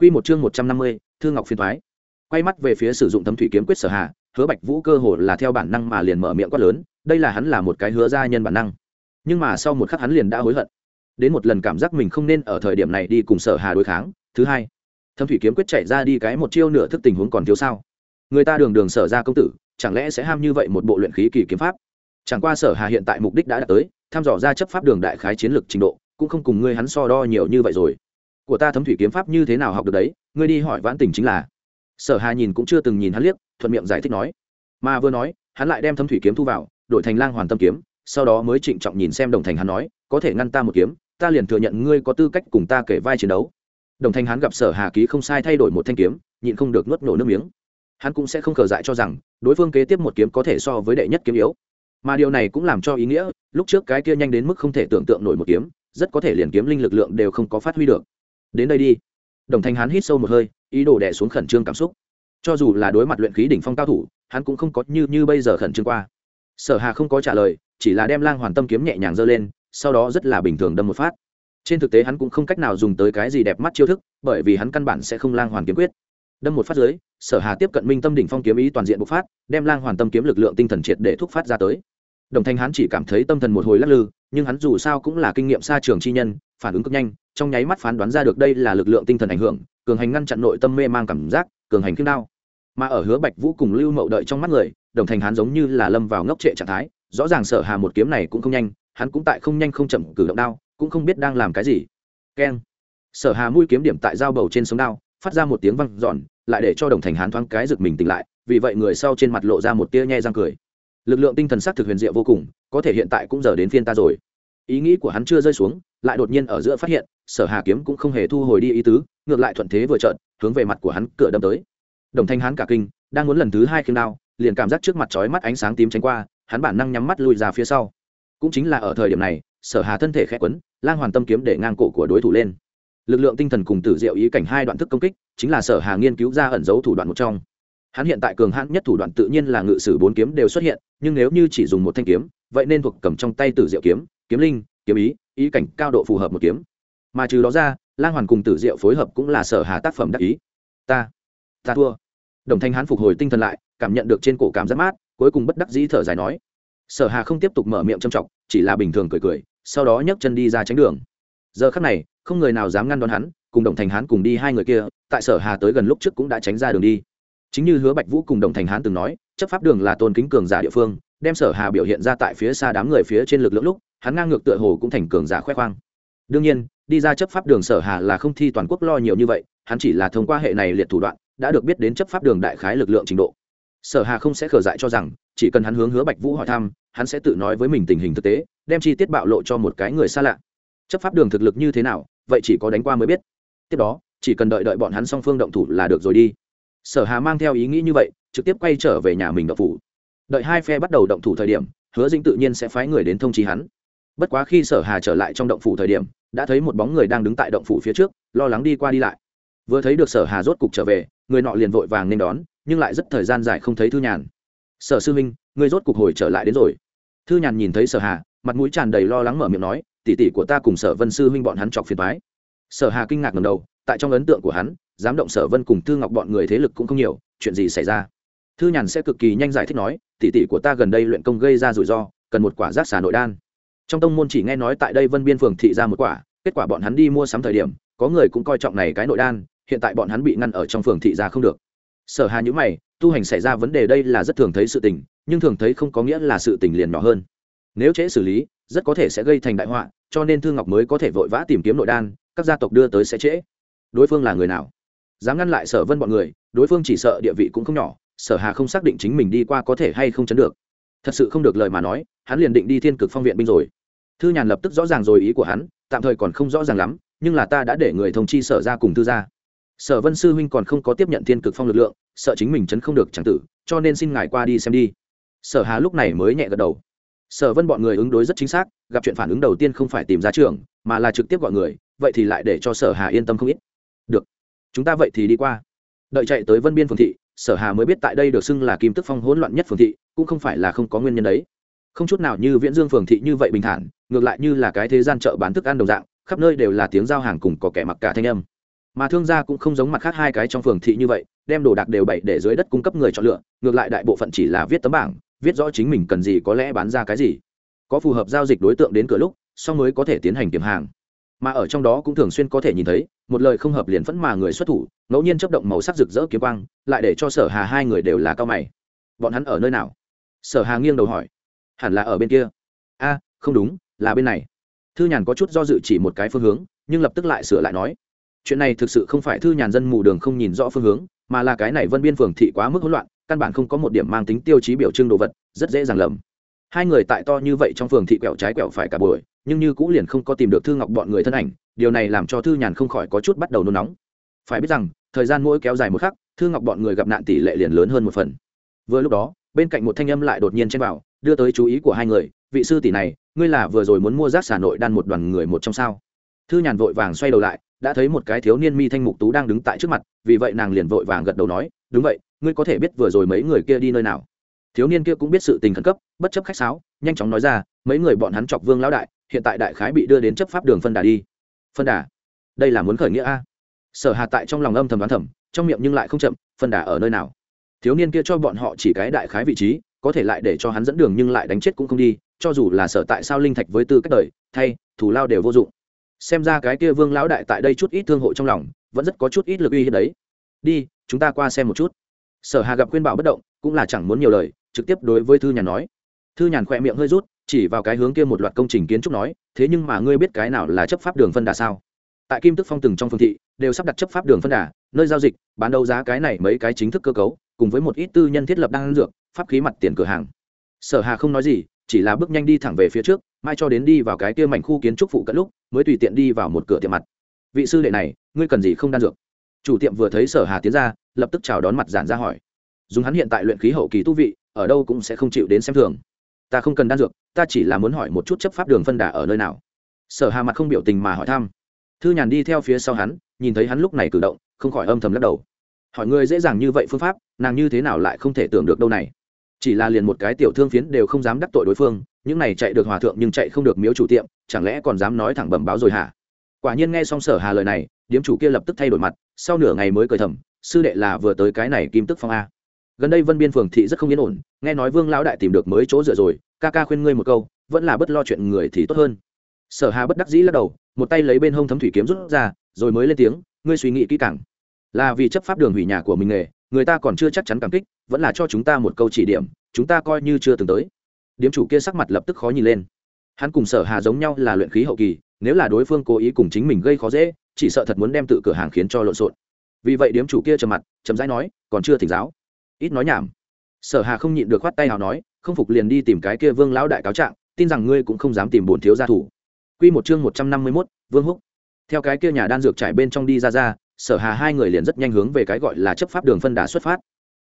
Quy một chương một trăm năm mươi, Thương Ngọc phiên thoái. Quay mắt về phía sử dụng tấm thủy kiếm quyết sở Hà, Hứa Bạch Vũ cơ hồ là theo bản năng mà liền mở miệng quát lớn, đây là hắn là một cái hứa gia nhân bản năng. Nhưng mà sau một khắc hắn liền đã hối hận. Đến một lần cảm giác mình không nên ở thời điểm này đi cùng Sở Hà đối kháng, thứ hai, Thâm thủy kiếm quyết chạy ra đi cái một chiêu nửa thức tình huống còn thiếu sao? Người ta đường đường sở ra công tử, chẳng lẽ sẽ ham như vậy một bộ luyện khí kỳ kiếm pháp? Chẳng qua Sở Hà hiện tại mục đích đã đạt tới, tham dò ra chấp pháp đường đại khái chiến lược trình độ, cũng không cùng ngươi hắn so đo nhiều như vậy rồi của ta thấm thủy kiếm pháp như thế nào học được đấy, ngươi đi hỏi vãn tình chính là. Sở hà nhìn cũng chưa từng nhìn hắn liếc, thuận miệng giải thích nói. Mà vừa nói, hắn lại đem thấm thủy kiếm thu vào, đổi thành lang hoàn tâm kiếm, sau đó mới trịnh trọng nhìn xem đồng thành hắn nói, có thể ngăn ta một kiếm, ta liền thừa nhận ngươi có tư cách cùng ta kể vai chiến đấu. Đồng thành hắn gặp sở hà ký không sai thay đổi một thanh kiếm, nhịn không được nuốt nổ nước miếng. Hắn cũng sẽ không cờ dại cho rằng, đối phương kế tiếp một kiếm có thể so với đệ nhất kiếm yếu. Mà điều này cũng làm cho ý nghĩa, lúc trước cái kia nhanh đến mức không thể tưởng tượng nổi một kiếm, rất có thể liền kiếm linh lực lượng đều không có phát huy được đến đây đi. Đồng thanh hán hít sâu một hơi, ý đồ đẻ xuống khẩn trương cảm xúc. Cho dù là đối mặt luyện khí đỉnh phong cao thủ, hắn cũng không có như như bây giờ khẩn trương qua. Sở hà không có trả lời, chỉ là đem lang hoàn tâm kiếm nhẹ nhàng giơ lên, sau đó rất là bình thường đâm một phát. Trên thực tế hắn cũng không cách nào dùng tới cái gì đẹp mắt chiêu thức, bởi vì hắn căn bản sẽ không lang hoàn kiếm quyết. Đâm một phát dưới, sở hà tiếp cận minh tâm đỉnh phong kiếm ý toàn diện bộc phát, đem lang hoàn tâm kiếm lực lượng tinh thần triệt để thúc phát ra tới. Đồng thanh hắn chỉ cảm thấy tâm thần một hồi lắc lư nhưng hắn dù sao cũng là kinh nghiệm xa trường chi nhân, phản ứng cực nhanh, trong nháy mắt phán đoán ra được đây là lực lượng tinh thần ảnh hưởng, cường hành ngăn chặn nội tâm mê mang cảm giác, cường hành khiêm đao. Mà ở hứa bạch vũ cùng lưu mậu đợi trong mắt người, đồng thành hắn giống như là lâm vào ngốc trệ trạng thái, rõ ràng sở hà một kiếm này cũng không nhanh, hắn cũng tại không nhanh không chậm cử động đao, cũng không biết đang làm cái gì. Keng. Sở hà mũi kiếm điểm tại dao bầu trên sống đao, phát ra một tiếng văng giòn lại để cho đồng thành hắn thoáng cái giật mình tỉnh lại, vì vậy người sau trên mặt lộ ra một tia nhe răng cười lực lượng tinh thần sắc thực huyền diệu vô cùng, có thể hiện tại cũng giờ đến phiên ta rồi. Ý nghĩ của hắn chưa rơi xuống, lại đột nhiên ở giữa phát hiện, sở hà kiếm cũng không hề thu hồi đi ý tứ, ngược lại thuận thế vừa trợn, hướng về mặt của hắn cửa đâm tới. Đồng thanh hắn cả kinh, đang muốn lần thứ hai khiêm đao, liền cảm giác trước mặt chói mắt ánh sáng tím tránh qua, hắn bản năng nhắm mắt lùi ra phía sau. Cũng chính là ở thời điểm này, sở hà thân thể khẽ quấn, lang hoàn tâm kiếm để ngang cổ của đối thủ lên. Lực lượng tinh thần cùng tử diệu ý cảnh hai đoạn thức công kích, chính là sở hà nghiên cứu ra ẩn dấu thủ đoạn một trong hắn hiện tại cường hãn nhất thủ đoạn tự nhiên là ngự sử bốn kiếm đều xuất hiện, nhưng nếu như chỉ dùng một thanh kiếm, vậy nên thuộc cầm trong tay tử diệu kiếm kiếm linh, kiếm ý ý cảnh cao độ phù hợp một kiếm. Mà trừ đó ra, lang hoàn cùng tử diệu phối hợp cũng là sở hà tác phẩm đắc ý. Ta ta thua. Đồng thanh hán phục hồi tinh thần lại, cảm nhận được trên cổ cảm giác mát, cuối cùng bất đắc dĩ thở dài nói. Sở hà không tiếp tục mở miệng châm trọng chỉ là bình thường cười cười, sau đó nhấc chân đi ra tránh đường. Giờ khắc này, không người nào dám ngăn đón hắn, cùng đồng thành hán cùng đi hai người kia, tại sở hà tới gần lúc trước cũng đã tránh ra đường đi chính như hứa bạch vũ cùng đồng thành hán từng nói, chấp pháp đường là tôn kính cường giả địa phương, đem sở hà biểu hiện ra tại phía xa đám người phía trên lực lượng lúc, hắn ngang ngược tựa hồ cũng thành cường giả khoe khoang. Đương nhiên, đi ra chấp pháp đường sở hà là không thi toàn quốc lo nhiều như vậy, hắn chỉ là thông qua hệ này liệt thủ đoạn, đã được biết đến chấp pháp đường đại khái lực lượng trình độ. Sở hà không sẽ khở dại cho rằng, chỉ cần hắn hướng hứa bạch vũ hỏi thăm, hắn sẽ tự nói với mình tình hình thực tế, đem chi tiết bạo lộ cho một cái người xa lạ. Chấp pháp đường thực lực như thế nào, vậy chỉ có đánh qua mới biết. Tiếp đó, chỉ cần đợi đợi bọn hắn song phương động thủ là được rồi đi sở hà mang theo ý nghĩ như vậy, trực tiếp quay trở về nhà mình động phủ. Đợi hai phe bắt đầu động thủ thời điểm, hứa dĩnh tự nhiên sẽ phái người đến thông trí hắn. Bất quá khi sở hà trở lại trong động phủ thời điểm, đã thấy một bóng người đang đứng tại động phủ phía trước, lo lắng đi qua đi lại. Vừa thấy được sở hà rốt cục trở về, người nọ liền vội vàng nên đón, nhưng lại rất thời gian dài không thấy thư nhàn. Sở sư minh người rốt cục hồi trở lại đến rồi. Thư nhàn nhìn thấy sở hà, mặt mũi tràn đầy lo lắng mở miệng nói, tỷ tỷ của ta cùng sở vân sư huynh bọn hắn chọc phiền thoái sở hà kinh ngạc ngầm đầu, tại trong ấn tượng của hắn dám động sở vân cùng thư ngọc bọn người thế lực cũng không nhiều, chuyện gì xảy ra? Thư nhàn sẽ cực kỳ nhanh giải thích nói, tỷ tỷ của ta gần đây luyện công gây ra rủi ro, cần một quả giác xà nội đan. Trong tông môn chỉ nghe nói tại đây vân biên phường thị ra một quả, kết quả bọn hắn đi mua sắm thời điểm, có người cũng coi trọng này cái nội đan, hiện tại bọn hắn bị ngăn ở trong phường thị ra không được. Sở hà nhữ mày, tu hành xảy ra vấn đề đây là rất thường thấy sự tình, nhưng thường thấy không có nghĩa là sự tình liền nhỏ hơn. Nếu trễ xử lý, rất có thể sẽ gây thành đại họa, cho nên thương ngọc mới có thể vội vã tìm kiếm nội đan, các gia tộc đưa tới sẽ trễ. Đối phương là người nào? Dám ngăn lại sở vân bọn người, đối phương chỉ sợ địa vị cũng không nhỏ, sở hà không xác định chính mình đi qua có thể hay không chấn được. Thật sự không được lời mà nói, hắn liền định đi thiên cực phong viện binh rồi. Thư nhàn lập tức rõ ràng rồi ý của hắn, tạm thời còn không rõ ràng lắm, nhưng là ta đã để người thông chi sở ra cùng thư ra sở vân sư huynh còn không có tiếp nhận thiên cực phong lực lượng, sợ chính mình chấn không được chẳng tử, cho nên xin ngài qua đi xem đi. Sở hà lúc này mới nhẹ gật đầu. Sở vân bọn người ứng đối rất chính xác, gặp chuyện phản ứng đầu tiên không phải tìm ra trường, mà là trực tiếp gọi người, vậy thì lại để cho sở hà yên tâm không ít chúng ta vậy thì đi qua. Đợi chạy tới vân biên phường thị, sở hà mới biết tại đây được xưng là kim tức phong hỗn loạn nhất phường thị, cũng không phải là không có nguyên nhân đấy. Không chút nào như viễn dương phường thị như vậy bình thản, ngược lại như là cái thế gian chợ bán thức ăn đồng dạng, khắp nơi đều là tiếng giao hàng cùng có kẻ mặc cả thanh âm. Mà thương gia cũng không giống mặt khác hai cái trong phường thị như vậy, đem đồ đạc đều bậy để dưới đất cung cấp người chọn lựa, ngược lại đại bộ phận chỉ là viết tấm bảng, viết rõ chính mình cần gì có lẽ bán ra cái gì. Có phù hợp giao dịch đối tượng đến cửa lúc, sau mới có thể tiến hành kiểm hàng mà ở trong đó cũng thường xuyên có thể nhìn thấy, một lời không hợp liền phẫn mà người xuất thủ, ngẫu nhiên chấp động màu sắc rực rỡ kiếm quang, lại để cho sở hà hai người đều là cao mày. Bọn hắn ở nơi nào? Sở hà nghiêng đầu hỏi. Hẳn là ở bên kia. A, không đúng, là bên này. Thư nhàn có chút do dự chỉ một cái phương hướng, nhưng lập tức lại sửa lại nói. Chuyện này thực sự không phải thư nhàn dân mù đường không nhìn rõ phương hướng, mà là cái này vân biên phường thị quá mức hỗn loạn, căn bản không có một điểm mang tính tiêu chí biểu trưng đồ vật, rất dễ dàng lầm. Hai người tại to như vậy trong phường thị quẹo trái quẹo phải cả buổi nhưng như cũ liền không có tìm được thư ngọc bọn người thân ảnh, điều này làm cho thư nhàn không khỏi có chút bắt đầu nôn nóng. Phải biết rằng, thời gian mỗi kéo dài một khắc, thư ngọc bọn người gặp nạn tỷ lệ liền lớn hơn một phần. Vừa lúc đó, bên cạnh một thanh âm lại đột nhiên chen vào, đưa tới chú ý của hai người, vị sư tỷ này, ngươi là vừa rồi muốn mua rác xà nội đan một đoàn người một trong sao? Thư nhàn vội vàng xoay đầu lại, đã thấy một cái thiếu niên mi thanh mục tú đang đứng tại trước mặt, vì vậy nàng liền vội vàng gật đầu nói, đúng vậy, ngươi có thể biết vừa rồi mấy người kia đi nơi nào? Thiếu niên kia cũng biết sự tình khẩn cấp, bất chấp khách sáo, nhanh chóng nói ra, mấy người bọn hắn chọc vương lão đại hiện tại đại khái bị đưa đến chấp pháp đường phân đà đi. Phân đà? Đây là muốn khởi nghĩa a? Sở hà tại trong lòng âm thầm đoán thầm, trong miệng nhưng lại không chậm, phân đà ở nơi nào? Thiếu niên kia cho bọn họ chỉ cái đại khái vị trí, có thể lại để cho hắn dẫn đường nhưng lại đánh chết cũng không đi, cho dù là sở tại sao linh thạch với tư cách đời, thay thủ lao đều vô dụng. Xem ra cái kia vương lão đại tại đây chút ít thương hộ trong lòng, vẫn rất có chút ít lực uy hiếp đấy. Đi, chúng ta qua xem một chút. Sở hà gặp khuyên bảo bất động, cũng là chẳng muốn nhiều lời, trực tiếp đối với thư nhàn nói. Thư nhàn khỏe miệng hơi rút chỉ vào cái hướng kia một loạt công trình kiến trúc nói, thế nhưng mà ngươi biết cái nào là chấp pháp đường phân đà sao? Tại kim tức phong từng trong phương thị, đều sắp đặt chấp pháp đường phân đà, nơi giao dịch, bán đấu giá cái này mấy cái chính thức cơ cấu, cùng với một ít tư nhân thiết lập đang dược, pháp khí mặt tiền cửa hàng. Sở hà không nói gì, chỉ là bước nhanh đi thẳng về phía trước, mai cho đến đi vào cái kia mảnh khu kiến trúc phụ cận lúc, mới tùy tiện đi vào một cửa tiệm mặt. Vị sư đệ này, ngươi cần gì không đan dược? Chủ tiệm vừa thấy sở hà tiến ra, lập tức chào đón mặt giản ra hỏi. Dùng hắn hiện tại luyện khí hậu kỳ tu vị, ở đâu cũng sẽ không chịu đến xem thường. Ta không cần đan dược ta chỉ là muốn hỏi một chút chấp pháp đường phân đà ở nơi nào. Sở hà mặt không biểu tình mà hỏi thăm. Thư nhàn đi theo phía sau hắn, nhìn thấy hắn lúc này cử động, không khỏi âm thầm lắc đầu. Hỏi người dễ dàng như vậy phương pháp, nàng như thế nào lại không thể tưởng được đâu này? Chỉ là liền một cái tiểu thương phiến đều không dám đắc tội đối phương, những này chạy được hòa thượng nhưng chạy không được miếu chủ tiệm, chẳng lẽ còn dám nói thẳng bẩm báo rồi hả? Quả nhiên nghe xong sở hà lời này, điếm chủ kia lập tức thay đổi mặt, sau nửa ngày mới cười thầm, sư đệ là vừa tới cái này kim tức phong a gần đây vân biên phường thị rất không yên ổn, nghe nói vương lão đại tìm được mới chỗ dựa rồi, ca ca khuyên ngươi một câu, vẫn là bất lo chuyện người thì tốt hơn. Sở hà bất đắc dĩ lắc đầu, một tay lấy bên hông thấm thủy kiếm rút ra, rồi mới lên tiếng, ngươi suy nghĩ kỹ càng. Là vì chấp pháp đường hủy nhà của mình nghề, người ta còn chưa chắc chắn cảm kích, vẫn là cho chúng ta một câu chỉ điểm, chúng ta coi như chưa từng tới. Điếm chủ kia sắc mặt lập tức khó nhìn lên. Hắn cùng sở hà giống nhau là luyện khí hậu kỳ, nếu là đối phương cố ý cùng chính mình gây khó dễ, chỉ sợ thật muốn đem tự cửa hàng khiến cho lộn xộn. Vì vậy điếm chủ kia trầm mặt chấm dãi nói, còn chưa thỉnh giáo ít nói nhảm. Sở hà không nhịn được khoát tay nào nói không phục liền đi tìm cái kia vương lão đại cáo trạng tin rằng ngươi cũng không dám tìm bổn thiếu gia thủ. Quy một chương một trăm năm mươi 151, vương húc. Theo cái kia nhà đan dược trải bên trong đi ra ra sở hà hai người liền rất nhanh hướng về cái gọi là chấp pháp đường phân đà xuất phát.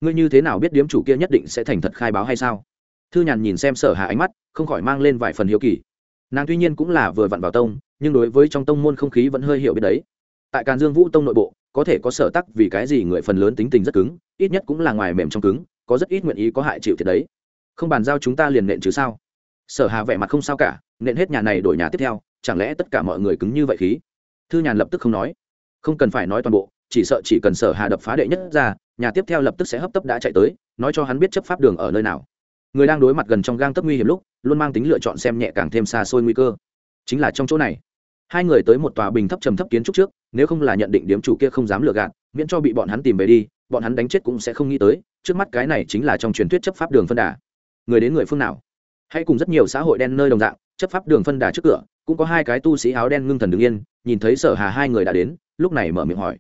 Ngươi như thế nào biết điếm chủ kia nhất định sẽ thành thật khai báo hay sao? Thư nhàn nhìn xem sở hà ánh mắt không khỏi mang lên vài phần hiếu kỳ. Nàng tuy nhiên cũng là vừa vặn vào tông nhưng đối với trong tông môn không khí vẫn hơi hiểu biết đấy. Tại càn dương vũ tông nội bộ có thể có sở tắc vì cái gì người phần lớn tính tình rất cứng, ít nhất cũng là ngoài mềm trong cứng, có rất ít nguyện ý có hại chịu thiệt đấy. Không bàn giao chúng ta liền nện chứ sao? Sở hà vẻ mặt không sao cả, nện hết nhà này đổi nhà tiếp theo, chẳng lẽ tất cả mọi người cứng như vậy khí? Thư nhàn lập tức không nói. Không cần phải nói toàn bộ, chỉ sợ chỉ cần sở hà đập phá đệ nhất ra, nhà tiếp theo lập tức sẽ hấp tấp đã chạy tới, nói cho hắn biết chấp pháp đường ở nơi nào. Người đang đối mặt gần trong gang tấp nguy hiểm lúc, luôn mang tính lựa chọn xem nhẹ càng thêm xa xôi nguy cơ. Chính là trong chỗ này hai người tới một tòa bình thấp trầm thấp kiến trúc trước, nếu không là nhận định điếm chủ kia không dám lừa gạt, miễn cho bị bọn hắn tìm về đi, bọn hắn đánh chết cũng sẽ không nghĩ tới, trước mắt cái này chính là trong truyền thuyết chấp pháp đường phân đà. Người đến người phương nào? Hay cùng rất nhiều xã hội đen nơi đồng dạng, chấp pháp đường phân đà trước cửa, cũng có hai cái tu sĩ áo đen ngưng thần đứng yên, nhìn thấy sở hà hai người đã đến, lúc này mở miệng hỏi.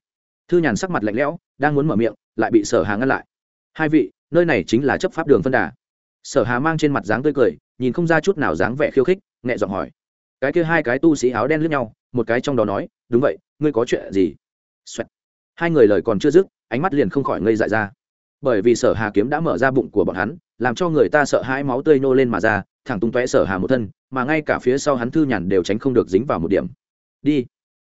Thư nhàn sắc mặt lạnh lẽo, đang muốn mở miệng, lại bị sở hà ngăn lại. Hai vị, nơi này chính là chấp pháp đường phân đà. Sở hà mang trên mặt dáng tươi cười, nhìn không ra chút nào dáng vẻ khiêu khích, nhẹ giọng hỏi cái kia hai cái tu sĩ áo đen lướt nhau, một cái trong đó nói, đúng vậy, ngươi có chuyện gì、Xoẹt. Hai người lời còn chưa dứt, ánh mắt liền không khỏi ngây dại ra. Bởi vì sở hà kiếm đã mở ra bụng của bọn hắn, làm cho người ta sợ hãi máu tươi nô lên mà ra, thẳng tung tóe sở hà một thân, mà ngay cả phía sau hắn thư nhàn đều tránh không được dính vào một điểm. Đi.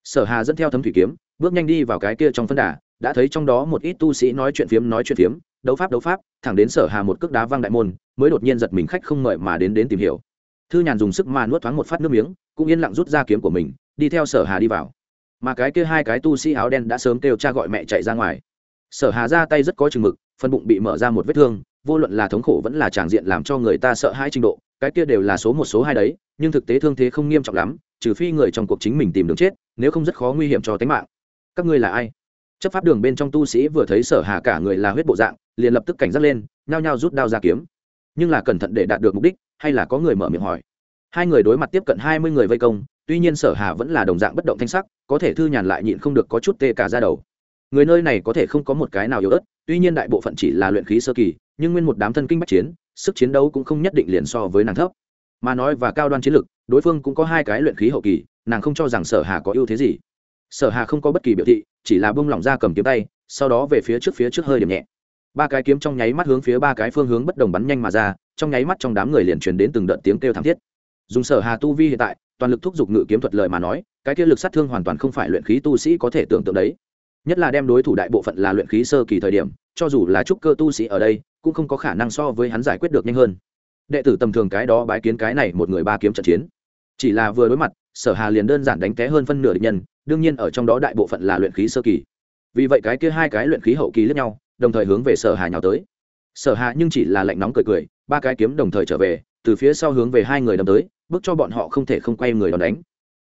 Sở hà dẫn theo thấm thủy kiếm, bước nhanh đi vào cái kia trong phân đà, đã thấy trong đó một ít tu sĩ nói chuyện phiếm, nói chuyện phiếm, đấu pháp đấu pháp, thẳng đến sở hà một cước đá văng đại môn, mới đột nhiên giật mình khách không mời mà đến đến tìm hiểu thư nhàn dùng sức mà nuốt thoáng một phát nước miếng, cũng yên lặng rút ra kiếm của mình, đi theo sở hà đi vào. Mà cái kia hai cái tu sĩ áo đen đã sớm kêu cha gọi mẹ chạy ra ngoài. Sở hà ra tay rất có chừng mực, phần bụng bị mở ra một vết thương, vô luận là thống khổ vẫn là tràng diện làm cho người ta sợ hãi trình độ, cái kia đều là số một số hai đấy, nhưng thực tế thương thế không nghiêm trọng lắm, trừ phi người trong cuộc chính mình tìm đường chết, nếu không rất khó nguy hiểm cho tính mạng. Các ngươi là ai? Chấp pháp đường bên trong tu sĩ vừa thấy sở hà cả người là huyết bộ dạng, liền lập tức cảnh giác lên, nhao nhao rút đao ra kiếm. Nhưng là cẩn thận để đạt được mục đích hay là có người mở miệng hỏi? Hai người đối mặt tiếp cận hai mươi người vây công, tuy nhiên sở hà vẫn là đồng dạng bất động thanh sắc, có thể thư nhàn lại nhịn không được có chút tê cả ra đầu. Người nơi này có thể không có một cái nào yếu ớt, tuy nhiên đại bộ phận chỉ là luyện khí sơ kỳ, nhưng nguyên một đám thân kinh bách chiến, sức chiến đấu cũng không nhất định liền so với nàng thấp. Mà nói và cao đoan chiến lực, đối phương cũng có hai cái luyện khí hậu kỳ, nàng không cho rằng sở hà có ưu thế gì. Sở hà không có bất kỳ biểu thị, chỉ là bông lỏng ra cầm kiếm tay, sau đó về phía trước phía trước hơi điểm nhẹ ba cái kiếm trong nháy mắt hướng phía ba cái phương hướng bất đồng bắn nhanh mà ra, trong nháy mắt trong đám người liền truyền đến từng đợt tiếng kêu thảm thiết. Dùng sở hà tu vi hiện tại, toàn lực thúc giục ngự kiếm thuật lợi mà nói, cái kia lực sát thương hoàn toàn không phải luyện khí tu sĩ có thể tưởng tượng đấy. Nhất là đem đối thủ đại bộ phận là luyện khí sơ kỳ thời điểm, cho dù là trúc cơ tu sĩ ở đây, cũng không có khả năng so với hắn giải quyết được nhanh hơn. Đệ tử tầm thường cái đó bái kiến cái này một người ba kiếm trận chiến. Chỉ là vừa đối mặt, sở hà liền đơn giản đánh té hơn phân nửa địch nhân, đương nhiên ở trong đó đại bộ phận là luyện khí sơ kỳ. Vì vậy cái kia hai cái luyện khí hậu kỳ lẫn nhau đồng thời hướng về sở hà nhào tới. Sở hà nhưng chỉ là lạnh nóng cười cười, ba cái kiếm đồng thời trở về, từ phía sau hướng về hai người đâm tới, bước cho bọn họ không thể không quay người đón đánh.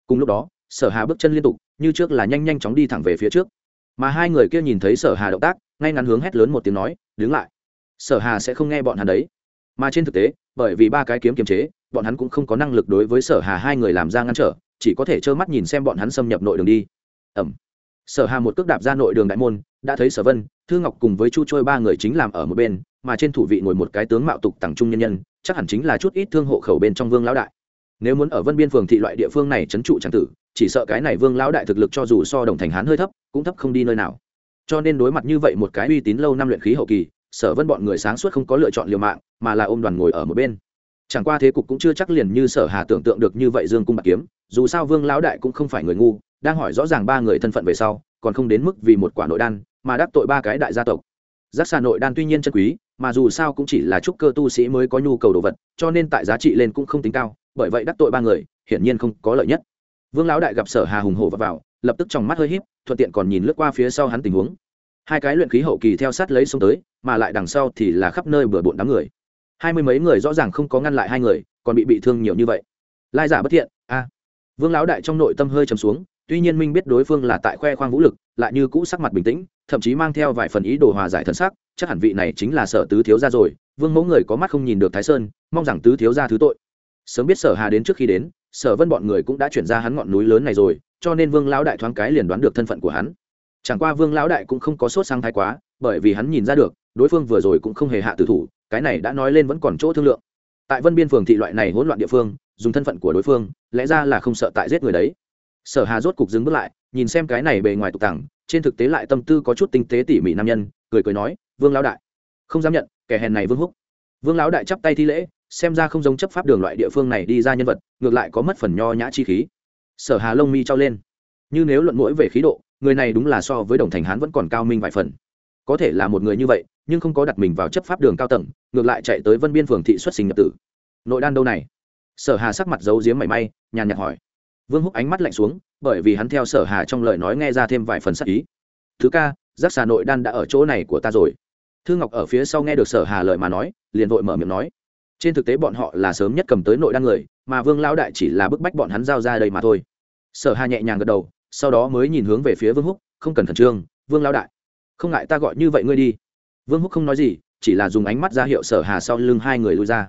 Cùng lúc đó, sở hà bước chân liên tục, như trước là nhanh nhanh chóng đi thẳng về phía trước. Mà hai người kia nhìn thấy sở hà động tác, ngay ngắn hướng hét lớn một tiếng nói, đứng lại. Sở hà sẽ không nghe bọn hắn đấy. Mà trên thực tế, bởi vì ba cái kiếm kiềm chế, bọn hắn cũng không có năng lực đối với sở hà hai người làm ra ngăn trở, chỉ có thể trơ mắt nhìn xem bọn hắn xâm nhập nội đường đi. Ẩm sở hà một cước đạp ra nội đường đại môn, đã thấy sở vân, thư ngọc cùng với chu trôi ba người chính làm ở một bên, mà trên thủ vị ngồi một cái tướng mạo tục tặng trung nhân nhân, chắc hẳn chính là chút ít thương hộ khẩu bên trong vương lão đại. Nếu muốn ở vân biên phường thị loại địa phương này trấn trụ trang tử, chỉ sợ cái này vương lão đại thực lực cho dù so đồng thành hán hơi thấp, cũng thấp không đi nơi nào. Cho nên đối mặt như vậy một cái uy tín lâu năm luyện khí hậu kỳ, sở vân bọn người sáng suốt không có lựa chọn liều mạng, mà là ôm đoàn ngồi ở một bên. Chẳng qua thế cục cũng chưa chắc liền như sở hà tưởng tượng được như vậy dương cung bạc kiếm, dù sao vương lão đại cũng không phải người ngu đang hỏi rõ ràng ba người thân phận về sau, còn không đến mức vì một quả nội đan, mà đắc tội ba cái đại gia tộc. Giác xà nội đan tuy nhiên chân quý, mà dù sao cũng chỉ là trúc cơ tu sĩ mới có nhu cầu đồ vật, cho nên tại giá trị lên cũng không tính cao, bởi vậy đắc tội ba người, hiển nhiên không có lợi nhất. Vương lão đại gặp sở hà hùng hổ và vào, lập tức trong mắt hơi híp, thuận tiện còn nhìn lướt qua phía sau hắn tình huống. Hai cái luyện khí hậu kỳ theo sát lấy xông tới, mà lại đằng sau thì là khắp nơi bừa bộn đám người. Hai mươi mấy người rõ ràng không có ngăn lại hai người, còn bị bị thương nhiều như vậy. Lai giả bất thiện, a. Vương lão đại trong nội tâm hơi trầm xuống tuy nhiên minh biết đối phương là tại khoe khoang vũ lực, lại như cũ sắc mặt bình tĩnh, thậm chí mang theo vài phần ý đồ hòa giải thân sắc, chắc hẳn vị này chính là sở tứ thiếu gia rồi. Vương mẫu người có mắt không nhìn được thái sơn, mong rằng tứ thiếu gia thứ tội. Sớm biết sở hà đến trước khi đến, sở vân bọn người cũng đã chuyển ra hắn ngọn núi lớn này rồi, cho nên vương lão đại thoáng cái liền đoán được thân phận của hắn. Chẳng qua vương lão đại cũng không có sốt sang thái quá, bởi vì hắn nhìn ra được, đối phương vừa rồi cũng không hề hạ tử thủ, cái này đã nói lên vẫn còn chỗ thương lượng. Tại vân biên phường thị loại này hỗn loạn địa phương, dùng thân phận của đối phương, lẽ ra là không sợ tại giết người đấy sở hà rốt cục dừng bước lại, nhìn xem cái này bề ngoài tục tẳng, trên thực tế lại tâm tư có chút tinh tế tỉ mỉ nam nhân, cười cười nói, vương lão đại. Không dám nhận, kẻ hèn này vương húc. Vương lão đại chắp tay thi lễ, xem ra không giống chấp pháp đường loại địa phương này đi ra nhân vật, ngược lại có mất phần nho nhã chi khí. Sở hà lông mi trao lên. Như nếu luận mũi về khí độ, người này đúng là so với đồng thành hán vẫn còn cao minh vài phần. Có thể là một người như vậy, nhưng không có đặt mình vào chấp pháp đường cao tầng, ngược lại chạy tới vân biên phường thị xuất sinh nhập tử. Nội đan đâu này? Sở hà sắc mặt giấu giếm mảy may, nhàn nhạt hỏi vương húc ánh mắt lạnh xuống, bởi vì hắn theo sở hà trong lời nói nghe ra thêm vài phần sắc ý. Thứ ca giác xà nội đan đã ở chỗ này của ta rồi. Thư ngọc ở phía sau nghe được sở hà lời mà nói, liền vội mở miệng nói, trên thực tế bọn họ là sớm nhất cầm tới nội đan người, mà vương lão đại chỉ là bức bách bọn hắn giao ra đây mà thôi. Sở hà nhẹ nhàng gật đầu, sau đó mới nhìn hướng về phía vương húc, không cần khẩn trương, vương lão đại. Không ngại ta gọi như vậy ngươi đi. Vương húc không nói gì, chỉ là dùng ánh mắt ra hiệu sở hà sau lưng hai người lui ra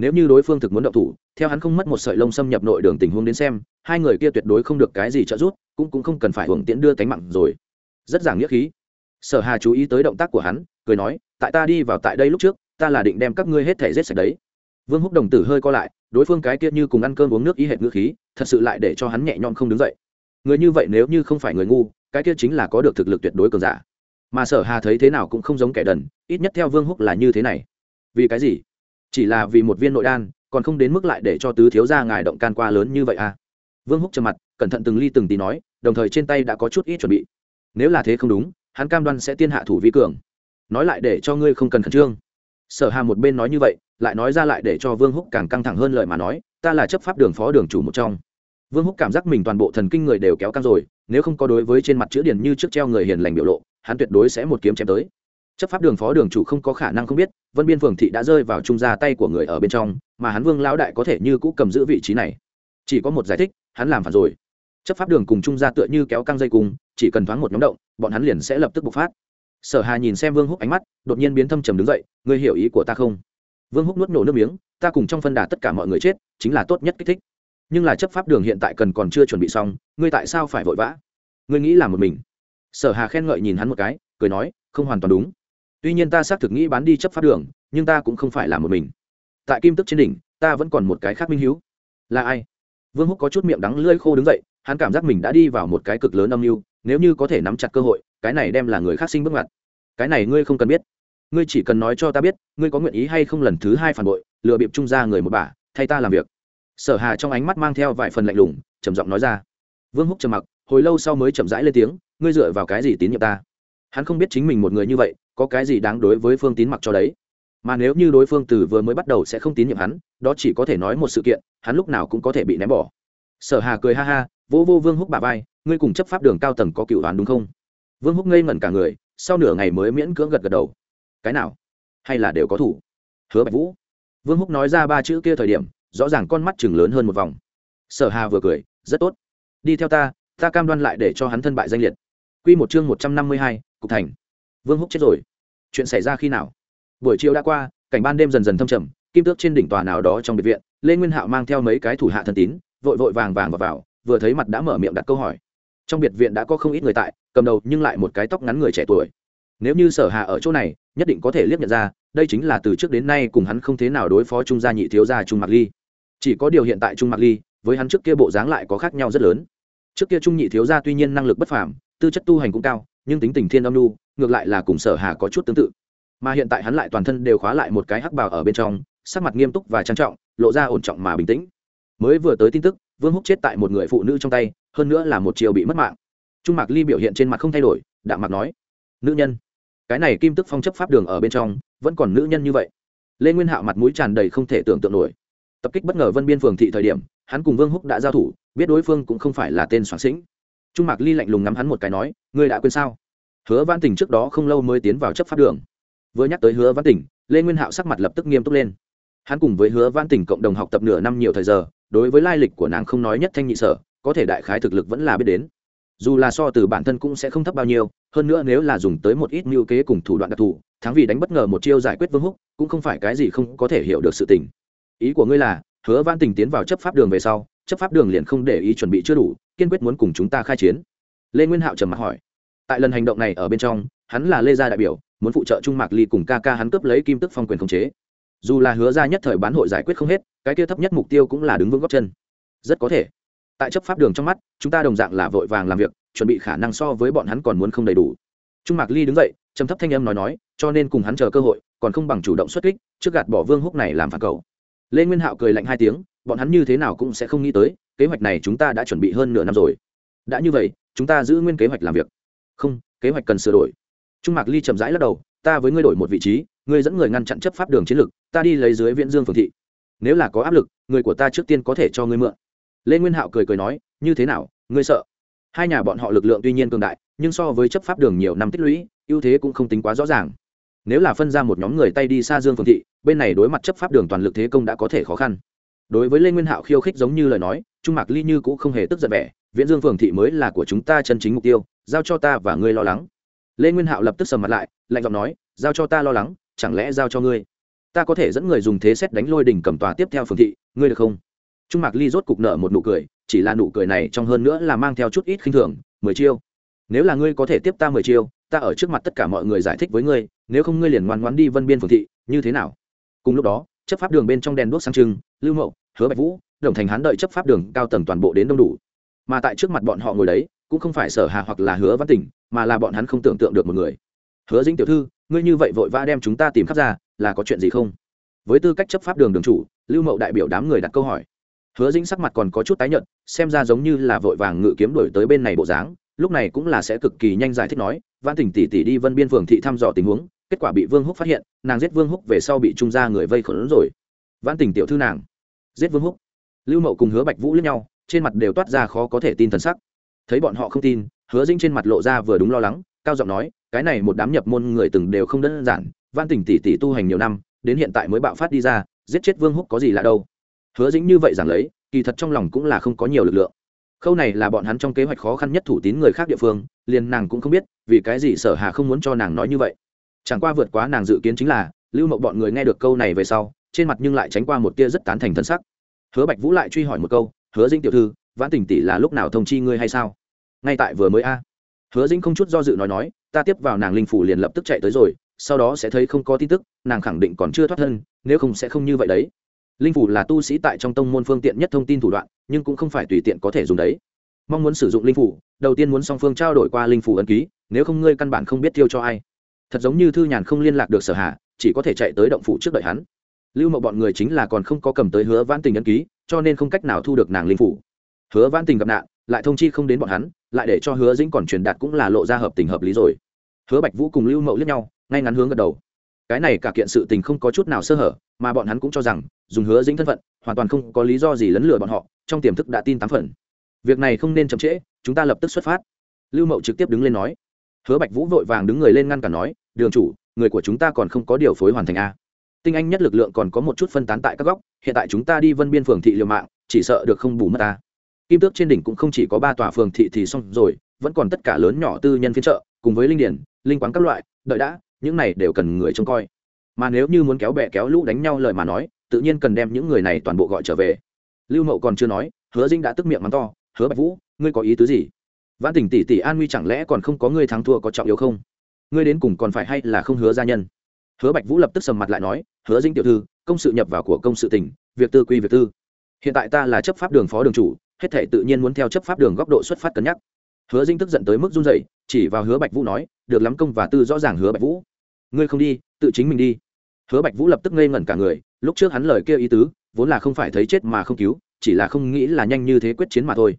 nếu như đối phương thực muốn động thủ, theo hắn không mất một sợi lông xâm nhập nội đường tình huống đến xem, hai người kia tuyệt đối không được cái gì trợ giúp, cũng cũng không cần phải hưởng tiễn đưa cánh mặn rồi. Rất giảng nghĩa khí. Sở hà chú ý tới động tác của hắn, cười nói, tại ta đi vào tại đây lúc trước, ta là định đem các ngươi hết thể giết sạch đấy. Vương húc đồng tử hơi co lại, đối phương cái kia như cùng ăn cơm uống nước ý hệ ngữ khí, thật sự lại để cho hắn nhẹ nhõm không đứng dậy. Người như vậy nếu như không phải người ngu, cái kia chính là có được thực lực tuyệt đối cường giả. Mà sở hà thấy thế nào cũng không giống kẻ đần, ít nhất theo vương húc là như thế này. Vì cái gì? Chỉ là vì một viên nội đan, còn không đến mức lại để cho tứ thiếu gia ngài động can qua lớn như vậy à? Vương húc trầm mặt, cẩn thận từng ly từng tí nói, đồng thời trên tay đã có chút ít chuẩn bị. Nếu là thế không đúng, hắn cam đoan sẽ tiên hạ thủ vi cường. Nói lại để cho ngươi không cần khẩn trương. Sở hà một bên nói như vậy, lại nói ra lại để cho vương húc càng căng thẳng hơn lời mà nói, ta là chấp pháp đường phó đường chủ một trong. Vương húc cảm giác mình toàn bộ thần kinh người đều kéo căng rồi, nếu không có đối với trên mặt chữ điển như trước treo người hiền lành biểu lộ, hắn tuyệt đối sẽ một kiếm chém tới. Chấp pháp đường phó đường chủ không có khả năng không biết vân biên phường thị đã rơi vào trung gia tay của người ở bên trong, mà hắn vương lão đại có thể như cũ cầm giữ vị trí này. Chỉ có một giải thích, hắn làm phản rồi. Chấp pháp đường cùng trung gia tựa như kéo căng dây cùng chỉ cần thoáng một nhóm động, bọn hắn liền sẽ lập tức bộc phát. Sở hà nhìn xem vương húc ánh mắt, đột nhiên biến thâm trầm đứng dậy, ngươi hiểu ý của ta không? Vương húc nuốt nổ nước miếng, ta cùng trong phân đà tất cả mọi người chết, chính là tốt nhất kích thích. Nhưng là chấp pháp đường hiện tại cần còn chưa chuẩn bị xong, ngươi tại sao phải vội vã? Ngươi nghĩ là một mình? Sở hà khen ngợi nhìn hắn một cái, cười nói, không hoàn toàn đúng tuy nhiên ta xác thực nghĩ bán đi chấp pháp đường, nhưng ta cũng không phải là một mình. Tại kim tức trên đỉnh, ta vẫn còn một cái khác minh hiếu. Là ai? Vương húc có chút miệng đắng lưỡi khô đứng dậy, hắn cảm giác mình đã đi vào một cái cực lớn âm mưu, nếu như có thể nắm chặt cơ hội, cái này đem là người khác sinh bước ngoặt. Cái này ngươi không cần biết. Ngươi chỉ cần nói cho ta biết, ngươi có nguyện ý hay không lần thứ hai phản bội, lừa bịp trung ra người một bà, thay ta làm việc. Sở hà trong ánh mắt mang theo vài phần lạnh lùng, trầm giọng nói ra. Vương húc trầm mặc, hồi lâu sau mới chậm rãi lên tiếng, ngươi dựa vào cái gì tín nhiệm ta? Hắn không biết chính mình một người như vậy có cái gì đáng đối với phương tín mặc cho đấy. Mà nếu như đối phương từ vừa mới bắt đầu sẽ không tín nhiệm hắn đó chỉ có thể nói một sự kiện hắn lúc nào cũng có thể bị ném bỏ. Sở hà cười ha ha vô vô vương húc bà vai ngươi cùng chấp pháp đường cao tầng có cựu đoán đúng không? Vương húc ngây ngẩn cả người sau nửa ngày mới miễn cưỡng gật gật đầu. Cái nào? Hay là đều có thủ? Hứa bạch vũ. Vương húc nói ra ba chữ kia thời điểm rõ ràng con mắt chừng lớn hơn một vòng. Sở hà vừa cười rất tốt. Đi theo ta ta cam đoan lại để cho hắn thân bại danh liệt. Quy một chương một trăm năm mươi hai, cục thành. Vương húc chết rồi chuyện xảy ra khi nào? Buổi chiều đã qua cảnh ban đêm dần dần thâm trầm kim tước trên đỉnh tòa nào đó trong biệt viện lê nguyên hạo mang theo mấy cái thủ hạ thân tín vội vội vàng vàng vào, vào vừa thấy mặt đã mở miệng đặt câu hỏi. Trong biệt viện đã có không ít người tại cầm đầu nhưng lại một cái tóc ngắn người trẻ tuổi. Nếu như sở hạ ở chỗ này nhất định có thể liếc nhận ra đây chính là từ trước đến nay cùng hắn không thế nào đối phó trung gia nhị thiếu gia trung mạc ly. Chỉ có điều hiện tại trung mạc ly với hắn trước kia bộ dáng lại có khác nhau rất lớn. Trước kia trung nhị thiếu gia tuy nhiên năng lực bất phàm tư chất tu hành cũng cao nhưng tính tình thiên âm nu, ngược lại là cùng sở hà có chút tương tự. Mà hiện tại hắn lại toàn thân đều khóa lại một cái hắc bào ở bên trong, sắc mặt nghiêm túc và trang trọng, lộ ra ổn trọng mà bình tĩnh. Mới vừa tới tin tức, vương húc chết tại một người phụ nữ trong tay, hơn nữa là một chiều bị mất mạng. Trung mạc ly biểu hiện trên mặt không thay đổi, đạm mạc nói, nữ nhân, cái này kim tức phong chấp pháp đường ở bên trong, vẫn còn nữ nhân như vậy. Lê nguyên hạo mặt mũi tràn đầy không thể tưởng tượng nổi. Tập kích bất ngờ vân biên phường thị thời điểm, hắn cùng vương húc đã giao thủ, biết đối phương cũng không phải là tên soạn sĩnh trung mạc ly lạnh lùng ngắm hắn một cái nói, ngươi đã quên sao? Hứa văn tỉnh trước đó không lâu mới tiến vào chấp pháp đường. Vừa nhắc tới hứa văn tỉnh lê nguyên hạo sắc mặt lập tức nghiêm túc lên. Hắn cùng với hứa văn tỉnh cộng đồng học tập nửa năm nhiều thời giờ, đối với lai lịch của nàng không nói nhất thanh nhị sở, có thể đại khái thực lực vẫn là biết đến. Dù là so từ bản thân cũng sẽ không thấp bao nhiêu, hơn nữa nếu là dùng tới một ít mưu kế cùng thủ đoạn đặc thù, thắng vì đánh bất ngờ một chiêu giải quyết vương húc, cũng không phải cái gì không có thể hiểu được sự tình. Ý của ngươi là hứa văn tình tiến vào chấp pháp đường về sau, chấp pháp đường liền không để ý chuẩn bị chưa đủ, kiên quyết muốn cùng chúng ta khai chiến. Lê nguyên hạo trầm mặc hỏi, tại lần hành động này ở bên trong, hắn là lê gia đại biểu, muốn phụ trợ trung mạc ly cùng ca ca hắn cướp lấy kim tức phong quyền khống chế. Dù là hứa ra nhất thời bán hội giải quyết không hết, cái kia thấp nhất mục tiêu cũng là đứng vững góc chân. Rất có thể, tại chấp pháp đường trong mắt, chúng ta đồng dạng là vội vàng làm việc, chuẩn bị khả năng so với bọn hắn còn muốn không đầy đủ. Trung mạc ly đứng dậy, trầm thấp thanh âm nói nói, cho nên cùng hắn chờ cơ hội, còn không bằng chủ động xuất kích, trước gạt bỏ vương húc này làm phản cầu lê nguyên hạo cười lạnh hai tiếng, bọn hắn như thế nào cũng sẽ không nghĩ tới, kế hoạch này chúng ta đã chuẩn bị hơn nửa năm rồi. Đã như vậy, chúng ta giữ nguyên kế hoạch làm việc. Không, kế hoạch cần sửa đổi. Trung mạc ly chậm rãi lắc đầu, ta với ngươi đổi một vị trí, ngươi dẫn người ngăn chặn chấp pháp đường chiến lược, ta đi lấy dưới viễn dương phường thị. Nếu là có áp lực, người của ta trước tiên có thể cho ngươi mượn. Lê nguyên hạo cười cười nói, như thế nào, ngươi sợ? Hai nhà bọn họ lực lượng tuy nhiên cường đại, nhưng so với chấp pháp đường nhiều năm tích lũy, ưu thế cũng không tính quá rõ ràng nếu là phân ra một nhóm người tay đi xa dương phường thị, bên này đối mặt chấp pháp đường toàn lực thế công đã có thể khó khăn. Đối với lê nguyên hạo khiêu khích giống như lời nói, trung mạc ly như cũng không hề tức giận vẻ, viễn dương phường thị mới là của chúng ta chân chính mục tiêu, giao cho ta và ngươi lo lắng. Lê nguyên hạo lập tức sầm mặt lại, lạnh giọng nói, giao cho ta lo lắng, chẳng lẽ giao cho ngươi? Ta có thể dẫn người dùng thế xét đánh lôi đỉnh cầm tòa tiếp theo phường thị, ngươi được không? Trung mạc ly rốt cục nợ một nụ cười, chỉ là nụ cười này trong hơn nữa là mang theo chút ít khinh thường, mười chiêu nếu là ngươi có thể tiếp ta mười chiêu, ta ở trước mặt tất cả mọi người giải thích với ngươi, nếu không ngươi liền ngoan ngoãn đi vân biên phường thị, như thế nào? Cùng lúc đó, chấp pháp đường bên trong đèn đuốc sang trưng, lưu mậu, hứa bạch vũ, đồng thành hán đợi chấp pháp đường cao tầng toàn bộ đến đông đủ. Mà tại trước mặt bọn họ ngồi đấy, cũng không phải sở hà hoặc là hứa văn tỉnh, mà là bọn hắn không tưởng tượng được một người. Hứa dĩnh tiểu thư, ngươi như vậy vội vã đem chúng ta tìm khắp ra, là có chuyện gì không? Với tư cách chấp pháp đường đường chủ, lưu mậu đại biểu đám người đặt câu hỏi. Hứa dĩnh sắc mặt còn có chút tái nhợt, xem ra giống như là vội vàng ngự kiếm đổi tới bên này bộ dáng lúc này cũng là sẽ cực kỳ nhanh giải thích nói văn tỉnh tỷ tỷ đi vân biên phường thị thăm dò tình huống, kết quả bị vương húc phát hiện, nàng giết vương húc về sau bị trung gia người vây khẩn rồi. Văn tỉnh tiểu thư nàng, giết vương húc. Lưu mậu cùng hứa bạch vũ lẫn nhau, trên mặt đều toát ra khó có thể tin thần sắc. Thấy bọn họ không tin, hứa dĩnh trên mặt lộ ra vừa đúng lo lắng, cao giọng nói, cái này một đám nhập môn người từng đều không đơn giản văn tỉnh tỷ tỷ tu hành nhiều năm, đến hiện tại mới bạo phát đi ra, giết chết vương húc có gì lạ đâu. Hứa dĩnh như vậy giảng lấy, kỳ thật trong lòng cũng là không có nhiều lực lượng khâu này là bọn hắn trong kế hoạch khó khăn nhất thủ tín người khác địa phương, liền nàng cũng không biết, vì cái gì sở hà không muốn cho nàng nói như vậy. Chẳng qua vượt quá nàng dự kiến chính là, lưu mộng bọn người nghe được câu này về sau, trên mặt nhưng lại tránh qua một tia rất tán thành thân sắc. Hứa bạch vũ lại truy hỏi một câu, hứa dĩnh tiểu thư, vãn tỉnh tỷ là lúc nào thông chi ngươi hay sao? Ngay tại vừa mới a. Hứa dĩnh không chút do dự nói nói, ta tiếp vào nàng linh phủ liền lập tức chạy tới rồi, sau đó sẽ thấy không có tin tức, nàng khẳng định còn chưa thoát thân, nếu không sẽ không như vậy đấy. Linh phủ là tu sĩ tại trong tông môn phương tiện nhất thông tin thủ đoạn nhưng cũng không phải tùy tiện có thể dùng đấy. Mong muốn sử dụng linh phủ, đầu tiên muốn song phương trao đổi qua linh phủ ấn ký, nếu không ngươi căn bản không biết tiêu cho ai. Thật giống như thư nhàn không liên lạc được sở hạ chỉ có thể chạy tới động phủ trước đợi hắn. Lưu mậu bọn người chính là còn không có cầm tới hứa vãn tình ấn ký, cho nên không cách nào thu được nàng linh phủ. Hứa vãn tình gặp nạn, lại thông chi không đến bọn hắn, lại để cho hứa dĩnh còn truyền đạt cũng là lộ ra hợp tình hợp lý rồi. Hứa bạch vũ cùng lưu mậu liếc nhau, ngay ngắn hướng gật đầu. Cái này cả kiện sự tình không có chút nào sơ hở, mà bọn hắn cũng cho rằng, dùng hứa dĩnh thân phận, hoàn toàn không có lý do gì lấn lừa bọn họ trong tiềm thức đã tin tám phần. Việc này không nên chậm trễ, chúng ta lập tức xuất phát. Lưu mậu trực tiếp đứng lên nói. Hứa bạch vũ vội vàng đứng người lên ngăn cản nói, đường chủ, người của chúng ta còn không có điều phối hoàn thành a tinh anh nhất lực lượng còn có một chút phân tán tại các góc, hiện tại chúng ta đi vân biên phường thị liều mạng, chỉ sợ được không bù mất ta. Kim tước trên đỉnh cũng không chỉ có ba tòa phường thị thì xong rồi, vẫn còn tất cả lớn nhỏ tư nhân phiên trợ cùng với linh điển, linh quán các loại, đợi đã, những này đều cần người trông coi. Mà nếu như muốn kéo bè kéo lũ đánh nhau lời mà nói, tự nhiên cần đem những người này toàn bộ gọi trở về lưu mậu còn chưa nói, hứa dinh đã tức miệng mắng to, hứa bạch vũ, ngươi có ý tứ gì? Văn tỉnh tỷ tỷ an nguy chẳng lẽ còn không có ngươi thắng thua có trọng yếu không? Ngươi đến cùng còn phải hay là không hứa gia nhân? Hứa bạch vũ lập tức sầm mặt lại nói, hứa dinh tiểu thư, công sự nhập vào của công sự tỉnh, việc tư quy việc tư. Hiện tại ta là chấp pháp đường phó đường chủ, hết thể tự nhiên muốn theo chấp pháp đường góc độ xuất phát cân nhắc. Hứa dinh tức giận tới mức run dậy chỉ vào hứa bạch vũ nói, được lắm công và tư rõ ràng hứa bạch vũ. Ngươi không đi, tự chính mình đi. Hứa bạch vũ lập tức ngây ngẩn cả người, lúc trước hắn lời kia ý tứ vốn là không phải thấy chết mà không cứu, chỉ là không nghĩ là nhanh như thế quyết chiến mà thôi.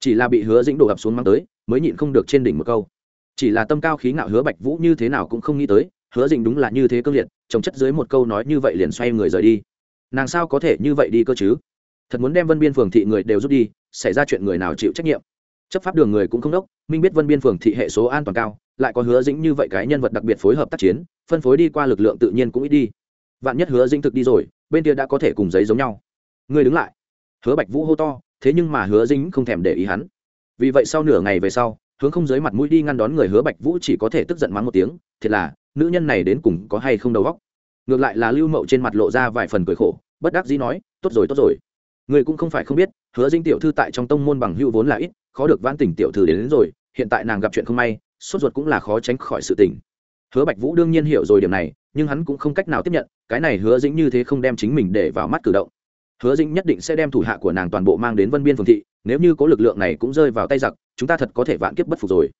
Chỉ là bị hứa dĩnh đổ ập xuống mang tới, mới nhịn không được trên đỉnh một câu. Chỉ là tâm cao khí ngạo hứa bạch vũ như thế nào cũng không nghĩ tới, hứa dĩnh đúng là như thế cương liệt trồng chất dưới một câu nói như vậy liền xoay người rời đi. Nàng sao có thể như vậy đi cơ chứ? Thật muốn đem vân biên phường thị người đều rút đi, xảy ra chuyện người nào chịu trách nhiệm? Chấp pháp đường người cũng không đốc, minh biết vân biên phường thị hệ số an toàn cao, lại có hứa dĩnh như vậy cái nhân vật đặc biệt phối hợp tác chiến, phân phối đi qua lực lượng tự nhiên cũng ít đi. Vạn nhất hứa dĩnh thực đi rồi bên kia đã có thể cùng giấy giống nhau. Ngươi đứng lại. Hứa bạch vũ hô to thế nhưng mà hứa dĩnh không thèm để ý hắn. Vì vậy sau nửa ngày về sau hướng không dưới mặt mũi đi ngăn đón người hứa bạch vũ chỉ có thể tức giận mắng một tiếng thiệt là nữ nhân này đến cùng có hay không đầu óc. Ngược lại là lưu mậu trên mặt lộ ra vài phần cười khổ bất đắc dĩ nói tốt rồi tốt rồi. Người cũng không phải không biết hứa dinh tiểu thư tại trong tông môn bằng hữu vốn là ít khó được vãn tỉnh tiểu thư đến, đến rồi hiện tại nàng gặp chuyện không may sốt ruột cũng là khó tránh khỏi sự tình. Hứa bạch vũ đương nhiên hiểu rồi điểm này nhưng hắn cũng không cách nào tiếp nhận, cái này hứa dĩnh như thế không đem chính mình để vào mắt cử động. Hứa dĩnh nhất định sẽ đem thủ hạ của nàng toàn bộ mang đến vân biên phường thị, nếu như có lực lượng này cũng rơi vào tay giặc, chúng ta thật có thể vạn kiếp bất phục rồi.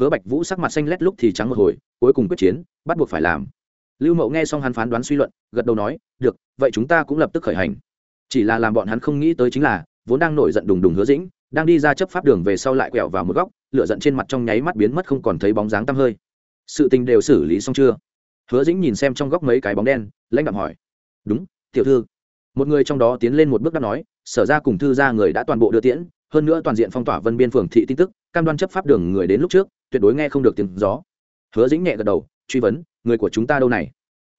Hứa bạch vũ sắc mặt xanh lét lúc thì trắng một hồi, cuối cùng quyết chiến, bắt buộc phải làm. Lưu mậu nghe xong hắn phán đoán suy luận, gật đầu nói, được, vậy chúng ta cũng lập tức khởi hành. Chỉ là làm bọn hắn không nghĩ tới chính là, vốn đang nổi giận đùng đùng hứa dĩnh, đang đi ra chấp pháp đường về sau lại quẹo vào một góc, lửa giận trên mặt trong nháy mắt biến mất không còn thấy bóng dáng tăm hơi. Sự tình đều xử lý xong chưa? Hứa dĩnh nhìn xem trong góc mấy cái bóng đen, lãnh đạm hỏi. Đúng, tiểu thư. Một người trong đó tiến lên một bước đáp nói, sở ra cùng thư ra người đã toàn bộ đưa tiễn, hơn nữa toàn diện phong tỏa vân biên phường thị tin tức, cam đoan chấp pháp đường người đến lúc trước, tuyệt đối nghe không được tiếng gió. Hứa dĩnh nhẹ gật đầu, truy vấn, người của chúng ta đâu này?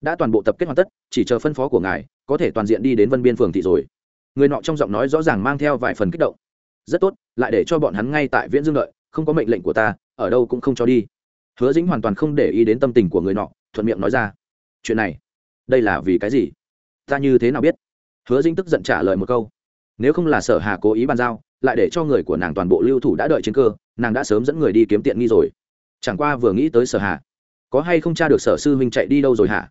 Đã toàn bộ tập kết hoàn tất, chỉ chờ phân phó của ngài, có thể toàn diện đi đến vân biên phường thị rồi. Người nọ trong giọng nói rõ ràng mang theo vài phần kích động. Rất tốt, lại để cho bọn hắn ngay tại viễn dương đợi, không có mệnh lệnh của ta, ở đâu cũng không cho đi. Hứa dĩnh hoàn toàn không để ý đến tâm tình của người nọ thuận miệng nói ra. Chuyện này, đây là vì cái gì? Ta như thế nào biết? Hứa dĩnh tức giận trả lời một câu. Nếu không là sở hà cố ý bàn giao, lại để cho người của nàng toàn bộ lưu thủ đã đợi trên cơ, nàng đã sớm dẫn người đi kiếm tiện nghi rồi. Chẳng qua vừa nghĩ tới sở hà, có hay không tra được sở sư huynh chạy đi đâu rồi hả?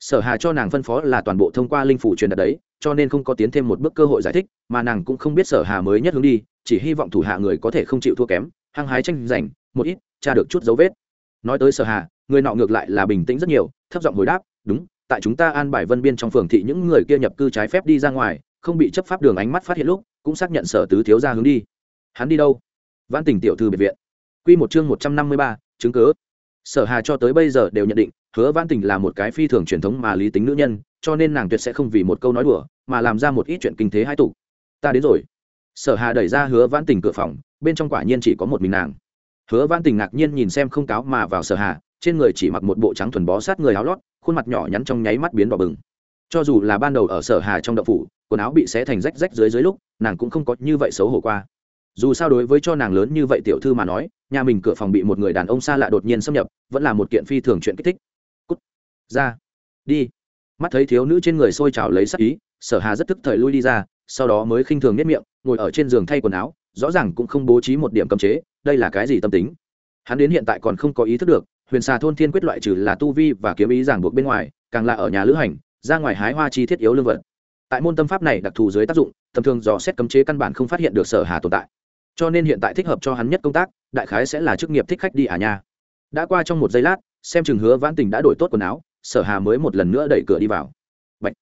Sở hà cho nàng phân phó là toàn bộ thông qua linh phủ truyền đạt đấy, cho nên không có tiến thêm một bước cơ hội giải thích, mà nàng cũng không biết sở hà mới nhất hướng đi, chỉ hy vọng thủ hạ người có thể không chịu thua kém, hăng hái tranh giành, một ít, tra được chút dấu vết. Nói tới sở hà người nọ ngược lại là bình tĩnh rất nhiều, thấp giọng hồi đáp, đúng, tại chúng ta an bài vân biên trong phường thị những người kia nhập cư trái phép đi ra ngoài, không bị chấp pháp đường ánh mắt phát hiện lúc, cũng xác nhận sở tứ thiếu ra hướng đi. Hắn đi đâu? Văn Tỉnh tiểu thư biệt viện. Quy một chương một trăm năm mươi ba, chứng cớ sở hà cho tới bây giờ đều nhận định, hứa văn Tỉnh là một cái phi thường truyền thống mà lý tính nữ nhân, cho nên nàng tuyệt sẽ không vì một câu nói đùa, mà làm ra một ít chuyện kinh thế hai tục ta đến rồi. Sở hà đẩy ra hứa vãn Tỉnh cửa phòng, bên trong quả nhiên chỉ có một mình nàng. Hứa vãn Tỉnh ngạc nhiên nhìn xem không cáo mà vào sở hà trên người chỉ mặc một bộ trắng thuần bó sát người áo lót, khuôn mặt nhỏ nhắn trong nháy mắt biến đỏ bừng. Cho dù là ban đầu ở sở hà trong đậu phủ, quần áo bị xé thành rách rách dưới dưới lúc, nàng cũng không có như vậy xấu hổ qua. Dù sao đối với cho nàng lớn như vậy tiểu thư mà nói, nhà mình cửa phòng bị một người đàn ông xa lạ đột nhiên xâm nhập, vẫn là một kiện phi thường chuyện kích thích. Cút. Ra. Đi. Mắt thấy thiếu nữ trên người sôi trào lấy sắc ý, sở hà rất tức thời lui đi ra, sau đó mới khinh thường nhất miệng, ngồi ở trên giường thay quần áo, rõ ràng cũng không bố trí một điểm cấm chế, đây là cái gì tâm tính? Hắn đến hiện tại còn không có ý thức được huyền xà thôn thiên quyết loại trừ là tu vi và kiếm ý giảng buộc bên ngoài, càng là ở nhà lữ hành, ra ngoài hái hoa chi thiết yếu lương vật. Tại môn tâm pháp này đặc thù dưới tác dụng, tầm thường dò xét cấm chế căn bản không phát hiện được sở hà tồn tại. Cho nên hiện tại thích hợp cho hắn nhất công tác, đại khái sẽ là chức nghiệp thích khách đi à nha. Đã qua trong một giây lát, xem chừng hứa vãn tình đã đổi tốt quần áo, sở hà mới một lần nữa đẩy cửa đi vào. Bạch.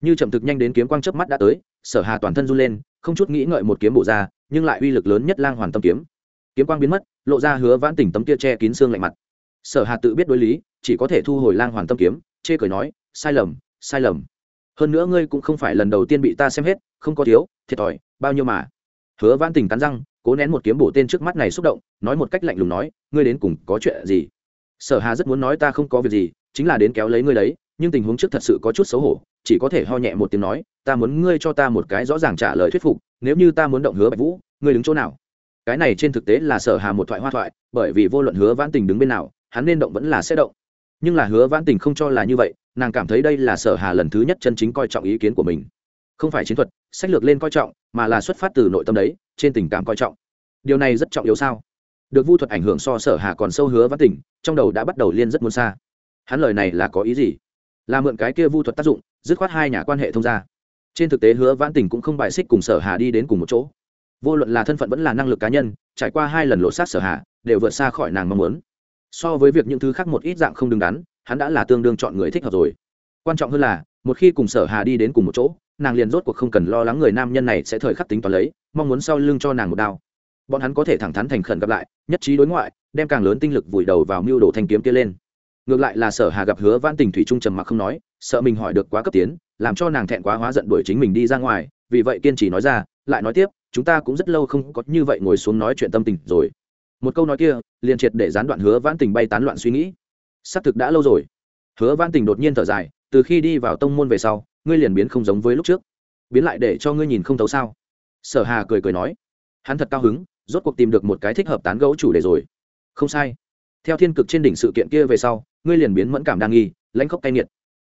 như chậm thực nhanh đến kiếm quang chớp mắt đã tới, sở hà toàn thân run lên, không chút nghĩ ngợi một kiếm bổ ra, nhưng lại uy lực lớn nhất lang hoàn tâm kiếm. Kiếm quang biến mất, lộ ra hứa vãn tình tấm kia che kín xương lạnh mặt sở hà tự biết đối lý, chỉ có thể thu hồi lang hoàn tâm kiếm, chê cười nói, sai lầm sai lầm. Hơn nữa ngươi cũng không phải lần đầu tiên bị ta xem hết, không có thiếu, thiệt thòi, bao nhiêu mà. Hứa vãn tình cắn răng, cố nén một kiếm bổ tên trước mắt này xúc động, nói một cách lạnh lùng nói, ngươi đến cùng có chuyện gì? Sở hà rất muốn nói ta không có việc gì, chính là đến kéo lấy ngươi đấy, nhưng tình huống trước thật sự có chút xấu hổ, chỉ có thể ho nhẹ một tiếng nói, ta muốn ngươi cho ta một cái rõ ràng trả lời thuyết phục, nếu như ta muốn động hứa bạch vũ, ngươi đứng chỗ nào? Cái này trên thực tế là sở hà một thoại hoa thoại, bởi vì vô luận hứa vãn tình đứng bên nào hắn nên động vẫn là sẽ động. Nhưng là hứa vãn tình không cho là như vậy, nàng cảm thấy đây là sở hà lần thứ nhất chân chính coi trọng ý kiến của mình. Không phải chiến thuật, sách lược lên coi trọng, mà là xuất phát từ nội tâm đấy, trên tình cảm coi trọng. Điều này rất trọng yếu sao? Được vu thuật ảnh hưởng so sở hà còn sâu hứa vãn tình, trong đầu đã bắt đầu liên rất muốn xa. Hắn lời này là có ý gì? Là mượn cái kia vu thuật tác dụng, dứt khoát hai nhà quan hệ thông gia. Trên thực tế hứa vãn tình cũng không bài xích cùng sở hà đi đến cùng một chỗ. Vô luận là thân phận vẫn là năng lực cá nhân, trải qua hai lần lộ sát sở hà, đều vượt xa khỏi nàng mong muốn so với việc những thứ khác một ít dạng không đứng đắn, hắn đã là tương đương chọn người thích hợp rồi. Quan trọng hơn là, một khi cùng sở hà đi đến cùng một chỗ, nàng liền rốt cuộc không cần lo lắng người nam nhân này sẽ thời khắc tính toán lấy, mong muốn sau lưng cho nàng một đao. Bọn hắn có thể thẳng thắn thành khẩn gặp lại, nhất trí đối ngoại, đem càng lớn tinh lực vùi đầu vào mưu đồ thanh kiếm kia lên. Ngược lại là sở hà gặp hứa vãn tình thủy trung trầm mặc không nói, sợ mình hỏi được quá cấp tiến, làm cho nàng thẹn quá hóa giận đuổi chính mình đi ra ngoài, vì vậy kiên trì nói ra, lại nói tiếp, chúng ta cũng rất lâu không có như vậy ngồi xuống nói chuyện tâm tình rồi một câu nói kia liền triệt để gián đoạn hứa vãn tình bay tán loạn suy nghĩ. Xác thực đã lâu rồi. Hứa vãn tình đột nhiên thở dài, từ khi đi vào tông môn về sau, ngươi liền biến không giống với lúc trước. Biến lại để cho ngươi nhìn không thấu sao? Sở hà cười cười nói. Hắn thật cao hứng, rốt cuộc tìm được một cái thích hợp tán gẫu chủ đề rồi. Không sai. Theo thiên cực trên đỉnh sự kiện kia về sau, ngươi liền biến mẫn cảm đa nghi, lãnh khóc cay nghiệt.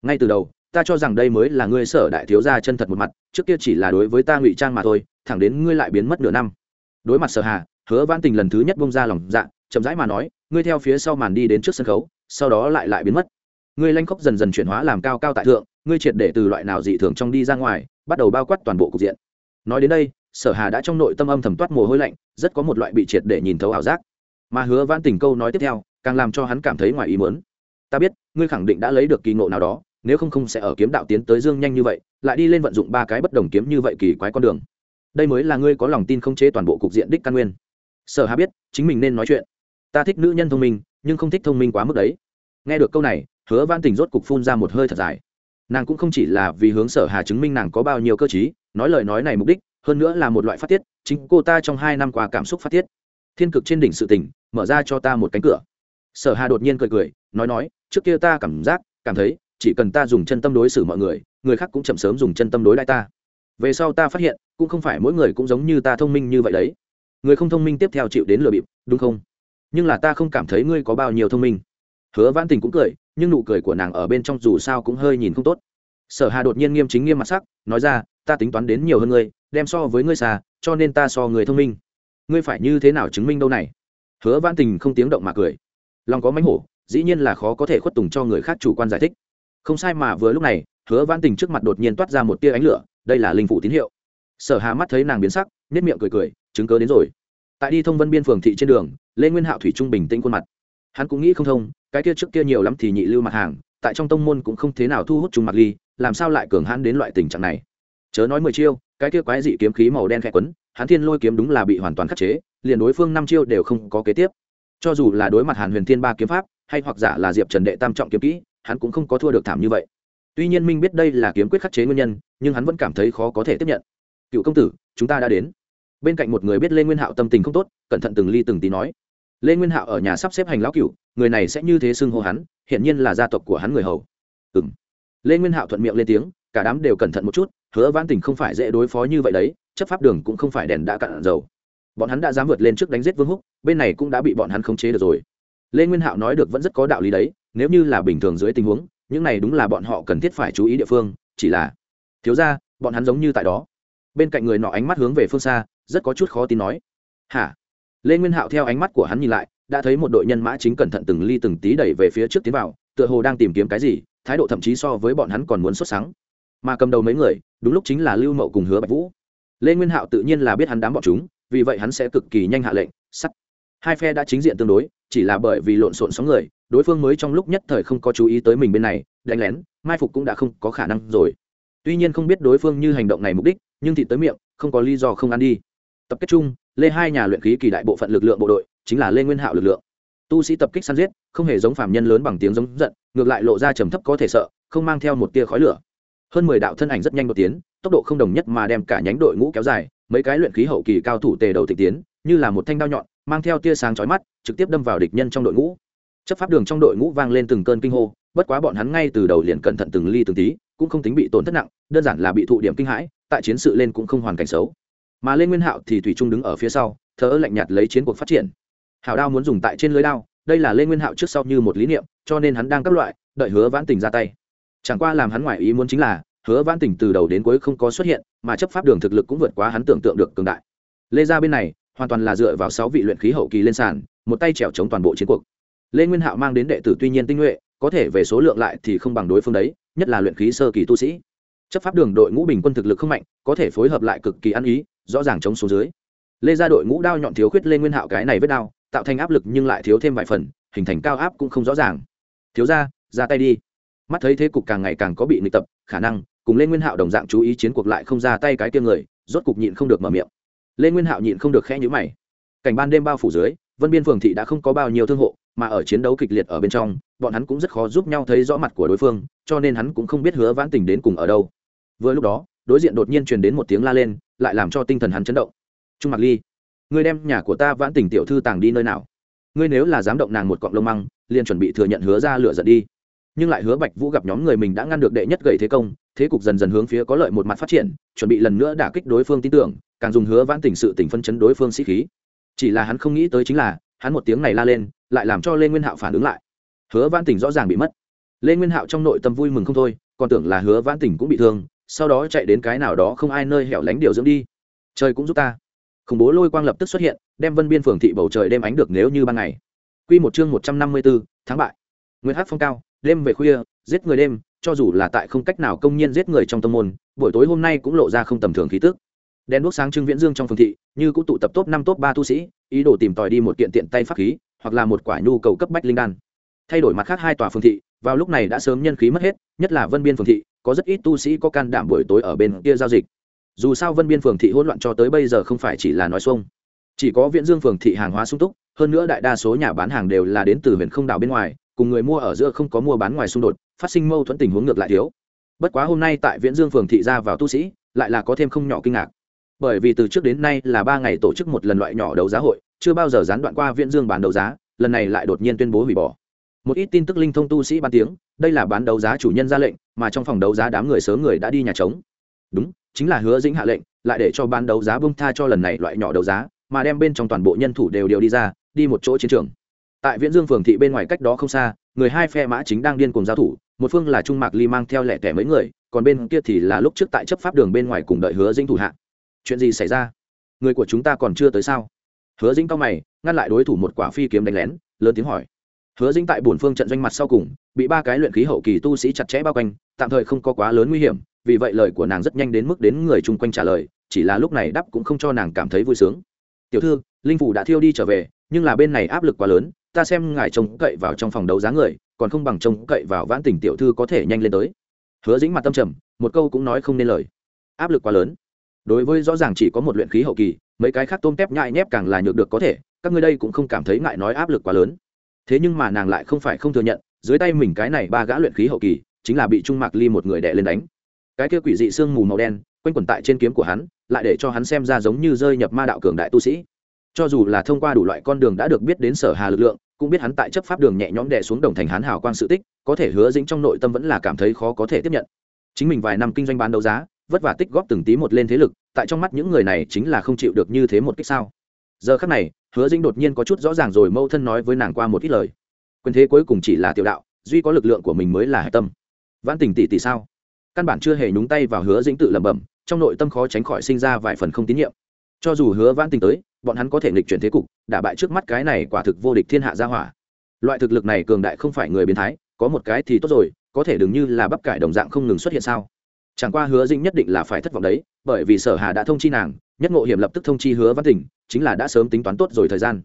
Ngay từ đầu, ta cho rằng đây mới là ngươi sở đại thiếu gia chân thật một mặt, trước kia chỉ là đối với ta ngụy trang mà thôi, thẳng đến ngươi lại biến mất nửa năm. Đối mặt sở hà hứa vãn tình lần thứ nhất bông ra lòng dạ chậm rãi mà nói, ngươi theo phía sau màn đi đến trước sân khấu, sau đó lại lại biến mất. Ngươi lanh khốc dần dần chuyển hóa làm cao cao tại thượng, ngươi triệt để từ loại nào dị thường trong đi ra ngoài, bắt đầu bao quát toàn bộ cục diện. Nói đến đây, sở hà đã trong nội tâm âm thầm toát mồ hôi lạnh, rất có một loại bị triệt để nhìn thấu ảo giác. Mà hứa vãn tình câu nói tiếp theo, càng làm cho hắn cảm thấy ngoài ý muốn. Ta biết, ngươi khẳng định đã lấy được kỳ ngộ nào đó, nếu không không sẽ ở kiếm đạo tiến tới dương nhanh như vậy, lại đi lên vận dụng ba cái bất đồng kiếm như vậy kỳ quái con đường. Đây mới là ngươi có lòng tin không chế toàn bộ cục diện đích căn nguyên sở hà biết, chính mình nên nói chuyện. Ta thích nữ nhân thông minh, nhưng không thích thông minh quá mức đấy. Nghe được câu này, hứa văn tình rốt cục phun ra một hơi thật dài. Nàng cũng không chỉ là vì hướng sở hà chứng minh nàng có bao nhiêu cơ chí nói lời nói này mục đích, hơn nữa là một loại phát tiết, chính cô ta trong hai năm qua cảm xúc phát tiết. Thiên cực trên đỉnh sự tình, mở ra cho ta một cánh cửa. Sở hà đột nhiên cười cười, nói nói, trước kia ta cảm giác, cảm thấy, chỉ cần ta dùng chân tâm đối xử mọi người người khác cũng chậm sớm dùng chân tâm đối lại ta. Về sau ta phát hiện, cũng không phải mỗi người cũng giống như ta thông minh như vậy đấy người không thông minh tiếp theo chịu đến lừa bịp, đúng không? Nhưng là ta không cảm thấy ngươi có bao nhiêu thông minh. Hứa Vãn tình cũng cười, nhưng nụ cười của nàng ở bên trong dù sao cũng hơi nhìn không tốt. Sở hà đột nhiên nghiêm chính nghiêm mặt sắc, nói ra, ta tính toán đến nhiều hơn ngươi, đem so với ngươi xa, cho nên ta so người thông minh. Ngươi phải như thế nào chứng minh đâu này? Hứa Vãn tình không tiếng động mà cười. Lòng có mánh hổ, dĩ nhiên là khó có thể khuất tùng cho người khác chủ quan giải thích. Không sai mà vừa lúc này, hứa Vãn tình trước mặt đột nhiên toát ra một tia ánh lửa, đây là linh phụ tín hiệu. Sở hà mắt thấy nàng biến sắc nhất miệng cười cười chứng cớ đến rồi. Tại đi thông vân biên phường thị trên đường, lê nguyên hạo thủy trung bình tĩnh khuôn mặt. Hắn cũng nghĩ không thông, cái kia trước kia nhiều lắm thì nhị lưu mặt hàng, tại trong tông môn cũng không thế nào thu hút trung mặt ly, làm sao lại cường hắn đến loại tình trạng này? Chớ nói mười chiêu, cái kia quái dị kiếm khí màu đen khẽ quấn, hắn thiên lôi kiếm đúng là bị hoàn toàn khắc chế, liền đối phương năm chiêu đều không có kế tiếp. Cho dù là đối mặt hàn huyền thiên ba kiếm pháp, hay hoặc giả là diệp trần đệ tam trọng kiếm kỹ, hắn cũng không có thua được thảm như vậy. Tuy nhiên minh biết đây là kiếm quyết khắc chế nguyên nhân, nhưng hắn vẫn cảm thấy khó có thể tiếp nhận. Cựu công tử, chúng ta đã đến bên cạnh một người biết lê nguyên hạo tâm tình không tốt, cẩn thận từng ly từng tí nói, lê nguyên hạo ở nhà sắp xếp hành lão cựu người này sẽ như thế xưng hô hắn, hiển nhiên là gia tộc của hắn người hầu. Ừ m lê nguyên hạo thuận miệng lên tiếng, cả đám đều cẩn thận một chút, hứa vãn tình không phải dễ đối phó như vậy đấy, chấp pháp đường cũng không phải đèn đã cạn dầu. Bọn hắn đã dám vượt lên trước đánh giết vương húc, bên này cũng đã bị bọn hắn khống chế được rồi. Lê nguyên hạo nói được vẫn rất có đạo lý đấy, nếu như là bình thường dưới tình huống, những này đúng là bọn họ cần thiết phải chú ý địa phương, chỉ là, thiếu ra bọn hắn giống như tại đó. Bên cạnh người nọ ánh mắt hướng về phương xa rất có chút khó tin nói. Hả? Lê nguyên hạo theo ánh mắt của hắn nhìn lại, đã thấy một đội nhân mã chính cẩn thận từng ly từng tí đẩy về phía trước tiến vào, tựa hồ đang tìm kiếm cái gì, thái độ thậm chí so với bọn hắn còn muốn xuất sáng mà cầm đầu mấy người, đúng lúc chính là lưu mậu cùng hứa bạch vũ. Lê nguyên hạo tự nhiên là biết hắn đám bọn chúng, vì vậy hắn sẽ cực kỳ nhanh hạ lệnh, sắt. Hai phe đã chính diện tương đối, chỉ là bởi vì lộn xộn sóng người, đối phương mới trong lúc nhất thời không có chú ý tới mình bên này, đánh lén, mai phục cũng đã không có khả năng rồi. Tuy nhiên không biết đối phương như hành động này mục đích, nhưng thì tới miệng, không có lý do không ăn đi tập kết chung, lê hai nhà luyện khí kỳ đại bộ phận lực lượng bộ đội chính là lê nguyên hạo lực lượng. Tu sĩ tập kích săn giết, không hề giống phạm nhân lớn bằng tiếng giống giận, ngược lại lộ ra trầm thấp có thể sợ, không mang theo một tia khói lửa. Hơn mười đạo thân ảnh rất nhanh đột tiến, tốc độ không đồng nhất mà đem cả nhánh đội ngũ kéo dài, mấy cái luyện khí hậu kỳ cao thủ tề đầu tịch tiến, như là một thanh đao nhọn, mang theo tia sáng chói mắt, trực tiếp đâm vào địch nhân trong đội ngũ. Chấp pháp đường trong đội ngũ vang lên từng cơn kinh hô, bất quá bọn hắn ngay từ đầu liền cẩn thận từng ly từng tí, cũng không tính bị tổn thất nặng, đơn giản là bị thụ điểm kinh hãi, tại chiến sự lên cũng không hoàn cảnh xấu mà lên nguyên hạo thì thủy trung đứng ở phía sau, thờ lạnh nhạt lấy chiến cuộc phát triển. Hảo đao muốn dùng tại trên lưới đao, đây là lên nguyên hạo trước sau như một lý niệm, cho nên hắn đang các loại, đợi hứa vãn tình ra tay. Chẳng qua làm hắn ngoại ý muốn chính là, hứa vãn tình từ đầu đến cuối không có xuất hiện, mà chấp pháp đường thực lực cũng vượt quá hắn tưởng tượng được cường đại. Lê ra bên này, hoàn toàn là dựa vào sáu vị luyện khí hậu kỳ lên sàn, một tay trèo chống toàn bộ chiến cuộc. Lê nguyên hạo mang đến đệ tử tuy nhiên tinh nhuệ, có thể về số lượng lại thì không bằng đối phương đấy, nhất là luyện khí sơ kỳ tu sĩ. Chấp pháp đường đội ngũ bình quân thực lực không mạnh, có thể phối hợp lại cực kỳ ăn ý rõ ràng chống số dưới. Lê ra đội ngũ đao nhọn thiếu khuyết lê nguyên hạo cái này vết đao, tạo thành áp lực nhưng lại thiếu thêm vài phần, hình thành cao áp cũng không rõ ràng. Thiếu ra ra tay đi. Mắt thấy thế cục càng ngày càng có bị nghịch tập, khả năng, cùng lê nguyên hạo đồng dạng chú ý chiến cuộc lại không ra tay cái tiêm người, rốt cục nhịn không được mở miệng. Lê nguyên hạo nhịn không được khẽ nhữ mày. Cảnh ban đêm bao phủ dưới, vân biên phường thị đã không có bao nhiêu thương hộ, mà ở chiến đấu kịch liệt ở bên trong, bọn hắn cũng rất khó giúp nhau thấy rõ mặt của đối phương, cho nên hắn cũng không biết hứa vãn tình đến cùng ở đâu. Vừa lúc đó, đối diện đột nhiên truyền đến một tiếng la lên lại làm cho tinh thần hắn chấn động. Trung mặc ly, ngươi đem nhà của ta vãn tình tiểu thư tàng đi nơi nào? Ngươi nếu là dám động nàng một cọng lông măng, liền chuẩn bị thừa nhận hứa ra lửa giận đi. Nhưng lại hứa bạch vũ gặp nhóm người mình đã ngăn được đệ nhất gậy thế công, thế cục dần dần hướng phía có lợi một mặt phát triển, chuẩn bị lần nữa đả kích đối phương tin tưởng, càng dùng hứa vãn tình sự tình phân chấn đối phương sĩ khí. Chỉ là hắn không nghĩ tới chính là, hắn một tiếng này la lên, lại làm cho lê nguyên hạo phản ứng lại. Hứa vãn tình rõ ràng bị mất. Lê nguyên hạo trong nội tâm vui mừng không thôi, còn tưởng là hứa vãn tình cũng bị thương sau đó chạy đến cái nào đó không ai nơi hẻo lánh điều dưỡng đi. Trời cũng giúp ta. Khủng bố lôi quang lập tức xuất hiện, đem vân biên phường thị bầu trời đêm ánh được nếu như ban ngày. Q một chương một trăm năm mươi bốn tháng bại. Nguyên hát phong cao, đêm về khuya, giết người đêm, cho dù là tại không cách nào công nhiên giết người trong tâm môn, buổi tối hôm nay cũng lộ ra không tầm thường khí tức. Đèn đuốc sáng trưng viễn dương trong phường thị, như cũng tụ tập top năm, top ba tu sĩ, ý đồ tìm tòi đi một kiện tiện tay pháp khí, hoặc là một quả nhu cầu cấp bách linh đan. Thay đổi mặt khác hai tòa phường thị, vào lúc này đã sớm nhân khí mất hết, nhất là vân biên phường thị có rất ít tu sĩ có can đảm buổi tối ở bên kia giao dịch. Dù sao vân biên phường thị hỗn loạn cho tới bây giờ không phải chỉ là nói xuông. Chỉ có viễn dương phường thị hàng hóa sung túc, hơn nữa đại đa số nhà bán hàng đều là đến từ huyện không đảo bên ngoài, cùng người mua ở giữa không có mua bán ngoài xung đột, phát sinh mâu thuẫn tình huống ngược lại thiếu. Bất quá hôm nay tại viễn dương phường thị ra vào tu sĩ, lại là có thêm không nhỏ kinh ngạc. Bởi vì từ trước đến nay là ba ngày tổ chức một lần loại nhỏ đấu giá hội, chưa bao giờ gián đoạn qua viễn dương bán đấu giá, lần này lại đột nhiên tuyên bố hủy bỏ một ít tin tức linh thông tu sĩ ban tiếng, đây là bán đấu giá chủ nhân ra lệnh, mà trong phòng đấu giá đám người sớm người đã đi nhà trống. Đúng, chính là hứa dĩnh hạ lệnh, lại để cho bán đấu giá bông tha cho lần này loại nhỏ đấu giá, mà đem bên trong toàn bộ nhân thủ đều đều đi ra, đi một chỗ chiến trường. Tại viễn dương phường thị bên ngoài cách đó không xa, người hai phe mã chính đang điên cùng giao thủ, một phương là trung mạc ly mang theo lẻ tẻ mấy người, còn bên kia thì là lúc trước tại chấp pháp đường bên ngoài cùng đợi hứa dĩnh thủ hạ. Chuyện gì xảy ra? Người của chúng ta còn chưa tới sao? Hứa dĩnh cao mày, ngăn lại đối thủ một quả phi kiếm đánh lén, lớn tiếng hỏi hứa dĩnh tại bổn phương trận doanh mặt sau cùng, bị ba cái luyện khí hậu kỳ tu sĩ chặt chẽ bao quanh, tạm thời không có quá lớn nguy hiểm, vì vậy lời của nàng rất nhanh đến mức đến người chung quanh trả lời, chỉ là lúc này đáp cũng không cho nàng cảm thấy vui sướng. Tiểu thư, linh phủ đã thiêu đi trở về, nhưng là bên này áp lực quá lớn, ta xem ngài trông cậy vào trong phòng đấu giá người, còn không bằng trông cậy vào vãn tình tiểu thư có thể nhanh lên tới. Hứa dĩnh mặt tâm trầm, một câu cũng nói không nên lời. Áp lực quá lớn. Đối với rõ ràng chỉ có một luyện khí hậu kỳ, mấy cái khác tôm tép nhại nhép càng là nhược được có thể, các ngươi đây cũng không cảm thấy ngại nói áp lực quá lớn thế nhưng mà nàng lại không phải không thừa nhận, dưới tay mình cái này ba gã luyện khí hậu kỳ, chính là bị trung mạc ly một người đè lên đánh. Cái kia quỷ dị sương mù màu đen, quanh quẩn tại trên kiếm của hắn, lại để cho hắn xem ra giống như rơi nhập ma đạo cường đại tu sĩ. Cho dù là thông qua đủ loại con đường đã được biết đến sở hà lực lượng, cũng biết hắn tại chấp pháp đường nhẹ nhõm đè xuống đồng thành hắn hào quang sự tích, có thể hứa dĩnh trong nội tâm vẫn là cảm thấy khó có thể tiếp nhận. Chính mình vài năm kinh doanh bán đấu giá, vất vả tích góp từng tí một lên thế lực, tại trong mắt những người này chính là không chịu được như thế một cách sao giờ khắc này, hứa dĩnh đột nhiên có chút rõ ràng rồi mâu thân nói với nàng qua một ít lời. Quyền thế cuối cùng chỉ là tiểu đạo, duy có lực lượng của mình mới là hạch tâm. Vãn tình tỷ tỷ sao? Căn bản chưa hề nhúng tay vào hứa dĩnh tự lẩm bẩm, trong nội tâm khó tránh khỏi sinh ra vài phần không tín nhiệm. Cho dù hứa vãn tình tới, bọn hắn có thể nghịch chuyển thế cục, đả bại trước mắt cái này quả thực vô địch thiên hạ gia hỏa. Loại thực lực này cường đại không phải người biến thái, có một cái thì tốt rồi, có thể đừng như là bắp cải đồng dạng không ngừng xuất hiện sao? Chẳng qua hứa dĩnh nhất định là phải thất vọng đấy, bởi vì sở hà đã thông chi nàng nhất ngộ hiểm lập tức thông chi hứa văn tình chính là đã sớm tính toán tốt rồi thời gian.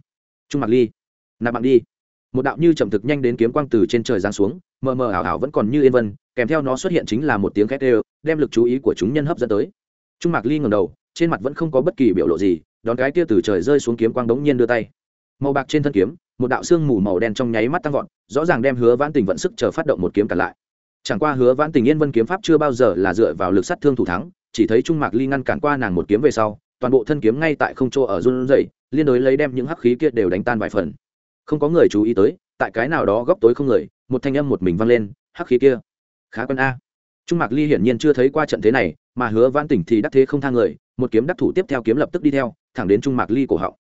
Trung mặc ly, nạp bạn đi. Một đạo như chậm thực nhanh đến kiếm quang từ trên trời giáng xuống, mờ mờ ảo ảo vẫn còn như yên vân, kèm theo nó xuất hiện chính là một tiếng khét đều, đem lực chú ý của chúng nhân hấp dẫn tới. Trung mạc ly ngầm đầu, trên mặt vẫn không có bất kỳ biểu lộ gì, đón cái kia từ trời rơi xuống kiếm quang đống nhiên đưa tay. Màu bạc trên thân kiếm, một đạo xương mù màu đen trong nháy mắt tăng vọt, rõ ràng đem hứa vãn tình vận sức chờ phát động một kiếm cả lại. Chẳng qua hứa vãn tình yên vân kiếm pháp chưa bao giờ là dựa vào lực sát thương thủ thắng chỉ thấy trung mạc ly ngăn cản qua nàng một kiếm về sau, toàn bộ thân kiếm ngay tại không chỗ ở run rẩy, liên đối lấy đem những hắc khí kia đều đánh tan vài phần. Không có người chú ý tới, tại cái nào đó góc tối không người, một thanh âm một mình vang lên, hắc khí kia, khá quân a. Trung mạc ly hiển nhiên chưa thấy qua trận thế này, mà hứa vãn tỉnh thì đắc thế không thang người, một kiếm đắc thủ tiếp theo kiếm lập tức đi theo, thẳng đến trung mạc ly cổ họng.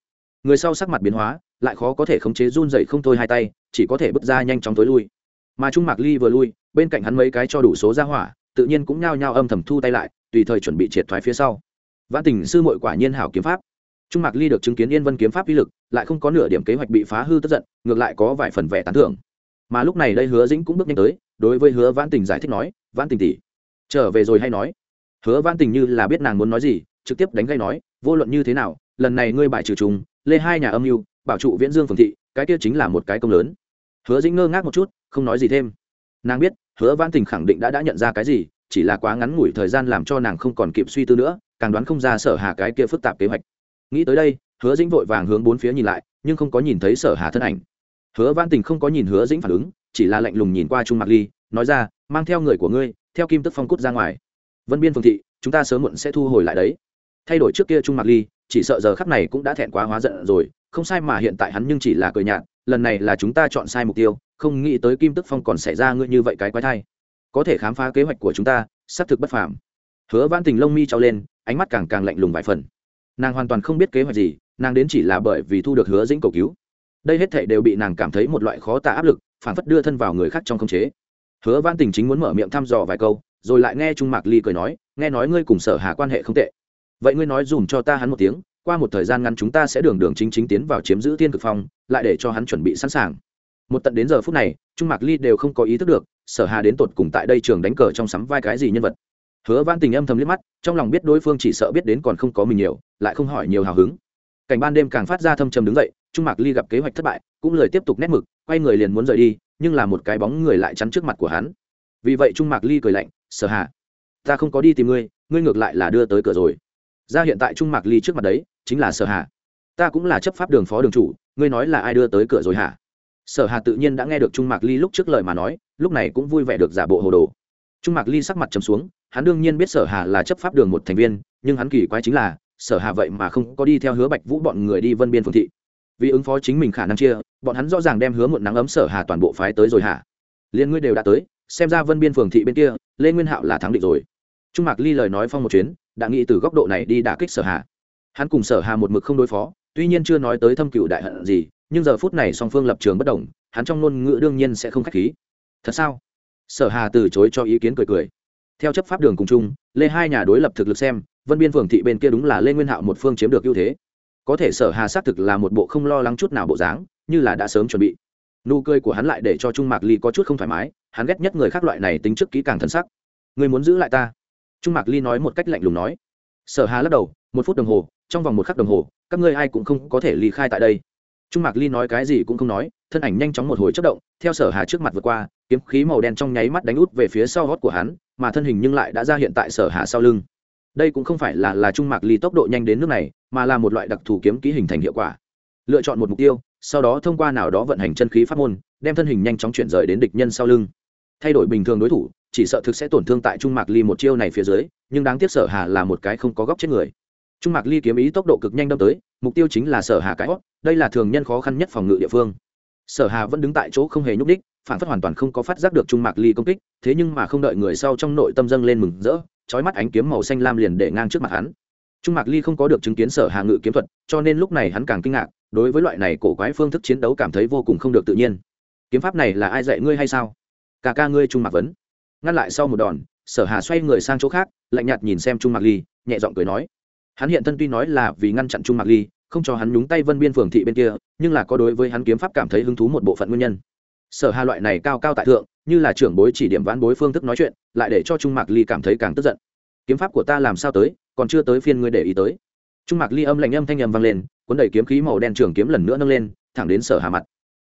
Người sau sắc mặt biến hóa, lại khó có thể khống chế run dậy không thôi hai tay, chỉ có thể bước ra nhanh chóng tối lui. Mà trung mạc ly vừa lui, bên cạnh hắn mấy cái cho đủ số ra hỏa, tự nhiên cũng nhao nhao âm thầm thu tay lại tùy thời chuẩn bị triệt thoái phía sau. Vãn tình sư mội quả nhiên hảo kiếm pháp. Trung mạc ly được chứng kiến yên vân kiếm pháp uy lực, lại không có nửa điểm kế hoạch bị phá hư tức giận, ngược lại có vài phần vẻ tán thưởng. Mà lúc này đây hứa dĩnh cũng bước nhanh tới, đối với hứa vãn tình giải thích nói, vãn tình tỷ, trở về rồi hay nói? Hứa vãn tình như là biết nàng muốn nói gì, trực tiếp đánh gây nói, vô luận như thế nào, lần này ngươi bại trừ trùng, lê hai nhà âm mưu, bảo trụ viễn dương phường thị, cái kia chính là một cái công lớn. Hứa dĩnh ngơ ngác một chút, không nói gì thêm. Nàng biết, hứa vãn tình khẳng định đã đã nhận ra cái gì chỉ là quá ngắn ngủi thời gian làm cho nàng không còn kịp suy tư nữa, càng đoán không ra sở hà cái kia phức tạp kế hoạch. Nghĩ tới đây, hứa dĩnh vội vàng hướng bốn phía nhìn lại, nhưng không có nhìn thấy sở hà thân ảnh. Hứa vãn tình không có nhìn hứa dĩnh phản ứng, chỉ là lạnh lùng nhìn qua trung mạc ly, nói ra, mang theo người của ngươi, theo kim tức phong cút ra ngoài. Vân biên phương thị, chúng ta sớm muộn sẽ thu hồi lại đấy. Thay đổi trước kia trung mạc ly, chỉ sợ giờ khắc này cũng đã thẹn quá hóa giận rồi, không sai mà hiện tại hắn nhưng chỉ là cười nhạt, lần này là chúng ta chọn sai mục tiêu, không nghĩ tới kim tức phong còn xảy ra ngươi như vậy cái quái thai có thể khám phá kế hoạch của chúng ta, xác thực bất phàm. Hứa vãn tình lông mi trao lên, ánh mắt càng càng lạnh lùng vài phần. Nàng hoàn toàn không biết kế hoạch gì, nàng đến chỉ là bởi vì thu được hứa dĩnh cầu cứu. Đây hết thảy đều bị nàng cảm thấy một loại khó tả áp lực, phản phất đưa thân vào người khác trong khống chế. Hứa Vãn tình chính muốn mở miệng thăm dò vài câu, rồi lại nghe trung mạc ly cười nói, nghe nói ngươi cùng sở hà quan hệ không tệ. Vậy ngươi nói dùm cho ta hắn một tiếng, qua một thời gian ngắn chúng ta sẽ đường đường chính chính tiến vào chiếm giữ thiên cực phong, lại để cho hắn chuẩn bị sẵn sàng. Một tận đến giờ phút này, trung mạc ly đều không có ý thức được sở hà đến tột cùng tại đây trường đánh cờ trong sắm vai cái gì nhân vật. Hứa văn tình âm thầm liếc mắt trong lòng biết đối phương chỉ sợ biết đến còn không có mình nhiều lại không hỏi nhiều hào hứng. Cảnh ban đêm càng phát ra thâm trầm đứng dậy trung mạc ly gặp kế hoạch thất bại cũng lời tiếp tục nét mực quay người liền muốn rời đi nhưng là một cái bóng người lại chắn trước mặt của hắn. Vì vậy trung mạc ly cười lạnh sở Hà, ta không có đi tìm ngươi ngươi ngược lại là đưa tới cửa rồi. Ra hiện tại trung mạc ly trước mặt đấy chính là sở Hà, ta cũng là chấp pháp đường phó đường chủ ngươi nói là ai đưa tới cửa rồi hả? Sở hà tự nhiên đã nghe được trung mạc ly lúc trước lời mà nói, lúc này cũng vui vẻ được giả bộ hồ đồ. Trung mạc ly sắc mặt trầm xuống, hắn đương nhiên biết sở hà là chấp pháp đường một thành viên, nhưng hắn kỳ quái chính là, sở hà vậy mà không có đi theo hứa bạch vũ bọn người đi vân biên phường thị. Vì ứng phó chính mình khả năng chia, bọn hắn rõ ràng đem hứa muộn nắng ấm sở hà toàn bộ phái tới rồi hả? Liên ngươi đều đã tới, xem ra vân biên phường thị bên kia, lê nguyên hạo là thắng định rồi. Trung mạc ly lời nói phong một chuyến, đã nghĩ từ góc độ này đi đả kích sở hà. Hắn cùng sở hà một mực không đối phó, tuy nhiên chưa nói tới thâm cựu đại hận gì nhưng giờ phút này song phương lập trường bất đồng, hắn trong ngôn ngữ đương nhiên sẽ không khách khí. Thật sao? Sở hà từ chối cho ý kiến cười cười. Theo chấp pháp đường cùng chung, lê hai nhà đối lập thực lực xem, vân biên phường thị bên kia đúng là lê nguyên hạo một phương chiếm được ưu thế. Có thể sở hà xác thực là một bộ không lo lắng chút nào bộ dáng, như là đã sớm chuẩn bị. Nụ cười của hắn lại để cho trung mạc ly có chút không thoải mái, hắn ghét nhất người khác loại này tính trước kỹ càng thân sắc. Người muốn giữ lại ta? Trung mạc ly nói một cách lạnh lùng nói. Sở hà lắc đầu, một phút đồng hồ, trong vòng một khắc đồng hồ, các ngươi ai cũng không có thể ly khai tại đây trung mạc ly nói cái gì cũng không nói, thân ảnh nhanh chóng một hồi chất động, theo sở hà trước mặt vượt qua, kiếm khí màu đen trong nháy mắt đánh út về phía sau hót của hắn, mà thân hình nhưng lại đã ra hiện tại sở hà sau lưng. Đây cũng không phải là là trung mạc ly tốc độ nhanh đến nước này, mà là một loại đặc thù kiếm ký hình thành hiệu quả. Lựa chọn một mục tiêu, sau đó thông qua nào đó vận hành chân khí pháp môn, đem thân hình nhanh chóng chuyển rời đến địch nhân sau lưng. Thay đổi bình thường đối thủ, chỉ sợ thực sẽ tổn thương tại trung mạc ly một chiêu này phía dưới, nhưng đáng tiếc sở hà là một cái không có góc chết người. Trung mạc ly kiếm ý tốc độ cực nhanh đâm tới, mục tiêu chính là sở hà cái hót đây là thường nhân khó khăn nhất phòng ngự địa phương. Sở hà vẫn đứng tại chỗ không hề nhúc đích phản phất hoàn toàn không có phát giác được trung mạc ly công kích, thế nhưng mà không đợi người sau trong nội tâm dâng lên mừng rỡ, chói mắt ánh kiếm màu xanh lam liền để ngang trước mặt hắn. Trung mạc ly không có được chứng kiến sở hà ngự kiếm thuật, cho nên lúc này hắn càng kinh ngạc, đối với loại này cổ quái phương thức chiến đấu cảm thấy vô cùng không được tự nhiên. Kiếm pháp này là ai dạy ngươi hay sao? Cả ca ngươi trung mạc vấn. Ngăn lại sau một đòn, sở hà xoay người sang chỗ khác, lạnh nhạt nhìn xem trung mạc ly, nhẹ giọng cười nói. Hắn hiện thân tuy nói là vì ngăn chặn trung mạc ly không cho hắn nhúng tay vân biên phường thị bên kia, nhưng là có đối với hắn kiếm pháp cảm thấy hứng thú một bộ phận nguyên nhân. Sở hà loại này cao cao tại thượng, như là trưởng bối chỉ điểm vãn bối phương thức nói chuyện, lại để cho trung mạc ly cảm thấy càng tức giận. Kiếm pháp của ta làm sao tới, còn chưa tới phiên ngươi để ý tới. Trung mạc ly âm lạnh âm thanh nhầm vang lên, cuốn đẩy kiếm khí màu đen trường kiếm lần nữa nâng lên, thẳng đến sở hà mặt.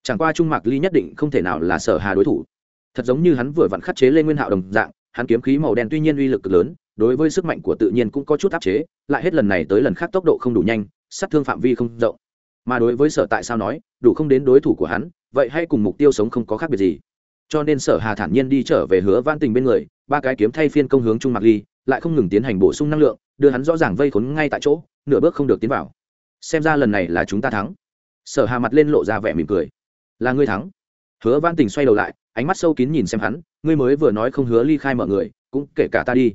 Chẳng qua trung mạc ly nhất định không thể nào là sở hà đối thủ. Thật giống như hắn vừa vặn khắc chế lên nguyên hạo đồng dạng, hắn kiếm khí màu đen tuy nhiên uy lực cực lớn, đối với sức mạnh của tự nhiên cũng có chút áp chế, lại hết lần này tới lần khác tốc độ không đủ nhanh sát thương phạm vi không rộng. Mà đối với sở tại sao nói, đủ không đến đối thủ của hắn, vậy hay cùng mục tiêu sống không có khác biệt gì. Cho nên sở hà thản nhiên đi trở về hứa van tình bên người, ba cái kiếm thay phiên công hướng trung mạc ly, lại không ngừng tiến hành bổ sung năng lượng, đưa hắn rõ ràng vây khốn ngay tại chỗ, nửa bước không được tiến vào. Xem ra lần này là chúng ta thắng. Sở hà mặt lên lộ ra vẻ mỉm cười. Là ngươi thắng. Hứa van tình xoay đầu lại, ánh mắt sâu kín nhìn xem hắn, ngươi mới vừa nói không hứa ly khai mọi người, cũng kể cả ta đi.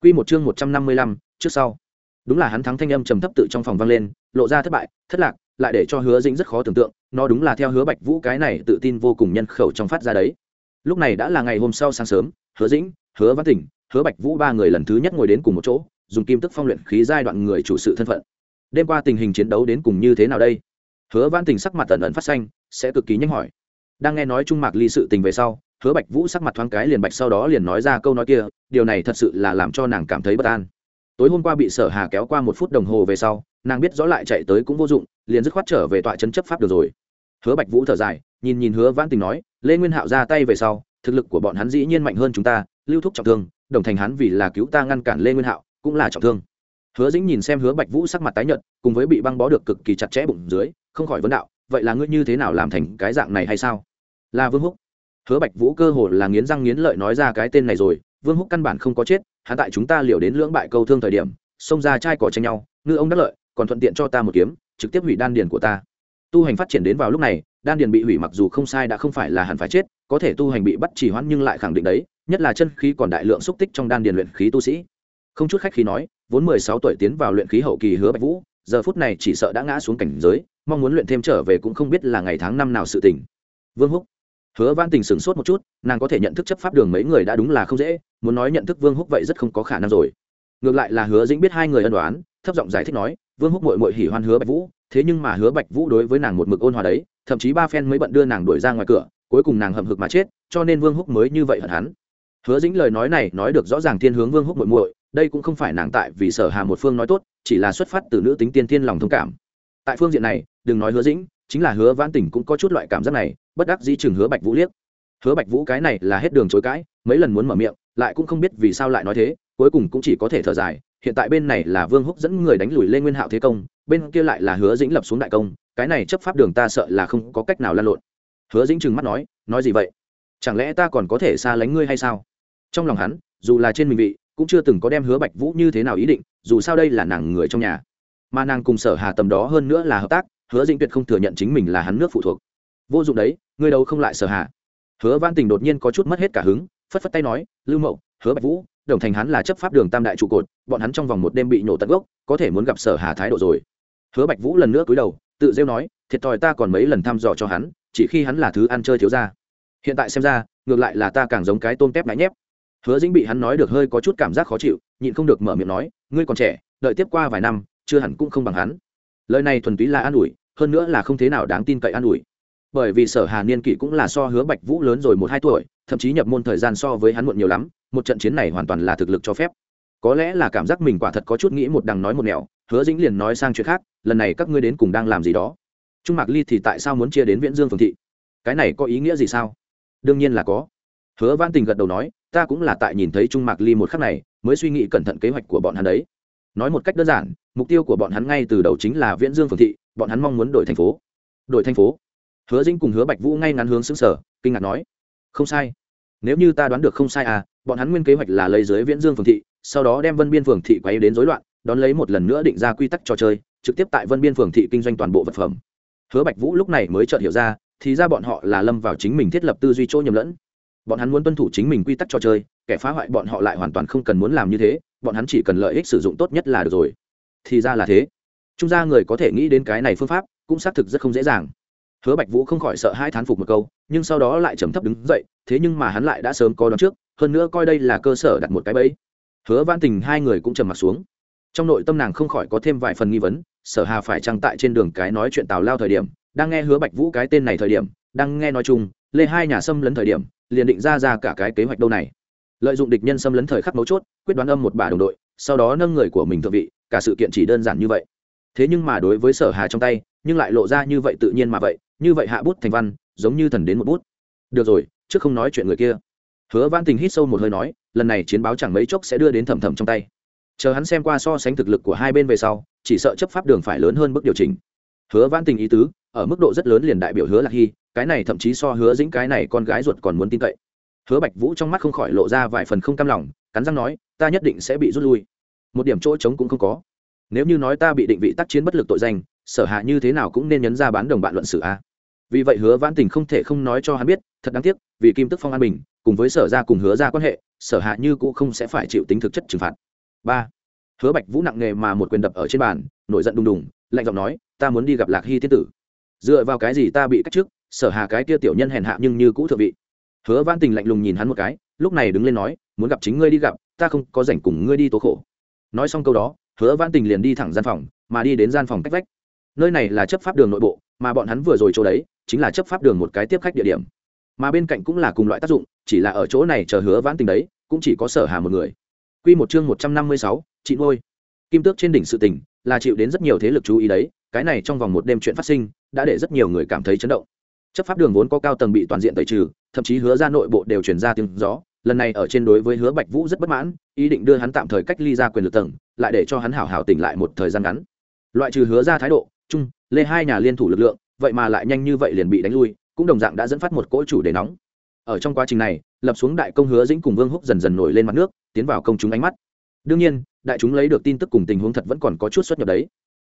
Quy một chương một trăm năm mươi lăm, trước sau đúng là hắn thắng thanh âm trầm thấp tự trong phòng vang lên, lộ ra thất bại, thất lạc, lại để cho hứa dĩnh rất khó tưởng tượng, nó đúng là theo hứa bạch vũ cái này tự tin vô cùng nhân khẩu trong phát ra đấy. Lúc này đã là ngày hôm sau sáng sớm, hứa dĩnh, hứa văn tỉnh hứa bạch vũ ba người lần thứ nhất ngồi đến cùng một chỗ, dùng kim tức phong luyện khí giai đoạn người chủ sự thân phận. Đêm qua tình hình chiến đấu đến cùng như thế nào đây? Hứa văn tỉnh sắc mặt tần ẩn phát xanh, sẽ cực kỳ nhanh hỏi. Đang nghe nói trung mạc ly sự tình về sau, hứa bạch vũ sắc mặt thoáng cái liền bạch sau đó liền nói ra câu nói kia, điều này thật sự là làm cho nàng cảm thấy bất an tối hôm qua bị sở hà kéo qua một phút đồng hồ về sau, nàng biết rõ lại chạy tới cũng vô dụng, liền dứt khoát trở về tọa chấn chấp pháp được rồi. Hứa bạch vũ thở dài, nhìn nhìn hứa vãn tình nói, lê nguyên hạo ra tay về sau, thực lực của bọn hắn dĩ nhiên mạnh hơn chúng ta, lưu thúc trọng thương, đồng thành hắn vì là cứu ta ngăn cản lê nguyên hạo, cũng là trọng thương. Hứa dĩnh nhìn xem hứa bạch vũ sắc mặt tái nhợt, cùng với bị băng bó được cực kỳ chặt chẽ bụng dưới, không khỏi vấn đạo, vậy là ngươi như thế nào làm thành cái dạng này hay sao? Là vương húc. Hứa bạch vũ cơ hồ là nghiến răng nghiến lợi nói ra cái tên này rồi, vương húc căn bản không có chết hắn tại chúng ta liều đến lưỡng bại câu thương thời điểm, xông ra trai cỏ tranh nhau, ngư ông đắc lợi, còn thuận tiện cho ta một kiếm, trực tiếp hủy đan điền của ta. Tu hành phát triển đến vào lúc này, đan điền bị hủy mặc dù không sai đã không phải là hẳn phải chết, có thể tu hành bị bắt chỉ hoãn nhưng lại khẳng định đấy, nhất là chân khí còn đại lượng xúc tích trong đan điền luyện khí tu sĩ. Không chút khách khí nói, vốn mười sáu tuổi tiến vào luyện khí hậu kỳ hứa bạch vũ, giờ phút này chỉ sợ đã ngã xuống cảnh giới, mong muốn luyện thêm trở về cũng không biết là ngày tháng năm nào sự tỉnh vương húc hứa văn tình sửng sốt một chút, nàng có thể nhận thức chấp pháp đường mấy người đã đúng là không dễ, muốn nói nhận thức vương húc vậy rất không có khả năng rồi. Ngược lại là hứa dĩnh biết hai người ân đoán thấp giọng giải thích nói, vương húc mội mội hỉ hoan hứa bạch vũ, thế nhưng mà hứa bạch vũ đối với nàng một mực ôn hòa đấy, thậm chí ba phen mới bận đưa nàng đuổi ra ngoài cửa, cuối cùng nàng hậm hực mà chết, cho nên vương húc mới như vậy hận hắn. Hứa dĩnh lời nói này nói được rõ ràng thiên hướng vương húc muội muội, đây cũng không phải nàng tại vì sở hà một phương nói tốt, chỉ là xuất phát từ nữ tính tiên thiên lòng thông cảm. Tại phương diện này, đừng nói hứa dĩnh, chính là hứa vãn tỉnh cũng có chút loại cảm giác này bất đắc dĩ chừng hứa bạch vũ liếc. Hứa bạch vũ cái này là hết đường chối cãi, mấy lần muốn mở miệng, lại cũng không biết vì sao lại nói thế, cuối cùng cũng chỉ có thể thở dài. Hiện tại bên này là vương húc dẫn người đánh lùi lên nguyên hạo thế công, bên kia lại là hứa dĩnh lập xuống đại công, cái này chấp pháp đường ta sợ là không có cách nào lan lộn. Hứa dĩnh trừng mắt nói nói gì vậy? Chẳng lẽ ta còn có thể xa lánh ngươi hay sao? Trong lòng hắn, dù là trên mình vị, cũng chưa từng có đem hứa bạch vũ như thế nào ý định, dù sao đây là nàng người trong nhà. Mà nàng cùng sở hà tầm đó hơn nữa là hợp tác, hứa dĩnh tuyệt không thừa nhận chính mình là hắn nước phụ thuộc vô dụng đấy, ngươi đâu không lại sở hà hứa văn tình đột nhiên có chút mất hết cả hứng, phất phất tay nói, lưu mậu, hứa bạch vũ, đồng thành hắn là chấp pháp đường tam đại trụ cột, bọn hắn trong vòng một đêm bị nổ tận gốc, có thể muốn gặp sở hà thái độ rồi. Hứa bạch vũ lần nữa cúi đầu, tự rêu nói, thiệt thòi ta còn mấy lần thăm dò cho hắn, chỉ khi hắn là thứ ăn chơi thiếu ra hiện tại xem ra, ngược lại là ta càng giống cái tôm tép ngã nhép. Hứa dĩnh bị hắn nói được hơi có chút cảm giác khó chịu, nhịn không được mở miệng nói, ngươi còn trẻ, đợi tiếp qua vài năm, chưa hẳn cũng không bằng hắn. Lời này thuần túy là an ủi, hơn nữa là không thế nào đáng tin cậy an ủi bởi vì sở hà niên kỷ cũng là so hứa bạch vũ lớn rồi một hai tuổi, thậm chí nhập môn thời gian so với hắn muộn nhiều lắm, một trận chiến này hoàn toàn là thực lực cho phép. Có lẽ là cảm giác mình quả thật có chút nghĩ một đằng nói một nẻo, hứa dĩnh liền nói sang chuyện khác, lần này các ngươi đến cùng đang làm gì đó. Trung mạc ly thì tại sao muốn chia đến viễn dương phường thị? Cái này có ý nghĩa gì sao? Đương nhiên là có. Hứa văn tình gật đầu nói, ta cũng là tại nhìn thấy trung mạc ly một khắc này, mới suy nghĩ cẩn thận kế hoạch của bọn hắn đấy. Nói một cách đơn giản, mục tiêu của bọn hắn ngay từ đầu chính là viễn dương phường thị, bọn hắn mong muốn đổi thành phố. Đổi thành phố? Hứa dĩnh cùng hứa bạch vũ ngay ngắn hướng xứng sở kinh ngạc nói, không sai. Nếu như ta đoán được không sai à bọn hắn nguyên kế hoạch là lấy dưới viễn dương phường thị, sau đó đem vân biên phường thị quay đến rối loạn, đón lấy một lần nữa định ra quy tắc trò chơi, trực tiếp tại vân biên phường thị kinh doanh toàn bộ vật phẩm. Hứa bạch vũ lúc này mới chợt hiểu ra, thì ra bọn họ là lâm vào chính mình thiết lập tư duy chỗ nhầm lẫn. Bọn hắn muốn tuân thủ chính mình quy tắc trò chơi, kẻ phá hoại bọn họ lại hoàn toàn không cần muốn làm như thế, bọn hắn chỉ cần lợi ích sử dụng tốt nhất là được rồi. Thì ra là thế. Trung gia người có thể nghĩ đến cái này phương pháp, cũng xác thực rất không dễ dàng hứa bạch vũ không khỏi sợ hai thán phục một câu, nhưng sau đó lại trầm thấp đứng dậy, thế nhưng mà hắn lại đã sớm có đón trước, hơn nữa coi đây là cơ sở đặt một cái bẫy. Hứa văn tình hai người cũng trầm mặt xuống. Trong nội tâm nàng không khỏi có thêm vài phần nghi vấn, sở hà phải trăng tại trên đường cái nói chuyện tào lao thời điểm, đang nghe hứa bạch vũ cái tên này thời điểm, đang nghe nói chung, lê hai nhà xâm lấn thời điểm, liền định ra ra cả cái kế hoạch đâu này. Lợi dụng địch nhân xâm lấn thời khắc mấu chốt, quyết đoán âm một bà đồng đội, sau đó nâng người của mình thượng vị, cả sự kiện chỉ đơn giản như vậy. Thế nhưng mà đối với sở hà trong tay, nhưng lại lộ ra như vậy tự nhiên mà vậy như vậy hạ bút thành văn, giống như thần đến một bút. Được rồi, trước không nói chuyện người kia. Hứa văn tình hít sâu một hơi nói, lần này chiến báo chẳng mấy chốc sẽ đưa đến thẩm thẩm trong tay. Chờ hắn xem qua so sánh thực lực của hai bên về sau, chỉ sợ chấp pháp đường phải lớn hơn bước điều chỉnh. Hứa văn tình ý tứ, ở mức độ rất lớn liền đại biểu hứa lạc hy, cái này thậm chí so hứa dĩnh cái này con gái ruột còn muốn tin cậy. Hứa bạch vũ trong mắt không khỏi lộ ra vài phần không cam lòng, cắn răng nói, ta nhất định sẽ bị rút lui. Một điểm chỗ trống cũng không có. Nếu như nói ta bị định vị tác chiến bất lực tội danh sở hạ như thế nào cũng nên nhấn ra bán đồng bạn luận xử a. Vì vậy hứa vãn tình không thể không nói cho hắn biết, thật đáng tiếc, vì kim tức phong an bình, cùng với sở ra cùng hứa ra quan hệ, sở hạ như cũng không sẽ phải chịu tính thực chất trừng phạt. Ba, hứa bạch vũ nặng nghề mà một quyền đập ở trên bàn, nổi giận đùng đùng, lạnh giọng nói, ta muốn đi gặp lạc hy tiên tử. Dựa vào cái gì ta bị cách trước, sở hà cái kia tiểu nhân hèn hạ nhưng như cũ thượng vị. Hứa vãn tình lạnh lùng nhìn hắn một cái, lúc này đứng lên nói, muốn gặp chính ngươi đi gặp, ta không có rảnh cùng ngươi đi tố khổ. Nói xong câu đó, hứa vãn tình liền đi thẳng gian phòng, mà đi đến gian phòng cách vách nơi này là chấp pháp đường nội bộ mà bọn hắn vừa rồi chỗ đấy chính là chấp pháp đường một cái tiếp khách địa điểm. Mà bên cạnh cũng là cùng loại tác dụng chỉ là ở chỗ này chờ hứa vãn tình đấy cũng chỉ có sở hà một người. Quy một chương một trăm năm mươi sáu, chị ngôi kim tước trên đỉnh sự tình là chịu đến rất nhiều thế lực chú ý đấy cái này trong vòng một đêm chuyện phát sinh đã để rất nhiều người cảm thấy chấn động. Chấp pháp đường vốn có cao tầng bị toàn diện tẩy trừ thậm chí hứa ra nội bộ đều chuyển ra tiếng gió. Lần này ở trên đối với hứa bạch vũ rất bất mãn ý định đưa hắn tạm thời cách ly ra quyền lực tầng lại để cho hắn hảo hảo tỉnh lại một thời gian ngắn. Loại trừ hứa ra thái độ Trung, lê hai nhà liên thủ lực lượng vậy mà lại nhanh như vậy liền bị đánh lui cũng đồng dạng đã dẫn phát một cỗ chủ đề nóng. Ở trong quá trình này lập xuống đại công hứa dĩnh cùng vương húc dần dần nổi lên mặt nước tiến vào công chúng ánh mắt. Đương nhiên đại chúng lấy được tin tức cùng tình huống thật vẫn còn có chút xuất nhập đấy.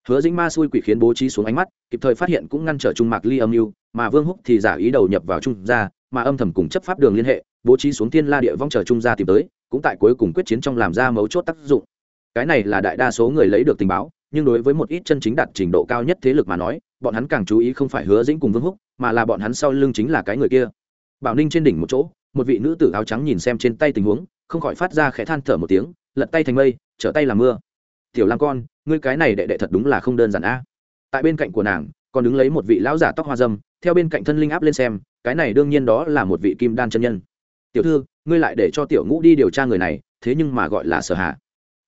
Hứa dĩnh ma xui quỷ khiến bố trí xuống ánh mắt kịp thời phát hiện cũng ngăn trở trung mạc ly âm mưu mà vương húc thì giả ý đầu nhập vào trung gia mà âm thầm cùng chấp pháp đường liên hệ bố trí xuống thiên la địa vong chờ trung gia tìm tới cũng tại cuối cùng quyết chiến trong làm ra mấu chốt tác dụng. Cái này là đại đa số người lấy được tình báo nhưng đối với một ít chân chính đạt trình độ cao nhất thế lực mà nói, bọn hắn càng chú ý không phải hứa dĩnh cùng vương húc, mà là bọn hắn sau lưng chính là cái người kia. Bảo ninh trên đỉnh một chỗ, một vị nữ tử áo trắng nhìn xem trên tay tình huống, không khỏi phát ra khẽ than thở một tiếng, lật tay thành mây, trở tay làm mưa. Tiểu lam con, ngươi cái này đệ đệ thật đúng là không đơn giản a. Tại bên cạnh của nàng, còn đứng lấy một vị lão giả tóc hoa dâm, theo bên cạnh thân linh áp lên xem, cái này đương nhiên đó là một vị kim đan chân nhân. Tiểu thư, ngươi lại để cho tiểu ngũ đi điều tra người này, thế nhưng mà gọi là sở hạ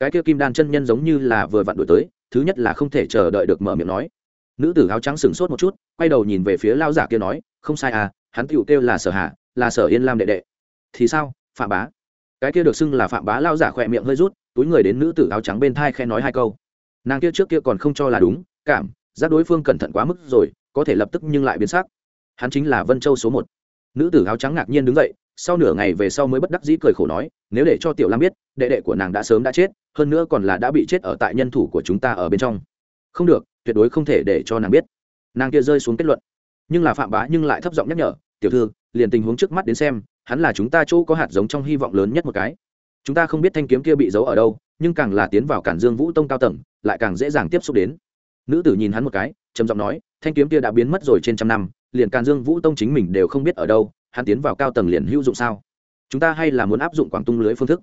cái kia kim đan chân nhân giống như là vừa vặn đổi tới thứ nhất là không thể chờ đợi được mở miệng nói. Nữ tử áo trắng sửng sốt một chút, quay đầu nhìn về phía lao giả kia nói, không sai à hắn tựu kêu là sở hạ, là sở yên lam đệ đệ. Thì sao, phạm bá? Cái kia được xưng là phạm bá lao giả khỏe miệng hơi rút, túi người đến nữ tử áo trắng bên thai khen nói hai câu. Nàng kia trước kia còn không cho là đúng, cảm giác đối phương cẩn thận quá mức rồi, có thể lập tức nhưng lại biến sắc. Hắn chính là vân châu số một. Nữ tử áo trắng ngạc nhiên đứng dậy sau nửa ngày về sau mới bất đắc dĩ cười khổ nói, nếu để cho tiểu lam biết, đệ đệ của nàng đã sớm đã chết, hơn nữa còn là đã bị chết ở tại nhân thủ của chúng ta ở bên trong. Không được, tuyệt đối không thể để cho nàng biết. Nàng kia rơi xuống kết luận. Nhưng là phạm bá nhưng lại thấp giọng nhắc nhở, tiểu thư, liền tình huống trước mắt đến xem, hắn là chúng ta chỗ có hạt giống trong hy vọng lớn nhất một cái. Chúng ta không biết thanh kiếm kia bị giấu ở đâu, nhưng càng là tiến vào cản dương vũ tông cao tầng, lại càng dễ dàng tiếp xúc đến. Nữ tử nhìn hắn một cái, trầm giọng nói, thanh kiếm kia đã biến mất rồi trên trăm năm, liền càn dương vũ tông chính mình đều không biết ở đâu hắn tiến vào cao tầng liền hữu dụng sao? Chúng ta hay là muốn áp dụng quảng tung lưới phương thức.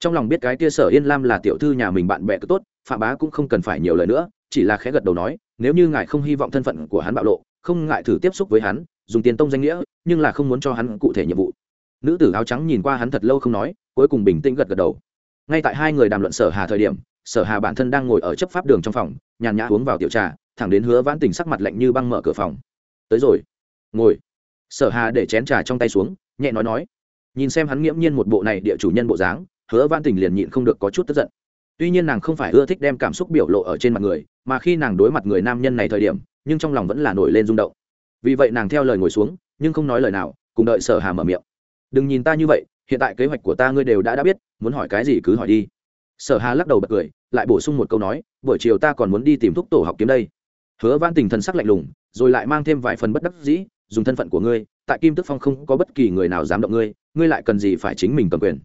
Trong lòng biết cái kia sở yên lam là tiểu thư nhà mình bạn bè cứ tốt, phạm bá cũng không cần phải nhiều lời nữa, chỉ là khẽ gật đầu nói, nếu như ngài không hy vọng thân phận của hắn bạo lộ, không ngại thử tiếp xúc với hắn, dùng tiền tông danh nghĩa, nhưng là không muốn cho hắn cụ thể nhiệm vụ. Nữ tử áo trắng nhìn qua hắn thật lâu không nói, cuối cùng bình tĩnh gật gật đầu. Ngay tại hai người đàm luận sở hà thời điểm, sở hà bản thân đang ngồi ở chấp pháp đường trong phòng, nhàn nhã uống vào tiểu trà, thẳng đến hứa vãn tình sắc mặt lạnh như băng mở cửa phòng. Tới rồi, ngồi sở hà để chén trà trong tay xuống, nhẹ nói nói. Nhìn xem hắn nghiễm nhiên một bộ này địa chủ nhân bộ dáng, hứa Văn tình liền nhịn không được có chút tức giận. Tuy nhiên nàng không phải ưa thích đem cảm xúc biểu lộ ở trên mặt người, mà khi nàng đối mặt người nam nhân này thời điểm, nhưng trong lòng vẫn là nổi lên rung động. Vì vậy nàng theo lời ngồi xuống, nhưng không nói lời nào, cùng đợi sở hà mở miệng. Đừng nhìn ta như vậy, hiện tại kế hoạch của ta ngươi đều đã đã biết, muốn hỏi cái gì cứ hỏi đi. Sở hà lắc đầu bật cười, lại bổ sung một câu nói, buổi chiều ta còn muốn đi tìm thúc tổ học kiếm đây. Hứa văn tình thần sắc lạnh lùng, rồi lại mang thêm vài phần bất đắc dĩ dùng thân phận của ngươi, tại kim tức phong không có bất kỳ người nào dám động ngươi ngươi lại cần gì phải chính mình cầm quyền.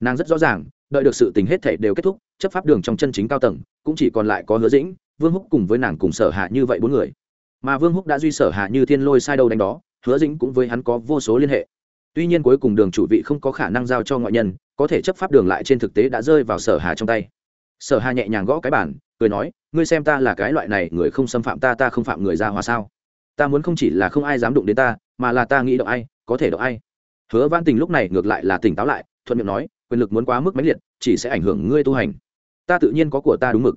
Nàng rất rõ ràng, đợi được sự tình hết thể đều kết thúc, chấp pháp đường trong chân chính cao tầng, cũng chỉ còn lại có hứa dĩnh, vương húc cùng với nàng cùng sở hạ như vậy bốn người. Mà vương húc đã duy sở hạ như thiên lôi sai đâu đánh đó, hứa dĩnh cũng với hắn có vô số liên hệ. Tuy nhiên cuối cùng đường chủ vị không có khả năng giao cho ngoại nhân, có thể chấp pháp đường lại trên thực tế đã rơi vào sở hà trong tay. Sở hà nhẹ nhàng gõ cái bản cười nói, ngươi xem ta là cái loại này, người không xâm phạm ta ta không phạm người ra hòa sao? Ta muốn không chỉ là không ai dám đụng đến ta, mà là ta nghĩ động ai, có thể động ai. Hứa văn tình lúc này ngược lại là tỉnh táo lại, thuận miệng nói, quyền lực muốn quá mức mãnh liệt, chỉ sẽ ảnh hưởng ngươi tu hành. Ta tự nhiên có của ta đúng mực.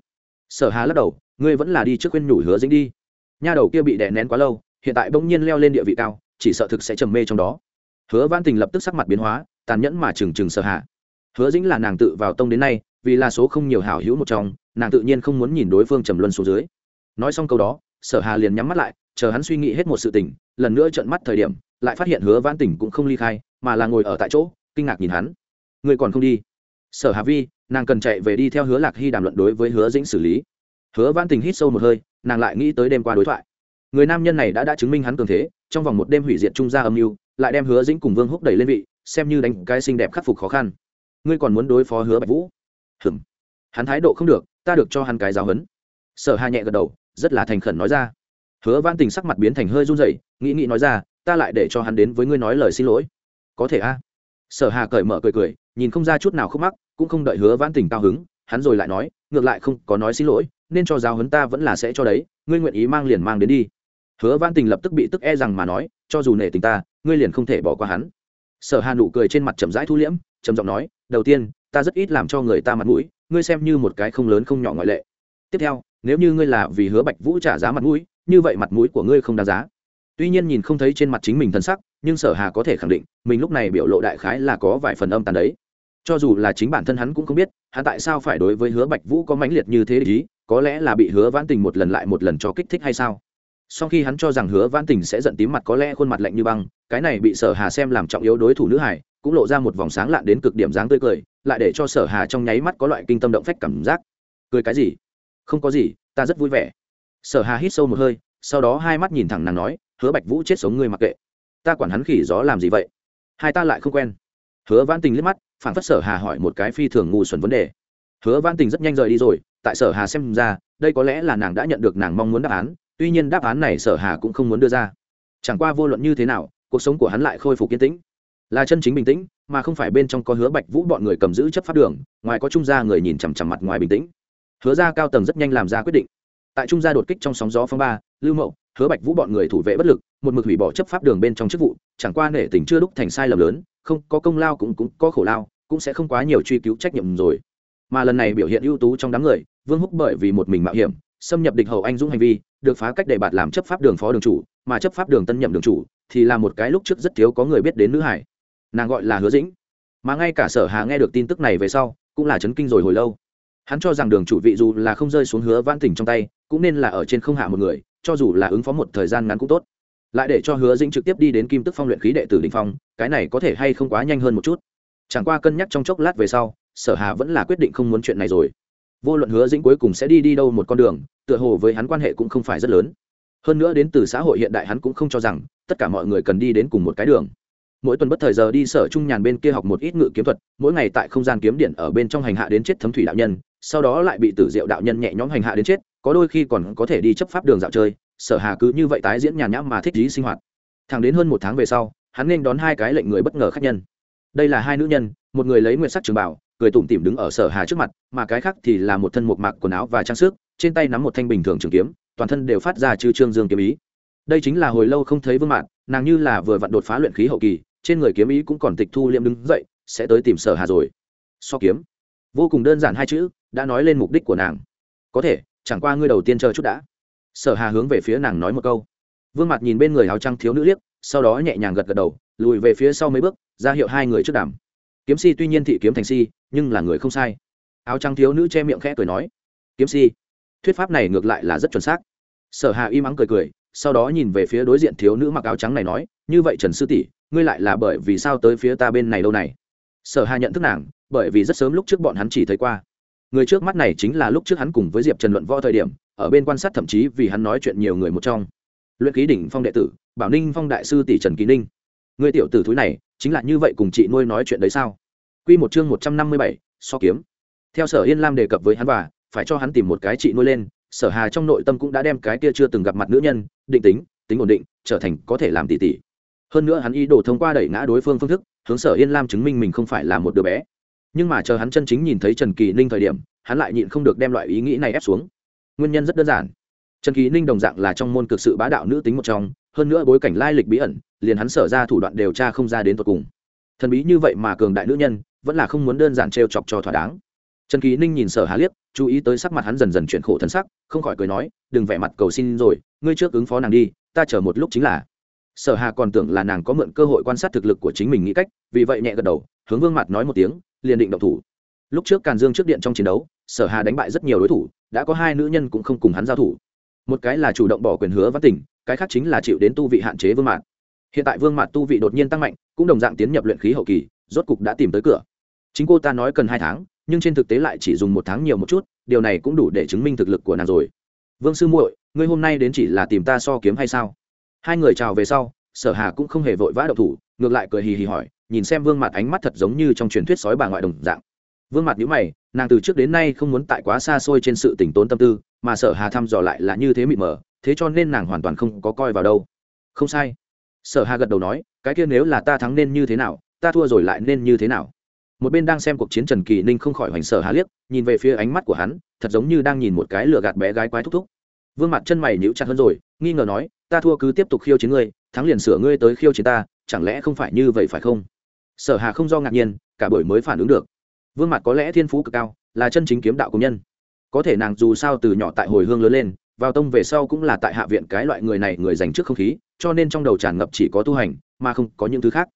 Sở hà lắc đầu, ngươi vẫn là đi trước khuyên nhủ hứa dính đi. Nha đầu kia bị đè nén quá lâu, hiện tại bỗng nhiên leo lên địa vị cao, chỉ sợ thực sẽ trầm mê trong đó. Hứa văn tình lập tức sắc mặt biến hóa, tàn nhẫn mà trừng trừng sở hạ hứa dĩnh là nàng tự vào tông đến nay, vì là số không nhiều hảo hữu một trong, nàng tự nhiên không muốn nhìn đối phương trầm luân xuống dưới. Nói xong câu đó, sở hà liền nhắm mắt lại chờ hắn suy nghĩ hết một sự tình, lần nữa trợn mắt thời điểm, lại phát hiện hứa văn Tỉnh cũng không ly khai, mà là ngồi ở tại chỗ, kinh ngạc nhìn hắn. Người còn không đi? Sở hà vi, nàng cần chạy về đi theo hứa lạc hy đàm luận đối với hứa dĩnh xử lý. Hứa văn tình hít sâu một hơi, nàng lại nghĩ tới đêm qua đối thoại. Người nam nhân này đã đã chứng minh hắn cường thế, trong vòng một đêm hủy diệt trung gia âm mưu, lại đem hứa dĩnh cùng vương húc đẩy lên vị, xem như đánh cái xinh đẹp khắc phục khó khăn. Ngươi còn muốn đối phó hứa bạch vũ? Hừm. Hắn thái độ không được, ta được cho hắn cái giáo huấn. sở hà nhẹ gật đầu, rất là thành khẩn nói ra hứa văn tình sắc mặt biến thành hơi run rẩy, nghĩ nghĩ nói ra, ta lại để cho hắn đến với ngươi nói lời xin lỗi. Có thể a. Sở hà cởi mở cười cười, nhìn không ra chút nào khúc mắc, cũng không đợi hứa văn tình cao hứng, hắn rồi lại nói, ngược lại không có nói xin lỗi, nên cho giáo hấn ta vẫn là sẽ cho đấy, ngươi nguyện ý mang liền mang đến đi. Hứa văn tình lập tức bị tức e rằng mà nói, cho dù nể tình ta, ngươi liền không thể bỏ qua hắn. Sở hà nụ cười trên mặt chậm rãi thu liễm, trầm giọng nói, đầu tiên, ta rất ít làm cho người ta mặt mũi, ngươi xem như một cái không lớn không nhỏ ngoại lệ. Tiếp theo, nếu như ngươi là vì hứa bạch vũ trả giá mặt mũi như vậy mặt mũi của ngươi không đáng giá. Tuy nhiên nhìn không thấy trên mặt chính mình thân sắc, nhưng sở hà có thể khẳng định, mình lúc này biểu lộ đại khái là có vài phần âm tàn đấy. Cho dù là chính bản thân hắn cũng không biết, hắn tại sao phải đối với hứa bạch vũ có mãnh liệt như thế ý, có lẽ là bị hứa vãn tình một lần lại một lần cho kích thích hay sao? Sau khi hắn cho rằng hứa vãn tình sẽ giận tím mặt có lẽ khuôn mặt lạnh như băng, cái này bị sở hà xem làm trọng yếu đối thủ nữ hải, cũng lộ ra một vòng sáng lạn đến cực điểm dáng tươi cười, lại để cho sở hà trong nháy mắt có loại kinh tâm động phách cảm giác. Cười cái gì? Không có gì, ta rất vui vẻ sở hà hít sâu một hơi, sau đó hai mắt nhìn thẳng nàng nói, hứa bạch vũ chết sống ngươi mặc kệ. Ta quản hắn khỉ gió làm gì vậy? Hai ta lại không quen. Hứa vãn tình liếc mắt, phản phất sở hà hỏi một cái phi thường ngu xuẩn vấn đề. Hứa vãn tình rất nhanh rời đi rồi, tại sở hà xem ra, đây có lẽ là nàng đã nhận được nàng mong muốn đáp án, tuy nhiên đáp án này sở hà cũng không muốn đưa ra. Chẳng qua vô luận như thế nào, cuộc sống của hắn lại khôi phục yên tĩnh. Là chân chính bình tĩnh, mà không phải bên trong có hứa bạch vũ bọn người cầm giữ chấp pháp đường, ngoài có trung gia người nhìn chằm chằm mặt ngoài bình tĩnh. Hứa ra cao tầng rất nhanh làm ra quyết định tại trung gia đột kích trong sóng gió phong ba, lưu mậu, hứa bạch vũ bọn người thủ vệ bất lực, một mực hủy bỏ chấp pháp đường bên trong chức vụ, chẳng qua nể tình chưa đúc thành sai lầm lớn, không có công lao cũng cũng có khổ lao, cũng sẽ không quá nhiều truy cứu trách nhiệm rồi. Mà lần này biểu hiện ưu tú trong đám người, vương húc bởi vì một mình mạo hiểm, xâm nhập địch hậu anh dũng hành vi, được phá cách đề bạt làm chấp pháp đường phó đường chủ, mà chấp pháp đường tân nhậm đường chủ, thì là một cái lúc trước rất thiếu có người biết đến nữ hải. Nàng gọi là hứa dĩnh. Mà ngay cả sở hà nghe được tin tức này về sau, cũng là chấn kinh rồi hồi lâu hắn cho rằng đường chủ vị dù là không rơi xuống hứa vãn tỉnh trong tay, cũng nên là ở trên không hạ một người, cho dù là ứng phó một thời gian ngắn cũng tốt. Lại để cho hứa dĩnh trực tiếp đi đến kim tức phong luyện khí đệ tử đình phong, cái này có thể hay không quá nhanh hơn một chút. Chẳng qua cân nhắc trong chốc lát về sau, sở hà vẫn là quyết định không muốn chuyện này rồi. Vô luận hứa dĩnh cuối cùng sẽ đi đi đâu một con đường, tựa hồ với hắn quan hệ cũng không phải rất lớn. Hơn nữa đến từ xã hội hiện đại hắn cũng không cho rằng, tất cả mọi người cần đi đến cùng một cái đường. Mỗi tuần bất thời giờ đi sở trung nhàn bên kia học một ít ngự kiếm thuật, mỗi ngày tại không gian kiếm điện ở bên trong hành hạ đến chết thấm thủy đạo nhân sau đó lại bị tử diệu đạo nhân nhẹ nhõm hành hạ đến chết, có đôi khi còn có thể đi chấp pháp đường dạo chơi, sở hà cứ như vậy tái diễn nhàn nhãm mà thích lý sinh hoạt. Thẳng đến hơn một tháng về sau, hắn nên đón hai cái lệnh người bất ngờ khác nhân. Đây là hai nữ nhân, một người lấy nguyên sắc trường bảo, cười tủm tỉm đứng ở sở hà trước mặt, mà cái khác thì là một thân một mạc quần áo và trang sức, trên tay nắm một thanh bình thường trường kiếm, toàn thân đều phát ra chư trương dương kiếm ý. Đây chính là hồi lâu không thấy vương mạn, nàng như là vừa vặn đột phá luyện khí hậu kỳ, trên người kiếm ý cũng còn tịch thu liệm đứng dậy, sẽ tới tìm sở hà rồi. So kiếm. Vô cùng đơn giản hai chữ đã nói lên mục đích của nàng. Có thể, chẳng qua ngươi đầu tiên chờ chút đã. Sở hà hướng về phía nàng nói một câu. Vương mặt nhìn bên người áo trăng thiếu nữ liếc, sau đó nhẹ nhàng gật gật đầu, lùi về phía sau mấy bước, ra hiệu hai người trước đàm. Kiếm si tuy nhiên thị kiếm thành si, nhưng là người không sai. Áo trắng thiếu nữ che miệng khẽ cười nói, kiếm si, thuyết pháp này ngược lại là rất chuẩn xác. Sở hà im ắng cười cười, sau đó nhìn về phía đối diện thiếu nữ mặc áo trắng này nói, như vậy trần sư tỷ, ngươi lại là bởi vì sao tới phía ta bên này lâu này? Sở hà nhận thức nàng, bởi vì rất sớm lúc trước bọn hắn chỉ thấy qua người trước mắt này chính là lúc trước hắn cùng với diệp trần luận võ thời điểm, ở bên quan sát thậm chí vì hắn nói chuyện nhiều người một trong. Luyện ký đỉnh phong đệ tử, bảo ninh phong đại sư tỷ trần kỳ ninh. Người tiểu tử thúi này, chính là như vậy cùng chị nuôi nói chuyện đấy sao? Q một chương một trăm năm mươi bảy, so kiếm. Theo sở yên lam đề cập với hắn và, phải cho hắn tìm một cái chị nuôi lên, sở hà trong nội tâm cũng đã đem cái kia chưa từng gặp mặt nữ nhân, định tính tính ổn định, trở thành có thể làm tỷ tỷ. Hơn nữa hắn ý đồ thông qua đẩy ngã đối phương phương thức, hướng sở yên lam chứng minh mình không phải là một đứa bé nhưng mà chờ hắn chân chính nhìn thấy trần kỳ ninh thời điểm, hắn lại nhịn không được đem loại ý nghĩ này ép xuống. Nguyên nhân rất đơn giản. Trần kỳ ninh đồng dạng là trong môn cực sự bá đạo nữ tính một trong, hơn nữa bối cảnh lai lịch bí ẩn, liền hắn sở ra thủ đoạn điều tra không ra đến tột cùng. Thần bí như vậy mà cường đại nữ nhân, vẫn là không muốn đơn giản t chọc cho thỏa đáng. Trần kỳ ninh nhìn sở hà liếc, chú ý tới sắc mặt hắn dần dần chuyển khổ thân sắc, không khỏi cười nói, đừng vẻ mặt cầu xin rồi, ngươi trước ứng phó nàng đi, ta chờ một lúc chính là. Sở hà còn tưởng là nàng có mượn cơ hội quan sát thực lực của chính mình nghĩ cách, vì vậy nhẹ gật đầu, hướng vương mặt nói một tiếng liền định động thủ. Lúc trước càn dương trước điện trong chiến đấu, sở hà đánh bại rất nhiều đối thủ, đã có hai nữ nhân cũng không cùng hắn giao thủ. Một cái là chủ động bỏ quyền hứa văn tỉnh, cái khác chính là chịu đến tu vị hạn chế vương mạn hiện tại vương mạn tu vị đột nhiên tăng mạnh, cũng đồng dạng tiến nhập luyện khí hậu kỳ, rốt cục đã tìm tới cửa. Chính cô ta nói cần hai tháng, nhưng trên thực tế lại chỉ dùng một tháng nhiều một chút, điều này cũng đủ để chứng minh thực lực của nàng rồi. Vương sư muội, ngươi hôm nay đến chỉ là tìm ta so kiếm hay sao? Hai người chào về sau, sở hà cũng không hề vội vã đậu thủ, ngược lại cười hì hì hỏi nhìn xem vương mặt ánh mắt thật giống như trong truyền thuyết sói bà ngoại đồng dạng. Vương mặt nhữ mày, nàng từ trước đến nay không muốn tại quá xa xôi trên sự tỉnh tốn tâm tư, mà sở hà thăm dò lại là như thế mịt mờ, thế cho nên nàng hoàn toàn không có coi vào đâu. Không sai. Sở hà gật đầu nói, cái kia nếu là ta thắng nên như thế nào, ta thua rồi lại nên như thế nào? Một bên đang xem cuộc chiến trần kỳ ninh không khỏi hoành sở hà liếc, nhìn về phía ánh mắt của hắn, thật giống như đang nhìn một cái lừa gạt bé gái quái thúc thúc. Vương mặt chân mày nhíu chặt hơn rồi, nghi ngờ nói, ta thua cứ tiếp tục khiêu chiến ngươi, thắng liền sửa ngươi tới khiêu chiến ta, chẳng lẽ không phải như vậy phải không? Sở hà không do ngạc nhiên, cả buổi mới phản ứng được. Vương mặt có lẽ thiên phú cực cao, là chân chính kiếm đạo công nhân. Có thể nàng dù sao từ nhỏ tại hồi hương lớn lên, vào tông về sau cũng là tại hạ viện cái loại người này người dành trước không khí, cho nên trong đầu tràn ngập chỉ có tu hành, mà không có những thứ khác.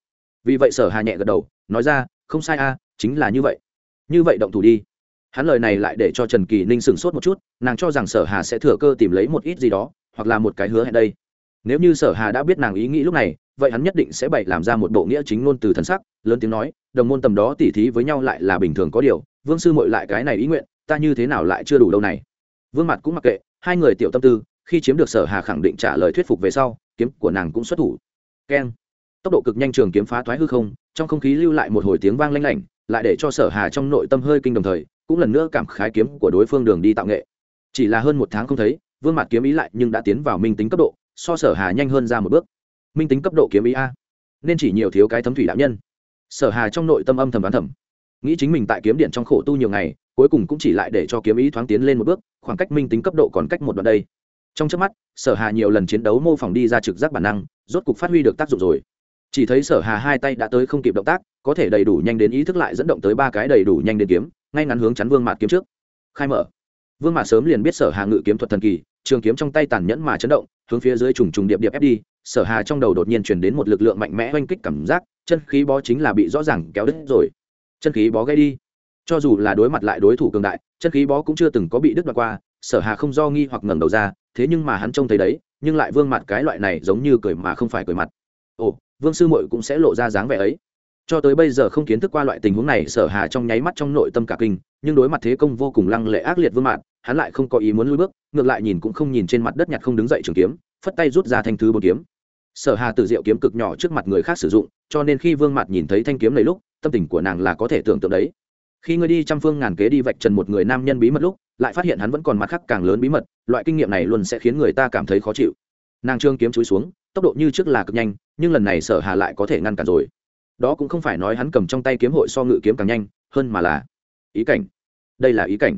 Vì vậy sở hà nhẹ gật đầu, nói ra, không sai a, chính là như vậy. Như vậy động thủ đi. Hắn lời này lại để cho trần kỳ ninh sửng sốt một chút, nàng cho rằng sở hà sẽ thừa cơ tìm lấy một ít gì đó, hoặc là một cái hứa hẹn đây. Nếu như sở hà đã biết nàng ý nghĩ lúc này vậy hắn nhất định sẽ bày làm ra một bộ nghĩa chính ngôn từ thần sắc, lớn tiếng nói, đồng môn tầm đó tỉ thí với nhau lại là bình thường có điều, vương sư mội lại cái này ý nguyện, ta như thế nào lại chưa đủ đâu này? Vương mặt cũng mặc kệ, hai người tiểu tâm tư, khi chiếm được sở hà khẳng định trả lời thuyết phục về sau, kiếm của nàng cũng xuất thủ. Keng. Tốc độ cực nhanh trường kiếm phá thoái hư không, trong không khí lưu lại một hồi tiếng vang lanh lảnh, lại để cho sở hà trong nội tâm hơi kinh đồng thời, cũng lần nữa cảm khái kiếm của đối phương đường đi tạo nghệ. Chỉ là hơn một tháng không thấy, vương mặt kiếm ý lại nhưng đã tiến vào minh tính cấp độ, so sở hà nhanh hơn ra một bước minh tính cấp độ kiếm ý a. Nên chỉ nhiều thiếu cái thấm thủy đạo nhân. Sở hà trong nội tâm âm thầm đoán thầm. Nghĩ chính mình tại kiếm điện trong khổ tu nhiều ngày, cuối cùng cũng chỉ lại để cho kiếm ý thoáng tiến lên một bước, khoảng cách minh tính cấp độ còn cách một đoạn đây. Trong trước mắt, sở hà nhiều lần chiến đấu mô phỏng đi ra trực giác bản năng, rốt cục phát huy được tác dụng rồi. Chỉ thấy sở hà hai tay đã tới không kịp động tác, có thể đầy đủ nhanh đến ý thức lại dẫn động tới ba cái đầy đủ nhanh đến kiếm, ngay ngắn hướng chắn vương mạt kiếm trước. Khai mở. Vương mạt sớm liền biết sở hà ngự kiếm thuật thần kỳ, trường kiếm trong tay tàn nhẫn mà chấn động, hướng phía dưới trùng trùng điệp điệp ép đi sở hà trong đầu đột nhiên chuyển đến một lực lượng mạnh mẽ oanh kích cảm giác, chân khí bó chính là bị rõ ràng kéo đứt rồi. Chân khí bó gây đi. Cho dù là đối mặt lại đối thủ cường đại, chân khí bó cũng chưa từng có bị đứt đoạn qua, sở hà không do nghi hoặc ngẩng đầu ra, thế nhưng mà hắn trông thấy đấy, nhưng lại vương mặt cái loại này giống như cười mà không phải cười mặt. Ồ, vương sư muội cũng sẽ lộ ra dáng vẻ ấy. Cho tới bây giờ không kiến thức qua loại tình huống này, sở hà trong nháy mắt trong nội tâm cả kinh, nhưng đối mặt thế công vô cùng lăng lệ ác liệt vương mạn hắn lại không có ý muốn lui bước, ngược lại nhìn cũng không nhìn trên mặt đất nhặt không đứng dậy trường kiếm, phất tay rút ra thanh thứ bốn kiếm sở hà tự diệu kiếm cực nhỏ trước mặt người khác sử dụng, cho nên khi vương mạn nhìn thấy thanh kiếm này lúc, tâm tình của nàng là có thể tưởng tượng đấy. Khi ngươi đi trăm phương ngàn kế đi vạch trần một người nam nhân bí mật lúc, lại phát hiện hắn vẫn còn mặt khác càng lớn bí mật, loại kinh nghiệm này luôn sẽ khiến người ta cảm thấy khó chịu. Nàng trương kiếm chúi xuống, tốc độ như trước là cực nhanh, nhưng lần này sở hà lại có thể ngăn cản rồi. Đó cũng không phải nói hắn cầm trong tay kiếm hội so ngự kiếm càng nhanh, hơn mà là ý cảnh. Đây là ý cảnh.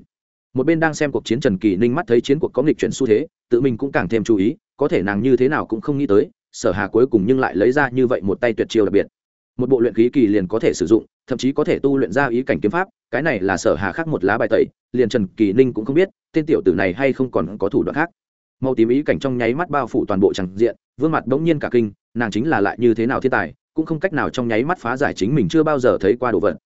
Một bên đang xem cuộc chiến trần kỳ ninh mắt thấy chiến cuộc có nghịch chuyển xu thế, tự mình cũng càng thêm chú ý, có thể nàng như thế nào cũng không nghĩ tới sở hà cuối cùng nhưng lại lấy ra như vậy một tay tuyệt chiêu đặc biệt. Một bộ luyện khí kỳ liền có thể sử dụng, thậm chí có thể tu luyện ra ý cảnh kiếm pháp, cái này là sở hà khác một lá bài tẩy, liền trần kỳ ninh cũng không biết, tên tiểu tử này hay không còn có thủ đoạn khác. Màu tím ý cảnh trong nháy mắt bao phủ toàn bộ tràng diện, vương mặt bỗng nhiên cả kinh, nàng chính là lại như thế nào thiên tài, cũng không cách nào trong nháy mắt phá giải chính mình chưa bao giờ thấy qua đồ vật.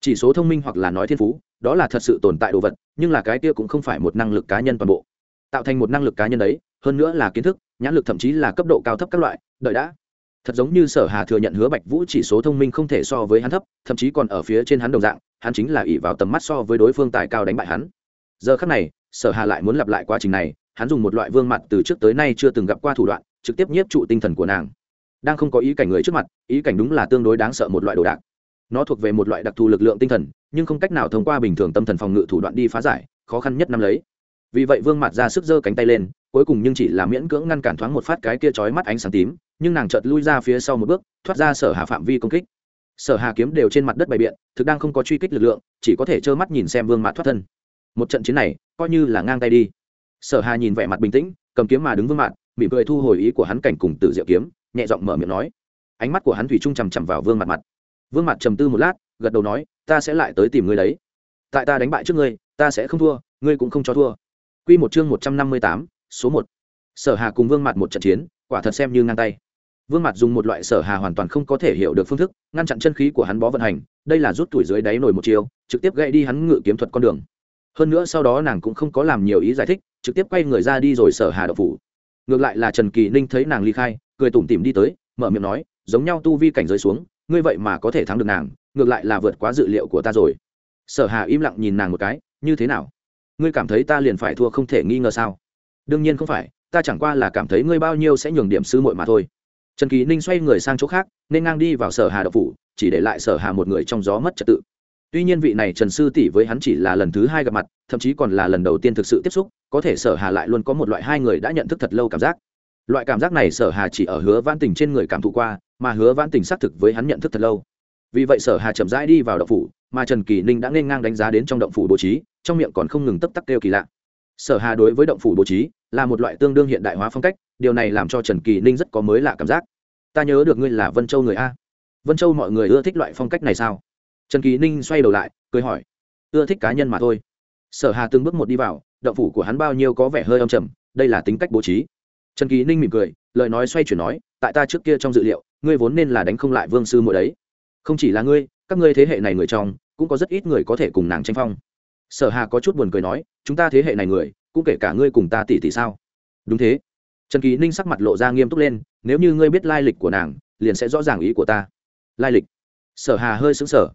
Chỉ số thông minh hoặc là nói thiên phú, đó là thật sự tồn tại đồ vật, nhưng là cái kia cũng không phải một năng lực cá nhân toàn bộ. Tạo thành một năng lực cá nhân đấy hơn nữa là kiến thức, nhãn lực thậm chí là cấp độ cao thấp các loại, đợi đã. Thật giống như sở hà thừa nhận hứa bạch vũ chỉ số thông minh không thể so với hắn thấp, thậm chí còn ở phía trên hắn đồng dạng, hắn chính là ỷ vào tầm mắt so với đối phương tài cao đánh bại hắn. Giờ khắc này, sở hà lại muốn lặp lại quá trình này, hắn dùng một loại vương mặt từ trước tới nay chưa từng gặp qua thủ đoạn, trực tiếp nhiếp trụ tinh thần của nàng. Đang không có ý cảnh người trước mặt, ý cảnh đúng là tương đối đáng sợ một loại đồ đạc. Nó thuộc về một loại đặc thù lực lượng tinh thần, nhưng không cách nào thông qua bình thường tâm thần phòng ngự thủ đoạn đi phá giải, khó khăn nhất năm lấy vì vậy vương mặt ra sức giơ cánh tay lên, cuối cùng nhưng chỉ là miễn cưỡng ngăn cản thoáng một phát cái kia chói mắt ánh sáng tím, nhưng nàng chợt lui ra phía sau một bước, thoát ra sở hà phạm vi công kích. Sở hà kiếm đều trên mặt đất bày biện, thực đang không có truy kích lực lượng, chỉ có thể trơ mắt nhìn xem vương mạt thoát thân. Một trận chiến này, coi như là ngang tay đi. Sở hà nhìn vẻ mặt bình tĩnh, cầm kiếm mà đứng vương mạt mỉm cười thu hồi ý của hắn cảnh cùng tử diệu kiếm, nhẹ giọng mở miệng nói. Ánh mắt của hắn thủy trung chằm chằm vào vương mặt mặt. Vương mặt trầm tư một lát, gật đầu nói, ta sẽ lại tới tìm ngươi đấy. Tại ta đánh bại trước ngươi, ta sẽ không thua, ngươi cũng không cho thua quy một chương một trăm năm mươi tám, số một. Sở hà cùng vương Mạt một trận chiến, quả thật xem như ngang tay. Vương Mạt dùng một loại sở hà hoàn toàn không có thể hiểu được phương thức, ngăn chặn chân khí của hắn bó vận hành, đây là rút tuổi dưới đáy nổi một chiều trực tiếp gãy đi hắn ngự kiếm thuật con đường. Hơn nữa sau đó nàng cũng không có làm nhiều ý giải thích, trực tiếp quay người ra đi rồi sở hà đậu phủ. Ngược lại là trần kỳ ninh thấy nàng ly khai, cười tủm tỉm đi tới, mở miệng nói, giống nhau tu vi cảnh giới xuống, ngươi vậy mà có thể thắng được nàng, ngược lại là vượt quá dự liệu của ta rồi. Sở hà im lặng nhìn nàng một cái, như thế nào? Ngươi cảm thấy ta liền phải thua không thể nghi ngờ sao? Đương nhiên không phải, ta chẳng qua là cảm thấy ngươi bao nhiêu sẽ nhường điểm sư muội mà thôi. Trần kỳ ninh xoay người sang chỗ khác, nên ngang đi vào sở hà đậu phủ, chỉ để lại sở hà một người trong gió mất trật tự. Tuy nhiên vị này trần sư tỷ với hắn chỉ là lần thứ hai gặp mặt, thậm chí còn là lần đầu tiên thực sự tiếp xúc, có thể sở hà lại luôn có một loại hai người đã nhận thức thật lâu cảm giác. Loại cảm giác này sở hà chỉ ở hứa vãn tình trên người cảm thụ qua, mà hứa vãn tình xác thực với hắn nhận thức thật lâu vì vậy sở hà chậm rãi đi vào động phủ, mà trần kỳ ninh đã nên ngang đánh giá đến trong động phủ bố trí, trong miệng còn không ngừng tấp tắc kêu kỳ lạ. Sở hà đối với động phủ bố trí là một loại tương đương hiện đại hóa phong cách, điều này làm cho trần kỳ ninh rất có mới lạ cảm giác. Ta nhớ được ngươi là vân châu người a. Vân châu mọi người ưa thích loại phong cách này sao? Trần kỳ ninh xoay đầu lại, cười hỏi. Ưa thích cá nhân mà thôi. Sở hà từng bước một đi vào, động phủ của hắn bao nhiêu có vẻ hơi âm trầm, đây là tính cách bố trí. Trần kỳ ninh mỉm cười, lời nói xoay chuyển nói, tại ta trước kia trong dự liệu, ngươi vốn nên là đánh không lại vương sư mỗi đấy không chỉ là ngươi, các ngươi thế hệ này người trong, cũng có rất ít người có thể cùng nàng tranh phong. Sở hà có chút buồn cười nói, chúng ta thế hệ này người, cũng kể cả ngươi cùng ta tỷ tỷ sao? Đúng thế. Trần kỳ ninh sắc mặt lộ ra nghiêm túc lên, nếu như ngươi biết lai lịch của nàng, liền sẽ rõ ràng ý của ta. Lai lịch. Sở hà hơi xứng sở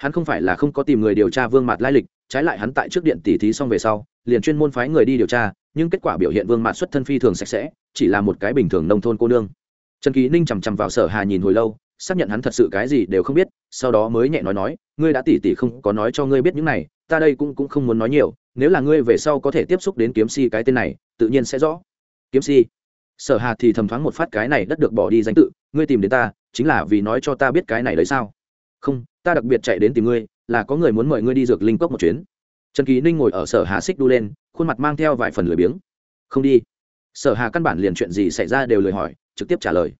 hắn không phải là không có tìm người điều tra vương mặt lai lịch, trái lại hắn tại trước điện tỷ thí xong về sau, liền chuyên môn phái người đi điều tra, nhưng kết quả biểu hiện vương mặt xuất thân phi thường sạch sẽ, chỉ là một cái bình thường nông thôn cô nương. Trần kỳ ninh chằm chằm vào sở hà nhìn hồi lâu xác nhận hắn thật sự cái gì đều không biết, sau đó mới nhẹ nói nói, ngươi đã tỉ tỉ không có nói cho ngươi biết những này, ta đây cũng cũng không muốn nói nhiều, nếu là ngươi về sau có thể tiếp xúc đến kiếm si cái tên này, tự nhiên sẽ rõ. Kiếm si? Sở hà thì thầm thoáng một phát cái này đất được bỏ đi danh tự, ngươi tìm đến ta, chính là vì nói cho ta biết cái này đấy sao? Không, ta đặc biệt chạy đến tìm ngươi, là có người muốn mời ngươi đi dược linh cốc một chuyến. Trần kỳ ninh ngồi ở sở hà xích đu lên, khuôn mặt mang theo vài phần lười biếng. Không đi. Sở hà căn bản liền chuyện gì xảy ra đều lời hỏi, trực tiếp trả lời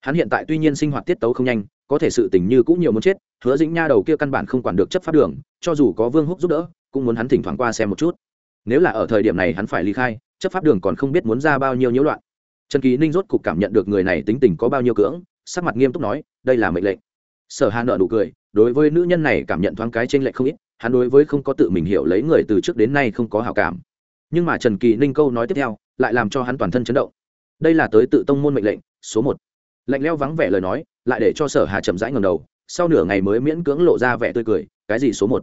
hắn hiện tại tuy nhiên sinh hoạt tiết tấu không nhanh, có thể sự tình như cũng nhiều muốn chết, hứa dĩnh nha đầu kia căn bản không quản được chấp pháp đường, cho dù có vương húc giúp đỡ, cũng muốn hắn thỉnh thoảng qua xem một chút. Nếu là ở thời điểm này hắn phải ly khai, chấp pháp đường còn không biết muốn ra bao nhiêu nhiễu loạn. Trần kỳ ninh rốt cục cảm nhận được người này tính tình có bao nhiêu cưỡng, sắc mặt nghiêm túc nói, đây là mệnh lệnh. Sở hà nợ nụ cười, đối với nữ nhân này cảm nhận thoáng cái trên lệnh không ít, hắn đối với không có tự mình hiểu lấy người từ trước đến nay không có hảo cảm. Nhưng mà trần kỳ ninh câu nói tiếp theo, lại làm cho hắn toàn thân chấn động. Đây là tới tự tông môn mệnh lệnh, số một lạnh leo vắng vẻ lời nói, lại để cho sở hà chậm rãi ngầm đầu, sau nửa ngày mới miễn cưỡng lộ ra vẻ tươi cười, cái gì số một?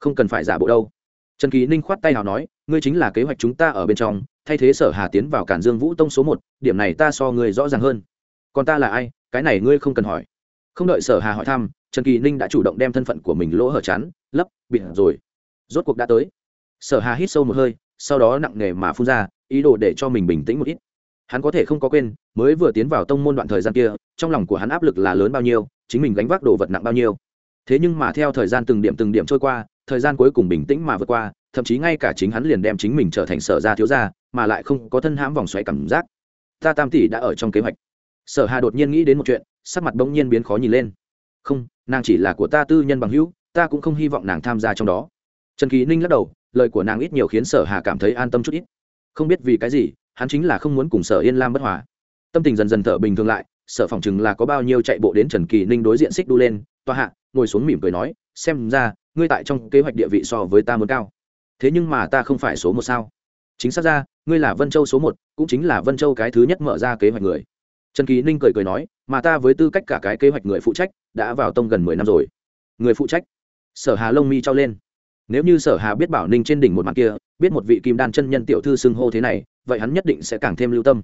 Không cần phải giả bộ đâu. Trần kỳ ninh khoát tay nào nói, ngươi chính là kế hoạch chúng ta ở bên trong, thay thế sở hà tiến vào cản dương vũ tông số một, điểm này ta so ngươi rõ ràng hơn. Còn ta là ai? Cái này ngươi không cần hỏi. Không đợi sở hà hỏi thăm, trần kỳ ninh đã chủ động đem thân phận của mình lỗ hở chắn lấp, bịt rồi. Rốt cuộc đã tới. Sở hà hít sâu một hơi, sau đó nặng nề mà phun ra, ý đồ để cho mình bình tĩnh một ít hắn có thể không có quên, mới vừa tiến vào tông môn đoạn thời gian kia, trong lòng của hắn áp lực là lớn bao nhiêu, chính mình gánh vác đồ vật nặng bao nhiêu. Thế nhưng mà theo thời gian từng điểm từng điểm trôi qua, thời gian cuối cùng bình tĩnh mà vượt qua, thậm chí ngay cả chính hắn liền đem chính mình trở thành sở gia thiếu gia, mà lại không có thân hãm vòng xoáy cảm giác. Ta tam tỷ đã ở trong kế hoạch. Sở hà đột nhiên nghĩ đến một chuyện, sắc mặt bỗng nhiên biến khó nhìn lên. Không, nàng chỉ là của ta tư nhân bằng hữu, ta cũng không hy vọng nàng tham gia trong đó. Trần kỳ ninh lắc đầu, lời của nàng ít nhiều khiến sở hà cảm thấy an tâm chút ít. Không biết vì cái gì hắn chính là không muốn cùng sở yên lam bất hòa. Tâm tình dần dần thở bình thường lại, sở phòng chừng là có bao nhiêu chạy bộ đến trần kỳ ninh đối diện xích đu lên toa hạ, ngồi xuống mỉm cười nói, xem ra, ngươi tại trong kế hoạch địa vị so với ta muốn cao. Thế nhưng mà ta không phải số một sao? Chính xác ra, ngươi là vân châu số một, cũng chính là vân châu cái thứ nhất mở ra kế hoạch người. Trần kỳ ninh cười cười nói, mà ta với tư cách cả cái kế hoạch người phụ trách, đã vào tông gần mười năm rồi. Người phụ trách? Sở hà lông mi trao lên nếu như sở hà biết bảo ninh trên đỉnh một mặt kia, biết một vị kim đan chân nhân tiểu thư xưng hô thế này, vậy hắn nhất định sẽ càng thêm lưu tâm.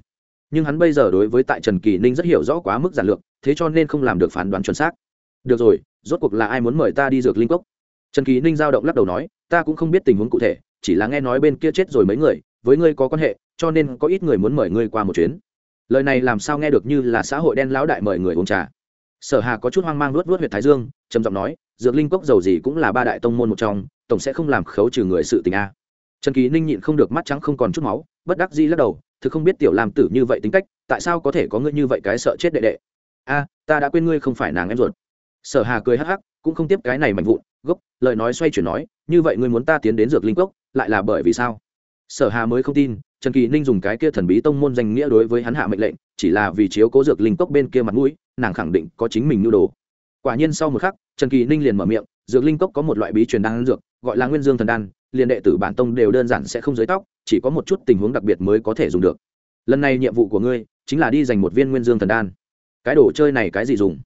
Nhưng hắn bây giờ đối với tại trần kỳ ninh rất hiểu rõ quá mức giản lược, thế cho nên không làm được phán đoán chuẩn xác. Được rồi, rốt cuộc là ai muốn mời ta đi dược linh cốc? Trần kỳ ninh giao động lắc đầu nói, ta cũng không biết tình huống cụ thể, chỉ là nghe nói bên kia chết rồi mấy người, với ngươi có quan hệ, cho nên có ít người muốn mời ngươi qua một chuyến. Lời này làm sao nghe được như là xã hội đen lão đại mời người uống trà sở hà có chút hoang mang luốt luốt huyệt thái dương, trầm giọng nói, dược linh cốc dầu gì cũng là ba đại tông môn một trong, tổng sẽ không làm khấu trừ người sự tình a. Trần kỳ ninh nhịn không được mắt trắng không còn chút máu, bất đắc dĩ lắc đầu thực không biết tiểu làm tử như vậy tính cách, tại sao có thể có ngươi như vậy cái sợ chết đệ đệ? A, ta đã quên ngươi không phải nàng em ruột. Sở hà cười hắc hắc, cũng không tiếp cái này mạnh vụn, gốc, lời nói xoay chuyển nói, như vậy ngươi muốn ta tiến đến dược linh cốc, lại là bởi vì sao? Sở hà mới không tin, trần kỳ ninh dùng cái kia thần bí tông môn danh nghĩa đối với hắn hạ mệnh lệnh chỉ là vì chiếu cố dược linh cốc bên kia mặt mũi, nàng khẳng định có chính mình nhu đồ. Quả nhiên sau một khắc, trần kỳ ninh liền mở miệng, dược linh cốc có một loại bí truyền đan dược, gọi là nguyên dương thần đan, liền đệ tử bản tông đều đơn giản sẽ không giới tóc, chỉ có một chút tình huống đặc biệt mới có thể dùng được. Lần này nhiệm vụ của ngươi, chính là đi giành một viên nguyên dương thần đan. Cái đồ chơi này cái gì dùng?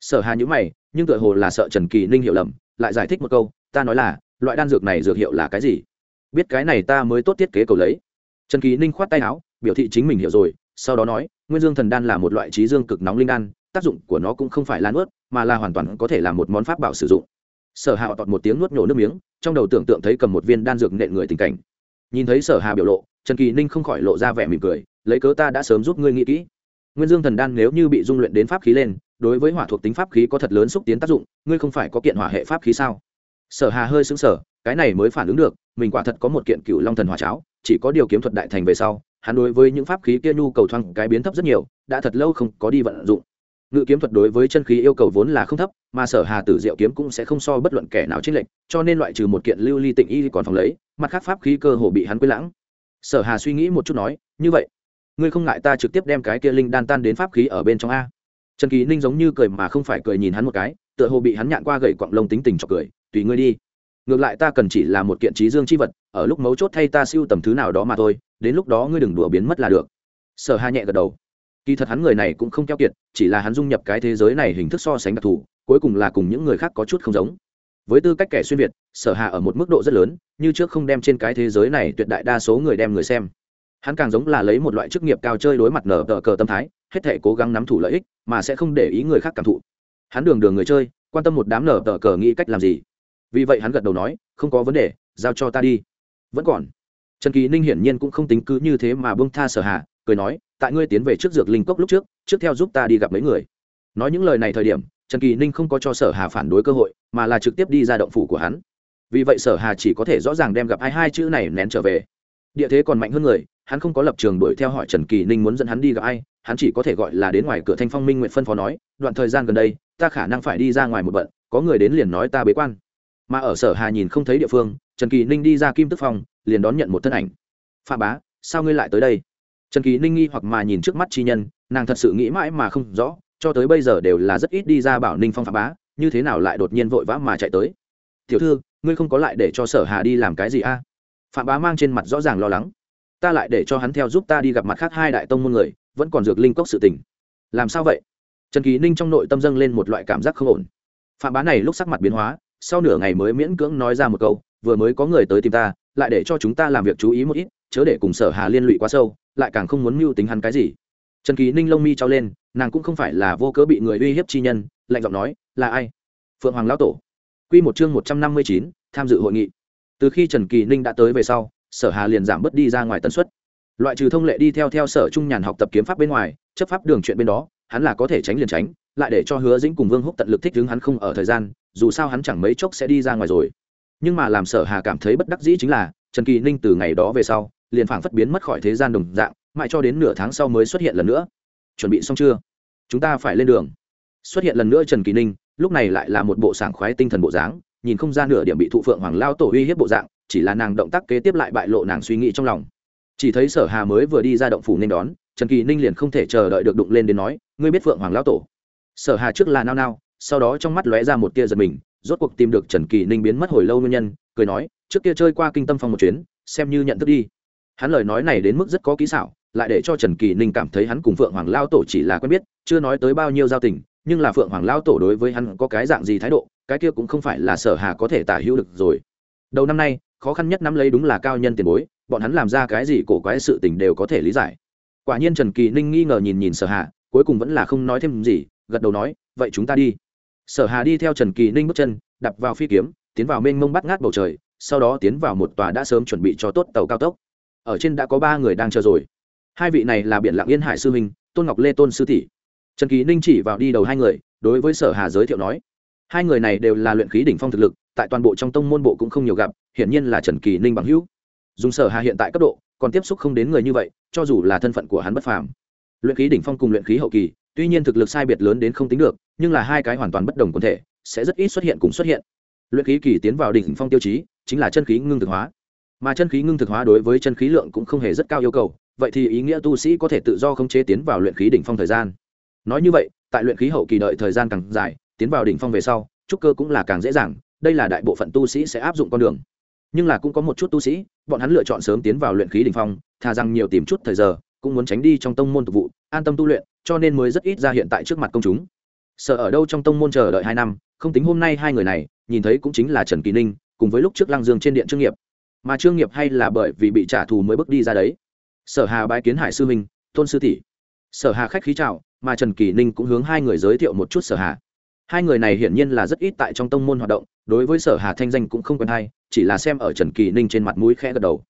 Sở hà nhữ mày, nhưng tựa hồ là sợ trần kỳ ninh hiểu lầm, lại giải thích một câu, ta nói là, loại đan dược này dược hiệu là cái gì? Biết cái này ta mới tốt thiết kế cầu lấy. Trần kỳ ninh khoát tay áo, biểu thị chính mình hiểu rồi, sau đó nói nguyên dương thần đan là một loại trí dương cực nóng linh đan, tác dụng của nó cũng không phải là nuốt mà là hoàn toàn có thể là một món pháp bảo sử dụng. Sở hà tọt một tiếng nuốt nhổ nước miếng, trong đầu tưởng tượng thấy cầm một viên đan dược nện người tình cảnh. Nhìn thấy sở hà biểu lộ, trần kỳ ninh không khỏi lộ ra vẻ mỉm cười, lấy cớ ta đã sớm giúp ngươi nghĩ kỹ. Nguyên dương thần đan nếu như bị dung luyện đến pháp khí lên, đối với hỏa thuộc tính pháp khí có thật lớn xúc tiến tác dụng, ngươi không phải có kiện hỏa hệ pháp khí sao? Sở hà hơi xứng sở cái này mới phản ứng được, mình quả thật có một kiện cựu long thần hỏa cháo, chỉ có điều kiếm thuật đại thành về sau hắn đối với những pháp khí kia nhu cầu thoáng cái biến thấp rất nhiều, đã thật lâu không có đi vận dụng. Ngự kiếm thuật đối với chân khí yêu cầu vốn là không thấp, mà sở hà tử diệu kiếm cũng sẽ không so bất luận kẻ nào trên lệnh cho nên loại trừ một kiện lưu ly tịnh y còn phòng lấy, mặt khác pháp khí cơ hồ bị hắn quên lãng. Sở hà suy nghĩ một chút nói, như vậy, ngươi không ngại ta trực tiếp đem cái kia linh đan tan đến pháp khí ở bên trong a? Trần kỳ ninh giống như cười mà không phải cười nhìn hắn một cái, tựa hồ bị hắn nhạn qua gậy quặng lông tính tình cho cười, tùy ngươi đi ngược lại ta cần chỉ là một kiện trí dương chi vật, ở lúc mấu chốt thay ta siêu tầm thứ nào đó mà thôi, đến lúc đó ngươi đừng đùa biến mất là được. Sở hà nhẹ gật đầu. Kỳ thật hắn người này cũng không keo kiệt, chỉ là hắn dung nhập cái thế giới này hình thức so sánh đặc thù, cuối cùng là cùng những người khác có chút không giống. Với tư cách kẻ xuyên việt, sở hà ở một mức độ rất lớn, như trước không đem trên cái thế giới này tuyệt đại đa số người đem người xem. Hắn càng giống là lấy một loại chức nghiệp cao chơi đối mặt nở tờ cờ tâm thái, hết thể cố gắng nắm thủ lợi ích, mà sẽ không để ý người khác cảm thụ. Hắn đường đường người chơi, quan tâm một đám nở tờ cờ nghĩ cách làm gì vì vậy hắn gật đầu nói, không có vấn đề, giao cho ta đi. Vẫn còn. Trần kỳ ninh hiển nhiên cũng không tính cứ như thế mà bông tha sở hạ cười nói, tại ngươi tiến về trước dược linh cốc lúc trước trước theo giúp ta đi gặp mấy người. Nói những lời này thời điểm, trần kỳ ninh không có cho sở hà phản đối cơ hội, mà là trực tiếp đi ra động phủ của hắn. Vì vậy sở hà chỉ có thể rõ ràng đem gặp ai hai chữ này nén trở về. Địa thế còn mạnh hơn người, hắn không có lập trường đuổi theo hỏi trần kỳ ninh muốn dẫn hắn đi gặp ai, hắn chỉ có thể gọi là đến ngoài cửa thanh phong minh nguyện phân phó nói, đoạn thời gian gần đây, ta khả năng phải đi ra ngoài một bận, có người đến liền nói ta bế quan mà ở sở hà nhìn không thấy địa phương, trần kỳ ninh đi ra kim tức phòng liền đón nhận một thân ảnh. Phạm bá, sao ngươi lại tới đây? Trần kỳ ninh nghi hoặc mà nhìn trước mắt chi nhân, nàng thật sự nghĩ mãi mà không rõ, cho tới bây giờ đều là rất ít đi ra bảo ninh phong phạm bá, như thế nào lại đột nhiên vội vã mà chạy tới? Tiểu thư, ngươi không có lại để cho sở hà đi làm cái gì a? Phạm bá mang trên mặt rõ ràng lo lắng. Ta lại để cho hắn theo giúp ta đi gặp mặt khác hai đại tông môn người, vẫn còn dược linh cốc sự tình. Làm sao vậy? Trần kỳ ninh trong nội tâm dâng lên một loại cảm giác không ổn. Phạm bá này lúc sắc mặt biến hóa sau nửa ngày mới miễn cưỡng nói ra một câu, vừa mới có người tới tìm ta, lại để cho chúng ta làm việc chú ý một ít, chớ để cùng sở hà liên lụy quá sâu, lại càng không muốn mưu tính hắn cái gì. Trần kỳ ninh lông mi trao lên, nàng cũng không phải là vô cớ bị người uy hiếp chi nhân, lạnh giọng nói, là ai? Phượng hoàng lão tổ. Quy một chương một trăm năm mươi chín, tham dự hội nghị. Từ khi trần kỳ ninh đã tới về sau, sở hà liền giảm bớt đi ra ngoài tần suất. Loại trừ thông lệ đi theo theo sở trung nhàn học tập kiếm pháp bên ngoài, chấp pháp đường chuyện bên đó, hắn là có thể tránh liền tránh lại để cho hứa dĩnh cùng vương húc tận lực thích đứng hắn không ở thời gian, dù sao hắn chẳng mấy chốc sẽ đi ra ngoài rồi. Nhưng mà làm sở hà cảm thấy bất đắc dĩ chính là, trần kỳ ninh từ ngày đó về sau, liền phảng phất biến mất khỏi thế gian đồng dạng, mãi cho đến nửa tháng sau mới xuất hiện lần nữa. Chuẩn bị xong chưa? Chúng ta phải lên đường. Xuất hiện lần nữa trần kỳ ninh, lúc này lại là một bộ sảng khoái tinh thần bộ dáng, nhìn không ra nửa điểm bị thụ phượng hoàng lao tổ uy hiếp bộ dạng, chỉ là nàng động tác kế tiếp lại bại lộ nàng suy nghĩ trong lòng. Chỉ thấy sở hà mới vừa đi ra động phủ nên đón, trần kỳ ninh liền không thể chờ đợi được đụng lên đến nói, ngươi biết phượng hoàng lao tổ? Sở hà trước là nao nao, sau đó trong mắt lóe ra một tia giật mình, rốt cuộc tìm được trần kỳ ninh biến mất hồi lâu nguyên nhân, cười nói, trước kia chơi qua kinh tâm phong một chuyến, xem như nhận thức đi. Hắn lời nói này đến mức rất có kỹ xảo, lại để cho trần kỳ ninh cảm thấy hắn cùng phượng hoàng lao tổ chỉ là quen biết, chưa nói tới bao nhiêu giao tình, nhưng là phượng hoàng lao tổ đối với hắn có cái dạng gì thái độ, cái kia cũng không phải là sở hà có thể tả hữu được rồi. Đầu năm nay, khó khăn nhất nắm lấy đúng là cao nhân tiền bối, bọn hắn làm ra cái gì cổ quái sự tình đều có thể lý giải. Quả nhiên trần kỳ ninh nghi ngờ nhìn nhìn sở hà, cuối cùng vẫn là không nói thêm gì gật đầu nói, vậy chúng ta đi. Sở hà đi theo trần kỳ ninh bước chân đập vào phi kiếm, tiến vào mênh mông bắt ngát bầu trời, sau đó tiến vào một tòa đã sớm chuẩn bị cho tốt tàu cao tốc. Ở trên đã có ba người đang chờ rồi. Hai vị này là biển lạng yên hải sư minh, tôn ngọc lê tôn sư tỷ. Trần kỳ ninh chỉ vào đi đầu hai người, đối với sở hà giới thiệu nói, hai người này đều là luyện khí đỉnh phong thực lực, tại toàn bộ trong tông môn bộ cũng không nhiều gặp, hiển nhiên là trần kỳ ninh bằng hữu. Dùng sở hà hiện tại cấp độ, còn tiếp xúc không đến người như vậy, cho dù là thân phận của hắn bất phàm. Luyện khí đỉnh phong cùng luyện khí hậu kỳ tuy nhiên thực lực sai biệt lớn đến không tính được, nhưng là hai cái hoàn toàn bất đồng quần thể, sẽ rất ít xuất hiện cùng xuất hiện. Luyện khí kỳ tiến vào đỉnh phong tiêu chí, chính là chân khí ngưng thực hóa. Mà chân khí ngưng thực hóa đối với chân khí lượng cũng không hề rất cao yêu cầu, vậy thì ý nghĩa tu sĩ có thể tự do khống chế tiến vào luyện khí đỉnh phong thời gian. Nói như vậy, tại luyện khí hậu kỳ đợi thời gian càng dài, tiến vào đỉnh phong về sau, trúc cơ cũng là càng dễ dàng, đây là đại bộ phận tu sĩ sẽ áp dụng con đường. Nhưng là cũng có một chút tu sĩ, bọn hắn lựa chọn sớm tiến vào luyện khí đỉnh phong, thà rằng nhiều tìm chút thời giờ cũng muốn tránh đi trong tông môn tục vụ, an tâm tu luyện, cho nên mới rất ít ra hiện tại trước mặt công chúng. Sợ ở đâu trong tông môn chờ đợi hai năm, không tính hôm nay hai người này, nhìn thấy cũng chính là trần kỳ ninh, cùng với lúc trước lăng dương trên điện trương nghiệp. Mà trương nghiệp hay là bởi vì bị trả thù mới bước đi ra đấy. Sở hà bái kiến hải sư minh, tôn sư tỷ. Sở hà khách khí chào, mà trần kỳ ninh cũng hướng hai người giới thiệu một chút sở hà. Hai người này hiển nhiên là rất ít tại trong tông môn hoạt động, đối với sở hà thanh danh cũng không quen hay, chỉ là xem ở trần kỳ ninh trên mặt mũi khẽ gật đầu.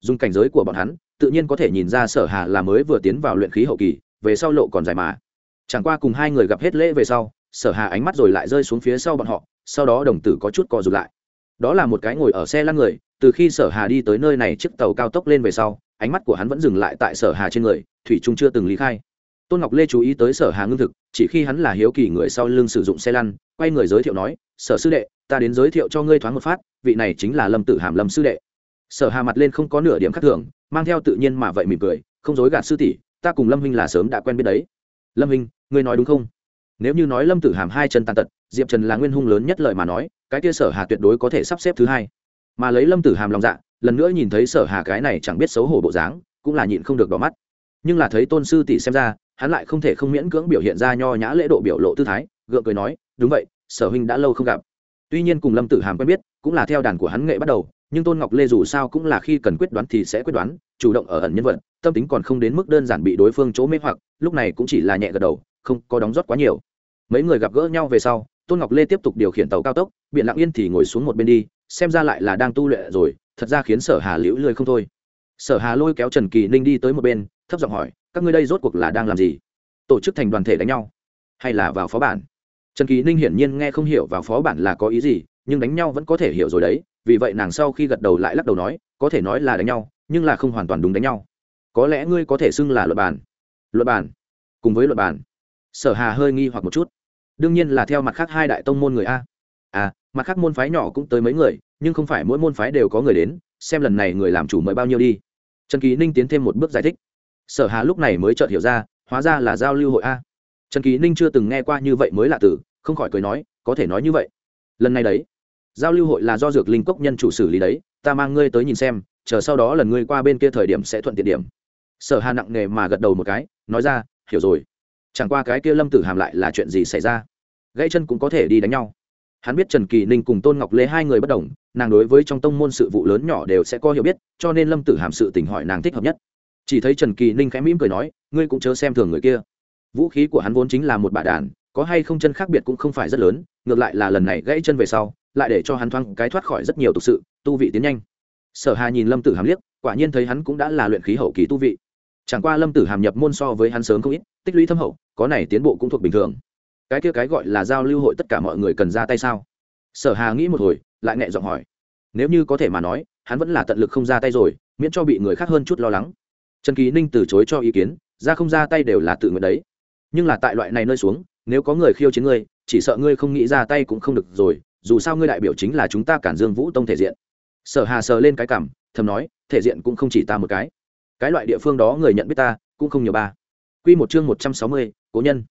Dùng cảnh giới của bọn hắn tự nhiên có thể nhìn ra sở hà là mới vừa tiến vào luyện khí hậu kỳ, về sau lộ còn dài mà. Chẳng qua cùng hai người gặp hết lễ về sau, sở hà ánh mắt rồi lại rơi xuống phía sau bọn họ, sau đó đồng tử có chút co rụt lại. Đó là một cái ngồi ở xe lăn người, từ khi sở hà đi tới nơi này chiếc tàu cao tốc lên về sau, ánh mắt của hắn vẫn dừng lại tại sở hà trên người, thủy trung chưa từng lý khai. Tôn ngọc lê chú ý tới sở hà ngưng thực, chỉ khi hắn là hiếu kỳ người sau lưng sử dụng xe lăn, quay người giới thiệu nói, sở sư đệ, ta đến giới thiệu cho ngươi thoáng một phát, vị này chính là lâm tử hàm lâm sư đệ sở hà mặt lên không có nửa điểm khác thường, mang theo tự nhiên mà vậy mỉm cười, không dối gạt sư tỷ, ta cùng lâm huynh là sớm đã quen biết đấy. Lâm huynh, ngươi nói đúng không? Nếu như nói lâm tử hàm hai chân tàn tật, diệp trần là nguyên hung lớn nhất lời mà nói, cái kia sở hà tuyệt đối có thể sắp xếp thứ hai. Mà lấy lâm tử hàm lòng dạ lần nữa nhìn thấy sở hà cái này chẳng biết xấu hổ bộ dáng, cũng là nhịn không được đỏ mắt. Nhưng là thấy tôn sư tỷ xem ra, hắn lại không thể không miễn cưỡng biểu hiện ra nho nhã lễ độ biểu lộ tư thái, gượng cười nói, đúng vậy, sở huynh đã lâu không gặp. Tuy nhiên cùng lâm tử hàm quen biết, cũng là theo đàn của hắn nghệ bắt đầu nhưng tôn ngọc lê dù sao cũng là khi cần quyết đoán thì sẽ quyết đoán, chủ động ở ẩn nhân vật, tâm tính còn không đến mức đơn giản bị đối phương chỗ mê hoặc, lúc này cũng chỉ là nhẹ gật đầu, không có đóng rót quá nhiều. Mấy người gặp gỡ nhau về sau, tôn ngọc lê tiếp tục điều khiển tàu cao tốc biện lặng yên thì ngồi xuống một bên đi, xem ra lại là đang tu luyện rồi, thật ra khiến sở hà liễu lười không thôi. Sở hà lôi kéo trần kỳ ninh đi tới một bên, thấp giọng hỏi, các ngươi đây rốt cuộc là đang làm gì? Tổ chức thành đoàn thể đánh nhau, hay là vào phó bản? Trần kỳ ninh hiển nhiên nghe không hiểu vào phó bản là có ý gì, nhưng đánh nhau vẫn có thể hiểu rồi đấy vì vậy nàng sau khi gật đầu lại lắc đầu nói, có thể nói là đánh nhau, nhưng là không hoàn toàn đúng đánh nhau. Có lẽ ngươi có thể xưng là luật bản luật bản cùng với luật bản sở hà hơi nghi hoặc một chút. Đương nhiên là theo mặt khác hai đại tông môn người a. À mặt khác môn phái nhỏ cũng tới mấy người, nhưng không phải mỗi môn phái đều có người đến, xem lần này người làm chủ mời bao nhiêu đi. Trần kỳ ninh tiến thêm một bước giải thích. Sở hà lúc này mới chợt hiểu ra, hóa ra là giao lưu hội a. Trần kỳ ninh chưa từng nghe qua như vậy mới lạ từ không khỏi cười nói, có thể nói như vậy. Lần này đấy giao lưu hội là do dược linh cốc nhân chủ xử lý đấy, ta mang ngươi tới nhìn xem, chờ sau đó lần ngươi qua bên kia thời điểm sẽ thuận tiện điểm. Sở hà nặng nề mà gật đầu một cái, nói ra, hiểu rồi. Chẳng qua cái kia lâm tử hàm lại là chuyện gì xảy ra? Gãy chân cũng có thể đi đánh nhau. Hắn biết trần kỳ ninh cùng tôn ngọc lê hai người bất đồng, nàng đối với trong tông môn sự vụ lớn nhỏ đều sẽ có hiểu biết, cho nên lâm tử hàm sự tình hỏi nàng thích hợp nhất. Chỉ thấy trần kỳ ninh khẽ mỉm cười nói, ngươi cũng chớ xem thường người kia. Vũ khí của hắn vốn chính là một bả đàn, có hay không chân khác biệt cũng không phải rất lớn, ngược lại là lần này gãy chân về sau lại để cho hắn thoáng cái thoát khỏi rất nhiều tục sự, tu vị tiến nhanh. Sở hà nhìn lâm tử hàm liếc, quả nhiên thấy hắn cũng đã là luyện khí hậu kỳ tu vị. Chẳng qua lâm tử hàm nhập môn so với hắn sớm không ít, tích lũy thâm hậu, có này tiến bộ cũng thuộc bình thường. Cái kia cái gọi là giao lưu hội tất cả mọi người cần ra tay sao? Sở hà nghĩ một hồi, lại nhẹ giọng hỏi. Nếu như có thể mà nói, hắn vẫn là tận lực không ra tay rồi, miễn cho bị người khác hơn chút lo lắng. Trần kỳ ninh từ chối cho ý kiến, ra không ra tay đều là tự nguyện đấy. Nhưng là tại loại này nơi xuống, nếu có người khiêu chiến ngươi, chỉ sợ ngươi không nghĩ ra tay cũng không được rồi dù sao ngươi đại biểu chính là chúng ta cản dương vũ tông thể diện. Sở hà sờ lên cái cảm thầm nói thể diện cũng không chỉ ta một cái. Cái loại địa phương đó người nhận biết ta cũng không nhiều ba. Quy một chương một trăm sáu mươi, cố nhân.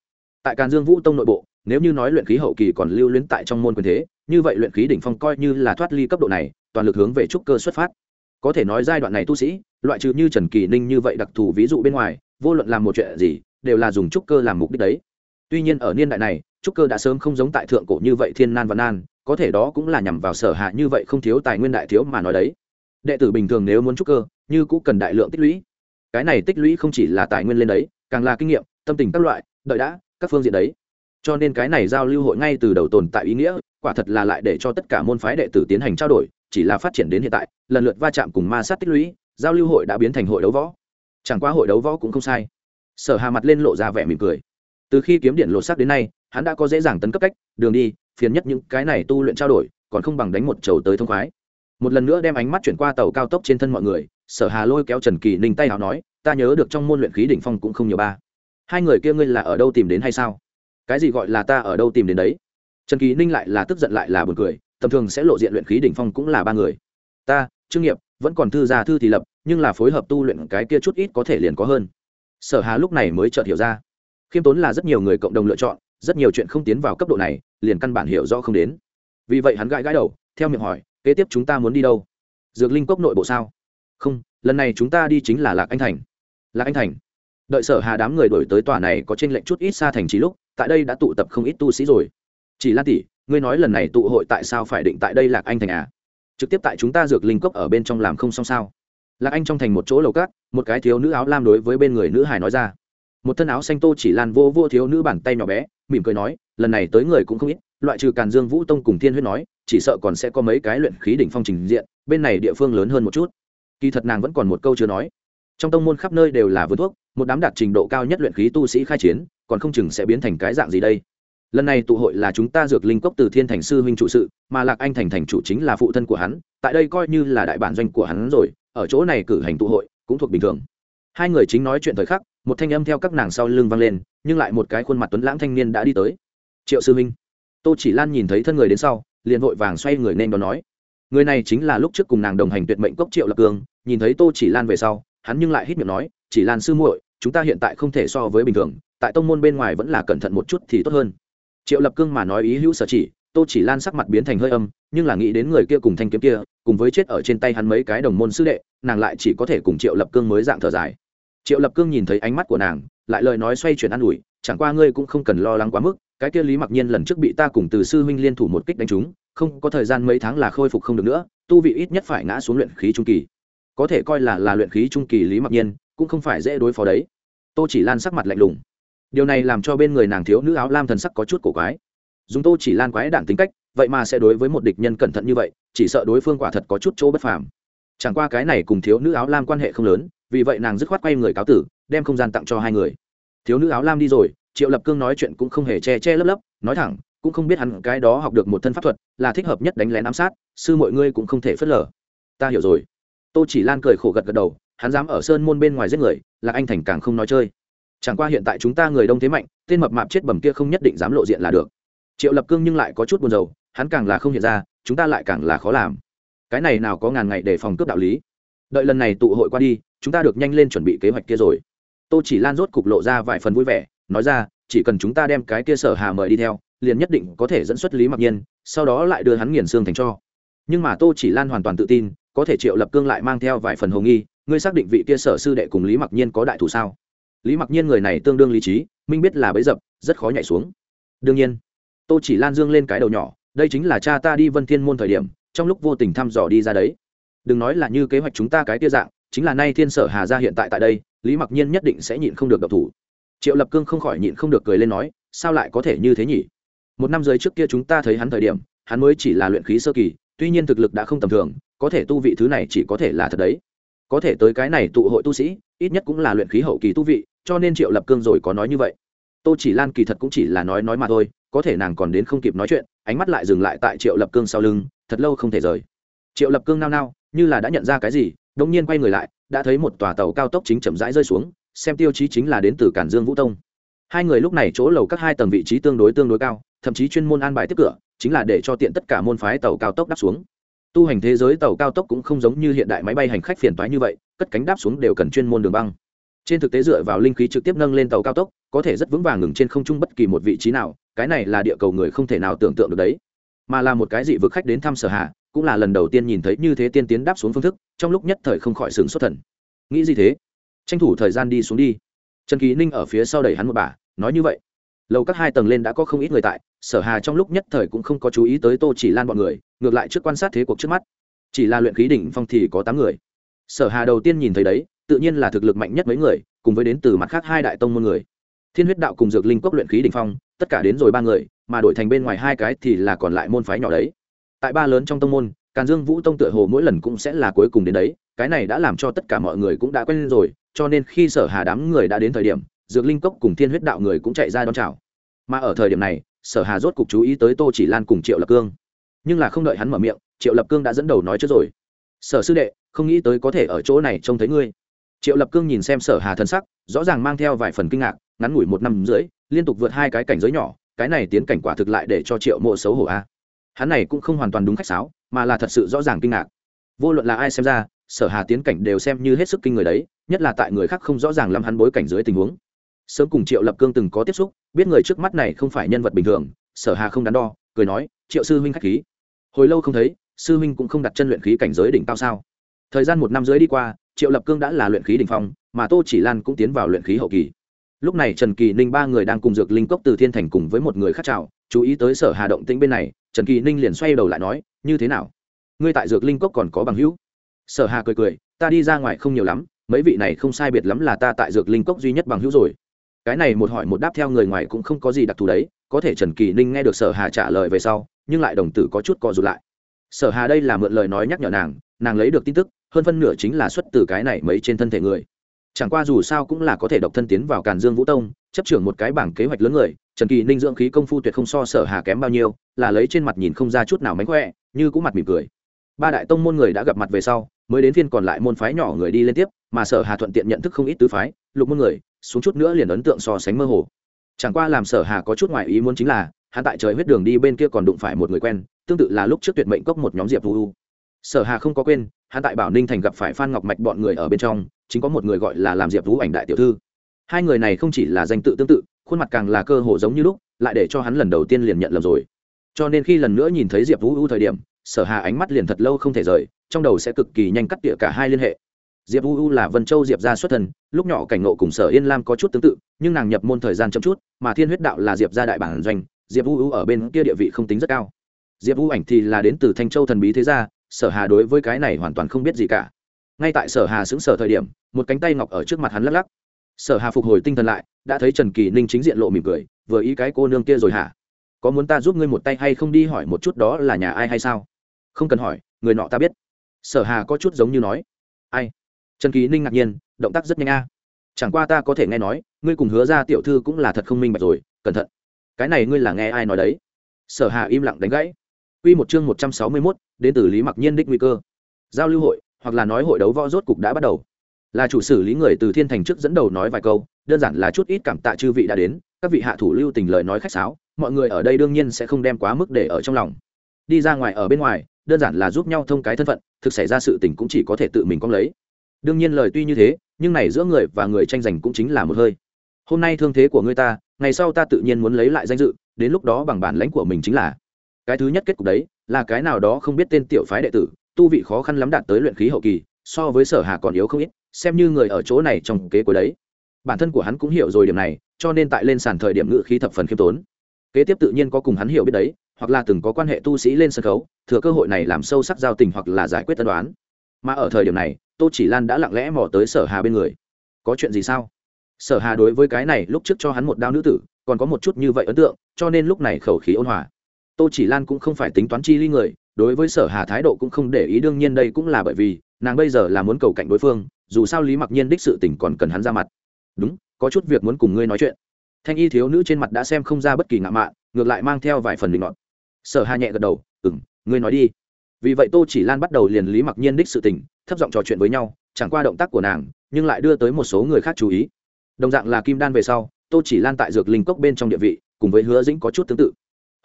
Tại càn dương vũ tông nội bộ nếu như nói luyện khí hậu kỳ còn lưu luyến tại trong môn quyền thế như vậy luyện khí đỉnh phong coi như là thoát ly cấp độ này toàn lực hướng về trúc cơ xuất phát. Có thể nói giai đoạn này tu sĩ loại trừ như trần kỳ ninh như vậy đặc thù ví dụ bên ngoài vô luận làm một chuyện gì đều là dùng trúc cơ làm mục đích đấy. Tuy nhiên ở niên đại này trúc cơ đã sớm không giống tại thượng cổ như vậy thiên nan và nan có thể đó cũng là nhằm vào sở hạ như vậy không thiếu tài nguyên đại thiếu mà nói đấy. Đệ tử bình thường nếu muốn trúc cơ, như cũng cần đại lượng tích lũy. Cái này tích lũy không chỉ là tài nguyên lên đấy, càng là kinh nghiệm, tâm tình các loại, đợi đã, các phương diện đấy. Cho nên cái này giao lưu hội ngay từ đầu tồn tại ý nghĩa, quả thật là lại để cho tất cả môn phái đệ tử tiến hành trao đổi, chỉ là phát triển đến hiện tại, lần lượt va chạm cùng ma sát tích lũy, giao lưu hội đã biến thành hội đấu võ. Chẳng qua hội đấu võ cũng không sai. Sở hà mặt lên lộ ra vẻ mỉm cười. Từ khi kiếm điện lột xác đến nay, hắn đã có dễ dàng tấn cấp cách, đường đi phiền nhất những cái này tu luyện trao đổi, còn không bằng đánh một trầu tới thông khoái. Một lần nữa đem ánh mắt chuyển qua tàu cao tốc trên thân mọi người, sở hà lôi kéo trần kỳ ninh tay nào nói, ta nhớ được trong môn luyện khí đỉnh phong cũng không nhiều ba. Hai người kia ngươi là ở đâu tìm đến hay sao? Cái gì gọi là ta ở đâu tìm đến đấy? Trần kỳ ninh lại là tức giận lại là buồn cười, tầm thường sẽ lộ diện luyện khí đỉnh phong cũng là ba người. Ta, trương nghiệp, vẫn còn thư gia thư thì lập, nhưng là phối hợp tu luyện cái kia chút ít có thể liền có hơn. Sở hà lúc này mới chợt hiểu ra. Khiêm tốn là rất nhiều người cộng đồng lựa chọn rất nhiều chuyện không tiến vào cấp độ này, liền căn bản hiểu rõ không đến. Vì vậy hắn gãi gãi đầu, theo miệng hỏi, kế tiếp chúng ta muốn đi đâu? Dược linh cốc nội bộ sao? Không, lần này chúng ta đi chính là lạc anh thành. Lạc anh thành? Đợi sở hà đám người đổi tới tòa này có trên lệnh chút ít xa thành trí lúc, tại đây đã tụ tập không ít tu sĩ rồi. Chỉ lan tỷ, ngươi nói lần này tụ hội tại sao phải định tại đây lạc anh thành à? Trực tiếp tại chúng ta dược linh cốc ở bên trong làm không xong sao? Lạc anh trong thành một chỗ lầu cát, một cái thiếu nữ áo lam đối với bên người nữ hải nói ra. Một thân áo xanh tô chỉ lan vô vô thiếu nữ bàn tay nhỏ bé mỉm cười nói, lần này tới người cũng không ít, loại trừ càn dương vũ tông cùng thiên huyết nói, chỉ sợ còn sẽ có mấy cái luyện khí đỉnh phong trình diện, bên này địa phương lớn hơn một chút. Kỳ thật nàng vẫn còn một câu chưa nói. Trong tông môn khắp nơi đều là vườn thuốc, một đám đạt trình độ cao nhất luyện khí tu sĩ khai chiến, còn không chừng sẽ biến thành cái dạng gì đây? Lần này tụ hội là chúng ta dược linh cốc từ thiên thành sư huynh trụ sự, mà lạc anh thành thành chủ chính là phụ thân của hắn, tại đây coi như là đại bản doanh của hắn rồi, ở chỗ này cử hành tụ hội cũng thuộc bình thường. Hai người chính nói chuyện thời khắc một thanh âm theo các nàng sau lưng vang lên, nhưng lại một cái khuôn mặt tuấn lãng thanh niên đã đi tới. Triệu sư huynh. Tô chỉ lan nhìn thấy thân người đến sau, liền vội vàng xoay người nên đó nói. Người này chính là lúc trước cùng nàng đồng hành tuyệt mệnh cốc triệu lập cường. nhìn thấy tô chỉ lan về sau, hắn nhưng lại hít miệng nói, chỉ lan sư muội, chúng ta hiện tại không thể so với bình thường, tại tông môn bên ngoài vẫn là cẩn thận một chút thì tốt hơn. Triệu lập cương mà nói ý hữu sở chỉ, tô chỉ lan sắc mặt biến thành hơi âm, nhưng là nghĩ đến người kia cùng thanh kiếm kia, cùng với chết ở trên tay hắn mấy cái đồng môn sư đệ, nàng lại chỉ có thể cùng triệu lập cương mới dạng thở dài triệu lập cương nhìn thấy ánh mắt của nàng, lại lời nói xoay chuyển an ủi, chẳng qua ngươi cũng không cần lo lắng quá mức, cái kia lý mặc nhiên lần trước bị ta cùng từ sư huynh liên thủ một kích đánh trúng, không, có thời gian mấy tháng là khôi phục không được nữa, tu vị ít nhất phải ngã xuống luyện khí trung kỳ. Có thể coi là là luyện khí trung kỳ lý mặc nhiên, cũng không phải dễ đối phó đấy. Tô chỉ lan sắc mặt lạnh lùng. Điều này làm cho bên người nàng thiếu nữ áo lam thần sắc có chút cổ quái. Dùng tô chỉ lan quái đản tính cách, vậy mà sẽ đối với một địch nhân cẩn thận như vậy, chỉ sợ đối phương quả thật có chút chỗ bất phàm. Chẳng qua cái này cùng thiếu nữ áo lam quan hệ không lớn vì vậy nàng dứt khoát quay người cáo tử, đem không gian tặng cho hai người. Thiếu nữ áo lam đi rồi, triệu lập cương nói chuyện cũng không hề che che lấp lấp, nói thẳng, cũng không biết hắn cái đó học được một thân pháp thuật, là thích hợp nhất đánh lén ám sát, sư mọi ngươi cũng không thể phớt lờ. Ta hiểu rồi. Tô chỉ lan cười khổ gật gật đầu, hắn dám ở sơn môn bên ngoài giết người, là anh thành càng không nói chơi. Chẳng qua hiện tại chúng ta người đông thế mạnh, tên mập mạp chết bầm kia không nhất định dám lộ diện là được. Triệu lập cương nhưng lại có chút buồn rầu, hắn càng là không hiện ra, chúng ta lại càng là khó làm. Cái này nào có ngàn ngày để phòng cướp đạo lý đợi lần này tụ hội qua đi, chúng ta được nhanh lên chuẩn bị kế hoạch kia rồi. Tô chỉ lan rốt cục lộ ra vài phần vui vẻ, nói ra, chỉ cần chúng ta đem cái kia sở hà mời đi theo, liền nhất định có thể dẫn xuất lý mặc nhiên, sau đó lại đưa hắn nghiền xương thành cho. Nhưng mà tô chỉ lan hoàn toàn tự tin, có thể triệu lập cương lại mang theo vài phần hồ nghi, ngươi xác định vị kia sở sư đệ cùng lý mặc nhiên có đại thủ sao? Lý mặc nhiên người này tương đương lý trí, minh biết là bấy dập, rất khó nhảy xuống. Đương nhiên, tô chỉ lan dương lên cái đầu nhỏ, đây chính là cha ta đi vân thiên môn thời điểm, trong lúc vô tình thăm dò đi ra đấy đừng nói là như kế hoạch chúng ta cái tia dạng, chính là nay thiên sở hà gia hiện tại tại đây, lý mặc nhiên nhất định sẽ nhịn không được độc thủ. Triệu lập cương không khỏi nhịn không được cười lên nói, sao lại có thể như thế nhỉ? Một năm dưới trước kia chúng ta thấy hắn thời điểm, hắn mới chỉ là luyện khí sơ kỳ, tuy nhiên thực lực đã không tầm thường, có thể tu vị thứ này chỉ có thể là thật đấy. Có thể tới cái này tụ hội tu sĩ, ít nhất cũng là luyện khí hậu kỳ tu vị, cho nên triệu lập cương rồi có nói như vậy. Tô chỉ lan kỳ thật cũng chỉ là nói nói mà thôi, có thể nàng còn đến không kịp nói chuyện, ánh mắt lại dừng lại tại triệu lập cương sau lưng, thật lâu không thể rời. Triệu lập cương nao nao như là đã nhận ra cái gì đông nhiên quay người lại, đã thấy một tòa tàu cao tốc chính chậm rãi rơi xuống, xem tiêu chí chính là đến từ cản dương vũ tông. Hai người lúc này chỗ lầu các hai tầng vị trí tương đối tương đối cao, thậm chí chuyên môn an bài tiếp cửa, chính là để cho tiện tất cả môn phái tàu cao tốc đáp xuống. Tu hành thế giới tàu cao tốc cũng không giống như hiện đại máy bay hành khách phiền toái như vậy, cất cánh đáp xuống đều cần chuyên môn đường băng. Trên thực tế dựa vào linh khí trực tiếp nâng lên tàu cao tốc, có thể rất vững vàng ngừng trên không trung bất kỳ một vị trí nào, cái này là địa cầu người không thể nào tưởng tượng được đấy. Mà là một cái dị vực khách đến thăm sở hạ cũng là lần đầu tiên nhìn thấy như thế tiên tiến đáp xuống phương thức, trong lúc nhất thời không khỏi sướng xuất thần. Nghĩ gì thế? Tranh thủ thời gian đi xuống đi. Trần kỳ ninh ở phía sau đẩy hắn một bà, nói như vậy. Lầu các hai tầng lên đã có không ít người tại, sở hà trong lúc nhất thời cũng không có chú ý tới tô chỉ lan bọn người, ngược lại trước quan sát thế cuộc trước mắt. Chỉ là luyện khí đỉnh phong thì có tám người. Sở hà đầu tiên nhìn thấy đấy, tự nhiên là thực lực mạnh nhất mấy người, cùng với đến từ mặt khác hai đại tông môn người. Thiên huyết đạo cùng dược linh cốc luyện khí đỉnh phong, tất cả đến rồi ba người, mà đổi thành bên ngoài hai cái thì là còn lại môn phái nhỏ đấy tại ba lớn trong tông môn, càn dương vũ tông tựa hồ mỗi lần cũng sẽ là cuối cùng đến đấy, cái này đã làm cho tất cả mọi người cũng đã quen rồi, cho nên khi sở hà đám người đã đến thời điểm, dược linh cốc cùng thiên huyết đạo người cũng chạy ra đón chào. Mà ở thời điểm này, sở hà rốt cục chú ý tới tô chỉ lan cùng triệu lập cương. Nhưng là không đợi hắn mở miệng, triệu lập cương đã dẫn đầu nói trước rồi. Sở sư đệ, không nghĩ tới có thể ở chỗ này trông thấy ngươi. Triệu lập cương nhìn xem sở hà thân sắc, rõ ràng mang theo vài phần kinh ngạc, ngắn ngủi một năm rưỡi, liên tục vượt hai cái cảnh giới nhỏ, cái này tiến cảnh quả thực lại để cho triệu mộ xấu hổ a hắn này cũng không hoàn toàn đúng khách sáo, mà là thật sự rõ ràng kinh ngạc. Vô luận là ai xem ra, sở hà tiến cảnh đều xem như hết sức kinh người đấy, nhất là tại người khác không rõ ràng lắm hắn bối cảnh dưới tình huống. Sớm cùng triệu lập cương từng có tiếp xúc, biết người trước mắt này không phải nhân vật bình thường, sở hà không đắn đo, cười nói, triệu sư huynh khách khí. Hồi lâu không thấy, sư huynh cũng không đặt chân luyện khí cảnh giới đỉnh cao sao. Thời gian một năm dưới đi qua, triệu lập cương đã là luyện khí đỉnh phong, mà tô chỉ lan cũng tiến vào luyện khí hậu kỳ. Lúc này trần kỳ ninh ba người đang cùng dược linh cốc từ thiên thành cùng với một người khác chào, chú ý tới sở hà động tĩnh bên này trần kỳ ninh liền xoay đầu lại nói, như thế nào? Ngươi tại dược linh cốc còn có bằng hữu? Sở hà cười cười, ta đi ra ngoài không nhiều lắm, mấy vị này không sai biệt lắm là ta tại dược linh cốc duy nhất bằng hữu rồi. Cái này một hỏi một đáp theo người ngoài cũng không có gì đặc thù đấy, có thể trần kỳ ninh nghe được sở hà trả lời về sau, nhưng lại đồng tử có chút co rụt lại. Sở hà đây là mượn lời nói nhắc nhở nàng nàng lấy được tin tức, hơn phân nửa chính là xuất từ cái này mấy trên thân thể người chẳng qua dù sao cũng là có thể độc thân tiến vào càn dương vũ tông, chấp trưởng một cái bảng kế hoạch lớn người, trần kỳ ninh dưỡng khí công phu tuyệt không so sở hà kém bao nhiêu, là lấy trên mặt nhìn không ra chút nào mánh khỏe, như cũng mặt mỉm cười. Ba đại tông môn người đã gặp mặt về sau, mới đến phiên còn lại môn phái nhỏ người đi lên tiếp, mà sở hà thuận tiện nhận thức không ít tứ phái, lục môn người, xuống chút nữa liền ấn tượng so sánh mơ hồ. Chẳng qua làm sở hà có chút ngoại ý muốn chính là, hắn tại trời huyết đường đi bên kia còn đụng phải một người quen, tương tự là lúc trước tuyệt mệnh cốc một nhóm diệp vu sở hà không có quên, hắn tại bảo ninh thành gặp phải phan ngọc mạch bọn người ở bên trong chính có một người gọi là làm diệp vũ ảnh đại tiểu thư. Hai người này không chỉ là danh tự tương tự, khuôn mặt càng là cơ hồ giống như lúc, lại để cho hắn lần đầu tiên liền nhận lầm rồi. Cho nên khi lần nữa nhìn thấy diệp vũ thời điểm, sở hà ánh mắt liền thật lâu không thể rời, trong đầu sẽ cực kỳ nhanh cắt tỉa cả hai liên hệ. Diệp Vũ u là vân châu diệp gia xuất thần, lúc nhỏ cảnh ngộ cùng sở yên lam có chút tương tự, nhưng nàng nhập môn thời gian chậm chút, mà thiên huyết đạo là diệp gia đại bản doanh, diệp Vũ u ở bên kia địa vị không tính rất cao. Diệp Vũ ảnh thì là đến từ thanh châu thần bí thế gia, sở hà đối với cái này hoàn toàn không biết gì cả ngay tại sở hà xứng sở thời điểm một cánh tay ngọc ở trước mặt hắn lắc lắc. Sở hà phục hồi tinh thần lại đã thấy trần kỳ ninh chính diện lộ mỉm cười vừa ý cái cô nương kia rồi hả? Có muốn ta giúp ngươi một tay hay không đi hỏi một chút đó là nhà ai hay sao? Không cần hỏi người nọ ta biết. Sở hà có chút giống như nói. Ai? Trần kỳ ninh ngạc nhiên động tác rất nhanh a. Chẳng qua ta có thể nghe nói ngươi cùng hứa ra tiểu thư cũng là thật không minh bạch rồi cẩn thận. Cái này ngươi là nghe ai nói đấy? Sở hà im lặng đánh gãy. Quy một chương một trăm sáu mươi 161, đến từ Lý Mặc Nhiên đích nguy cơ. Giao lưu hội, hoặc là nói hội đấu võ rốt cục đã bắt đầu. Là chủ xử lý người từ Thiên Thành trước dẫn đầu nói vài câu, đơn giản là chút ít cảm tạ chư vị đã đến, các vị hạ thủ lưu tình lời nói khách sáo, mọi người ở đây đương nhiên sẽ không đem quá mức để ở trong lòng. Đi ra ngoài ở bên ngoài, đơn giản là giúp nhau thông cái thân phận, thực xảy ra sự tình cũng chỉ có thể tự mình con lấy. Đương nhiên lời tuy như thế, nhưng này giữa người và người tranh giành cũng chính là một hơi. Hôm nay thương thế của ngươi ta, ngày sau ta tự nhiên muốn lấy lại danh dự, đến lúc đó bằng bản lãnh của mình chính là cái thứ nhất kết cục đấy là cái nào đó không biết tên tiểu phái đệ tử tu vị khó khăn lắm đạt tới luyện khí hậu kỳ, so với sở hà còn yếu không ít, xem như người ở chỗ này trong kế cuối đấy. Bản thân của hắn cũng hiểu rồi điểm này, cho nên tại lên sàn thời điểm ngự khí thập phần khiêm tốn. Kế tiếp tự nhiên có cùng hắn hiểu biết đấy, hoặc là từng có quan hệ tu sĩ lên sân khấu, thừa cơ hội này làm sâu sắc giao tình hoặc là giải quyết tân đoán mà ở thời điểm này, tô chỉ lan đã lặng lẽ mò tới sở hà bên người. Có chuyện gì sao? Sở hà đối với cái này lúc trước cho hắn một đao nữ tử, còn có một chút như vậy ấn tượng, cho nên lúc này khẩu khí ôn hòa. Tô chỉ lan cũng không phải tính toán chi ly người đối với sở hà thái độ cũng không để ý, đương nhiên đây cũng là bởi vì nàng bây giờ là muốn cầu cạnh đối phương, dù sao lý mặc nhiên đích sự tình còn cần hắn ra mặt. Đúng, có chút việc muốn cùng ngươi nói chuyện. Thanh y thiếu nữ trên mặt đã xem không ra bất kỳ ngạo mạn ngược lại mang theo vài phần định luận sở hà nhẹ gật đầu ừ ngươi nói đi. Vì vậy tô chỉ lan bắt đầu liền lý mặc nhiên đích sự tình, thấp giọng trò chuyện với nhau, chẳng qua động tác của nàng, nhưng lại đưa tới một số người khác chú ý. Đồng dạng là kim đan về sau, tô chỉ lan tại dược linh cốc bên trong địa vị, cùng với hứa dĩnh có chút tương tự.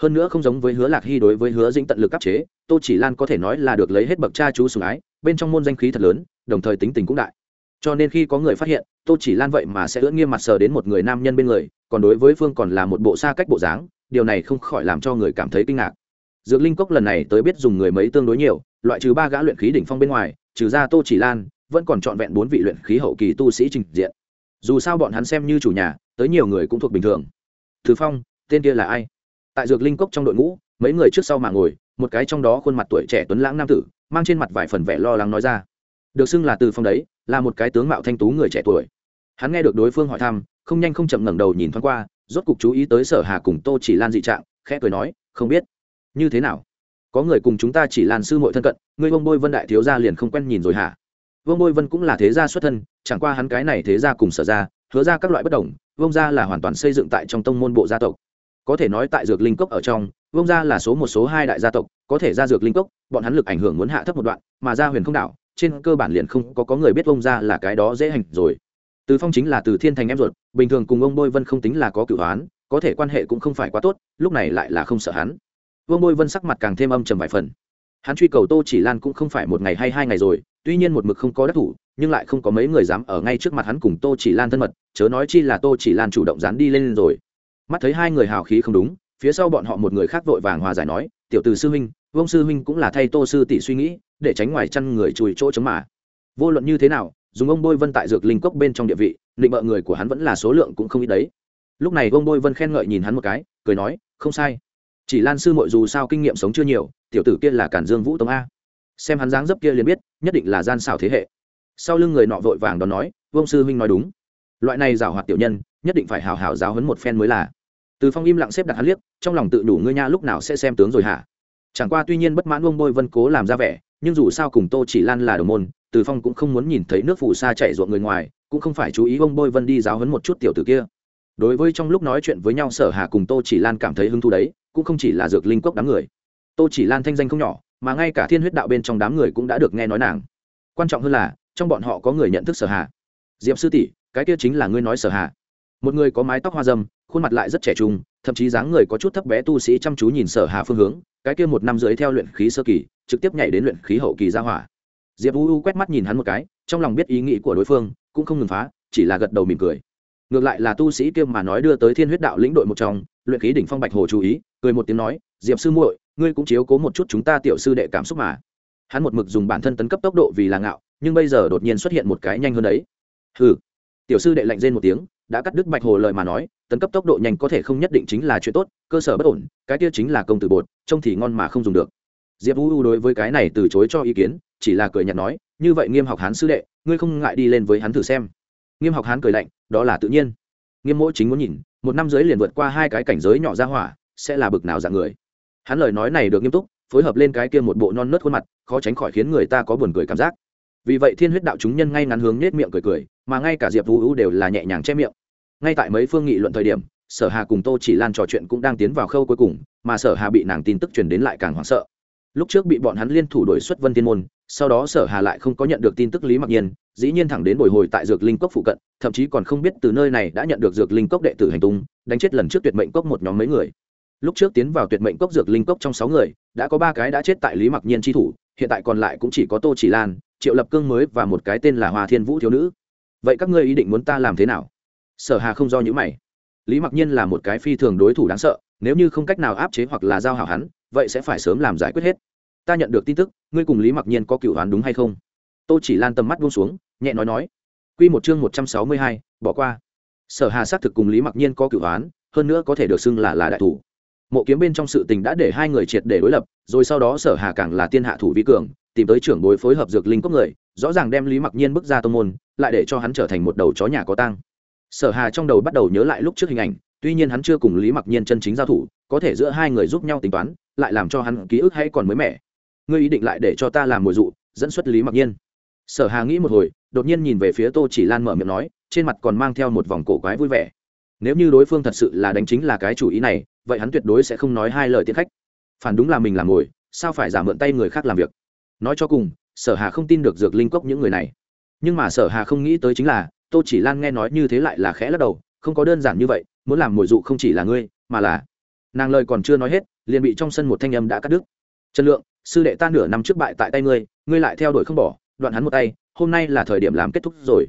Hơn nữa không giống với hứa lạc hy đối với hứa dĩnh tận lực áp chế tô chỉ lan có thể nói là được lấy hết bậc cha chú sùng ái, bên trong môn danh khí thật lớn, đồng thời tính tình cũng đại. Cho nên khi có người phát hiện, tô chỉ lan vậy mà sẽ ưỡn nghiêm mặt sờ đến một người nam nhân bên người, còn đối với phương còn là một bộ xa cách bộ dáng, điều này không khỏi làm cho người cảm thấy kinh ngạc. Dược linh cốc lần này tới biết dùng người mấy tương đối nhiều, loại trừ ba gã luyện khí đỉnh phong bên ngoài, trừ ra tô chỉ lan, vẫn còn trọn vẹn bốn vị luyện khí hậu kỳ tu sĩ trình diện. Dù sao bọn hắn xem như chủ nhà, tới nhiều người cũng thuộc bình thường. Thứ phong, tên kia là ai? Tại dược linh cốc trong đội ngũ, mấy người trước sau mà ngồi một cái trong đó khuôn mặt tuổi trẻ tuấn lãng nam tử, mang trên mặt vài phần vẻ lo lắng nói ra. Được xưng là từ phong đấy, là một cái tướng mạo thanh tú người trẻ tuổi. Hắn nghe được đối phương hỏi thăm, không nhanh không chậm ngẩng đầu nhìn thoáng qua, rốt cục chú ý tới sở hà cùng tô chỉ lan dị trạng, khẽ cười nói, không biết. Như thế nào? Có người cùng chúng ta chỉ lan sư muội thân cận, ngươi vương bôi vân đại thiếu gia liền không quen nhìn rồi hả? Vương bôi vân cũng là thế gia xuất thân, chẳng qua hắn cái này thế gia cùng sở gia, hứa ra các loại bất đồng vông gia là hoàn toàn xây dựng tại trong tông môn bộ gia tộc có thể nói tại dược linh cốc ở trong vông gia là số một số hai đại gia tộc có thể ra dược linh cốc bọn hắn lực ảnh hưởng muốn hạ thấp một đoạn mà ra huyền không đảo trên cơ bản liền không có, có người biết vông gia là cái đó dễ hành rồi. Từ phong chính là từ thiên thành em ruột bình thường cùng ông bôi vân không tính là có cựu hoán có thể quan hệ cũng không phải quá tốt lúc này lại là không sợ hắn. Vương bôi vân sắc mặt càng thêm âm trầm vài phần. Hắn truy cầu tô chỉ lan cũng không phải một ngày hay hai ngày rồi tuy nhiên một mực không có đắc thủ nhưng lại không có mấy người dám ở ngay trước mặt hắn cùng tô chỉ lan thân mật chớ nói chi là tô chỉ lan chủ động dán đi lên rồi mắt thấy hai người hào khí không đúng, phía sau bọn họ một người khác vội vàng hòa giải nói, tiểu từ sư huynh vông sư huynh cũng là thay tô sư tỷ suy nghĩ, để tránh ngoài chăn người chùi chỗ chống mà. Vô luận như thế nào, dùng ông bôi vân tại dược linh cốc bên trong địa vị, định bợ người của hắn vẫn là số lượng cũng không ít đấy. Lúc này ông bôi vân khen ngợi nhìn hắn một cái, cười nói, không sai. Chỉ lan sư mội dù sao kinh nghiệm sống chưa nhiều, tiểu tử kia là cản dương vũ tống a. Xem hắn dáng dấp kia liền biết, nhất định là gian xảo thế hệ. Sau lưng người nọ vội vàng đón nói, vương sư huynh nói đúng. Loại này giảo hoạt tiểu nhân, nhất định phải hào hào giáo hấn một phen mới là từ phong im lặng xếp đặt hắn liếc, trong lòng tự đủ ngươi nha lúc nào sẽ xem tướng rồi hả? Chẳng qua tuy nhiên bất mãn ông bôi vân cố làm ra vẻ, nhưng dù sao cùng tô chỉ lan là đồng môn, từ phong cũng không muốn nhìn thấy nước phù sa chạy ruộng người ngoài, cũng không phải chú ý ông bôi vân đi giáo hấn một chút tiểu tử kia. Đối với trong lúc nói chuyện với nhau sở hà cùng tô chỉ lan cảm thấy hứng thú đấy, cũng không chỉ là dược linh cốc đám người. Tô chỉ lan thanh danh không nhỏ, mà ngay cả thiên huyết đạo bên trong đám người cũng đã được nghe nói nàng. Quan trọng hơn là, trong bọn họ có người nhận thức sở hà. Diệp sư tỷ, cái kia chính là ngươi nói sở hà. Một người có mái tóc hoa dâm khuôn mặt lại rất trẻ trung thậm chí dáng người có chút thấp bé tu sĩ chăm chú nhìn sở hà phương hướng cái kia một năm dưới theo luyện khí sơ kỳ trực tiếp nhảy đến luyện khí hậu kỳ ra hỏa. Diệp u u quét mắt nhìn hắn một cái trong lòng biết ý nghĩ của đối phương cũng không ngừng phá chỉ là gật đầu mỉm cười. Ngược lại là tu sĩ kia mà nói đưa tới thiên huyết đạo lĩnh đội một trong luyện khí đỉnh phong bạch hồ chú ý cười một tiếng nói diệp sư muội ngươi cũng chiếu cố một chút chúng ta tiểu sư đệ cảm xúc mà. Hắn một mực dùng bản thân tấn cấp tốc độ vì là ngạo nhưng bây giờ đột nhiên xuất hiện một cái nhanh hơn đấy. Hừ, tiểu sư đệ lạnh rên một tiếng đã cắt đứt bạch hồ lời mà nói, tấn cấp tốc độ nhanh có thể không nhất định chính là chuyện tốt, cơ sở bất ổn, cái kia chính là công tử bột, trông thì ngon mà không dùng được. Diệp u u đối với cái này từ chối cho ý kiến, chỉ là cười nhạt nói, như vậy nghiêm học hán sư đệ, ngươi không ngại đi lên với hắn thử xem. Nghiêm học hán cười lạnh, đó là tự nhiên. Nghiêm mỗi chính muốn nhìn, một năm dưới liền vượt qua hai cái cảnh giới nhỏ ra hỏa, sẽ là bực nào dạng người. Hắn lời nói này được nghiêm túc, phối hợp lên cái kia một bộ non nớt khuôn mặt, khó tránh khỏi khiến người ta có buồn cười cảm giác. Vì vậy thiên huyết đạo chúng nhân ngay ngắn hướng nết miệng cười cười, mà ngay cả diệp vũ đều là nhẹ nhàng che miệng ngay tại mấy phương nghị luận thời điểm, sở hà cùng tô chỉ lan trò chuyện cũng đang tiến vào khâu cuối cùng, mà sở hà bị nàng tin tức truyền đến lại càng hoảng sợ. Lúc trước bị bọn hắn liên thủ đổi xuất vân thiên môn, sau đó sở hà lại không có nhận được tin tức lý mặc nhiên, dĩ nhiên thẳng đến bồi hồi tại dược linh cốc phụ cận, thậm chí còn không biết từ nơi này đã nhận được dược linh cốc đệ tử hành tung, đánh chết lần trước tuyệt mệnh cốc một nhóm mấy người. Lúc trước tiến vào tuyệt mệnh cốc dược linh cốc trong sáu người, đã có ba cái đã chết tại lý mặc nhiên tri thủ, hiện tại còn lại cũng chỉ có tô chỉ lan, triệu lập cương mới và một cái tên là hoa thiên vũ thiếu nữ. Vậy các ngươi ý định muốn ta làm thế nào? Sở hà không do những mày. Lý mặc nhiên là một cái phi thường đối thủ đáng sợ nếu như không cách nào áp chế hoặc là giao hảo hắn vậy sẽ phải sớm làm giải quyết hết. Ta nhận được tin tức ngươi cùng lý mặc nhiên có cựu đoán đúng hay không? Tô chỉ lan tầm mắt buông xuống nhẹ nói nói. Quy một chương một trăm sáu mươi hai, bỏ qua. Sở hà xác thực cùng lý mặc nhiên có cựu đoán hơn nữa có thể được xưng là là đại thủ. Mộ kiếm bên trong sự tình đã để hai người triệt để đối lập rồi sau đó sở hà càng là tiên hạ thủ vi cường tìm tới trưởng bối phối hợp dược linh cốc người rõ ràng đem lý mặc nhiên bước ra tông môn lại để cho hắn trở thành một đầu chó nhà có tang sở hà trong đầu bắt đầu nhớ lại lúc trước hình ảnh, tuy nhiên hắn chưa cùng lý mặc nhiên chân chính giao thủ, có thể giữa hai người giúp nhau tính toán, lại làm cho hắn ký ức hay còn mới mẻ. Ngươi ý định lại để cho ta làm mồi dụ, dẫn xuất lý mặc nhiên. Sở hà nghĩ một hồi, đột nhiên nhìn về phía tô chỉ lan mở miệng nói, trên mặt còn mang theo một vòng cổ quái vui vẻ. Nếu như đối phương thật sự là đánh chính là cái chủ ý này, vậy hắn tuyệt đối sẽ không nói hai lời tiết khách. Phản đúng là mình làm ngồi sao phải giả mượn tay người khác làm việc? Nói cho cùng, sở hà không tin được dược linh cốc những người này. Nhưng mà sở hà không nghĩ tới chính là tô chỉ lan nghe nói như thế lại là khẽ lắc đầu, không có đơn giản như vậy, muốn làm mồi dụ không chỉ là ngươi, mà là nàng lời còn chưa nói hết, liền bị trong sân một thanh âm đã cắt đứt. Trần lượng, sư đệ ta nửa năm trước bại tại tay ngươi ngươi lại theo đuổi không bỏ, đoạn hắn một tay, hôm nay là thời điểm làm kết thúc rồi.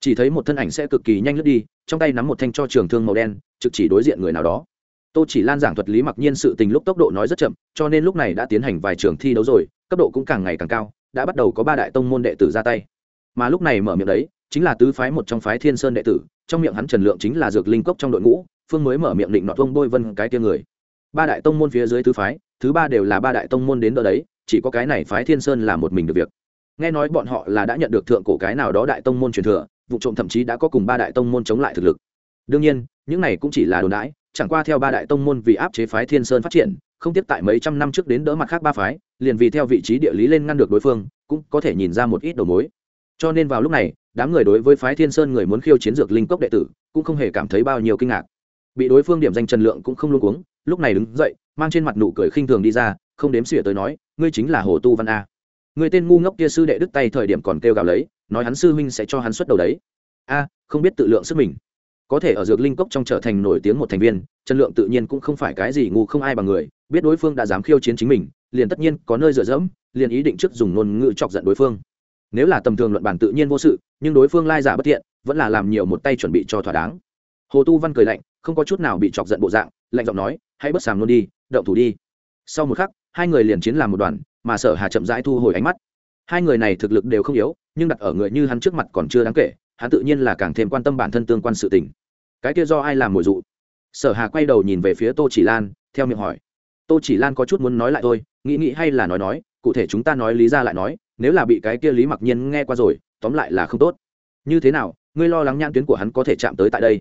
Chỉ thấy một thân ảnh sẽ cực kỳ nhanh lướt đi, trong tay nắm một thanh cho trường thương màu đen, trực chỉ đối diện người nào đó. Tô chỉ lan giảng thuật lý mặc nhiên sự tình lúc tốc độ nói rất chậm, cho nên lúc này đã tiến hành vài trường thi đấu rồi, cấp độ cũng càng ngày càng cao, đã bắt đầu có ba đại tông môn đệ tử ra tay. Mà lúc này mở miệng đấy chính là tứ phái một trong phái thiên sơn đệ tử, trong miệng hắn trần lượng chính là dược linh cốc trong đội ngũ, phương mới mở miệng định nọ vông bôi vân cái tia người. Ba đại tông môn phía dưới tứ phái, thứ ba đều là ba đại tông môn đến đỡ đấy, chỉ có cái này phái thiên sơn là một mình được việc. Nghe nói bọn họ là đã nhận được thượng cổ cái nào đó đại tông môn truyền thừa, vụ trộm thậm chí đã có cùng ba đại tông môn chống lại thực lực. Đương nhiên, những này cũng chỉ là đồn đãi, chẳng qua theo ba đại tông môn vì áp chế phái thiên sơn phát triển, không tiếp tại mấy trăm năm trước đến đỡ mặt khác ba phái, liền vì theo vị trí địa lý lên ngăn được đối phương, cũng có thể nhìn ra một ít đầu mối cho nên vào lúc này, đám người đối với phái thiên sơn người muốn khiêu chiến dược linh cốc đệ tử, cũng không hề cảm thấy bao nhiêu kinh ngạc. Bị đối phương điểm danh trần lượng cũng không luôn cuống, lúc này đứng dậy, mang trên mặt nụ cười khinh thường đi ra, không đếm xỉa tới nói, ngươi chính là hồ tu văn a. Người tên ngu ngốc kia sư đệ đức tay thời điểm còn kêu gào lấy, nói hắn sư huynh sẽ cho hắn xuất đầu đấy. A, không biết tự lượng sức mình. Có thể ở dược linh cốc trong trở thành nổi tiếng một thành viên, trần lượng tự nhiên cũng không phải cái gì ngu không ai bằng người, biết đối phương đã dám khiêu chiến chính mình, liền tất nhiên có nơi dựa dẫm, liền ý định trước dùng ngôn ngữ chọc giận đối phương nếu là tầm thường luận bản tự nhiên vô sự, nhưng đối phương lai giả bất thiện, vẫn là làm nhiều một tay chuẩn bị cho thỏa đáng. Hồ tu văn cười lạnh, không có chút nào bị chọc giận bộ dạng, lạnh giọng nói, hãy bất sàm luôn đi, động thủ đi. Sau một khắc, hai người liền chiến làm một đoàn, mà sở hà chậm rãi thu hồi ánh mắt. Hai người này thực lực đều không yếu, nhưng đặt ở người như hắn trước mặt còn chưa đáng kể, hắn tự nhiên là càng thêm quan tâm bản thân tương quan sự tình. Cái kia do ai làm mồi dụ? Sở hà quay đầu nhìn về phía tô chỉ lan, theo miệng hỏi. Tô chỉ lan có chút muốn nói lại thôi, nghĩ nghĩ hay là nói nói, cụ thể chúng ta nói lý ra lại nói nếu là bị cái kia lý mặc nhiên nghe qua rồi, tóm lại là không tốt. Như thế nào, ngươi lo lắng nhãn tuyến của hắn có thể chạm tới tại đây?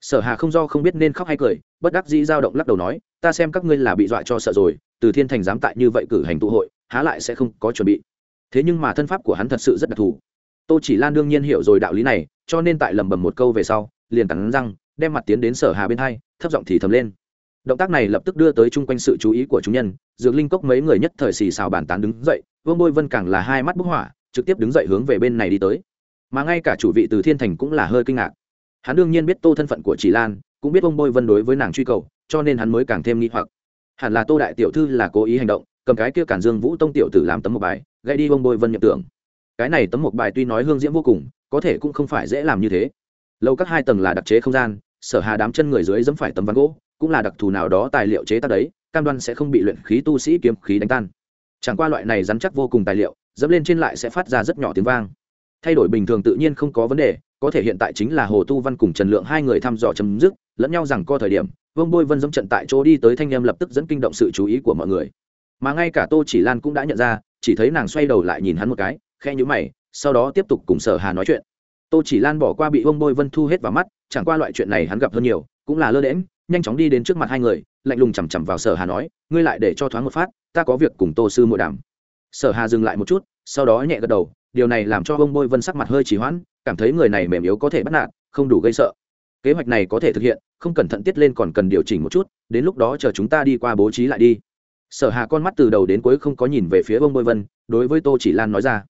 Sở hà không do không biết nên khóc hay cười, bất đắc dĩ dao động lắc đầu nói, ta xem các ngươi là bị dọa cho sợ rồi, từ thiên thành dám tại như vậy cử hành tụ hội, há lại sẽ không có chuẩn bị. Thế nhưng mà thân pháp của hắn thật sự rất đặc thù. Tô chỉ lan đương nhiên hiểu rồi đạo lý này, cho nên tại lầm bầm một câu về sau, liền cắn răng, đem mặt tiến đến sở hà bên hai, thấp giọng thì thầm lên động tác này lập tức đưa tới chung quanh sự chú ý của chúng nhân, dược linh cốc mấy người nhất thời xì xào bàn tán đứng dậy, vương bôi vân càng là hai mắt bức hỏa, trực tiếp đứng dậy hướng về bên này đi tới. Mà ngay cả chủ vị từ thiên thành cũng là hơi kinh ngạc. Hắn đương nhiên biết tô thân phận của chỉ lan, cũng biết ông bôi vân đối với nàng truy cầu, cho nên hắn mới càng thêm nghi hoặc. Hẳn là tô đại tiểu thư là cố ý hành động, cầm cái kia cản dương vũ tông tiểu tử làm tấm một bài gây đi ông bôi vân nhập tưởng. Cái này tấm một bài tuy nói hương diễm vô cùng, có thể cũng không phải dễ làm như thế. Lâu các hai tầng là đặc chế không gian sở hà đám chân người dưới dẫm phải tấm ván gỗ, cũng là đặc thù nào đó tài liệu chế tác đấy, cam đoan sẽ không bị luyện khí tu sĩ kiếm khí đánh tan. Chẳng qua loại này rắn chắc vô cùng tài liệu, dẫm lên trên lại sẽ phát ra rất nhỏ tiếng vang. Thay đổi bình thường tự nhiên không có vấn đề, có thể hiện tại chính là hồ tu văn cùng trần lượng hai người thăm dò chấm dứt, lẫn nhau rằng co thời điểm, vương bôi vân dẫm trận tại chỗ đi tới thanh em lập tức dẫn kinh động sự chú ý của mọi người. Mà ngay cả tô chỉ lan cũng đã nhận ra, chỉ thấy nàng xoay đầu lại nhìn hắn một cái khe nhũ mày, sau đó tiếp tục cùng sở hà nói chuyện. Tô chỉ lan bỏ qua bị vương bôi vân thu hết vào mắt chẳng qua loại chuyện này hắn gặp hơn nhiều, cũng là lơ đễm nhanh chóng đi đến trước mặt hai người, lạnh lùng chằm chằm vào sở hà nói, ngươi lại để cho thoáng một phát, ta có việc cùng tô sư muội đàm. Sở hà dừng lại một chút, sau đó nhẹ gật đầu, điều này làm cho ông bôi vân sắc mặt hơi trì hoãn, cảm thấy người này mềm yếu có thể bắt nạt, không đủ gây sợ. Kế hoạch này có thể thực hiện, không cẩn thận tiết lên còn cần điều chỉnh một chút, đến lúc đó chờ chúng ta đi qua bố trí lại đi. Sở hà con mắt từ đầu đến cuối không có nhìn về phía ông bôi vân, đối với tô chỉ lan nói ra.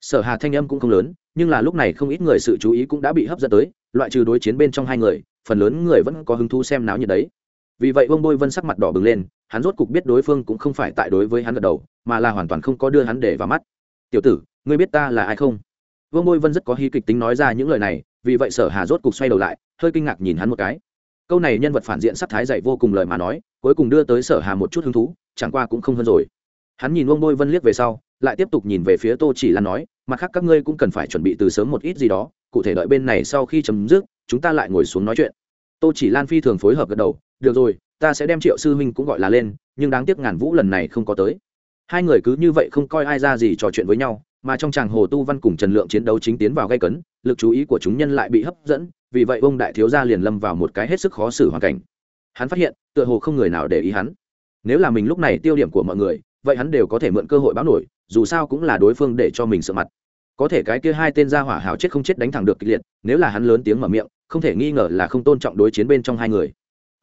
Sở hà thanh âm cũng không lớn, nhưng là lúc này không ít người sự chú ý cũng đã bị hấp dẫn tới loại trừ đối chiến bên trong hai người, phần lớn người vẫn có hứng thú xem náo nhiệt đấy. Vì vậy ông bôi vân sắc mặt đỏ bừng lên, hắn rốt cục biết đối phương cũng không phải tại đối với hắn gật đầu, mà là hoàn toàn không có đưa hắn để vào mắt. Tiểu tử, ngươi biết ta là ai không? Vương bôi vân rất có hí kịch tính nói ra những lời này, vì vậy sở hà rốt cục xoay đầu lại, hơi kinh ngạc nhìn hắn một cái. Câu này nhân vật phản diện sắc thái dạy vô cùng lời mà nói, cuối cùng đưa tới sở hà một chút hứng thú, chẳng qua cũng không hơn rồi. Hắn nhìn vương bôi vân liếc về sau, lại tiếp tục nhìn về phía tô chỉ là nói mặt khác các ngươi cũng cần phải chuẩn bị từ sớm một ít gì đó, cụ thể đợi bên này sau khi chấm dứt, chúng ta lại ngồi xuống nói chuyện. Tô chỉ lan phi thường phối hợp gật đầu, được rồi, ta sẽ đem triệu sư huynh cũng gọi là lên, nhưng đáng tiếc ngàn vũ lần này không có tới. Hai người cứ như vậy không coi ai ra gì trò chuyện với nhau, mà trong tràng hồ tu văn cùng trần lượng chiến đấu chính tiến vào gây cấn, lực chú ý của chúng nhân lại bị hấp dẫn, vì vậy ông đại thiếu gia liền lâm vào một cái hết sức khó xử hoàn cảnh. Hắn phát hiện, tựa hồ không người nào để ý hắn. Nếu là mình lúc này tiêu điểm của mọi người, vậy hắn đều có thể mượn cơ hội báo nổi, dù sao cũng là đối phương để cho mình sợ mặt có thể cái kia hai tên gia hỏa hào chết không chết đánh thẳng được kịch liệt, nếu là hắn lớn tiếng mở miệng, không thể nghi ngờ là không tôn trọng đối chiến bên trong hai người.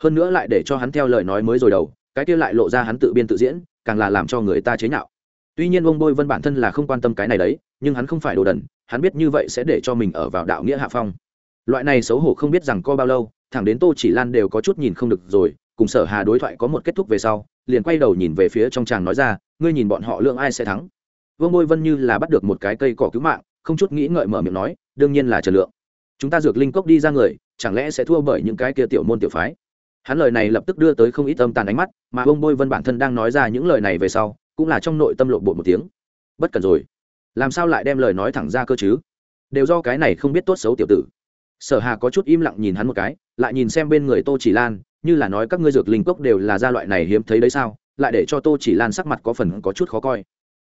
Hơn nữa lại để cho hắn theo lời nói mới rồi đầu, cái kia lại lộ ra hắn tự biên tự diễn, càng là làm cho người ta chế nhạo. Tuy nhiên ông bôi vân bản thân là không quan tâm cái này đấy, nhưng hắn không phải đồ đần, hắn biết như vậy sẽ để cho mình ở vào đạo nghĩa hạ phong. Loại này xấu hổ không biết rằng co bao lâu, thẳng đến tô chỉ lan đều có chút nhìn không được rồi, cùng sở hà đối thoại có một kết thúc về sau, liền quay đầu nhìn về phía trong chàng nói ra, ngươi nhìn bọn họ lượng ai sẽ thắng? Vương bôi vân như là bắt được một cái cây cỏ cứu mạng, không chút nghĩ ngợi mở miệng nói, đương nhiên là trần lượng. Chúng ta dược linh cốc đi ra người, chẳng lẽ sẽ thua bởi những cái kia tiểu môn tiểu phái? Hắn lời này lập tức đưa tới không ít tâm tàn ánh mắt, mà Vương bôi vân bản thân đang nói ra những lời này về sau, cũng là trong nội tâm lộn bộ một tiếng. Bất cần rồi. Làm sao lại đem lời nói thẳng ra cơ chứ? Đều do cái này không biết tốt xấu tiểu tử. Sở hà có chút im lặng nhìn hắn một cái, lại nhìn xem bên người tô chỉ lan, như là nói các ngươi dược linh cốc đều là gia loại này hiếm thấy đấy sao? Lại để cho tô chỉ lan sắc mặt có phần có chút khó coi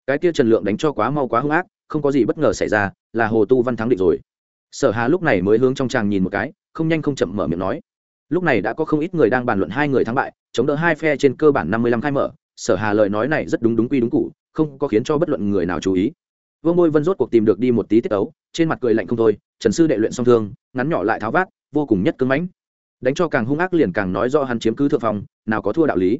cái kia trần lượng đánh cho quá mau quá hung ác, không có gì bất ngờ xảy ra, là hồ tu văn thắng định rồi. Sở hà lúc này mới hướng trong tràng nhìn một cái, không nhanh không chậm mở miệng nói. Lúc này đã có không ít người đang bàn luận hai người thắng bại, chống đỡ hai phe trên cơ bản năm mươi lăm khai mở. Sở hà lời nói này rất đúng đúng quy đúng cụ, không có khiến cho bất luận người nào chú ý. Vương môi vân rốt cuộc tìm được đi một tí tiết ấu, trên mặt cười lạnh không thôi, trần sư đệ luyện song thương, ngắn nhỏ lại tháo vát, vô cùng nhất cứng mãnh. Đánh cho càng hung ác liền càng nói do hắn chiếm cứ thượng phong, nào có thua đạo lý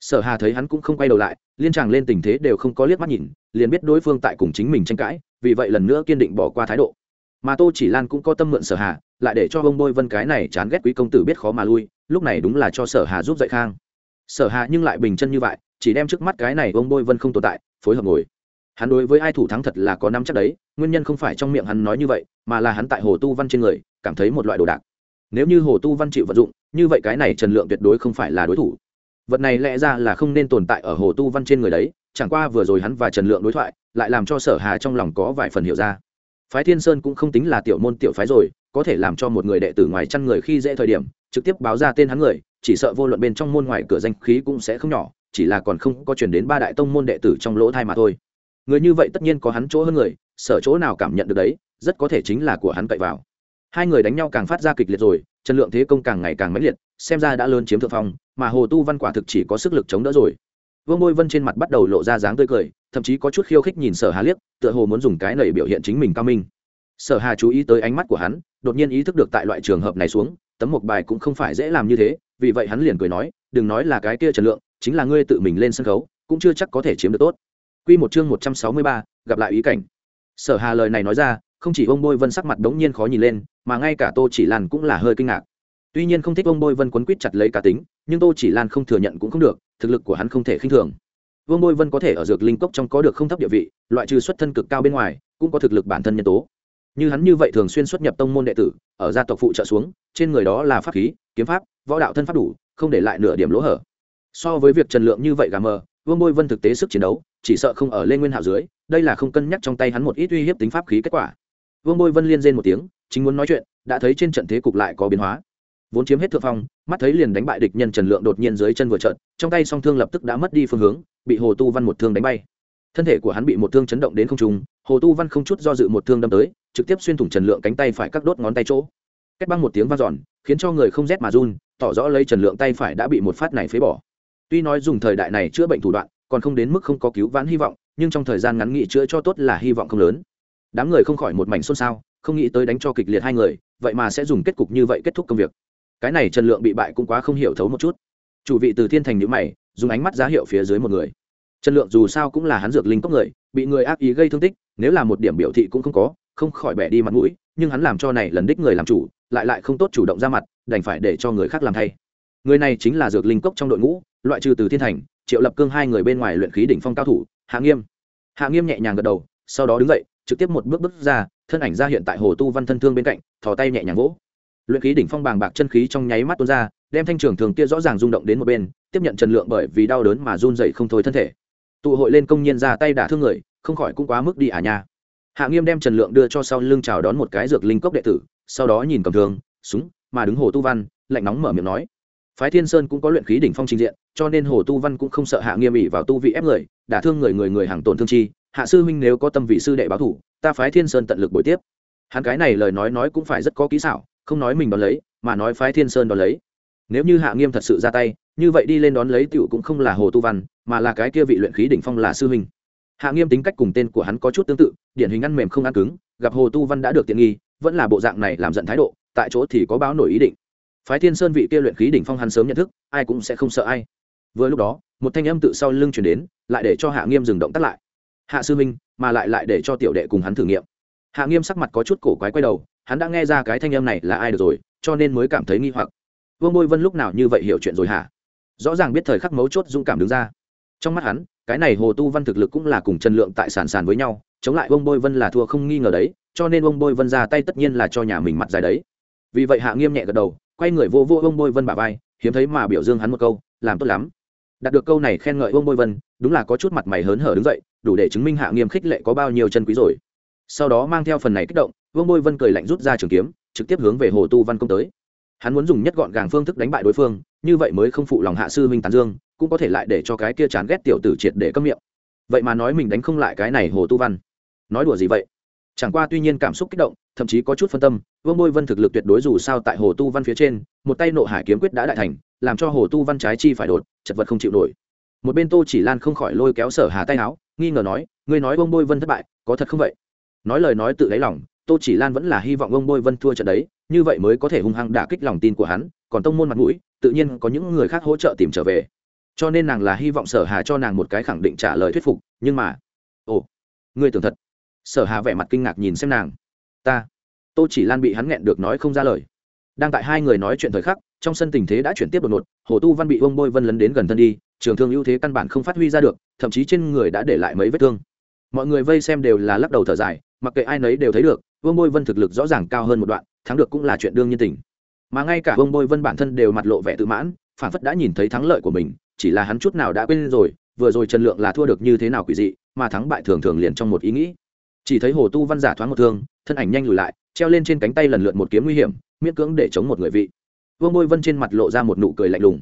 sở hà thấy hắn cũng không quay đầu lại, liên tràng lên tình thế đều không có liếc mắt nhìn, liền biết đối phương tại cùng chính mình tranh cãi, vì vậy lần nữa kiên định bỏ qua thái độ. Mà tô chỉ lan cũng có tâm mượn sở hà, lại để cho ông bôi vân cái này chán ghét quý công tử biết khó mà lui, lúc này đúng là cho sở hà giúp dậy khang. Sở hà nhưng lại bình chân như vậy, chỉ đem trước mắt cái này ông bôi vân không tồn tại, phối hợp ngồi. Hắn đối với ai thủ thắng thật là có năm chắc đấy, nguyên nhân không phải trong miệng hắn nói như vậy, mà là hắn tại hồ tu văn trên người, cảm thấy một loại đồ đạc. Nếu như hồ tu văn chịu vận dụng, như vậy cái này trần lượng tuyệt đối không phải là đối thủ vật này lẽ ra là không nên tồn tại ở hồ tu văn trên người đấy, chẳng qua vừa rồi hắn và trần lượng đối thoại, lại làm cho sở hà trong lòng có vài phần hiểu ra. Phái thiên sơn cũng không tính là tiểu môn tiểu phái rồi, có thể làm cho một người đệ tử ngoài chăn người khi dễ thời điểm, trực tiếp báo ra tên hắn người, chỉ sợ vô luận bên trong môn ngoài cửa danh khí cũng sẽ không nhỏ, chỉ là còn không có chuyển đến ba đại tông môn đệ tử trong lỗ thai mà thôi. Người như vậy tất nhiên có hắn chỗ hơn người, sở chỗ nào cảm nhận được đấy, rất có thể chính là của hắn cậy vào. Hai người đánh nhau càng phát ra kịch liệt rồi, trần lượng thế công càng ngày càng mãnh liệt, xem ra đã lớn chiếm thượng phong mà hồ tu văn quả thực chỉ có sức lực chống đỡ rồi vương bôi vân trên mặt bắt đầu lộ ra dáng tươi cười thậm chí có chút khiêu khích nhìn sở hà liếc tựa hồ muốn dùng cái này biểu hiện chính mình cao minh sở hà chú ý tới ánh mắt của hắn đột nhiên ý thức được tại loại trường hợp này xuống tấm một bài cũng không phải dễ làm như thế vì vậy hắn liền cười nói đừng nói là cái kia trần lượng chính là ngươi tự mình lên sân khấu cũng chưa chắc có thể chiếm được tốt Quy một chương một trăm sáu mươi ba, gặp lại ý cảnh. Sở Hà lời này nói ra, không chỉ ông Bôi Vân sắc mặt đống nhiên khó nhìn lên, mà ngay cả Tô Chỉ Lan cũng là hơi kinh ngạc. Tuy nhiên không thích ông Bôi Vân quấn quýt chặt lấy cá tính, nhưng Tô Chỉ Lan không thừa nhận cũng không được, thực lực của hắn không thể khinh thường. Vương Bôi Vân có thể ở dược linh cốc trong có được không thấp địa vị, loại trừ xuất thân cực cao bên ngoài, cũng có thực lực bản thân nhân tố. Như hắn như vậy thường xuyên xuất nhập tông môn đệ tử, ở gia tộc phụ trợ xuống, trên người đó là pháp khí, kiếm pháp, võ đạo thân pháp đủ, không để lại nửa điểm lỗ hở. So với việc Trần Lượng như vậy gà mờ, Vương Bôi Vân thực tế sức chiến đấu, chỉ sợ không ở lên nguyên hạo dưới, đây là không cân nhắc trong tay hắn một ít uy hiếp tính pháp khí kết quả. Vương Bôi Vân liên rên một tiếng, chính muốn nói chuyện, đã thấy trên trận thế cục lại có biến hóa. Vốn chiếm hết thượng phong, mắt thấy liền đánh bại địch nhân Trần Lượng đột nhiên dưới chân vừa trận, trong tay song thương lập tức đã mất đi phương hướng, bị Hồ Tu Văn một thương đánh bay. Thân thể của hắn bị một thương chấn động đến không trung, Hồ Tu Văn không chút do dự một thương đâm tới, trực tiếp xuyên thủng Trần Lượng cánh tay phải các đốt ngón tay chỗ. Kết băng một tiếng vang dọn, khiến cho người không rét mà run, tỏ rõ lấy Trần Lượng tay phải đã bị một phát này phế bỏ. Tuy nói dùng thời đại này chữa bệnh thủ đoạn, còn không đến mức không có cứu vãn hy vọng nhưng trong thời gian ngắn nghị chữa cho tốt là hy vọng không lớn đám người không khỏi một mảnh xôn xao không nghĩ tới đánh cho kịch liệt hai người vậy mà sẽ dùng kết cục như vậy kết thúc công việc cái này trần lượng bị bại cũng quá không hiểu thấu một chút. Chủ vị từ thiên thành nhữ mày, dùng ánh mắt giá hiệu phía dưới một người. Trần lượng dù sao cũng là hắn dược linh cốc người, bị người ác ý gây thương tích, nếu là một điểm biểu thị cũng không có, không khỏi bẻ đi mặt mũi, nhưng hắn làm cho này lần đích người làm chủ, lại lại không tốt chủ động ra mặt, đành phải để cho người khác làm thay. Người này chính là dược linh cốc trong đội ngũ, loại trừ từ thiên thành, triệu lập cương hai người bên ngoài luyện khí đỉnh phong cao thủ, hạ nghiêm. Hạ nghiêm nhẹ nhàng gật đầu, sau đó đứng dậy, trực tiếp một bước bước ra, thân ảnh ra hiện tại hồ tu văn thân thương bên cạnh, thò tay nhẹ nhàng vỗ luyện khí đỉnh phong bàng bạc chân khí trong nháy mắt tuôn ra, đem thanh trường thường kia rõ ràng rung động đến một bên, tiếp nhận trần lượng bởi vì đau đớn mà run dậy không thôi thân thể. Tụ hội lên công nhiên ra tay đả thương người, không khỏi cũng quá mức đi à nha. Hạ nghiêm đem trần lượng đưa cho sau lưng chào đón một cái dược linh cốc đệ tử, sau đó nhìn cầm thường súng, mà đứng hồ tu văn, lạnh nóng mở miệng nói. Phái thiên sơn cũng có luyện khí đỉnh phong trình diện, cho nên hồ tu văn cũng không sợ hạ nghiêm ỉ vào tu vị ép người, đả thương người người người hàng tổn thương chi, hạ sư huynh nếu có tâm vị sư đệ báo thủ, ta phái thiên sơn tận lực buổi tiếp. Hắn cái này lời nói nói cũng phải rất có kỹ xảo không nói mình đón lấy, mà nói phái thiên sơn đón lấy. Nếu như hạ nghiêm thật sự ra tay, như vậy đi lên đón lấy tiểu cũng không là hồ tu văn, mà là cái kia vị luyện khí đỉnh phong là sư huynh. Hạ nghiêm tính cách cùng tên của hắn có chút tương tự, điển hình ăn mềm không ăn cứng, gặp hồ tu văn đã được tiện nghi, vẫn là bộ dạng này làm giận thái độ, tại chỗ thì có báo nổi ý định. Phái thiên sơn vị kia luyện khí đỉnh phong hắn sớm nhận thức, ai cũng sẽ không sợ ai. Vừa lúc đó, một thanh âm tự sau lưng chuyển đến, lại để cho hạ nghiêm dừng động tắt lại. Hạ sư minh mà lại lại để cho tiểu đệ cùng hắn thử nghiệm. Hạ nghiêm sắc mặt có chút cổ quái quay đầu hắn đã nghe ra cái thanh âm này là ai được rồi, cho nên mới cảm thấy nghi hoặc. Vương bôi vân lúc nào như vậy hiểu chuyện rồi hả? Rõ ràng biết thời khắc mấu chốt dũng cảm đứng ra. Trong mắt hắn, cái này hồ tu văn thực lực cũng là cùng trần lượng tại sàn sàn với nhau, chống lại vương bôi vân là thua không nghi ngờ đấy, cho nên vương bôi vân ra tay tất nhiên là cho nhà mình mặt dài đấy. Vì vậy hạ nghiêm nhẹ gật đầu, quay người vô vô vương bôi vân bà vai, hiếm thấy mà biểu dương hắn một câu, làm tốt lắm. Đạt được câu này khen ngợi vương bôi vân, đúng là có chút mặt mày hớn hở đứng dậy, đủ để chứng minh hạ nghiêm khích lệ có bao nhiêu chân quý rồi sau đó mang theo phần này kích động, vương bôi vân cười lạnh rút ra trường kiếm, trực tiếp hướng về hồ tu văn công tới. Hắn muốn dùng nhất gọn gàng phương thức đánh bại đối phương, như vậy mới không phụ lòng hạ sư minh tán dương, cũng có thể lại để cho cái kia chán ghét tiểu tử triệt để cấm miệng. Vậy mà nói mình đánh không lại cái này hồ tu văn. Nói đùa gì vậy? Chẳng qua tuy nhiên cảm xúc kích động, thậm chí có chút phân tâm, vương bôi vân thực lực tuyệt đối dù sao tại hồ tu văn phía trên, một tay nộ hải kiếm quyết đã đại thành, làm cho hồ tu văn trái chi phải đột, chật vật không chịu nổi. Một bên tô chỉ lan không khỏi lôi kéo sở hà tay áo, nghi ngờ nói, ngươi nói vương bôi vân thất bại, có thật không vậy? Nói lời nói tự lấy lòng, tô chỉ lan vẫn là hy vọng ông bôi vân thua trận đấy, như vậy mới có thể hung hăng đả kích lòng tin của hắn, còn tông môn mặt mũi, tự nhiên có những người khác hỗ trợ tìm trở về. Cho nên nàng là hy vọng sở hà cho nàng một cái khẳng định trả lời thuyết phục, nhưng mà, ồ ngươi tưởng thật. Sở hà vẻ mặt kinh ngạc nhìn xem nàng. Ta, tô chỉ lan bị hắn nghẹn được nói không ra lời. Đang tại hai người nói chuyện thời khắc, trong sân tình thế đã chuyển tiếp đột ngột, hồ tu văn bị ông bôi vân lấn đến gần thân đi, trường thương ưu thế căn bản không phát huy ra được, thậm chí trên người đã để lại mấy vết thương mọi người vây xem đều là lắc đầu thở dài, mặc kệ ai nấy đều thấy được, vương bôi vân thực lực rõ ràng cao hơn một đoạn, thắng được cũng là chuyện đương nhiên tình. Mà ngay cả vương bôi vân bản thân đều mặt lộ vẻ tự mãn, phản phất đã nhìn thấy thắng lợi của mình, chỉ là hắn chút nào đã quên rồi, vừa rồi trần lượng là thua được như thế nào quỷ dị, mà thắng bại thường thường liền trong một ý nghĩ. Chỉ thấy hồ tu văn giả thoáng một thương, thân ảnh nhanh lùi lại, treo lên trên cánh tay lần lượt một kiếm nguy hiểm, miễn cưỡng để chống một người vị. Vương bôi vân trên mặt lộ ra một nụ cười lạnh lùng.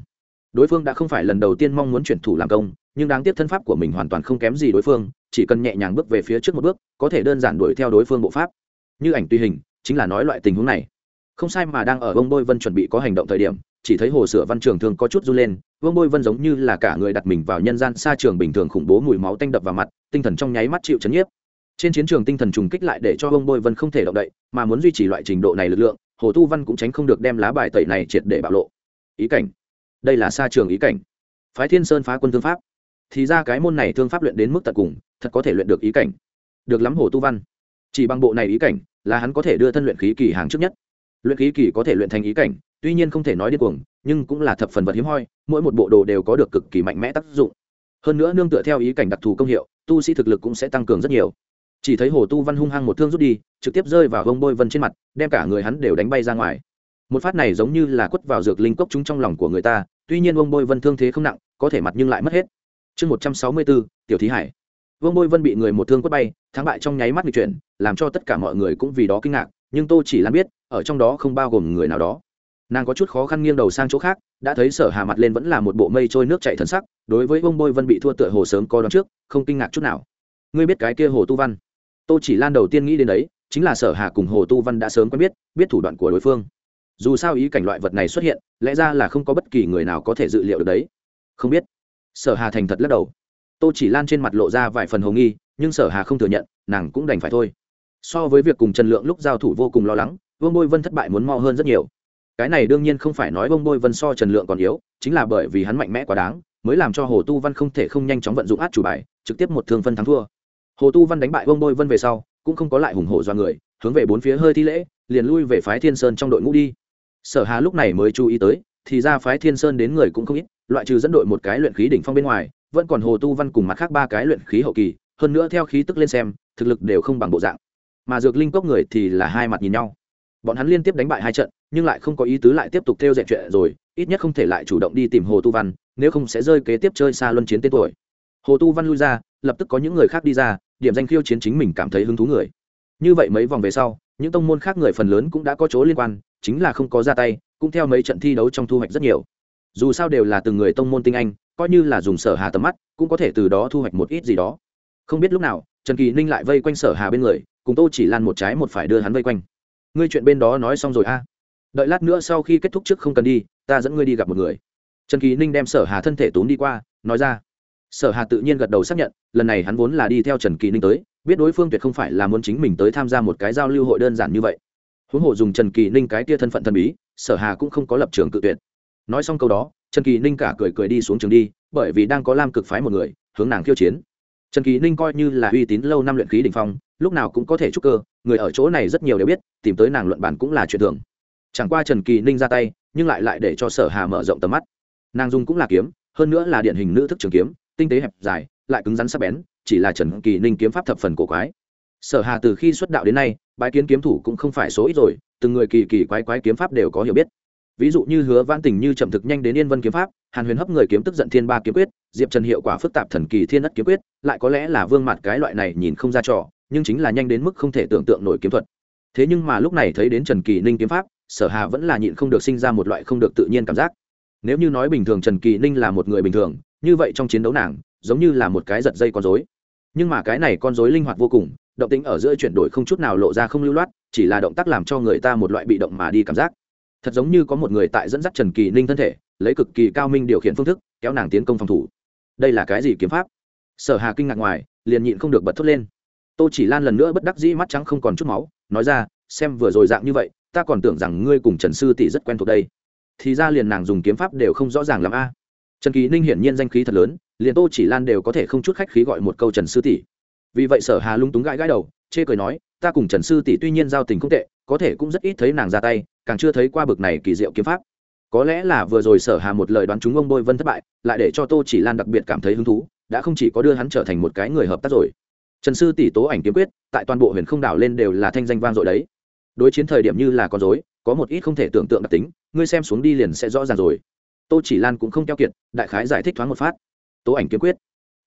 Đối phương đã không phải lần đầu tiên mong muốn chuyển thủ làm công, nhưng đáng tiếc thân pháp của mình hoàn toàn không kém gì đối phương chỉ cần nhẹ nhàng bước về phía trước một bước, có thể đơn giản đuổi theo đối phương bộ pháp. Như ảnh tùy hình, chính là nói loại tình huống này. Không sai mà đang ở bông bôi vân chuẩn bị có hành động thời điểm, chỉ thấy hồ sửa văn trường thường có chút run lên, vương bôi vân giống như là cả người đặt mình vào nhân gian xa trường bình thường khủng bố mùi máu tanh đập vào mặt, tinh thần trong nháy mắt chịu chấn nhiếp. Trên chiến trường tinh thần trùng kích lại để cho vương bôi vân không thể động đậy, mà muốn duy trì loại trình độ này lực lượng, hồ tu văn cũng tránh không được đem lá bài tẩy này triệt để bạo lộ. Ý cảnh. Đây là xa trường ý cảnh. Phái thiên sơn phá quân thương pháp. Thì ra cái môn này thương pháp luyện đến mức tận cùng thật có thể luyện được ý cảnh. Được lắm, hồ tu văn. Chỉ bằng bộ này ý cảnh là hắn có thể đưa thân luyện khí kỳ hàng trước nhất. Luyện khí kỳ có thể luyện thành ý cảnh, tuy nhiên không thể nói điên cuồng, nhưng cũng là thập phần vật hiếm hoi, mỗi một bộ đồ đều có được cực kỳ mạnh mẽ tác dụng. Hơn nữa nương tựa theo ý cảnh đặc thù công hiệu, tu sĩ thực lực cũng sẽ tăng cường rất nhiều. Chỉ thấy hồ tu văn hung hăng một thương rút đi, trực tiếp rơi vào vông bôi vân trên mặt, đem cả người hắn đều đánh bay ra ngoài. Một phát này giống như là quất vào dược linh cốc chúng trong lòng của người ta, tuy nhiên vông bôi vân thương thế không nặng, có thể mặt nhưng lại mất hết. Chương một trăm sáu mươi bốn, tiểu thí hải vương bôi vân bị người một thương quất bay, thắng bại trong nháy mắt nghịch chuyển, làm cho tất cả mọi người cũng vì đó kinh ngạc, nhưng tô chỉ lan biết, ở trong đó không bao gồm người nào đó. Nàng có chút khó khăn nghiêng đầu sang chỗ khác, đã thấy sở hà mặt lên vẫn là một bộ mây trôi nước chảy thần sắc, đối với vương bôi vân bị thua tựa hồ sớm có đón trước, không kinh ngạc chút nào. Ngươi biết cái kia hồ tu văn? Tô chỉ lan đầu tiên nghĩ đến đấy, chính là sở hà cùng hồ tu văn đã sớm quen biết biết thủ đoạn của đối phương. Dù sao ý cảnh loại vật này xuất hiện, lẽ ra là không có bất kỳ người nào có thể dự liệu được đấy. Không biết. Sở hà thành thật lắc đầu tô chỉ lan trên mặt lộ ra vài phần hồ nghi, nhưng sở hà không thừa nhận, nàng cũng đành phải thôi. So với việc cùng trần lượng lúc giao thủ vô cùng lo lắng, vương bôi vân thất bại muốn mo hơn rất nhiều. Cái này đương nhiên không phải nói vương bôi vân so trần lượng còn yếu, chính là bởi vì hắn mạnh mẽ quá đáng, mới làm cho hồ tu văn không thể không nhanh chóng vận dụng át chủ bài, trực tiếp một thương phân thắng thua. Hồ tu văn đánh bại vương bôi vân về sau, cũng không có lại hùng hổ do người, hướng về bốn phía hơi thi lễ, liền lui về phái thiên sơn trong đội ngũ đi. Sở hà lúc này mới chú ý tới, thì ra phái thiên sơn đến người cũng không ít loại trừ dẫn đội một cái luyện khí đỉnh phong bên ngoài, vẫn còn hồ tu văn cùng mặt khác ba cái luyện khí hậu kỳ, hơn nữa theo khí tức lên xem, thực lực đều không bằng bộ dạng. Mà dược linh cốc người thì là hai mặt nhìn nhau. Bọn hắn liên tiếp đánh bại hai trận, nhưng lại không có ý tứ lại tiếp tục theo dệt chuyện rồi, ít nhất không thể lại chủ động đi tìm hồ tu văn, nếu không sẽ rơi kế tiếp chơi xa luân chiến tên tuổi. Hồ tu văn lui ra, lập tức có những người khác đi ra, điểm danh khiêu chiến chính mình cảm thấy hứng thú người. Như vậy mấy vòng về sau, những tông môn khác người phần lớn cũng đã có chỗ liên quan, chính là không có ra tay, cũng theo mấy trận thi đấu trong thu hoạch rất nhiều dù sao đều là từng người tông môn tinh anh, coi như là dùng sở hà tầm mắt, cũng có thể từ đó thu hoạch một ít gì đó. Không biết lúc nào, trần kỳ ninh lại vây quanh sở hà bên người, cùng tô chỉ lan một trái một phải đưa hắn vây quanh. Ngươi chuyện bên đó nói xong rồi a. Đợi lát nữa sau khi kết thúc trước không cần đi, ta dẫn ngươi đi gặp một người. Trần kỳ ninh đem sở hà thân thể tốn đi qua, nói ra. Sở hà tự nhiên gật đầu xác nhận, lần này hắn vốn là đi theo trần kỳ ninh tới, biết đối phương tuyệt không phải là muốn chính mình tới tham gia một cái giao lưu hội đơn giản như vậy. Huống hồ dùng trần kỳ ninh cái tia thân phận thần bí, sở hà cũng không có lập trường cự tuyệt nói xong câu đó, trần kỳ ninh cả cười cười đi xuống trường đi, bởi vì đang có lam cực phái một người, hướng nàng khiêu chiến. Trần kỳ ninh coi như là uy tín lâu năm luyện khí đ ỉ n h phong, lúc nào cũng có thể trúc cơ, người ở chỗ này rất nhiều đều biết, tìm tới nàng luận bản cũng là chuyện thường. Chẳng qua trần kỳ ninh ra tay, nhưng lại lại để cho sở hà mở rộng tầm mắt. Nàng dung cũng là kiếm, hơn nữa là điển hình nữ thức trường kiếm, tinh tế hẹp dài, lại cứng rắn sắc bén, chỉ là trần kỳ ninh kiếm pháp thập phần cổ quái. Sở hà từ khi xuất đạo đến nay, bái kiến kiếm thủ cũng không phải số ít rồi, từng người kỳ kỳ quái quái kiếm pháp đều có hiểu biết ví dụ như hứa văn tình như chậm thực nhanh đến yên vân kiếm pháp, hàn huyền hấp người kiếm tức giận thiên ba kiếm quyết, diệp trần hiệu quả phức tạp thần kỳ thiên đất kiếm quyết, lại có lẽ là vương mặt cái loại này nhìn không ra trò, nhưng chính là nhanh đến mức không thể tưởng tượng nổi kiếm thuật. Thế nhưng mà lúc này thấy đến trần kỳ ninh kiếm pháp, sở hà vẫn là nhịn không được sinh ra một loại không được tự nhiên cảm giác. Nếu như nói bình thường trần kỳ ninh là một người bình thường, như vậy trong chiến đấu nàng, giống như là một cái giật dây con dối nhưng mà cái này con dối linh hoạt vô cùng, động tính ở giữa chuyển đổi không chút nào lộ ra không lưu loát, chỉ là động tác làm cho người ta một loại bị động mà đi cảm giác thật giống như có một người tại dẫn dắt trần kỳ ninh thân thể, lấy cực kỳ cao minh điều khiển phương thức, kéo nàng tiến công phòng thủ. Đây là cái gì kiếm pháp? Sở hà kinh ngạc ngoài, liền nhịn không được bật thốt lên. Tô chỉ lan lần nữa bất đắc dĩ mắt trắng không còn chút máu, nói ra, xem vừa rồi dạng như vậy, ta còn tưởng rằng ngươi cùng trần sư tỷ rất quen thuộc đây. Thì ra liền nàng dùng kiếm pháp đều không rõ ràng làm a. Trần kỳ ninh hiển nhiên danh khí thật lớn, liền tô chỉ lan đều có thể không chút khách khí gọi một câu trần sư tỷ. Vì vậy sở hà lung túng gãi gãi đầu, chê cười nói ta cùng trần sư tỷ tuy nhiên giao tình không tệ, có thể cũng rất ít thấy nàng ra tay, càng chưa thấy qua bực này kỳ diệu kiếm pháp. Có lẽ là vừa rồi sở hà một lời đoán chúng ông bôi vân thất bại, lại để cho tô chỉ lan đặc biệt cảm thấy hứng thú, đã không chỉ có đưa hắn trở thành một cái người hợp tác rồi. Trần sư tỷ tố ảnh kiếm quyết, tại toàn bộ huyền không đảo lên đều là thanh danh vang dội đấy. Đối chiến thời điểm như là con dối có một ít không thể tưởng tượng đặc tính, ngươi xem xuống đi liền sẽ rõ ràng rồi. Tô chỉ lan cũng không keo kiệt, đại khái giải thích thoáng một phát. Tố ảnh kiếm quyết.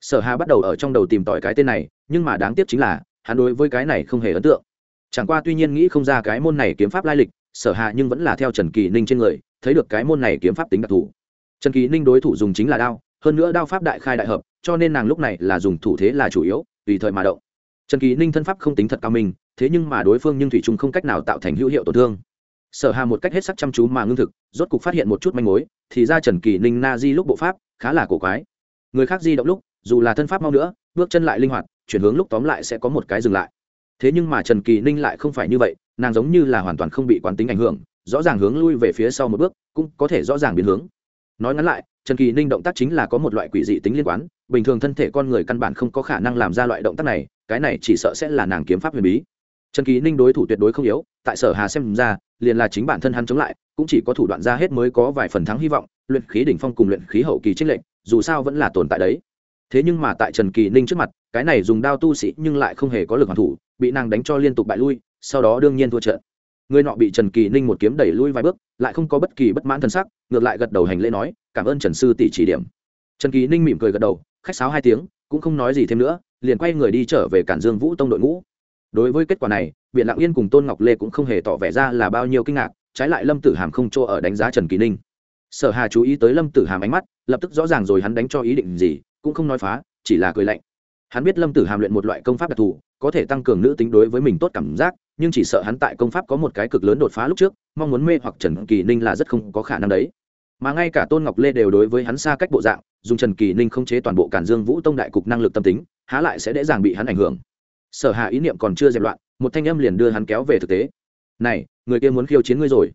Sở hà bắt đầu ở trong đầu tìm tòi cái tên này, nhưng mà đáng tiếc chính là hắn đối với cái này không hề ấn tượng. Chẳng qua tuy nhiên nghĩ không ra cái môn này kiếm pháp lai lịch, sở hà nhưng vẫn là theo trần kỳ ninh trên người, thấy được cái môn này kiếm pháp tính đặc thù. Trần kỳ ninh đối thủ dùng chính là đao, hơn nữa đao pháp đại khai đại hợp, cho nên nàng lúc này là dùng thủ thế là chủ yếu, tùy thời mà động. Trần kỳ ninh thân pháp không tính thật cao minh, thế nhưng mà đối phương nhưng thủy chung không cách nào tạo thành hữu hiệu tổn thương. Sở hà một cách hết sắc chăm chú mà ngưng thực, rốt cục phát hiện một chút manh mối, thì ra trần kỳ ninh na di lúc bộ pháp, khá là cổ quái. Người khác di động lúc, dù là thân pháp mau nữa, bước chân lại linh hoạt chuyển hướng lúc tóm lại sẽ có một cái dừng lại. Thế nhưng mà trần kỳ ninh lại không phải như vậy, nàng giống như là hoàn toàn không bị quán tính ảnh hưởng, rõ ràng hướng lui về phía sau một bước, cũng có thể rõ ràng biến hướng. Nói ngắn lại, trần kỳ ninh động tác chính là có một loại quỷ dị tính liên quan, bình thường thân thể con người căn bản không có khả năng làm ra loại động tác này, cái này chỉ sợ sẽ là nàng kiếm pháp huyền bí. Trần kỳ ninh đối thủ tuyệt đối không yếu, tại sở hà xem ra, liền là chính bản thân hắn chống lại, cũng chỉ có thủ đoạn ra hết mới có vài phần thắng hy vọng, luyện khí đỉnh phong cùng luyện khí hậu kỳ trích lệnh dù sao vẫn là tồn tại đấy thế nhưng mà tại trần kỳ ninh trước mặt, cái này dùng đao tu sĩ nhưng lại không hề có lực hoàn thủ, bị nàng đánh cho liên tục bại lui, sau đó đương nhiên thua trận. Người nọ bị trần kỳ ninh một kiếm đẩy lui vài bước, lại không có bất kỳ bất mãn thân sắc, ngược lại gật đầu hành lễ nói, cảm ơn trần sư tỷ chỉ điểm. Trần kỳ ninh mỉm cười gật đầu, khách sáo hai tiếng, cũng không nói gì thêm nữa, liền quay người đi trở về cản dương vũ tông đội ngũ. Đối với kết quả này biện lạng yên cùng tôn ngọc lê cũng không hề tỏ vẻ ra là bao nhiêu kinh ngạc, trái lại lâm tử hàm không cho ở đánh giá trần kỳ ninh. Sở hà chú ý tới lâm tử hàm ánh mắt, lập tức rõ ràng rồi hắn đánh cho ý định gì cũng không nói phá, chỉ là cười lạnh. Hắn biết lâm tử hàm luyện một loại công pháp đặc thù, có thể tăng cường nữ tính đối với mình tốt cảm giác, nhưng chỉ sợ hắn tại công pháp có một cái cực lớn đột phá lúc trước, mong muốn mê hoặc trần kỳ ninh là rất không có khả năng đấy. Mà ngay cả tôn ngọc lê đều đối với hắn xa cách bộ dạng, dùng trần kỳ ninh không chế toàn bộ cản dương vũ tông đại cục năng lực tâm tính, há lại sẽ dễ dàng bị hắn ảnh hưởng. Sở hạ ý niệm còn chưa dẹp loạn, một thanh âm liền đưa hắn kéo về thực tế. Này, người kia muốn khiêu chiến ngươi rồi.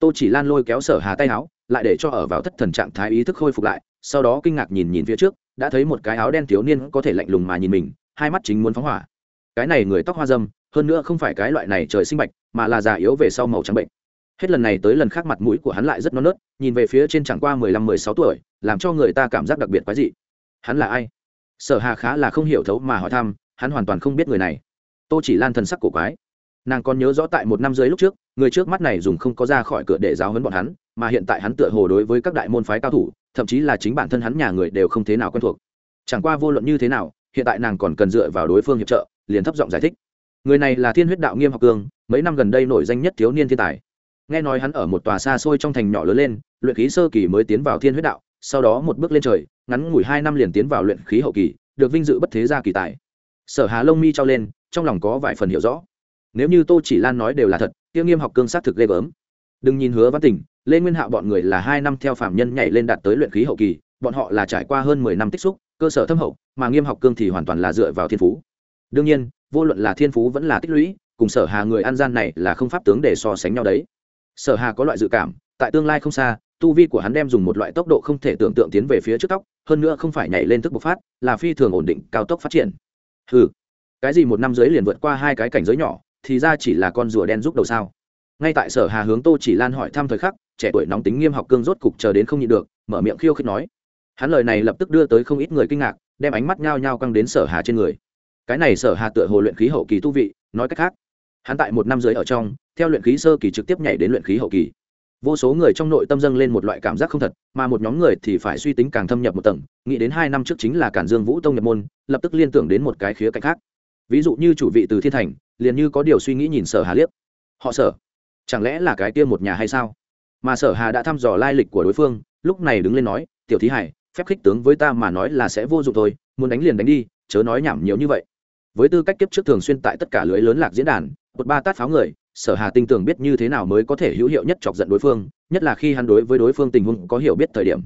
Tô chỉ lan lôi kéo sở hà tay áo, lại để cho ở vào thất thần trạng thái ý thức khôi phục lại, sau đó kinh ngạc nhìn nhìn phía trước đã thấy một cái áo đen thiếu niên có thể lạnh lùng mà nhìn mình, hai mắt chính muốn phóng hỏa. Cái này người tóc hoa dâm, hơn nữa không phải cái loại này trời sinh bạch, mà là già yếu về sau màu trắng bệnh. Hết lần này tới lần khác mặt mũi của hắn lại rất non nớt, nhìn về phía trên chẳng qua mười lăm, mười sáu tuổi, làm cho người ta cảm giác đặc biệt quái dị. Hắn là ai? Sở hà khá là không hiểu thấu mà hỏi thăm, hắn hoàn toàn không biết người này. Tôi chỉ lan thần sắc cổ quái. Nàng còn nhớ rõ tại một năm dưới lúc trước, người trước mắt này dùng không có ra khỏi cửa để giáo hấn bọn hắn, mà hiện tại hắn tựa hồ đối với các đại môn phái cao thủ thậm chí là chính bản thân hắn nhà người đều không thế nào quen thuộc. Chẳng qua vô luận như thế nào, hiện tại nàng còn cần dựa vào đối phương hiệp trợ, liền thấp giọng giải thích. Người này là thiên huyết đạo nghiêm học cương mấy năm gần đây nổi danh nhất thiếu niên thiên tài. Nghe nói hắn ở một tòa xa xôi trong thành nhỏ lớn lên, luyện khí sơ kỳ mới tiến vào thiên huyết đạo, sau đó một bước lên trời, ngắn ngủi hai năm liền tiến vào luyện khí hậu kỳ, được vinh dự bất thế gia kỳ tài. Sở hà lông mi trao lên, trong lòng có vài phần hiểu rõ. Nếu như tô chỉ lan nói đều là thật tiêu nghiêm học cương xác thực ghê gớm đừng nhìn hứa văn tỉnh lê nguyên hạo bọn người là hai năm theo phạm nhân nhảy lên đạt tới luyện khí hậu kỳ, bọn họ là trải qua hơn mười năm tích xúc, cơ sở thâm hậu, mà nghiêm học cương thì hoàn toàn là dựa vào thiên phú. Đương nhiên, vô luận là thiên phú vẫn là tích lũy, cùng sở hà người an gian này là không pháp tướng để so sánh nhau đấy. Sở hà có loại dự cảm, tại tương lai không xa, tu vi của hắn đem dùng một loại tốc độ không thể tưởng tượng tiến về phía trước tóc, hơn nữa không phải nhảy lên thức bộc phát, là phi thường ổn định, cao tốc phát triển. Ừ cái gì một năm dưới liền vượt qua hai cái cảnh giới nhỏ, thì ra chỉ là con rùa đen giúp đầu sao? Ngay tại sở hà hướng tô chỉ lan hỏi thăm thời khắc, trẻ tuổi nóng tính nghiêm học cương rốt cục chờ đến không nhịn được, mở miệng khiêu khích nói. Hắn lời này lập tức đưa tới không ít người kinh ngạc, đem ánh mắt nhao nhao căng đến sở hà trên người. Cái này sở hà tựa hồ luyện khí hậu kỳ tu vị, nói cách khác, hắn tại một năm dưới ở trong, theo luyện khí sơ kỳ trực tiếp nhảy đến luyện khí hậu kỳ. Vô số người trong nội tâm dâng lên một loại cảm giác không thật, mà một nhóm người thì phải suy tính càng thâm nhập một tầng, nghĩ đến hai năm trước chính là cản dương vũ tông nhập môn, lập tức liên tưởng đến một cái khía cạnh khác. Ví dụ như chủ vị từ thiên thành, liền như có điều suy nghĩ nhìn sở hà liếc. Họ sở chẳng lẽ là cái kia một nhà hay sao? Mà sở hà đã thăm dò lai lịch của đối phương, lúc này đứng lên nói, tiểu thí hải, phép khích tướng với ta mà nói là sẽ vô dụng thôi, muốn đánh liền đánh đi, chớ nói nhảm nhiều như vậy. Với tư cách kiếp trước thường xuyên tại tất cả lưới lớn lạc diễn đàn một ba tát pháo người, sở hà tinh tưởng biết như thế nào mới có thể hữu hiệu nhất chọc giận đối phương, nhất là khi hắn đối với đối phương tình huống có hiểu biết thời điểm.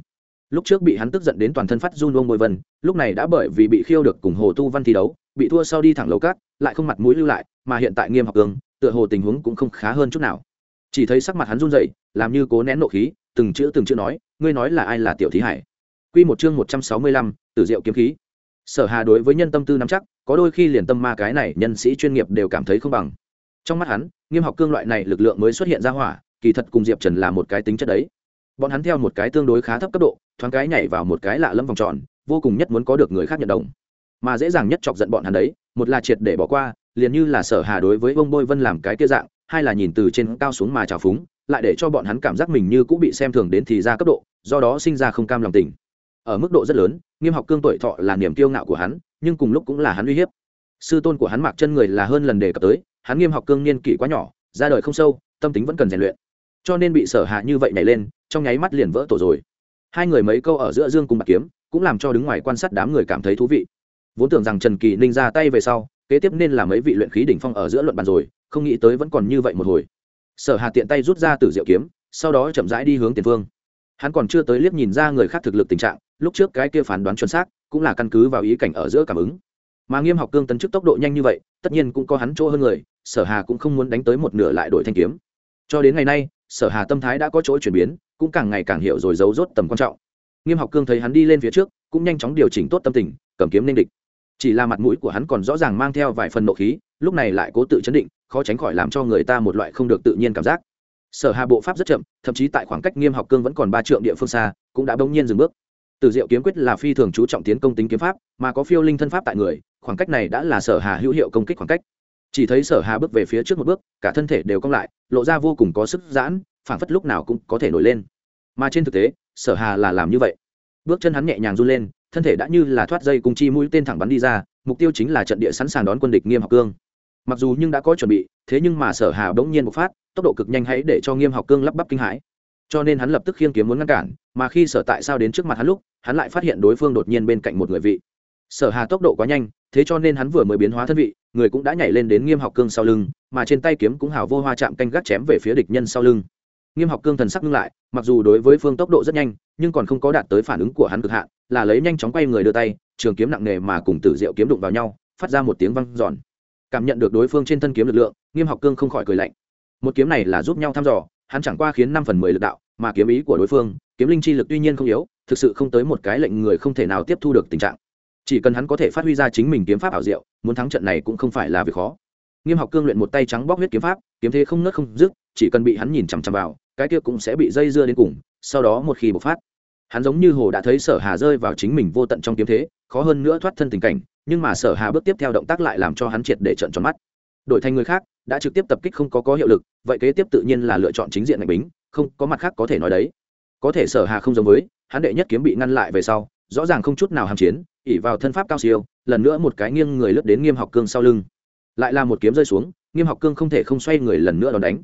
Lúc trước bị hắn tức giận đến toàn thân phát run ông bôi vân, lúc này đã bởi vì bị khiêu được cùng hồ tu văn thi đấu, bị thua sau đi thẳng lầu cát, lại không mặt mũi lưu lại, mà hiện tại nghiêm học cường, tựa hồ tình huống cũng không khá hơn chút nào chỉ thấy sắc mặt hắn run rẩy làm như cố nén nộ khí từng chữ từng chữ nói ngươi nói là ai là tiểu thí hải? Quy một chương một trăm sáu mươi lăm, tử diệu kiếm khí. Sở hà đối với nhân tâm tư nắm chắc có đôi khi liền tâm ma cái này nhân sĩ chuyên nghiệp đều cảm thấy không bằng. Trong mắt hắn nghiêm học cương loại này lực lượng mới xuất hiện ra hỏa kỳ thật cùng diệp trần là một cái tính chất đấy. Bọn hắn theo một cái tương đối khá thấp cấp độ thoáng cái nhảy vào một cái lạ lâm vòng tròn vô cùng nhất muốn có được người khác nhận đồng. Mà dễ dàng nhất chọc giận bọn hắn đấy một là triệt để bỏ qua liền như là sở hà đối với ông bôi vân làm cái kia dạng hai là nhìn từ trên cao xuống mà trào phúng, lại để cho bọn hắn cảm giác mình như cũng bị xem thường đến thì ra cấp độ, do đó sinh ra không cam lòng tình. Ở mức độ rất lớn, nghiêm học cương tuổi thọ là niềm kiêu ngạo của hắn, nhưng cùng lúc cũng là hắn uy hiếp. Sư tôn của hắn mặc chân người là hơn lần đề cập tới, hắn nghiêm học cương niên kỷ quá nhỏ, ra đời không sâu, tâm tính vẫn cần rèn luyện. Cho nên bị sở hạ như vậy nhảy lên, trong nháy mắt liền vỡ tổ rồi. Hai người mấy câu ở giữa dương cùng bạc kiếm, cũng làm cho đứng ngoài quan sát đám người cảm thấy thú vị. Vốn tưởng rằng trần kỳ ninh ra tay về sau, kế tiếp nên là mấy vị luyện khí đỉnh phong ở giữa luận bàn rồi không nghĩ tới vẫn còn như vậy một hồi. Sở hà tiện tay rút ra từ diệu kiếm, sau đó chậm rãi đi hướng tiền phương. Hắn còn chưa tới liếc nhìn ra người khác thực lực tình trạng, lúc trước cái kia phán đoán chuẩn xác, cũng là căn cứ vào ý cảnh ở giữa cảm ứng. Mà nghiêm học cương tấn chức tốc độ nhanh như vậy, tất nhiên cũng có hắn chỗ hơn người, sở hà cũng không muốn đánh tới một nửa lại đổi thanh kiếm. Cho đến ngày nay, sở hà tâm thái đã có chỗ chuyển biến, cũng càng ngày càng hiểu rồi giấu rốt tầm quan trọng. Nghiêm học cương thấy hắn đi lên phía trước, cũng nhanh chóng điều chỉnh tốt tâm tình, cầm kiếm nên địch. Chỉ là mặt mũi của hắn còn rõ ràng mang theo vài phần nộ khí, lúc này lại cố tự chấn định khó tránh khỏi làm cho người ta một loại không được tự nhiên cảm giác. Sở hà bộ pháp rất chậm, thậm chí tại khoảng cách nghiêm học cương vẫn còn ba trượng địa phương xa, cũng đã bỗng nhiên dừng bước. Từ diệu kiếm quyết là phi thường chú trọng tiến công tính kiếm pháp, mà có phiêu linh thân pháp tại người, khoảng cách này đã là sở hà hữu hiệu công kích khoảng cách. Chỉ thấy sở hà bước về phía trước một bước, cả thân thể đều cong lại, lộ ra vô cùng có sức giãn, phảng phất lúc nào cũng có thể nổi lên. Mà trên thực tế, sở hà là làm như vậy. Bước chân hắn nhẹ nhàng run lên, thân thể đã như là thoát dây cùng chi mũi tên thẳng bắn đi ra, mục tiêu chính là trận địa sẵn sàng đón quân địch nghiêm học cương mặc dù nhưng đã có chuẩn bị, thế nhưng mà sở hà bỗng nhiên một phát, tốc độ cực nhanh hãy để cho nghiêm học cương lắp bắp kinh hãi. Cho nên hắn lập tức khiêng kiếm muốn ngăn cản, mà khi sở tại sao đến trước mặt hắn lúc, hắn lại phát hiện đối phương đột nhiên bên cạnh một người vị. Sở hà tốc độ quá nhanh, thế cho nên hắn vừa mới biến hóa thân vị, người cũng đã nhảy lên đến nghiêm học cương sau lưng, mà trên tay kiếm cũng hào vô hoa chạm canh gác chém về phía địch nhân sau lưng. Nghiêm học cương thần sắc ngưng lại, mặc dù đối với phương tốc độ rất nhanh, nhưng còn không có đạt tới phản ứng của hắn cực hạn, là lấy nhanh chóng quay người đưa tay, trường kiếm nặng nề mà cùng tử diệu kiếm đụng vào nhau, phát ra một tiếng văng giòn cảm nhận được đối phương trên thân kiếm lực lượng, nghiêm học cương không khỏi cười lạnh. Một kiếm này là giúp nhau thăm dò, hắn chẳng qua khiến năm phần mười lực đạo, mà kiếm ý của đối phương, kiếm linh chi lực tuy nhiên không yếu, thực sự không tới một cái lệnh người không thể nào tiếp thu được tình trạng. Chỉ cần hắn có thể phát huy ra chính mình kiếm pháp ảo diệu, muốn thắng trận này cũng không phải là việc khó. Nghiêm học cương luyện một tay trắng bóc huyết kiếm pháp, kiếm thế không nớt không dứt, chỉ cần bị hắn nhìn chằm chằm vào, cái kia cũng sẽ bị dây dưa đến cùng, sau đó một khi bộc phát, hắn giống như hồ đã thấy sở hà rơi vào chính mình vô tận trong kiếm thế khó hơn nữa thoát thân tình cảnh, nhưng mà sở hà bước tiếp theo động tác lại làm cho hắn triệt để trận tròn mắt. Đổi thành người khác, đã trực tiếp tập kích không có có hiệu lực, vậy kế tiếp tự nhiên là lựa chọn chính diện ngạch bính, không có mặt khác có thể nói đấy. Có thể sở hà không giống với, hắn đệ nhất kiếm bị ngăn lại về sau, rõ ràng không chút nào hàm chiến ỉ vào thân pháp cao siêu, lần nữa một cái nghiêng người lướt đến nghiêm học cương sau lưng. Lại là một kiếm rơi xuống, nghiêm học cương không thể không xoay người lần nữa đòn đánh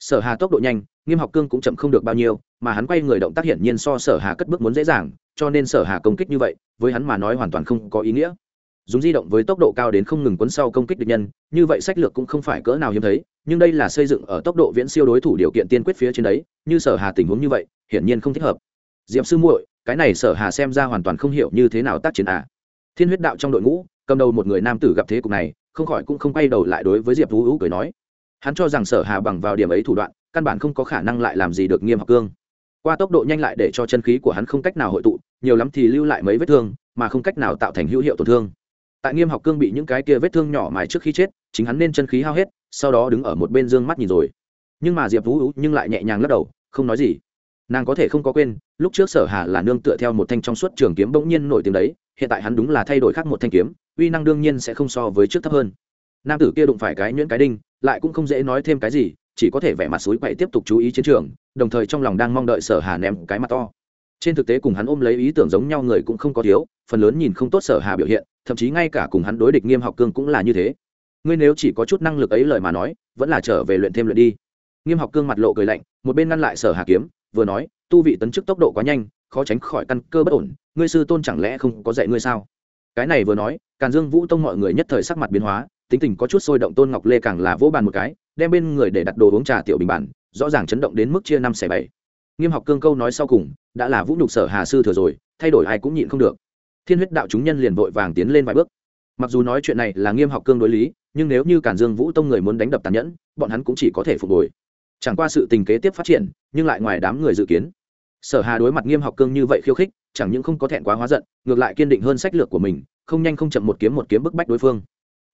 sở hà tốc độ nhanh, nghiêm học cương cũng chậm không được bao nhiêu, mà hắn quay người động tác hiển nhiên so sở hà cất bước muốn dễ dàng, cho nên sở hà công kích như vậy, với hắn mà nói hoàn toàn không có ý nghĩa. Dùng di động với tốc độ cao đến không ngừng quấn sau công kích địch nhân, như vậy sách lược cũng không phải cỡ nào hiếm thấy, nhưng đây là xây dựng ở tốc độ viễn siêu đối thủ điều kiện tiên quyết phía trên đấy, như sở hà tình huống như vậy, hiển nhiên không thích hợp. Diệp sư muội, cái này sở hà xem ra hoàn toàn không hiểu như thế nào tác chiến à. thiên huyết đạo trong đội ngũ, cầm đầu một người nam tử gặp thế cục này, không khỏi cũng không quay đầu lại đối với diệp vũ hữu cười nói hắn cho rằng sở hà bằng vào điểm ấy thủ đoạn, căn bản không có khả năng lại làm gì được nghiêm học cương. Qua tốc độ nhanh lại để cho chân khí của hắn không cách nào hội tụ, nhiều lắm thì lưu lại mấy vết thương, mà không cách nào tạo thành hữu hiệu tổn thương. Tại nghiêm học cương bị những cái kia vết thương nhỏ mài trước khi chết, chính hắn nên chân khí hao hết, sau đó đứng ở một bên dương mắt nhìn rồi. Nhưng mà diệp vũ nhưng lại nhẹ nhàng lắc đầu, không nói gì. Nàng có thể không có quên, lúc trước sở hà là nương tựa theo một thanh trong suốt trường kiếm bỗng nhiên nổi tiếng đấy, hiện tại hắn đúng là thay đổi khác một thanh kiếm, uy năng đương nhiên sẽ không so với trước thấp hơn. Nam tử kia đụng phải cái nhuyễn cái đinh lại cũng không dễ nói thêm cái gì, chỉ có thể vẻ mặt suối quậy tiếp tục chú ý chiến trường, đồng thời trong lòng đang mong đợi sở hà ném cái mặt to. Trên thực tế cùng hắn ôm lấy ý tưởng giống nhau người cũng không có thiếu, phần lớn nhìn không tốt sở hà biểu hiện, thậm chí ngay cả cùng hắn đối địch nghiêm học cương cũng là như thế. Ngươi nếu chỉ có chút năng lực ấy lời mà nói, vẫn là trở về luyện thêm luyện đi. Nghiêm học cương mặt lộ cười lạnh, một bên ngăn lại sở hà kiếm, vừa nói, tu vị tấn chức tốc độ quá nhanh, khó tránh khỏi căn cơ bất ổn, ngươi sư tôn chẳng lẽ không có dạy ngươi sao? Cái này vừa nói, càn dương vũ tông mọi người nhất thời sắc mặt biến hóa tính tình có chút sôi động tôn ngọc lê càng là vỗ bàn một cái, đem bên người để đặt đồ uống trà tiểu bình bản, rõ ràng chấn động đến mức chia năm xẻ bảy. Nghiêm học cương câu nói sau cùng, đã là vũ nhục sở hà sư thừa rồi, thay đổi ai cũng nhịn không được. Thiên huyết đạo chúng nhân liền vội vàng tiến lên vài bước. Mặc dù nói chuyện này là nghiêm học cương đối lý, nhưng nếu như cản dương vũ tông người muốn đánh đập tàn nhẫn, bọn hắn cũng chỉ có thể phục hồi. Chẳng qua sự tình kế tiếp phát triển, nhưng lại ngoài đám người dự kiến. Sở hà đối mặt nghiêm học cương như vậy khiêu khích, chẳng những không có thẹn quá hóa giận, ngược lại kiên định hơn sách lược của mình, không nhanh không chậm một kiếm một kiếm bức bách đối phương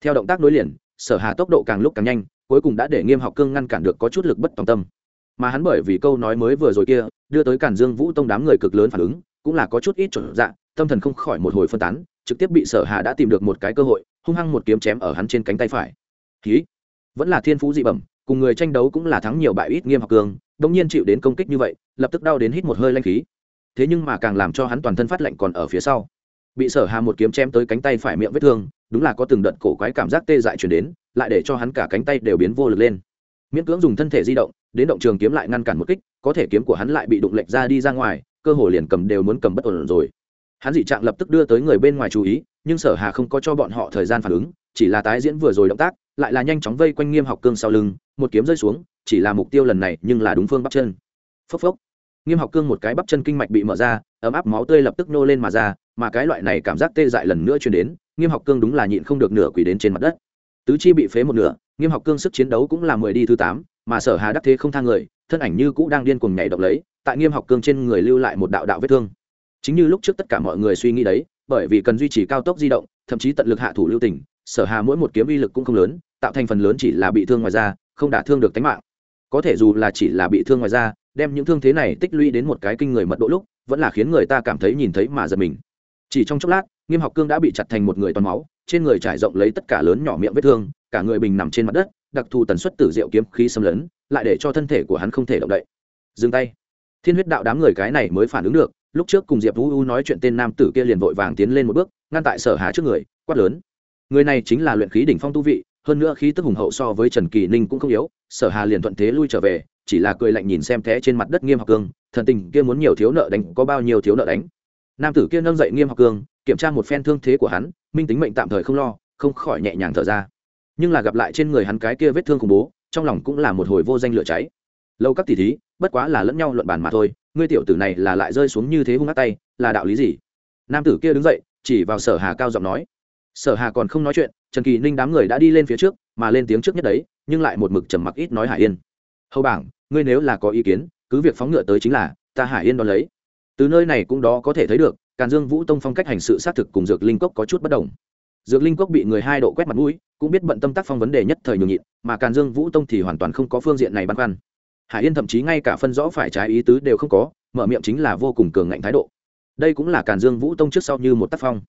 theo động tác nối liền, sở hà tốc độ càng lúc càng nhanh, cuối cùng đã để nghiêm học cương ngăn cản được có chút lực bất tòng tâm. Mà hắn bởi vì câu nói mới vừa rồi kia, đưa tới cản dương vũ tông đám người cực lớn phản ứng, cũng là có chút ít chuẩn dạ tâm thần không khỏi một hồi phân tán, trực tiếp bị sở hà đã tìm được một cái cơ hội, hung hăng một kiếm chém ở hắn trên cánh tay phải. Khí vẫn là thiên phú dị bẩm, cùng người tranh đấu cũng là thắng nhiều bại ít nghiêm học cường đông nhiên chịu đến công kích như vậy, lập tức đau đến hít một hơi lanh khí. Thế nhưng mà càng làm cho hắn toàn thân phát lạnh còn ở phía sau. Bị sở hà một kiếm chém tới cánh tay phải miệng vết thương đúng là có từng đợt cổ quái cảm giác tê dại chuyển đến, lại để cho hắn cả cánh tay đều biến vô lực lên. Miễn cưỡng dùng thân thể di động, đến động trường kiếm lại ngăn cản một kích, có thể kiếm của hắn lại bị đụng lệch ra đi ra ngoài, cơ hồ liền cầm đều muốn cầm bất ổn rồi. Hắn dị trạng lập tức đưa tới người bên ngoài chú ý, nhưng sở hà không có cho bọn họ thời gian phản ứng, chỉ là tái diễn vừa rồi động tác, lại là nhanh chóng vây quanh nghiêm học cương sau lưng, một kiếm rơi xuống, chỉ là mục tiêu lần này nhưng là đúng phương bắp chân. Phốc phốc. Nghiêm học cương một cái bắp chân kinh mạch bị mở ra, ấm áp máu tươi lập tức nô lên mà ra, mà cái loại này cảm giác tê dại lần nữa truyền đến nghiêm học cương đúng là nhịn không được nửa quỳ đến trên mặt đất. Tứ chi bị phế một nửa, nghiêm học cương sức chiến đấu cũng là mười đi thứ tám, mà sở hà đắc thế không thang người, thân ảnh như cũ đang điên cuồng nhảy động lấy, tại nghiêm học cương trên người lưu lại một đạo đạo vết thương. Chính như lúc trước tất cả mọi người suy nghĩ đấy, bởi vì cần duy trì cao tốc di động, thậm chí tận lực hạ thủ lưu tình, sở hà mỗi một kiếm uy lực cũng không lớn, tạo thành phần lớn chỉ là bị thương ngoài da, không đả thương được tính mạng. Có thể dù là chỉ là bị thương ngoài da, đem những thương thế này tích lũy đến một cái kinh người mật độ lúc, vẫn là khiến người ta cảm thấy nhìn thấy mà giật mình. Chỉ trong chốc lát nghiêm học cương đã bị chặt thành một người toàn máu, trên người trải rộng lấy tất cả lớn nhỏ miệng vết thương, cả người bình nằm trên mặt đất, đặc thù tần suất tử diệu kiếm khí xâm lấn, lại để cho thân thể của hắn không thể động đậy. Dừng tay. Thiên huyết đạo đám người cái này mới phản ứng được, lúc trước cùng diệp vũ u nói chuyện tên nam tử kia liền vội vàng tiến lên một bước, ngăn tại sở hà trước người, quát lớn. Người này chính là luyện khí đỉnh phong tu vị, hơn nữa khí tức hùng hậu so với trần kỳ ninh cũng không yếu, sở hà liền thuận thế lui trở về, chỉ là cười lạnh nhìn xem thế trên mặt đất nghiêm học cương, thần tình kia muốn nhiều thiếu nợ đánh, có bao nhiêu thiếu nợ đánh. Nam tử kia nâng dậy nghiêm học cương kiểm tra một phen thương thế của hắn, minh tính mệnh tạm thời không lo, không khỏi nhẹ nhàng thở ra. Nhưng là gặp lại trên người hắn cái kia vết thương khủng bố, trong lòng cũng là một hồi vô danh lửa cháy. Lâu các tỷ thí, bất quá là lẫn nhau luận bàn mà thôi, ngươi tiểu tử này là lại rơi xuống như thế hung ác tay, là đạo lý gì? Nam tử kia đứng dậy, chỉ vào sở hà cao giọng nói. Sở hà còn không nói chuyện, trần kỳ ninh đám người đã đi lên phía trước, mà lên tiếng trước nhất đấy, nhưng lại một mực trầm mặc ít nói hải yên. Hầu bảng, ngươi nếu là có ý kiến, cứ việc phóng ngựa tới chính là, ta hải yên đón lấy. Từ nơi này cũng đó có thể thấy được càn dương vũ tông phong cách hành sự xác thực cùng dược linh cốc có chút bất đồng. Dược linh cốc bị người hai độ quét mặt mũi, cũng biết bận tâm tác phong vấn đề nhất thời nhường nhịn, mà càn dương vũ tông thì hoàn toàn không có phương diện này băn khoăn. Hải yên thậm chí ngay cả phân rõ phải trái ý tứ đều không có, mở miệng chính là vô cùng cường ngạnh thái độ. Đây cũng là càn dương vũ tông trước sau như một tác phong.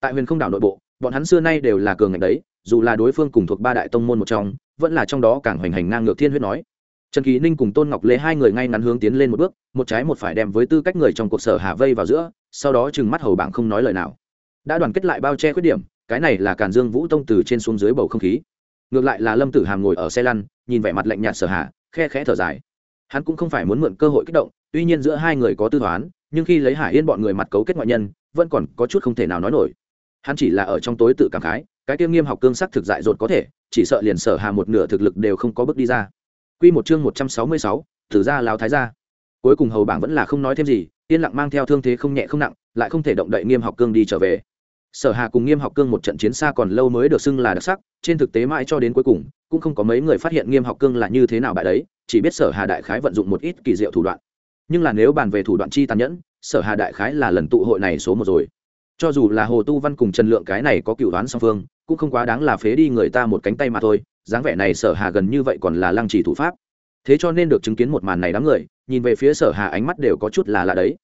Tại huyền không đảo nội bộ, bọn hắn xưa nay đều là cường ngạnh đấy, dù là đối phương cùng thuộc ba đại tông môn một trong, vẫn là trong đó càng hoành hành ngang ngược thiên huyết nói. Trần kỳ ninh cùng tôn ngọc lê hai người ngay ngắn hướng tiến lên một bước, một trái một phải đem với tư cách người trong cuộc sở hạ vây vào giữa sau đó chừng mắt hầu bảng không nói lời nào. Đã đoàn kết lại bao che khuyết điểm cái này là càn dương vũ tông từ trên xuống dưới bầu không khí. Ngược lại là lâm tử hàm ngồi ở xe lăn nhìn vẻ mặt lạnh nhạt sở hạ, khe khẽ thở dài. Hắn cũng không phải muốn mượn cơ hội kích động tuy nhiên giữa hai người có tư toán nhưng khi lấy hải yên bọn người mặt cấu kết ngoại nhân vẫn còn có chút không thể nào nói nổi. Hắn chỉ là ở trong tối tự cảm khái cái tiêu nghiêm học cương sắc thực dại dột có thể chỉ sợ liền sở hà một nửa thực lực đều không có bước đi ra. Quy một chương một trăm sáu mươi sáu, thử ra lao thái gia. Cuối cùng hầu bảng vẫn là không nói thêm gì, yên lặng mang theo thương thế không nhẹ không nặng, lại không thể động đậy nghiêm học cương đi trở về. Sở Hà cùng nghiêm học cương một trận chiến xa còn lâu mới được xưng là đặc sắc, trên thực tế mãi cho đến cuối cùng, cũng không có mấy người phát hiện nghiêm học cương là như thế nào bại đấy, chỉ biết Sở Hà đại khái vận dụng một ít kỳ diệu thủ đoạn. Nhưng là nếu bàn về thủ đoạn chi tàn nhẫn, Sở Hà đại khái là lần tụ hội này số một rồi cho dù là hồ tu văn cùng trần lượng cái này có cựu đoán song phương cũng không quá đáng là phế đi người ta một cánh tay mà thôi dáng vẻ này sở hà gần như vậy còn là lăng trì thủ pháp thế cho nên được chứng kiến một màn này đám người nhìn về phía sở hà ánh mắt đều có chút là lạ đấy.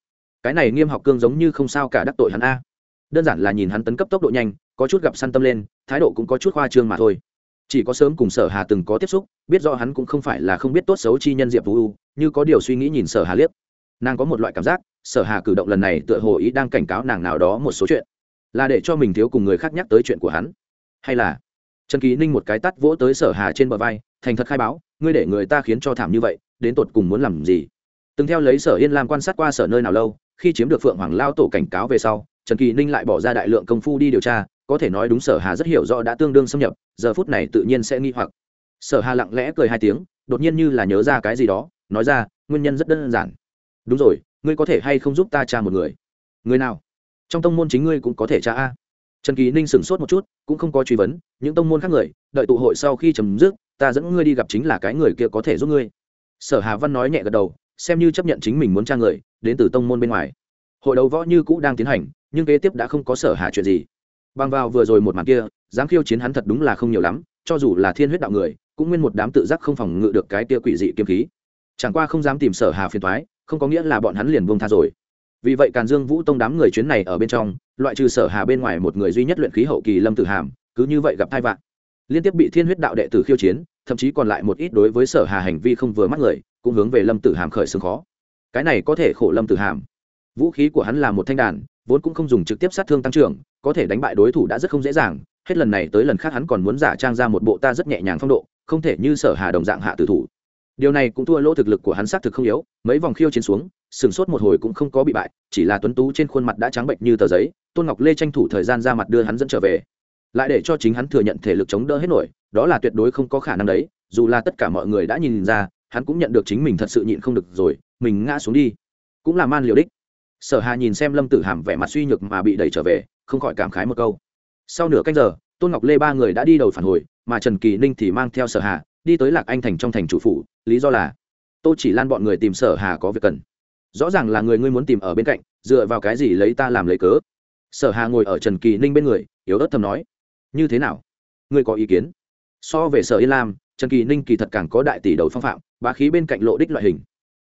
Cái này nghiêm học cương giống như không sao cả đắc tội hắn a. Đơn giản là nhìn hắn tấn cấp tốc độ nhanh, có chút gặp săn tâm lên, thái độ cũng có chút khoa trương mà thôi. Chỉ có sớm cùng sở hà từng có tiếp xúc, biết rõ hắn cũng không phải là không biết tốt xấu chi nhân diệp vũ u, như có điều suy nghĩ nhìn sở hà liếc. Nàng có một loại cảm giác, sở hà cử động lần này tựa hồ ý đang cảnh cáo nàng nào đó một số chuyện. Là để cho mình thiếu cùng người khác nhắc tới chuyện của hắn. Hay là, trần kỳ ninh một cái tắt vỗ tới sở hà trên bờ vai, thành thật khai báo, ngươi để người ta khiến cho thảm như vậy, đến tột cùng muốn làm gì? Từng theo lấy sở yên lam quan sát qua sở nơi nào lâu, khi chiếm được phượng hoàng lao tổ cảnh cáo về sau, trần kỳ ninh lại bỏ ra đại lượng công phu đi điều tra, có thể nói đúng sở hà rất hiểu rõ đã tương đương xâm nhập, giờ phút này tự nhiên sẽ nghi hoặc. Sở hà lặng lẽ cười hai tiếng, đột nhiên như là nhớ ra cái gì đó, nói ra, nguyên nhân rất đơn giản. Đúng rồi, ngươi có thể hay không giúp ta tra một người? Người nào? Trong tông môn chính ngươi cũng có thể tra a. Trần kỳ ninh sửng sốt một chút, cũng không có truy vấn, những tông môn khác người, đợi tụ hội sau khi chấm dứt, ta dẫn ngươi đi gặp chính là cái người kia có thể giúp ngươi. Sở hà văn nói nhẹ gật đầu xem như chấp nhận chính mình muốn tra người, đến từ tông môn bên ngoài. Hội đấu võ như cũ đang tiến hành, nhưng kế tiếp đã không có sở hạ chuyện gì. Bằng vào vừa rồi một màn kia, dám khiêu chiến hắn thật đúng là không nhiều lắm, cho dù là thiên huyết đạo người, cũng nguyên một đám tự giác không phòng ngự được cái tia quỷ dị kiếm khí. Chẳng qua không dám tìm sở hà phiền thoái không có nghĩa là bọn hắn liền buông tha rồi. Vì vậy càn dương vũ tông đám người chuyến này ở bên trong, loại trừ sở hà bên ngoài một người duy nhất luyện khí hậu kỳ lâm tử hàm, cứ như vậy gặp thai vạn liên tiếp bị thiên huyết đạo đệ tử khiêu chiến, thậm chí còn lại một ít đối với sở hà hành vi không vừa mắt người cũng hướng về lâm tử hàm khởi xương khó. Cái này có thể khổ lâm tử hàm. Vũ khí của hắn là một thanh đàn, vốn cũng không dùng trực tiếp sát thương tăng trưởng, có thể đánh bại đối thủ đã rất không dễ dàng, hết lần này tới lần khác hắn còn muốn giả trang ra một bộ ta rất nhẹ nhàng phong độ, không thể như sở hà đồng dạng hạ tử thủ. Điều này cũng thua lỗ thực lực của hắn xác thực không yếu, mấy vòng khiêu chiến xuống, sừng sốt một hồi cũng không có bị bại, chỉ là tuấn tú trên khuôn mặt đã trắng bệnh như tờ giấy, tôn ngọc lê tranh thủ thời gian ra mặt đưa hắn dẫn trở về. Lại để cho chính hắn thừa nhận thể lực chống đỡ hết nổi, đó là tuyệt đối không có khả năng đấy, dù là tất cả mọi người đã nhìn ra hắn cũng nhận được chính mình thật sự nhịn không được rồi, mình ngã xuống đi. Cũng là man liều đích. Sở hà nhìn xem lâm tử hàm vẻ mặt suy nhược mà bị đẩy trở về, không khỏi cảm khái một câu. Sau nửa canh giờ, tôn ngọc lê ba người đã đi đầu phản hồi, mà trần kỳ ninh thì mang theo sở hà, đi tới lạc anh thành trong thành chủ phủ, lý do là tô chỉ lan bọn người tìm sở hà có việc cần. Rõ ràng là người ngươi muốn tìm ở bên cạnh, dựa vào cái gì lấy ta làm lấy cớ? Sở hà ngồi ở trần kỳ ninh bên người, yếu ớt thầm nói. Như thế nào? Ngươi có ý kiến? So về sở yên lam trần kỳ ninh kỳ thật càng có đại tỷ đầu phong phạm, bá khí bên cạnh lộ đích loại hình.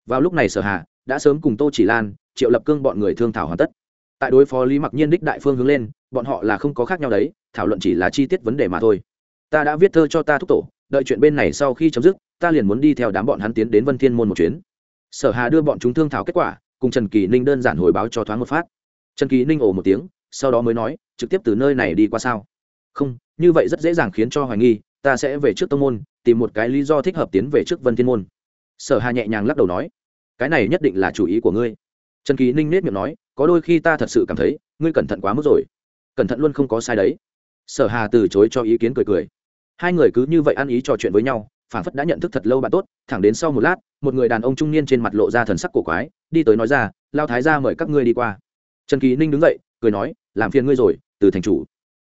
Vào lúc này sở hà đã sớm cùng tô chỉ lan, triệu lập cương bọn người thương thảo hoàn tất. Tại đối phó lý mặc nhiên đích đại phương hướng lên, bọn họ là không có khác nhau đấy, thảo luận chỉ là chi tiết vấn đề mà thôi. Ta đã viết thơ cho ta thúc tổ, đợi chuyện bên này sau khi chấm dứt, ta liền muốn đi theo đám bọn hắn tiến đến vân thiên môn một chuyến. Sở hà đưa bọn chúng thương thảo kết quả, cùng trần kỳ ninh đơn giản hồi báo cho thoáng một phát. Trần kỳ ninh ồ một tiếng, sau đó mới nói, trực tiếp từ nơi này đi qua sao? Không, như vậy rất dễ dàng khiến cho hoài nghi ta sẽ về trước tông môn, tìm một cái lý do thích hợp tiến về trước vân thiên môn. Sở hà nhẹ nhàng lắc đầu nói, cái này nhất định là chủ ý của ngươi. Trần kỳ ninh nết miệng nói, có đôi khi ta thật sự cảm thấy, ngươi cẩn thận quá mức rồi. Cẩn thận luôn không có sai đấy. Sở hà từ chối cho ý kiến cười cười. Hai người cứ như vậy ăn ý trò chuyện với nhau phản phất đã nhận thức thật lâu bạn tốt, thẳng đến sau một lát, một người đàn ông trung niên trên mặt lộ ra thần sắc cổ quái, đi tới nói ra, lao thái ra mời các ngươi đi qua. Trần kỳ ninh đứng dậy, cười nói, làm phiền ngươi rồi, từ thành chủ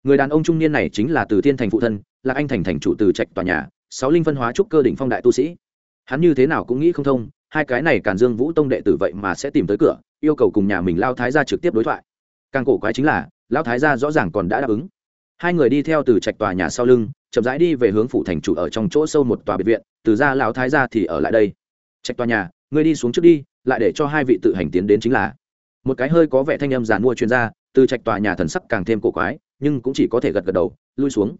người đàn ông trung niên này chính là từ thiên thành phụ thân, là anh thành thành chủ từ trạch tòa nhà, sáu linh phân hóa trúc cơ đỉnh phong đại tu sĩ. Hắn như thế nào cũng nghĩ không thông, hai cái này càn dương vũ tông đệ tử vậy mà sẽ tìm tới cửa, yêu cầu cùng nhà mình lao thái ra trực tiếp đối thoại. Càng cổ quái chính là, lao thái gia rõ ràng còn đã đáp ứng. Hai người đi theo từ trạch tòa nhà sau lưng, chậm rãi đi về hướng phủ thành chủ ở trong chỗ sâu một tòa biệt viện, từ ra lão thái gia thì ở lại đây. Trạch tòa nhà, ngươi đi xuống trước đi, lại để cho hai vị tự hành tiến đến chính là. Một cái hơi có vẻ thanh âm giàn mua chuyên gia, từ trạch tòa nhà thần sắc càng thêm cổ quái nhưng cũng chỉ có thể gật gật đầu, lui xuống.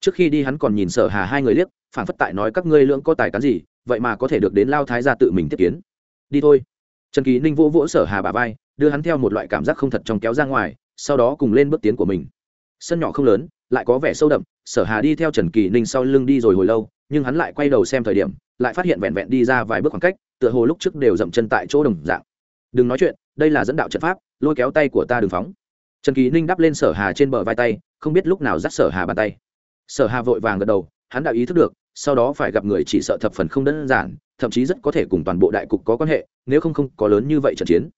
Trước khi đi hắn còn nhìn sở hà hai người liếc, phản phất tại nói các ngươi lưỡng có tài cán gì, vậy mà có thể được đến lao thái gia tự mình tiếp kiến. Đi thôi. Trần kỳ ninh vỗ vỗ sở hà bà vai, đưa hắn theo một loại cảm giác không thật trong kéo ra ngoài, sau đó cùng lên bước tiến của mình. Sân nhỏ không lớn, lại có vẻ sâu đậm, sở hà đi theo trần kỳ ninh sau lưng đi rồi hồi lâu, nhưng hắn lại quay đầu xem thời điểm, lại phát hiện vẹn vẹn đi ra vài bước khoảng cách, tựa hồ lúc trước đều dậm chân tại chỗ đồng dạng. Đừng nói chuyện, đây là dẫn đạo trận pháp, lôi kéo tay của ta đừng phóng trần kỳ ninh đắp lên sở hà trên bờ vai tay, không biết lúc nào dắt sở hà bàn tay. Sở hà vội vàng gật đầu, hắn đã ý thức được, sau đó phải gặp người chỉ sợ thập phần không đơn giản, thậm chí rất có thể cùng toàn bộ đại cục có quan hệ, nếu không không có lớn như vậy trận chiến.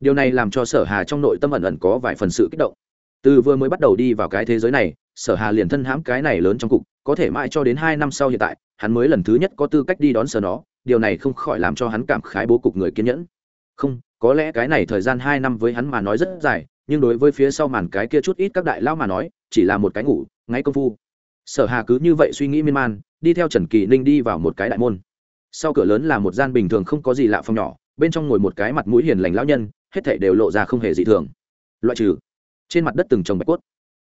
Điều này làm cho sở hà trong nội tâm ẩn ẩn có vài phần sự kích động. Từ vừa mới bắt đầu đi vào cái thế giới này, sở hà liền thân hãm cái này lớn trong cục, có thể mãi cho đến hai năm sau hiện tại, hắn mới lần thứ nhất có tư cách đi đón sở nó, điều này không khỏi làm cho hắn cảm khái bố cục người kiên nhẫn. Không, có lẽ cái này thời gian hai năm với hắn mà nói rất dài nhưng đối với phía sau màn cái kia chút ít các đại lão mà nói chỉ là một cái ngủ ngáy công phu sở hà cứ như vậy suy nghĩ miên man đi theo trần kỳ ninh đi vào một cái đại môn sau cửa lớn là một gian bình thường không có gì lạ phòng nhỏ bên trong ngồi một cái mặt mũi hiền lành lão nhân hết thảy đều lộ ra không hề dị thường loại trừ trên mặt đất từng trồng bạch cốt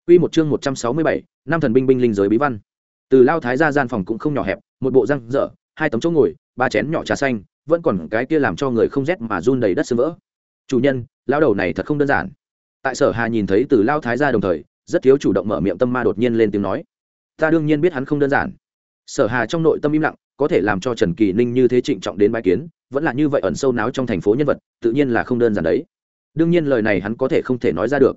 Quy một chương 167, năm thần binh binh linh giới bí văn. Từ lao thái ra gian phòng cũng không nhỏ hẹp, một bộ răng dở, hai tấm chỗ ngồi, ba chén nhỏ trà xanh, vẫn còn cái kia làm cho người không rét mà run đầy đất sương vỡ. Chủ nhân, lao đầu này thật không đơn giản. Tại Sở Hà nhìn thấy từ lao thái ra đồng thời, rất thiếu chủ động mở miệng tâm ma đột nhiên lên tiếng nói. ta đương nhiên biết hắn không đơn giản. Sở hà trong nội tâm im lặng có thể làm cho trần kỳ ninh như thế trịnh trọng đến bãi kiến vẫn là như vậy ẩn sâu náo trong thành phố nhân vật tự nhiên là không đơn giản đấy. Đương nhiên lời này hắn có thể không thể nói ra được.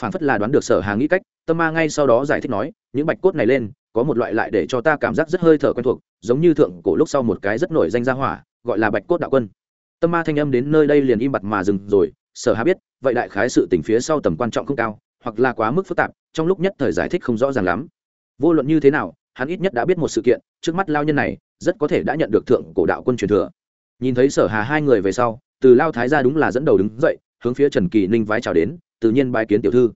Phản phất là đoán được sở hà nghĩ cách tâm ma ngay sau đó giải thích nói những bạch cốt này lên có một loại lại để cho ta cảm giác rất hơi thở quen thuộc giống như thượng cổ lúc sau một cái rất nổi danh gia hỏa gọi là bạch cốt đạo quân. Tâm ma thanh âm đến nơi đây liền im bặt mà dừng rồi sở hà biết, vậy đại khái sự tình phía sau tầm quan trọng không cao, hoặc là quá mức phức tạp, trong lúc nhất thời giải thích không rõ ràng lắm. Vô luận như thế nào, hắn ít nhất đã biết một sự kiện, trước mắt lao nhân này, rất có thể đã nhận được thượng cổ đạo quân truyền thừa. Nhìn thấy sở hà hai người về sau, từ lao thái ra đúng là dẫn đầu đứng dậy, hướng phía trần kỳ ninh vái chào đến, tự nhiên bái kiến tiểu thư.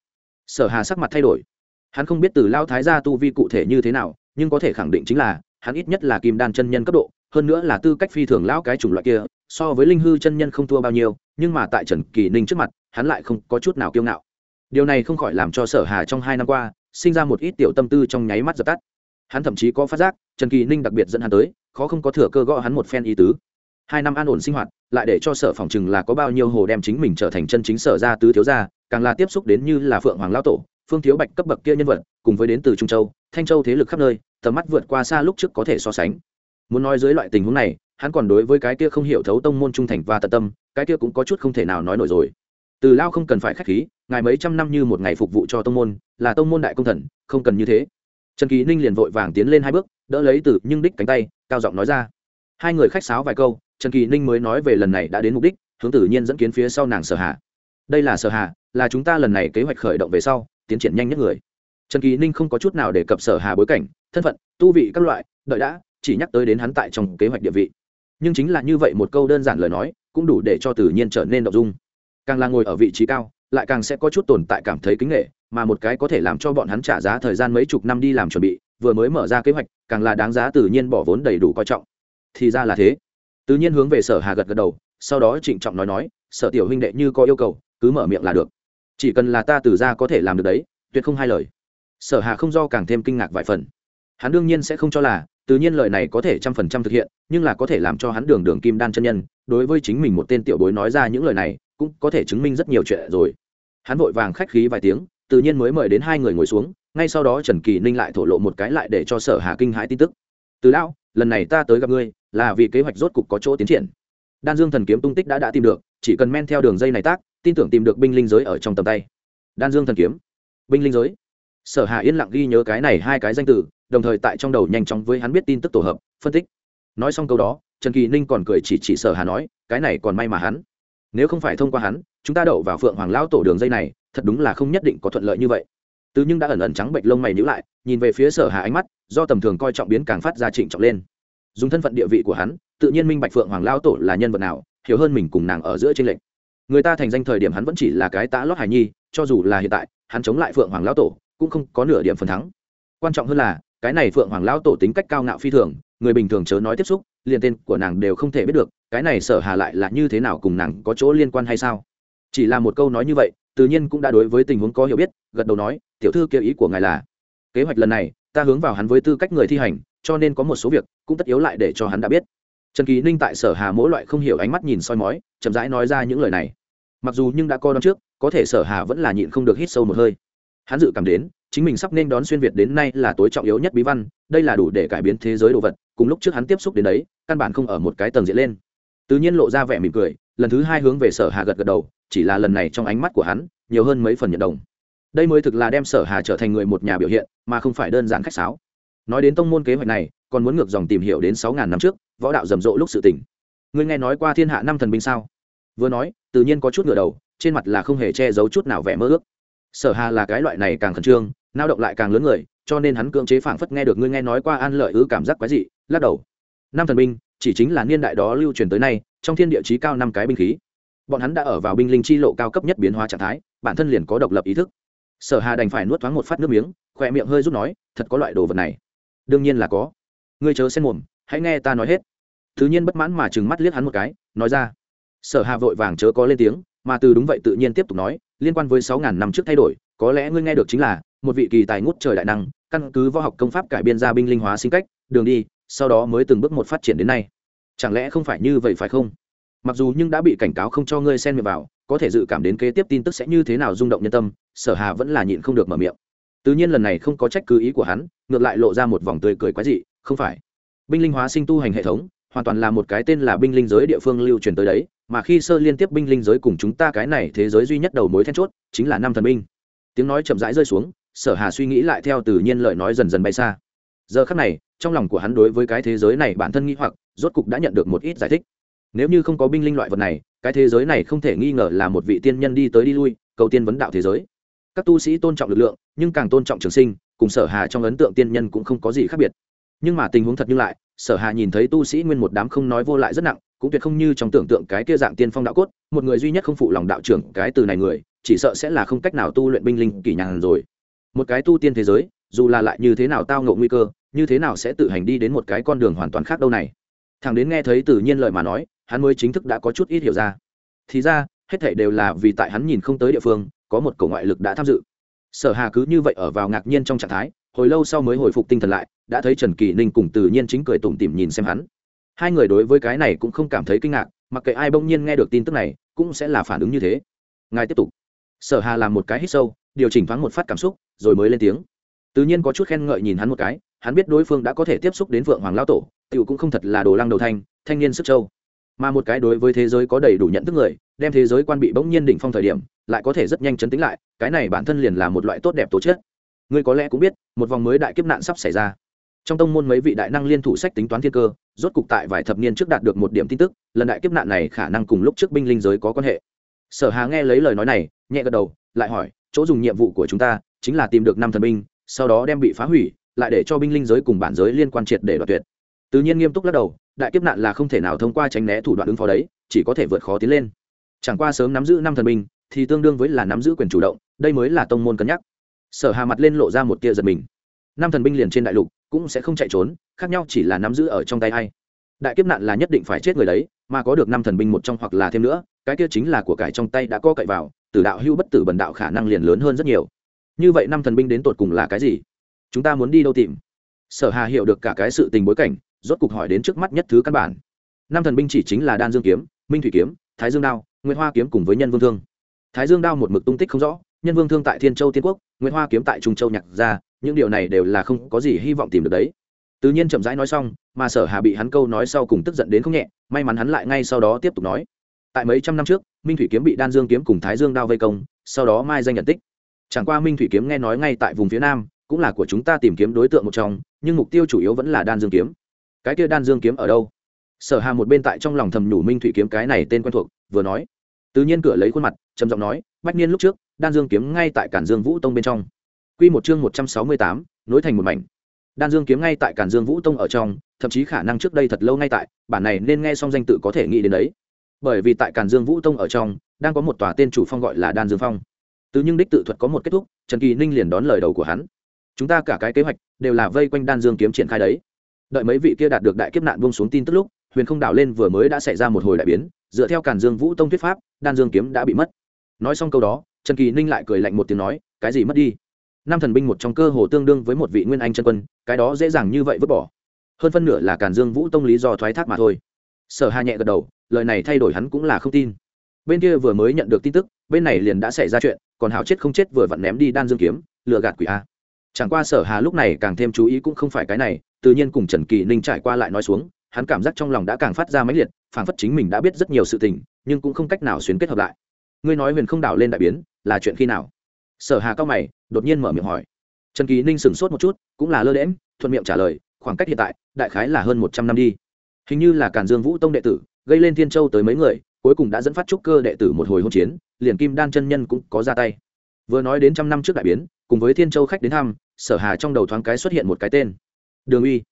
Sở hà sắc mặt thay đổi. Hắn không biết từ lao thái gia tu vi cụ thể như thế nào, nhưng có thể khẳng định chính là, hắn ít nhất là kim đan chân nhân cấp độ, hơn nữa là tư cách phi thường lão cái chủng loại kia, so với linh hư chân nhân không thua bao nhiêu nhưng mà tại trần kỳ ninh trước mặt, hắn lại không có chút nào kiêu ngạo. Điều này không khỏi làm cho sở hà trong hai năm qua, sinh ra một ít tiểu tâm tư trong nháy mắt dập tắt. Hắn thậm chí có phát giác, trần kỳ ninh đặc biệt dẫn hắn tới, khó không có thừa cơ gõ hắn một phen ý tứ. Hai năm an ổn sinh hoạt, lại để cho sở phòng chừng là có bao nhiêu hồ đem chính mình trở thành chân chính sở gia tứ thiếu gia, càng là tiếp xúc đến như là phượng hoàng lão tổ, phương thiếu bạch cấp bậc kia nhân vật, cùng với đến từ trung châu, thanh châu thế lực khắp nơi, tầm mắt vượt qua xa lúc trước có thể so sánh. Muốn nói dưới loại tình huống này hắn còn đối với cái kia không hiểu thấu tông môn trung thành và tận tâm, cái kia cũng có chút không thể nào nói nổi rồi. Từ lao không cần phải khách khí, ngài mấy trăm năm như một ngày phục vụ cho tông môn, là tông môn đại công thần, không cần như thế. Trần kỳ ninh liền vội vàng tiến lên hai bước, đỡ lấy từ nhưng đích cánh tay, cao giọng nói ra. Hai người khách sáo vài câu, trần kỳ ninh mới nói về lần này đã đến mục đích, hướng tử nhiên dẫn kiến phía sau nàng sở hạ đây là sở hạ là chúng ta lần này kế hoạch khởi động về sau, tiến triển nhanh nhất người. Trần kỳ ninh không có chút nào để cập sở hà bối cảnh, thân phận, tu vị các loại, đợi đã, chỉ nhắc tới đến hắn tại trong kế hoạch địa vị nhưng chính là như vậy một câu đơn giản lời nói, cũng đủ để cho tự nhiên trở nên động dung. Càng là ngồi ở vị trí cao, lại càng sẽ có chút tồn tại cảm thấy kính nghệ mà một cái có thể làm cho bọn hắn trả giá thời gian mấy chục năm đi làm chuẩn bị, vừa mới mở ra kế hoạch, càng là đáng giá tự nhiên bỏ vốn đầy đủ coi trọng. Thì ra là thế. Tự nhiên hướng về sở hà gật gật đầu, sau đó trịnh trọng nói nói, sở tiểu huynh đệ như có yêu cầu, cứ mở miệng là được. Chỉ cần là ta từ ra có thể làm được đấy, tuyệt không hai lời. Sở hà không do càng thêm kinh ngạc vài phần. Hắn đương nhiên sẽ không cho là tự nhiên lời này có thể trăm phần trăm thực hiện, nhưng là có thể làm cho hắn đường đường kim đan chân nhân, đối với chính mình một tên tiểu bối nói ra những lời này, cũng có thể chứng minh rất nhiều chuyện rồi. Hắn vội vàng khách khí vài tiếng, tự nhiên mới mời đến hai người ngồi xuống, ngay sau đó trần kỳ ninh lại thổ lộ một cái lại để cho sở hà kinh hãi tin tức. Từ lão, lần này ta tới gặp ngươi, là vì kế hoạch rốt cục có chỗ tiến triển. Đan dương thần kiếm tung tích đã đã tìm được, chỉ cần men theo đường dây này tác, tin tưởng tìm được binh linh giới ở trong tầm tay. Đan dương thần kiếm. Binh linh giới sở hà yên lặng ghi nhớ cái này hai cái danh từ, đồng thời tại trong đầu nhanh chóng với hắn biết tin tức tổ hợp, phân tích. Nói xong câu đó, trần kỳ ninh còn cười chỉ chỉ sở hà nói, cái này còn may mà hắn. Nếu không phải thông qua hắn, chúng ta đậu vào phượng hoàng lão tổ đường dây này, thật đúng là không nhất định có thuận lợi như vậy. Từ nhưng đã ẩn ẩn trắng bệnh lông mày nhữ lại, nhìn về phía sở hà ánh mắt, do tầm thường coi trọng biến càng phát ra trịnh trọng lên. Dùng thân phận địa vị của hắn, tự nhiên minh bạch phượng hoàng lão tổ là nhân vật nào, hiểu hơn mình cùng nàng ở giữa trên lệnh người ta thành danh thời điểm hắn vẫn chỉ là cái tã lót hài nhi, cho dù là hiện tại, hắn chống lại phượng hoàng lão tổ cũng không có nửa điểm phần thắng. Quan trọng hơn là, cái này phượng hoàng lão tổ tính cách cao ngạo phi thường, người bình thường chớ nói tiếp xúc, liền tên của nàng đều không thể biết được, cái này sở hà lại là như thế nào cùng nàng có chỗ liên quan hay sao? Chỉ là một câu nói như vậy, tự nhiên cũng đã đối với tình huống có hiểu biết, gật đầu nói, tiểu thư kêu ý của ngài là, kế hoạch lần này, ta hướng vào hắn với tư cách người thi hành, cho nên có một số việc cũng tất yếu lại để cho hắn đã biết. Trần kỳ ninh tại sở hà mỗi loại không hiểu ánh mắt nhìn soi mói, chậm rãi nói ra những lời này. Mặc dù nhưng đã coi đón trước, có thể sở hà vẫn là nhịn không được hít sâu một hơi hắn dự cảm đến, chính mình sắp nên đón xuyên việt đến nay là tối trọng yếu nhất bí văn, đây là đủ để cải biến thế giới đồ vật, cùng lúc trước hắn tiếp xúc đến đấy, căn bản không ở một cái tầng diện lên. Tự nhiên lộ ra vẻ mỉm cười, lần thứ hai hướng về sở hà gật gật đầu, chỉ là lần này trong ánh mắt của hắn, nhiều hơn mấy phần nhận đồng. Đây mới thực là đem sở hà trở thành người một nhà biểu hiện, mà không phải đơn giản khách sáo. Nói đến tông môn kế hoạch này, còn muốn ngược dòng tìm hiểu đến sáu ngàn năm trước, võ đạo rầm rộ lúc sự tỉnh ngươi nghe nói qua thiên hạ năm thần binh sao? Vừa nói, tự nhiên có chút ngửa đầu, trên mặt là không hề che giấu chút nào vẻ mơ ước sở hà là cái loại này càng khẩn trương, nao động lại càng lớn người, cho nên hắn cưỡng chế phảng phất nghe được ngươi nghe nói qua an lợi ư cảm giác quái dị, lắc đầu. Năm thần binh, chỉ chính là niên đại đó lưu truyền tới nay, trong thiên địa chí cao năm cái binh khí. Bọn hắn đã ở vào binh linh chi lộ cao cấp nhất biến hóa trạng thái, bản thân liền có độc lập ý thức. Sở hà đành phải nuốt thoáng một phát nước miếng, khỏe miệng hơi rút nói, thật có loại đồ vật này. Đương nhiên là có. Ngươi chớ xen mồm, hãy nghe ta nói hết. Thứ nhiên bất mãn mà chừng mắt liếc hắn một cái, nói ra. Sở hà vội vàng chớ có lên tiếng mà từ đúng vậy tự nhiên tiếp tục nói, liên quan với sáu ngàn năm trước thay đổi, có lẽ ngươi nghe được chính là, một vị kỳ tài ngút trời đại năng, căn cứ võ học công pháp cải biên ra binh linh hóa sinh cách, đường đi, sau đó mới từng bước một phát triển đến nay. Chẳng lẽ không phải như vậy phải không? Mặc dù nhưng đã bị cảnh cáo không cho ngươi xen miệng vào, có thể dự cảm đến kế tiếp tin tức sẽ như thế nào rung động nhân tâm, sở hà vẫn là nhịn không được mở miệng. Tự nhiên lần này không có trách cứ ý của hắn, ngược lại lộ ra một vòng tươi cười quái dị, không phải. Binh linh hóa sinh tu hành hệ thống hoàn toàn là một cái tên là binh linh giới địa phương lưu truyền tới đấy, mà khi sơ liên tiếp binh linh giới cùng chúng ta cái này thế giới duy nhất đầu mối then chốt, chính là năm thần binh. Tiếng nói chậm rãi rơi xuống, sở hà suy nghĩ lại theo tự nhiên lời nói dần dần bay xa. Giờ khắc này, trong lòng của hắn đối với cái thế giới này bản thân nghĩ hoặc, rốt cục đã nhận được một ít giải thích. Nếu như không có binh linh loại vật này, cái thế giới này không thể nghi ngờ là một vị tiên nhân đi tới đi lui, cầu tiên vấn đạo thế giới. Các tu sĩ tôn trọng lực lượng, nhưng càng tôn trọng trường sinh, cùng sở hà trong ấn tượng tiên nhân cũng không có gì khác biệt. Nhưng mà tình huống thật như lại sở hà nhìn thấy tu sĩ nguyên một đám không nói vô lại rất nặng, cũng tuyệt không như trong tưởng tượng cái kia dạng tiên phong đạo cốt, một người duy nhất không phụ lòng đạo trưởng cái từ này người, chỉ sợ sẽ là không cách nào tu luyện binh linh kỳ nhàn rồi. Một cái tu tiên thế giới, dù là lại như thế nào tao ngộ nguy cơ, như thế nào sẽ tự hành đi đến một cái con đường hoàn toàn khác đâu này? Thằng đến nghe thấy tự nhiên lời mà nói, hắn mới chính thức đã có chút ít hiểu ra. Thì ra, hết thảy đều là vì tại hắn nhìn không tới địa phương, có một cổ ngoại lực đã tham dự. Sở hà cứ như vậy ở vào ngạc nhiên trong trạng thái, hồi lâu sau mới hồi phục tinh thần lại đã thấy trần kỳ ninh cùng tự nhiên chính cười tủm tỉm nhìn xem hắn. Hai người đối với cái này cũng không cảm thấy kinh ngạc, mặc kệ ai bỗng nhiên nghe được tin tức này, cũng sẽ là phản ứng như thế. Ngài tiếp tục. Sở hà làm một cái hít sâu, điều chỉnh thoáng một phát cảm xúc, rồi mới lên tiếng. Tự nhiên có chút khen ngợi nhìn hắn một cái, hắn biết đối phương đã có thể tiếp xúc đến vượng hoàng lao tổ, tiểu cũng không thật là đồ lăng đầu thanh thanh niên sức châu. Mà một cái đối với thế giới có đầy đủ nhận thức người, đem thế giới quan bị bỗng nhiên đỉnh phong thời điểm, lại có thể rất nhanh chấn tĩnh lại, cái này bản thân liền là một loại tốt đẹp tố chất. Ngươi có lẽ cũng biết, một vòng mới đại kiếp nạn sắp xảy ra trong tông môn mấy vị đại năng liên thủ sách tính toán thiên cơ, rốt cục tại vài thập niên trước đạt được một điểm tin tức, lần đại kiếp nạn này khả năng cùng lúc trước binh linh giới có quan hệ. Sở hà nghe lấy lời nói này, nhẹ gật đầu, lại hỏi, chỗ dùng nhiệm vụ của chúng ta chính là tìm được năm thần binh, sau đó đem bị phá hủy, lại để cho binh linh giới cùng bản giới liên quan triệt để đoạt tuyệt. Tự nhiên nghiêm túc lắc đầu, đại kiếp nạn là không thể nào thông qua tránh né thủ đoạn ứng phó đấy, chỉ có thể vượt khó tiến lên. Chẳng qua sớm nắm giữ năm thần binh, thì tương đương với là nắm giữ quyền chủ động, đây mới là tông môn cân nhắc. Sở hà mặt lên lộ ra một tia giật mình. Năm thần binh liền trên đại lục cũng sẽ không chạy trốn, khác nhau chỉ là nắm giữ ở trong tay hay đại kiếp nạn là nhất định phải chết người đấy, mà có được năm thần binh một trong hoặc là thêm nữa, cái kia chính là của cải trong tay đã co cậy vào, tử đạo hưu bất tử bần đạo khả năng liền lớn hơn rất nhiều. Như vậy năm thần binh đến tột cùng là cái gì? Chúng ta muốn đi đâu tìm? Sở hà hiểu được cả cái sự tình bối cảnh, rốt cục hỏi đến trước mắt nhất thứ căn bản. Năm thần binh chỉ chính là đan dương kiếm, minh thủy kiếm, thái dương đao nguyễn hoa kiếm cùng với nhân vương thương. Thái dương đao một mực tung tích không rõ, nhân vương thương tại thiên châu tiên quốc nguyễn hoa kiếm tại trung châu nhạc ra những điều này đều là không có gì hy vọng tìm được đấy. Tự nhiên chậm rãi nói xong, mà sở hà bị hắn câu nói sau cùng tức giận đến không nhẹ, may mắn hắn lại ngay sau đó tiếp tục nói. Tại mấy trăm năm trước, minh thủy kiếm bị đan dương kiếm cùng thái dương đao vây công, sau đó mai danh nhận tích. Chẳng qua minh thủy kiếm nghe nói ngay tại vùng phía nam, cũng là của chúng ta tìm kiếm đối tượng một trong, nhưng mục tiêu chủ yếu vẫn là đan dương kiếm. Cái kia đan dương kiếm ở đâu? Sở hà một bên tại trong lòng thầm nhủ minh thủy kiếm cái này tên quen thuộc, vừa nói. Tự nhiên cửa lấy khuôn mặt, trầm giọng nói, bách niên lúc trước, đan dương kiếm ngay tại cản dương vũ tông bên trong quy một chương một trăm sáu mươi tám, nối thành một mảnh. Đan dương kiếm ngay tại Càn dương vũ tông ở trong thậm chí khả năng trước đây thật lâu ngay tại bản này nên nghe xong danh tự có thể nghĩ đến đấy. Bởi vì tại Càn dương vũ tông ở trong đang có một tòa tên chủ phong gọi là đan dương phong. Từ nhưng đích tự thuật có một kết thúc trần kỳ ninh liền đón lời đầu của hắn. Chúng ta cả cái kế hoạch đều là vây quanh đan dương kiếm triển khai đấy. Đợi mấy vị kia đạt được đại kiếp nạn buông xuống tin tức lúc huyền không đảo lên vừa mới đã xảy ra một hồi đại biến dựa theo Càn dương vũ tông thuyết pháp đan dương kiếm đã bị mất. Nói xong câu đó trần kỳ ninh lại cười lạnh một tiếng nói cái gì mất đi? Năm thần binh một trong cơ hồ tương đương với một vị nguyên anh chân quân, cái đó dễ dàng như vậy vứt bỏ. Hơn phân nửa là cản dương vũ tông lý do thoái thác mà thôi. Sở hà nhẹ gật đầu, lời này thay đổi hắn cũng là không tin. Bên kia vừa mới nhận được tin tức, bên này liền đã xảy ra chuyện, còn hào chết không chết vừa vặn ném đi đan dương kiếm, lừa gạt quỷ a. Chẳng qua sở hà lúc này càng thêm chú ý cũng không phải cái này, tự nhiên cùng trần kỳ ninh trải qua lại nói xuống, hắn cảm giác trong lòng đã càng phát ra mãnh liệt, phảng phất chính mình đã biết rất nhiều sự tình, nhưng cũng không cách nào xuyến kết hợp lại. Ngươi nói huyền không đảo lên đại biến, là chuyện khi nào? Sở hà cao mày đột nhiên mở miệng hỏi. Trần kỳ ninh sửng sốt một chút, cũng là lơ đễm thuận miệng trả lời, khoảng cách hiện tại, đại khái là hơn một trăm năm đi. Hình như là cản dương vũ tông đệ tử, gây lên thiên châu tới mấy người, cuối cùng đã dẫn phát trúc cơ đệ tử một hồi hỗn chiến, liền kim đan chân nhân cũng có ra tay. Vừa nói đến trăm năm trước đại biến, cùng với thiên châu khách đến thăm, sở hà trong đầu thoáng cái xuất hiện một cái tên. Đường uy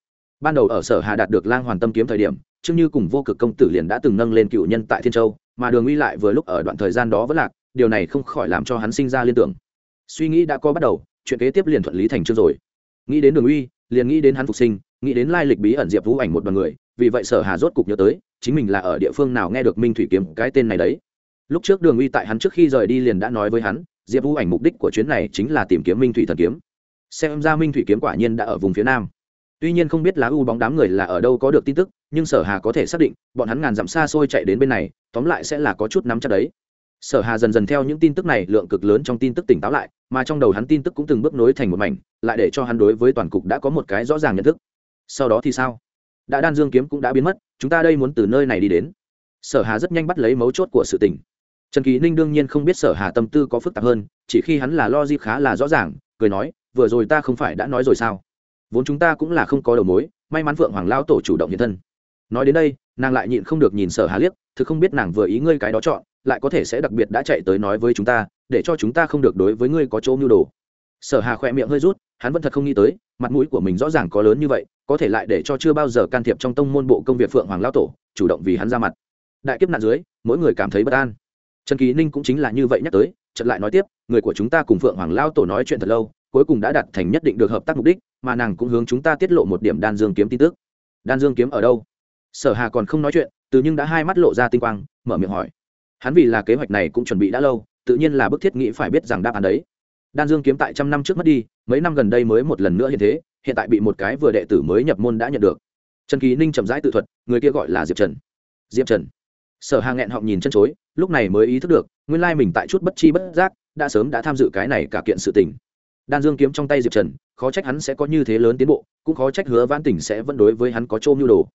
ban đầu ở sở hà đạt được lang hoàn tâm kiếm thời điểm, trương như cùng vô cực công tử liền đã từng nâng lên cựu nhân tại thiên châu, mà đường uy lại vừa lúc ở đoạn thời gian đó vẫn lạc, điều này không khỏi làm cho hắn sinh ra liên tưởng suy nghĩ đã có bắt đầu, chuyện kế tiếp liền thuận lý thành chương rồi. Nghĩ đến đường uy, liền nghĩ đến hắn phục sinh, nghĩ đến lai lịch bí ẩn diệp vũ ảnh một đoàn người, vì vậy sở hà rốt cục nhớ tới, chính mình là ở địa phương nào nghe được minh thủy kiếm cái tên này đấy. Lúc trước đường uy tại hắn trước khi rời đi liền đã nói với hắn, diệp vũ ảnh mục đích của chuyến này chính là tìm kiếm minh thủy thần kiếm. Xem ra minh thủy kiếm quả nhiên đã ở vùng phía nam. Tuy nhiên không biết lá u bóng đám người là ở đâu có được tin tức, nhưng sở hà có thể xác định, bọn hắn ngàn dặm xa xôi chạy đến bên này, tóm lại sẽ là có chút nắm chắc đấy sở hà dần dần theo những tin tức này, lượng cực lớn trong tin tức tỉnh táo lại, mà trong đầu hắn tin tức cũng từng bước nối thành một mảnh, lại để cho hắn đối với toàn cục đã có một cái rõ ràng nhận thức. Sau đó thì sao? Đã đan dương kiếm cũng đã biến mất, chúng ta đây muốn từ nơi này đi đến. Sở hà rất nhanh bắt lấy mấu chốt của sự tình. Trần kỳ ninh đương nhiên không biết sở hà tâm tư có phức tạp hơn, chỉ khi hắn là lo di khá là rõ ràng, cười nói, vừa rồi ta không phải đã nói rồi sao? Vốn chúng ta cũng là không có đầu mối, may mắn phượng hoàng lao tổ chủ động hiện thân. Nói đến đây, nàng lại nhịn không được nhìn sở hà liếc, thực không biết nàng vừa ý ngươi cái đó chọn lại có thể sẽ đặc biệt đã chạy tới nói với chúng ta, để cho chúng ta không được đối với ngươi có chỗ mưu đồ. Sở hà khỏe miệng hơi rút, hắn vẫn thật không nghĩ tới, mặt mũi của mình rõ ràng có lớn như vậy, có thể lại để cho chưa bao giờ can thiệp trong tông môn bộ công việc phượng hoàng lao tổ, chủ động vì hắn ra mặt. Đại kiếp nạn dưới, mỗi người cảm thấy bất an. Trần kỳ ninh cũng chính là như vậy nhắc tới trận lại nói tiếp, người của chúng ta cùng phượng hoàng lao tổ nói chuyện thật lâu, cuối cùng đã đạt thành nhất định được hợp tác mục đích, mà nàng cũng hướng chúng ta tiết lộ một điểm đan dương kiếm tin tức. Đan dương kiếm ở đâu? Sở hà còn không nói chuyện, từ nhưng đã hai mắt lộ ra tinh quang, mở miệng hỏi hắn vì là kế hoạch này cũng chuẩn bị đã lâu, tự nhiên là bức thiết nghĩ phải biết rằng đáp án đấy. Đan dương kiếm tại trăm năm trước mất đi, mấy năm gần đây mới một lần nữa hiện thế, hiện tại bị một cái vừa đệ tử mới nhập môn đã nhận được. Trần kỳ ninh chậm rãi tự thuật, người kia gọi là diệp trần. Diệp trần. Sở hà nghẹn họng nhìn chân chối, lúc này mới ý thức được, nguyên lai mình tại chút bất chi bất giác, đã sớm đã tham dự cái này cả kiện sự tình. Đan dương kiếm trong tay diệp trần, khó trách hắn sẽ có như thế lớn tiến bộ, cũng khó trách hứa văn tỉnh sẽ vẫn đối với hắn có trôm mưu đồ.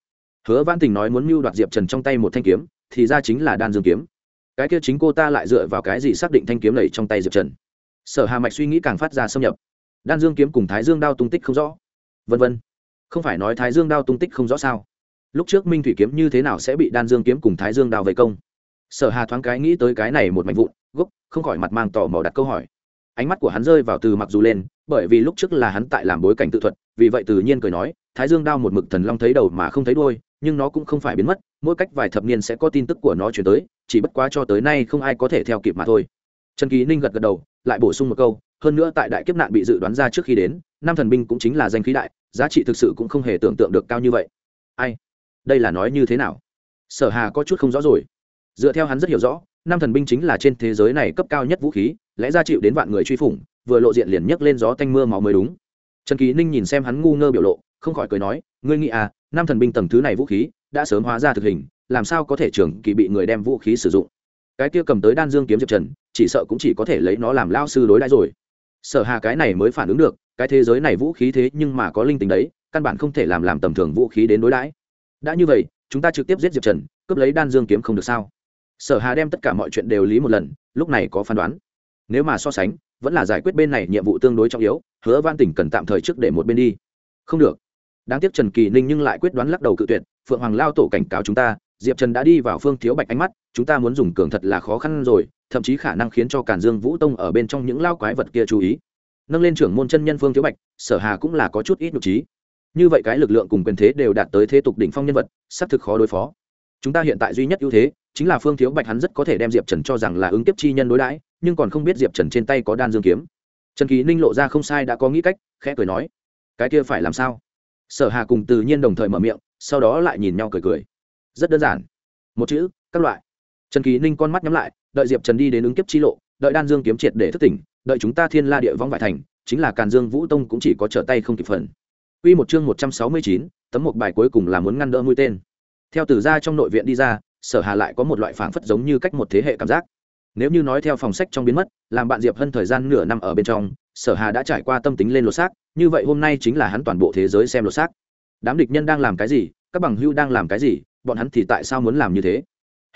Hứa văn tỉnh nói muốn mưu đoạt diệp trần trong tay một thanh kiếm, thì ra chính là đan dương kiếm cái kia chính cô ta lại dựa vào cái gì xác định thanh kiếm này trong tay diệp trần? Sở hà mạch suy nghĩ càng phát ra xâm nhập. Đan dương kiếm cùng thái dương đao tung tích không rõ. Vân vân. Không phải nói thái dương đao tung tích không rõ sao? Lúc trước minh thủy kiếm như thế nào sẽ bị đan dương kiếm cùng thái dương đao vây công? Sở hà thoáng cái nghĩ tới cái này một mảnh vụn, gốc, không khỏi mặt mang tò mò đặt câu hỏi. Ánh mắt của hắn rơi vào từ mặc dù lên, bởi vì lúc trước là hắn tại làm bối cảnh tự thuật, vì vậy tự nhiên cười nói, thái dương đao một mực thần long thấy đầu mà không thấy đôi nhưng nó cũng không phải biến mất mỗi cách vài thập niên sẽ có tin tức của nó chuyển tới, chỉ bất quá cho tới nay không ai có thể theo kịp mà thôi. Trần kỳ ninh gật gật đầu, lại bổ sung một câu, hơn nữa tại đại kiếp nạn bị dự đoán ra trước khi đến, năm thần binh cũng chính là danh khí đại, giá trị thực sự cũng không hề tưởng tượng được cao như vậy. Ai? Đây là nói như thế nào? Sở hà có chút không rõ rồi. Dựa theo hắn rất hiểu rõ, năm thần binh chính là trên thế giới này cấp cao nhất vũ khí, lẽ ra chịu đến vạn người truy phủng, vừa lộ diện liền nhấc lên gió tanh mưa máu mới đúng. Trần kỳ ninh nhìn xem hắn ngu ngơ biểu lộ, không khỏi cười nói, ngươi nghĩ à năm thần binh tầng thứ này vũ khí đã sớm hóa ra thực hình, làm sao có thể trưởng kỳ bị người đem vũ khí sử dụng? Cái kia cầm tới đan dương kiếm diệp trần, chỉ sợ cũng chỉ có thể lấy nó làm lao sư đối đãi rồi. Sở hà cái này mới phản ứng được, cái thế giới này vũ khí thế nhưng mà có linh tính đấy, căn bản không thể làm làm tầm thường vũ khí đến đối đãi. Đã như vậy, chúng ta trực tiếp giết diệp trần, cướp lấy đan dương kiếm không được sao? Sở hà đem tất cả mọi chuyện đều lý một lần, lúc này có phán đoán. Nếu mà so sánh, vẫn là giải quyết bên này nhiệm vụ tương đối trọng yếu, hứa văn tỉnh cần tạm thời trước để một bên đi. Không được. Đáng tiếc trần kỳ ninh nhưng lại quyết đoán lắc đầu cự tuyệt phượng hoàng lao tổ cảnh cáo chúng ta, diệp trần đã đi vào phương thiếu bạch ánh mắt, chúng ta muốn dùng cường thật là khó khăn rồi, thậm chí khả năng khiến cho cản dương vũ tông ở bên trong những lao quái vật kia chú ý. Nâng lên trưởng môn chân nhân phương thiếu bạch, sở hà cũng là có chút ít nhục trí. Như vậy cái lực lượng cùng quyền thế đều đạt tới thế tục đỉnh phong nhân vật, xác thực khó đối phó. Chúng ta hiện tại duy nhất ưu thế, chính là phương thiếu bạch hắn rất có thể đem diệp trần cho rằng là ứng kiếp chi nhân đối đãi, nhưng còn không biết diệp trần trên tay có đan dương kiếm. Trần kỳ ninh lộ ra không sai đã có nghĩ cách, khẽ cười nói, cái kia phải làm sao? Sở hà cùng tự nhiên đồng thời mở miệng sau đó lại nhìn nhau cười cười rất đơn giản một chữ các loại trần kỳ ninh con mắt nhắm lại đợi diệp trần đi đến ứng kiếp chi lộ đợi đan dương kiếm triệt để thức tỉnh đợi chúng ta thiên la địa vong vải thành chính là càn dương vũ tông cũng chỉ có trở tay không kịp phần Quy một chương 169, tấm một bài cuối cùng là muốn ngăn đỡ mũi tên. Theo từ ra trong nội viện đi ra, Sở Hà lại có một loại phảng phất giống như cách một thế hệ cảm giác. Nếu như nói theo phòng sách trong biến mất, làm bạn Diệp Hân thời gian nửa năm ở bên trong, Sở Hà đã trải qua tâm tính lên lột xác, như vậy hôm nay chính là hắn toàn bộ thế giới xem lột xác. Đám địch nhân đang làm cái gì, các bằng hữu đang làm cái gì, bọn hắn thì tại sao muốn làm như thế?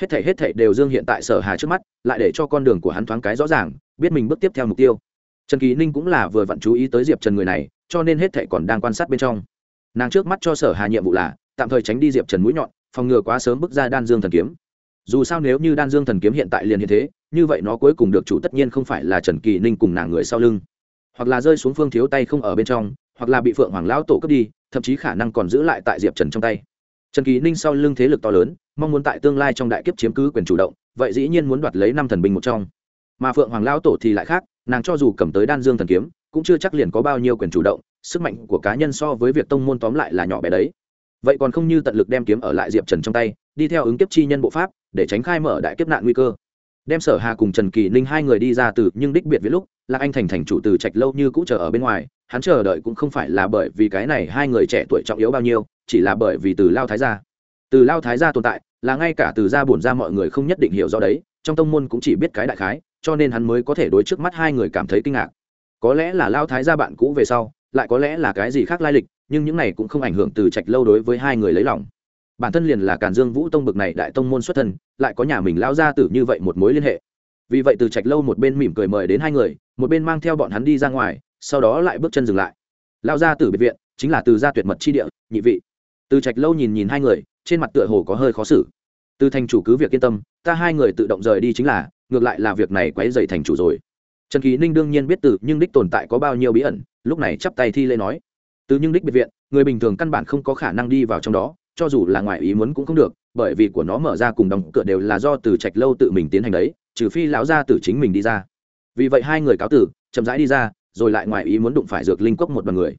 Hết thảy hết thảy đều dương hiện tại Sở Hà trước mắt, lại để cho con đường của hắn thoáng cái rõ ràng, biết mình bước tiếp theo mục tiêu. Trần Kỳ Ninh cũng là vừa vặn chú ý tới Diệp Trần người này, cho nên hết thảy còn đang quan sát bên trong nàng trước mắt cho sở hà nhiệm vụ là tạm thời tránh đi diệp trần mũi nhọn phòng ngừa quá sớm bước ra đan dương thần kiếm dù sao nếu như đan dương thần kiếm hiện tại liền như thế như vậy nó cuối cùng được chủ tất nhiên không phải là trần kỳ ninh cùng nàng người sau lưng hoặc là rơi xuống phương thiếu tay không ở bên trong, hoặc là bị phượng hoàng lão tổ cướp đi, thậm chí khả năng còn giữ lại tại diệp trần trong tay. Trần kỳ ninh sau lưng thế lực to lớn, mong muốn tại tương lai trong đại kiếp chiếm cứ quyền chủ động, vậy dĩ nhiên muốn đoạt lấy năm thần binh một trong. Mà phượng hoàng lão tổ thì lại khác, nàng cho dù cầm tới đan dương thần kiếm, cũng chưa chắc liền có bao nhiêu quyền chủ động, sức mạnh của cá nhân so với việc tông môn tóm lại là nhỏ bé đấy. Vậy còn không như tận lực đem kiếm ở lại diệp trần trong tay, đi theo ứng kiếp chi nhân bộ pháp, để tránh khai mở đại kiếp nạn nguy cơ đem sở hà cùng trần kỳ ninh hai người đi ra từ nhưng đích biệt với lúc, là anh thành thành chủ từ trạch lâu như cũ chờ ở bên ngoài, hắn chờ đợi cũng không phải là bởi vì cái này hai người trẻ tuổi trọng yếu bao nhiêu, chỉ là bởi vì từ lao thái gia. Từ lao thái gia tồn tại, là ngay cả từ gia bổn ra mọi người không nhất định hiểu rõ đấy, trong tông môn cũng chỉ biết cái đại khái, cho nên hắn mới có thể đối trước mắt hai người cảm thấy kinh ngạc. Có lẽ là lao thái gia bạn cũ về sau, lại có lẽ là cái gì khác lai lịch, nhưng những này cũng không ảnh hưởng từ trạch lâu đối với hai người lấy lòng bản thân liền là càn dương vũ tông bực này đại tông môn xuất thân, lại có nhà mình lao ra tử như vậy một mối liên hệ. Vì vậy từ trạch lâu một bên mỉm cười mời đến hai người, một bên mang theo bọn hắn đi ra ngoài, sau đó lại bước chân dừng lại. Lao ra tử biệt viện, chính là từ gia tuyệt mật chi địa, nhị vị. Từ trạch lâu nhìn nhìn hai người, trên mặt tựa hồ có hơi khó xử. Từ thành chủ cứ việc yên tâm, ta hai người tự động rời đi chính là, ngược lại là việc này quấy dày thành chủ rồi. Trần kỳ ninh đương nhiên biết từ nhưng đích tồn tại có bao nhiêu bí ẩn, lúc này chắp tay thi lê nói. Từ nhưng đích biệt viện, người bình thường căn bản không có khả năng đi vào trong đó cho dù là ngoài ý muốn cũng không được, bởi vì của nó mở ra cùng đóng cửa đều là do từ trạch lâu tự mình tiến hành đấy, trừ phi lão gia tử chính mình đi ra. Vì vậy hai người cáo tử, chậm rãi đi ra, rồi lại ngoài ý muốn đụng phải dược linh cốc một đoàn người.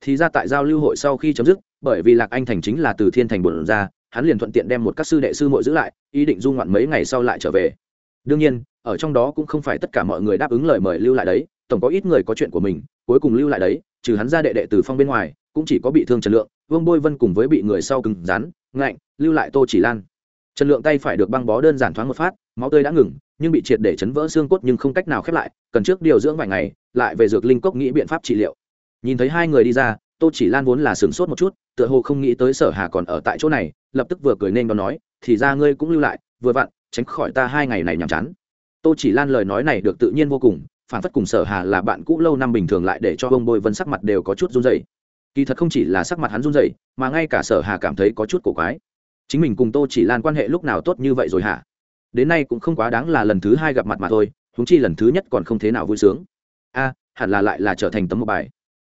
Thì ra tại giao lưu hội sau khi chấm dứt, bởi vì lạc anh thành chính là từ thiên thành bổn ra, hắn liền thuận tiện đem một các sư đệ sư muội giữ lại, ý định du ngoạn mấy ngày sau lại trở về. Đương nhiên, ở trong đó cũng không phải tất cả mọi người đáp ứng lời mời lưu lại đấy, tổng có ít người có chuyện của mình, cuối cùng lưu lại đấy, trừ hắn ra đệ đệ từ phong bên ngoài, cũng chỉ có bị thương trần lượng vương bôi vân cùng với bị người sau cứng rắn, ngạnh, lưu lại tô chỉ lan. Trần lượng tay phải được băng bó đơn giản thoáng một phát, máu tươi đã ngừng, nhưng bị triệt để chấn vỡ xương cốt nhưng không cách nào khép lại, cần trước điều dưỡng vài ngày, lại về dược linh cốc nghĩ biện pháp trị liệu. Nhìn thấy hai người đi ra, tô chỉ lan vốn là sửng sốt một chút, tựa hồ không nghĩ tới sở hà còn ở tại chỗ này, lập tức vừa cười nên đón nói, thì ra ngươi cũng lưu lại, vừa vặn, tránh khỏi ta hai ngày này nhàm chán. Tô chỉ lan lời nói này được tự nhiên vô cùng, phản phất cùng sở hà là bạn cũ lâu năm bình thường lại để cho ông bôi vân sắc mặt đều có chút run rẩy kỳ thật không chỉ là sắc mặt hắn run rẩy, mà ngay cả sở hà cảm thấy có chút cổ quái. Chính mình cùng tô chỉ lan quan hệ lúc nào tốt như vậy rồi hả? Đến nay cũng không quá đáng là lần thứ hai gặp mặt mà thôi húng chi lần thứ nhất còn không thế nào vui sướng. A, hẳn là lại là trở thành tấm một bài.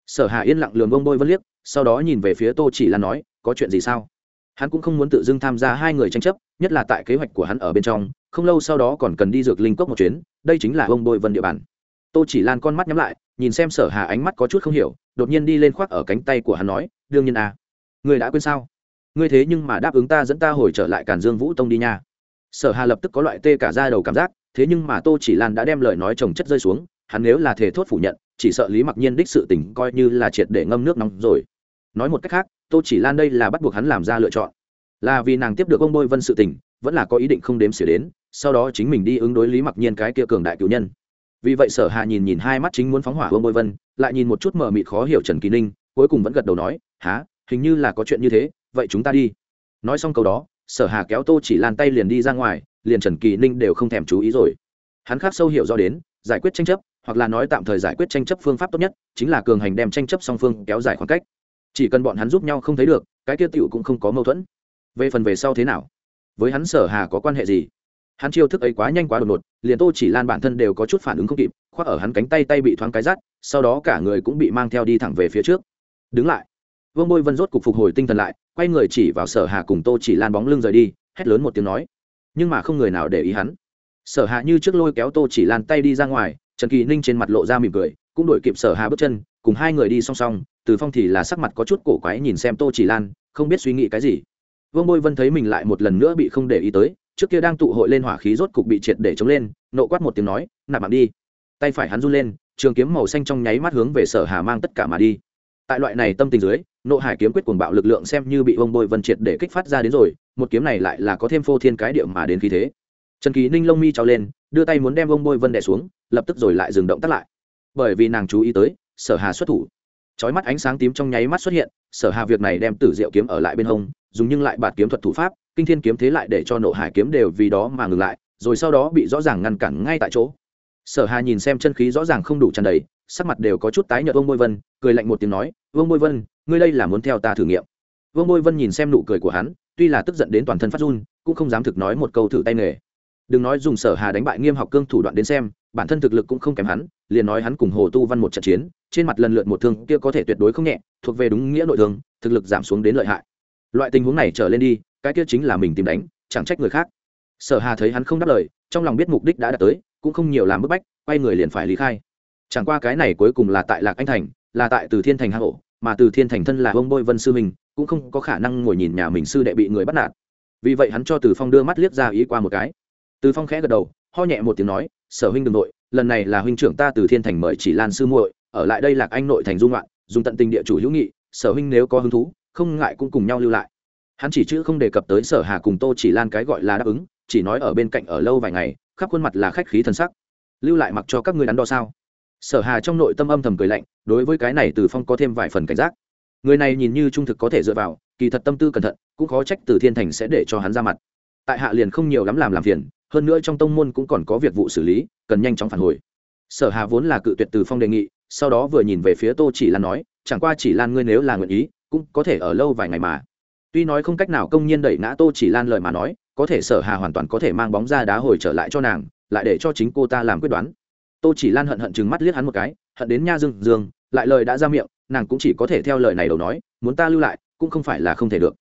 Sở hà yên lặng lường bông bôi vân liếc, sau đó nhìn về phía tô chỉ lan nói, có chuyện gì sao? Hắn cũng không muốn tự dưng tham gia hai người tranh chấp, nhất là tại kế hoạch của hắn ở bên trong, không lâu sau đó còn cần đi dược linh cốc một chuyến, đây chính là bông bôi vân địa bàn. Tô chỉ lan con mắt nhắm lại, nhìn xem sở hà ánh mắt có chút không hiểu đột nhiên đi lên khoác ở cánh tay của hắn nói, đương nhiên à. Người đã quên sao? Ngươi thế nhưng mà đáp ứng ta dẫn ta hồi trở lại càn dương vũ tông đi nha. Sở hà lập tức có loại tê cả ra đầu cảm giác, thế nhưng mà tô chỉ lan đã đem lời nói chồng chất rơi xuống, hắn nếu là thể thốt phủ nhận, chỉ sợ lý mặc nhiên đích sự tình coi như là triệt để ngâm nước nóng rồi. Nói một cách khác, tô chỉ lan đây là bắt buộc hắn làm ra lựa chọn. Là vì nàng tiếp được ông bôi vân sự tình, vẫn là có ý định không đếm xỉa đến, sau đó chính mình đi ứng đối lý mặc nhiên cái kia cường đại cựu nhân vì vậy sở hà nhìn nhìn hai mắt chính muốn phóng hỏa vương bôi vân, lại nhìn một chút mờ mịt khó hiểu trần kỳ ninh, cuối cùng vẫn gật đầu nói há hình như là có chuyện như thế, vậy chúng ta đi. Nói xong câu đó, sở hà kéo tô chỉ lan tay liền đi ra ngoài, liền trần kỳ ninh đều không thèm chú ý rồi. Hắn khác sâu hiểu do đến, giải quyết tranh chấp, hoặc là nói tạm thời giải quyết tranh chấp phương pháp tốt nhất, chính là cường hành đem tranh chấp song phương kéo dài khoảng cách. Chỉ cần bọn hắn giúp nhau không thấy được, cái tiêu tiểu cũng không có mâu thuẫn. Về phần về sau thế nào? Với hắn sở hà có quan hệ gì? Hắn chiêu thức ấy quá nhanh quá đột ngột liền tô chỉ lan bản thân đều có chút phản ứng không kịp, khoác ở hắn cánh tay tay bị thoáng cái rắt sau đó cả người cũng bị mang theo đi thẳng về phía trước. Đứng lại. Vương bôi vân rốt cục phục hồi tinh thần lại, quay người chỉ vào sở hà cùng tô chỉ lan bóng lưng rời đi, hét lớn một tiếng nói. Nhưng mà không người nào để ý hắn. Sở hạ như trước lôi kéo tô chỉ lan tay đi ra ngoài, trần kỳ ninh trên mặt lộ ra mỉm cười, cũng đuổi kịp sở hà bước chân, cùng hai người đi song song, từ phong thì là sắc mặt có chút cổ quái nhìn xem tô chỉ lan, không biết suy nghĩ cái gì. Vương bôi vân thấy mình lại một lần nữa bị không để ý tới trước kia đang tụ hội lên hỏa khí rốt cục bị triệt để chống lên, nộ quát một tiếng nói, nạp mạng đi. Tay phải hắn run lên, trường kiếm màu xanh trong nháy mắt hướng về sở hà mang tất cả mà đi. Tại loại này tâm tình dưới, nộ hải kiếm quyết cuồng bạo lực lượng xem như bị ông bôi vân triệt để kích phát ra đến rồi, một kiếm này lại là có thêm phô thiên cái điệu mà đến khí thế. Trần kỳ ninh lông mi trao lên, đưa tay muốn đem ông bôi vân đẻ xuống, lập tức rồi lại dừng động tắt lại. Bởi vì nàng chú ý tới, sở hà xuất thủ. Chói mắt ánh sáng tím trong nháy mắt xuất hiện, sở hà việc này đem tử diệu kiếm ở lại bên hông, dùng nhưng lại bạt kiếm thuật thủ pháp kinh thiên kiếm thế lại để cho nộ hải kiếm đều vì đó mà ngừng lại, rồi sau đó bị rõ ràng ngăn cản ngay tại chỗ. Sở hà nhìn xem chân khí rõ ràng không đủ tràn đầy, sắc mặt đều có chút tái nhợt. Vương bôi vân cười lạnh một tiếng nói, vương bôi vân, ngươi đây là muốn theo ta thử nghiệm. Vương bôi vân nhìn xem nụ cười của hắn, tuy là tức giận đến toàn thân phát run, cũng không dám thực nói một câu thử tay nghề. Đừng nói dùng sở hà đánh bại nghiêm học cương thủ đoạn đến xem, bản thân thực lực cũng không kém hắn, liền nói hắn cùng hồ tu văn một trận chiến, trên mặt lần lượt một thương, kia có thể tuyệt đối không nhẹ, thuộc về đúng nghĩa nội thương, thực lực giảm xuống đến lợi hại. Loại tình huống này trở lên đi cái kia chính là mình tìm đánh, chẳng trách người khác. Sở hà thấy hắn không đáp lời, trong lòng biết mục đích đã đạt tới, cũng không nhiều làm bức bách, quay người liền phải lý khai. Chẳng qua cái này cuối cùng là tại lạc anh thành, là tại từ thiên thành hạ hộ mà từ thiên thành thân là ông bôi vân sư mình cũng không có khả năng ngồi nhìn nhà mình sư đệ bị người bắt nạt. Vì vậy hắn cho từ phong đưa mắt liếc ra ý qua một cái. Từ phong khẽ gật đầu, ho nhẹ một tiếng nói, sở huynh đ ừ n g nội lần này là huynh trưởng ta từ thiên thành mời chỉ lan sư muội, ở lại đây lạc anh nội thành dung loạn, dùng tận tình địa chủ hữu nghị, sở huynh nếu có hứng thú, không ngại cũng cùng nhau lưu lại hắn chỉ chữ không đề cập tới sở hà cùng tô chỉ lan cái gọi là đáp ứng, chỉ nói ở bên cạnh ở lâu vài ngày, khắp khuôn mặt là khách khí thần sắc. Lưu lại mặc cho các ngươi đắn đo sao? Sở hà trong nội tâm âm thầm cười lạnh, đối với cái này từ phong có thêm vài phần cảnh giác. Người này nhìn như trung thực có thể dựa vào, kỳ thật tâm tư cẩn thận, cũng khó trách từ thiên thành sẽ để cho hắn ra mặt. Tại hạ liền không nhiều lắm làm làm phiền, hơn nữa trong tông môn cũng còn có việc vụ xử lý, cần nhanh chóng phản hồi. Sở hà vốn là cự tuyệt từ phong đề nghị, sau đó vừa nhìn về phía tô chỉ lan nói, chẳng qua chỉ lan ngươi nếu là nguyện ý, cũng có thể ở lâu vài ngày mà tuy nói không cách nào công nhiên đẩy ngã tô chỉ lan lời mà nói, có thể sở hà hoàn toàn có thể mang bóng ra đá hồi trở lại cho nàng, lại để cho chính cô ta làm quyết đoán. Tô chỉ lan hận hận chừng mắt liếc hắn một cái, hận đến nha dương dương, lại lời đã ra miệng, nàng cũng chỉ có thể theo lời này đầu nói, muốn ta lưu lại, cũng không phải là không thể được.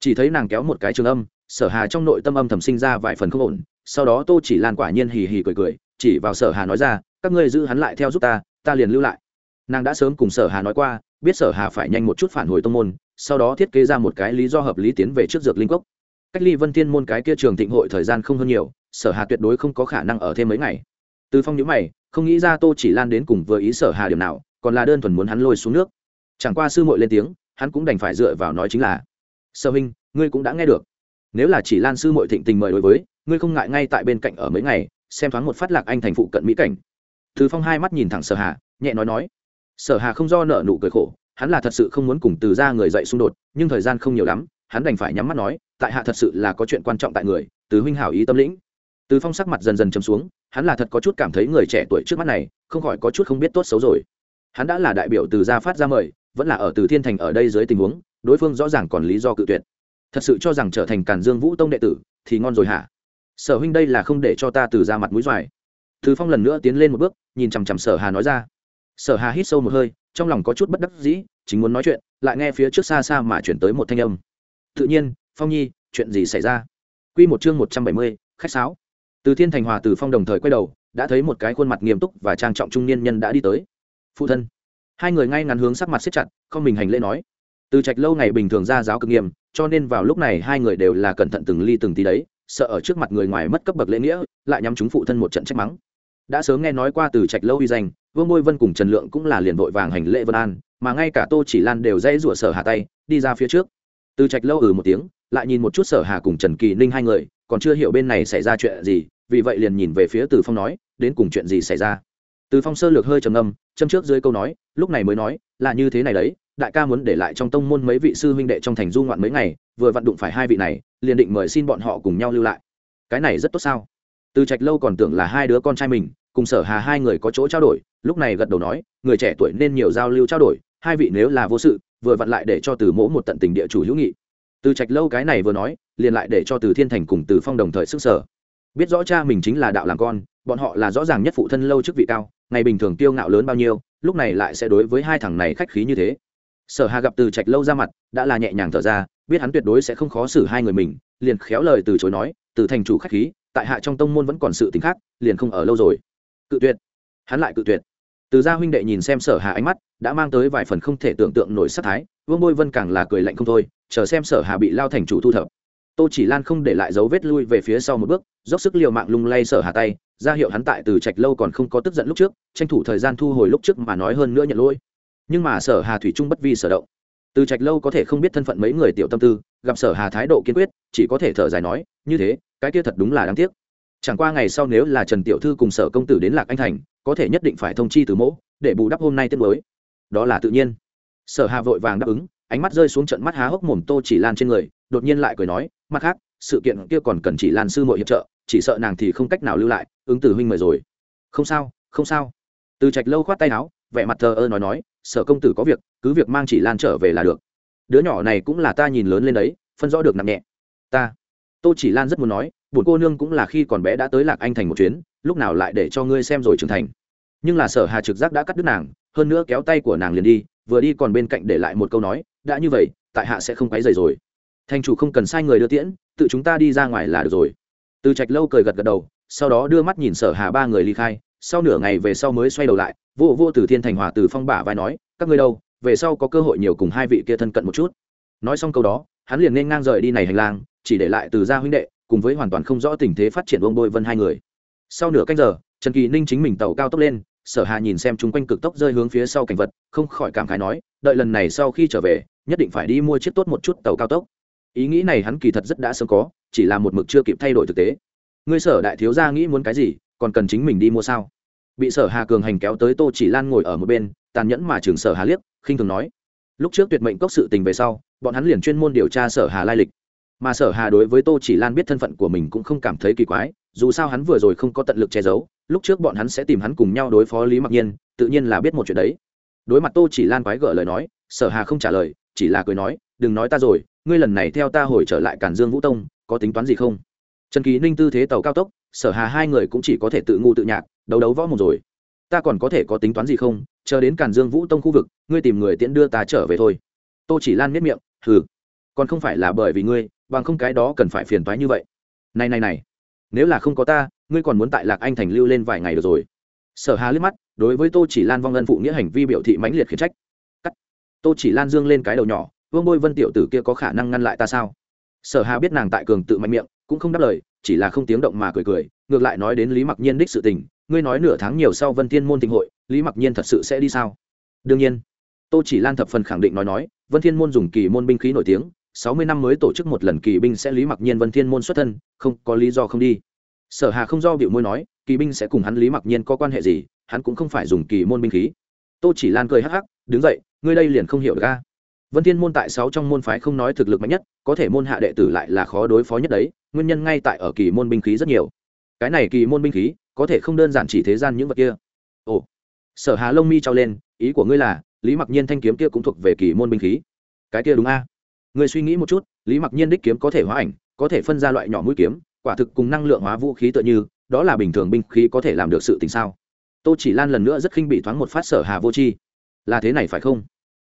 Chỉ thấy nàng kéo một cái trường âm, sở hà trong nội tâm âm thầm sinh ra vài phần không ổn, sau đó tô chỉ lan quả nhiên hì hì cười cười, chỉ vào sở hà nói ra, các ngươi giữ hắn lại theo giúp ta ta liền lưu lại. Nàng đã sớm cùng sở hà nói qua biết sở hà phải nhanh một chút phản hồi tông môn, sau đó thiết kế ra một cái lý do hợp lý tiến về trước dược linh cốc. Cách ly vân thiên môn cái kia trường thịnh hội thời gian không hơn nhiều, sở hà tuyệt đối không có khả năng ở thêm mấy ngày. Từ phong nhữ mày, không nghĩ ra tô chỉ lan đến cùng vừa ý sở hà điểm nào, còn là đơn thuần muốn hắn lôi xuống nước. Chẳng qua sư muội lên tiếng, hắn cũng đành phải dựa vào nói chính là, sở huynh, ngươi cũng đã nghe được. Nếu là chỉ lan sư muội thịnh tình mời đối với, ngươi không ngại ngay tại bên cạnh ở mấy ngày, xem thoáng một phát lạc anh thành phụ cận mỹ cảnh. Từ phong hai mắt nhìn thẳng sở hà, nhẹ nói nói sở hà không do nợ nụ cười khổ, hắn là thật sự không muốn cùng từ ra người dậy xung đột, nhưng thời gian không nhiều lắm, hắn đành phải nhắm mắt nói, tại hạ thật sự là có chuyện quan trọng tại người, từ huynh hảo ý tâm lĩnh. Từ phong sắc mặt dần dần chấm xuống, hắn là thật có chút cảm thấy người trẻ tuổi trước mắt này, không khỏi có chút không biết tốt xấu rồi. Hắn đã là đại biểu từ gia phát ra mời, vẫn là ở từ thiên thành ở đây dưới tình huống, đối phương rõ ràng còn lý do cự tuyệt. Thật sự cho rằng trở thành càn dương vũ tông đệ tử, thì ngon rồi hả? Sở huynh đây là không để cho ta từ ra mặt mũi doài từ phong lần nữa tiến lên một bước, nhìn chằm chằm sở hà nói ra sở hà hít sâu một hơi, trong lòng có chút bất đắc dĩ, chính muốn nói chuyện, lại nghe phía trước xa xa mà chuyển tới một thanh âm. Tự nhiên, phong nhi, chuyện gì xảy ra? Quy một chương một trăm bảy mươi, khách sáo. Từ thiên thành hòa từ phong đồng thời quay đầu, đã thấy một cái khuôn mặt nghiêm túc và trang trọng trung niên nhân đã đi tới. Phụ thân. Hai người ngay ngắn hướng sắc mặt siết chặt, không mình hành lễ nói. Từ trạch lâu ngày bình thường ra giáo cực nghiêm, cho nên vào lúc này hai người đều là cẩn thận từng ly từng tí đấy, sợ ở trước mặt người ngoài mất cấp bậc lễ nghĩa, lại nhắm chúng phụ thân một trận trách mắng đã sớm nghe nói qua từ trạch lâu uy danh, vương bôi vân cùng trần lượng cũng là liền vội vàng hành lễ vân an, mà ngay cả tô chỉ lan đều dãy rủa sở hà tay, đi ra phía trước. Từ trạch lâu ừ một tiếng, lại nhìn một chút sở hà cùng trần kỳ ninh hai người, còn chưa hiểu bên này xảy ra chuyện gì, vì vậy liền nhìn về phía từ phong nói, đến cùng chuyện gì xảy ra? Từ phong sơ lược hơi trầm ngâm, châm trước dưới câu nói, lúc này mới nói, là như thế này đấy, đại ca muốn để lại trong tông môn mấy vị sư huynh đệ trong thành du ngoạn mấy ngày, vừa vặn đụng phải hai vị này, liền định mời xin bọn họ cùng nhau lưu lại. Cái này rất tốt sao? Từ trạch lâu còn tưởng là hai đứa con trai mình, cùng sở hà hai người có chỗ trao đổi, lúc này gật đầu nói, người trẻ tuổi nên nhiều giao lưu trao đổi, hai vị nếu là vô sự, vừa vặn lại để cho từ mỗ một tận tình địa chủ hữu nghị. Từ trạch lâu cái này vừa nói, liền lại để cho từ thiên thành cùng từ phong đồng thời sức sở. Biết rõ cha mình chính là đạo làm con, bọn họ là rõ ràng nhất phụ thân lâu chức vị cao, ngày bình thường tiêu ngạo lớn bao nhiêu, lúc này lại sẽ đối với hai thằng này khách khí như thế. Sở hà gặp từ trạch lâu ra mặt, đã là nhẹ nhàng thở ra, biết hắn tuyệt đối sẽ không khó xử hai người mình, liền khéo lời từ chối nói, từ thành chủ khách khí tại hạ trong tông môn vẫn còn sự t khác, liền không ở lâu rồi. Cự tuyệt. Hắn lại cự tuyệt. Từ gia huynh đệ nhìn xem sở hà ánh mắt, đã mang tới vài phần không thể tưởng tượng nổi sát thái, vương bôi vân càng là cười lạnh không thôi, chờ xem sở hà bị lao thành chủ thu thập. Tô chỉ lan không để lại dấu vết lui về phía sau một bước, dốc sức liều mạng lung lay sở hà tay, ra hiệu hắn tại từ trạch lâu còn không có tức giận lúc trước, tranh thủ thời gian thu hồi lúc trước mà nói hơn nữa nhận lỗi. Nhưng mà sở hà thủy trung bất vi sở động. Từ trạch lâu có thể không biết thân phận mấy người tiểu tâm tư, gặp sở hà thái độ kiên quyết, chỉ có thể thở dài nói, như thế cái kia thật đúng là đáng tiếc. Chẳng qua ngày sau nếu là trần tiểu thư cùng sở công tử đến lạc anh thành, có thể nhất định phải thông chi từ mẫu để bù đắp hôm nay tiết mới. Đó là tự nhiên. Sở hà vội vàng đáp ứng, ánh mắt rơi xuống trận mắt há hốc mồm tô chỉ lan trên người, đột nhiên lại cười nói, mặt khác, sự kiện kia còn cần chỉ lan sư muội hiệp trợ, chỉ sợ nàng thì không cách nào lưu lại, ứng tử huynh mời rồi. Không sao không sao. Từ trạch lâu khoát tay áo, vẻ mặt thờ ơ nói nói, sở công tử có việc, cứ việc mang chỉ lan trở về là được. Đứa nhỏ này cũng là ta nhìn lớn lên đấy, phân rõ được nặng nhẹ. Ta tô chỉ lan rất muốn nói bổn cô nương cũng là khi còn bé đã tới lạc anh thành một chuyến, lúc nào lại để cho ngươi xem rồi trưởng thành. Nhưng là sở hà trực giác đã cắt đứt nàng, hơn nữa kéo tay của nàng liền đi, vừa đi còn bên cạnh để lại một câu nói, đã như vậy, tại hạ sẽ không quấy dày rồi. Thành chủ không cần sai người đưa tiễn, tự chúng ta đi ra ngoài là được rồi. Từ trạch lâu cười gật gật đầu, sau đó đưa mắt nhìn sở hà ba người ly khai, sau nửa ngày về sau mới xoay đầu lại, vô vô từ thiên thành hòa từ phong bả vai nói, các ngươi đâu, về sau có cơ hội nhiều cùng hai vị kia thân cận một chút. Nói xong câu đó, hắn liền nên ngang rời đi này hành lang chỉ để lại từ gia huynh đệ, cùng với hoàn toàn không rõ tình thế phát triển ông bôi vân hai người. Sau nửa canh giờ, trần kỳ ninh chính mình tàu cao tốc lên, sở hà nhìn xem chúng quanh cực tốc rơi hướng phía sau cảnh vật, không khỏi cảm khái nói, đợi lần này sau khi trở về, nhất định phải đi mua chiếc tốt một chút tàu cao tốc. Ý nghĩ này hắn kỳ thật rất đã sớm có, chỉ là một mực chưa kịp thay đổi thực tế. Ngươi sở đại thiếu gia nghĩ muốn cái gì, còn cần chính mình đi mua sao? Bị sở hà cường hành kéo tới tô chỉ lan ngồi ở một bên, tàn nhẫn mà trường sở hà liếc, khinh thường nói. Lúc trước tuyệt mệnh cốc sự tình về sau, bọn hắn liền chuyên môn điều tra sở hà lai lịch mà sở hà đối với tô chỉ lan biết thân phận của mình cũng không cảm thấy kỳ quái, dù sao hắn vừa rồi không có tận lực che giấu, lúc trước bọn hắn sẽ tìm hắn cùng nhau đối phó lý mặc nhiên, tự nhiên là biết một chuyện đấy. Đối mặt tô chỉ lan quái gở lời nói, sở hà không trả lời, chỉ là cười nói, đừng nói ta rồi, ngươi lần này theo ta hồi trở lại cản dương vũ tông, có tính toán gì không? Trần kỳ ninh tư thế tàu cao tốc, sở hà hai người cũng chỉ có thể tự ngu tự nhạc, đấu đấu võ một rồi. Ta còn có thể có tính toán gì không? Chờ đến cản dương vũ tông khu vực, ngươi tìm người tiễn đưa ta trở về thôi. Tô chỉ lan miết miệng, hừ, còn không phải là bởi vì ngươi bằng không cái đó cần phải phiền toái như vậy. Này này này, nếu là không có ta, ngươi còn muốn tại lạc anh thành lưu lên vài ngày được rồi. Sở hà liếc mắt, đối với tô chỉ lan vong ân phụ nghĩa hành vi biểu thị mãnh liệt khiển trách. Cắt. Tô chỉ lan dương lên cái đầu nhỏ, vương bôi vân tiểu tử kia có khả năng ngăn lại ta sao? Sở hà biết nàng tại cường tự mạnh miệng, cũng không đáp lời, chỉ là không tiếng động mà cười cười, ngược lại nói đến lý mặc nhiên đích sự tình, ngươi nói nửa tháng nhiều sau vân thiên môn thịnh hội, lý mặc nhiên thật sự sẽ đi sao? Đương nhiên. Tô chỉ lan thập phần khẳng định nói nói, vân thiên môn dùng kỳ môn binh khí nổi tiếng sáu mươi năm mới tổ chức một lần kỳ binh sẽ lý mặc nhiên vân thiên môn xuất thân, không có lý do không đi. Sở hà không do biểu môi nói, kỳ binh sẽ cùng hắn lý mặc nhiên có quan hệ gì, hắn cũng không phải dùng kỳ môn binh khí. Tô chỉ lan cười hắc hắc, đứng dậy, ngươi đây liền không hiểu ra vân thiên môn tại sáu trong môn phái không nói thực lực mạnh nhất, có thể môn hạ đệ tử lại là khó đối phó nhất đấy, nguyên nhân ngay tại ở kỳ môn binh khí rất nhiều. Cái này kỳ môn binh khí, có thể không đơn giản chỉ thế gian những vật kia. Ồ. Sở hà lông mi trao lên, ý của ngươi là, lý mặc nhiên thanh kiếm kia cũng thuộc về kỳ môn binh khí. Cái kia đúng a. à? Người suy nghĩ một chút, lý mặc nhiên đích kiếm có thể hóa ảnh, có thể phân ra loại nhỏ mũi kiếm, quả thực cùng năng lượng hóa vũ khí tựa như, đó là bình thường binh khí có thể làm được sự tình sao? Tô chỉ lan lần nữa rất khinh bị thoáng một phát sở hà vô chi. Là thế này phải không?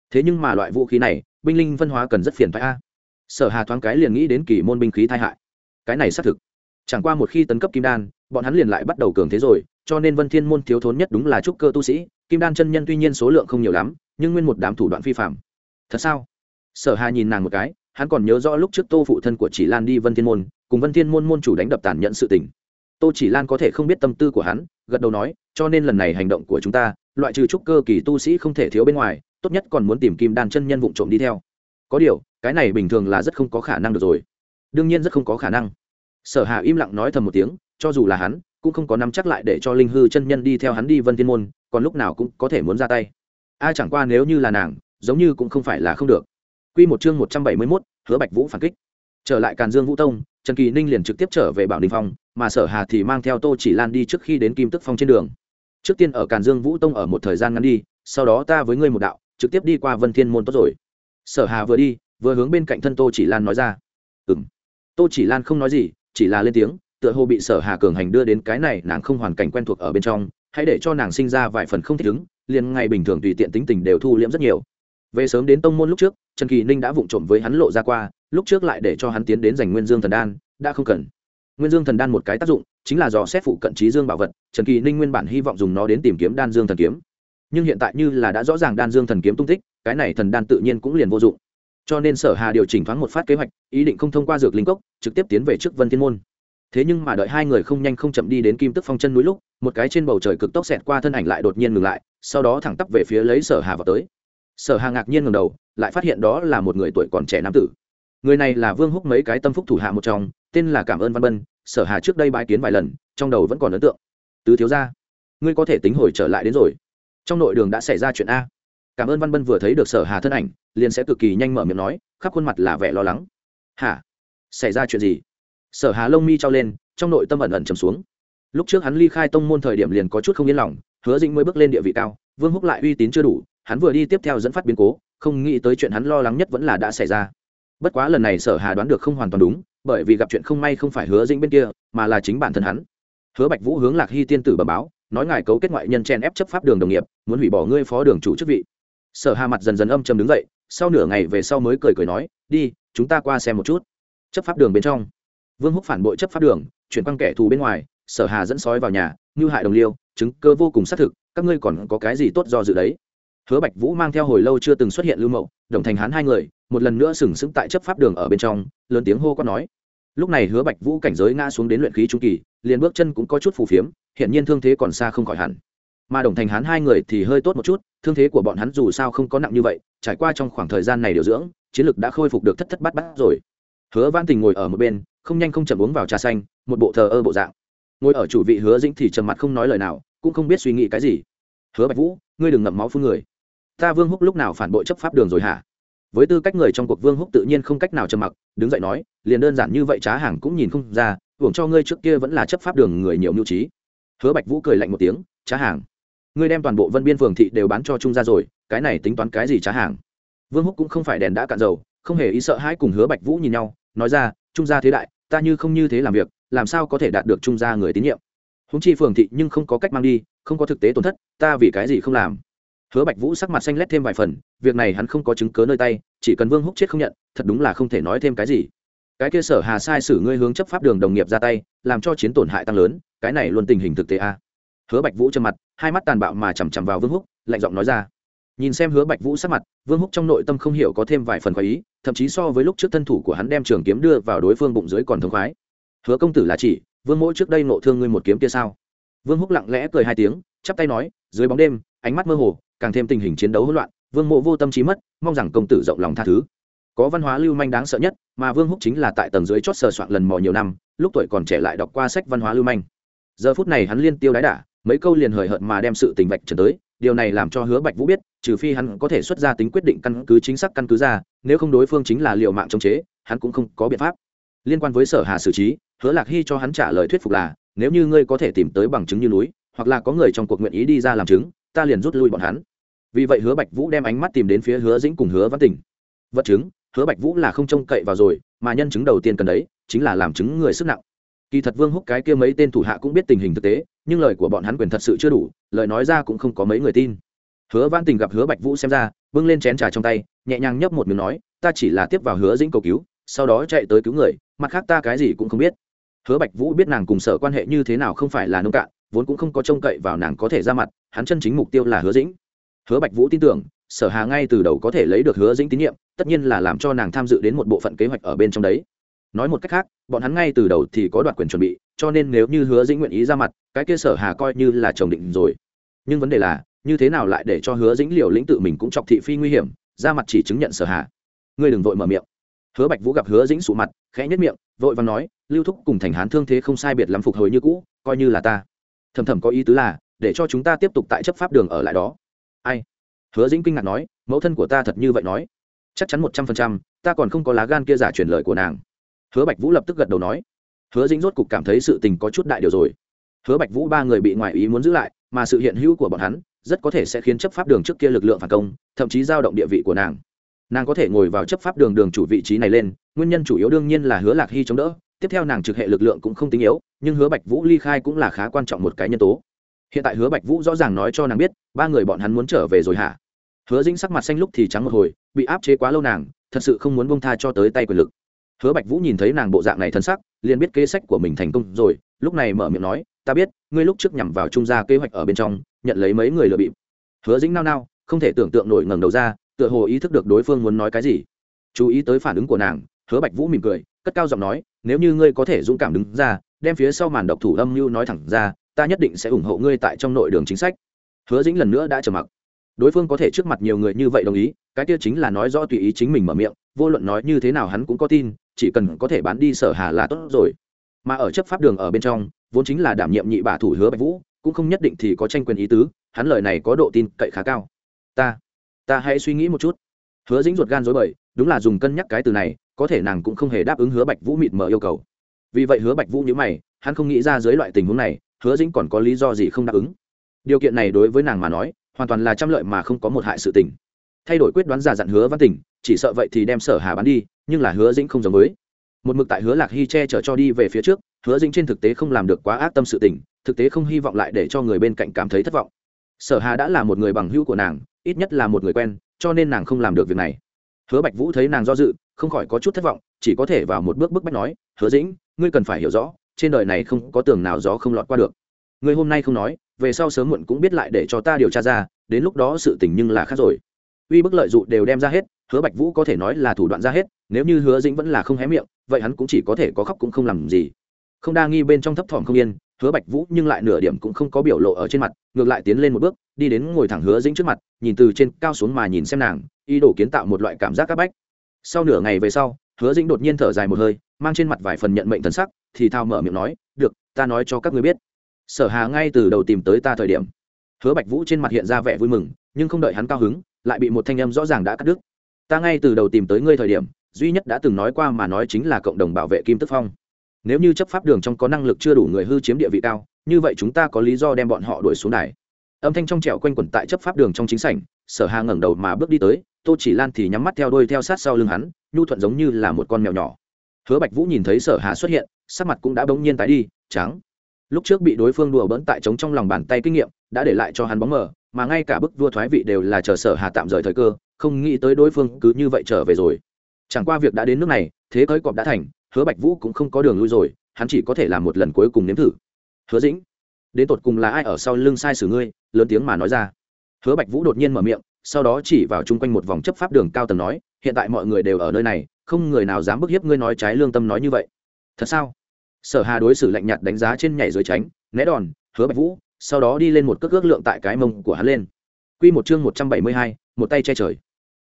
Thế nhưng mà loại vũ khí này, binh linh phân hóa cần rất phiền phải a. Sở hà thoáng cái liền nghĩ đến kỳ môn binh khí tai hại. Cái này xác thực. Chẳng qua một khi tấn cấp kim đan, bọn hắn liền lại bắt đầu cường thế rồi, cho nên vân thiên môn thiếu thốn nhất đúng là trúc cơ tu sĩ, kim đan chân nhân tuy nhiên số lượng không nhiều lắm, nhưng nguyên một đám thủ đoạn phi phạm thật sao? Sở hà nhìn nàng một cái, hắn còn nhớ rõ lúc trước tô phụ thân của chỉ lan đi vân thiên môn, cùng vân thiên môn môn chủ đánh đập tàn nhẫn sự tình. Tô chỉ lan có thể không biết tâm tư của hắn, gật đầu nói, cho nên lần này hành động của chúng ta, loại trừ trúc cơ kỳ tu sĩ không thể thiếu bên ngoài, tốt nhất còn muốn tìm kim đan chân nhân vụng trộm đi theo. Có điều, cái này bình thường là rất không có khả năng được rồi. Đương nhiên rất không có khả năng. Sở hà im lặng nói thầm một tiếng, cho dù là hắn, cũng không có nắm chắc lại để cho linh hư chân nhân đi theo hắn đi vân thiên môn, còn lúc nào cũng có thể muốn ra tay. Ai chẳng qua nếu như là nàng, giống như cũng không phải là không được. Quy một chương 171, Hứa Bạch Vũ phản kích. Trở lại Càn Dương Vũ Tông, Trần Kỳ Ninh liền trực tiếp trở về Bảo Đình Phong, mà Sở Hà thì mang theo Tô Chỉ Lan đi trước khi đến Kim Tức Phong trên đường. Trước tiên ở Càn Dương Vũ Tông ở một thời gian ngắn đi, sau đó ta với ngươi một đạo, trực tiếp đi qua Vân Thiên môn tốt rồi. Sở Hà vừa đi, vừa hướng bên cạnh thân Tô Chỉ Lan nói ra. Ừm. Tô Chỉ Lan không nói gì, chỉ là lên tiếng, tựa hồ bị Sở Hà cường hành đưa đến cái này nàng không hoàn cảnh quen thuộc ở bên trong, hãy để cho nàng sinh ra vài phần không thích ứng, liền ngày bình thường tùy tiện tính tình đều thu liễm rất nhiều về sớm đến tông môn lúc trước, trần kỳ ninh đã vụng trộm với hắn lộ ra qua, lúc trước lại để cho hắn tiến đến giành nguyên dương thần đan, đã không cần. Nguyên dương thần đan một cái tác dụng, chính là do xét phụ cận trí dương bảo vật, trần kỳ ninh nguyên bản hy vọng dùng nó đến tìm kiếm đan dương thần kiếm. Nhưng hiện tại như là đã rõ ràng đan dương thần kiếm tung tích, cái này thần đan tự nhiên cũng liền vô dụng. Cho nên sở hà điều chỉnh thoáng một phát kế hoạch, ý định không thông qua dược linh cốc, trực tiếp tiến về trước vân thiên môn. Thế nhưng mà đợi hai người không nhanh không chậm đi đến kim tức phong chân núi lúc, một cái trên bầu trời cực tốc xẹt qua thân ảnh lại đột nhiên ngừng lại, sau đó thẳng tắp về phía lấy sở hà vào tới sở hà ngạc nhiên ngầm đầu, lại phát hiện đó là một người tuổi còn trẻ nam tử. Người này là vương húc mấy cái tâm phúc thủ hạ một trong, tên là cảm ơn văn bân, sở hà trước đây bãi kiến vài lần, trong đầu vẫn còn ấn tượng. Tứ thiếu gia, ngươi có thể tính hồi trở lại đến rồi. Trong nội đường đã xảy ra chuyện a. Cảm ơn văn bân vừa thấy được sở hà thân ảnh, liền sẽ cực kỳ nhanh mở miệng nói, khắp khuôn mặt là vẻ lo lắng. Hả? Xảy ra chuyện gì? Sở hà lông mi trao lên, trong nội tâm ẩn ẩn trầm xuống. Lúc trước hắn ly khai tông môn thời điểm liền có chút không yên lòng, hứa dĩnh mới bước lên địa vị cao, vương húc lại uy tín chưa đủ hắn vừa đi tiếp theo dẫn phát biến cố, không nghĩ tới chuyện hắn lo lắng nhất vẫn là đã xảy ra. Bất quá lần này sở hà đoán được không hoàn toàn đúng, bởi vì gặp chuyện không may không phải hứa dĩnh bên kia, mà là chính bản thân hắn. Hứa bạch vũ hướng lạc hy tiên tử bẩm báo, nói ngài cấu kết ngoại nhân chen ép chấp pháp đường đồng nghiệp, muốn hủy bỏ ngươi phó đường chủ chức vị. Sở hà mặt dần dần âm trầm đứng dậy, sau nửa ngày về sau mới cười cười nói, đi, chúng ta qua xem một chút. Chấp pháp đường bên trong. Vương húc phản bội chấp pháp đường, chuyển quăng kẻ thù bên ngoài, sở hà dẫn sói vào nhà, như hại đồng liêu, chứng cơ vô cùng xác thực, các ngươi còn có cái gì tốt do dự đấy? Hứa bạch vũ mang theo hồi lâu chưa từng xuất hiện lưu mậu, đồng thành hán hai người, một lần nữa sừng sững tại chấp pháp đường ở bên trong, lớn tiếng hô có nói. Lúc này hứa bạch vũ cảnh giới ngã xuống đến luyện khí trung kỳ, liền bước chân cũng có chút phù phiếm hiện nhiên thương thế còn xa không khỏi hẳn. Mà đồng thành hán hai người thì hơi tốt một chút, thương thế của bọn hắn dù sao không có nặng như vậy, trải qua trong khoảng thời gian này điều dưỡng, chiến lực đã khôi phục được thất thất bát bát rồi. Hứa văn tình ngồi ở một bên, không nhanh không chậm uống vào trà xanh, một bộ thờ ơ bộ dạng. Ngồi ở chủ vị hứa dĩnh thì trầm mặt không nói lời nào, cũng không biết suy nghĩ cái gì. Hứa bạch vũ, ngươi đừng ngậm máu phương người ta vương húc lúc nào phản bội chấp pháp đường rồi hả? Với tư cách người trong cuộc vương húc tự nhiên không cách nào trầm mặc, đứng dậy nói, liền đơn giản như vậy trá hàng cũng nhìn không ra, hưởng cho ngươi trước kia vẫn là chấp pháp đường người nhiều mưu trí. Hứa bạch vũ cười lạnh một tiếng, trá hàng. Ngươi đem toàn bộ vân biên phường thị đều bán cho trung gia rồi, cái này tính toán cái gì trá hàng? Vương húc cũng không phải đèn đã cạn dầu, không hề ý sợ hãi cùng hứa bạch vũ nhìn nhau, nói ra, trung gia thế đại, ta như không như thế làm việc, làm sao có thể đạt được trung gia người tín nhiệm? Húng chi phường thị nhưng không có cách mang đi, không có thực tế tổn thất, ta vì cái gì không làm? Hứa bạch vũ sắc mặt xanh lét thêm vài phần, việc này hắn không có chứng cớ nơi tay, chỉ cần vương húc chết không nhận, thật đúng là không thể nói thêm cái gì. Cái kia sở hà sai sử ngươi hướng chấp pháp đường đồng nghiệp ra tay, làm cho chiến tổn hại tăng lớn, cái này luôn tình hình thực tế a. Hứa bạch vũ trầm mặt, hai mắt tàn bạo mà chằm chằm vào vương húc, lạnh giọng nói ra. Nhìn xem hứa bạch vũ sắc mặt, vương húc trong nội tâm không hiểu có thêm vài phần khoái ý, thậm chí so với lúc trước thân thủ của hắn đem trường kiếm đưa vào đối phương bụng dưới còn thống khoái. Hứa công tử là chỉ, vương mỗi trước đây nộ thương ngươi một kiếm kia sao? Vương húc lặng lẽ cười hai tiếng chắp tay nói, dưới bóng đêm, ánh mắt mơ hồ, càng thêm tình hình chiến đấu hỗn loạn, vương mộ vô tâm trí mất, mong rằng công tử rộng lòng tha thứ. Có văn hóa lưu manh đáng sợ nhất, mà vương húc chính là tại tầng dưới chót sờ soạn lần mò nhiều năm, lúc tuổi còn trẻ lại đọc qua sách văn hóa lưu manh. Giờ phút này hắn liên tiêu đái đả, mấy câu liền hời hợt mà đem sự tình vạch trần tới, điều này làm cho hứa bạch vũ biết, trừ phi hắn có thể xuất ra tính quyết định căn cứ chính xác căn cứ ra, nếu không đối phương chính là liệu mạng chống chế, hắn cũng không có biện pháp. Liên quan với sở hà xử trí, hứa lạc hy cho hắn trả lời thuyết phục là, nếu như ngươi có thể tìm tới bằng chứng như núi hoặc là có người trong cuộc nguyện ý đi ra làm chứng, ta liền rút lui bọn hắn. Vì vậy hứa bạch vũ đem ánh mắt tìm đến phía hứa dĩnh cùng hứa văn tình. Vật chứng, hứa bạch vũ là không trông cậy vào rồi, mà nhân chứng đầu tiên cần đấy, chính là làm chứng người sức nặng. Kỳ thật vương húc cái kia mấy tên thủ hạ cũng biết tình hình thực tế, nhưng lời của bọn hắn quyền thật sự chưa đủ, lời nói ra cũng không có mấy người tin. Hứa văn tình gặp hứa bạch vũ xem ra, bưng lên chén trà trong tay, nhẹ nhàng nhấp một miếng nói, ta chỉ là tiếp vào hứa dĩnh cầu cứu, sau đó chạy tới cứu người, mặt khác ta cái gì cũng không biết. Hứa bạch vũ biết nàng cùng sở quan hệ như thế nào không phải là nông cạn vốn cũng không có trông cậy vào nàng có thể ra mặt, hắn chân chính mục tiêu là hứa dĩnh. Hứa bạch vũ tin tưởng, sở hà ngay từ đầu có thể lấy được hứa dĩnh tín nhiệm, tất nhiên là làm cho nàng tham dự đến một bộ phận kế hoạch ở bên trong đấy. Nói một cách khác, bọn hắn ngay từ đầu thì có đoạt quyền chuẩn bị, cho nên nếu như hứa dĩnh nguyện ý ra mặt, cái kia sở hà coi như là chồng định rồi. Nhưng vấn đề là, như thế nào lại để cho hứa dĩnh liều lĩnh tự mình cũng chọc thị phi nguy hiểm, ra mặt chỉ chứng nhận sở hà. Ngươi đừng vội mở miệng. Hứa bạch vũ gặp hứa dĩnh sụ mặt, khẽ nhất miệng, vội và nói, lưu thúc cùng thành hán thương thế không sai biệt lắm phục hồi như cũ, coi như là ta thầm thầm có ý tứ là, để cho chúng ta tiếp tục tại chấp pháp đường ở lại đó. Ai? Hứa dĩnh kinh ngạc nói, mẫu thân của ta thật như vậy nói. Chắc chắn một trăm phần trăm, ta còn không có lá gan kia giả truyền lời của nàng. Hứa bạch vũ lập tức gật đầu nói. Hứa dĩnh rốt cục cảm thấy sự tình có chút đại điều rồi. Hứa bạch vũ ba người bị ngoại ý muốn giữ lại, mà sự hiện hữu của bọn hắn, rất có thể sẽ khiến chấp pháp đường trước kia lực lượng phản công, thậm chí giao động địa vị của nàng. Nàng có thể ngồi vào chấp pháp đường đường chủ vị trí này lên, nguyên nhân chủ yếu đương nhiên là hứa lạc hy chống đỡ tiếp theo nàng trực hệ lực lượng cũng không tính yếu, nhưng hứa bạch vũ ly khai cũng là khá quan trọng một cái nhân tố. Hiện tại hứa bạch vũ rõ ràng nói cho nàng biết, ba người bọn hắn muốn trở về rồi hả? Hứa dĩnh sắc mặt xanh lúc thì trắng một hồi, bị áp chế quá lâu nàng, thật sự không muốn bông tha cho tới tay quyền lực. Hứa bạch vũ nhìn thấy nàng bộ dạng này thân sắc, liền biết kế sách của mình thành công rồi, lúc này mở miệng nói, ta biết, ngươi lúc trước nhằm vào trung gia kế hoạch ở bên trong, nhận lấy mấy người lừa bịp. Hứa dĩnh nao nao, không thể tưởng tượng nổi ngẩng đầu ra, tựa hồ ý thức được đối phương muốn nói cái gì. Chú ý tới phản ứng của nàng hứa bạch vũ mỉm cười, cất cao giọng nói, nếu như ngươi có thể dũng cảm đứng ra, đem phía sau màn độc thủ âm mưu nói thẳng ra, ta nhất định sẽ ủng hộ ngươi tại trong nội đường chính sách. Hứa dĩnh lần nữa đã trầm mặc. Đối phương có thể trước mặt nhiều người như vậy đồng ý, cái kia chính là nói rõ tùy ý chính mình mở miệng, vô luận nói như thế nào hắn cũng có tin, chỉ cần có thể bán đi sở hà là tốt rồi. Mà ở chấp pháp đường ở bên trong, vốn chính là đảm nhiệm nhị bà thủ hứa bạch vũ, cũng không nhất định thì có tranh quyền ý tứ, hắn lời này có độ tin cậy khá cao. Ta ta hãy suy nghĩ một chút. Hứa dĩnh ruột gan dối bời đúng là dùng cân nhắc cái từ này, có thể nàng cũng không hề đáp ứng hứa bạch vũ mịt mờ yêu cầu. Vì vậy hứa bạch vũ nhữ mày, hắn không nghĩ ra dưới loại tình huống này, hứa dĩnh còn có lý do gì không đáp ứng. Điều kiện này đối với nàng mà nói, hoàn toàn là trăm lợi mà không có một hại sự tình. Thay đổi quyết đoán giả dặn hứa văn tình chỉ sợ vậy thì đem sở hà bán đi, nhưng là hứa dĩnh không giống với. Một mực tại hứa lạc hy che chở cho đi về phía trước, hứa dĩnh trên thực tế không làm được quá ác tâm sự tình, thực tế không hy vọng lại để cho người bên cạnh cảm thấy thất vọng. Sở hà đã là một người bằng hữu của nàng, ít nhất là một người quen, cho nên nàng không làm được việc này hứa bạch vũ thấy nàng do dự, không khỏi có chút thất vọng, chỉ có thể vào một bước bức bách nói, hứa dĩnh, ngươi cần phải hiểu rõ, trên đời này không có tường nào gió không lọt qua được. Ngươi hôm nay không nói, về sau sớm muộn cũng biết lại để cho ta điều tra ra, đến lúc đó sự tình nhưng là khác rồi. Uy bức lợi dụ đều đem ra hết, hứa bạch vũ có thể nói là thủ đoạn ra hết, nếu như hứa dĩnh vẫn là không hé miệng, vậy hắn cũng chỉ có thể có khóc cũng không làm gì. Không đa nghi bên trong thấp thỏm không yên, hứa bạch vũ nhưng lại nửa điểm cũng không có biểu lộ ở trên mặt, ngược lại tiến lên một bước đi đến ngồi thẳng hứa dĩnh trước mặt, nhìn từ trên cao xuống mà nhìn xem nàng, ý đồ kiến tạo một loại cảm giác c áp bách. Sau nửa ngày về sau, hứa dĩnh đột nhiên thở dài một hơi, mang trên mặt vài phần nhận mệnh thần sắc, thì thao mở miệng nói, được, ta nói cho các ngươi biết. Sở hà ngay từ đầu tìm tới ta thời điểm. Hứa bạch vũ trên mặt hiện ra vẻ vui mừng, nhưng không đợi hắn cao hứng, lại bị một thanh âm rõ ràng đã cắt đứt. Ta ngay từ đầu tìm tới ngươi thời điểm, duy nhất đã từng nói qua mà nói chính là cộng đồng bảo vệ kim tức phong. Nếu như chấp pháp đường trong có năng lực chưa đủ người hư chiếm địa vị cao, như vậy chúng ta có lý do đem bọn họ đuổi xuống đài âm thanh trong trẻo quanh quẩn tại chấp pháp đường trong chính sảnh, sở hà ngẩng đầu mà bước đi tới, tô chỉ lan thì nhắm mắt theo đôi theo sát sau lưng hắn, nhu thuận giống như là một con mèo nhỏ. Hứa bạch vũ nhìn thấy sở hà xuất hiện, sắc mặt cũng đã bỗng nhiên tái đi, trắng. Lúc trước bị đối phương đùa bỡn tại trống trong lòng bàn tay kinh nghiệm, đã để lại cho hắn bóng mờ, mà ngay cả bức vua thoái vị đều là chờ sở hà tạm rời thời cơ, không nghĩ tới đối phương cứ như vậy trở về rồi. Chẳng qua việc đã đến nước này, thế cưới cọp đã thành, hứa bạch vũ cũng không có đường lui rồi, hắn chỉ có thể làm một lần cuối cùng nếm thử. Hứa dĩnh đến tột cùng là ai ở sau lưng sai sử ngươi lớn tiếng mà nói ra. Hứa bạch vũ đột nhiên mở miệng sau đó chỉ vào chung quanh một vòng chấp pháp đường cao tầng nói hiện tại mọi người đều ở nơi này không người nào dám bức hiếp ngươi nói trái lương tâm nói như vậy. Thật sao? Sở hà đối xử lạnh nhạt đánh giá trên nhảy dưới tránh né đòn hứa bạch vũ sau đó đi lên một cước ước lượng tại cái mông của hắn lên. Quy một chương một trăm bảy mươi hai, một tay che trời.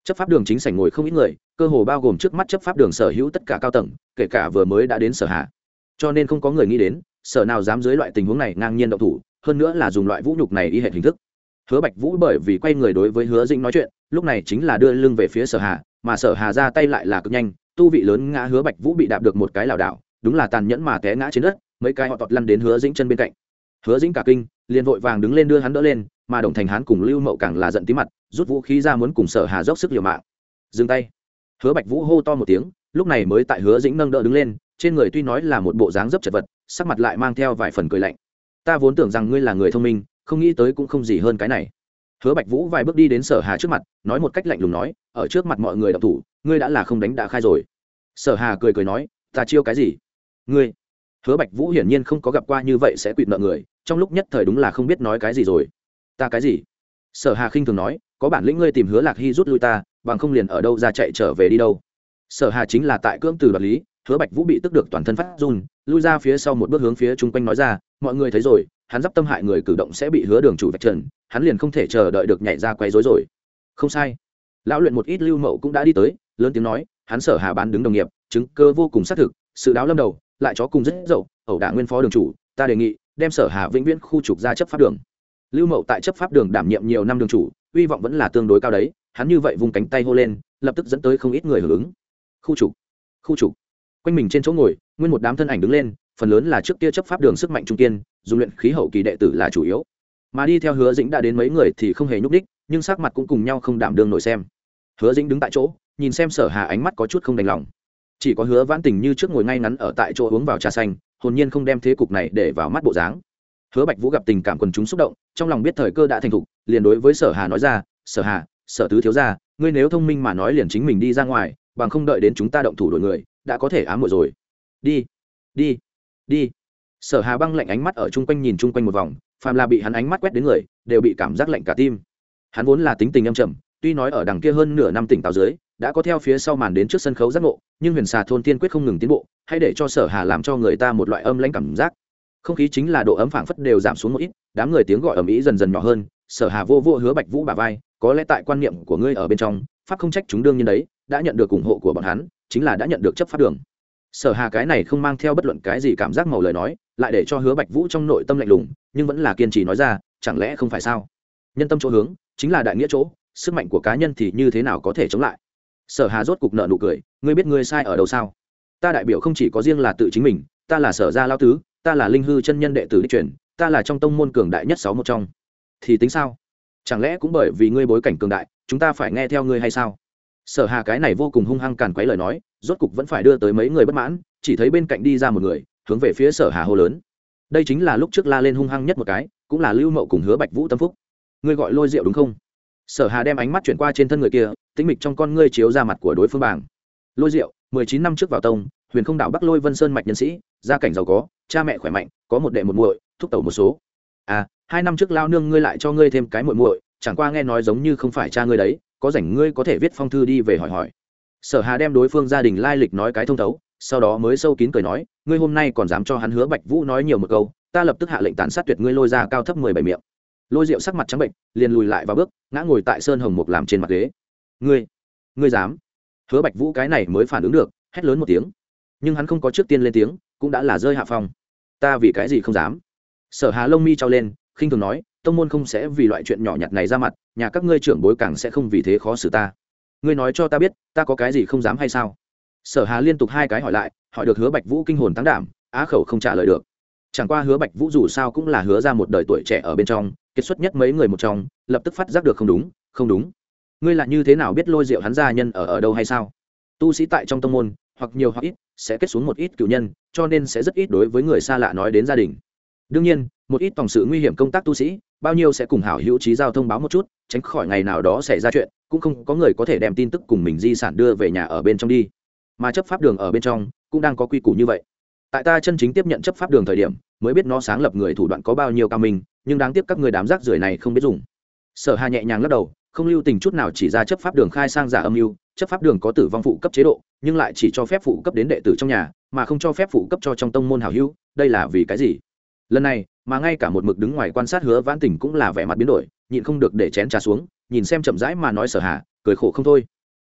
Chấp pháp đường chính sảnh ngồi không ít người cơ hồ bao gồm trước mắt chấp pháp đường sở hữu tất cả cao tầng kể cả vừa mới đã đến sở Hà, cho nên không có người nghĩ đến sở nào dám dưới loại tình huống này ngang nhiên động thủ, hơn nữa là dùng loại vũ nhục này y hệ hình thức. Hứa bạch vũ bởi vì quay người đối với hứa dĩnh nói chuyện, lúc này chính là đưa lưng về phía sở hà, mà sở hà ra tay lại là cực nhanh, tu vị lớn ngã hứa bạch vũ bị đạp được một cái lảo đảo, đúng là tàn nhẫn mà té ngã trên đất, mấy cái họ tọt lăn đến hứa dĩnh chân bên cạnh. Hứa dĩnh cả kinh, liền vội vàng đứng lên đưa hắn đỡ lên, mà đồng thành hán cùng lưu mậu càng là giận tí mặt, rút vũ khí ra muốn cùng sở hà dốc sức liều mạng. Dừng tay. Hứa bạch vũ hô to một tiếng, lúc này mới tại hứa dĩnh nâng đỡ đứng lên, trên người tuy nói là một bộ dáng dấp chật vật sắc mặt lại mang theo vài phần cười lạnh. Ta vốn tưởng rằng ngươi là người thông minh, không nghĩ tới cũng không gì hơn cái này. Hứa bạch vũ vài bước đi đến sở hà trước mặt, nói một cách lạnh lùng nói, ở trước mặt mọi người đọc thủ, ngươi đã là không đánh đã khai rồi. Sở hà cười cười nói, ta chiêu cái gì? Ngươi? Hứa bạch vũ hiển nhiên không có gặp qua như vậy sẽ quỵt nợ người, trong lúc nhất thời đúng là không biết nói cái gì rồi. Ta cái gì? Sở hà khinh thường nói, có bản lĩnh ngươi tìm hứa lạc hy rút lui ta, bằng không liền ở đâu ra chạy trở về đi đâu. Sở hà chính là tại cưỡng từ đoạt lý hứa bạch vũ bị tức được toàn thân phát run, lui ra phía sau một bước hướng phía chung quanh nói ra, mọi người thấy rồi, hắn d tâm hại người cử động sẽ bị hứa đường chủ vạch trần, hắn liền không thể chờ đợi được nhảy ra quay rối rồi. Không sai. Lão luyện một ít lưu mậu cũng đã đi tới, lớn tiếng nói, hắn sở hà bán đứng đồng nghiệp, chứng cơ vô cùng xác thực, sự đáo lâm đầu, lại chó cùng rất dậu, ẩu đả nguyên phó đường chủ, ta đề nghị, đem sở hà vĩnh viễn khu trục ra chấp pháp đường. Lưu mậu tại chấp pháp đường đảm nhiệm nhiều năm đường chủ, hy vọng vẫn là tương đối cao đấy, hắn như vậy vùng cánh tay hô lên, lập tức dẫn tới không ít người hưởng ứng. Khu trục khu trục quanh mình trên chỗ ngồi, nguyên một đám thân ảnh đứng lên, phần lớn là trước kia chấp pháp đường sức mạnh trung kiên, dùng luyện khí hậu kỳ đệ tử là chủ yếu. Mà đi theo hứa dĩnh đã đến mấy người thì không hề nhúc đích nhưng sắc mặt cũng cùng nhau không đảm đương nổi xem. Hứa dĩnh đứng tại chỗ, nhìn xem sở hà ánh mắt có chút không đành lòng. Chỉ có hứa vãn tình như trước ngồi ngay ngắn ở tại chỗ uống vào trà xanh, hồn nhiên không đem thế cục này để vào mắt bộ dáng. Hứa bạch vũ gặp tình cảm quần chúng xúc động, trong lòng biết thời cơ đã thành thục, liền đối với sở hà nói ra, sở hà, sở tứ thiếu ra ngươi nếu thông minh mà nói liền chính mình đi ra ngoài, bằng không đợi đến chúng ta động thủ đổi người đã có thể ám muội rồi. Đi đi đi. Sở hà băng lạnh ánh mắt ở chung quanh nhìn chung quanh một vòng, phàm là bị hắn ánh mắt quét đến người, đều bị cảm giác lạnh cả tim. Hắn vốn là tính tình âm trầm, tuy nói ở đằng kia hơn nửa năm tỉnh táo dưới, đã có theo phía sau màn đến trước sân khấu giác ngộ, nhưng huyền xà thôn tiên quyết không ngừng tiến bộ hay để cho sở hà làm cho người ta một loại âm lãnh cảm giác. Không khí chính là độ ấm phảng phất đều giảm xuống một ít, đám người tiếng gọi ầm ĩ dần dần nhỏ hơn, sở hà vô vô hứa bạch vũ bà vai, có lẽ tại quan niệm của ngươi ở bên trong, pháp không trách chúng đương nhiên đấy, đã nhận được ủng hộ của bọn hắn chính là đã nhận được chấp pháp đường. Sở hà cái này không mang theo bất luận cái gì cảm giác màu lời nói, lại để cho hứa bạch vũ trong nội tâm lạnh lùng, nhưng vẫn là kiên trì nói ra, chẳng lẽ không phải sao? Nhân tâm chỗ hướng, chính là đại nghĩa chỗ, sức mạnh của cá nhân thì như thế nào có thể chống lại? Sở hà rốt cục nợ nụ cười, ngươi biết ngươi sai ở đâu sao? Ta đại biểu không chỉ có riêng là tự chính mình, ta là sở gia lao tứ, ta là linh hư chân nhân đệ tử đích truyền, ta là trong tông môn cường đại nhất sáu một trong. Thì tính sao? Chẳng lẽ cũng bởi vì ngươi bối cảnh cường đại, chúng ta phải nghe theo ngươi hay sao? Sở hà cái này vô cùng hung hăng càn quấy lời nói, rốt cục vẫn phải đưa tới mấy người bất mãn, chỉ thấy bên cạnh đi ra một người, hướng về phía sở hà hô lớn. Đây chính là lúc trước la lên hung hăng nhất một cái, cũng là lưu mậu cùng hứa bạch vũ tâm phúc. Ngươi gọi lôi rượu đúng không? Sở hà đem ánh mắt chuyển qua trên thân người kia tính mịch trong con ngươi chiếu ra mặt của đối phương bảng. Lôi rượu, mười chín năm trước vào tông, huyền không đạo bắc lôi vân sơn mạch nhân sĩ, gia cảnh giàu có, cha mẹ khỏe mạnh, có một đệ một muội, thúc tẩu một số. À hai năm trước lao nương ngươi lại cho ngươi thêm cái muội muội, chẳng qua nghe nói giống như không phải cha ngươi đấy có rảnh ngươi có thể viết phong thư đi về hỏi hỏi. Sở hà đem đối phương gia đình lai lịch nói cái thông thấu, sau đó mới sâu kín cười nói, ngươi hôm nay còn dám cho hắn hứa bạch vũ nói nhiều một câu, ta lập tức hạ lệnh tàn sát tuyệt ngươi lôi ra cao thấp mười bảy miệng. Lôi rượu sắc mặt trắng bệnh, liền lùi lại và bước, ngã ngồi tại sơn hồng mục làm trên mặt ghế. Ngươi ngươi dám? Hứa bạch vũ cái này mới phản ứng được, hét lớn một tiếng. Nhưng hắn không có trước tiên lên tiếng, cũng đã là rơi hạ phong. Ta vì cái gì không dám? Sở hà lông mi trao lên, khinh thường nói tông môn không sẽ vì loại chuyện nhỏ nhặt này ra mặt, nhà các ngươi trưởng bối càng sẽ không vì thế khó xử ta. Ngươi nói cho ta biết, ta có cái gì không dám hay sao? Sở hà liên tục hai cái hỏi lại, hỏi được hứa bạch vũ kinh hồn tăng đảm, á khẩu không trả lời được. Chẳng qua hứa bạch vũ dù sao cũng là hứa ra một đời tuổi trẻ ở bên trong kết xuất nhất mấy người một trong, lập tức phát giác được không đúng không đúng. Ngươi là như thế nào biết lôi rượu hắn gia nhân ở ở đâu hay sao? Tu sĩ tại trong tông môn, hoặc nhiều hoặc ít, sẽ kết xuống một ít cựu nhân, cho nên sẽ rất ít đối với người xa lạ nói đến gia đình. Đương nhiên, một ít tổng sự nguy hiểm công tác tu sĩ bao nhiêu sẽ cùng hảo hữu trí giao thông báo một chút, tránh khỏi ngày nào đó xảy ra chuyện, cũng không có người có thể đem tin tức cùng mình di sản đưa về nhà ở bên trong đi. Mà chấp pháp đường ở bên trong cũng đang có quy củ như vậy. Tại ta chân chính tiếp nhận chấp pháp đường thời điểm, mới biết nó sáng lập người thủ đoạn có bao nhiêu cao minh, nhưng đáng tiếc các người đám rác rưởi này không biết dùng. Sở hà nhẹ nhàng lắc đầu, không lưu tình chút nào chỉ ra chấp pháp đường khai sang giả âm mưu, chấp pháp đường có tử vong phụ cấp chế độ, nhưng lại chỉ cho phép phụ cấp đến đệ tử trong nhà, mà không cho phép phụ cấp cho trong tông môn hảo hữu, đây là vì cái gì? Lần này mà ngay cả một mực đứng ngoài quan sát hứa vãn tình cũng là vẻ mặt biến đổi, nhịn không được để chén trà xuống, nhìn xem chậm rãi mà nói sở hà, cười khổ không thôi.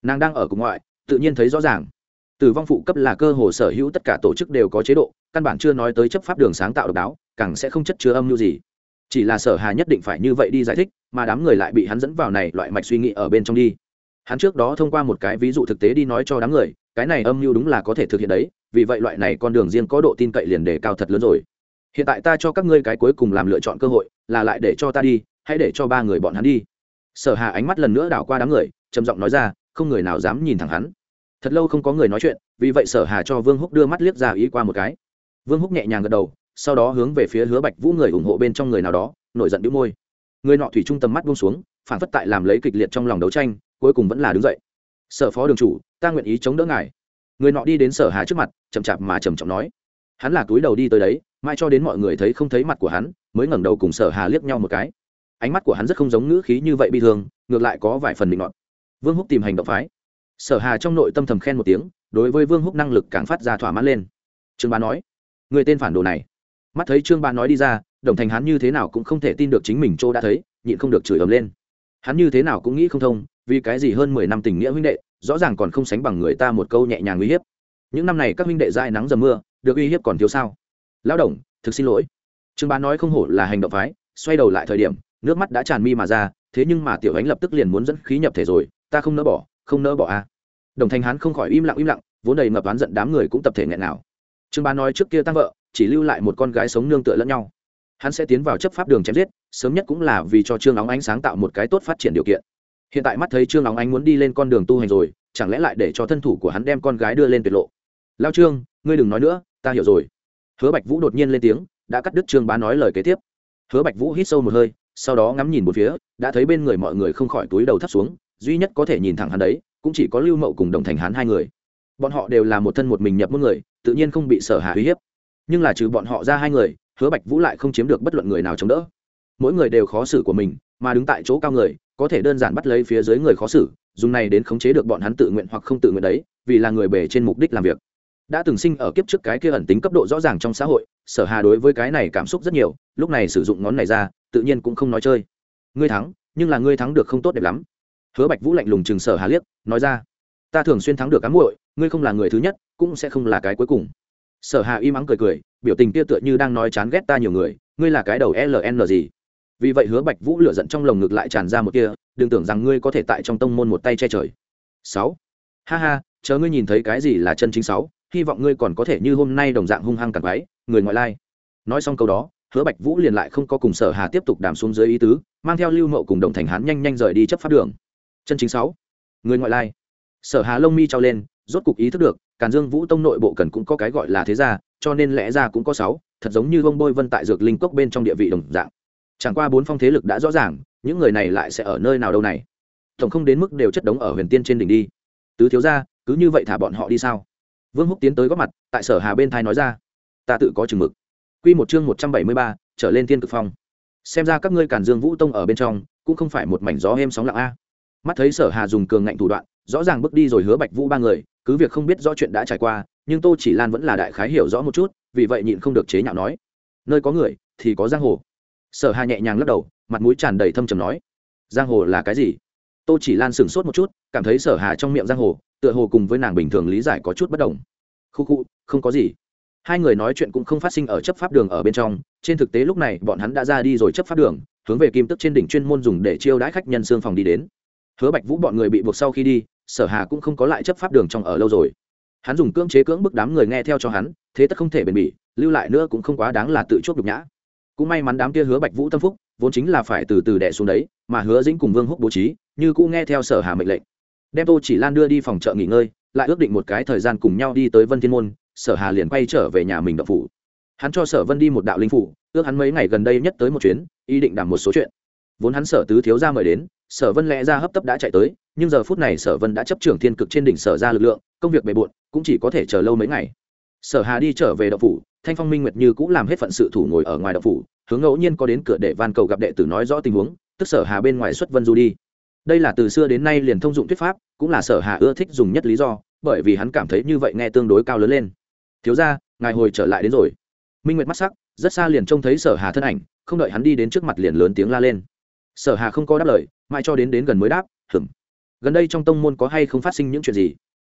Nàng đang ở cùng ngoại, tự nhiên thấy rõ ràng. Tử vong phụ cấp là cơ hồ sở hữu tất cả tổ chức đều có chế độ, căn bản chưa nói tới chấp pháp đường sáng tạo độc đáo, càng sẽ không chất chứa âm mưu gì. Chỉ là sở hà nhất định phải như vậy đi giải thích, mà đám người lại bị hắn dẫn vào này loại mạch suy nghĩ ở bên trong đi. Hắn trước đó thông qua một cái ví dụ thực tế đi nói cho đám người, cái này âm mưu đúng là có thể thực hiện đấy, vì vậy loại này con đường riêng có độ tin cậy liền đề cao thật lớn rồi hiện tại ta cho các ngươi cái cuối cùng làm lựa chọn cơ hội, là lại để cho ta đi, hãy để cho ba người bọn hắn đi. Sở hà ánh mắt lần nữa đảo qua đám người, trầm giọng nói ra, không người nào dám nhìn thẳng hắn. Thật lâu không có người nói chuyện, vì vậy sở hà cho vương húc đưa mắt liếc ra ý qua một cái. Vương húc nhẹ nhàng gật đầu, sau đó hướng về phía hứa bạch vũ người ủng hộ bên trong người nào đó, nổi giận đĩu môi. Người nọ thủy trung tầm mắt buông xuống, phản phất tại làm lấy kịch liệt trong lòng đấu tranh, cuối cùng vẫn là đứng dậy. Sở phó đường chủ, ta nguyện ý chống đỡ ngài. Người nọ đi đến sở hà trước mặt, chậm chạp mà trầm trọng nói hắn là túi đầu đi tới đấy mai cho đến mọi người thấy không thấy mặt của hắn, mới ngẩng đầu cùng sở hà liếc nhau một cái. Ánh mắt của hắn rất không giống ngữ khí như vậy bi thương ngược lại có vài phần định ngọn vương húc tìm hành động phái. Sở hà trong nội tâm thầm khen một tiếng, đối với vương húc năng lực càng phát ra thỏa mãn lên. Trương bá nói, người tên phản đồ này. Mắt thấy trương bá nói đi ra, đồng thành hắn như thế nào cũng không thể tin được chính mình chỗ đã thấy, nhịn không được chửi ầm lên. Hắn như thế nào cũng nghĩ không thông, vì cái gì hơn mười năm tình nghĩa huynh đệ, rõ ràng còn không sánh bằng người ta một câu nhẹ nhàng uy hiếp. Những năm này các huynh đệ dai nắng dầm mưa được uy hiếp còn thiếu sao? Lão đồng, thực xin lỗi. Trương bá nói không hổ là hành động phái, xoay đầu lại thời điểm, nước mắt đã tràn mi mà ra, thế nhưng mà tiểu ánh lập tức liền muốn dẫn khí nhập thể rồi, ta không nỡ bỏ, không nỡ bỏ a. Đồng Thanh Hán không khỏi im lặng im lặng, vốn đầy ngập oán giận đám người cũng tập thể nghẹn nào. Trương bá nói trước kia tăng vợ, chỉ lưu lại một con gái sống nương tựa lẫn nhau. Hắn sẽ tiến vào chấp pháp đường chém giết, sớm nhất cũng là vì cho trương óng ánh sáng tạo một cái tốt phát triển điều kiện. Hiện tại mắt thấy trương óng ánh muốn đi lên con đường tu hành rồi, chẳng lẽ lại để cho thân thủ của hắn đem con gái đưa lên tuyệt lộ? Lao trương, ngươi đừng nói nữa ta hiểu rồi. Hứa bạch vũ đột nhiên lên tiếng, đã cắt đứt trương bá nói lời kế tiếp. Hứa bạch vũ hít sâu một hơi, sau đó ngắm nhìn một phía, đã thấy bên người mọi người không khỏi túi đầu thấp xuống, duy nhất có thể nhìn thẳng hắn đấy, cũng chỉ có lưu mậu cùng đồng thành hắn hai người. Bọn họ đều là một thân một mình nhập một người, tự nhiên không bị sở hà uy hiếp. Nhưng là trừ bọn họ ra hai người, hứa bạch vũ lại không chiếm được bất luận người nào chống đỡ. Mỗi người đều khó xử của mình, mà đứng tại chỗ cao người, có thể đơn giản bắt lấy phía dưới người khó xử, dùng này đến khống chế được bọn hắn tự nguyện hoặc không tự nguyện đấy, vì là người bề trên mục đích làm việc đã từng sinh ở kiếp trước cái kia ẩn tính cấp độ rõ ràng trong xã hội, sở hà đối với cái này cảm xúc rất nhiều, lúc này sử dụng ngón này ra, tự nhiên cũng không nói chơi. Ngươi thắng, nhưng là ngươi thắng được không tốt đẹp lắm. Hứa bạch vũ lạnh lùng chừng sở hà liếc, nói ra, ta thường xuyên thắng được cám muội, ngươi không là người thứ nhất, cũng sẽ không là cái cuối cùng. Sở hà im ắng cười cười, biểu tình kia tựa như đang nói chán ghét ta nhiều người, ngươi là cái đầu ln gì? Vì vậy hứa bạch vũ lửa giận trong lồng ngực lại tràn ra một kia đừng tưởng rằng ngươi có thể tại trong tông môn một tay che trời. Sáu. Ha ha, chờ ngươi nhìn thấy cái gì là chân chính sáu hy vọng ngươi còn có thể như hôm nay đồng dạng hung hăng cặn váy người ngoại lai. Nói xong câu đó, hứa bạch vũ liền lại không có cùng sở hà tiếp tục đàm xuống dưới ý tứ, mang theo lưu mậu cùng đồng thành hán nhanh nhanh rời đi chấp pháp đường. Chân chính sáu, người ngoại lai. Sở hà lông mi trao lên, rốt cục ý thức được, càn dương vũ tông nội bộ cần cũng có cái gọi là thế gia, cho nên lẽ ra cũng có sáu, thật giống như bông bôi vân tại dược linh cốc bên trong địa vị đồng dạng. Chẳng qua bốn phong thế lực đã rõ ràng, những người này lại sẽ ở nơi nào đâu này. Tổng không đến mức đều chất đống ở huyền tiên trên đỉnh đi. Tứ thiếu gia, cứ như vậy thả bọn họ đi sao? Vương húc tiến tới góp mặt, tại sở hà bên thai nói ra, ta tự có chừng mực. Q một chương một trăm bảy mươi ba, trở lên thiên cực phong. Xem ra các ngươi cản dương vũ tông ở bên trong, cũng không phải một mảnh gió êm sóng lặng a. Mắt thấy sở hà dùng cường ngạnh thủ đoạn, rõ ràng bước đi rồi hứa bạch vũ ba người, cứ việc không biết rõ chuyện đã trải qua, nhưng tô chỉ lan vẫn là đại khái hiểu rõ một chút, vì vậy nhịn không được chế nhạo nói, nơi có người thì có giang hồ. Sở hà nhẹ nhàng lắc đầu, mặt mũi tràn đầy thâm trầm nói, giang hồ là cái gì? Tô chỉ lan sửng sốt một chút, cảm thấy sở hà trong miệng giang hồ tựa hồ cùng với nàng bình thường lý giải có chút bất đồng. Khu khu, không có gì. Hai người nói chuyện cũng không phát sinh ở chấp pháp đường ở bên trong. Trên thực tế lúc này, bọn hắn đã ra đi rồi chấp pháp đường, hướng về kim tức trên đỉnh chuyên môn dùng để chiêu đãi khách nhân xương phòng đi đến. Hứa bạch vũ bọn người bị buộc sau khi đi, sở hà cũng không có lại chấp pháp đường trong ở lâu rồi. Hắn dùng cưỡng chế cưỡng bức đám người nghe theo cho hắn, thế tất không thể bền bỉ, lưu lại nữa cũng không quá đáng là tự chuốc nhục nhã. Cũng may mắn đám kia hứa bạch vũ tâm phúc, vốn chính là phải từ từ đẻ xuống đấy, mà hứa dĩnh cùng vương húc bố trí, như cũ nghe theo sở hà mệnh lệnh đem tô chỉ lan đưa đi phòng chợ nghỉ ngơi, lại ước định một cái thời gian cùng nhau đi tới vân thiên môn, sở hà liền quay trở về nhà mình đậu phủ. Hắn cho sở vân đi một đạo linh phủ, ước hắn mấy ngày gần đây nhất tới một chuyến, ý định đảm một số chuyện. Vốn hắn sở tứ thiếu ra mời đến, sở vân lẽ ra hấp tấp đã chạy tới, nhưng giờ phút này sở vân đã chấp trưởng thiên cực trên đỉnh sở ra lực lượng, công việc bề bộn, cũng chỉ có thể chờ lâu mấy ngày. Sở hà đi trở về đậu phủ, thanh phong minh nguyệt như cũng làm hết phận sự thủ ngồi ở ngoài đậu phủ, hướng ngẫu nhiên có đến cửa để van cầu gặp đệ tử nói rõ tình huống, tức sở hà bên ngoài xuất vân du đi đây là từ xưa đến nay liền thông dụng thuyết pháp, cũng là sở hà ưa thích dùng nhất lý do, bởi vì hắn cảm thấy như vậy nghe tương đối cao lớn lên. Thiếu ra ngài hồi trở lại đến rồi. Minh nguyệt mắt sắc, rất xa liền trông thấy sở hà thân ảnh, không đợi hắn đi đến trước mặt liền lớn tiếng la lên. Sở hà không có đáp lời, mãi cho đến đến gần mới đáp hửng gần đây trong tông môn có hay không phát sinh những chuyện gì?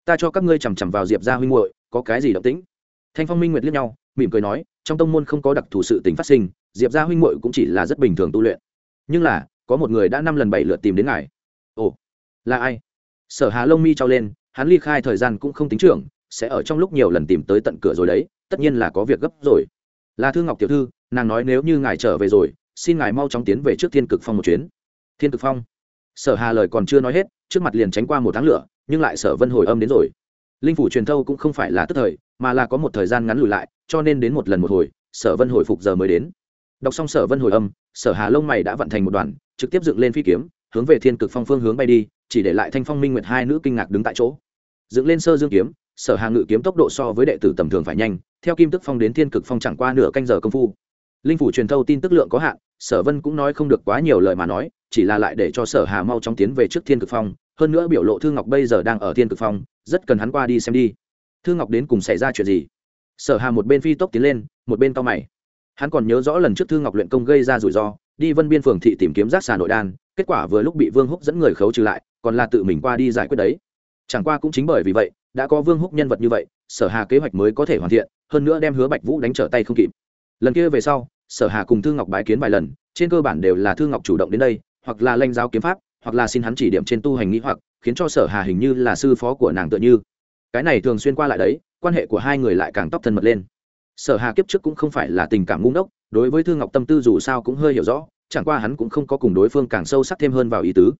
Ta cho các ngươi chằm chằm vào diệp ra huynh muội, có cái gì động tĩnh? Thanh phong minh nguyệt liếc nhau, mỉm cười nói, trong tông môn không có đặc thù sự tình phát sinh, diệp ra huynh muội cũng chỉ là rất bình thường tu luyện. Nhưng là có một người đã năm lần bảy lượt tìm đến ngài. Ồ, là ai? Sở hà lông mi trao lên, hắn ly khai thời gian cũng không tính trưởng, sẽ ở trong lúc nhiều lần tìm tới tận cửa rồi đấy, tất nhiên là có việc gấp rồi. Là thư ngọc tiểu thư, nàng nói nếu như ngài trở về rồi, xin ngài mau chóng tiến về trước thiên cực phong một chuyến. Thiên cực phong? Sở hà lời còn chưa nói hết, trước mặt liền tránh qua một tháng lửa, nhưng lại sở vân hồi âm đến rồi. Linh phủ truyền thâu cũng không phải là tức thời, mà là có một thời gian ngắn lùi lại, cho nên đến một lần một hồi, sở vân hồi phục giờ mới đến. Đọc xong sở vân hồi âm, sở hà lông mày đã vận thành một đoàn trực tiếp dựng lên phi kiếm, hướng về thiên cực phong phương hướng bay đi, chỉ để lại thanh phong minh nguyệt hai nữ kinh ngạc đứng tại chỗ. Dựng lên sơ dương kiếm, sở hà ngự kiếm tốc độ so với đệ tử tầm thường phải nhanh, theo kim tức phong đến thiên cực phong chẳng qua nửa canh giờ công phu. Linh phủ truyền thâu tin tức lượng có hạn, sở vân cũng nói không được quá nhiều lời mà nói, chỉ là lại để cho sở hà mau chóng tiến về trước thiên cực phong, hơn nữa biểu lộ thư ngọc bây giờ đang ở thiên cực phong, rất cần hắn qua đi xem đi. Thư ngọc đến cùng xảy ra chuyện gì? Sở hà một bên phi tốc tiến lên, một bên cao mày. Hắn còn nhớ rõ lần trước thư ngọc luyện công gây ra rủi ro đi vân biên phường thị tìm kiếm rác xà nội đan, kết quả vừa lúc bị vương húc dẫn người khấu trừ lại, còn là tự mình qua đi giải quyết đấy. Chẳng qua cũng chính bởi vì vậy, đã có vương húc nhân vật như vậy, sở hà kế hoạch mới có thể hoàn thiện, hơn nữa đem hứa bạch vũ đánh trở tay không kịp. Lần kia về sau, sở hà cùng thư ngọc bái kiến vài lần, trên cơ bản đều là thư ngọc chủ động đến đây, hoặc là lanh giáo kiếm pháp, hoặc là xin hắn chỉ điểm trên tu hành nghĩ hoặc, khiến cho sở hà hình như là sư phó của nàng tựa như. Cái này thường xuyên qua lại đấy, quan hệ của hai người lại càng tóc thân mật lên. Sở hà kiếp trước cũng không phải là tình cảm ngu ngốc đối với thư ngọc tâm tư dù sao cũng hơi hiểu rõ, chẳng qua hắn cũng không có cùng đối phương càng sâu sắc thêm hơn vào ý tứ.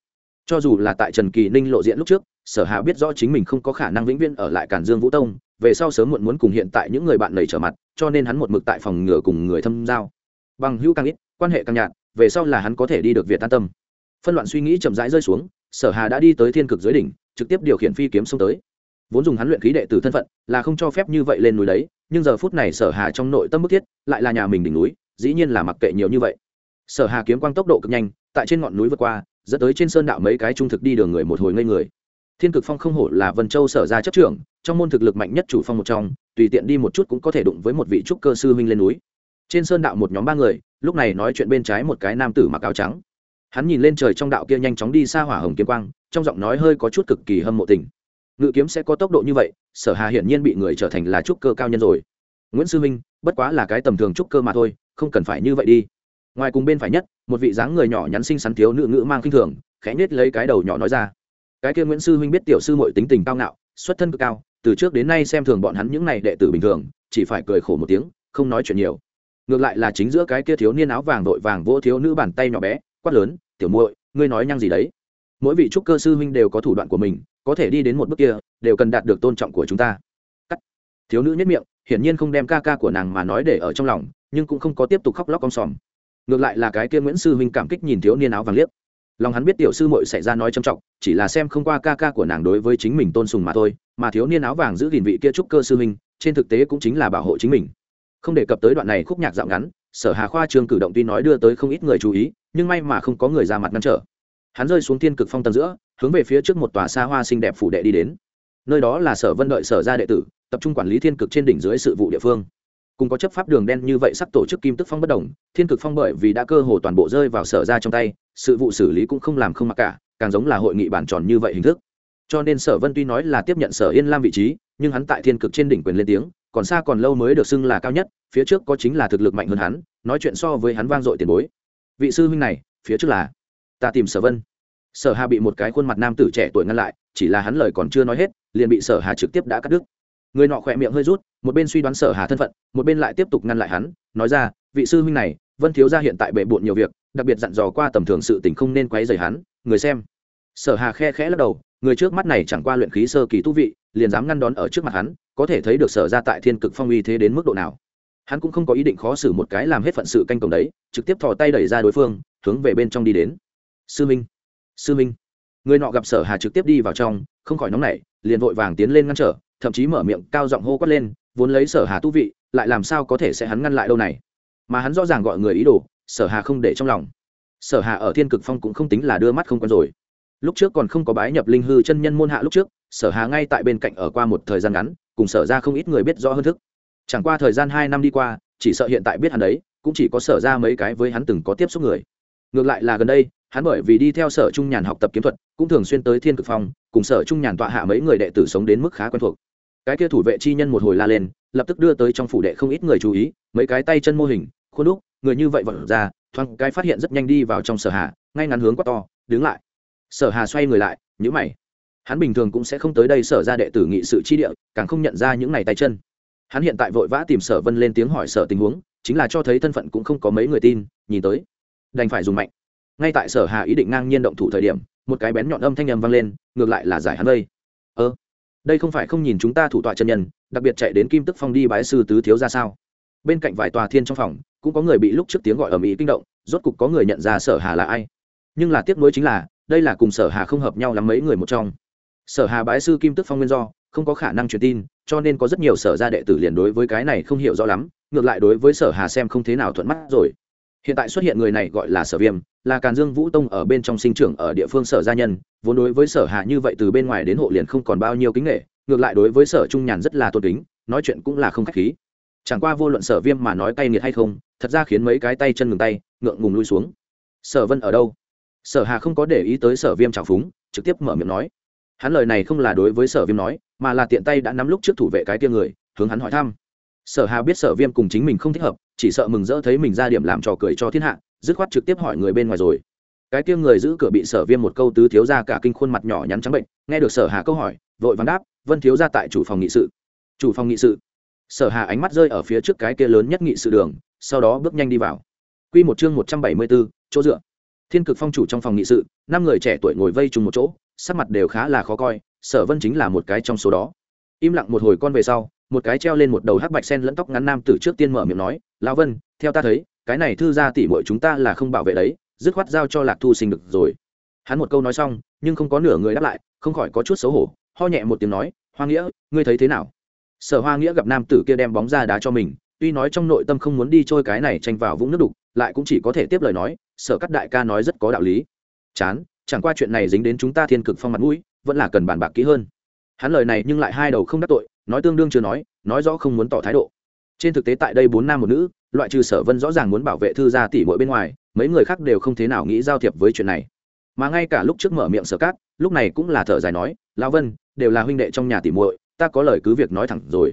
Cho dù là tại trần kỳ ninh lộ diện lúc trước, sở hà biết rõ chính mình không có khả năng vĩnh viễn ở lại cản dương vũ tông, về sau sớm muộn muốn cùng hiện tại những người bạn lầy trở mặt, cho nên hắn một mực tại phòng ngừa cùng người thâm giao. Bằng hữu càng ít, quan hệ càng nhạt, về sau là hắn có thể đi được việt an tâm. Phân loạn suy nghĩ chậm rãi rơi xuống, sở hà đã đi tới thiên cực dưới đỉnh, trực tiếp điều khiển phi kiếm xông tới. Vốn dùng hắn luyện khí đệ tử thân phận, là không cho phép như vậy lên núi đấy, nhưng giờ phút này sở hà trong nội tâm bức thiết, lại là nhà mình đỉnh núi dĩ nhiên là mặc kệ nhiều như vậy. Sở hà kiếm quang tốc độ cực nhanh, tại trên ngọn núi vượt qua, dẫn tới trên sơn đạo mấy cái trung thực đi đường người một hồi ngây người. Thiên cực phong không hổ là vân châu sở ra chấp trưởng, trong môn thực lực mạnh nhất chủ phong một trong, tùy tiện đi một chút cũng có thể đụng với một vị trúc cơ sư huynh lên núi. Trên sơn đạo một nhóm ba người, lúc này nói chuyện bên trái một cái nam tử mặc áo trắng. Hắn nhìn lên trời trong đạo kia nhanh chóng đi xa hỏa hồng kiếm quang, trong giọng nói hơi có chút cực kỳ hâm mộ tình. Ngự kiếm sẽ có tốc độ như vậy, sở hà hiển nhiên bị người trở thành là trúc cơ cao nhân rồi. Nguyễn sư minh bất quá là cái tầm thường trúc cơ mà thôi không cần phải như vậy đi. Ngoài cùng bên phải nhất, một vị dáng người nhỏ nhắn xinh xắn thiếu nữ ngữ mang kinh thường, khẽ nhếch lấy cái đầu nhỏ nói ra. Cái kia nguyễn sư huynh biết tiểu sư muội tính tình cao ngạo, xuất thân cực cao, từ trước đến nay xem thường bọn hắn những này đệ tử bình thường, chỉ phải cười khổ một tiếng, không nói chuyện nhiều. Ngược lại là chính giữa cái kia thiếu niên áo vàng đội vàng vỗ thiếu nữ bàn tay nhỏ bé, quát lớn, tiểu muội, ngươi nói nhăng gì đấy? Mỗi vị trúc cơ sư huynh đều có thủ đoạn của mình, có thể đi đến một bước kia, đều cần đạt được tôn trọng của chúng ta. Cắt. Thiếu nữ nhất miệng, hiển nhiên không đem ca ca của nàng mà nói để ở trong lòng nhưng cũng không có tiếp tục khóc lóc con sòm. Ngược lại là cái kia nguyễn sư huynh cảm kích nhìn thiếu niên áo vàng liếc. Lòng hắn biết tiểu sư muội xảy ra nói trầm trọng, chỉ là xem không qua ca ca của nàng đối với chính mình tôn sùng mà thôi, mà thiếu niên áo vàng giữ gìn vị kia trúc cơ sư huynh, trên thực tế cũng chính là bảo hộ chính mình. Không đề cập tới đoạn này khúc nhạc dạo ngắn, sở hà khoa trường cử động tuy nói đưa tới không ít người chú ý, nhưng may mà không có người ra mặt ngăn trở. Hắn rơi xuống thiên cực phong tầng giữa, hướng về phía trước một tòa xa hoa xinh đẹp phủ đệ đi đến. Nơi đó là sở vân đợi sở ra đệ tử, tập trung quản lý thiên cực trên đỉnh dưới sự vụ địa phương cùng có chấp pháp đường đen như vậy sắp tổ chức kim tức phong bất đồng, thiên cực phong bởi vì đã cơ hồ toàn bộ rơi vào sở ra trong tay, sự vụ xử lý cũng không làm không mặc cả, càng giống là hội nghị bản tròn như vậy hình thức. Cho nên sở vân tuy nói là tiếp nhận sở yên lam vị trí, nhưng hắn tại thiên cực trên đỉnh quyền lên tiếng, còn xa còn lâu mới được xưng là cao nhất, phía trước có chính là thực lực mạnh hơn hắn, nói chuyện so với hắn vang dội tiền bối. Vị sư huynh này, phía trước là? Ta tìm sở vân. Sở hà bị một cái khuôn mặt nam tử trẻ tuổi ngăn lại, chỉ là hắn lời còn chưa nói hết, liền bị sở hà trực tiếp đã cắt đứt người nọ khỏe miệng hơi rút, một bên suy đoán sở hà thân phận, một bên lại tiếp tục ngăn lại hắn, nói ra, vị sư huynh này, vân thiếu gia hiện tại bệ bộn nhiều việc, đặc biệt dặn dò qua tầm thường sự tình không nên quấy rầy hắn, người xem. Sở hà khe khẽ lắc đầu, người trước mắt này chẳng qua luyện khí sơ kỳ tu vị, liền dám ngăn đón ở trước mặt hắn, có thể thấy được sở ra tại thiên cực phong uy thế đến mức độ nào. Hắn cũng không có ý định khó xử một cái làm hết phận sự canh cổng đấy, trực tiếp thò tay đẩy ra đối phương, hướng về bên trong đi đến. Sư minh sư minh người nọ gặp sở hà trực tiếp đi vào trong, không khỏi nóng nảy, liền vội vàng tiến lên ngăn trở thậm chí mở miệng cao giọng hô quát lên, vốn lấy sở hà tu vị, lại làm sao có thể sẽ hắn ngăn lại đâu này? Mà hắn rõ ràng gọi người ý đồ, sở hà không để trong lòng. Sở hà ở thiên cực phong cũng không tính là đưa mắt không quen rồi. Lúc trước còn không có bái nhập linh hư chân nhân môn hạ lúc trước, sở hà ngay tại bên cạnh ở qua một thời gian ngắn, cùng sở ra không ít người biết rõ hơn thức. Chẳng qua thời gian hai năm đi qua, chỉ sợ hiện tại biết hắn đấy, cũng chỉ có sở ra mấy cái với hắn từng có tiếp xúc người. Ngược lại là gần đây hắn bởi vì đi theo sở trung nhàn học tập kiếm thuật, cũng thường xuyên tới thiên cực phong, cùng sở trung nhàn tọa hạ mấy người đệ tử sống đến mức khá quen thuộc. Cái kia thủ vệ chi nhân một hồi la lên, lập tức đưa tới trong phủ đệ không ít người chú ý, mấy cái tay chân mô hình, khuôn đúc, người như vậy vận ra, thoáng cái phát hiện rất nhanh đi vào trong sở hà ngay ngắn hướng quát to, đứng lại. Sở hà xoay người lại nhữ mày. Hắn bình thường cũng sẽ không tới đây sở ra đệ tử nghị sự chi địa, càng không nhận ra những này tay chân. Hắn hiện tại vội vã tìm sở vân lên tiếng hỏi sở tình huống, chính là cho thấy thân phận cũng không có mấy người tin, nhìn tới. Đành phải dùng mạnh ngay tại sở hà ý định ngang nhiên động thủ thời điểm, một cái bén nhọn âm thanh âm vang lên, ngược lại là giải hắn đây. Ơ, đây không phải không nhìn chúng ta thủ tọa chân nhân, đặc biệt chạy đến kim tức phong đi bái sư tứ thiếu ra sao? Bên cạnh vài tòa thiên trong phòng, cũng có người bị lúc trước tiếng gọi ở mỹ kinh động, rốt cục có người nhận ra sở hà là ai. Nhưng là tiếc nuối chính là, đây là cùng sở hà không hợp nhau lắm mấy người một trong. Sở hà bái sư kim tức phong nguyên do, không có khả năng truyền tin, cho nên có rất nhiều sở gia đệ tử liền đối với cái này không hiểu rõ lắm, ngược lại đối với sở hà xem không thế nào thuận mắt rồi hiện tại xuất hiện người này gọi là sở viêm, là càn dương vũ tông ở bên trong sinh trưởng ở địa phương sở gia nhân, vốn đối với sở hạ như vậy từ bên ngoài đến hộ liền không còn bao nhiêu kính nghệ ngược lại đối với sở trung nhàn rất là tôn kính, nói chuyện cũng là không khách khí. Chẳng qua vô luận sở viêm mà nói tay nghiệt hay không, thật ra khiến mấy cái tay chân ngừng tay, ngượng ngùng lui xuống. Sở vân ở đâu? Sở hà không có để ý tới sở viêm trào phúng, trực tiếp mở miệng nói. Hắn lời này không là đối với sở viêm nói, mà là tiện tay đã nắm lúc trước thủ vệ cái tia người, hướng hắn hỏi thăm sở hà biết sở viêm cùng chính mình không thích hợp chỉ sợ mừng rỡ thấy mình ra điểm làm trò cười cho thiên hạ dứt khoát trực tiếp hỏi người bên ngoài rồi. Cái tia người giữ cửa bị sở viêm một câu tứ thiếu ra cả kinh khuôn mặt nhỏ nhắn trắng bệnh nghe được sở hà câu hỏi vội vàng đáp vân thiếu ra tại chủ phòng nghị sự. Chủ phòng nghị sự? Sở hà ánh mắt rơi ở phía trước cái kia lớn nhất nghị sự đường sau đó bước nhanh đi vào. Quy một chương một trăm bảy mươi 174, chỗ dựa. Thiên cực phong chủ trong phòng nghị sự năm người trẻ tuổi ngồi vây chung một chỗ sắc mặt đều khá là khó coi sở vân chính là một cái trong số đó. Im lặng một hồi con về sau một cái treo lên một đầu hắc bạch sen lẫn tóc ngắn nam tử trước tiên mở miệng nói, lão vân, theo ta thấy, cái này thư gia tỷ muội chúng ta là không bảo vệ đấy, dứt khoát giao cho lạc thu sinh được rồi. Hắn một câu nói xong, nhưng không có nửa người đáp lại, không khỏi có chút xấu hổ, ho nhẹ một tiếng nói, hoa nghĩa, ngươi thấy thế nào? Sở hoa nghĩa gặp nam tử kia đem bóng ra đá cho mình, tuy nói trong nội tâm không muốn đi trôi cái này tranh vào vũng nước đục, lại cũng chỉ có thể tiếp lời nói, sở các đại ca nói rất có đạo lý. Chán, chẳng qua chuyện này dính đến chúng ta thiên cực phong mặt mũi, vẫn là cần bàn bạc kỹ hơn. Hắn lời này nhưng lại hai đầu không đắc tội nói tương đương chưa nói nói rõ không muốn tỏ thái độ. Trên thực tế tại đây bốn nam một nữ, loại trừ sở vân rõ ràng muốn bảo vệ thư gia tỷ muội bên ngoài, mấy người khác đều không thế nào nghĩ giao thiệp với chuyện này. Mà ngay cả lúc trước mở miệng sở cát, lúc này cũng là thở dài nói, lão vân, đều là huynh đệ trong nhà tỷ muội, ta có lời cứ việc nói thẳng rồi.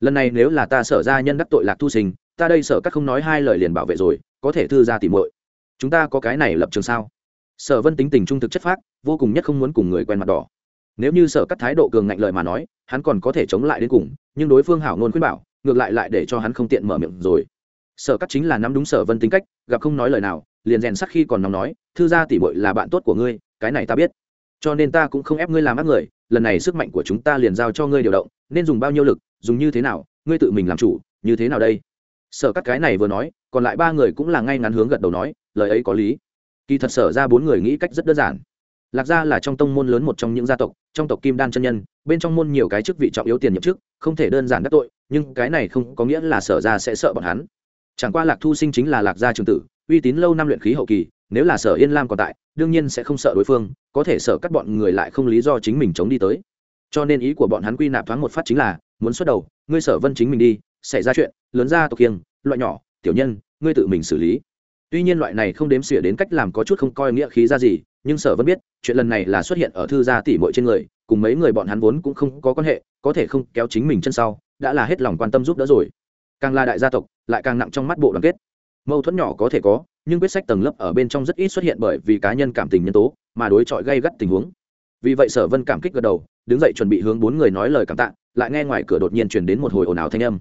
Lần này nếu là ta sở ra nhân đắc tội lạc thu sinh, ta đây sở cát không nói hai lời liền bảo vệ rồi, có thể thư gia tỷ muội. Chúng ta có cái này lập trường sao? Sở vân tính tình trung thực chất phác, vô cùng nhất không muốn cùng người quen mặt đỏ nếu như sở cắt thái độ cường ngạnh lời mà nói, hắn còn có thể chống lại đến cùng, nhưng đối phương hảo ngôn khuyên bảo, ngược lại lại để cho hắn không tiện mở miệng rồi. Sở cắt chính là nắm đúng sở vân tính cách, gặp không nói lời nào, liền rèn sắc khi còn nóng nói, thư gia tỷ muội là bạn tốt của ngươi, cái này ta biết. Cho nên ta cũng không ép ngươi làm ác người, lần này sức mạnh của chúng ta liền giao cho ngươi điều động, nên dùng bao nhiêu lực, dùng như thế nào, ngươi tự mình làm chủ, như thế nào đây? Sở các cái này vừa nói, còn lại ba người cũng là ngay ngắn hướng gật đầu nói, lời ấy có lý. Kỳ thật sở ra bốn người nghĩ cách rất đơn giản lạc gia là trong tông môn lớn một trong những gia tộc, trong tộc kim đan chân nhân, bên trong môn nhiều cái chức vị trọng yếu tiền nhậm chức, không thể đơn giản đắc tội, nhưng cái này không có nghĩa là sở ra sẽ sợ bọn hắn. Chẳng qua lạc thu sinh chính là lạc gia trường tử, uy tín lâu năm luyện khí hậu kỳ, nếu là sở yên lam còn tại, đương nhiên sẽ không sợ đối phương, có thể sợ các bọn người lại không lý do chính mình chống đi tới. Cho nên ý của bọn hắn quy nạp thoáng một phát chính là, muốn xuất đầu, ngươi sở vân chính mình đi, xảy ra chuyện, lớn ra tộc kiêng, loại nhỏ, tiểu nhân, ngươi tự mình xử lý tuy nhiên loại này không đếm xỉa đến cách làm có chút không coi nghĩa khí ra gì, nhưng sở vẫn biết, chuyện lần này là xuất hiện ở thư gia tỷ muội trên người, cùng mấy người bọn hắn vốn cũng không có quan hệ, có thể không kéo chính mình chân sau, đã là hết lòng quan tâm giúp đỡ rồi. Càng là đại gia tộc, lại càng nặng trong mắt bộ đoàn kết. Mâu thuẫn nhỏ có thể có, nhưng quyết sách tầng lớp ở bên trong rất ít xuất hiện bởi vì cá nhân cảm tình nhân tố, mà đối chọi gây gắt tình huống. Vì vậy sở vân cảm kích gật đầu, đứng dậy chuẩn bị hướng bốn người nói lời cảm tạ, lại nghe ngoài cửa đột nhiên chuyển đến một hồi ồn ào thanh âm.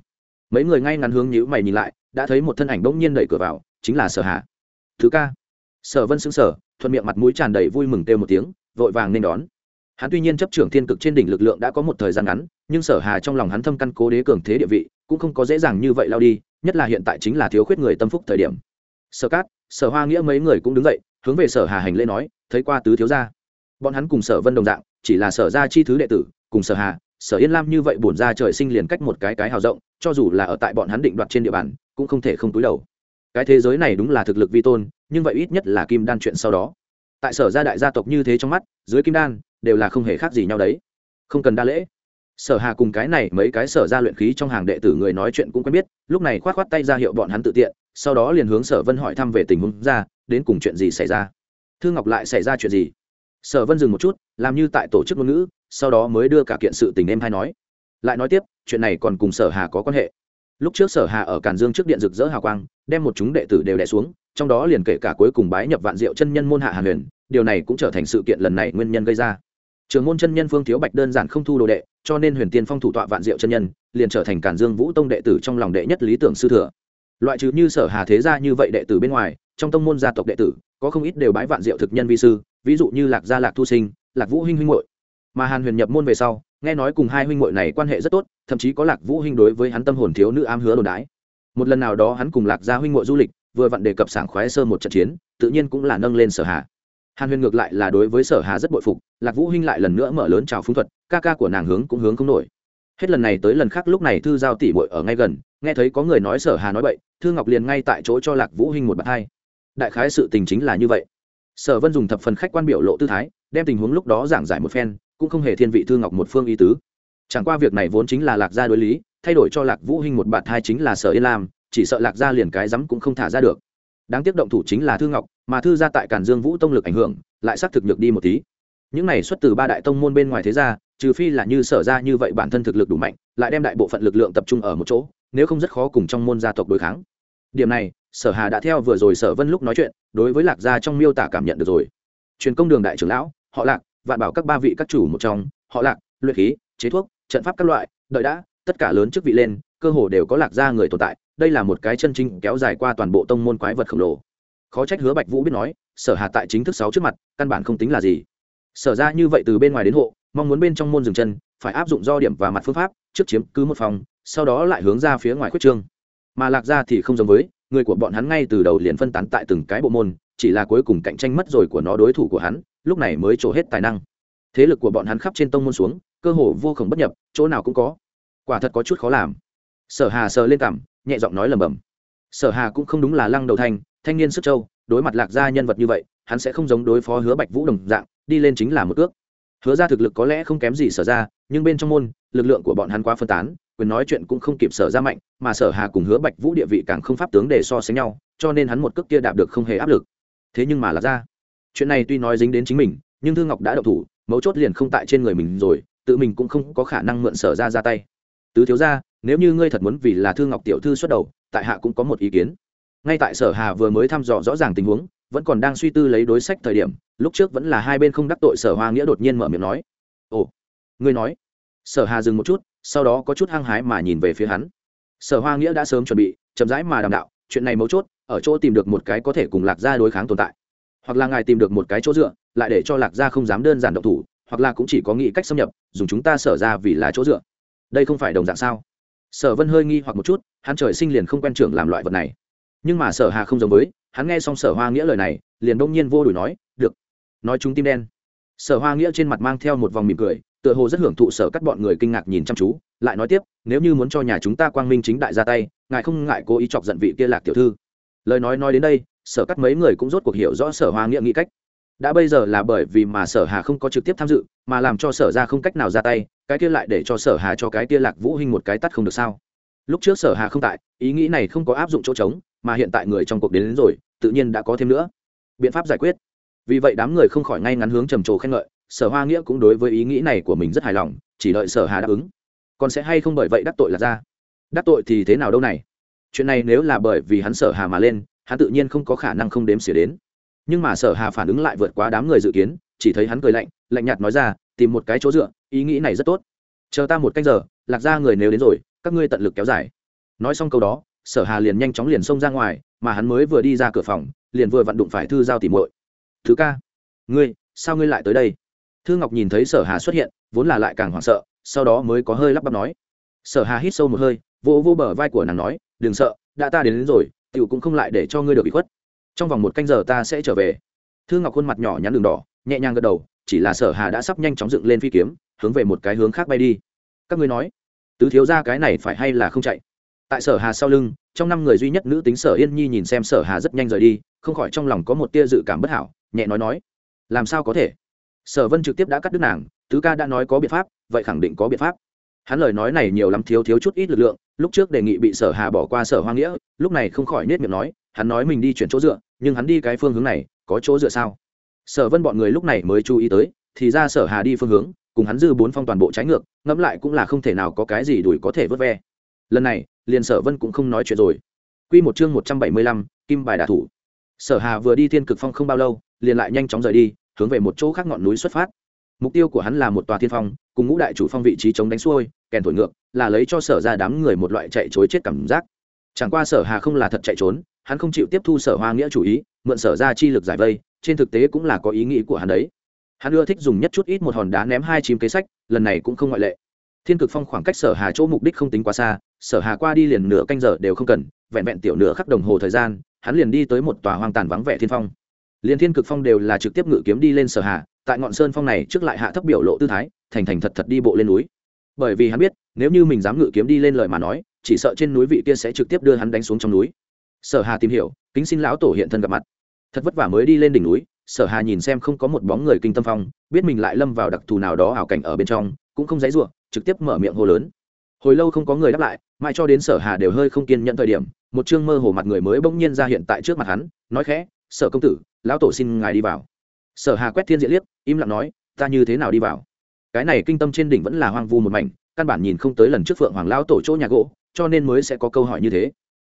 Mấy người ngay ngắn hướng nhữ mày nhìn lại, đã thấy một thân ảnh bỗng nhiên đẩy cửa vào chính là sở hạ. Thứ ca. Sở vân xứng sở thuận miệng mặt mũi tràn đầy vui mừng kêu một tiếng, vội vàng nên đón. Hắn tuy nhiên chấp trưởng thiên cực trên đỉnh lực lượng đã có một thời gian ngắn, nhưng sở hà trong lòng hắn thâm căn cố đế cường thế địa vị, cũng không có dễ dàng như vậy lao đi, nhất là hiện tại chính là thiếu khuyết người tâm phúc thời điểm. Sở cát, sở hoa nghĩa mấy người cũng đứng dậy, hướng về sở hà hành lễ nói, thấy qua tứ thiếu gia. Bọn hắn cùng sở vân đồng dạng, chỉ là sở gia chi thứ đệ tử, cùng sở hà sở yên lam như vậy bổn ra trời sinh liền cách một cái cái hào rộng, cho dù là ở tại bọn hắn định đoạt trên địa bàn, cũng không thể không túi đầu cái thế giới này đúng là thực lực vi tôn, nhưng vậy ít nhất là kim đan chuyện sau đó. Tại sở gia đại gia tộc như thế trong mắt, dưới kim đan, đều là không hề khác gì nhau đấy. Không cần đa lễ. Sở hà cùng cái này mấy cái sở ra luyện khí trong hàng đệ tử người nói chuyện cũng quen biết, lúc này khoát khoát tay ra hiệu bọn hắn tự tiện, sau đó liền hướng sở vân hỏi thăm về tình huống ra, đến cùng chuyện gì xảy ra. Thư ngọc lại xảy ra chuyện gì? Sở vân dừng một chút, làm như tại tổ chức ngôn ngữ, sau đó mới đưa cả kiện sự tình em hay nói. Lại nói tiếp, chuyện này còn cùng sở hà có quan hệ lúc trước sở hà ở càn dương trước điện rực rỡ hào quang, đem một chúng đệ tử đều đẻ xuống, trong đó liền kể cả cuối cùng bái nhập vạn diệu chân nhân môn hạ hàn huyền, điều này cũng trở thành sự kiện lần này nguyên nhân gây ra. Trường môn chân nhân phương thiếu bạch đơn giản không thu đồ đệ, cho nên huyền tiên phong thủ tọa vạn diệu chân nhân, liền trở thành càn dương vũ tông đệ tử trong lòng đệ nhất lý tưởng sư thừa. Loại trừ như sở hà thế gia như vậy đệ tử bên ngoài, trong tông môn gia tộc đệ tử, có không ít đều bái vạn diệu thực nhân vi sư, ví dụ như lạc gia lạc thu sinh, lạc vũ huynh huynh hội mà hàn huyền nhập môn về sau nghe nói cùng hai huynh muội này quan hệ rất tốt, thậm chí có lạc vũ huynh đối với hắn tâm hồn thiếu nữ ám hứa đồn đái một lần nào đó hắn cùng lạc gia huynh muội du lịch, vừa vặn đề cập sảng khoái sơ một trận chiến, tự nhiên cũng là nâng lên sở hà. Hàn huyền ngược lại là đối với sở hà rất bội phục, lạc vũ huynh lại lần nữa mở lớn trào phúng thuật, ca ca của nàng hướng cũng hướng không nổi. Hết lần này tới lần khác lúc này thư giao tỷ bội ở ngay gần, nghe thấy có người nói sở hà nói bậy, thư ngọc liền ngay tại chỗ cho lạc vũ huynh một bạt hai. Đại khái sự tình chính là như vậy. Sở vân dùng thập phần khách quan biểu lộ tư thái, đem tình huống lúc đó giảng giải một phen cũng không hề thiên vị thư ngọc một phương ý tứ. Chẳng qua việc này vốn chính là lạc gia đối lý, thay đổi cho lạc vũ hinh một bạt hai chính là sở yên lam, chỉ sợ lạc gia liền cái rắm cũng không thả ra được. Đáng tiếc động thủ chính là thư ngọc, mà thư gia tại cản dương vũ tông lực ảnh hưởng, lại xác thực nhược đi một tí. Những này xuất từ ba đại tông môn bên ngoài thế gia, trừ phi là như sở ra như vậy bản thân thực lực đủ mạnh, lại đem đại bộ phận lực lượng tập trung ở một chỗ, nếu không rất khó cùng trong môn gia tộc đối kháng. Điểm này, sở hà đã theo vừa rồi sở vân lúc nói chuyện, đối với lạc gia trong miêu tả cảm nhận được rồi. Truyền công đường đại trưởng lão, họ lạc vạn bảo các ba vị các chủ một trong, họ lạc, luyện khí, chế thuốc, trận pháp các loại, đợi đã, tất cả lớn chức vị lên, cơ hồ đều có lạc gia người tồn tại, đây là một cái chân chính kéo dài qua toàn bộ tông môn quái vật khổng lồ. Khó trách hứa bạch vũ biết nói, sở hà tại chính thức sáu trước mặt, căn bản không tính là gì. Sở ra như vậy từ bên ngoài đến hộ, mong muốn bên trong môn dừng chân, phải áp dụng do điểm và mặt phương pháp, trước chiếm cứ một phòng, sau đó lại hướng ra phía ngoài khuyết trương. Mà lạc ra thì không giống với, người của bọn hắn ngay từ đầu liền phân tán tại từng cái bộ môn, chỉ là cuối cùng cạnh tranh mất rồi của nó đối thủ của hắn lúc này mới trổ hết tài năng. Thế lực của bọn hắn khắp trên tông môn xuống, cơ hồ vô khổng bất nhập, chỗ nào cũng có. Quả thật có chút khó làm. Sở hà sờ lên cảm, nhẹ giọng nói lầm bầm sở hà cũng không đúng là lăng đầu thanh thanh niên sức châu, đối mặt lạc gia nhân vật như vậy, hắn sẽ không giống đối phó hứa bạch vũ đồng dạng, đi lên chính là một ước. Hứa ra thực lực có lẽ không kém gì sở ra nhưng bên trong môn, lực lượng của bọn hắn quá phân tán, quyền nói chuyện cũng không kịp sở ra mạnh, mà sở hà cùng hứa bạch vũ địa vị càng không pháp tướng để so sánh nhau, cho nên hắn một cước kia đạp được không hề áp lực. Thế nhưng mà lạc ra chuyện này tuy nói dính đến chính mình, nhưng thư ngọc đã đậu thủ, mấu chốt liền không tại trên người mình rồi, tự mình cũng không có khả năng mượn sở ra ra tay. Tứ thiếu ra nếu như ngươi thật muốn vì là thư ngọc tiểu thư xuất đầu, tại hạ cũng có một ý kiến. Ngay tại sở hà vừa mới thăm dò rõ ràng tình huống, vẫn còn đang suy tư lấy đối sách thời điểm, lúc trước vẫn là hai bên không đắc tội sở hoa nghĩa đột nhiên mở miệng nói. Ồ, ngươi nói. Sở hà dừng một chút, sau đó có chút hăng hái mà nhìn về phía hắn. Sở hoa nghĩa đã sớm chuẩn bị, chậm rãi mà đàm đạo, chuyện này mấu chốt, ở chỗ tìm được một cái có thể cùng lạc gia đối kháng tồn tại hoặc là ngài tìm được một cái chỗ dựa, lại để cho lạc gia không dám đơn giản động thủ, hoặc là cũng chỉ có nghĩ cách xâm nhập, dùng chúng ta sở ra vì là chỗ dựa. Đây không phải đồng dạng sao? Sở vân hơi nghi hoặc một chút, hắn trời sinh liền không quen trưởng làm loại vật này. Nhưng mà sở hà không giống với, hắn nghe xong sở hoa nghĩa lời này, liền đông nhiên vô đùi nói, được, nói chúng tim đen. Sở hoa nghĩa trên mặt mang theo một vòng mỉm cười, tựa hồ rất hưởng thụ sở cắt bọn người kinh ngạc nhìn chăm chú, lại nói tiếp, nếu như muốn cho nhà chúng ta quang minh chính đại ra tay, ngài không ngại cố ý chọc giận vị kia lạc tiểu thư. Lời nói nói đến đây sở cắt mấy người cũng rốt cuộc hiểu rõ sở hoa nghĩa nghĩ cách. Đã bây giờ là bởi vì mà sở hà không có trực tiếp tham dự mà làm cho sở ra không cách nào ra tay cái kia lại để cho sở hà cho cái kia lạc vũ hình một cái tắt không được sao? Lúc trước sở hà không tại ý nghĩ này không có áp dụng chỗ trống mà hiện tại người trong cuộc đến, đến rồi tự nhiên đã có thêm nữa. Biện pháp giải quyết. Vì vậy đám người không khỏi ngay ngắn hướng trầm trồ khen ngợi sở hoa nghĩa cũng đối với ý nghĩ này của mình rất hài lòng chỉ đợi sở hà đáp ứng. Còn sẽ hay không bởi vậy đắc tội là ra? Đắc tội thì thế nào đâu này? Chuyện này nếu là bởi vì hắn sở hà mà lên hắn tự nhiên không có khả năng không đếm xỉa đến. Nhưng mà sở hà phản ứng lại vượt quá đám người dự kiến chỉ thấy hắn cười lạnh lạnh nhạt nói ra tìm một cái chỗ dựa ý nghĩ này rất tốt. Chờ ta một canh giờ lạc ra người nếu đến rồi các ngươi tận lực kéo dài. Nói xong câu đó sở hà liền nhanh chóng liền xông ra ngoài mà hắn mới vừa đi ra cửa phòng liền vừa vặn đụng phải thư giao tìm muội. Thứ ca ngươi sao ngươi lại tới đây? Thư ngọc nhìn thấy sở hà xuất hiện vốn là lại càng hoảng sợ sau đó mới có hơi lắp bắp nói. Sở hà hít sâu một hơi vô vô bờ vai của nàng nói đừng sợ đã ta đến, đến rồi tiểu cũng không lại để cho ngươi được bị khuất. Trong vòng một canh giờ ta sẽ trở về. Thư ngọc khuôn mặt nhỏ nhắn đường đỏ, nhẹ nhàng gật đầu, chỉ là sở hà đã sắp nhanh chóng dựng lên phi kiếm, hướng về một cái hướng khác bay đi. Các ngươi nói, tứ thiếu ra cái này phải hay là không chạy? Tại sở hà sau lưng, trong năm người duy nhất nữ tính sở yên nhi nhìn xem sở hà rất nhanh rời đi, không khỏi trong lòng có một tia dự cảm bất hảo, nhẹ nói nói, làm sao có thể? Sở vân trực tiếp đã cắt đứt nàng, tứ ca đã nói có biện pháp, vậy khẳng định có biện pháp hắn lời nói này nhiều lắm thiếu thiếu chút ít lực lượng lúc trước đề nghị bị sở hà bỏ qua sở hoa nghĩa lúc này không khỏi nết miệng nói hắn nói mình đi chuyển chỗ dựa nhưng hắn đi cái phương hướng này có chỗ dựa sao? Sở vân bọn người lúc này mới chú ý tới thì ra sở hà đi phương hướng cùng hắn dư bốn phong toàn bộ trái ngược ngẫm lại cũng là không thể nào có cái gì đuổi có thể vớt ve. Lần này liền sở vân cũng không nói chuyện rồi. Quy một chương một trăm bảy mươi lăm, kim bài đả thủ. Sở hà vừa đi thiên cực phong không bao lâu liền lại nhanh chóng rời đi hướng về một chỗ khác ngọn núi xuất phát. Mục tiêu của hắn là một tòa thiên phong cùng ngũ đại chủ phong vị trí chống đánh xuôi, kèn thổi ngược, là lấy cho sở ra đám người một loại chạy chối chết cảm giác. Chẳng qua sở hà không là thật chạy trốn, hắn không chịu tiếp thu sở hoa nghĩa chủ ý, mượn sở ra chi lực giải vây, trên thực tế cũng là có ý nghĩ của hắn đấy. Hắn ưa thích dùng nhất chút ít một hòn đá ném hai chim kế sách, lần này cũng không ngoại lệ. Thiên cực phong khoảng cách sở hà chỗ mục đích không tính quá xa, sở hà qua đi liền nửa canh giờ đều không cần, vẹn vẹn tiểu nửa khắc đồng hồ thời gian, hắn liền đi tới một tòa hoang tàn vắng vẻ thiên phong. Liền thiên cực phong đều là trực tiếp ngự kiếm đi lên sở hà tại ngọn sơn phong này trước lại hạ thấp biểu lộ tư thái, thành thành thật thật đi bộ lên núi. Bởi vì hắn biết, nếu như mình dám ngự kiếm đi lên lời mà nói, chỉ sợ trên núi vị kia sẽ trực tiếp đưa hắn đánh xuống trong núi. Sở hà tìm hiểu, kính xin lão tổ hiện thân gặp mặt. Thật vất vả mới đi lên đỉnh núi, sở hà nhìn xem không có một bóng người kinh tâm phong, biết mình lại lâm vào đặc thù nào đó ảo cảnh ở bên trong, cũng không dãy ruộng trực tiếp mở miệng hô lớn. Hồi lâu không có người đáp lại, mãi cho đến sở hà đều hơi không kiên nhận thời điểm, một chương mơ hồ mặt người mới bỗng nhiên ra hiện tại trước mặt hắn, nói khẽ, sở công tử, lão tổ xin ngài đi vào sở hà quét thiên diện liếc im lặng nói ta như thế nào đi vào? Cái này kinh tâm trên đỉnh vẫn là hoang vu một mảnh căn bản nhìn không tới lần trước phượng hoàng lão tổ chỗ nhà gỗ cho nên mới sẽ có câu hỏi như thế.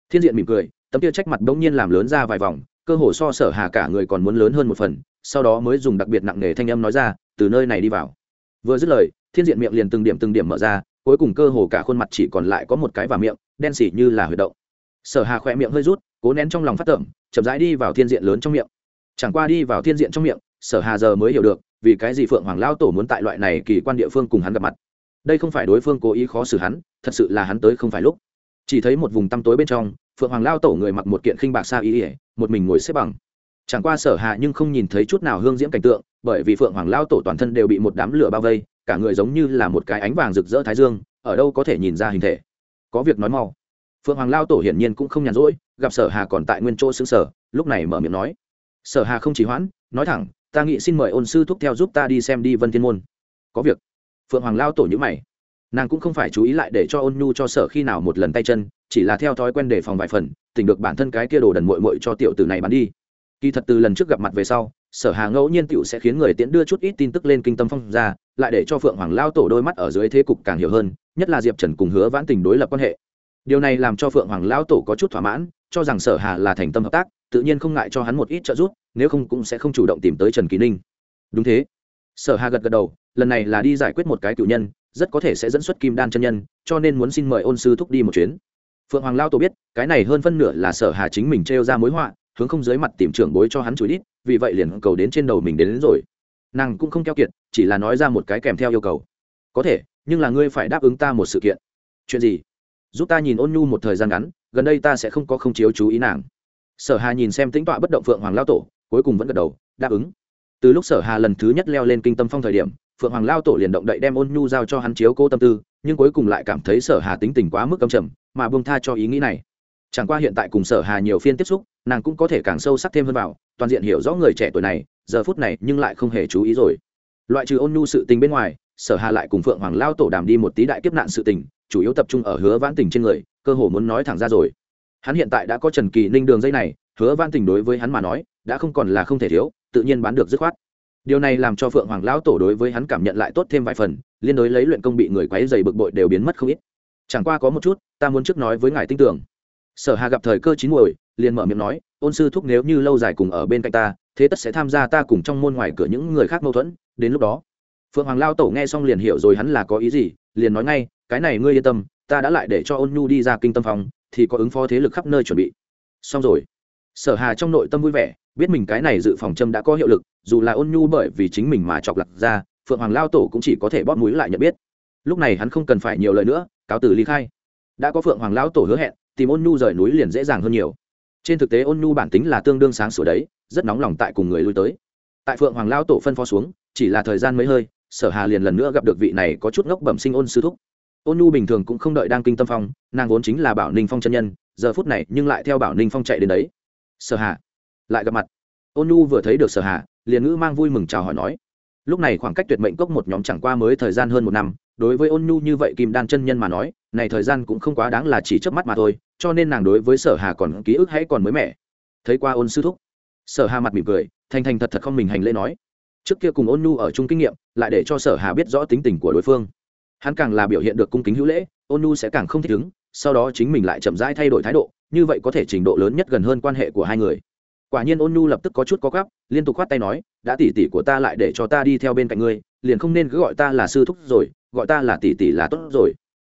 Thiên diện mỉm cười tấm kia trách mặt đông nhiên làm lớn ra vài vòng cơ hồ so sở hà cả người còn muốn lớn hơn một phần sau đó mới dùng đặc biệt nặng nề thanh âm nói ra từ nơi này đi vào. Vừa dứt lời thiên diện miệng liền từng điểm từng điểm mở ra cuối cùng cơ hồ cả khuôn mặt chỉ còn lại có một cái và miệng đen xỉ như là huyệt động. Sở hà khỏe miệng hơi rút cố nén trong lòng phát tưởng, chậm rãi đi vào thiên diện lớn trong miệng. Chẳng qua đi vào thiên diện trong miệng sở hà giờ mới hiểu được, vì cái gì phượng hoàng lao tổ muốn tại loại này kỳ quan địa phương cùng hắn gặp mặt. Đây không phải đối phương cố ý khó xử hắn, thật sự là hắn tới không phải lúc. Chỉ thấy một vùng tăm tối bên trong, phượng hoàng lao tổ người mặc một kiện khinh bạc sa ý ỉa một mình ngồi xếp bằng. Chẳng qua sở hạ nhưng không nhìn thấy chút nào hương diễm cảnh tượng, bởi vì phượng hoàng lao tổ toàn thân đều bị một đám lửa bao vây, cả người giống như là một cái ánh vàng rực rỡ thái dương, ở đâu có thể nhìn ra hình thể. Có việc nói mau. Phượng hoàng lao tổ hiển nhiên cũng không nhàn rỗi, gặp sở hà còn tại nguyên chỗ xứng sở, lúc này mở miệng nói sở hà không chỉ hoãn, nói thẳng, ta nghĩ xin mời ôn sư thúc theo giúp ta đi xem đi vân thiên môn. Có việc. Phượng hoàng lao tổ nhữ mày. Nàng cũng không phải chú ý lại để cho ôn nhu cho sở khi nào một lần tay chân, chỉ là theo thói quen để phòng vài phần, tỉnh được bản thân cái kia đồ đần mội mội cho tiểu tử này bắn đi. Kỳ thật từ lần trước gặp mặt về sau, sở hà ngẫu nhiên tiểu sẽ khiến người tiễn đưa chút ít tin tức lên kinh tâm phong ra, lại để cho phượng hoàng lao tổ đôi mắt ở dưới thế cục càng hiểu hơn, nhất là diệp trần cùng hứa vãn tình đối lập quan hệ. Điều này làm cho phượng hoàng lao tổ có chút thỏa mãn, cho rằng sở hà là thành tâm hợp tác tự nhiên không ngại cho hắn một ít trợ giúp nếu không cũng sẽ không chủ động tìm tới trần kỳ ninh. Đúng thế. Sở hà gật gật đầu lần này là đi giải quyết một cái cựu nhân rất có thể sẽ dẫn xuất kim đan chân nhân cho nên muốn xin mời ôn sư thúc đi một chuyến. Phượng hoàng lao tổ biết cái này hơn phân nửa là sở hà chính mình trêu ra mối họa hướng không dưới mặt tìm trưởng bối cho hắn chửi đít vì vậy liền cầu đến trên đầu mình đến, đến rồi. Nàng cũng không keo kiệt chỉ là nói ra một cái kèm theo yêu cầu. Có thể nhưng là ngươi phải đáp ứng ta một sự kiện. Chuyện gì? Giúp ta nhìn ôn nhu một thời gian ngắn gần đây ta sẽ không có không chiếu chú ý nàng sở hà nhìn xem tính tọa bất động phượng hoàng lao tổ, cuối cùng vẫn gật đầu, đáp ứng. Từ lúc sở hà lần thứ nhất leo lên kinh tâm phong thời điểm, phượng hoàng lao tổ liền động đậy đem ôn nhu giao cho hắn chiếu cô tâm tư, nhưng cuối cùng lại cảm thấy sở hà tính tình quá mức âm trầm, mà buông tha cho ý nghĩ này. Chẳng qua hiện tại cùng sở hà nhiều phiên tiếp xúc, nàng cũng có thể càng sâu sắc thêm hơn vào, toàn diện hiểu rõ người trẻ tuổi này, giờ phút này nhưng lại không hề chú ý rồi. Loại trừ ôn nhu sự tình bên ngoài, sở hà lại cùng phượng hoàng lao tổ đàm đi một tí đại kiếp nạn sự tình, chủ yếu tập trung ở hứa vãn tình trên người, cơ hồ muốn nói thẳng ra rồi hắn hiện tại đã có trần kỳ ninh đường dây này, hứa van tình đối với hắn mà nói, đã không còn là không thể thiếu, tự nhiên bán được dứt khoát. Điều này làm cho phượng hoàng lão tổ đối với hắn cảm nhận lại tốt thêm vài phần, liên đối lấy luyện công bị người quấy dày bực bội đều biến mất không ít. Chẳng qua có một chút, ta muốn trước nói với ngài tin tưởng. Sở hà gặp thời cơ chín muồi, liền mở miệng nói, ôn sư thúc nếu như lâu dài cùng ở bên cạnh ta, thế tất sẽ tham gia ta cùng trong môn ngoài cửa những người khác mâu thuẫn. Đến lúc đó, phượng hoàng lao tổ nghe xong liền hiểu rồi hắn là có ý gì, liền nói ngay, cái này ngươi yên tâm, ta đã lại để cho ôn nhu đi ra kinh tâm phòng thì có ứng phó thế lực khắp nơi chuẩn bị. Xong rồi. Sở hà trong nội tâm vui vẻ, biết mình cái này dự phòng châm đã có hiệu lực, dù là ôn nhu bởi vì chính mình mà chọc lặt ra, phượng hoàng lao tổ cũng chỉ có thể bóp mũi lại nhận biết. Lúc này hắn không cần phải nhiều lời nữa, cáo từ ly khai. Đã có phượng hoàng lao tổ hứa hẹn, tìm ôn nhu rời núi liền dễ dàng hơn nhiều. Trên thực tế ôn nhu bản tính là tương đương sáng sủa đấy, rất nóng lòng tại cùng người lui tới. Tại phượng hoàng lao tổ phân phó xuống, chỉ là thời gian mấy hơi, sở hà liền lần nữa gặp được vị này có chút ngốc bẩm sinh ôn sư thúc ôn nhu bình thường cũng không đợi đang kinh tâm phong, nàng vốn chính là bảo ninh phong chân nhân, giờ phút này nhưng lại theo bảo ninh phong chạy đến đấy. Sở hà, lại gặp mặt. Ôn nhu vừa thấy được sở hà, liền ngữ mang vui mừng chào hỏi nói. Lúc này khoảng cách tuyệt mệnh cốc một nhóm chẳng qua mới thời gian hơn một năm, đối với ôn nhu như vậy kim đan chân nhân mà nói, này thời gian cũng không quá đáng là chỉ trước mắt mà thôi, cho nên nàng đối với sở hà còn ký ức hãy còn mới mẻ. Thấy qua ôn sư thúc, sở hà mặt mỉm cười, thành thành thật thật không mình hành lễ nói. Trước kia cùng ôn nhu ở chung kinh nghiệm, lại để cho sở hà biết rõ tính tình của đối phương hắn càng là biểu hiện được cung kính hữu lễ, ôn Nu sẽ càng không thích ứng, sau đó chính mình lại chậm rãi thay đổi thái độ, như vậy có thể trình độ lớn nhất gần hơn quan hệ của hai người. Quả nhiên ôn Nu lập tức có chút có gắp liên tục khoát tay nói, đã tỉ tỉ của ta lại để cho ta đi theo bên cạnh ngươi, liền không nên cứ gọi ta là sư thúc rồi, gọi ta là tỉ tỉ là tốt rồi.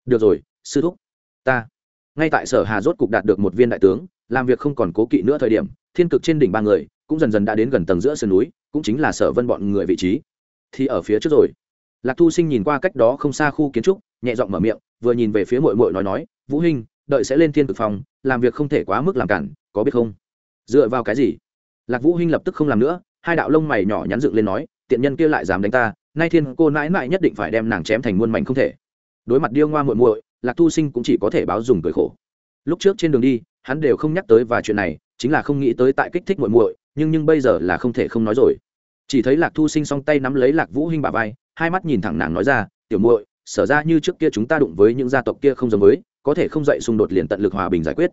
Được rồi, sư thúc. Ta. Ngay tại sở hà rốt cục đạt được một viên đại tướng, làm việc không còn cố kỵ nữa thời điểm, thiên cực trên đỉnh ba người cũng dần dần đã đến gần tầng giữa sườn núi, cũng chính là sở vân bọn người vị trí. Thì ở phía trước rồi lạc thu sinh nhìn qua cách đó không xa khu kiến trúc nhẹ giọng mở miệng vừa nhìn về phía mội mội nói nói vũ Hinh, đợi sẽ lên thiên cực phòng làm việc không thể quá mức làm cản có biết không? Dựa vào cái gì? Lạc vũ Hinh lập tức không làm nữa hai đạo lông mày nhỏ nhắn dựng lên nói tiện nhân kia lại dám đánh ta nay thiên cô nãi nãi nhất định phải đem nàng chém thành muôn mảnh không thể. Đối mặt điêu ngoa muội muội lạc thu sinh cũng chỉ có thể báo dùng cười khổ. Lúc trước trên đường đi hắn đều không nhắc tới và chuyện này chính là không nghĩ tới tại kích thích muội muội nhưng nhưng bây giờ là không thể không nói rồi. Chỉ thấy lạc thu sinh song tay nắm lấy lạc vũ hinh bà vai hai mắt nhìn thẳng nàng nói ra, tiểu muội, sở ra như trước kia chúng ta đụng với những gia tộc kia không giống với, có thể không dậy xung đột liền tận lực hòa bình giải quyết.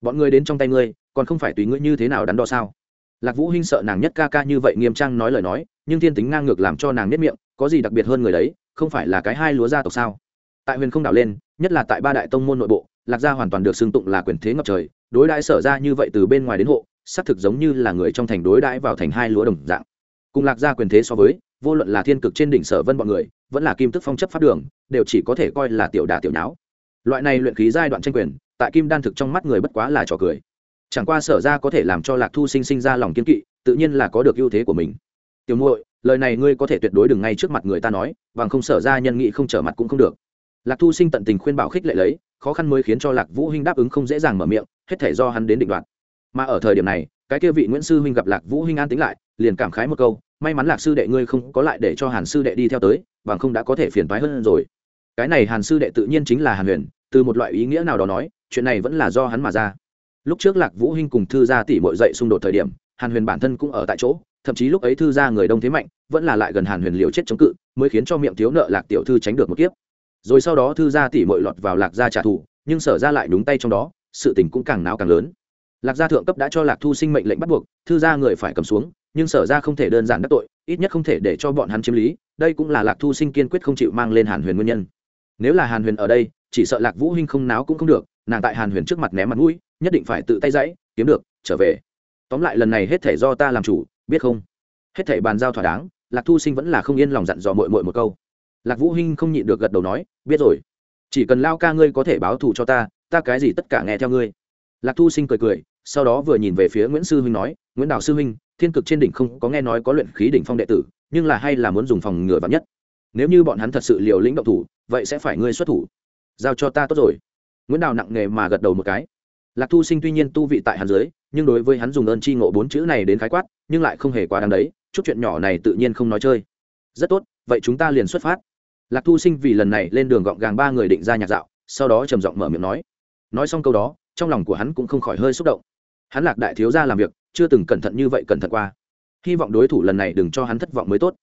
Bọn ngươi đến trong tay ngươi, còn không phải tùy ngươi như thế nào đắn đo sao? Lạc vũ hinh sợ nàng nhất ca ca như vậy nghiêm trang nói lời nói, nhưng thiên tính ngang ngược làm cho nàng nhất miệng, có gì đặc biệt hơn người đấy, không phải là cái hai lúa gia tộc sao? Tại huyền không đảo lên, nhất là tại ba đại tông môn nội bộ, lạc gia hoàn toàn được xưng tụng là quyền thế ngập trời, đối đãi sở ra như vậy từ bên ngoài đến hộ, xác thực giống như là người trong thành đối đãi vào thành hai lúa đồng dạng. Cùng lạc gia quyền thế so với vô luận là thiên cực trên đỉnh sở vân bọn người, vẫn là kim tức phong chấp pháp đường, đều chỉ có thể coi là tiểu đà tiểu nháo. Loại này luyện khí giai đoạn tranh quyền, tại kim đan thực trong mắt người bất quá là trò cười. Chẳng qua sở ra có thể làm cho lạc thu sinh sinh ra lòng kiên kỵ, tự nhiên là có được ưu thế của mình. Tiểu muội, lời này ngươi có thể tuyệt đối đừng ngay trước mặt người ta nói, bằng không sở ra nhân nghị không trở mặt cũng không được. Lạc thu sinh tận tình khuyên bảo khích lệ lấy, khó khăn mới khiến cho lạc vũ huynh đáp ứng không dễ dàng mở miệng, hết thể do hắn đến định đoạt. Mà ở thời điểm này, cái kia vị nguyễn sư huynh gặp lạc vũ huynh an tính lại, liền cảm khái một câu may mắn lạc sư đệ ngươi không có lại để cho hàn sư đệ đi theo tới, bằng không đã có thể phiền toái hơn rồi. Cái này hàn sư đệ tự nhiên chính là hàn huyền, từ một loại ý nghĩa nào đó nói, chuyện này vẫn là do hắn mà ra. Lúc trước lạc vũ hinh cùng thư gia tỷ muội dậy xung đột thời điểm, hàn huyền bản thân cũng ở tại chỗ, thậm chí lúc ấy thư gia người đông thế mạnh, vẫn là lại gần hàn huyền liều chết chống cự, mới khiến cho miệng thiếu nợ lạc tiểu thư tránh được một kiếp. Rồi sau đó thư gia tỷ muội lọt vào lạc gia trả thù, nhưng sở ra lại đúng tay trong đó, sự tình cũng càng náo càng lớn lạc gia thượng cấp đã cho lạc thu sinh mệnh lệnh bắt buộc, thư gia người phải cầm xuống, nhưng sở ra không thể đơn giản đắc tội, ít nhất không thể để cho bọn hắn chiếm lý, đây cũng là lạc thu sinh kiên quyết không chịu mang lên hàn huyền nguyên nhân. Nếu là hàn huyền ở đây, chỉ sợ lạc vũ hinh không náo cũng không được, nàng tại hàn huyền trước mặt ném mặt mũi, nhất định phải tự tay dãy, kiếm được, trở về. Tóm lại lần này hết thể do ta làm chủ, biết không? Hết thể bàn giao thỏa đáng, lạc thu sinh vẫn là không yên lòng dặn dò mội mội một câu. Lạc vũ hinh không nhịn được gật đầu nói, biết rồi. Chỉ cần lao ca ngươi có thể báo thù cho ta ta cái gì tất cả nghe theo ngươi. Lạc thu sinh cười cười sau đó vừa nhìn về phía nguyễn sư huynh nói nguyễn đào sư huynh thiên cực trên đỉnh không có nghe nói có luyện khí đỉnh phong đệ tử nhưng là hay là muốn dùng phòng ngừa vắn nhất nếu như bọn hắn thật sự liều lĩnh động thủ vậy sẽ phải ngươi xuất thủ giao cho ta tốt rồi nguyễn đào nặng nề mà gật đầu một cái lạc thu sinh tuy nhiên tu vị tại hắn dưới nhưng đối với hắn dùng ơn chi ngộ bốn chữ này đến khái quát nhưng lại không hề quá đáng đấy chút chuyện nhỏ này tự nhiên không nói chơi rất tốt vậy chúng ta liền xuất phát lạc thu sinh vì lần này lên đường gọn gàng ba người định ra nhạc dạo sau đó trầm giọng mở miệng nói nói xong câu đó trong lòng của hắn cũng không khỏi hơi xúc động. Hắn lạc đại thiếu gia làm việc chưa từng cẩn thận như vậy cẩn thận qua. Hy vọng đối thủ lần này đừng cho hắn thất vọng mới tốt.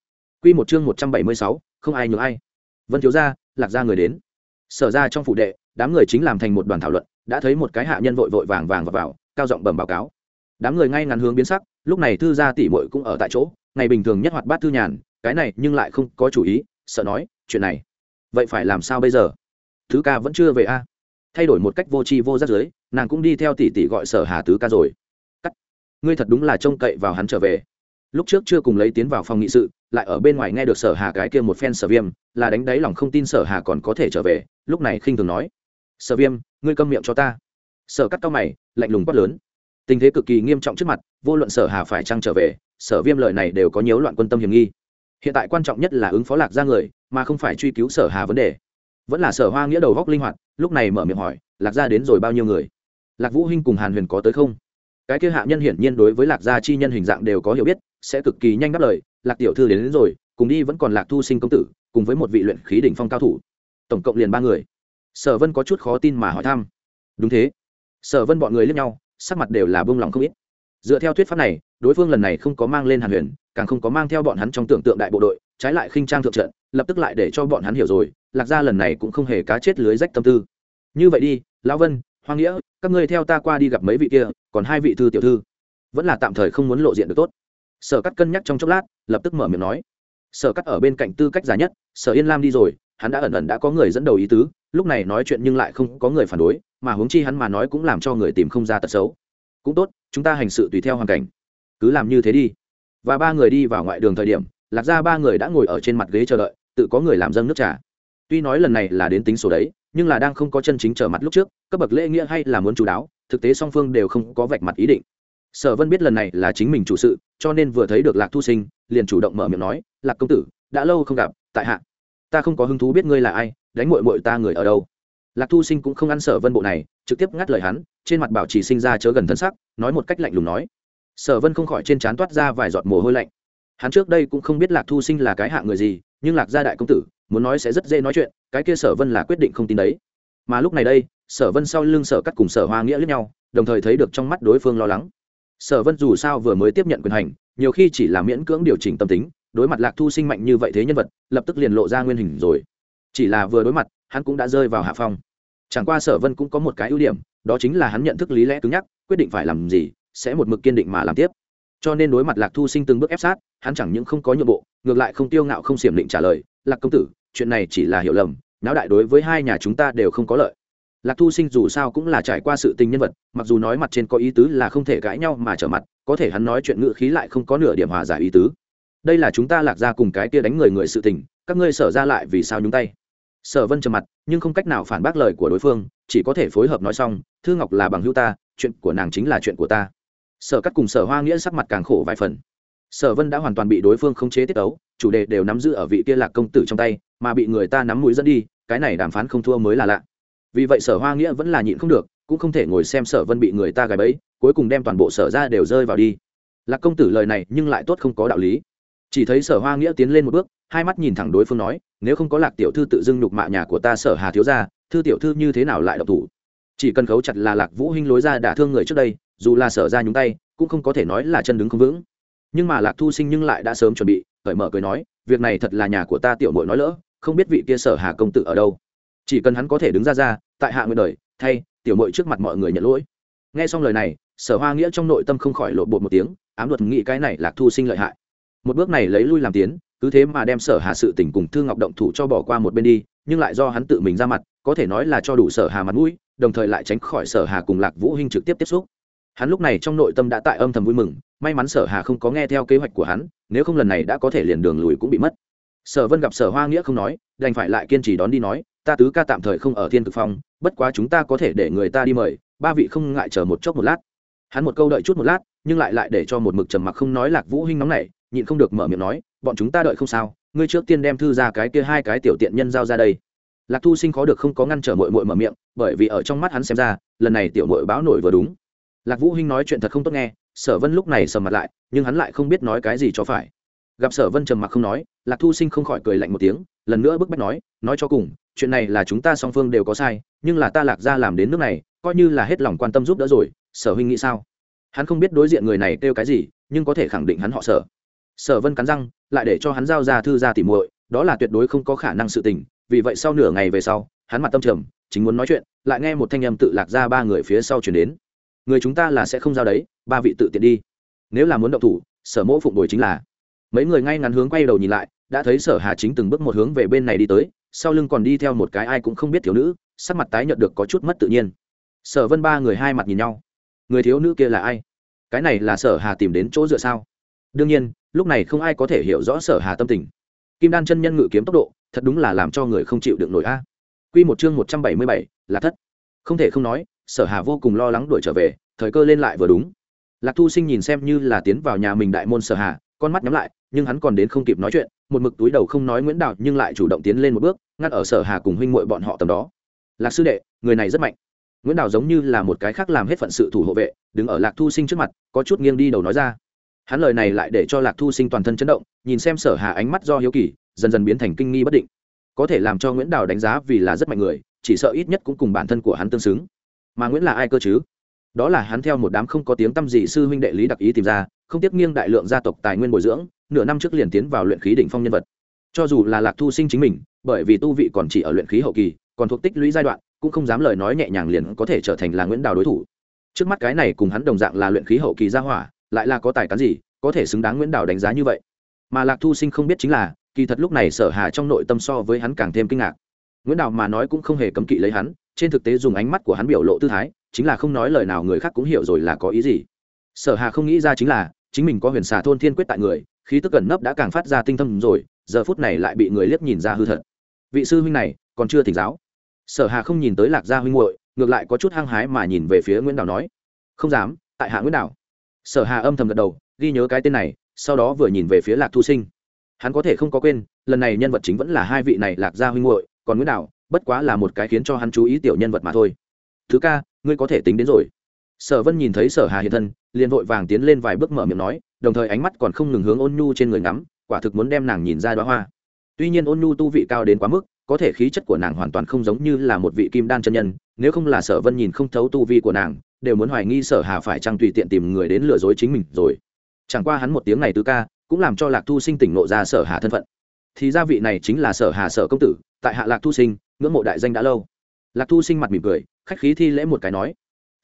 Quy một chương một trăm bảy mươi sáu không ai nhường ai. Vân thiếu gia, lạc gia người đến. Sở ra trong phủ đệ đám người chính làm thành một đoàn thảo luận đã thấy một cái hạ nhân vội vội vàng vàng vào, vào cao giọng bẩm báo cáo. Đám người ngay ngắn hướng biến sắc lúc này thư gia tỷ muội cũng ở tại chỗ ngày bình thường nhất hoạt bát thư nhàn cái này nhưng lại không có chủ ý sợ nói chuyện này vậy phải làm sao bây giờ? Thứ ca vẫn chưa về a. Thay đổi một cách vô tri vô giác dưới nàng cũng đi theo tỷ tỷ gọi sở hà tứ ca rồi. Cắt. Ngươi thật đúng là trông cậy vào hắn trở về. Lúc trước chưa cùng lấy tiến vào phòng nghị sự, lại ở bên ngoài nghe được sở hà cái kia một phen sở viêm, là đánh đáy lòng không tin sở hà còn có thể trở về, lúc này khinh thường nói. Sở viêm, ngươi câm miệng cho ta. Sở cắt cao mày, lạnh lùng quát lớn. Tình thế cực kỳ nghiêm trọng trước mặt, vô luận sở hà phải trăng trở về, sở viêm lợi này đều có nhiều loạn quân tâm hiểm nghi. Hiện tại quan trọng nhất là ứng phó lạc ra người, mà không phải truy cứu sở hà vấn đề. Vẫn là sở hoa nghĩa đầu góc linh hoạt, lúc này mở miệng hỏi, lạc gia đến rồi bao nhiêu người? Lạc vũ hinh cùng hàn huyền có tới không? Cái kia hạ nhân hiển nhiên đối với lạc gia chi nhân hình dạng đều có hiểu biết sẽ cực kỳ nhanh đáp lời lạc tiểu thư đến, đến rồi cùng đi vẫn còn lạc thu sinh công tử cùng với một vị luyện khí đỉnh phong cao thủ. Tổng cộng liền ba người. Sở vân có chút khó tin mà hỏi thăm. Đúng thế. Sở vân bọn người liếc nhau sắc mặt đều là bông lòng không ít. Dựa theo thuyết pháp này đối phương lần này không có mang lên hàn huyền càng không có mang theo bọn hắn trong tưởng tượng đại bộ đội trái lại khinh trang thượng trận lập tức lại để cho bọn hắn hiểu rồi lạc gia lần này cũng không hề cá chết lưới rách tâm tư. Như vậy đi lão vân hoa nghĩa, các ngươi theo ta qua đi gặp mấy vị kia, còn hai vị thư tiểu thư. Vẫn là tạm thời không muốn lộ diện được tốt. Sở cắt cân nhắc trong chốc lát, lập tức mở miệng nói. Sở cắt ở bên cạnh tư cách giá nhất, sở yên lam đi rồi, hắn đã ẩn ẩn đã có người dẫn đầu ý tứ, lúc này nói chuyện nhưng lại không có người phản đối, mà huống chi hắn mà nói cũng làm cho người tìm không ra tật xấu. Cũng tốt, chúng ta hành sự tùy theo hoàn cảnh. Cứ làm như thế đi. Và ba người đi vào ngoại đường thời điểm, lạc ra ba người đã ngồi ở trên mặt ghế chờ đợi, tự có người làm dâng nước trà. Tuy nói lần này là đến tính số đấy, nhưng là đang không có chân chính trở mặt lúc trước cấp bậc lễ nghĩa hay là muốn chú đáo, thực tế song phương đều không có vạch mặt ý định. Sở vân biết lần này là chính mình chủ sự, cho nên vừa thấy được lạc thu sinh, liền chủ động mở miệng nói, lạc công tử, đã lâu không gặp, tại hạ. Ta không có hứng thú biết ngươi là ai, đánh mội mội ta người ở đâu. Lạc thu sinh cũng không ăn sở vân bộ này, trực tiếp ngắt lời hắn, trên mặt bảo trì sinh ra chớ gần thân sắc, nói một cách lạnh lùng nói. Sở vân không khỏi trên trán toát ra vài giọt mồ hôi lạnh. Hắn trước đây cũng không biết lạc thu sinh là cái hạ người gì, nhưng lạc gia đại công tử, muốn nói sẽ rất dễ nói chuyện, cái kia sở vân là quyết định không tin đấy. Mà lúc này đây sở vân sau lưng sở cắt cùng sở hoa nghĩa lẫn nhau, đồng thời thấy được trong mắt đối phương lo lắng. Sở vân dù sao vừa mới tiếp nhận quyền hành, nhiều khi chỉ là miễn cưỡng điều chỉnh tâm tính, đối mặt lạc thu sinh mạnh như vậy thế nhân vật, lập tức liền lộ ra nguyên hình rồi. Chỉ là vừa đối mặt, hắn cũng đã rơi vào hạ phong. Chẳng qua sở vân cũng có một cái ưu điểm, đó chính là hắn nhận thức lý lẽ cứng nhắc, quyết định phải làm gì, sẽ một mực kiên định mà làm tiếp. Cho nên đối mặt lạc thu sinh từng bước ép sát, hắn chẳng những không có nhượng bộ, ngược lại không tiêu ngạo không xiểm định trả lời, lạc công tử, chuyện này chỉ là hiểu lầm, náo đại đối với hai nhà chúng ta đều không có lợi lạc thu sinh dù sao cũng là trải qua sự tình nhân vật, mặc dù nói mặt trên có ý tứ là không thể cãi nhau mà trở mặt, có thể hắn nói chuyện ngự khí lại không có nửa điểm hòa giải ý tứ. Đây là chúng ta lạc ra cùng cái kia đánh người người sự tình, các ngươi sở ra lại vì sao nhúng tay? Sở vân trầm mặt, nhưng không cách nào phản bác lời của đối phương, chỉ có thể phối hợp nói xong, thư ngọc là bằng hữu ta, chuyện của nàng chính là chuyện của ta. Sở cắt cùng sở hoa nghĩa sắc mặt càng khổ vài phần. Sở vân đã hoàn toàn bị đối phương khống chế tiết ấu, chủ đề đều nắm giữ ở vị kia lạc công tử trong tay, mà bị người ta nắm mũi dẫn đi, cái này đàm phán không thua mới là lạ vì vậy sở hoa nghĩa vẫn là nhịn không được, cũng không thể ngồi xem sở vân bị người ta gài bẫy, cuối cùng đem toàn bộ sở ra đều rơi vào đi. Lạc công tử lời này nhưng lại tốt không có đạo lý. Chỉ thấy sở hoa nghĩa tiến lên một bước, hai mắt nhìn thẳng đối phương nói, nếu không có lạc tiểu thư tự dưng nhục mạ nhà của ta sở hà thiếu gia, thư tiểu thư như thế nào lại độc thủ? Chỉ cần khấu chặt là lạc vũ hinh lối ra đả thương người trước đây, dù là sở ra nhúng tay, cũng không có thể nói là chân đứng không vững. Nhưng mà lạc thu sinh nhưng lại đã sớm chuẩn bị, cởi mở cười nói, việc này thật là nhà của ta tiểu mội nói lỡ, không biết vị kia sở hà công tử ở đâu chỉ cần hắn có thể đứng ra ra, tại hạ nguyện đời, thay, tiểu mội trước mặt mọi người nhận lỗi. Nghe xong lời này, sở hoa nghĩa trong nội tâm không khỏi lộ bột một tiếng, ám luật nghĩ cái này lạc thu sinh lợi hại. Một bước này lấy lui làm tiến, cứ thế mà đem sở hà sự tỉnh cùng thư ngọc động thủ cho bỏ qua một bên đi, nhưng lại do hắn tự mình ra mặt, có thể nói là cho đủ sở hà mặt mũi, đồng thời lại tránh khỏi sở hà cùng lạc vũ hinh trực tiếp tiếp xúc. Hắn lúc này trong nội tâm đã tại âm thầm vui mừng, may mắn sở hà không có nghe theo kế hoạch của hắn, nếu không lần này đã có thể liền đường lùi cũng bị mất. Sở vân gặp sở hoa nghĩa không nói, đành phải lại kiên trì đón đi nói ta tứ ca tạm thời không ở thiên cực phong bất quá chúng ta có thể để người ta đi mời ba vị không ngại chờ một chốc một lát. Hắn một câu đợi chút một lát nhưng lại lại để cho một mực trầm mặc không nói lạc vũ hinh nóng này, nhịn không được mở miệng nói bọn chúng ta đợi không sao ngươi trước tiên đem thư ra cái kia hai cái tiểu tiện nhân giao ra đây. Lạc thu sinh khó được không có ngăn trở mội mội mở miệng bởi vì ở trong mắt hắn xem ra lần này tiểu mội báo nổi vừa đúng. Lạc vũ hinh nói chuyện thật không tốt nghe sở vân lúc này sầm mặt lại nhưng hắn lại không biết nói cái gì cho phải gặp sở vân trầm mặc không nói, lạc thu sinh không khỏi cười lạnh một tiếng, lần nữa bức bách nói nói cho cùng, chuyện này là chúng ta song phương đều có sai, nhưng là ta lạc ra làm đến nước này, coi như là hết lòng quan tâm giúp đỡ rồi, sở huynh nghĩ sao? Hắn không biết đối diện người này kêu cái gì, nhưng có thể khẳng định hắn họ sở. Sở vân cắn răng, lại để cho hắn giao ra thư ra tỉ muội, đó là tuyệt đối không có khả năng sự tình, vì vậy sau nửa ngày về sau, hắn mặt tâm trầm, chính muốn nói chuyện, lại nghe một thanh âm tự lạc ra ba người phía sau chuyển đến. Người chúng ta là sẽ không giao đấy, ba vị tự tiện đi. Nếu là muốn động thủ, sở mỗ phụng đổi chính là mấy người ngay ngắn hướng quay đầu nhìn lại, đã thấy sở hà chính từng bước một hướng về bên này đi tới, sau lưng còn đi theo một cái ai cũng không biết thiếu nữ, sắc mặt tái nhợt được có chút mất tự nhiên. Sở vân ba người hai mặt nhìn nhau. Người thiếu nữ kia là ai? Cái này là sở hà tìm đến chỗ dựa sao? Đương nhiên, lúc này không ai có thể hiểu rõ sở hà tâm tình. Kim đan chân nhân ngự kiếm tốc độ, thật đúng là làm cho người không chịu được nổi a. Quy một chương một trăm bảy mươi bảy, là thất. Không thể không nói, sở hà vô cùng lo lắng đuổi trở về, thời cơ lên lại vừa đúng. Lạc thu sinh nhìn xem như là tiến vào nhà mình đại môn sở hà con mắt nhắm lại, nhưng hắn còn đến không kịp nói chuyện, một mực túi đầu không nói nguyễn đạo nhưng lại chủ động tiến lên một bước, ngắt ở sở hà cùng huynh muội bọn họ tầm đó. Lạc sư đệ, người này rất mạnh. Nguyễn đào giống như là một cái khác làm hết phận sự thủ hộ vệ, đứng ở lạc thu sinh trước mặt, có chút nghiêng đi đầu nói ra. Hắn lời này lại để cho lạc thu sinh toàn thân chấn động, nhìn xem sở hà ánh mắt do hiếu kỳ, dần dần biến thành kinh nghi bất định. Có thể làm cho nguyễn đào đánh giá vì là rất mạnh người, chỉ sợ ít nhất cũng cùng bản thân của hắn tương xứng. Mà nguyễn là ai cơ chứ? Đó là hắn theo một đám không có tiếng tăm gì sư huynh đệ lý đặc ý tìm ra không tiếc nghiêng đại lượng gia tộc tài nguyên bồi dưỡng, nửa năm trước liền tiến vào luyện khí đỉnh phong nhân vật. Cho dù là lạc thu sinh chính mình, bởi vì tu vị còn chỉ ở luyện khí hậu kỳ, còn thuộc tích lũy giai đoạn, cũng không dám lời nói nhẹ nhàng liền có thể trở thành là nguyễn đào đối thủ. Trước mắt cái này cùng hắn đồng dạng là luyện khí hậu kỳ gia hỏa, lại là có tài cán gì, có thể xứng đáng nguyễn đào đánh giá như vậy. Mà lạc thu sinh không biết chính là, kỳ thật lúc này sở hà trong nội tâm so với hắn càng thêm kinh ngạc. Nguyễn đào mà nói cũng không hề cấm kỵ lấy hắn, trên thực tế dùng ánh mắt của hắn biểu lộ tư thái, chính là không nói lời nào người khác cũng hiểu rồi là có ý gì. Sở hà không nghĩ ra chính là chính mình có huyền xà thôn thiên quyết tại người, khí tức gần nấp đã càng phát ra tinh thâm rồi, giờ phút này lại bị người liếc nhìn ra hư thật. Vị sư huynh này, còn chưa thỉnh giáo. Sở hà không nhìn tới lạc gia huynh muội, ngược lại có chút hăng hái mà nhìn về phía nguyễn đào nói, không dám, tại hạ nguyễn đào. Sở hà âm thầm gật đầu, ghi nhớ cái tên này, sau đó vừa nhìn về phía lạc thu sinh. Hắn có thể không có quên, lần này nhân vật chính vẫn là hai vị này lạc gia huynh muội, còn nguyễn đào, bất quá là một cái khiến cho hắn chú ý tiểu nhân vật mà thôi. Thứ ca, ngươi có thể tính đến rồi sở vân nhìn thấy sở hà hiện thân, liền vội vàng tiến lên vài bước mở miệng nói, đồng thời ánh mắt còn không ngừng hướng ôn nhu trên người ngắm, quả thực muốn đem nàng nhìn ra đoá hoa. Tuy nhiên ôn nhu tu vị cao đến quá mức, có thể khí chất của nàng hoàn toàn không giống như là một vị kim đan chân nhân, nếu không là sở vân nhìn không thấu tu vi của nàng, đều muốn hoài nghi sở hà phải chăng tùy tiện tìm người đến lừa dối chính mình rồi. Chẳng qua hắn một tiếng này tứ ca, cũng làm cho lạc thu sinh tỉnh nộ ra sở hà thân phận. Thì gia vị này chính là sở hà sở công tử, tại hạ lạc thu sinh, ngưỡng mộ đại danh đã lâu. Lạc thu sinh mặt mỉm cười, khách khí thi lễ một cái nói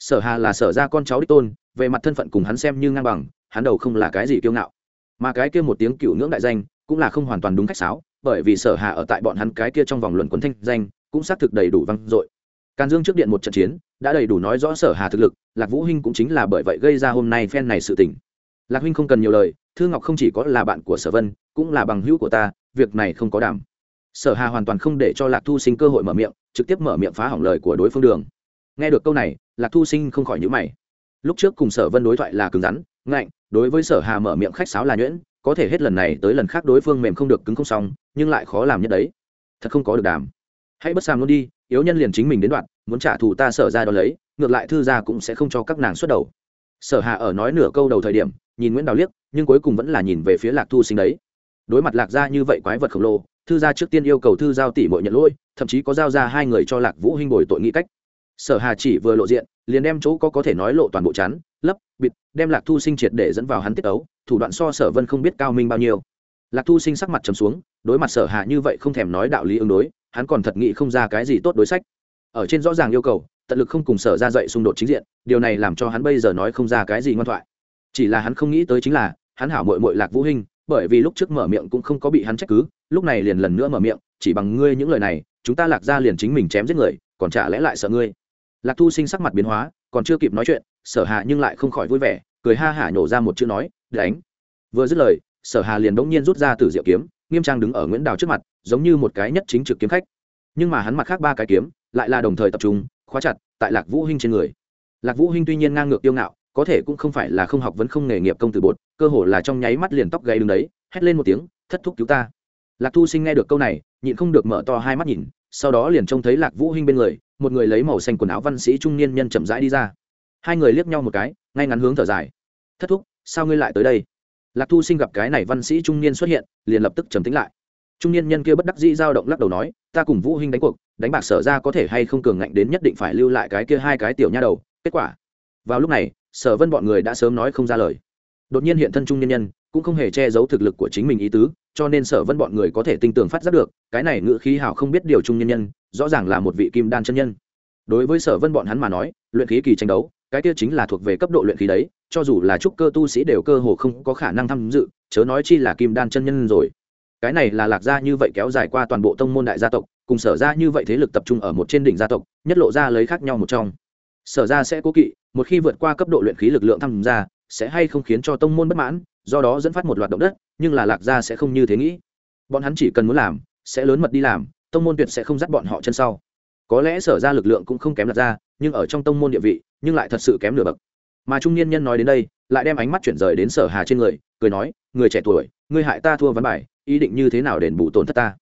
sở hà là sở ra con cháu đích tôn, về mặt thân phận cùng hắn xem như ngang bằng, hắn đầu không là cái gì kiêu ngạo. Mà cái kia một tiếng cựu ngưỡng đại danh, cũng là không hoàn toàn đúng khách sáo, bởi vì sở hà ở tại bọn hắn cái kia trong vòng luận quấn thanh danh, cũng xác thực đầy đủ vang dội. Càn dương trước điện một trận chiến, đã đầy đủ nói rõ sở hà thực lực, lạc vũ huynh cũng chính là bởi vậy gây ra hôm nay phen này sự tình. Lạc huynh không cần nhiều lời, thư ngọc không chỉ có là bạn của sở vân, cũng là bằng hữu của ta, việc này không có đảm. Sở hà hoàn toàn không để cho lạc thu sinh cơ hội mở miệng, trực tiếp mở miệng phá hỏng lời của đối phương đường nghe được câu này, lạc thu sinh không khỏi nhữ mày. Lúc trước cùng sở vân đối thoại là cứng rắn, ngạnh, đối với sở hà mở miệng khách sáo là nhuyễn, có thể hết lần này tới lần khác đối phương mềm không được cứng không xong, nhưng lại khó làm nhất đấy. Thật không có được đàm. Hãy bất sàng luôn đi, yếu nhân liền chính mình đến đoạn, muốn trả thù ta sở ra đó lấy, ngược lại thư gia cũng sẽ không cho các nàng xuất đầu. Sở hà ở nói nửa câu đầu thời điểm, nhìn nguyễn đào liếc, nhưng cuối cùng vẫn là nhìn về phía lạc thu sinh đấy. Đối mặt lạc gia như vậy quái vật khổng lồ, thư gia trước tiên yêu cầu thư giao tỷ mội nhận lỗi, thậm chí có giao ra hai người cho lạc vũ huynh bồi tội nghĩ cách sở hà chỉ vừa lộ diện liền đem chỗ có có thể nói lộ toàn bộ chắn lấp bịt đem lạc thu sinh triệt để dẫn vào hắn tiết ấu thủ đoạn so sở vân không biết cao minh bao nhiêu. Lạc thu sinh sắc mặt trầm xuống đối mặt sở hạ như vậy không thèm nói đạo lý ứng đối hắn còn thật nghĩ không ra cái gì tốt đối sách. Ở trên rõ ràng yêu cầu tận lực không cùng sở ra dậy xung đột chính diện điều này làm cho hắn bây giờ nói không ra cái gì ngoan thoại. Chỉ là hắn không nghĩ tới chính là hắn hảo mội mội lạc vũ hình, bởi vì lúc trước mở miệng cũng không có bị hắn trách cứ lúc này liền lần nữa mở miệng chỉ bằng ngươi những lời này chúng ta lạc ra liền chính mình chém giết người còn chả lẽ lại sợ ngươi? Lạc thu sinh sắc mặt biến hóa, còn chưa kịp nói chuyện, sở hạ nhưng lại không khỏi vui vẻ, cười ha hả nhổ ra một chữ nói, đánh. Vừa dứt lời, sở hà liền đống nhiên rút ra từ diệu kiếm, nghiêm trang đứng ở nguyễn đào trước mặt, giống như một cái nhất chính trực kiếm khách. Nhưng mà hắn mặt khác ba cái kiếm, lại là đồng thời tập trung, khóa chặt tại lạc vũ hinh trên người. Lạc vũ hinh tuy nhiên ngang ngược tiêu ngạo, có thể cũng không phải là không học vẫn không nghề nghiệp công tử bột, cơ hồ là trong nháy mắt liền tóc gáy đứng đấy, hét lên một tiếng, thất thúc cứu ta. Lạc thu sinh nghe được câu này, nhịn không được mở to hai mắt nhìn, sau đó liền trông thấy lạc vũ hinh bên người một người lấy màu xanh quần áo văn sĩ trung niên nhân chậm rãi đi ra. Hai người liếc nhau một cái, ngay ngắn hướng thở dài. Thất thúc, sao ngươi lại tới đây? Lạc thu sinh gặp cái này văn sĩ trung niên xuất hiện, liền lập tức trầm tính lại. Trung niên nhân kia bất đắc dĩ dao động lắc đầu nói, ta cùng vũ huynh đánh cuộc, đánh bạc sở ra có thể hay không cường ngạnh đến nhất định phải lưu lại cái kia hai cái tiểu nha đầu, kết quả? Vào lúc này, sở vân bọn người đã sớm nói không ra lời. Đột nhiên hiện thân trung niên nhân, cũng không hề che giấu thực lực của chính mình ý tứ cho nên sở vân bọn người có thể tinh tường phát giác được, cái này ngự khí hào không biết điều trung nhân nhân, rõ ràng là một vị kim đan chân nhân. Đối với sở vân bọn hắn mà nói, luyện khí kỳ tranh đấu, cái kia chính là thuộc về cấp độ luyện khí đấy, cho dù là trúc cơ tu sĩ đều cơ hồ không có khả năng tham dự, chớ nói chi là kim đan chân nhân rồi. Cái này là lạc gia như vậy kéo dài qua toàn bộ tông môn đại gia tộc, cùng sở ra như vậy thế lực tập trung ở một trên đỉnh gia tộc, nhất lộ ra lấy khác nhau một trong. Sở ra sẽ cố kỵ, một khi vượt qua cấp độ luyện khí lực lượng tham gia, sẽ hay không khiến cho tông môn bất mãn, do đó dẫn phát một loạt động đất nhưng là lạc gia sẽ không như thế nghĩ. Bọn hắn chỉ cần muốn làm, sẽ lớn mật đi làm, tông môn tuyệt sẽ không dắt bọn họ chân sau. Có lẽ sở ra lực lượng cũng không kém lạc gia, nhưng ở trong tông môn địa vị, nhưng lại thật sự kém nửa bậc. Mà trung niên nhân nói đến đây, lại đem ánh mắt chuyển rời đến sở hà trên người, cười nói, người trẻ tuổi ngươi hại ta thua ván bài, ý định như thế nào đền bù tổn thất ta?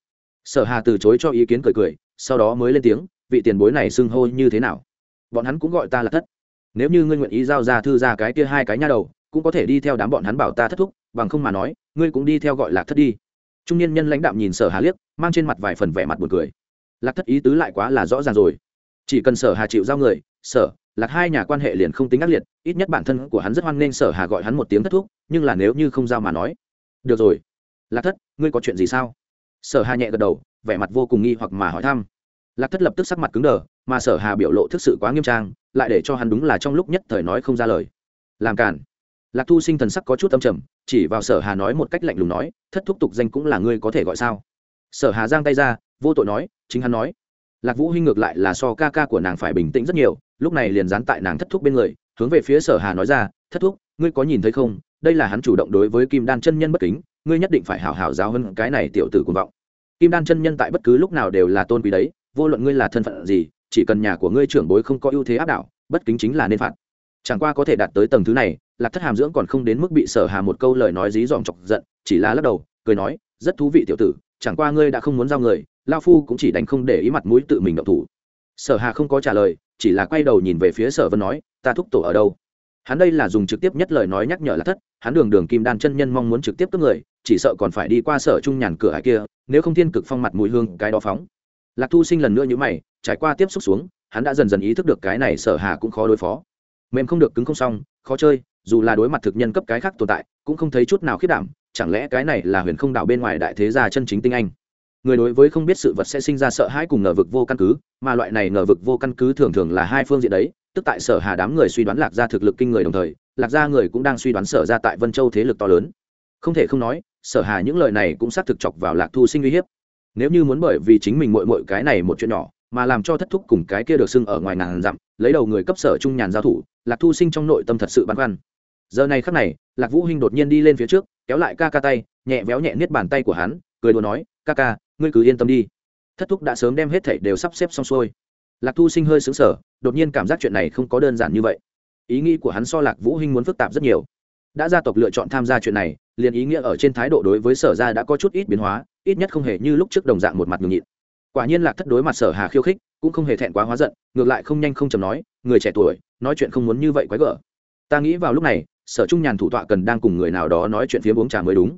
Sở hà từ chối cho ý kiến cười cười, sau đó mới lên tiếng, vị tiền bối này xưng hô như thế nào? Bọn hắn cũng gọi ta là thất. Nếu như ngươi nguyện ý giao ra thư ra cái kia hai cái nha đầu, cũng có thể đi theo đám bọn hắn bảo ta thất thúc, bằng không mà nói ngươi cũng đi theo gọi lạc thất đi. Trung niên nhân lãnh đạm nhìn sở hà liếc, mang trên mặt vài phần vẻ mặt buồn cười. Lạc thất ý tứ lại quá là rõ ràng rồi. Chỉ cần sở hà chịu giao người, sở, lạc hai nhà quan hệ liền không tính ác liệt, ít nhất bản thân của hắn rất hoan nghênh sở hà gọi hắn một tiếng thất thúc, nhưng là nếu như không giao mà nói. Được rồi. Lạc thất, ngươi có chuyện gì sao? Sở hà nhẹ gật đầu, vẻ mặt vô cùng nghi hoặc mà hỏi thăm. Lạc thất lập tức sắc mặt cứng đờ, mà sở hà biểu lộ thực sự quá nghiêm trang, lại để cho hắn đúng là trong lúc nhất thời nói không ra lời. Làm cản lạc thu sinh thần sắc có chút âm trầm, chỉ vào sở hà nói một cách lạnh lùng nói, thất thúc tục danh cũng là ngươi có thể gọi sao? Sở hà giang tay ra, vô tội nói, chính hắn nói, lạc vũ hinh ngược lại là so ca ca của nàng phải bình tĩnh rất nhiều, lúc này liền dán tại nàng thất thúc bên người, hướng về phía sở hà nói ra, thất thúc, ngươi có nhìn thấy không? Đây là hắn chủ động đối với kim đan chân nhân bất kính, ngươi nhất định phải hảo hảo giáo hơn cái này tiểu tử cuồng vọng. Kim đan chân nhân tại bất cứ lúc nào đều là tôn quý đấy, vô luận ngươi là thân phận gì, chỉ cần nhà của ngươi trưởng bối không có ưu thế áp đảo, bất kính chính là nên phạt. Chẳng qua có thể đạt tới tầng thứ này lạc thất hàm dưỡng còn không đến mức bị sở hà một câu lời nói dí dòm chọc giận, chỉ là lắc đầu, cười nói, rất thú vị tiểu tử, chẳng qua ngươi đã không muốn giao người lao phu cũng chỉ đánh không để ý mặt mũi tự mình động thủ. Sở hà không có trả lời, chỉ là quay đầu nhìn về phía sở vân nói, ta thúc tổ ở đâu? Hắn đây là dùng trực tiếp nhất lời nói nhắc nhở lạc thất, hắn đường đường kim đan chân nhân mong muốn trực tiếp cướp người, chỉ sợ còn phải đi qua sở trung nhàn cửa hải kia, nếu không thiên cực phong mặt mùi hương cái đó phóng. Lạc thu sinh lần nữa như mày, trải qua tiếp xúc xuống, hắn đã dần dần ý thức được cái này sở hà cũng khó đối phó. Mềm không được cứng không xong, khó chơi dù là đối mặt thực nhân cấp cái khác tồn tại, cũng không thấy chút nào khiết đảm, chẳng lẽ cái này là huyền không đảo bên ngoài đại thế gia chân chính tinh anh? Người đối với không biết sự vật sẽ sinh ra sợ hãi cùng ngờ vực vô căn cứ, mà loại này ngờ vực vô căn cứ thường thường là hai phương diện đấy, tức tại sở hà đám người suy đoán lạc gia thực lực kinh người đồng thời, lạc gia người cũng đang suy đoán sở ra tại vân châu thế lực to lớn. Không thể không nói, sở hà những lời này cũng xác thực chọc vào lạc thu sinh uy hiếp. Nếu như muốn bởi vì chính mình mội mội cái này một chuyện nhỏ mà làm cho thất thúc cùng cái kia được xưng ở ngoài ngàn dặm, lấy đầu người cấp sở trung nhàn giao thủ, lạc thu sinh trong nội tâm thật sự băn khoăn. Giờ này khắc này, lạc vũ hinh đột nhiên đi lên phía trước, kéo lại ca ca tay, nhẹ véo nhẹ niết bàn tay của hắn, cười đùa nói, ca ca, ngươi cứ yên tâm đi. Thất thúc đã sớm đem hết thảy đều sắp xếp xong xuôi. Lạc thu sinh hơi sững sờ, đột nhiên cảm giác chuyện này không có đơn giản như vậy. Ý nghĩ của hắn so lạc vũ hinh muốn phức tạp rất nhiều. Đã gia tộc lựa chọn tham gia chuyện này, liền ý nghĩa ở trên thái độ đối với sở gia đã có chút ít biến hóa, ít nhất không hề như lúc trước đồng dạng một mặt ngừng nhịn quả nhiên lạc thất đối mặt sở hà khiêu khích, cũng không hề thẹn quá hóa giận, ngược lại không nhanh không chầm nói, người trẻ tuổi, nói chuyện không muốn như vậy quái gở. Ta nghĩ vào lúc này, sở trung nhàn thủ tọa cần đang cùng người nào đó nói chuyện phía uống trà mới đúng.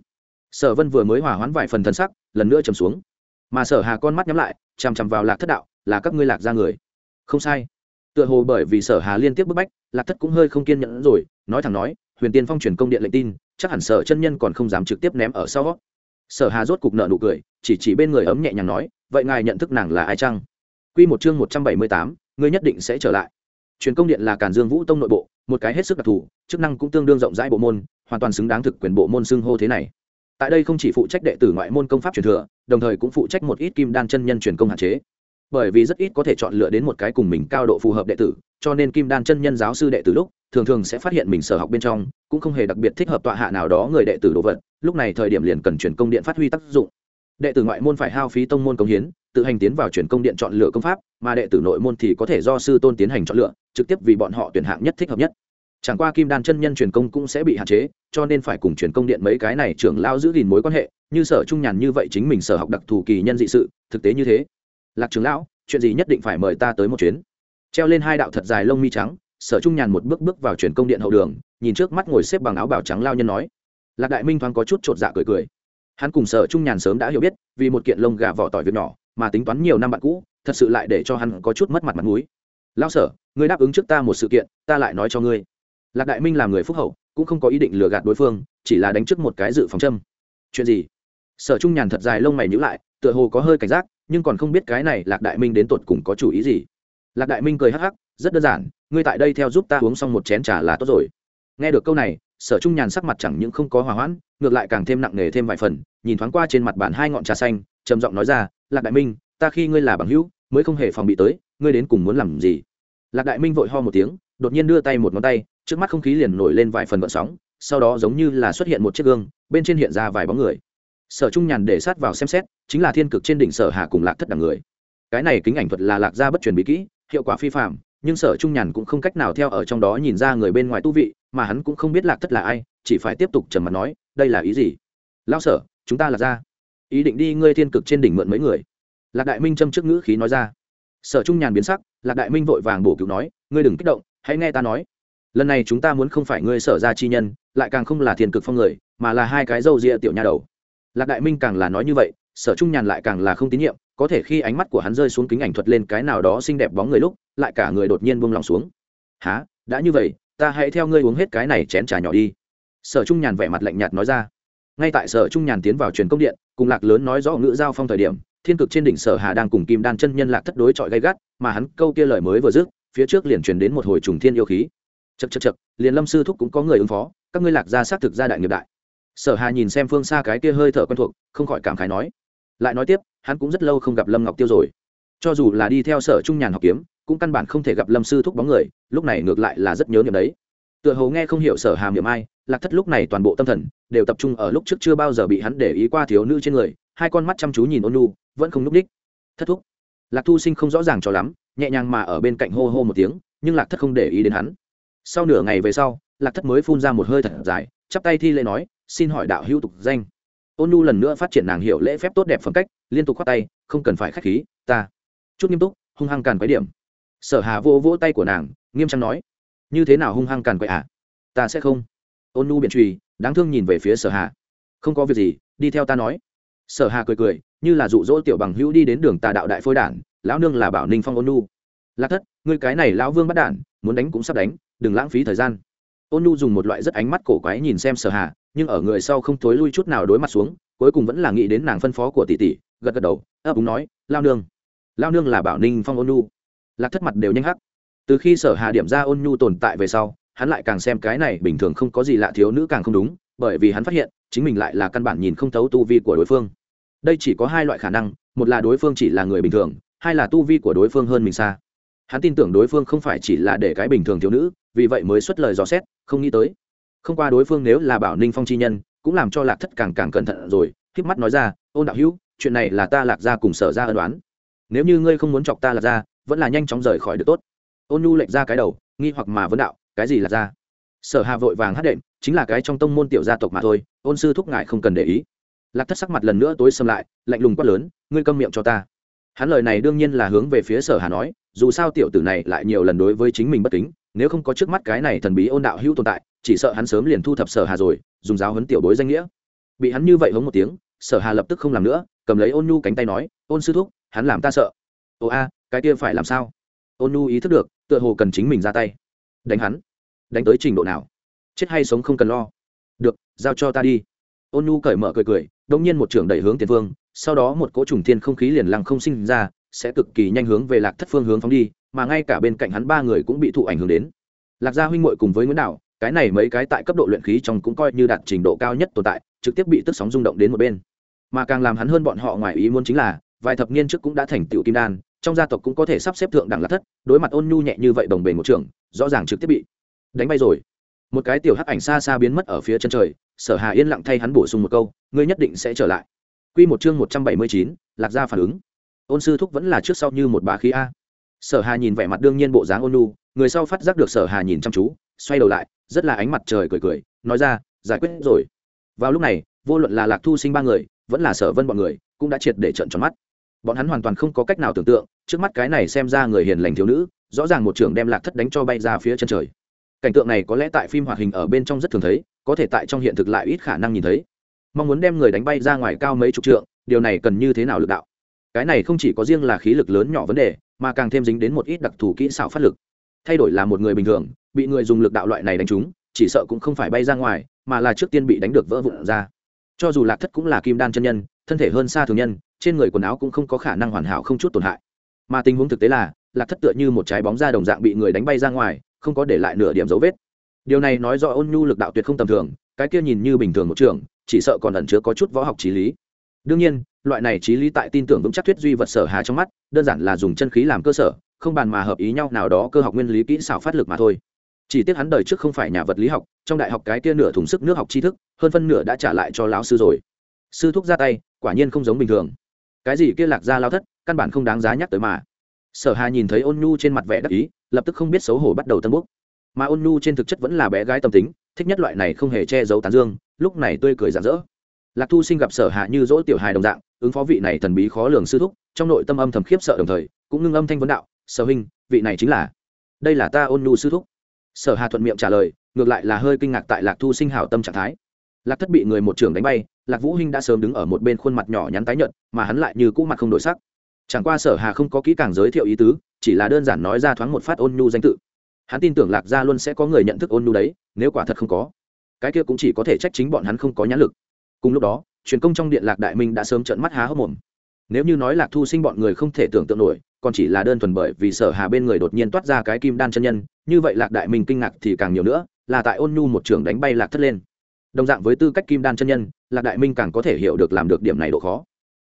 Sở vân vừa mới hòa hoãn vài phần thân sắc, lần nữa trầm xuống. Mà sở hà con mắt nhắm lại, chằm chằm vào lạc thất đạo, là các ngươi lạc ra người? Không sai. Tựa hồ bởi vì sở hà liên tiếp bức bách, lạc thất cũng hơi không kiên nhẫn rồi, nói thẳng nói, huyền tiên phong truyền công điện lệnh tin, chắc hẳn sở chân nhân còn không dám trực tiếp ném ở sau. Sở hà rốt cục nợ nụ cười, chỉ chỉ bên người ấm nhẹ nhàng nói vậy ngài nhận thức nàng là ai chăng? Quy một chương một trăm bảy mươi tám, ngươi nhất định sẽ trở lại. Truyền công điện là càn dương vũ tông nội bộ một cái hết sức đặc thù chức năng cũng tương đương rộng rãi bộ môn hoàn toàn xứng đáng thực quyền bộ môn xưng hô thế này. Tại đây không chỉ phụ trách đệ tử ngoại môn công pháp truyền thừa đồng thời cũng phụ trách một ít kim đan chân nhân truyền công hạn chế. Bởi vì rất ít có thể chọn lựa đến một cái cùng mình cao độ phù hợp đệ tử cho nên kim đan chân nhân giáo sư đệ tử lúc thường thường sẽ phát hiện mình sở học bên trong cũng không hề đặc biệt thích hợp tọa hạ nào đó người đệ tử đồ vật lúc này thời điểm liền cần truyền công điện phát huy tác dụng đệ tử ngoại môn phải hao phí tông môn công hiến, tự hành tiến vào truyền công điện chọn lựa công pháp, mà đệ tử nội môn thì có thể do sư tôn tiến hành chọn lựa, trực tiếp vì bọn họ tuyển hạng nhất thích hợp nhất. Chẳng qua kim đan chân nhân truyền công cũng sẽ bị hạn chế, cho nên phải cùng truyền công điện mấy cái này trưởng lao giữ gìn mối quan hệ, như sở trung nhàn như vậy chính mình sở học đặc thù kỳ nhân dị sự, thực tế như thế. Lạc trưởng lão, chuyện gì nhất định phải mời ta tới một chuyến. Treo lên hai đạo thật dài lông mi trắng, sở trung nhàn một bước bước vào truyền công điện hậu đường, nhìn trước mắt ngồi xếp bằng áo bào trắng lao nhân nói. Lạc đại minh thoáng có chút chột dạ cười cười hắn cùng sở trung nhàn sớm đã hiểu biết, vì một kiện lông gà vỏ tỏi việc nhỏ, mà tính toán nhiều năm bạn cũ, thật sự lại để cho hắn có chút mất mặt mặt mũi. Lao sở, ngươi đáp ứng trước ta một sự kiện, ta lại nói cho ngươi. Lạc đại minh làm người phúc hậu, cũng không có ý định lừa gạt đối phương, chỉ là đánh trước một cái dự phòng châm. Chuyện gì? Sở trung nhàn thật dài lông mày nhữ lại, tựa hồ có hơi cảnh giác, nhưng còn không biết cái này lạc đại minh đến tột cùng có chủ ý gì. Lạc đại minh cười hắc hắc, rất đơn giản, ngươi tại đây theo giúp ta uống xong một chén trà là tốt rồi. Nghe được câu này sở trung nhàn sắc mặt chẳng những không có hòa hoãn, ngược lại càng thêm nặng nề thêm vài phần, nhìn thoáng qua trên mặt bàn hai ngọn trà xanh, trầm giọng nói ra, lạc đại minh, ta khi ngươi là bằng hữu, mới không hề phòng bị tới, ngươi đến cùng muốn làm gì? Lạc đại minh vội ho một tiếng, đột nhiên đưa tay một ngón tay, trước mắt không khí liền nổi lên vài phần vận sóng, sau đó giống như là xuất hiện một chiếc gương, bên trên hiện ra vài bóng người. Sở trung nhàn để sát vào xem xét, chính là thiên cực trên đỉnh sở hạ cùng lạc thất đẳng người. Cái này kính ảnh thuật là lạc gia bất truyền bí kỹ, hiệu quả phi phạm nhưng sở trung nhàn cũng không cách nào theo ở trong đó nhìn ra người bên ngoài tu vị mà hắn cũng không biết lạc thất là ai, chỉ phải tiếp tục trầm mặt nói, đây là ý gì? Lao sở, chúng ta là ra ý định đi ngươi thiên cực trên đỉnh mượn mấy người. Lạc đại minh châm trước ngữ khí nói ra. Sở trung nhàn biến sắc, lạc đại minh vội vàng bổ cứu nói, ngươi đừng kích động, hãy nghe ta nói. Lần này chúng ta muốn không phải ngươi sở ra chi nhân, lại càng không là thiên cực phong người, mà là hai cái râu ria tiểu nha đầu. Lạc đại minh càng là nói như vậy, sở trung nhàn lại càng là không tín nhiệm, có thể khi ánh mắt của hắn rơi xuống kính ảnh thuật lên cái nào đó xinh đẹp bóng người lúc, lại cả người đột nhiên buông lòng xuống. Há đã như vậy ta hãy theo ngươi uống hết cái này chén trà nhỏ đi. Sở trung nhàn vẻ mặt lạnh nhạt nói ra. Ngay tại sở trung nhàn tiến vào truyền công điện, cùng lạc lớn nói rõ ngữ giao phong thời điểm, thiên cực trên đỉnh sở hà đang cùng kim đan chân nhân lạc thất đối chọi gay gắt, mà hắn câu kia lời mới vừa dứt, phía trước liền truyền đến một hồi trùng thiên yêu khí. Chật chật chật liền lâm sư thúc cũng có người ứng phó, các ngươi lạc gia xác thực gia đại nghiệp đại. Sở hà nhìn xem phương xa cái kia hơi thở quen thuộc, không khỏi cảm khái nói. Lại nói tiếp, hắn cũng rất lâu không gặp lâm ngọc tiêu rồi. Cho dù là đi theo sở trung nhàn học kiếm cũng căn bản không thể gặp lâm sư thúc bóng người, lúc này ngược lại là rất nhớ niệm đấy. Tựa hồ nghe không hiểu sở hàm niệm ai, lạc thất lúc này toàn bộ tâm thần đều tập trung ở lúc trước chưa bao giờ bị hắn để ý qua thiếu nữ trên người, hai con mắt chăm chú nhìn ôn nu vẫn không núp đích. Thất thúc. Lạc thu sinh không rõ ràng cho lắm, nhẹ nhàng mà ở bên cạnh hô hô một tiếng, nhưng lạc thất không để ý đến hắn. Sau nửa ngày về sau, lạc thất mới phun ra một hơi thật dài, chắp tay thi lễ nói, xin hỏi đạo hữu tục danh. Ôn nu lần nữa phát triển nàng hiểu lễ phép tốt đẹp phẩm cách, liên tục khoát tay, không cần phải k h á c h khí, ta. Chút nghiêm túc, hung hăng càn quái điểm sở hà vô vỗ tay của nàng, nghiêm trang nói, như thế nào hung hăng càn quậy à ta sẽ không. Ôn nu biện trùy, đáng thương nhìn về phía sở hà. Không có việc gì, đi theo ta nói. Sở hà cười cười, như là dụ dỗ tiểu bằng hữu đi đến đường tà đạo đại phôi đản, lão nương là bảo ninh phong ôn nu. Lạc thất, ngươi cái này lão vương bắt đản, muốn đánh cũng sắp đánh, đừng lãng phí thời gian. Ôn nu dùng một loại rất ánh mắt cổ quái nhìn xem sở hà, nhưng ở người sau không thối lui chút nào đối mặt xuống, cuối cùng vẫn là nghĩ đến nàng phân phó của tỷ tỷ, gật gật đầu, ấp úng nói lao nương lao nương là bảo ninh phong ôn Nu lạc thất mặt đều nhanh hắc. Từ khi sở hà điểm ra ôn nhu tồn tại về sau, hắn lại càng xem cái này bình thường không có gì lạ thiếu nữ càng không đúng, bởi vì hắn phát hiện, chính mình lại là căn bản nhìn không thấu tu vi của đối phương. Đây chỉ có hai loại khả năng, một là đối phương chỉ là người bình thường, hai là tu vi của đối phương hơn mình xa. Hắn tin tưởng đối phương không phải chỉ là để cái bình thường thiếu nữ, vì vậy mới xuất lời dò xét, không nghĩ tới. Không qua đối phương nếu là bảo ninh phong chi nhân, cũng làm cho lạc thất càng càng cẩn thận rồi k mắt nói ra, ôn đạo hữu, chuyện này là ta lạc ra cùng sở ra ân đoán nếu như ngươi không muốn chọc ta lạc ra vẫn là nhanh chóng rời khỏi được tốt. Ôn nhu lệch ra cái đầu, nghi hoặc mà vấn đạo, cái gì là ra? Sở hà vội vàng hát đệm, chính là cái trong tông môn tiểu gia tộc mà thôi, ôn sư thúc ngại không cần để ý. Lạc thất sắc mặt lần nữa tối xâm lại, lạnh lùng quát lớn, ngươi câm miệng cho ta. Hắn lời này đương nhiên là hướng về phía sở hà nói, dù sao tiểu tử này lại nhiều lần đối với chính mình bất kính, nếu không có trước mắt cái này thần bí ôn đạo hữu tồn tại, chỉ sợ hắn sớm liền thu thập sở hà rồi, dùng giáo huấn tiểu bối danh nghĩa. Bị hắn như vậy hống một tiếng, sở hà lập tức không làm nữa, cầm lấy ôn nhu cánh tay nói, ôn sư thúc, hắn làm ta sợ. Ồ a cái kia phải làm sao? Ôn nu ý thức được, tựa hồ cần chính mình ra tay. Đánh hắn. Đánh tới trình độ nào? Chết hay sống không cần lo. Được, giao cho ta đi. Ôn nu cởi mở cười cười đông nhiên một trưởng đẩy hướng tiền phương, sau đó một cỗ trùng thiên không khí liền lăng không sinh ra, sẽ cực kỳ nhanh hướng về lạc thất phương hướng phóng đi, mà ngay cả bên cạnh hắn ba người cũng bị thụ ảnh hưởng đến. Lạc gia huynh muội cùng với nguyễn đạo, cái này mấy cái tại cấp độ luyện khí trong cũng coi như đạt trình độ cao nhất tồn tại, trực tiếp bị tức sóng rung động đến một bên. Mà càng làm hắn hơn bọn họ ngoài ý muốn chính là, vài thập niên trước cũng đã thành tựu kim đan trong gia tộc cũng có thể sắp xếp thượng đẳng lạc thất đối mặt ôn nhu nhẹ như vậy đồng bền một trường rõ ràng trực tiếp bị đánh bay rồi. Một cái tiểu hắc ảnh xa xa biến mất ở phía chân trời sở hà yên lặng thay hắn bổ sung một câu ngươi nhất định sẽ trở lại. Quy một chương một trăm bảy mươi chín, lạc gia phản ứng. Ôn sư thúc vẫn là trước sau như một bá khí a. Sở hà nhìn vẻ mặt đương nhiên bộ dáng ôn nhu người sau phát giác được sở hà nhìn chăm chú xoay đầu lại rất là ánh mặt trời cười cười nói ra giải quyết rồi. Vào lúc này vô luận là lạc thu sinh ba người vẫn là sở vân bọn người cũng đã triệt để trận tròn mắt bọn hắn hoàn toàn không có cách nào tưởng tượng, trước mắt cái này xem ra người hiền lành thiếu nữ, rõ ràng một trưởng đem lạc thất đánh cho bay ra phía chân trời. Cảnh tượng này có lẽ tại phim hoạt hình ở bên trong rất thường thấy, có thể tại trong hiện thực lại ít khả năng nhìn thấy. Mong muốn đem người đánh bay ra ngoài cao mấy chục trượng, điều này cần như thế nào lực đạo? Cái này không chỉ có riêng là khí lực lớn nhỏ vấn đề, mà càng thêm dính đến một ít đặc thù kỹ xảo phát lực. Thay đổi là một người bình thường, bị người dùng lực đạo loại này đánh trúng, chỉ sợ cũng không phải bay ra ngoài, mà là trước tiên bị đánh được vỡ vụn ra. Cho dù lạc thất cũng là kim đan chân nhân, thân thể hơn xa thường nhân trên người quần áo cũng không có khả năng hoàn hảo không chút tổn hại. Mà tình huống thực tế là, lạc thất tựa như một trái bóng ra đồng dạng bị người đánh bay ra ngoài, không có để lại nửa điểm dấu vết. Điều này nói rõ ôn nhu lực đạo tuyệt không tầm thường, cái kia nhìn như bình thường một trường, chỉ sợ còn ẩn chứa có chút võ học trí lý. Đương nhiên, loại này trí lý tại tin tưởng vững chắc thuyết duy vật sở hà trong mắt, đơn giản là dùng chân khí làm cơ sở, không bàn mà hợp ý nhau nào đó cơ học nguyên lý kỹ xảo phát lực mà thôi. Chỉ tiếc hắn đời trước không phải nhà vật lý học, trong đại học cái kia nửa thùng sức nước học tri thức, hơn phân nửa đã trả lại cho lão sư rồi. Sư thúc ra tay, quả nhiên không giống bình thường cái gì kia lạc ra lao thất, căn bản không đáng giá nhắc tới mà. Sở hà nhìn thấy ôn nhu trên mặt vẻ đắc ý, lập tức không biết xấu hổ bắt đầu tân bốc. Mà ôn nhu trên thực chất vẫn là bé gái tâm tính, thích nhất loại này không hề che giấu tán dương, lúc này tươi cười rạng rỡ. Lạc thu sinh gặp sở hạ như dỗ tiểu hài đồng dạng, ứng phó vị này thần bí khó lường sư thúc, trong nội tâm âm thầm khiếp sợ đồng thời, cũng ngưng âm thanh vấn đạo, sở huynh, vị này chính là, đây là ta ôn nhu sư thúc. Sở hà thuận miệng trả lời, ngược lại là hơi kinh ngạc tại lạc thu sinh hảo tâm trạng thái lạc thất bị người một trưởng đánh bay, lạc vũ hinh đã sớm đứng ở một bên khuôn mặt nhỏ nhắn tái nhợt, mà hắn lại như cũ mặt không đổi sắc. Chẳng qua sở hà không có kỹ càng giới thiệu ý tứ, chỉ là đơn giản nói ra thoáng một phát ôn nhu danh tự. Hắn tin tưởng lạc gia luôn sẽ có người nhận thức ôn nhu đấy, nếu quả thật không có, cái kia cũng chỉ có thể trách chính bọn hắn không có nhãn lực. Cùng lúc đó, truyền công trong điện lạc đại minh đã sớm trợn mắt há hốc mồm. Nếu như nói lạc thu sinh bọn người không thể tưởng tượng nổi, còn chỉ là đơn thuần bởi vì sở hà bên người đột nhiên toát ra cái kim đan chân nhân, như vậy lạc đại minh kinh ngạc thì càng nhiều nữa, là tại ôn nhu một trường đánh bay lạc thất lên đồng dạng với tư cách kim đan chân nhân, lạc đại minh càng có thể hiểu được làm được điểm này độ khó.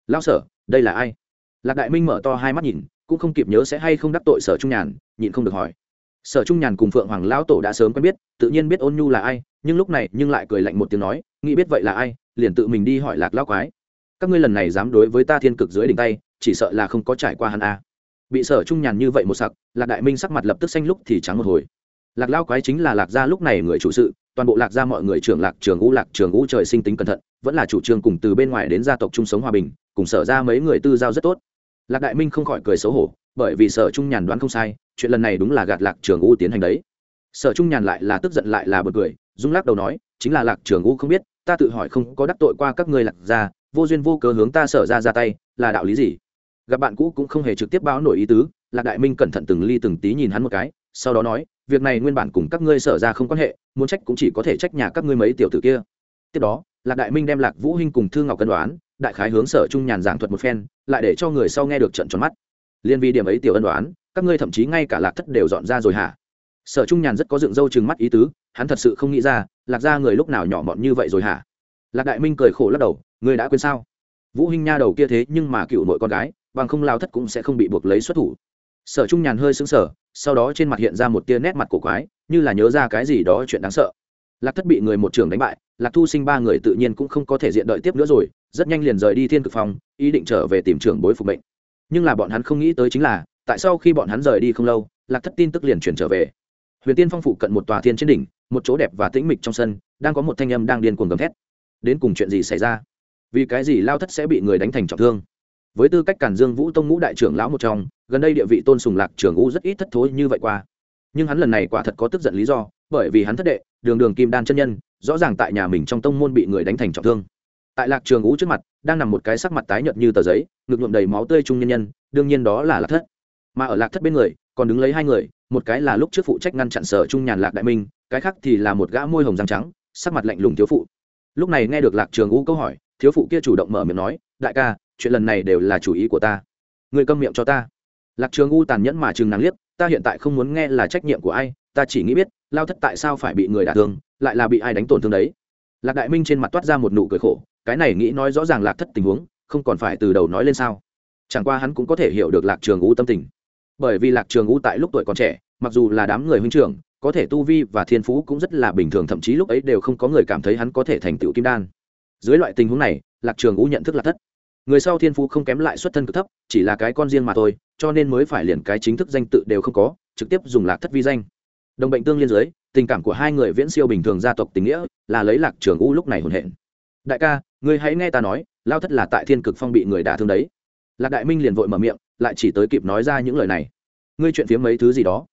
Lao sở, đây là ai? Lạc đại minh mở to hai mắt nhìn, cũng không kịp nhớ sẽ hay không đắc tội sở trung nhàn, nhịn không được hỏi. Sở trung nhàn cùng phượng hoàng lão tổ đã sớm quen biết, tự nhiên biết ôn nhu là ai, nhưng lúc này nhưng lại cười lạnh một tiếng nói, nghĩ biết vậy là ai, liền tự mình đi hỏi lạc lão quái. Các ngươi lần này dám đối với ta thiên cực dưới đỉnh tay, chỉ sợ là không có trải qua hắn a. Bị sở trung nhàn như vậy một sặc, lạc đại minh sắc mặt lập tức xanh lúc thì trắng một hồi lạc lao quái chính là lạc gia lúc này người chủ sự, toàn bộ lạc gia mọi người trưởng lạc trường ngũ, lạc trường ngũ trời sinh tính cẩn thận, vẫn là chủ trương cùng từ bên ngoài đến gia tộc chung sống hòa bình, cùng sở ra mấy người tư giao rất tốt. Lạc đại minh không khỏi cười xấu hổ, bởi vì sở trung nhàn đoán không sai, chuyện lần này đúng là gạt lạc trường ngũ tiến hành đấy. Sở trung nhàn lại là tức giận lại là bật cười dung lắc đầu nói, chính là lạc trường ngũ không biết, ta tự hỏi không có đắc tội qua các ngươi lạc gia, vô duyên vô cớ hướng ta sở ra ra tay, là đạo lý gì? Gặp bạn cũ cũng không hề trực tiếp báo nổi ý tứ, lạc đại minh cẩn thận từng ly từng tí nhìn hắn một cái, sau đó nói việc này nguyên bản cùng các ngươi sở ra không quan hệ, muốn trách cũng chỉ có thể trách nhà các ngươi mấy tiểu tử kia. Tiếp đó, lạc đại minh đem lạc vũ hinh cùng thương ngọc cân đoán, đại khái hướng sở trung nhàn giảng thuật một phen, lại để cho người sau nghe được trận tròn mắt. Liên vi điểm ấy tiểu ân đoán, các ngươi thậm chí ngay cả lạc thất đều dọn ra rồi hả? Sở trung nhàn rất có dựng râu chừng mắt ý tứ, hắn thật sự không nghĩ ra, lạc ra người lúc nào nhỏ mọn như vậy rồi hả? Lạc đại minh cười khổ lắc đầu, ngươi đã quên sao? Vũ hinh nha đầu kia thế nhưng mà cựu nội con gái, bằng không lao thất cũng sẽ không bị buộc lấy xuất thủ. Sở trung nhàn hơi sững sờ sau đó trên mặt hiện ra một tia nét mặt cổ quái, như là nhớ ra cái gì đó chuyện đáng sợ. Lạc thất bị người một trường đánh bại, lạc thu sinh ba người tự nhiên cũng không có thể diện đợi tiếp nữa rồi, rất nhanh liền rời đi thiên cực phòng ý định trở về tìm trưởng bối phục mệnh. Nhưng là bọn hắn không nghĩ tới chính là, tại sao khi bọn hắn rời đi không lâu, lạc thất tin tức liền chuyển trở về. Huyền tiên phong phụ cận một tòa thiên trên đỉnh, một chỗ đẹp và tĩnh mịch trong sân, đang có một thanh âm đang điên cuồng gầm thét. Đến cùng chuyện gì xảy ra? Vì cái gì lao thất sẽ bị người đánh thành trọng thương? Với tư cách cản dương vũ tông ngũ đại trưởng lão một trong, gần đây địa vị tôn sùng lạc trưởng u rất ít thất thối như vậy qua. Nhưng hắn lần này quả thật có tức giận lý do, bởi vì hắn thất đệ, đường đường kim đan chân nhân, rõ ràng tại nhà mình trong tông môn bị người đánh thành trọng thương. Tại lạc trường ngũ trước mặt, đang nằm một cái sắc mặt tái nhợt như tờ giấy, ngực nhuộm đầy máu tươi trung nhân nhân, đương nhiên đó là lạc thất. Mà ở lạc thất bên người, còn đứng lấy hai người, một cái là lúc trước phụ trách ngăn chặn sở trung nhàn lạc đại minh, cái khác thì là một gã môi hồng răng trắng, sắc mặt lạnh lùng thiếu phụ. Lúc này nghe được lạc trường ngũ câu hỏi thiếu phụ kia chủ động mở miệng nói, đại ca, chuyện lần này đều là chủ ý của ta. Người câm miệng cho ta. Lạc trường u tàn nhẫn mà chừng nàng liếc, ta hiện tại không muốn nghe là trách nhiệm của ai, ta chỉ nghĩ biết, lao thất tại sao phải bị người đả thương, lại là bị ai đánh tổn thương đấy. Lạc đại minh trên mặt toát ra một nụ cười khổ, cái này nghĩ nói rõ ràng lạc thất tình huống, không còn phải từ đầu nói lên sao. Chẳng qua hắn cũng có thể hiểu được lạc trường u tâm tình. Bởi vì lạc trường u tại lúc tuổi còn trẻ, mặc dù là đám người huynh trưởng, có thể tu vi và thiên phú cũng rất là bình thường, thậm chí lúc ấy đều không có người cảm thấy hắn có thể thành tựu kim đan dưới loại tình huống này, lạc trường u nhận thức là thất. Người sau thiên phú không kém lại xuất thân cực thấp, chỉ là cái con riêng mà thôi, cho nên mới phải liền cái chính thức danh tự đều không có, trực tiếp dùng lạc thất vi danh. Đồng bệnh tương liên giới tình cảm của hai người viễn siêu bình thường gia tộc tình nghĩa, là lấy lạc trường u lúc này hồn hển đại ca người hãy nghe ta nói, lao thất là tại thiên cực phong bị người đả thương đấy. Lạc đại minh liền vội mở miệng, lại chỉ tới kịp nói ra những lời này. Ngươi chuyện phía mấy thứ gì đó?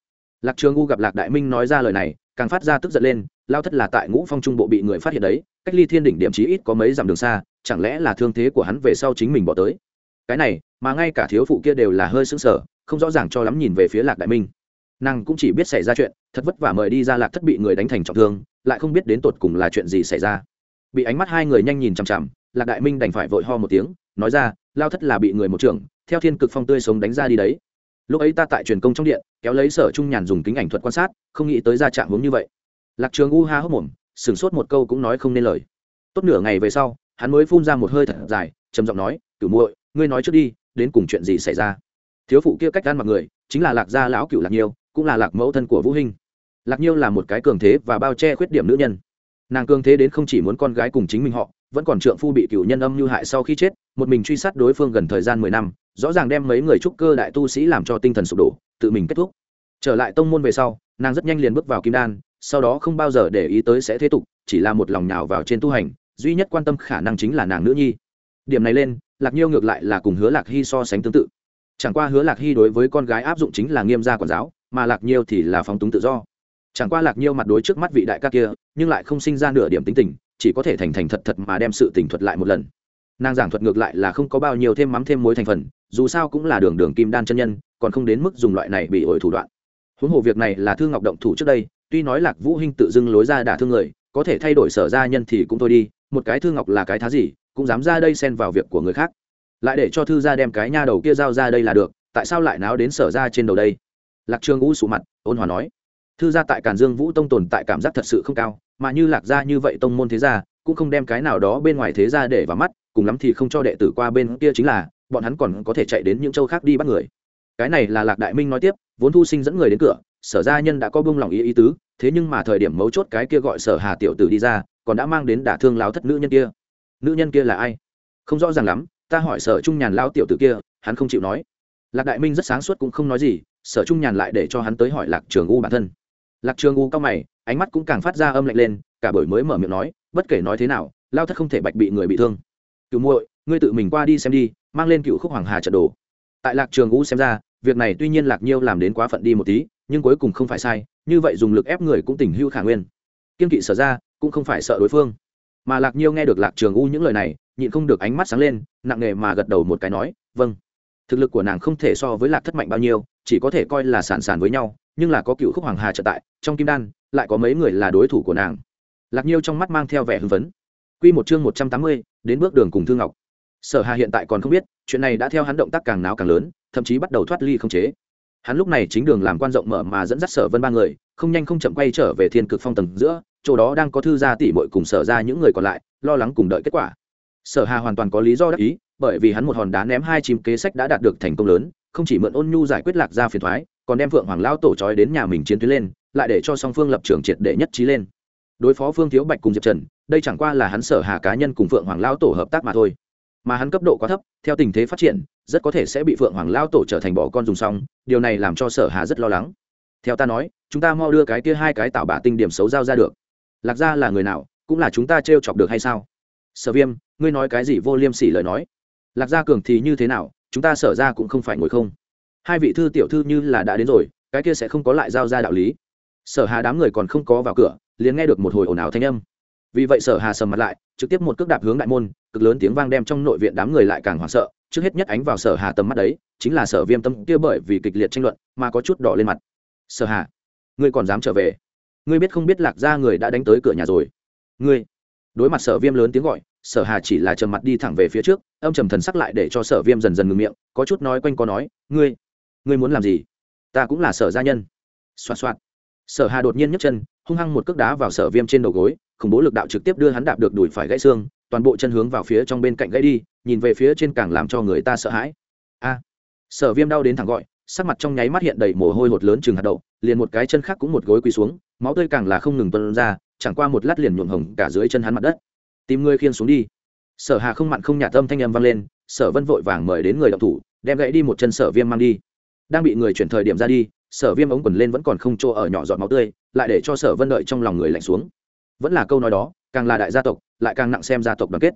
Lạc trường u gặp lạc đại minh nói ra lời này càng phát ra tức giận lên, lao thất là tại ngũ phong trung bộ bị người phát hiện đấy, cách ly thiên đỉnh điểm chí ít có mấy dặm đường xa, chẳng lẽ là thương thế của hắn về sau chính mình bỏ tới? Cái này, mà ngay cả thiếu phụ kia đều là hơi sững sờ, không rõ ràng cho lắm nhìn về phía lạc đại minh. Nàng cũng chỉ biết xảy ra chuyện, thật vất vả mời đi ra lạc thất bị người đánh thành trọng thương, lại không biết đến tột cùng là chuyện gì xảy ra. Bị ánh mắt hai người nhanh nhìn chằm chằm, lạc đại minh đành phải vội ho một tiếng, nói ra, lao thất là bị người một trưởng, theo thiên cực phong tươi sống đánh ra đi đấy lúc ấy ta tại truyền công trong điện, kéo lấy sở trung nhàn dùng kính ảnh thuật quan sát, không nghĩ tới ra trạng hướng như vậy. Lạc trường u ha hốc mồm, sửng sốt một câu cũng nói không nên lời. Tốt nửa ngày về sau, hắn mới phun ra một hơi thật dài, trầm giọng nói, cửu muội, ngươi nói trước đi, đến cùng chuyện gì xảy ra? Thiếu phụ kia cách gan mặc người, chính là lạc gia lão cửu lạc nhiêu, cũng là lạc mẫu thân của vũ hinh. Lạc nhiêu là một cái cường thế và bao che khuyết điểm nữ nhân. Nàng cường thế đến không chỉ muốn con gái cùng chính mình họ vẫn còn trượng phu bị cựu nhân âm như hại sau khi chết, một mình truy sát đối phương gần thời gian mười năm, rõ ràng đem mấy người trúc cơ đại tu sĩ làm cho tinh thần sụp đổ, tự mình kết thúc. Trở lại tông môn về sau, nàng rất nhanh liền bước vào kim đan, sau đó không bao giờ để ý tới sẽ thế tục, chỉ là một lòng nhào vào trên tu hành, duy nhất quan tâm khả năng chính là nàng nữ nhi. Điểm này lên, lạc nhiêu ngược lại là cùng hứa lạc hy so sánh tương tự. Chẳng qua hứa lạc hy đối với con gái áp dụng chính là nghiêm gia quản giáo, mà lạc nhiêu thì là phóng túng tự do. Chẳng qua lạc nhiêu mặt đối trước mắt vị đại ca kia, nhưng lại không sinh ra nửa điểm tính tình chỉ có thể thành thành thật thật mà đem sự tình thuật lại một lần. Nàng giảng thuật ngược lại là không có bao nhiêu thêm mắm thêm muối thành phần, dù sao cũng là đường đường kim đan chân nhân, còn không đến mức dùng loại này bị ổi thủ đoạn. Huống hồ việc này là thương ngọc động thủ trước đây, tuy nói lạc vũ hinh tự dưng lối ra đả thương người, có thể thay đổi sở gia nhân thì cũng thôi đi, một cái thương ngọc là cái thá gì, cũng dám ra đây xen vào việc của người khác. Lại để cho thư gia đem cái nha đầu kia giao ra đây là được, tại sao lại náo đến sở gia trên đầu đây? Lạc trường ngũ sụ mặt, ôn hòa nói thư gia tại càn dương vũ tông tồn tại cảm giác thật sự không cao, mà như lạc gia như vậy tông môn thế gia, cũng không đem cái nào đó bên ngoài thế gia để vào mắt, cùng lắm thì không cho đệ tử qua bên kia chính là, bọn hắn còn có thể chạy đến những châu khác đi bắt người. Cái này là lạc đại minh nói tiếp, vốn thu sinh dẫn người đến cửa, sở gia nhân đã có bông lòng ý ý tứ, thế nhưng mà thời điểm mấu chốt cái kia gọi sở hà tiểu tử đi ra, còn đã mang đến đả thương lao thất nữ nhân kia. Nữ nhân kia là ai? Không rõ ràng lắm, ta hỏi sở trung nhàn lao tiểu tử kia, hắn không chịu nói. Lạc đại minh rất sáng suốt cũng không nói gì, sở trung nhàn lại để cho hắn tới hỏi lạc trường u bản thân lạc trường u cao mày, ánh mắt cũng càng phát ra âm lạnh lên, cả buổi mới mở miệng nói, bất kể nói thế nào, lao thất không thể bạch bị người bị thương. Cựu muội, ngươi tự mình qua đi xem đi, mang lên cựu khúc hoàng hà trận đồ. Tại lạc trường u xem ra, việc này tuy nhiên lạc nhiêu làm đến quá phận đi một tí, nhưng cuối cùng không phải sai, như vậy dùng lực ép người cũng tình hưu khả nguyên. Kiên kỵ sở ra, cũng không phải sợ đối phương. Mà lạc nhiêu nghe được lạc trường u những lời này, nhịn không được ánh mắt sáng lên, nặng nề mà gật đầu một cái nói vâng. Thực lực của nàng không thể so với lạc thất mạnh bao nhiêu, chỉ có thể coi là sản sản với nhau nhưng là có cựu khúc hoàng hà trợ tại, trong kim đan, lại có mấy người là đối thủ của nàng. Lạc nhiêu trong mắt mang theo vẻ hưng phấn. Q một chương một trăm tám mươi, đến bước đường cùng thương ngọc. Sở hà hiện tại còn không biết, chuyện này đã theo hắn động tác càng náo càng lớn, thậm chí bắt đầu thoát ly không chế. Hắn lúc này chính đường làm quan rộng mở mà dẫn dắt sở vân ba người, không nhanh không chậm quay trở về thiên cực phong tầng giữa, chỗ đó đang có thư gia tỷ muội cùng sở ra những người còn lại, lo lắng cùng đợi kết quả. Sở hà hoàn toàn có lý do đắc ý, bởi vì hắn một hòn đá ném hai chim kế sách đã đạt được thành công lớn, không chỉ mượn ôn nhu giải quyết lạc ra phiền thoái còn đem phượng hoàng lao tổ trói đến nhà mình chiến tuyến lên, lại để cho song phương lập trường triệt để nhất trí lên. Đối phó phương thiếu bạch cùng diệp trần, đây chẳng qua là hắn sở hà cá nhân cùng phượng hoàng lao tổ hợp tác mà thôi. Mà hắn cấp độ quá thấp, theo tình thế phát triển, rất có thể sẽ bị phượng hoàng lao tổ trở thành bỏ con dùng xong, điều này làm cho sở hà rất lo lắng. Theo ta nói, chúng ta mau đưa cái kia hai cái tạo bả tinh điểm xấu giao ra được. Lạc gia là người nào, cũng là chúng ta trêu chọc được hay sao? Sở viêm, ngươi nói cái gì vô liêm sỉ lời nói? Lạc gia cường thì như thế nào, chúng ta sở ra cũng không phải ngồi không hai vị thư tiểu thư như là đã đến rồi, cái kia sẽ không có lại giao ra đạo lý. Sở hà đám người còn không có vào cửa, liền nghe được một hồi ồn ào thanh âm. Vì vậy sở hà sầm mặt lại, trực tiếp một cước đạp hướng đại môn, cực lớn tiếng vang đem trong nội viện đám người lại càng hoảng sợ, trước hết nhất ánh vào sở hà tầm mắt đấy, chính là sở viêm tâm kia bởi vì kịch liệt tranh luận mà có chút đỏ lên mặt. Sở hà, ngươi còn dám trở về? Ngươi biết không biết lạc ra người đã đánh tới cửa nhà rồi? Ngươi? Đối mặt sở viêm lớn tiếng gọi, sở hà chỉ là trầm mặt đi thẳng về phía trước, âm trầm thần sắc lại để cho sở viêm dần dần ngừng miệng, có chút nói quanh có nói, ngươi? Ngươi muốn làm gì? Ta cũng là sở gia nhân. Xoa xoa sở hà đột nhiên nhấc chân, hung hăng một cước đá vào sở viêm trên đầu gối, khủng bố lực đạo trực tiếp đưa hắn đạp được đùi phải gãy xương, toàn bộ chân hướng vào phía trong bên cạnh gãy đi, nhìn về phía trên càng làm cho người ta sợ hãi. A. Sở viêm đau đến thẳng gọi, sắc mặt trong nháy mắt hiện đầy mồ hôi hột lớn chừng hạt đậu, liền một cái chân khác cũng một gối quỳ xuống, máu tươi càng là không ngừng tuân ra, chẳng qua một lát liền nhuộm hồng cả dưới chân hắn mặt đất. Tìm ngươi khiêng xuống đi. Sở hà không mặn không nhả tâm thanh âm vang lên, sở vân vội vàng mời đến người đọc thủ, đem gãy đi một chân sở viêm mang đi đang bị người chuyển thời điểm ra đi, sở viêm ống quần lên vẫn còn không chỗ ở nhỏ giọt máu tươi, lại để cho sở vân đợi trong lòng người lạnh xuống. Vẫn là câu nói đó, càng là đại gia tộc, lại càng nặng xem gia tộc đoàn kết.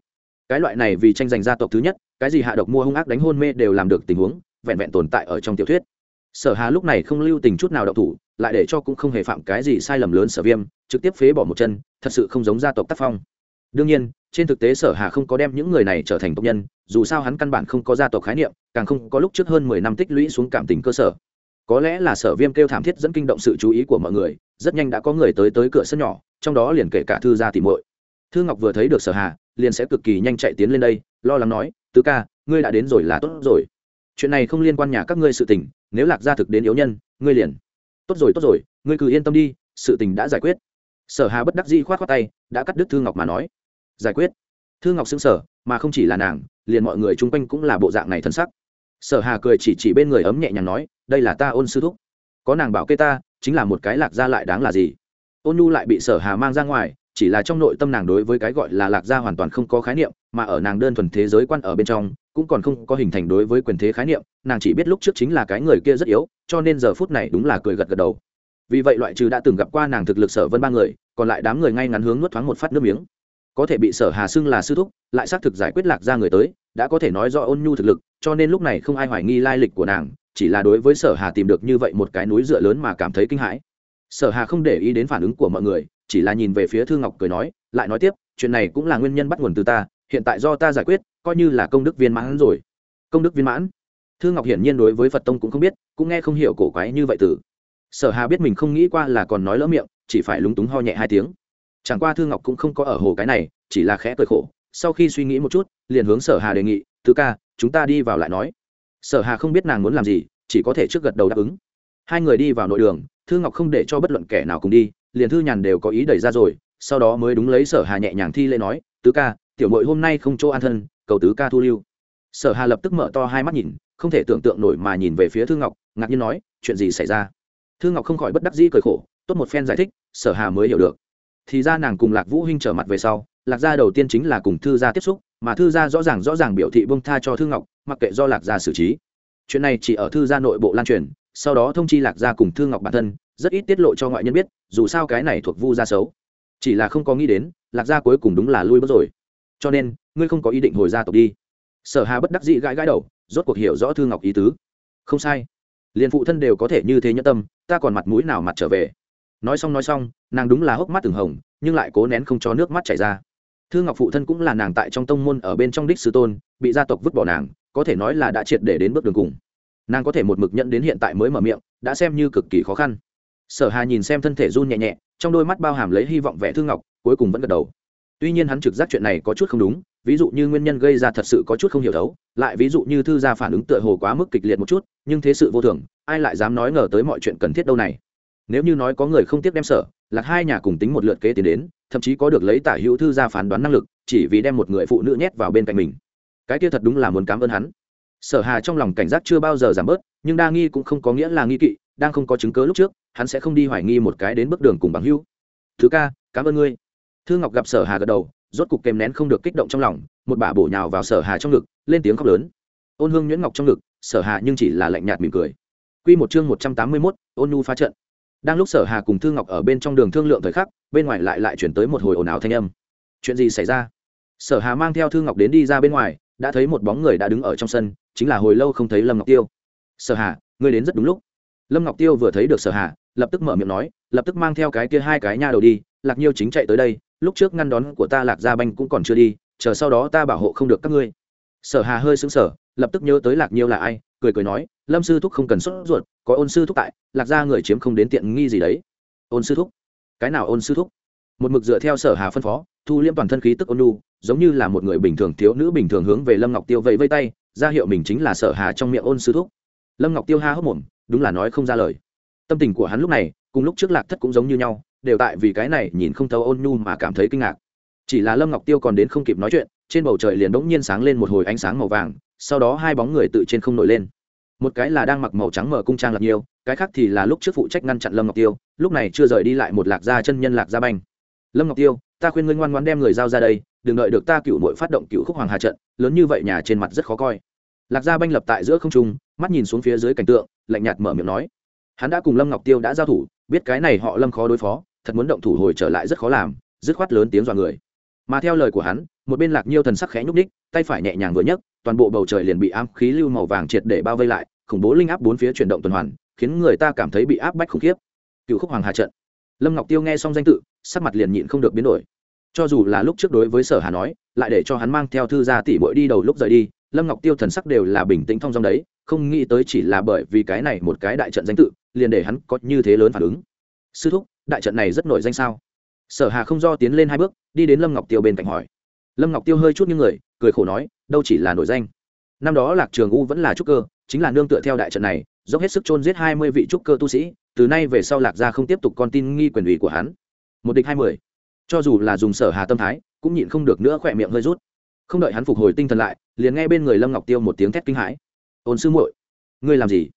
Cái loại này vì tranh giành gia tộc thứ nhất, cái gì hạ độc mua hung ác đánh hôn mê đều làm được tình huống, vẹn vẹn tồn tại ở trong tiểu thuyết. Sở hà lúc này không lưu tình chút nào đậu thủ, lại để cho cũng không hề phạm cái gì sai lầm lớn sở viêm, trực tiếp phế bỏ một chân, thật sự không giống gia tộc tác phong. Đương nhiên trên thực tế sở hà không có đem những người này trở thành tộc nhân, dù sao hắn căn bản không có gia tộc khái niệm, càng không có lúc trước hơn mười năm tích lũy xuống cảm tình cơ sở. Có lẽ là sở viêm kêu thảm thiết dẫn kinh động sự chú ý của mọi người, rất nhanh đã có người tới tới cửa sân nhỏ, trong đó liền kể cả thư gia tìm muội. Thư ngọc vừa thấy được sở hà, liền sẽ cực kỳ nhanh chạy tiến lên đây, lo lắng nói, tứ ca, ngươi đã đến rồi là tốt rồi. Chuyện này không liên quan nhà các ngươi sự tình, nếu lạc gia thực đến yếu nhân, ngươi liền. Tốt rồi tốt rồi, ngươi cứ yên tâm đi, sự tình đã giải quyết. Sở hà bất đắc dĩ khoát khoát tay, đã cắt đứt thư ngọc mà nói giải quyết. Thư ngọc xứng sở mà không chỉ là nàng, liền mọi người chung quanh cũng là bộ dạng này thân sắc. Sở hà cười chỉ chỉ bên người ấm nhẹ nhàng nói, đây là ta ôn sư thúc. Có nàng bảo kê ta, chính là một cái lạc gia lại đáng là gì? Ôn nhu lại bị sở hà mang ra ngoài, chỉ là trong nội tâm nàng đối với cái gọi là lạc gia hoàn toàn không có khái niệm, mà ở nàng đơn thuần thế giới quan ở bên trong, cũng còn không có hình thành đối với quyền thế khái niệm, nàng chỉ biết lúc trước chính là cái người kia rất yếu, cho nên giờ phút này đúng là cười gật gật đầu. Vì vậy loại trừ đã từng gặp qua nàng thực lực sở vân ba người, còn lại đám người ngay ngắn hướng nuốt thoáng một phát nước miếng có thể bị sở hà xưng là sư thúc, lại xác thực giải quyết lạc ra người tới, đã có thể nói do ôn nhu thực lực, cho nên lúc này không ai hoài nghi lai lịch của nàng, chỉ là đối với sở hà tìm được như vậy một cái núi dựa lớn mà cảm thấy kinh hãi. Sở hà không để ý đến phản ứng của mọi người, chỉ là nhìn về phía thư ngọc cười nói, lại nói tiếp, chuyện này cũng là nguyên nhân bắt nguồn từ ta, hiện tại do ta giải quyết, coi như là công đức viên mãn rồi. Công đức viên mãn? Thư ngọc hiển nhiên đối với phật tông cũng không biết, cũng nghe không hiểu cổ quái như vậy từ. Sở hà biết mình không nghĩ qua là còn nói lỡ miệng, chỉ phải lúng túng ho nhẹ hai tiếng chẳng qua thư ngọc cũng không có ở hồ cái này, chỉ là khẽ cười khổ. Sau khi suy nghĩ một chút, liền hướng sở hà đề nghị thứ ca, chúng ta đi vào lại nói. Sở hà không biết nàng muốn làm gì, chỉ có thể trước gật đầu đáp ứng. Hai người đi vào nội đường, thư ngọc không để cho bất luận kẻ nào cùng đi, liền thư nhàn đều có ý đẩy ra rồi, sau đó mới đúng lấy sở hà nhẹ nhàng thi lễ nói tứ ca, tiểu mội hôm nay không chỗ an thân, cầu tứ ca thu lưu. Sở hà lập tức mở to hai mắt nhìn, không thể tưởng tượng nổi mà nhìn về phía thư ngọc, ngạc nhiên nói, chuyện gì xảy ra? Thư ngọc không khỏi bất đắc dĩ cười khổ, tốt một phen giải thích, sở hà mới hiểu được thì ra nàng cùng lạc vũ hinh trở mặt về sau, lạc gia đầu tiên chính là cùng thư gia tiếp xúc, mà thư gia rõ ràng rõ ràng biểu thị bông tha cho thư ngọc, mặc kệ do lạc gia xử trí. Chuyện này chỉ ở thư gia nội bộ lan truyền, sau đó thông chi lạc gia cùng thư ngọc bản thân, rất ít tiết lộ cho ngoại nhân biết, dù sao cái này thuộc vu gia xấu. Chỉ là không có nghĩ đến, lạc gia cuối cùng đúng là lui bước rồi. Cho nên, ngươi không có ý định hồi gia tộc đi. Sở hà bất đắc dĩ gãi gãi đầu, rốt cuộc hiểu rõ thư ngọc ý tứ. Không sai. Liền phụ thân đều có thể như thế nhẫn tâm, ta còn mặt mũi nào mặt trở về? Nói xong nói xong, nàng đúng là hốc mắt từng hồng, nhưng lại cố nén không cho nước mắt chảy ra. Thư ngọc phụ thân cũng là nàng tại trong tông môn ở bên trong đích sư tôn, bị gia tộc vứt bỏ nàng, có thể nói là đã triệt để đến bước đường cùng. Nàng có thể một mực nhận đến hiện tại mới mở miệng, đã xem như cực kỳ khó khăn. Sở hà nhìn xem thân thể run nhẹ nhẹ, trong đôi mắt bao hàm lấy hy vọng vẻ thư ngọc, cuối cùng vẫn gật đầu. Tuy nhiên hắn trực giác chuyện này có chút không đúng, ví dụ như nguyên nhân gây ra thật sự có chút không hiểu thấu, lại ví dụ như thư gia phản ứng tựa hồ quá mức kịch liệt một chút, nhưng thế sự vô thường, ai lại dám nói ngờ tới mọi chuyện cần thiết đâu này? Nếu như nói có người không tiếc đem sở lạc hai nhà cùng tính một lượt kế tiến đến thậm chí có được lấy tả hữu thư ra phán đoán năng lực chỉ vì đem một người phụ nữ nhét vào bên cạnh mình. Cái kia thật đúng là muốn cảm ơn hắn. Sở hà trong lòng cảnh giác chưa bao giờ giảm bớt nhưng đa nghi cũng không có nghĩa là nghi kỵ đang không có chứng cớ lúc trước hắn sẽ không đi hoài nghi một cái đến bước đường cùng bằng hữu. Thứ ca cảm ơn ngươi. Thư ngọc gặp sở hà gật đầu rốt cục kèm nén không được kích động trong lòng một bà bổ nhào vào sở hà trong ngực lên tiếng khóc lớn. Ôn hương nhuyễn ngọc trong ngực sở hà nhưng chỉ là lạnh nhạt mỉm cười. Quy một chương một trăm tám mươi 181, ôn nhu phá trận đang lúc sở hà cùng thư ngọc ở bên trong đường thương lượng thời khắc, bên ngoài lại lại chuyển tới một hồi ồn ào thanh âm. Chuyện gì xảy ra? Sở hà mang theo thư ngọc đến đi ra bên ngoài, đã thấy một bóng người đã đứng ở trong sân, chính là hồi lâu không thấy lâm ngọc tiêu. Sở hà, ngươi đến rất đúng lúc. Lâm ngọc tiêu vừa thấy được sở hà, lập tức mở miệng nói, lập tức mang theo cái kia hai cái nha đầu đi, lạc nhiêu chính chạy tới đây, lúc trước ngăn đón của ta lạc gia banh cũng còn chưa đi, chờ sau đó ta bảo hộ không được các ngươi. Sở hà hơi sững sờ, lập tức nhớ tới lạc nhiêu là ai cười cười nói, lâm sư thúc không cần sốt ruột, có ôn sư thúc tại, lạc gia người chiếm không đến tiện nghi gì đấy. Ôn sư thúc? Cái nào ôn sư thúc? Một mực dựa theo sở hà phân phó, thu liêm toàn thân khí tức ôn nu giống như là một người bình thường thiếu nữ bình thường hướng về lâm ngọc tiêu vẫy vây tay, ra hiệu mình chính là sở hà trong miệng ôn sư thúc. Lâm ngọc tiêu ha hốc mồm, đúng là nói không ra lời. Tâm tình của hắn lúc này, cùng lúc trước lạc thất cũng giống như nhau, đều tại vì cái này nhìn không thấu ôn nhu mà cảm thấy kinh ngạc. Chỉ là lâm ngọc tiêu còn đến không kịp nói chuyện, trên bầu trời liền bỗng nhiên sáng lên một hồi ánh sáng màu vàng sau đó hai bóng người tự trên không nổi lên. Một cái là đang mặc màu trắng mở cung trang lạc nhiều cái khác thì là lúc trước phụ trách ngăn chặn lâm ngọc tiêu, lúc này chưa rời đi lại một lạc gia chân nhân lạc gia banh. Lâm ngọc tiêu, ta khuyên ngươi ngoan ngoan đem người giao ra đây, đừng đợi được ta cựu nội phát động cựu khúc hoàng hà trận, lớn như vậy nhà trên mặt rất khó coi. Lạc gia banh lập tại giữa không trung, mắt nhìn xuống phía dưới cảnh tượng, lạnh nhạt mở miệng nói. Hắn đã cùng lâm ngọc tiêu đã giao thủ, biết cái này họ lâm khó đối phó, thật muốn động thủ hồi trở lại rất khó làm, dứt khoát lớn tiếng dọa người. Mà theo lời của hắn, một bên lạc nhiêu thần sắc khẽ nhúc ních tay phải nhẹ nhàng vừa nhấc toàn bộ bầu trời liền bị ám khí lưu màu vàng triệt để bao vây lại, khủng bố linh áp bốn phía chuyển động tuần hoàn, khiến người ta cảm thấy bị áp bách khủng khiếp. Cựu khúc hoàng hà trận. Lâm ngọc tiêu nghe xong danh tự, sắc mặt liền nhịn không được biến đổi. Cho dù là lúc trước đối với sở hà nói, lại để cho hắn mang theo thư gia tỷ bội đi đầu lúc rời đi, lâm ngọc tiêu thần sắc đều là bình tĩnh thong dong đấy, không nghĩ tới chỉ là bởi vì cái này một cái đại trận danh tự, liền để hắn có như thế lớn phản ứng. Sư thúc, đại trận này rất nổi danh sao? Sở hà không do tiến lên hai bước, đi đến lâm ngọc tiêu bên cạnh hỏi. Lâm ngọc tiêu hơi chút như người, cười khổ nói đâu chỉ là nổi danh. Năm đó lạc trường u vẫn là trúc cơ chính là nương tựa theo đại trận này dốc hết sức chôn giết hai mươi vị trúc cơ tu sĩ từ nay về sau lạc gia không tiếp tục con tin nghi quyền ủy của hắn. Một địch hai mươi. Cho dù là dùng sở hà tâm thái cũng nhịn không được nữa khỏe miệng hơi rút. Không đợi hắn phục hồi tinh thần lại liền nghe bên người lâm ngọc tiêu một tiếng thét kinh hãi. Ôn sư muội ngươi làm gì?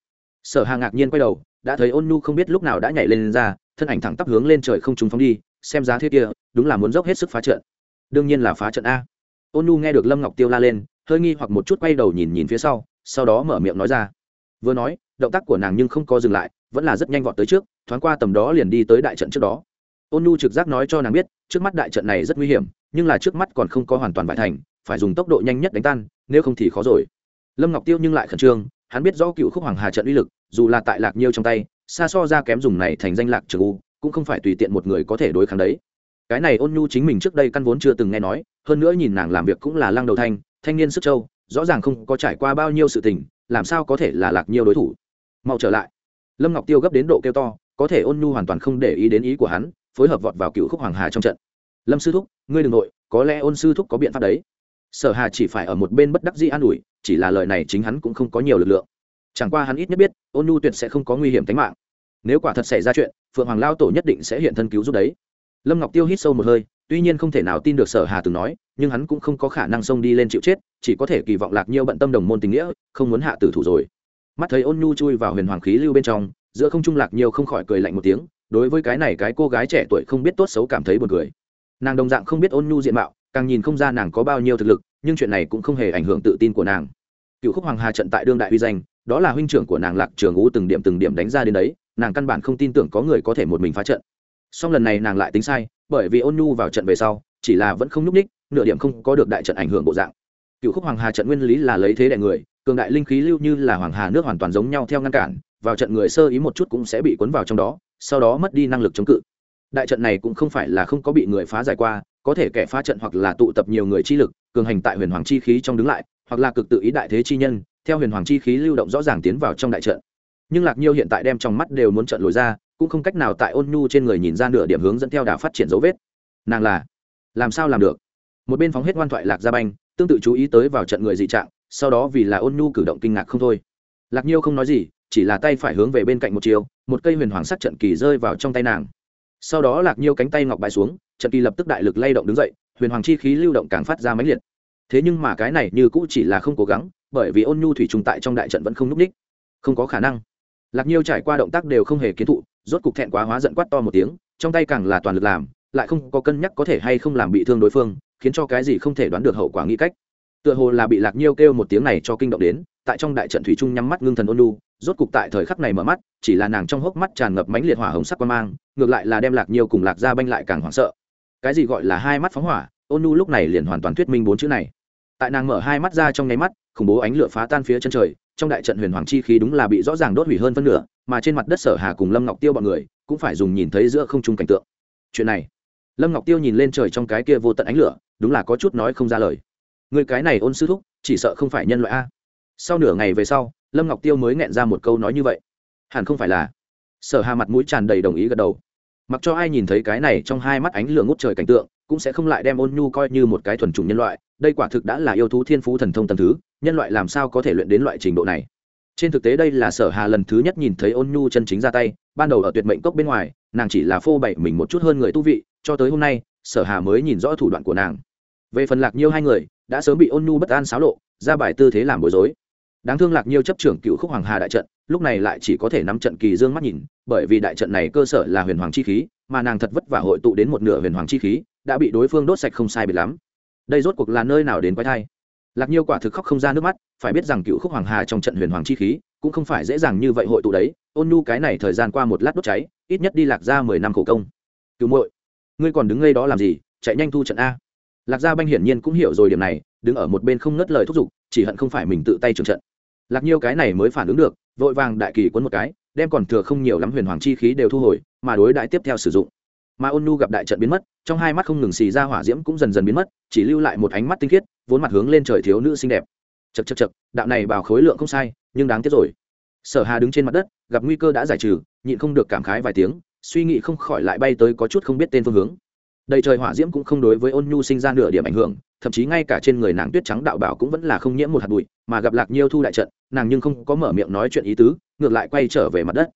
Sở hà ngạc nhiên quay đầu đã thấy ôn nhu không biết lúc nào đã nhảy lên, lên ra thân ảnh thẳng tắp hướng lên trời không trúng phóng đi xem giá thế kia đúng là muốn dốc hết sức phá trận. Đương nhiên là phá trận a ôn nhu nghe được lâm ngọc tiêu la lên, hơi nghi hoặc một chút quay đầu nhìn nhìn phía sau sau đó mở miệng nói ra. Vừa nói, động tác của nàng nhưng không có dừng lại, vẫn là rất nhanh vọt tới trước, thoáng qua tầm đó liền đi tới đại trận trước đó. Ôn nhu trực giác nói cho nàng biết, trước mắt đại trận này rất nguy hiểm, nhưng là trước mắt còn không có hoàn toàn bại thành, phải dùng tốc độ nhanh nhất đánh tan, nếu không thì khó rồi. Lâm ngọc tiêu nhưng lại khẩn trương, hắn biết rõ cựu khúc hoàng hà trận uy lực, dù là tại lạc nhiêu trong tay, xa so ra kém dùng này thành danh lạc trường u, cũng không phải tùy tiện một người có thể đối kháng đấy cái này ôn nhu chính mình trước đây căn vốn chưa từng nghe nói, hơn nữa nhìn nàng làm việc cũng là lăng đầu thanh thanh niên sức châu rõ ràng không có trải qua bao nhiêu sự tình, làm sao có thể là lạc nhiều đối thủ. Mau trở lại. Lâm ngọc tiêu gấp đến độ kêu to, có thể ôn nhu hoàn toàn không để ý đến ý của hắn, phối hợp vọt vào cựu khúc hoàng hà trong trận. Lâm sư thúc, ngươi đ ừ n g nội, có lẽ ôn sư thúc có biện pháp đấy. Sở hà chỉ phải ở một bên bất đắc dĩ an ủi, chỉ là lời này chính hắn cũng không có nhiều lực lượng. Chẳng qua hắn ít nhất biết, ôn nhu tuyệt sẽ không có nguy hiểm tính mạng. Nếu quả thật xảy ra chuyện, phượng hoàng lao tổ nhất định sẽ hiện thân cứu giúp đấy lâm ngọc tiêu hít sâu một hơi, tuy nhiên không thể nào tin được sở hà từng nói, nhưng hắn cũng không có khả năng xông đi lên chịu chết, chỉ có thể kỳ vọng lạc nhiêu bận tâm đồng môn tình nghĩa, không muốn hạ tử thủ rồi. Mắt thấy ôn nhu chui vào huyền hoàng khí lưu bên trong, giữa không trung lạc nhiêu không khỏi cười lạnh một tiếng, đối với cái này cái cô gái trẻ tuổi không biết tốt xấu cảm thấy buồn cười. Nàng đồng dạng không biết ôn nhu diện mạo, càng nhìn không ra nàng có bao nhiêu thực lực, nhưng chuyện này cũng không hề ảnh hưởng tự tin của nàng. Cựu khúc hoàng hà trận tại đương đại uy danh, đó là huynh trưởng của nàng lạc trường ú từng điểm từng điểm đánh ra đến đấy, nàng căn bản không tin tưởng có người có thể một mình phá trận song lần này nàng lại tính sai, bởi vì ôn nhu vào trận về sau, chỉ là vẫn không nhúc ních nửa điểm không có được đại trận ảnh hưởng bộ dạng. Cựu khúc hoàng hà trận nguyên lý là lấy thế đại người, cường đại linh khí lưu như là hoàng hà nước hoàn toàn giống nhau theo ngăn cản, vào trận người sơ ý một chút cũng sẽ bị cuốn vào trong đó, sau đó mất đi năng lực chống cự. Đại trận này cũng không phải là không có bị người phá giải qua, có thể kẻ phá trận hoặc là tụ tập nhiều người chi lực, cường hành tại huyền hoàng chi khí trong đứng lại, hoặc là cực tự ý đại thế chi nhân, theo huyền hoàng chi khí lưu động rõ ràng tiến vào trong đại trận. Nhưng lạc nhiêu hiện tại đem trong mắt đều muốn trận lồi ra cũng không cách nào tại ôn nhu trên người nhìn ra nửa điểm hướng dẫn theo đà phát triển dấu vết. Nàng là, làm sao làm được? Một bên phóng hết ngoan thoại lạc gia banh, tương tự chú ý tới vào trận người dị trạng, sau đó vì là ôn nhu cử động kinh ngạc không thôi. Lạc nhiêu không nói gì, chỉ là tay phải hướng về bên cạnh một chiều, một cây huyền hoàng sắc trận kỳ rơi vào trong tay nàng. Sau đó lạc nhiêu cánh tay ngọc bại xuống, trận kỳ lập tức đại lực lay động đứng dậy, huyền hoàng chi khí lưu động càng phát ra mãnh liệt. Thế nhưng mà cái này như cũ chỉ là không cố gắng, bởi vì ôn nhu thủy trùng tại trong đại trận vẫn không núp ních. Không có khả năng. Lạc nhiêu trải qua động tác đều không hề kiến thụ rốt cục thẹn quá hóa giận quát to một tiếng, trong tay càng là toàn lực làm, lại không có cân nhắc có thể hay không làm bị thương đối phương, khiến cho cái gì không thể đoán được hậu quả nghĩ cách. Tựa hồ là bị lạc nhiêu kêu một tiếng này cho kinh động đến, tại trong đại trận thủy trung nhắm mắt ngưng thần ôn nhu, rốt cục tại thời khắc này mở mắt, chỉ là nàng trong hốc mắt tràn ngập mãnh liệt hỏa hồng sắc quan mang, ngược lại là đem lạc nhiêu cùng lạc ra banh lại càng hoảng sợ. Cái gì gọi là hai mắt phóng hỏa, ôn nhu lúc này liền hoàn toàn thuyết minh bốn chữ này. Tại nàng mở hai mắt ra trong nháy mắt, khủng bố ánh lửa phá tan phía chân trời trong đại trận huyền hoàng chi khí đúng là bị rõ ràng đốt hủy hơn phân nửa, mà trên mặt đất sở hà cùng lâm ngọc tiêu bọn người cũng phải dùng nhìn thấy giữa không trung cảnh tượng. Chuyện này, lâm ngọc tiêu nhìn lên trời trong cái kia vô tận ánh lửa, đúng là có chút nói không ra lời. Người cái này ôn sư thúc, chỉ sợ không phải nhân loại a. Sau nửa ngày về sau, lâm ngọc tiêu mới nghẹn ra một câu nói như vậy. Hẳn không phải là. Sở hà mặt mũi tràn đầy đồng ý gật đầu mặc cho ai nhìn thấy cái này trong hai mắt ánh lửa ngút trời cảnh tượng, cũng sẽ không lại đem ôn nhu coi như một cái thuần chủng nhân loại, đây quả thực đã là yêu thú thiên phú thần thông tầm thứ, nhân loại làm sao có thể luyện đến loại trình độ này? Trên thực tế đây là sở hà lần thứ nhất nhìn thấy ôn nhu chân chính ra tay, ban đầu ở tuyệt mệnh cốc bên ngoài, nàng chỉ là phô bày mình một chút hơn người tu vị, cho tới hôm nay, sở hà mới nhìn rõ thủ đoạn của nàng. Về phần lạc nhiêu hai người, đã sớm bị ôn nhu bất an xáo lộ, ra bài tư thế làm bối rối. Đáng thương lạc nhiêu chấp trưởng cựu khúc hoàng hà đại trận lúc này lại chỉ có thể nắm trận kỳ dương mắt nhìn, bởi vì đại trận này cơ sở là huyền hoàng chi khí, mà nàng thật vất vả hội tụ đến một nửa huyền hoàng chi khí, đã bị đối phương đốt sạch không sai biệt lắm. Đây rốt cuộc là nơi nào đến quái thai? Lạc nhiêu quả thực khóc không ra nước mắt, phải biết rằng cựu khúc hoàng hà trong trận huyền hoàng chi khí, cũng không phải dễ dàng như vậy hội tụ đấy. Ôn nhu cái này thời gian qua một lát đốt cháy, ít nhất đi lạc ra mười năm khổ công. Cứu muội, ngươi còn đứng ngay đó làm gì? Chạy nhanh thu trận a. Lạc gia banh hiển nhiên cũng hiểu rồi điểm này, đứng ở một bên không ngất lời thúc giục, chỉ hận không phải mình tự tay trường trận. Lạc nhiêu cái này mới phản ứng được vội vàng đại kỳ quấn một cái, đem còn thừa không nhiều lắm huyền hoàng chi khí đều thu hồi, mà đối đại tiếp theo sử dụng. Mà ôn nu gặp đại trận biến mất, trong hai mắt không ngừng xì ra hỏa diễm cũng dần dần biến mất, chỉ lưu lại một ánh mắt tinh khiết, vốn mặt hướng lên trời thiếu nữ xinh đẹp. Chật chật chật đạo này bảo khối lượng không sai, nhưng đáng tiếc rồi. Sở hà đứng trên mặt đất, gặp nguy cơ đã giải trừ, nhịn không được cảm khái vài tiếng, suy nghĩ không khỏi lại bay tới có chút không biết tên phương hướng. Đầy trời hỏa diễm cũng không đối với ôn nhu sinh ra nửa điểm ảnh hưởng thậm chí ngay cả trên người nàng tuyết trắng đạo bảo cũng vẫn là không nhiễm một hạt bụi, mà gặp lạc nhiêu thu đại trận, nàng nhưng không có mở miệng nói chuyện ý tứ, ngược lại quay trở về mặt đất.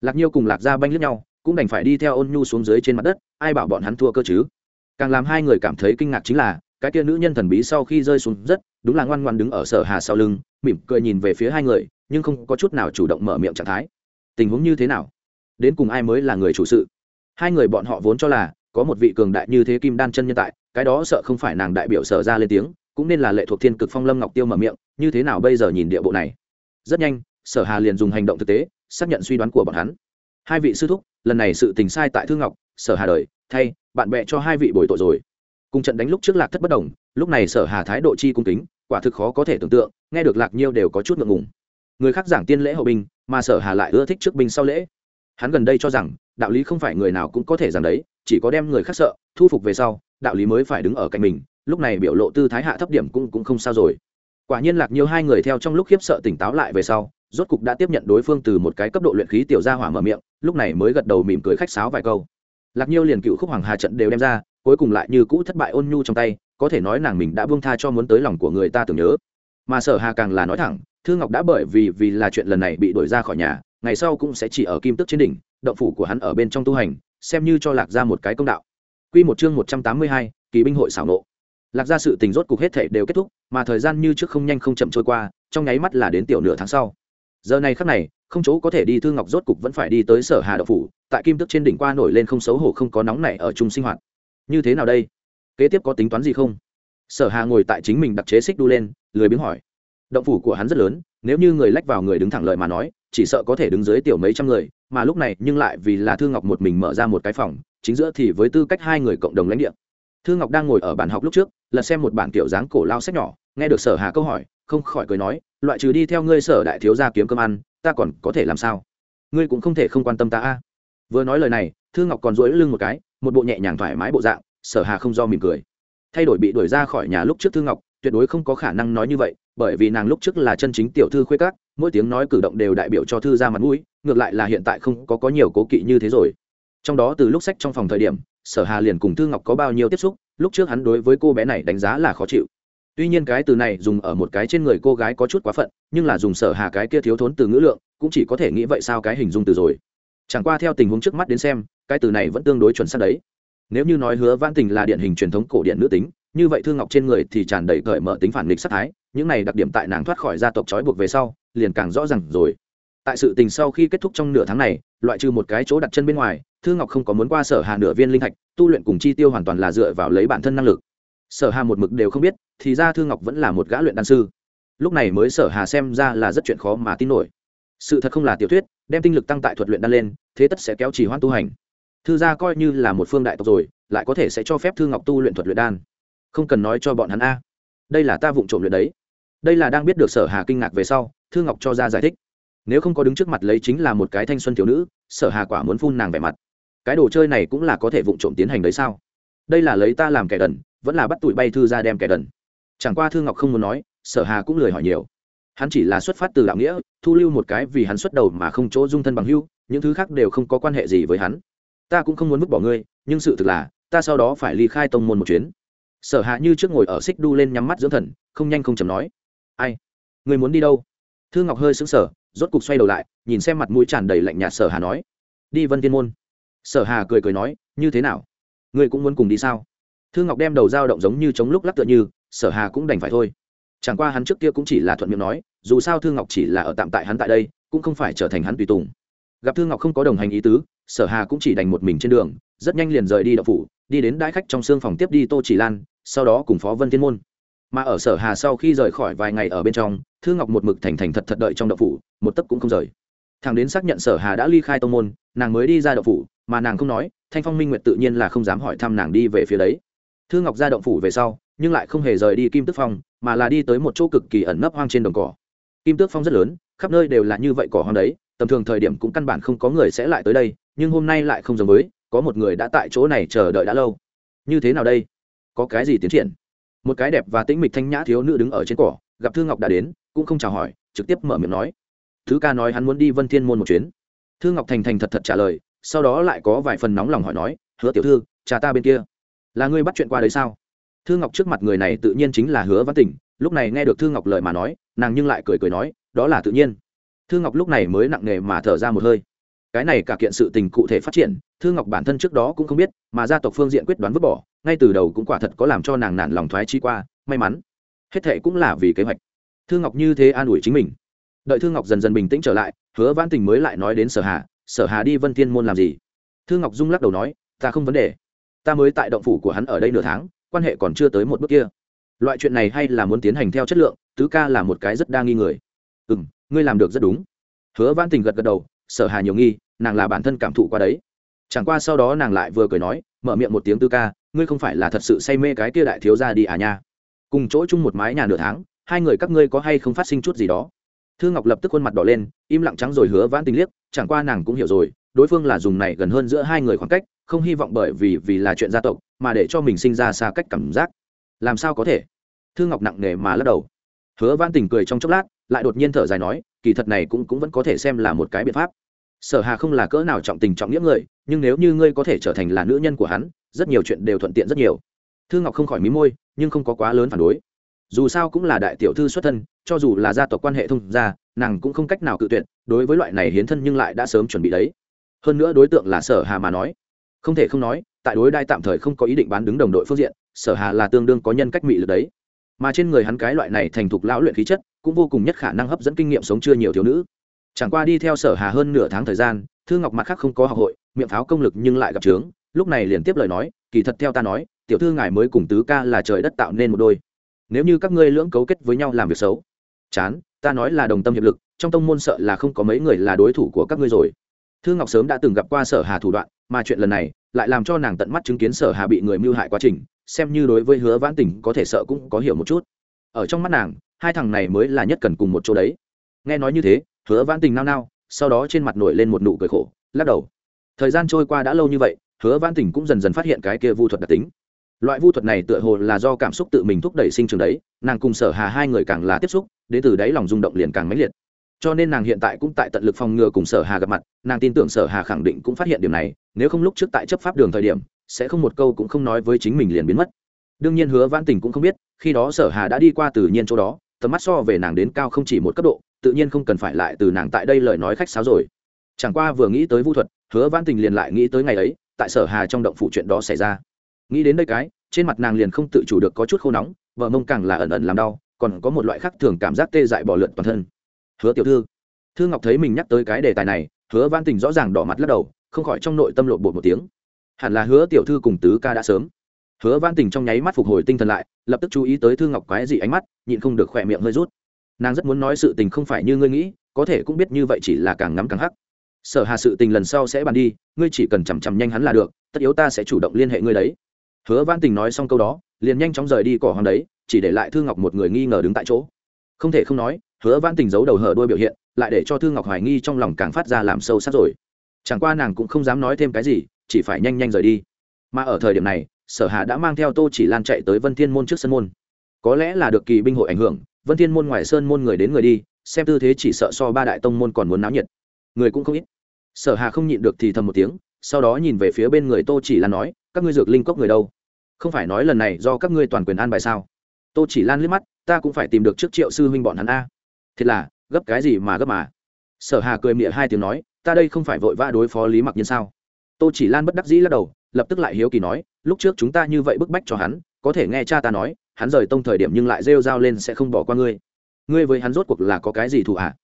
Lạc nhiêu cùng lạc gia banh lướt nhau, cũng đành phải đi theo ôn nhu xuống dưới trên mặt đất, ai bảo bọn hắn thua cơ chứ? Càng làm hai người cảm thấy kinh ngạc chính là, cái kia nữ nhân thần bí sau khi rơi xuống rất, đúng là ngoan ngoan đứng ở sở hà sau lưng, mỉm cười nhìn về phía hai người, nhưng không có chút nào chủ động mở miệng trạng thái. Tình huống như thế nào? Đến cùng ai mới là người chủ sự? Hai người bọn họ vốn cho là có một vị cường đại như thế kim đan chân nhân tại, cái đó sợ không phải nàng đại biểu sở ra lên tiếng, cũng nên là lệ thuộc thiên cực phong lâm ngọc tiêu mở miệng, như thế nào bây giờ nhìn địa bộ này? Rất nhanh, sở hà liền dùng hành động thực tế, xác nhận suy đoán của bọn hắn. Hai vị sư thúc, lần này sự tình sai tại thương ngọc, sở hà đời, thay, bạn bè cho hai vị bồi tội rồi. Cùng trận đánh lúc trước lạc thất bất đồng, lúc này sở hà thái độ chi cung kính, quả thực khó có thể tưởng tượng, nghe được lạc nhiêu đều có chút ngượng ngùng. Người khác giảng tiên lễ hậu binh, mà sở hà lại ưa thích trước binh sau lễ. Hắn gần đây cho rằng, đạo lý không phải người nào cũng có thể giảng đấy chỉ có đem người khác sợ, thu phục về sau, đạo lý mới phải đứng ở cạnh mình, lúc này biểu lộ tư thái hạ thấp điểm cũng cũng không sao rồi. Quả nhiên lạc nhiều hai người theo trong lúc khiếp sợ tỉnh táo lại về sau, rốt cục đã tiếp nhận đối phương từ một cái cấp độ luyện khí tiểu gia hỏa mở miệng, lúc này mới gật đầu mỉm cười khách sáo vài câu. Lạc nhiêu liền cựu khúc hoàng hà trận đều đem ra, cuối cùng lại như cũ thất bại ôn nhu trong tay, có thể nói nàng mình đã buông tha cho muốn tới lòng của người ta tưởng nhớ. Mà sở hà càng là nói thẳng thương ngọc đã bởi vì vì là chuyện lần này bị đuổi ra khỏi nhà, ngày sau cũng sẽ chỉ ở kim tức trên đỉnh, động phủ của hắn ở bên trong tu hành xem như cho lạc ra một cái công đạo. Quy một chương một trăm tám mươi hai, kỳ binh hội xảo nộ. Lạc ra sự tình rốt cục hết thể đều kết thúc mà thời gian như trước không nhanh không chậm trôi qua trong nháy mắt là đến tiểu nửa tháng sau. Giờ này khắc này không chỗ có thể đi thư ngọc rốt cục vẫn phải đi tới sở hà đậu phủ tại kim tức trên đỉnh qua nổi lên không xấu hổ không có nóng này ở chung sinh hoạt. Như thế nào đây? Kế tiếp có tính toán gì không? Sở hà ngồi tại chính mình đặc chế xích đu lên lười biếng hỏi. Động phủ của hắn rất lớn nếu như người lách vào người đứng thẳng lợi mà nói chỉ sợ có thể đứng dưới tiểu mấy trăm người, mà lúc này nhưng lại vì là thư ngọc một mình mở ra một cái phòng, chính giữa thì với tư cách hai người cộng đồng lãnh địa. Thư ngọc đang ngồi ở bàn học lúc trước, lật xem một bản kiểu dáng cổ lao sách nhỏ, nghe được sở hà câu hỏi, không khỏi cười nói, loại trừ đi theo ngươi sở đại thiếu gia kiếm cơm ăn, ta còn có thể làm sao? Ngươi cũng không thể không quan tâm ta a. Vừa nói lời này, thư ngọc còn duỗi lưng một cái, một bộ nhẹ nhàng thoải mái bộ dạng, sở hà không do mỉm cười. Thay đổi bị đuổi ra khỏi nhà lúc trước thư ngọc, tuyệt đối không có khả năng nói như vậy, bởi vì nàng lúc trước là chân chính tiểu thư khuê các mỗi tiếng nói cử động đều đại biểu cho thư ra mặt mũi, ngược lại là hiện tại không có có nhiều cố kỵ như thế rồi. Trong đó từ lúc sách trong phòng thời điểm, sở hà liền cùng thư ngọc có bao nhiêu tiếp xúc, lúc trước hắn đối với cô bé này đánh giá là khó chịu. Tuy nhiên cái từ này dùng ở một cái trên người cô gái có chút quá phận, nhưng là dùng sở hà cái kia thiếu thốn từ ngữ lượng, cũng chỉ có thể nghĩ vậy sao cái hình dung từ rồi. Chẳng qua theo tình huống trước mắt đến xem, cái từ này vẫn tương đối chuẩn xác đấy. Nếu như nói hứa văn tình là điển hình truyền thống cổ điển nữ tính như vậy thương ngọc trên người thì tràn đầy cởi mở tính phản nghịch sắc thái, những này đặc điểm tại nàng thoát khỏi gia tộc trói buộc về sau, liền càng rõ ràng rồi. Tại sự tình sau khi kết thúc trong nửa tháng này, loại trừ một cái chỗ đặt chân bên ngoài, thư ngọc không có muốn qua sở hà nửa viên linh thạch, tu luyện cùng chi tiêu hoàn toàn là dựa vào lấy bản thân năng lực. Sở hà một mực đều không biết, thì ra thư ngọc vẫn là một gã luyện đan sư. Lúc này mới sở hà xem ra là rất chuyện khó mà tin nổi. Sự thật không là tiểu thuyết, đem tinh lực tăng tại thuật luyện đan lên, thế tất sẽ kéo chỉ hoãn tu hành. Thư gia coi như là một phương đại tộc rồi, lại có thể sẽ cho phép thư ngọc tu luyện thuật luyện đan không cần nói cho bọn hắn a. Đây là ta vụng trộm luyện đấy. Đây là đang biết được sở hà kinh ngạc về sau, thư ngọc cho ra giải thích. Nếu không có đứng trước mặt lấy chính là một cái thanh xuân thiếu nữ, sở hà quả muốn phun nàng vẻ mặt. Cái đồ chơi này cũng là có thể vụng trộm tiến hành đấy sao? Đây là lấy ta làm kẻ đần, vẫn là bắt tụi bay thư ra đem kẻ đần. Chẳng qua thư ngọc không muốn nói, sở hà cũng lười hỏi nhiều. Hắn chỉ là xuất phát từ đạo nghĩa, thu lưu một cái vì hắn xuất đầu mà không chỗ dung thân bằng hưu những thứ khác đều không có quan hệ gì với hắn. Ta cũng không muốn vứt bỏ ngươi, nhưng sự thực là, ta sau đó phải ly khai tông môn một chuyến sở hạ như trước ngồi ở xích đu lên nhắm mắt dưỡng thần, không nhanh không chầm nói. Ai? Người muốn đi đâu? Thư ngọc hơi sững sờ, rốt cục xoay đầu lại, nhìn xem mặt mũi tràn đầy lạnh nhạt sở hà nói. Đi vân tiên môn. Sở hà cười cười nói, như thế nào? Ngươi cũng muốn cùng đi sao? Thư ngọc đem đầu dao động giống như chống lúc lắc tựa như, sở hà cũng đành phải thôi. Chẳng qua hắn trước kia cũng chỉ là thuận miệng nói, dù sao thư ngọc chỉ là ở tạm tại hắn tại đây, cũng không phải trở thành hắn tùy tùng. Gặp thư ngọc không có đồng hành ý tứ, sở hà cũng chỉ đành một mình trên đường, rất nhanh liền rời đi đậu phủ, đi đến đãi khách trong xương phòng tiếp đi tô chỉ lan sau đó cùng phó vân thiên môn. Mà ở sở hà sau khi rời khỏi vài ngày ở bên trong, thư ngọc một mực thành thành thật thật đợi trong đậu phủ, một tấc cũng không rời. Thằng đến xác nhận sở hà đã ly khai tông môn, nàng mới đi ra đậu phủ, mà nàng không nói, thanh phong minh nguyệt tự nhiên là không dám hỏi thăm nàng đi về phía đấy. Thư ngọc ra động phủ về sau, nhưng lại không hề rời đi kim tước phong, mà là đi tới một chỗ cực kỳ ẩn nấp hoang trên đồng cỏ. Kim tước phong rất lớn, khắp nơi đều là như vậy cỏ hoang đấy, tầm thường thời điểm cũng căn bản không có người sẽ lại tới đây, nhưng hôm nay lại không giống với, có một người đã tại chỗ này chờ đợi đã lâu. Như thế nào đây? Có cái gì tiến triển? Một cái đẹp và tĩnh mịch thanh nhã thiếu nữ đứng ở trên cỏ, gặp thư ngọc đã đến, cũng không chào hỏi, trực tiếp mở miệng nói. Thứ ca nói hắn muốn đi vân thiên môn một chuyến. Thư ngọc thành thành thật thật trả lời, sau đó lại có vài phần nóng lòng hỏi nói, hứa tiểu thư cha ta bên kia, là ngươi bắt chuyện qua đấy sao? Thư ngọc trước mặt người này tự nhiên chính là hứa văn tỉnh, lúc này nghe được thư ngọc lời mà nói, nàng nhưng lại cười cười nói, đó là tự nhiên. Thư ngọc lúc này mới nặng nề mà thở ra một hơi cái này cả kiện sự tình cụ thể phát triển, thư ngọc bản thân trước đó cũng không biết, mà gia tộc phương diện quyết đoán vứt bỏ, ngay từ đầu cũng quả thật có làm cho nàng nản lòng thoái chi qua, may mắn. Hết thệ cũng là vì kế hoạch. Thư ngọc như thế an ủi chính mình. Đợi thư ngọc dần dần bình tĩnh trở lại, hứa văn tình mới lại nói đến sở hà sở hà đi vân thiên môn làm gì? Thư ngọc dung lắc đầu nói, ta không vấn đề. Ta mới tại động phủ của hắn ở đây nửa tháng, quan hệ còn chưa tới một bước kia. Loại chuyện này hay là muốn tiến hành theo chất lượng, tứ ca là một cái rất đa nghi người. Ừ m ngươi làm được rất đúng. Hứa văn tình gật gật đầu sở hà nhiều nghi, nàng là bản thân cảm thụ qua đấy. Chẳng qua sau đó nàng lại vừa cười nói, mở miệng một tiếng Tư ca, ngươi không phải là thật sự say mê cái kia đại thiếu ra đi à nha. Cùng chỗ chung một mái nhà nửa tháng, hai người các ngươi có hay không phát sinh chút gì đó? Thư ngọc lập tức khuôn mặt đỏ lên, im lặng trắng rồi hứa vãn tình liếc, chẳng qua nàng cũng hiểu rồi, đối phương là dùng này gần hơn giữa hai người khoảng cách, không hy vọng bởi vì vì là chuyện gia tộc, mà để cho mình sinh ra xa cách cảm giác. Làm sao có thể? Thư ngọc nặng nề mà lắc đầu. Hứa vãn tình cười trong chốc lát, lại đột nhiên thở dài nói kỳ thật này cũng cũng vẫn có thể xem là một cái biện pháp. Sở hà không là cỡ nào trọng tình trọng nghĩa người, nhưng nếu như ngươi có thể trở thành là nữ nhân của hắn, rất nhiều chuyện đều thuận tiện rất nhiều. Thư ngọc không khỏi mí môi, nhưng không có quá lớn phản đối. Dù sao cũng là đại tiểu thư xuất thân, cho dù là gia tộc quan hệ thông gia, nàng cũng không cách nào cự tuyệt, đối với loại này hiến thân nhưng lại đã sớm chuẩn bị đấy. Hơn nữa đối tượng là sở hà mà nói. Không thể không nói, tại đối đai tạm thời không có ý định bán đứng đồng đội phương diện, sở hà là tương đương có nhân cách mị lực đấy. Mà trên người hắn cái loại này thành thục lão luyện khí chất cũng vô cùng nhất khả năng hấp dẫn kinh nghiệm sống chưa nhiều thiếu nữ. Chẳng qua đi theo sở hà hơn nửa tháng thời gian, thư ngọc mặt khác không có học hội, miệng pháo công lực nhưng lại gặp trướng, lúc này liền tiếp lời nói, kỳ thật theo ta nói, tiểu thư ngài mới cùng tứ ca là trời đất tạo nên một đôi. Nếu như các ngươi lưỡng cấu kết với nhau làm việc xấu, chán, ta nói là đồng tâm hiệp lực, trong tông môn sợ là không có mấy người là đối thủ của các ngươi rồi. Thư ngọc sớm đã từng gặp qua sở hà thủ đoạn, mà chuyện lần này lại làm cho nàng tận mắt chứng kiến sở hà bị người mưu hại quá trình, xem như đối với hứa vãn tình có thể sợ cũng có hiểu một chút. Ở trong mắt nàng hai thằng này mới là nhất cần cùng một chỗ đấy. Nghe nói như thế, hứa vãn tình nao nao, sau đó trên mặt nổi lên một nụ cười khổ, lắc đầu. Thời gian trôi qua đã lâu như vậy, hứa vãn tình cũng dần dần phát hiện cái kia vu thuật đặc tính. Loại vu thuật này tựa hồ là do cảm xúc tự mình thúc đẩy sinh trường đấy, nàng cùng sở hà hai người càng là tiếp xúc, đến từ đấy lòng rung động liền càng mãnh liệt. Cho nên nàng hiện tại cũng tại tận lực phòng ngừa cùng sở hà gặp mặt, nàng tin tưởng sở hà khẳng định cũng phát hiện điểm này, nếu không lúc trước tại chấp pháp đường thời điểm, sẽ không một câu cũng không nói với chính mình liền biến mất. Đương nhiên hứa vãn tình cũng không biết, khi đó sở hà đã đi qua tự nhiên chỗ đó tầm mắt so về nàng đến cao không chỉ một cấp độ, tự nhiên không cần phải lại từ nàng tại đây lời nói khách sáo rồi. Chẳng qua vừa nghĩ tới vu thuật, hứa vãn tình liền lại nghĩ tới ngày ấy, tại sở hà trong động phủ chuyện đó xảy ra. Nghĩ đến đây cái, trên mặt nàng liền không tự chủ được có chút khô nóng, vợ mông càng là ẩn ẩn làm đau, còn có một loại khác thường cảm giác tê dại bỏ lượn toàn thân. Hứa tiểu thư. Thư ngọc thấy mình nhắc tới cái đề tài này, hứa văn tình rõ ràng đỏ mặt lắc đầu, không khỏi trong nội tâm lộn bột một tiếng. Hẳn là hứa tiểu thư cùng tứ ca đã sớm hứa Vãn tình trong nháy mắt phục hồi tinh thần lại, lập tức chú ý tới thư ngọc quái dị ánh mắt, nhịn không được khỏe miệng hơi rút. Nàng rất muốn nói sự tình không phải như ngươi nghĩ, có thể cũng biết như vậy chỉ là càng ngắm càng hắc. Sở hà sự tình lần sau sẽ bàn đi, ngươi chỉ cần chằm chằm nhanh hắn là được, tất yếu ta sẽ chủ động liên hệ ngươi đấy. Hứa Vãn tình nói xong câu đó, liền nhanh chóng rời đi cỏ hoàng đấy, chỉ để lại thư ngọc một người nghi ngờ đứng tại chỗ. Không thể không nói, hứa Vãn tình giấu đầu hở đôi biểu hiện, lại để cho thư ngọc hoài nghi trong lòng càng phát ra làm sâu sắc rồi. Chẳng qua nàng cũng không dám nói thêm cái gì, chỉ phải nhanh nhanh rời đi. Mà ở thời điểm này sở hà đã mang theo tô chỉ lan chạy tới vân thiên môn trước sân môn. Có lẽ là được kỳ binh hội ảnh hưởng, vân thiên môn ngoài sơn môn người đến người đi, xem tư thế chỉ sợ so ba đại tông môn còn muốn náo nhiệt. Người cũng không ít. Sở hà không nhịn được thì thầm một tiếng, sau đó nhìn về phía bên người tô chỉ lan nói, các ngươi dược linh cốc người đâu? Không phải nói lần này do các ngươi toàn quyền an bài sao? Tô chỉ lan liếc mắt, ta cũng phải tìm được trước triệu sư huynh bọn hắn a. Thiệt là, gấp cái gì mà gấp mà? Sở hà cười mịa hai tiếng nói, ta đây không phải vội vã đối phó lý mặc nhiên sao? Tô chỉ lan bất đắc dĩ lắc đầu lập tức lại hiếu kỳ nói, lúc trước chúng ta như vậy bức bách cho hắn, có thể nghe cha ta nói, hắn rời tông thời điểm nhưng lại rêu rao lên sẽ không bỏ qua ngươi. Ngươi với hắn rốt cuộc là có cái gì thù ạ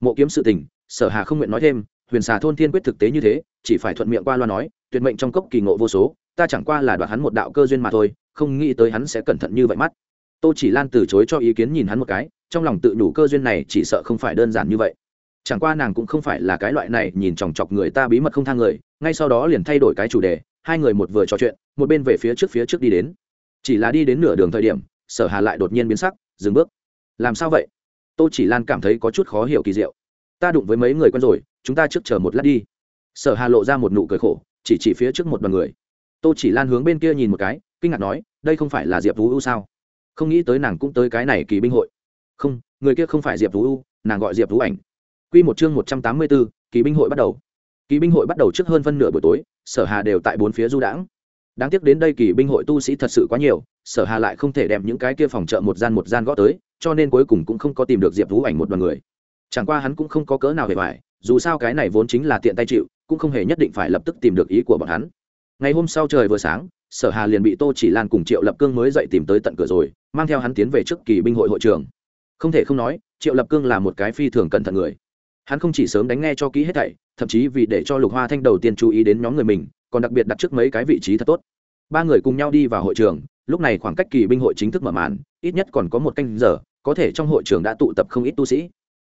mộ kiếm sự tình, sở hà không nguyện nói thêm, huyền xà thôn thiên quyết thực tế như thế, chỉ phải thuận miệng qua loa nói, tuyệt mệnh trong cốc kỳ ngộ vô số, ta chẳng qua là đoạt hắn một đạo cơ duyên mà thôi, không nghĩ tới hắn sẽ cẩn thận như vậy mắt. Tô chỉ lan từ chối cho ý kiến nhìn hắn một cái, trong lòng tự đủ cơ duyên này chỉ sợ không phải đơn giản như vậy. Chẳng qua nàng cũng không phải là cái loại này nhìn chòng chọc người ta bí mật không thang người, ngay sau đó liền thay đổi cái chủ đề hai người một vừa trò chuyện, một bên về phía trước phía trước đi đến. Chỉ là đi đến nửa đường thời điểm, sở hà lại đột nhiên biến sắc, dừng bước. Làm sao vậy? Tô chỉ lan cảm thấy có chút khó hiểu kỳ diệu. Ta đụng với mấy người quen rồi, chúng ta trước chờ một lát đi. Sở hà lộ ra một nụ cười khổ, chỉ chỉ phía trước một đoàn người. Tô chỉ lan hướng bên kia nhìn một cái, kinh ngạc nói, đây không phải là diệp vũ u sao? Không nghĩ tới nàng cũng tới cái này kỳ binh hội. Không, người kia không phải diệp vũ u, nàng gọi diệp vũ ảnh. Q một chương một trăm tám mươi bốn kỳ binh hội bắt đầu kỳ binh hội bắt đầu trước hơn phân nửa buổi tối, sở hà đều tại bốn phía du đãng. Đáng tiếc đến đây kỳ binh hội tu sĩ thật sự quá nhiều, sở hà lại không thể đem những cái kia phòng chợ một gian một gian gõ tới, cho nên cuối cùng cũng không có tìm được diệp vũ ảnh một đoàn người. Chẳng qua hắn cũng không có cỡ nào hề hoài, dù sao cái này vốn chính là tiện tay chịu, cũng không hề nhất định phải lập tức tìm được ý của bọn hắn. Ngày hôm sau trời vừa sáng, sở hà liền bị tô chỉ lan cùng triệu lập cương mới dậy tìm tới tận cửa rồi, mang theo hắn tiến về trước kỳ binh hội hội trường. Không thể không nói, triệu lập cương là một cái phi thường cẩn thận người hắn không chỉ sớm đánh nghe cho kỹ hết thảy, thậm chí vì để cho lục hoa thanh đầu tiên chú ý đến nhóm người mình, còn đặc biệt đặt trước mấy cái vị trí thật tốt. Ba người cùng nhau đi vào hội trường, lúc này khoảng cách kỳ binh hội chính thức mở màn, ít nhất còn có một canh giờ, có thể trong hội trường đã tụ tập không ít tu sĩ.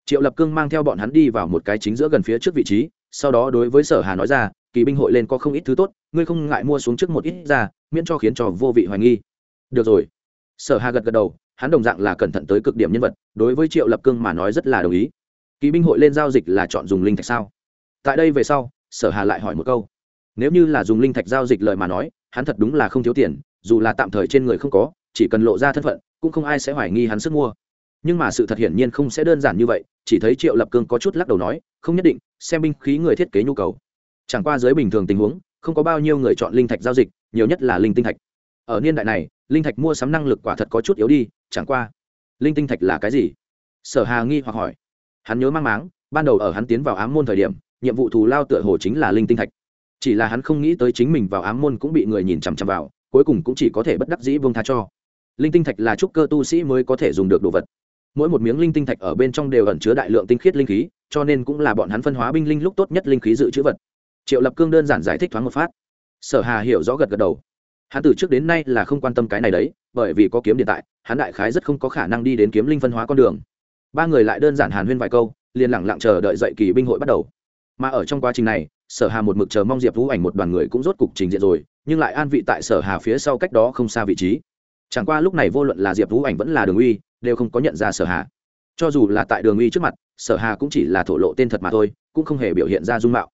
Triệu lập cương mang theo bọn hắn đi vào một cái chính giữa gần phía trước vị trí, sau đó đối với sở hà nói ra, kỳ binh hội lên có không ít thứ tốt, ngươi không ngại mua xuống trước một ít ra, miễn cho khiến cho vô vị hoài nghi. Được rồi. Sở hà gật gật đầu, hắn đồng dạng là cẩn thận tới cực điểm nhân vật, đối với triệu lập cương mà nói rất là đồng ý kỳ binh hội lên giao dịch là chọn dùng linh thạch sao? Tại đây về sau, sở hà lại hỏi một câu. Nếu như là dùng linh thạch giao dịch lời mà nói, hắn thật đúng là không thiếu tiền, dù là tạm thời trên người không có, chỉ cần lộ ra thân phận, cũng không ai sẽ hoài nghi hắn sức mua. Nhưng mà sự thật hiển nhiên không sẽ đơn giản như vậy, chỉ thấy triệu lập cương có chút lắc đầu nói, không nhất định, xem binh khí người thiết kế nhu cầu. Chẳng qua dưới bình thường tình huống, không có bao nhiêu người chọn linh thạch giao dịch, nhiều nhất là linh tinh thạch. Ở niên đại này, linh thạch mua sắm năng lực quả thật có chút yếu đi, chẳng qua, linh tinh thạch là cái gì? Sở hà nghi hoặc hỏi hắn nhớ mang máng, ban đầu ở hắn tiến vào ám môn thời điểm, nhiệm vụ thù lao tựa hồ chính là linh tinh thạch. Chỉ là hắn không nghĩ tới chính mình vào ám môn cũng bị người nhìn chằm chằm vào, cuối cùng cũng chỉ có thể bất đắc dĩ vương tha cho. Linh tinh thạch là trúc cơ tu sĩ mới có thể dùng được đồ vật. Mỗi một miếng linh tinh thạch ở bên trong đều ẩn chứa đại lượng tinh khiết linh khí, cho nên cũng là bọn hắn phân hóa binh linh lúc tốt nhất linh khí dự trữ vật. Triệu lập cương đơn giản giải thích thoáng một phát. Sở hà hiểu rõ gật gật đầu. Hắn từ trước đến nay là không quan tâm cái này đấy, bởi vì có kiếm điện tại, hắn đại khái rất không có khả năng đi đến kiếm linh phân hóa con đường ba người lại đơn giản hàn huyên vài câu, liền lẳng lặng chờ đợi dậy kỳ binh hội bắt đầu. Mà ở trong quá trình này, sở hà một mực chờ mong diệp vũ ảnh một đoàn người cũng rốt cục trình diện rồi, nhưng lại an vị tại sở hà phía sau cách đó không xa vị trí. Chẳng qua lúc này vô luận là diệp vũ ảnh vẫn là đường uy, đều không có nhận ra sở hà. Cho dù là tại đường uy trước mặt, sở hà cũng chỉ là thổ lộ tên thật mà thôi, cũng không hề biểu hiện ra dung mạo.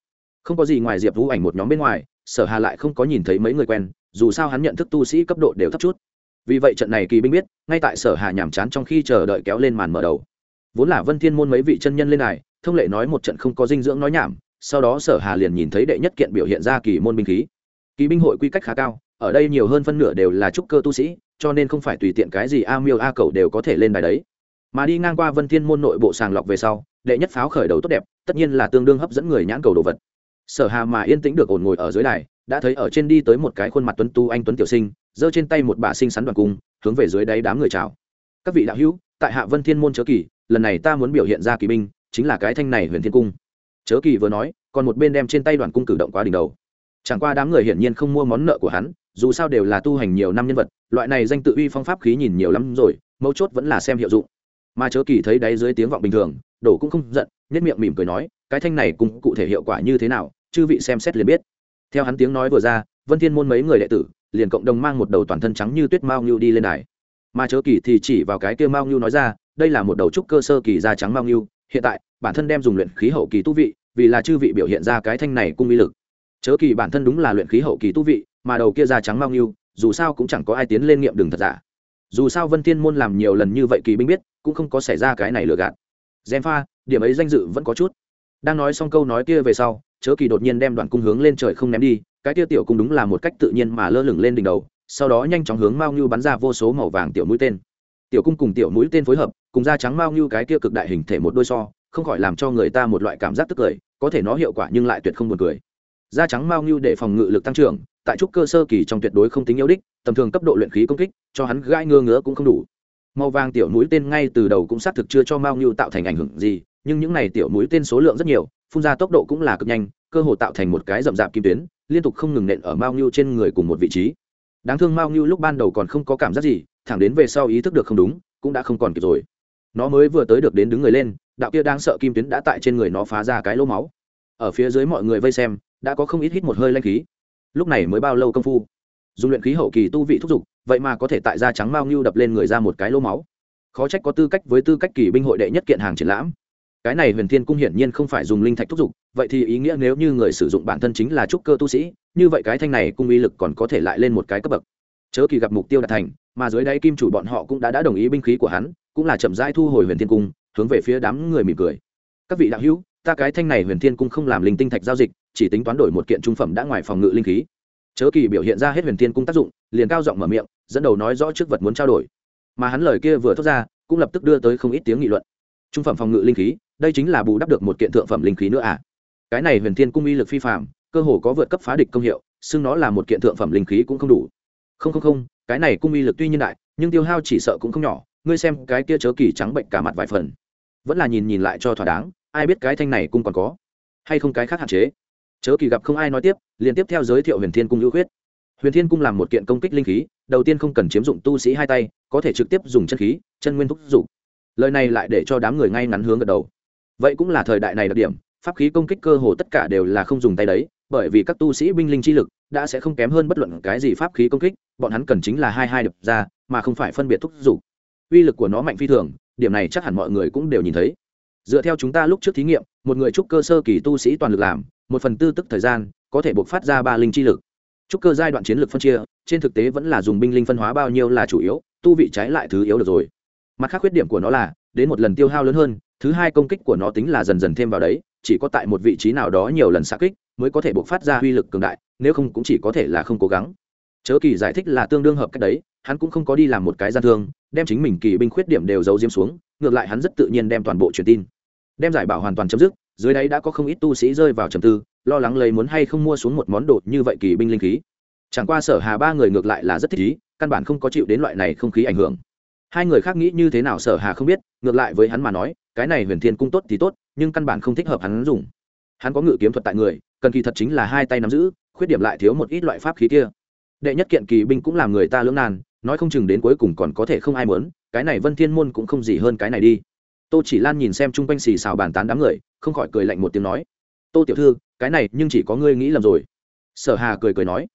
Không có gì ngoài diệp vũ ảnh một nhóm bên ngoài, sở hà lại không có nhìn thấy mấy người quen, dù sao hắn nhận thức tu sĩ cấp độ đều thấp chút. Vì vậy trận này kỳ binh biết, ngay tại sở hà nhàm chán trong khi chờ đợi kéo lên màn mở đầu vốn là vân thiên môn mấy vị chân nhân lên này, thông lệ nói một trận không có dinh dưỡng nói nhảm, sau đó sở hà liền nhìn thấy đệ nhất kiện biểu hiện ra kỳ môn binh khí. Kỳ binh hội quy cách khá cao, ở đây nhiều hơn phân nửa đều là trúc cơ tu sĩ, cho nên không phải tùy tiện cái gì a miêu a cầu đều có thể lên đài đấy. Mà đi ngang qua vân thiên môn nội bộ sàng lọc về sau, đệ nhất pháo khởi đầu tốt đẹp, tất nhiên là tương đương hấp dẫn người nhãn cầu đồ vật. Sở hà mà yên tĩnh được ổn ngồi ở dưới đài, đã thấy ở trên đi tới một cái khuôn mặt tuấn tu anh tuấn tiểu sinh, giơ trên tay một bà sinh sắn đoàn cung, hướng về dưới đáy đám người chào. Các vị đạo hữu, tại hạ vân thiên môn chớ kỳ lần này ta muốn biểu hiện ra kỳ binh, chính là cái thanh này huyền thiên cung. Chớ kỳ vừa nói, còn một bên đem trên tay đoàn cung cử động quá đỉnh đầu. Chẳng qua đám người hiển nhiên không mua món nợ của hắn, dù sao đều là tu hành nhiều năm nhân vật, loại này danh tự uy phong pháp khí nhìn nhiều lắm rồi, mấu chốt vẫn là xem hiệu dụng. Mà chớ kỳ thấy đáy dưới tiếng vọng bình thường, đổ cũng không giận nhất miệng mỉm cười nói, cái thanh này cũng cụ thể hiệu quả như thế nào, chư vị xem xét liền biết. Theo hắn tiếng nói vừa ra, vân thiên môn mấy người đệ tử, liền cộng đồng mang một đầu toàn thân trắng như tuyết mao ngưu đi lên đài. Mà chớ kỳ thì chỉ vào cái kia mao ngưu nói ra đây là một đầu trúc cơ sơ kỳ da trắng mao ngưu hiện tại, bản thân đem dùng luyện khí hậu kỳ tu vị, vì là chư vị biểu hiện ra cái thanh này cung uy lực. Chớ kỳ bản thân đúng là luyện khí hậu kỳ tu vị, mà đầu kia da trắng mao ngưu dù sao cũng chẳng có ai tiến lên nghiệm đường thật giả. Dù sao vân thiên môn làm nhiều lần như vậy kỳ binh biết, cũng không có xảy ra cái này lừa gạt. Gem pha, điểm ấy danh dự vẫn có chút. Đang nói xong câu nói kia về sau, chớ kỳ đột nhiên đem đoạn cung hướng lên trời không ném đi, cái kia tiểu cung đúng là một cách tự nhiên mà lơ lửng lên đỉnh đầu, sau đó nhanh chóng hướng mao như bắn ra vô số màu vàng tiểu mũi tên. Tiểu cung cùng tiểu mũi tên phối hợp cùng da trắng mao như cái kia cực đại hình thể một đôi so, không khỏi làm cho người ta một loại cảm giác tức cười, có thể nó hiệu quả nhưng lại tuyệt không buồn cười. Da trắng mao như để phòng ngự lực tăng trưởng, tại trúc cơ sơ kỳ trong tuyệt đối không tính yếu đích, tầm thường cấp độ luyện khí công kích, cho hắn gãi ngơ ngứa cũng không đủ. Màu vàng tiểu mũi tên ngay từ đầu cũng xác thực chưa cho mao như tạo thành ảnh hưởng gì, nhưng những này tiểu mũi tên số lượng rất nhiều, phun ra tốc độ cũng là cực nhanh, cơ hồ tạo thành một cái rậm rạp kim tuyến, liên tục không ngừng nện ở mao như trên người cùng một vị trí. Đáng thương mao như lúc ban đầu còn không có cảm giác gì, thẳng đến về sau ý thức được không đúng, cũng đã không còn kịp rồi nó mới vừa tới được đến đứng người lên đạo kia đang sợ kim tuyến đã tại trên người nó phá ra cái lỗ máu. Ở phía dưới mọi người vây xem đã có không ít hít một hơi lanh khí. Lúc này mới bao lâu công phu? Dùng luyện khí hậu kỳ tu vị thúc giục vậy mà có thể tại da trắng mao ngưu đập lên người ra một cái lỗ máu. Khó trách có tư cách với tư cách kỳ binh hội đệ nhất kiện hàng triển lãm. Cái này huyền thiên cung hiển nhiên không phải dùng linh thạch thúc giục vậy thì ý nghĩa nếu như người sử dụng bản thân chính là trúc cơ tu sĩ như vậy cái thanh này cung uy lực còn có thể lại lên một cái cấp bậc. Chớ kỳ gặp mục tiêu đạt thành mà dưới đáy kim chủ bọn họ cũng đã, đã đồng ý binh khí của hắn cũng là chậm rãi thu hồi huyền thiên cung, hướng về phía đám người mỉm cười. Các vị đạo hữu, ta cái thanh này huyền thiên cung không làm linh tinh thạch giao dịch, chỉ tính toán đổi một kiện trung phẩm đã ngoài phòng ngự linh khí. Chớ kỳ biểu hiện ra hết huyền thiên cung tác dụng, liền cao giọng mở miệng, dẫn đầu nói rõ trước vật muốn trao đổi. Mà hắn lời kia vừa thốt ra, cũng lập tức đưa tới không ít tiếng nghị luận. Trung phẩm phòng ngự linh khí, đây chính là bù đắp được một kiện thượng phẩm linh khí nữa à? Cái này huyền thiên cung uy lực phi phạm cơ hồ có vượt cấp phá địch công hiệu, xưng nó là một kiện thượng phẩm linh khí cũng không đủ. Không không không, cái này cung uy lực tuy nhiên đại, nhưng tiêu hao chỉ sợ cũng không nhỏ ngươi xem cái kia chớ kỳ trắng bệnh cả mặt vài phần. Vẫn là nhìn nhìn lại cho thỏa đáng, ai biết cái thanh này cung còn có. Hay không cái khác hạn chế. Chớ kỳ gặp không ai nói tiếp liền tiếp theo giới thiệu huyền thiên cung ưu huyết. huyền thiên cung làm một kiện công kích linh khí, đầu tiên không cần chiếm dụng tu sĩ hai tay, có thể trực tiếp dùng chân khí, chân nguyên thúc dụng lời này lại để cho đám người ngay ngắn hướng gật đầu. Vậy cũng là thời đại này đặc điểm, pháp khí công kích cơ hồ tất cả đều là không dùng tay đấy, bởi vì các tu sĩ binh linh chi lực đã sẽ không kém hơn bất luận cái gì pháp khí công kích, bọn hắn cần chính là hai hai đập ra, mà không phải phân biệt thúc giục uy lực của nó mạnh phi thường, điểm này chắc hẳn mọi người cũng đều nhìn thấy. Dựa theo chúng ta lúc trước thí nghiệm, một người trúc cơ sơ kỳ tu sĩ toàn lực làm, một phần tư tức thời gian, có thể buộc phát ra ba linh chi lực. Trúc cơ giai đoạn chiến lược phân chia, trên thực tế vẫn là dùng binh linh phân hóa bao nhiêu là chủ yếu, tu vị trái lại thứ yếu được rồi. Mặt khác khuyết điểm của nó là, đến một lần tiêu hao lớn hơn, thứ hai công kích của nó tính là dần dần thêm vào đấy, chỉ có tại một vị trí nào đó nhiều lần xa kích, mới có thể buộc phát ra uy lực cường đại, nếu không cũng chỉ có thể là không cố gắng. Chớ kỳ giải thích là tương đương hợp cách đấy hắn cũng không có đi làm một cái gian thương, đem chính mình kỳ binh khuyết điểm đều giấu diếm xuống, ngược lại hắn rất tự nhiên đem toàn bộ truyền tin. Đem giải bảo hoàn toàn chấm dứt, dưới đấy đã có không ít tu sĩ rơi vào trầm tư, lo lắng lấy muốn hay không mua xuống một món đồ như vậy kỳ binh linh khí. Chẳng qua sở hà ba người ngược lại là rất thích ý, căn bản không có chịu đến loại này không khí ảnh hưởng. Hai người khác nghĩ như thế nào sở hà không biết, ngược lại với hắn mà nói, cái này huyền thiên cung tốt thì tốt, nhưng căn bản không thích hợp hắn dùng. Hắn có ngự kiếm thuật tại người, cần kỳ thật chính là hai tay nắm giữ, khuyết điểm lại thiếu một ít loại pháp khí kia. Đệ nhất kiện kỳ binh cũng làm người ta lưỡng nan nói không chừng đến cuối cùng còn có thể không ai muốn, cái này vân thiên môn cũng không gì hơn cái này đi. Tô chỉ lan nhìn xem chung quanh xì xào bàn tán đám người, không khỏi cười lạnh một tiếng nói, tô tiểu thư, cái này nhưng chỉ có ngươi nghĩ lầm rồi. Sở hà cười cười nói,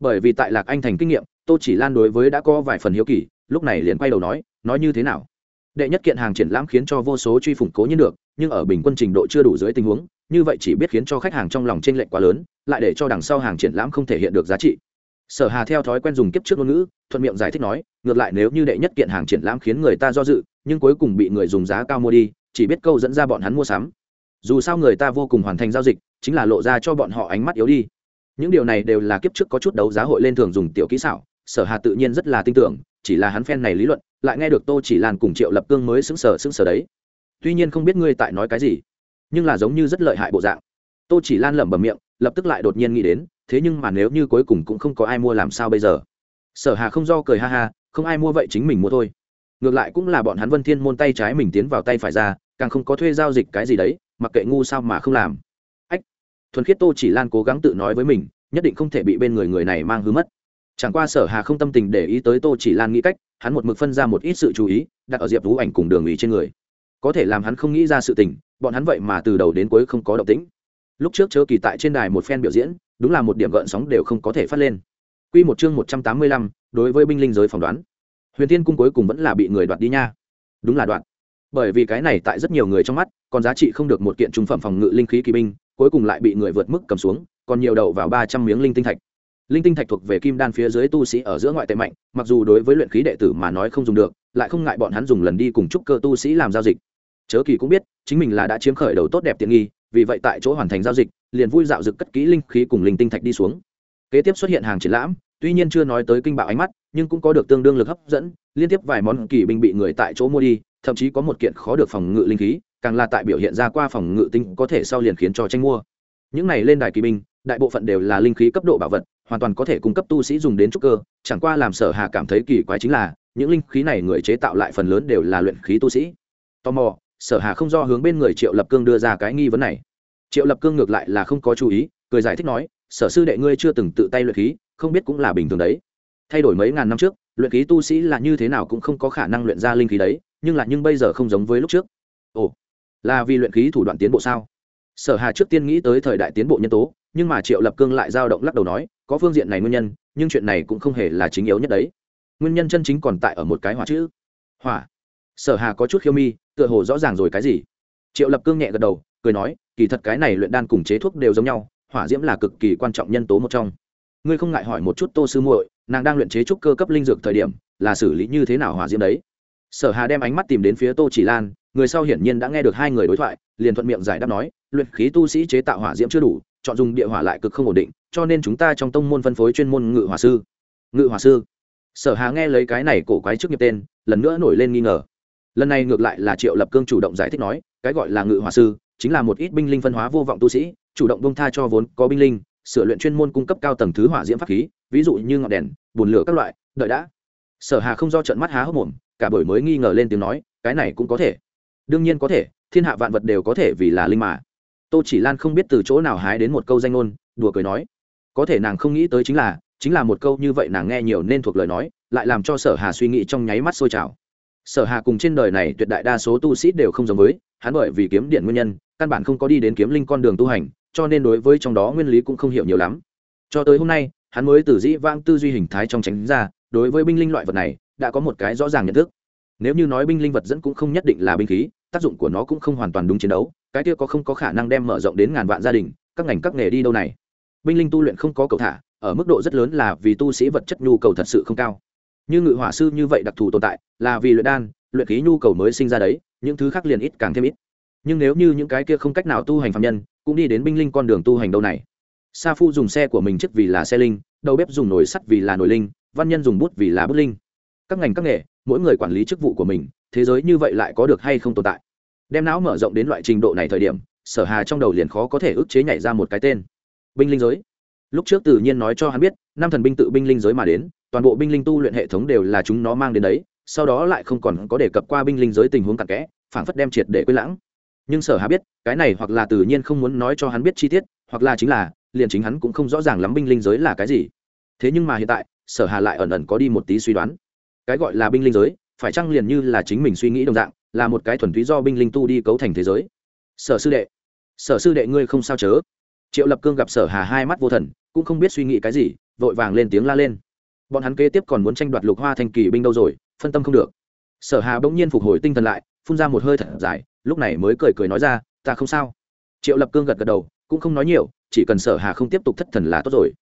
bởi vì tại lạc anh thành kinh nghiệm, tô chỉ lan đối với đã có vài phần hiếu kỳ, lúc này liền quay đầu nói nói như thế nào? Đệ nhất kiện hàng triển lãm khiến cho vô số truy phủng cố nhiên được, nhưng ở bình quân trình độ chưa đủ dưới tình huống, như vậy chỉ biết khiến cho khách hàng trong lòng t r ê n lệch quá lớn, lại để cho đằng sau hàng triển lãm không thể hiện được giá trị sở hà theo thói quen dùng kiếp trước ngôn ngữ, thuận miệng giải thích nói, ngược lại nếu như đệ nhất kiện hàng triển lãm khiến người ta do dự, nhưng cuối cùng bị người dùng giá cao mua đi, chỉ biết câu dẫn ra bọn hắn mua sắm. Dù sao người ta vô cùng hoàn thành giao dịch, chính là lộ ra cho bọn họ ánh mắt yếu đi. Những điều này đều là kiếp trước có chút đấu giá hội lên thường dùng tiểu kỹ xảo, sở hà tự nhiên rất là tin tưởng, chỉ là hắn phen này lý luận, lại nghe được tô chỉ lan cùng triệu lập cương mới xứng sở xứng sở đấy. Tuy nhiên không biết ngươi tại nói cái gì, nhưng là giống như rất lợi hại bộ dạng. Tô chỉ lan lẩm bẩm miệng lập tức lại đột nhiên nghĩ đến, thế nhưng mà nếu như cuối cùng cũng không có ai mua làm sao bây giờ? Sở hà không do cười ha ha, không ai mua vậy chính mình mua thôi. Ngược lại cũng là bọn hắn vân thiên môn tay trái mình tiến vào tay phải ra, càng không có thuê giao dịch cái gì đấy, mặc kệ ngu sao mà không làm. Ách, thuần khiết tô chỉ lan cố gắng tự nói với mình, nhất định không thể bị bên người người này mang hư mất. Chẳng qua sở hà không tâm tình để ý tới tô chỉ lan nghĩ cách, hắn một mực phân ra một ít sự chú ý, đặt ở diệp vũ ảnh cùng đường ý trên người. Có thể làm hắn không nghĩ ra sự tình, bọn hắn vậy mà từ đầu đến cuối không có động tĩnh lúc trước chớ kỳ tại trên đài một phen biểu diễn đúng là một điểm gợn sóng đều không có thể phát lên. Quy một chương một trăm tám mươi lăm, đối với binh linh giới phỏng đoán. Huyền tiên cung cuối cùng vẫn là bị người đoạt đi nha. Đúng là đoạt. Bởi vì cái này tại rất nhiều người trong mắt còn giá trị không được một kiện trung phẩm phòng ngự linh khí kỳ binh cuối cùng lại bị người vượt mức cầm xuống còn nhiều đầu vào ba trăm miếng linh tinh thạch. Linh tinh thạch thuộc về kim đan phía dưới tu sĩ ở giữa ngoại tệ mạnh mặc dù đối với luyện khí đệ tử mà nói không dùng được lại không ngại bọn hắn dùng lần đi cùng chúc cơ tu sĩ làm giao dịch. Chớ kỳ cũng biết chính mình là đã chiếm khởi đầu tốt đẹp tiện nghi vì vậy tại chỗ hoàn thành giao dịch, liền vui dạo dực cất kỹ linh khí cùng linh tinh thạch đi xuống. Kế tiếp xuất hiện hàng triển lãm, tuy nhiên chưa nói tới kinh bạo ánh mắt, nhưng cũng có được tương đương lực hấp dẫn, liên tiếp vài món kỳ binh bị người tại chỗ mua đi, thậm chí có một kiện khó được phòng ngự linh khí, càng là tại biểu hiện ra qua phòng ngự tinh có thể sau liền khiến cho tranh mua. Những này lên đài kỳ binh, đại bộ phận đều là linh khí cấp độ bảo vật, hoàn toàn có thể cung cấp tu sĩ dùng đến trúc cơ, chẳng qua làm sở hà cảm thấy kỳ quái chính là, những linh khí này người chế tạo lại phần lớn đều là luyện khí tu sĩ. Tò mò sở hà không do hướng bên người triệu lập cương đưa ra cái nghi vấn này. Triệu lập cương ngược lại là không có chú ý, cười giải thích nói, sở sư đệ ngươi chưa từng tự tay luyện khí, không biết cũng là bình thường đấy. Thay đổi mấy ngàn năm trước, luyện khí tu sĩ là như thế nào cũng không có khả năng luyện ra linh khí đấy, nhưng là nhưng bây giờ không giống với lúc trước. Ồ, là vì luyện khí thủ đoạn tiến bộ sao? Sở hà trước tiên nghĩ tới thời đại tiến bộ nhân tố, nhưng mà triệu lập cương lại dao động lắc đầu nói, có phương diện này nguyên nhân, nhưng chuyện này cũng không hề là chính yếu nhất đấy. Nguyên nhân chân chính còn tại ở một cái hỏa chữ. Hỏa? Sở hà có chút khiêu mi, tựa hồ rõ ràng rồi cái gì. Triệu lập cương nhẹ gật đầu, cười nói, kỳ thật cái này luyện đan cùng chế thuốc đều giống nhau, hỏa diễm là cực kỳ quan trọng nhân tố một trong. Ngươi không ngại hỏi một chút tô sư muội, nàng đang luyện chế trúc cơ cấp linh dược thời điểm, là xử lý như thế nào hỏa diễm đấy? Sở hà đem ánh mắt tìm đến phía tô chỉ lan, người sau hiển nhiên đã nghe được hai người đối thoại, liền thuận miệng giải đáp nói, luyện khí tu sĩ chế tạo hỏa diễm chưa đủ, chọn dùng địa hỏa lại cực không ổn định, cho nên chúng ta trong tông môn phân phối chuyên môn ngự hỏa sư. Ngự hỏa sư. Sở hà nghe lấy cái này cổ quái trước nghiệp tên, lần nữa nổi lên nghi ngờ lần này ngược lại là triệu lập cương chủ động giải thích nói, cái gọi là ngự hỏa sư, chính là một ít binh linh phân hóa vô vọng tu sĩ, chủ động bông tha cho vốn có binh linh, sửa luyện chuyên môn cung cấp cao tầng thứ hỏa diễm pháp khí, ví dụ như ngọn đèn, bùn lửa các loại, đợi đã. Sở hà không do trận mắt há hốc mồm, cả buổi mới nghi ngờ lên tiếng nói, cái này cũng có thể. Đương nhiên có thể, thiên hạ vạn vật đều có thể vì là linh mà. Tô chỉ lan không biết từ chỗ nào hái đến một câu danh ngôn, đùa cười nói. Có thể nàng không nghĩ tới chính là chính là một câu như vậy nàng nghe nhiều nên thuộc lời nói, lại làm cho sở hà suy nghĩ trong nháy mắt sôi trào sở hà cùng trên đời này tuyệt đại đa số tu sĩ đều không giống với, hắn bởi vì kiếm điện nguyên nhân, căn bản không có đi đến kiếm linh con đường tu hành, cho nên đối với trong đó nguyên lý cũng không hiểu nhiều lắm. Cho tới hôm nay, hắn mới từ dĩ vang tư duy hình thái trong tránh ra, đối với binh linh loại vật này, đã có một cái rõ ràng nhận thức. Nếu như nói binh linh vật dẫn cũng không nhất định là binh khí, tác dụng của nó cũng không hoàn toàn đúng chiến đấu, cái kia có không có khả năng đem mở rộng đến ngàn vạn gia đình, các ngành các nghề đi đâu này? Binh linh tu luyện không có cầu thả, ở mức độ rất lớn là vì tu sĩ vật chất nhu cầu thật sự không cao như ngự hỏa sư như vậy đặc thù tồn tại, là vì luyện đan, luyện khí nhu cầu mới sinh ra đấy, những thứ khác liền ít càng thêm ít. Nhưng nếu như những cái kia không cách nào tu hành phạm nhân, cũng đi đến binh linh con đường tu hành đâu này? Sa phu dùng xe của mình trước vì là xe linh, đầu bếp dùng nồi sắt vì là nồi linh, văn nhân dùng bút vì là bút linh. Các ngành các nghề, mỗi người quản lý chức vụ của mình, thế giới như vậy lại có được hay không tồn tại? Đem não mở rộng đến loại trình độ này thời điểm, sở hà trong đầu liền khó có thể ức chế nhảy ra một cái tên. Binh linh giới. Lúc trước tự nhiên nói cho hắn biết, năm thần binh tự binh linh giới mà đến toàn bộ binh linh tu luyện hệ thống đều là chúng nó mang đến đấy, sau đó lại không còn có đề cập qua binh linh giới tình huống cặn kẽ, phảng phất đem triệt để quên lãng. Nhưng sở hà biết, cái này hoặc là tự nhiên không muốn nói cho hắn biết chi tiết, hoặc là chính là, liền chính hắn cũng không rõ ràng lắm binh linh giới là cái gì. Thế nhưng mà hiện tại, sở hà lại ẩn ẩn có đi một tí suy đoán. Cái gọi là binh linh giới, phải chăng liền như là chính mình suy nghĩ đồng dạng, là một cái thuần túy do binh linh tu đi cấu thành thế giới? Sở sư đệ, sở sư đệ ngươi không sao chớ. Triệu lập cương gặp sở hà hai mắt vô thần, cũng không biết suy nghĩ cái gì, vội vàng lên tiếng la lên bọn hắn kế tiếp còn muốn tranh đoạt lục hoa thanh kỳ binh đâu rồi, phân tâm không được. Sở hà bỗng nhiên phục hồi tinh thần lại, phun ra một hơi thật dài, lúc này mới cười cười nói ra, ta không sao. Triệu lập cương gật gật đầu, cũng không nói nhiều, chỉ cần sở hà không tiếp tục thất thần là tốt rồi.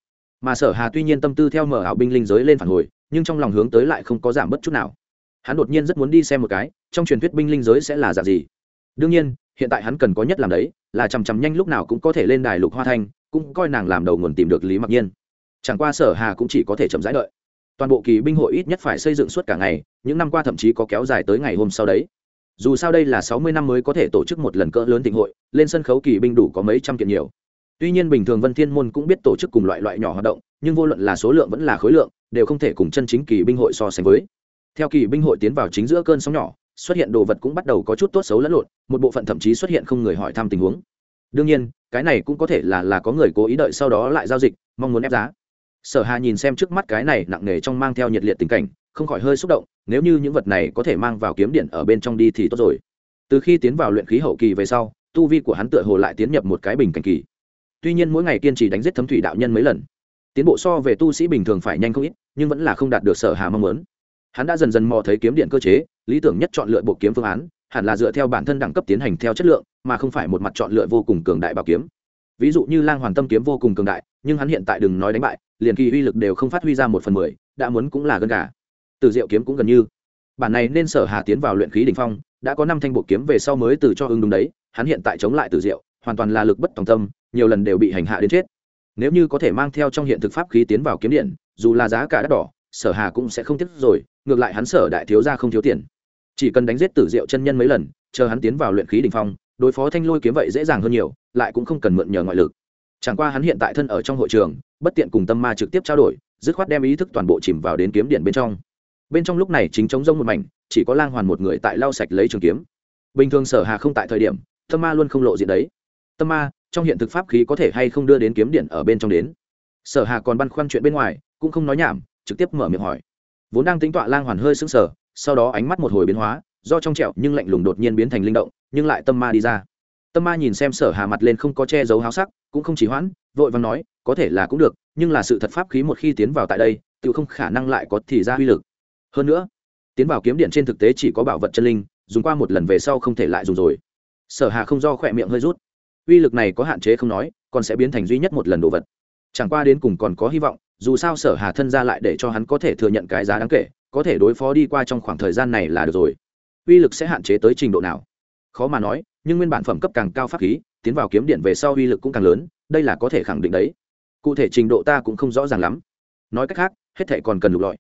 Mà sở hà tuy nhiên tâm tư theo mở ảo binh linh giới lên phản hồi, nhưng trong lòng hướng tới lại không có giảm bất chút nào. Hắn đột nhiên rất muốn đi xem một cái, trong truyền thuyết binh linh giới sẽ là dạng gì. Đương nhiên, hiện tại hắn cần có nhất làm đấy, là chằm chằm nhanh lúc nào cũng có thể lên đài lục hoa thanh, cũng coi nàng làm đầu nguồn tìm được lý mặc nhiên. Chẳng qua sở hà cũng chỉ có thể chậm rãi đợi toàn bộ kỳ binh hội ít nhất phải xây dựng suốt cả ngày, những năm qua thậm chí có kéo dài tới ngày hôm sau đấy. Dù sao đây là sáu mươi năm mới có thể tổ chức một lần cỡ lớn tình hội, lên sân khấu kỳ binh đủ có mấy trăm kiện nhiều. Tuy nhiên bình thường vân thiên môn cũng biết tổ chức cùng loại loại nhỏ hoạt động, nhưng vô luận là số lượng vẫn là khối lượng, đều không thể cùng chân chính kỳ binh hội so sánh với. Theo kỳ binh hội tiến vào chính giữa cơn sóng nhỏ, xuất hiện đồ vật cũng bắt đầu có chút tốt xấu lẫn lộn, một bộ phận thậm chí xuất hiện không người hỏi thăm tình huống. Đương nhiên, cái này cũng có thể là là có người cố ý đợi sau đó lại giao dịch, mong muốn ép giá sở hà nhìn xem trước mắt cái này nặng nề trong mang theo nhiệt liệt tình cảnh, không khỏi hơi xúc động, nếu như những vật này có thể mang vào kiếm điện ở bên trong đi thì tốt rồi. Từ khi tiến vào luyện khí hậu kỳ về sau, tu vi của hắn tựa hồ lại tiến nhập một cái bình cảnh kỳ. Tuy nhiên mỗi ngày kiên trì đánh giết thấm thủy đạo nhân mấy lần, tiến bộ so về tu sĩ bình thường phải nhanh không ít, nhưng vẫn là không đạt được sở hà mong muốn. Hắn đã dần dần mò thấy kiếm điện cơ chế, lý tưởng nhất chọn lựa bộ kiếm phương án, hẳn là dựa theo bản thân đẳng cấp tiến hành theo chất lượng, mà không phải một mặt chọn lựa vô cùng cường đại bảo kiếm. Ví dụ như lang hoàn tâm kiếm vô cùng cường đại nhưng hắn hiện tại đừng nói đánh bại liền kỳ uy lực đều không phát huy ra một phần mười đã muốn cũng là gần cả, từ diệu kiếm cũng gần như. Bản này nên sở hà tiến vào luyện khí đỉnh phong đã có năm thanh bộ kiếm về sau mới từ cho ưng đúng đấy hắn hiện tại chống lại từ diệu hoàn toàn là lực bất tòng tâm nhiều lần đều bị hành hạ đến chết. Nếu như có thể mang theo trong hiện thực pháp khí tiến vào kiếm điện dù là giá cả đắt đỏ sở hà cũng sẽ không tiếc rồi ngược lại hắn sở đại thiếu ra không thiếu tiền. Chỉ cần đánh giết tử diệu chân nhân mấy lần chờ hắn tiến vào luyện khí đỉnh phong đối phó thanh lôi kiếm vậy dễ dàng hơn nhiều lại cũng không cần mượn nhờ ngoại lực chẳng qua hắn hiện tại thân ở trong hội trường, bất tiện cùng tâm ma trực tiếp trao đổi, dứt khoát đem ý thức toàn bộ chìm vào đến kiếm điện bên trong. Bên trong lúc này chính chống rông một mảnh, chỉ có lang hoàn một người tại lau sạch lấy trường kiếm. Bình thường sở hà không tại thời điểm, tâm ma luôn không lộ diện đấy. Tâm ma, trong hiện thực pháp khí có thể hay không đưa đến kiếm điện ở bên trong đến? Sở hà còn băn khoăn chuyện bên ngoài, cũng không nói nhảm, trực tiếp mở miệng hỏi. Vốn đang tính tọa lang hoàn hơi sững sờ, sau đó ánh mắt một hồi biến hóa, do trong trẹo nhưng lạnh lùng đột nhiên biến thành linh động, nhưng lại tâm ma đi ra tâm ma nhìn xem sở hà mặt lên không có che giấu háo sắc, cũng không chỉ hoãn, vội vàng nói, có thể là cũng được, nhưng là sự thật pháp khí một khi tiến vào tại đây tự không khả năng lại có thì ra uy lực. Hơn nữa, tiến vào kiếm điện trên thực tế chỉ có bảo vật chân linh, dùng qua một lần về sau không thể lại dùng rồi. Sở hà không do khỏe miệng hơi rút. Uy lực này có hạn chế không nói, còn sẽ biến thành duy nhất một lần đồ vật. Chẳng qua đến cùng còn có hy vọng, dù sao sở hà thân ra lại để cho hắn có thể thừa nhận cái giá đáng kể, có thể đối phó đi qua trong khoảng thời gian này là được rồi. Uy lực sẽ hạn chế tới trình độ nào? Khó mà nói, nhưng nguyên bản phẩm cấp càng cao pháp khí, tiến vào kiếm điện về sau uy lực cũng càng lớn, đây là có thể khẳng định đấy. Cụ thể trình độ ta cũng không rõ ràng lắm. Nói cách khác, hết thệ còn cần lục lọi.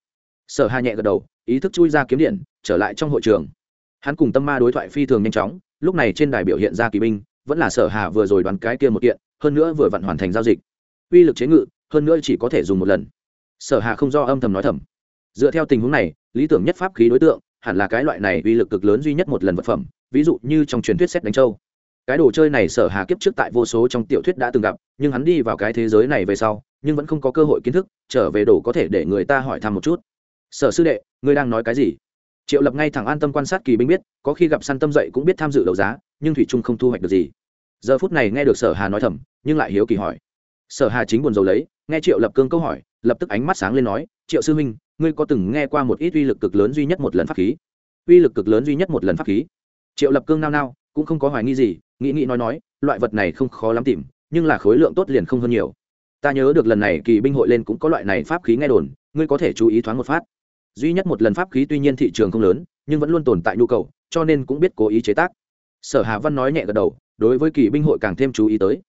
Sở hà nhẹ gật đầu, ý thức chui ra kiếm điện, trở lại trong hội trường. Hắn cùng tâm ma đối thoại phi thường nhanh chóng, lúc này trên đài biểu hiện ra kỳ binh, vẫn là sở hà vừa rồi đoán cái kia một kiện, hơn nữa vừa vặn hoàn thành giao dịch. Uy lực chế ngự, hơn nữa chỉ có thể dùng một lần. Sở hà không do âm thầm nói thầm. Dựa theo tình huống này, lý tưởng nhất pháp khí đối tượng, hẳn là cái loại này uy lực cực lớn duy nhất một lần vật phẩm ví dụ như trong truyền thuyết xét đánh châu. Cái đồ chơi này sở hà kiếp trước tại vô số trong tiểu thuyết đã từng gặp, nhưng hắn đi vào cái thế giới này về sau, nhưng vẫn không có cơ hội kiến thức, trở về đồ có thể để người ta hỏi thăm một chút. Sở sư đệ, ngươi đang nói cái gì? Triệu lập ngay thẳng an tâm quan sát kỳ binh biết, có khi gặp săn tâm dậy cũng biết tham dự đấu giá, nhưng thủy trung không thu hoạch được gì. Giờ phút này nghe được sở hà nói thầm, nhưng lại hiếu kỳ hỏi. Sở hà chính buồn rầu lấy, nghe triệu lập cương câu hỏi, lập tức ánh mắt sáng lên nói, triệu sư huynh, ngươi có từng nghe qua một ít uy lực cực lớn duy nhất một lần pháp khí? Uy lực cực lớn duy nhất một lần pháp khí? Triệu lập cương nao nao, cũng không có hoài nghi gì, nghĩ nghĩ nói nói, loại vật này không khó lắm tìm, nhưng là khối lượng tốt liền không hơn nhiều. Ta nhớ được lần này kỳ binh hội lên cũng có loại này pháp khí nghe đồn, ngươi có thể chú ý thoáng một phát. Duy nhất một lần pháp khí tuy nhiên thị trường không lớn, nhưng vẫn luôn tồn tại nhu cầu, cho nên cũng biết cố ý chế tác. Sở hà văn nói nhẹ gật đầu, đối với kỳ binh hội càng thêm chú ý tới.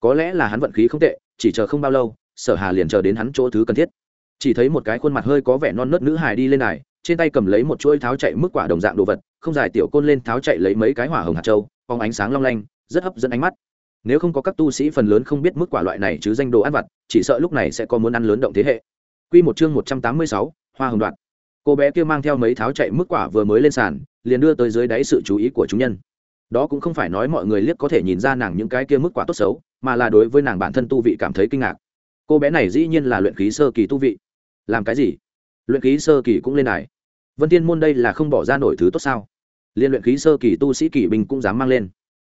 Có lẽ là hắn vận khí không tệ, chỉ chờ không bao lâu, sở hà liền chờ đến hắn chỗ thứ cần thiết. Chỉ thấy một cái khuôn mặt hơi có vẻ non nớt nữ hài đi lên này trên tay cầm lấy một chuỗi tháo chạy mức quả đồng dạng đồ vật không dài tiểu côn lên tháo chạy lấy mấy cái hỏa hồng hạt châu phóng ánh sáng long lanh rất hấp dẫn ánh mắt. Nếu không có các tu sĩ phần lớn không biết mức quả loại này chứ danh đồ ăn vặt chỉ sợ lúc này sẽ có muốn ăn lớn động thế hệ. Quy một chương một trăm tám mươi sáu, hoa hồng đoạn. Cô bé kia mang theo mấy tháo chạy mức quả vừa mới lên sàn liền đưa tới dưới đáy sự chú ý của chúng nhân. Đó cũng không phải nói mọi người liếc có thể nhìn ra nàng những cái kia mức quả tốt xấu mà là đối với nàng bản thân tu vị cảm thấy kinh ngạc. Cô bé này dĩ nhiên là luyện khí sơ kỳ tu vị. Làm cái gì? Luyện khí sơ kỳ cũng lên đài. Vân tiên môn đây là không bỏ ra nổi thứ tốt sao? Liên luyện khí sơ kỳ tu sĩ kỳ binh cũng dám mang lên.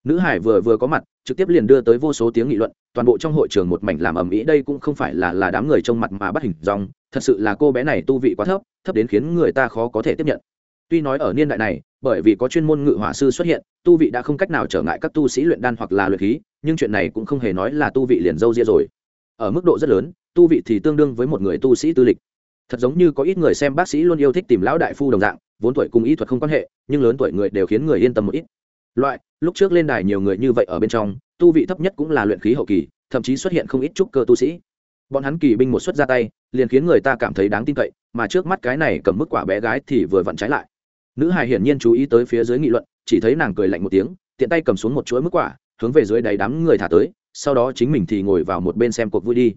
Nữ hải vừa vừa có mặt, trực tiếp liền đưa tới vô số tiếng nghị luận, toàn bộ trong hội trường một mảnh làm ầm ĩ, đây cũng không phải là là đám người trong mặt mà bắt hình dòng thật sự là cô bé này tu vị quá thấp thấp đến khiến người ta khó có thể tiếp nhận. Tuy nói ở niên đại này, bởi vì có chuyên môn ngự hỏa sư xuất hiện, tu vị đã không cách nào trở ngại các tu sĩ luyện đan hoặc là luyện khí, nhưng chuyện này cũng không hề nói là tu vị liền dâu ria rồi. Ở mức độ rất lớn, tu vị thì tương đương với một người tu sĩ tư lịch thật giống như có ít người xem bác sĩ luôn yêu thích tìm lão đại phu đồng dạng, vốn tuổi cùng y thuật không quan hệ, nhưng lớn tuổi người đều khiến người yên tâm một ít. Loại, lúc trước lên đài nhiều người như vậy ở bên trong, tu vị thấp nhất cũng là luyện khí hậu kỳ, thậm chí xuất hiện không ít trúc cơ tu sĩ. Bọn hắn kỳ binh một xuất ra tay, liền khiến người ta cảm thấy đáng tin cậy, mà trước mắt cái này cầm mức quả bé gái thì vừa vặn trái lại. Nữ hài hiển nhiên chú ý tới phía dưới nghị luận, chỉ thấy nàng cười lạnh một tiếng, tiện tay cầm xuống một chuỗi mức quả, hướng về dưới đáy đám người thả tới, sau đó chính mình thì ngồi vào một bên xem cuộc vui đi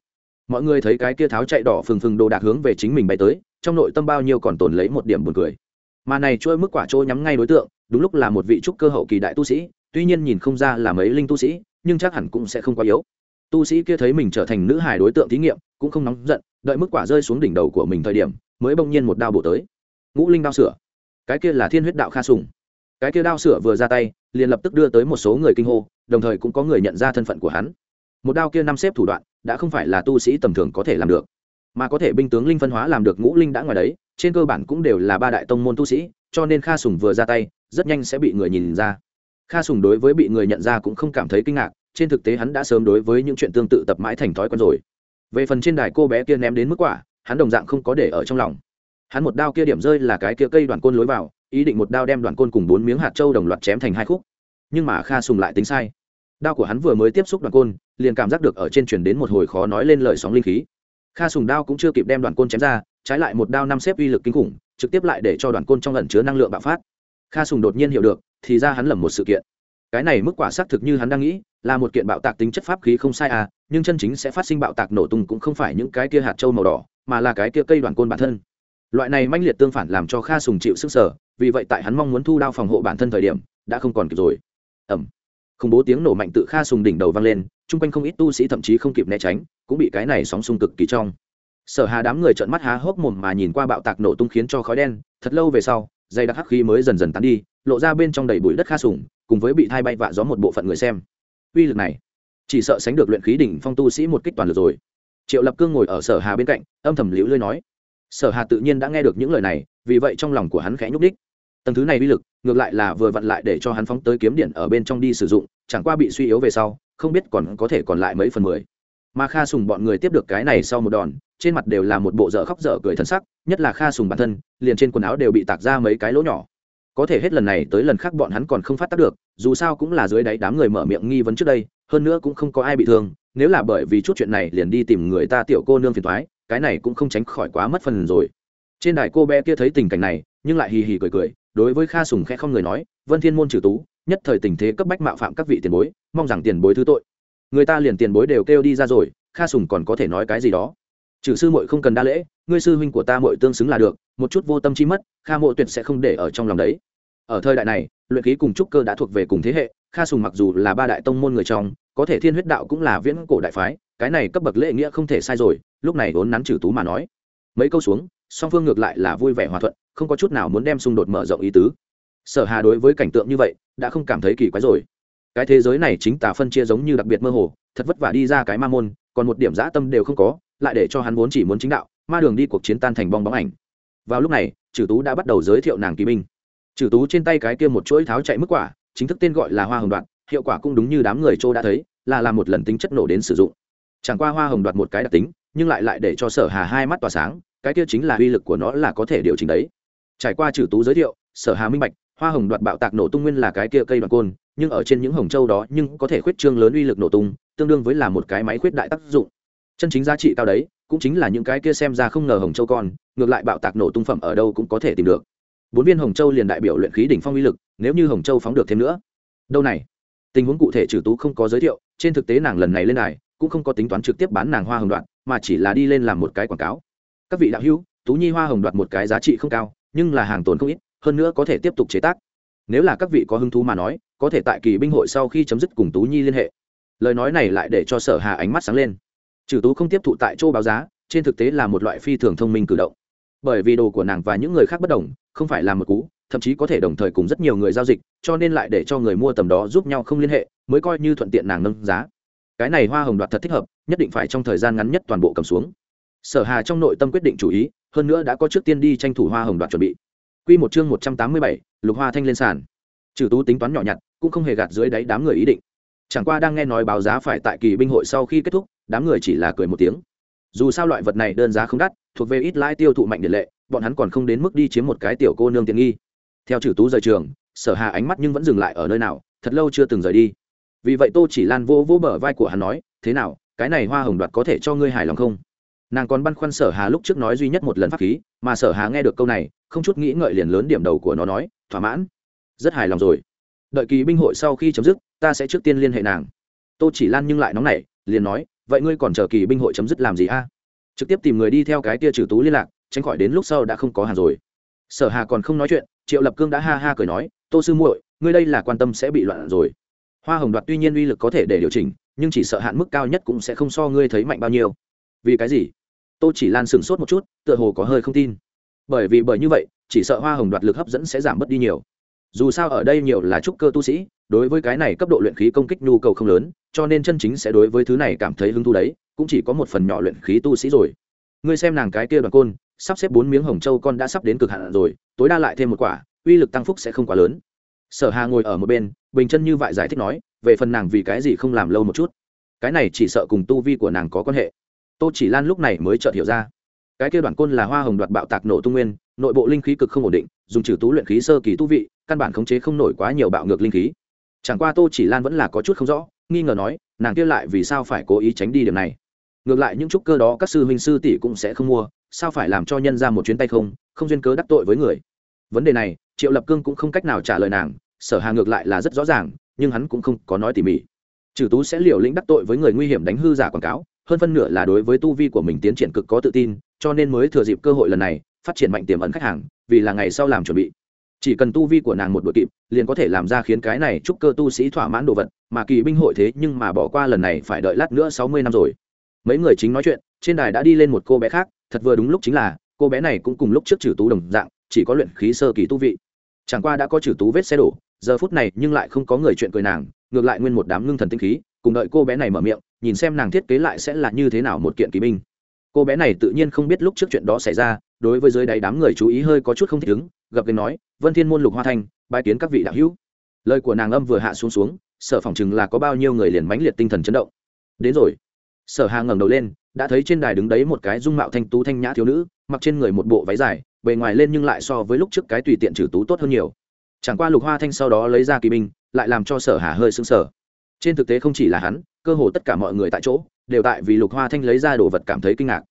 mọi người thấy cái kia tháo chạy đỏ phừng phừng đồ đạc hướng về chính mình bay tới, trong nội tâm bao nhiêu còn tồn lấy một điểm buồn cười. Mà này trôi mức quả trôi nhắm ngay đối tượng, đúng lúc là một vị trúc cơ hậu kỳ đại tu sĩ, tuy nhiên nhìn không ra là mấy linh tu sĩ, nhưng chắc hẳn cũng sẽ không quá yếu. Tu sĩ kia thấy mình trở thành nữ hài đối tượng thí nghiệm, cũng không nóng giận, đợi mức quả rơi xuống đỉnh đầu của mình thời điểm, mới bỗng nhiên một đao bổ tới. Ngũ linh đao sửa. Cái kia là thiên huyết đạo kha sùng. Cái kia đao sửa vừa ra tay, liền lập tức đưa tới một số người kinh hô, đồng thời cũng có người nhận ra thân phận của hắn một đao kia năm xếp thủ đoạn, đã không phải là tu sĩ tầm thường có thể làm được. Mà có thể binh tướng linh phân hóa làm được ngũ linh đã ngoài đấy, trên cơ bản cũng đều là ba đại tông môn tu sĩ, cho nên kha sùng vừa ra tay, rất nhanh sẽ bị người nhìn ra. Kha sùng đối với bị người nhận ra cũng không cảm thấy kinh ngạc, trên thực tế hắn đã sớm đối với những chuyện tương tự tập mãi thành thói quen rồi. Về phần trên đài cô bé kia ném đến mức quả, hắn đồng dạng không có để ở trong lòng. Hắn một đao kia điểm rơi là cái kia cây đoàn côn lối vào, ý định một đao đem đoàn côn cùng bốn miếng hạt trâu đồng loạt chém thành hai khúc. Nhưng mà kha sùng lại tính sai đao của hắn vừa mới tiếp xúc đoàn côn, liền cảm giác được ở trên chuyển đến một hồi khó nói lên lời sóng linh khí. Kha sùng đao cũng chưa kịp đem đoàn côn chém ra, trái lại một đao năm xếp uy lực kinh khủng, trực tiếp lại để cho đoàn côn trong lần chứa năng lượng bạo phát. Kha sùng đột nhiên hiểu được, thì ra hắn lầm một sự kiện. Cái này mức quả xác thực như hắn đang nghĩ, là một kiện bạo tạc tính chất pháp khí không sai à nhưng chân chính sẽ phát sinh bạo tạc nổ tung cũng không phải những cái kia hạt trâu màu đỏ, mà là cái kia cây đoàn côn bản thân. Loại này manh liệt tương phản làm cho kha sùng chịu sức sở, vì vậy tại hắn mong muốn thu đao phòng hộ bản thân thời điểm, đã không còn kịp rồi. Ẩm khủng bố tiếng nổ mạnh tự kha sùng đỉnh đầu vang lên, chung quanh không ít tu sĩ thậm chí không kịp né tránh, cũng bị cái này sóng xung cực kỳ trong. Sở hà đám người trợn mắt há hốc mồm mà nhìn qua bạo tạc nổ tung khiến cho khói đen, thật lâu về sau dây đặc hắc khí mới dần dần tán đi, lộ ra bên trong đầy bụi đất kha sùng, cùng với bị thai bay vạ gió một bộ phận người xem. Uy lực này, chỉ sợ sánh được luyện khí đỉnh phong tu sĩ một kích toàn lực rồi. Triệu lập cương ngồi ở sở hà bên cạnh, âm thầm liễu lơi nói. Sở hà tự nhiên đã nghe được những lời này, vì vậy trong lòng của hắn khẽ nhúc đích tầng thứ này uy lực ngược lại là vừa vặn lại để cho hắn phóng tới kiếm điện ở bên trong đi sử dụng, chẳng qua bị suy yếu về sau, không biết còn có thể còn lại mấy phần mười. Mà kha sùng bọn người tiếp được cái này sau một đòn, trên mặt đều là một bộ dở khóc dở cười thân sắc, nhất là kha sùng bản thân, liền trên quần áo đều bị tạc ra mấy cái lỗ nhỏ. Có thể hết lần này tới lần khác bọn hắn còn không phát tác được, dù sao cũng là dưới đáy đám người mở miệng nghi vấn trước đây, hơn nữa cũng không có ai bị thương, nếu là bởi vì chút chuyện này liền đi tìm người ta tiểu cô nương phiền thoái cái này cũng không tránh khỏi quá mất phần rồi. Trên đài cô bé kia thấy tình cảnh này, nhưng lại hì hì cười cười đối với kha sùng khẽ không người nói, vân thiên môn trừ tú, nhất thời tình thế cấp bách mạo phạm các vị tiền bối, mong rằng tiền bối thứ tội. Người ta liền tiền bối đều kêu đi ra rồi, kha sùng còn có thể nói cái gì đó? Trừ sư muội không cần đa lễ, ngươi sư huynh của ta muội tương xứng là được, một chút vô tâm chi mất, kha mộ tuyệt sẽ không để ở trong lòng đấy. Ở thời đại này, luyện khí cùng trúc cơ đã thuộc về cùng thế hệ, kha sùng mặc dù là ba đại tông môn người trong, có thể thiên huyết đạo cũng là viễn cổ đại phái, cái này cấp bậc lễ nghĩa không thể sai rồi, lúc này vốn nắn trừ tú mà nói. Mấy câu xuống, song phương ngược lại là vui vẻ hòa thuận không có chút nào muốn đem xung đột mở rộng ý tứ. Sở hà đối với cảnh tượng như vậy, đã không cảm thấy kỳ quái rồi. Cái thế giới này chính tà phân chia giống như đặc biệt mơ hồ, thật vất vả đi ra cái ma môn, còn một điểm dã tâm đều không có, lại để cho hắn vốn chỉ muốn chính đạo, ma đường đi cuộc chiến tan thành bong bóng ảnh. Vào lúc này trừ tú đã bắt đầu giới thiệu nàng kỳ binh. Trừ tú trên tay cái kia một chuỗi tháo chạy mức quả, chính thức tên gọi là hoa hồng đoạn hiệu quả cũng đúng như đám người châu đã thấy, là làm một lần tính chất nổ đến sử dụng. Chẳng qua hoa hồng đoạt một cái đặc tính, nhưng lại lại để cho sở hà hai mắt tỏa sáng, cái kia chính là uy lực của nó là có thể điều chỉnh đấy trải qua trừ tú giới thiệu, sở hà minh bạch, hoa hồng đoạt bạo tạc nổ tung nguyên là cái kia cây đoạn côn, nhưng ở trên những hồng châu đó nhưng có thể khuyết trương lớn uy lực nổ tung, tương đương với là một cái máy khuyết đại tác dụng. Chân chính giá trị cao đấy, cũng chính là những cái kia xem ra không ngờ hồng châu con, ngược lại bạo tạc nổ tung phẩm ở đâu cũng có thể tìm được. Bốn viên hồng châu liền đại biểu luyện khí đỉnh phong uy lực, nếu như hồng châu phóng được thêm nữa. Đâu này? Tình huống cụ thể trừ tú không có giới thiệu, trên thực tế nàng lần này lên này cũng không có tính toán trực tiếp bán nàng hoa hồng đoạn mà chỉ là đi lên làm một cái quảng cáo. Các vị đạo hữu, tú nhi hoa hồng đoạt một cái giá trị không cao nhưng là hàng tồn không ít, hơn nữa có thể tiếp tục chế tác. Nếu là các vị có hứng thú mà nói, có thể tại kỳ binh hội sau khi chấm dứt cùng tú nhi liên hệ. Lời nói này lại để cho sở hà ánh mắt sáng lên. Trừ tú không tiếp thụ tại chỗ báo giá, trên thực tế là một loại phi thường thông minh cử động. Bởi vì đồ của nàng và những người khác bất đồng, không phải là một cú, thậm chí có thể đồng thời cùng rất nhiều người giao dịch, cho nên lại để cho người mua tầm đó giúp nhau không liên hệ, mới coi như thuận tiện nàng nâng giá. Cái này hoa hồng đoạt thật thích hợp, nhất định phải trong thời gian ngắn nhất toàn bộ cầm xuống. Sở hà trong nội tâm quyết định chủ ý hơn nữa đã có trước tiên đi tranh thủ hoa hồng đoạt chuẩn bị. Quy một chương một trăm tám mươi bảy, lục hoa thanh lên sàn. Trừ tú tính toán nhỏ nhặt cũng không hề gạt dưới đáy đám người ý định. Chẳng qua đang nghe nói báo giá phải tại kỳ binh hội sau khi kết thúc đám người chỉ là cười một tiếng. Dù sao loại vật này đơn giá không đắt thuộc về ít lãi tiêu thụ mạnh điện lệ bọn hắn còn không đến mức đi chiếm một cái tiểu cô nương tiện nghi. Theo trừ tú rời trường sở hà ánh mắt nhưng vẫn dừng lại ở nơi nào thật lâu chưa từng rời đi. Vì vậy tô chỉ lan vô vô bờ vai của hắn nói thế nào cái này hoa hồng đoạt có thể cho ngươi hài lòng không? Nàng còn băn khoăn sở hà lúc trước nói duy nhất một lần pháp khí, mà sở hà nghe được câu này, không chút nghĩ ngợi liền lớn điểm đầu của nó nói, thỏa mãn. Rất hài lòng rồi. Đợi kỳ binh hội sau khi chấm dứt, ta sẽ trước tiên liên hệ nàng. Tô chỉ lan nhưng lại nóng nảy, liền nói, vậy ngươi còn chờ kỳ binh hội chấm dứt làm gì a? Trực tiếp tìm người đi theo cái tia trừ tú liên lạc, tránh khỏi đến lúc sau đã không có hàng rồi. Sở hà còn không nói chuyện, triệu lập cương đã ha ha cười nói, tô sư muội, ngươi đây là quan tâm sẽ bị loạn rồi. Hoa hồng đoạt tuy nhiên uy lực có thể để điều chỉnh, nhưng chỉ sợ hạn mức cao nhất cũng sẽ không so ngươi thấy mạnh bao nhiêu. Vì cái gì? Tô chỉ lan sửng sốt một chút, tựa hồ có hơi không tin. Bởi vì bởi như vậy, chỉ sợ hoa hồng đoạt lực hấp dẫn sẽ giảm bớt đi nhiều. Dù sao ở đây nhiều là trúc cơ tu sĩ, đối với cái này cấp độ luyện khí công kích nhu cầu không lớn, cho nên chân chính sẽ đối với thứ này cảm thấy hứng thú đấy, cũng chỉ có một phần nhỏ luyện khí tu sĩ rồi. Ngươi xem nàng cái kia đoàn côn, sắp xếp bốn miếng hồng châu con đã sắp đến cực hạn rồi, tối đa lại thêm một quả, uy lực tăng phúc sẽ không quá lớn. Sở hà ngồi ở một bên, bình chân như vậy giải thích nói, về phần nàng vì cái gì không làm lâu một chút. Cái này chỉ sợ cùng tu vi của nàng có quan hệ tô chỉ lan lúc này mới chợt hiểu ra. Cái kia đoàn côn là hoa hồng đoạt bạo tạc nổ tung nguyên, nội bộ linh khí cực không ổn định, dùng trừ tú luyện khí sơ kỳ tu vị, căn bản khống chế không nổi quá nhiều bạo ngược linh khí. Chẳng qua tô chỉ lan vẫn là có chút không rõ, nghi ngờ nói, nàng kia lại vì sao phải cố ý tránh đi điểm này? Ngược lại những trúc cơ đó các sư huynh sư tỷ cũng sẽ không mua, sao phải làm cho nhân ra một chuyến tay không không duyên cớ đắc tội với người? Vấn đề này, triệu lập cương cũng không cách nào trả lời nàng, sở hà ngược lại là rất rõ ràng, nhưng hắn cũng không có nói tỉ mỉ. Trừ tú sẽ liều lĩnh đắc tội với người nguy hiểm đánh hư giả quảng cáo hơn phân nửa là đối với tu vi của mình tiến triển cực có tự tin, cho nên mới thừa dịp cơ hội lần này, phát triển mạnh tiềm ẩn khách hàng, vì là ngày sau làm chuẩn bị. Chỉ cần tu vi của nàng một đội kịp, liền có thể làm ra khiến cái này chúc cơ tu sĩ thỏa mãn đồ vật, mà kỳ binh hội thế nhưng mà bỏ qua lần này phải đợi lát nữa sáu mươi năm rồi. Mấy người chính nói chuyện, trên đài đã đi lên một cô bé khác, thật vừa đúng lúc chính là, cô bé này cũng cùng lúc trước trừ tú đồng dạng, chỉ có luyện khí sơ kỳ tu vị. Chẳng qua đã có trừ tú vết xe đổ, giờ phút này nhưng lại không có người chuyện cười nàng, ngược lại nguyên một đám ngưng thần tinh khí cùng đợi cô bé này mở miệng, nhìn xem nàng thiết kế lại sẽ là như thế nào một kiện kỳ binh. Cô bé này tự nhiên không biết lúc trước chuyện đó xảy ra, đối với dưới đáy đám người chú ý hơi có chút không thích ứng gặp lên nói, vân thiên môn lục hoa thanh bài kiến các vị đạo hữu. Lời của nàng âm vừa hạ xuống xuống, sở phòng chừng là có bao nhiêu người liền mãnh liệt tinh thần chấn động. Đến rồi. Sở hà ngẩng đầu lên, đã thấy trên đài đứng đấy một cái dung mạo thanh tú thanh nhã thiếu nữ, mặc trên người một bộ váy dài, bề ngoài lên nhưng lại so với lúc trước cái tùy tiện trừ tú tốt hơn nhiều. Chẳng qua lục hoa thanh sau đó lấy ra kỳ binh, lại làm cho sở hà hơi sững sờ trên thực tế không chỉ là hắn, cơ hồ tất cả mọi người tại chỗ, đều tại vì lục hoa thanh lấy ra đồ vật cảm thấy kinh ngạc.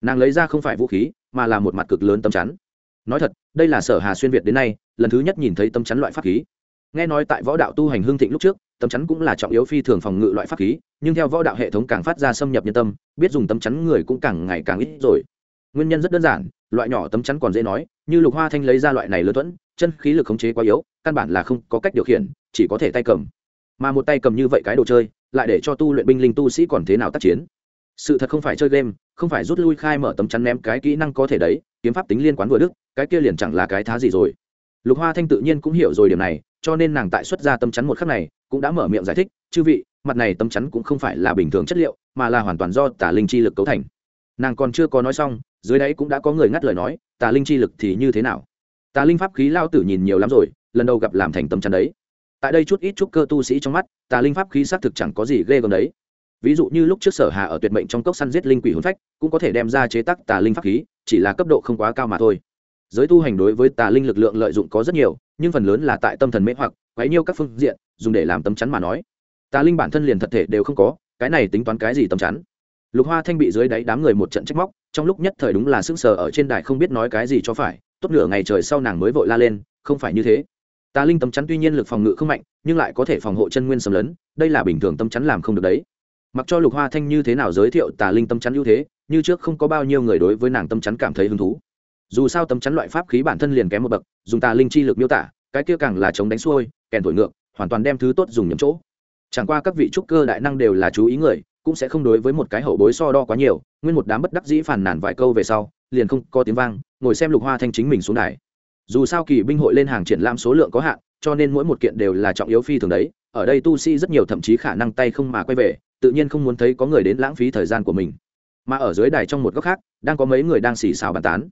Nàng lấy ra không phải vũ khí, mà là một mặt cực lớn tấm chắn. Nói thật, đây là sở hà xuyên việt đến nay, lần thứ nhất nhìn thấy tấm chắn loại pháp khí. Nghe nói tại võ đạo tu hành hương thịnh lúc trước, tấm chắn cũng là trọng yếu phi thường phòng ngự loại pháp khí, nhưng theo võ đạo hệ thống càng phát ra xâm nhập nhân tâm, biết dùng tấm chắn người cũng càng ngày càng ít rồi. Nguyên nhân rất đơn giản, loại nhỏ tấm chắn còn dễ nói, như lục hoa thanh lấy ra loại này lớn thuẫn, chân khí lực khống chế quá yếu, căn bản là không có cách điều khiển, chỉ có thể tay cầm mà một tay cầm như vậy cái đồ chơi, lại để cho tu luyện binh linh tu sĩ còn thế nào tác chiến? Sự thật không phải chơi game, không phải rút lui khai mở tấm chắn ném cái kỹ năng có thể đấy, kiếm pháp tính liên quán vừa đức, cái kia liền chẳng là cái thá gì rồi. Lục hoa thanh tự nhiên cũng hiểu rồi điểm này, cho nên nàng tại xuất ra tấm chắn một khắc này, cũng đã mở miệng giải thích, chư vị, mặt này tấm chắn cũng không phải là bình thường chất liệu, mà là hoàn toàn do tả linh chi lực cấu thành. Nàng còn chưa có nói xong, dưới đấy cũng đã có người ngắt lời nói, tà linh chi lực thì như thế nào? Tà linh pháp khí lao tử nhìn nhiều lắm rồi, lần đầu gặp làm thành tấm chắn đấy tại đây chút ít chút cơ tu sĩ trong mắt, tà linh pháp khí xác thực chẳng có gì ghê gớm đấy. Ví dụ như lúc trước sở hà ở tuyệt mệnh trong cốc săn giết linh quỷ hồn phách, cũng có thể đem ra chế tác tà linh pháp khí, chỉ là cấp độ không quá cao mà thôi. Giới tu hành đối với tà linh lực lượng lợi dụng có rất nhiều, nhưng phần lớn là tại tâm thần mê hoặc, quấy nhiêu các phương diện, dùng để làm tấm chắn mà nói. Tà linh bản thân liền thật thể đều không có, cái này tính toán cái gì tấm chắn? Lục hoa thanh bị dưới đáy đám người một trận trách móc, trong lúc nhất thời đúng là sững sờ ở trên đài không biết nói cái gì cho phải, tốt nửa ngày trời sau nàng mới vội la lên, không phải như thế tà linh tâm chắn tuy nhiên lực phòng ngự không mạnh nhưng lại có thể phòng hộ chân nguyên sầm lớn, đây là bình thường tâm chắn làm không được đấy. Mặc cho lục hoa thanh như thế nào giới thiệu tà linh tâm chắn ưu thế như trước không có bao nhiêu người đối với nàng tâm chắn cảm thấy hứng thú. Dù sao tâm chắn loại pháp khí bản thân liền kém một bậc dùng tà linh chi lực miêu tả cái kia càng là chống đánh xuôi kèn thổi ngược hoàn toàn đem thứ tốt dùng nhầm chỗ. Chẳng qua các vị trúc cơ đại năng đều là chú ý người cũng sẽ không đối với một cái hậu bối so đo quá nhiều nguyên một đám bất đắc dĩ phản nản vài câu về sau liền không có tiếng vang ngồi xem lục hoa thanh chính mình xuống đài dù sao kỳ binh hội lên hàng triển lãm số lượng có hạn, cho nên mỗi một kiện đều là trọng yếu phi thường đấy. Ở đây tu sĩ rất nhiều thậm chí khả năng tay không mà quay về, tự nhiên không muốn thấy có người đến lãng phí thời gian của mình. Mà ở dưới đài trong một góc khác, đang có mấy người đang xì xào bàn tán.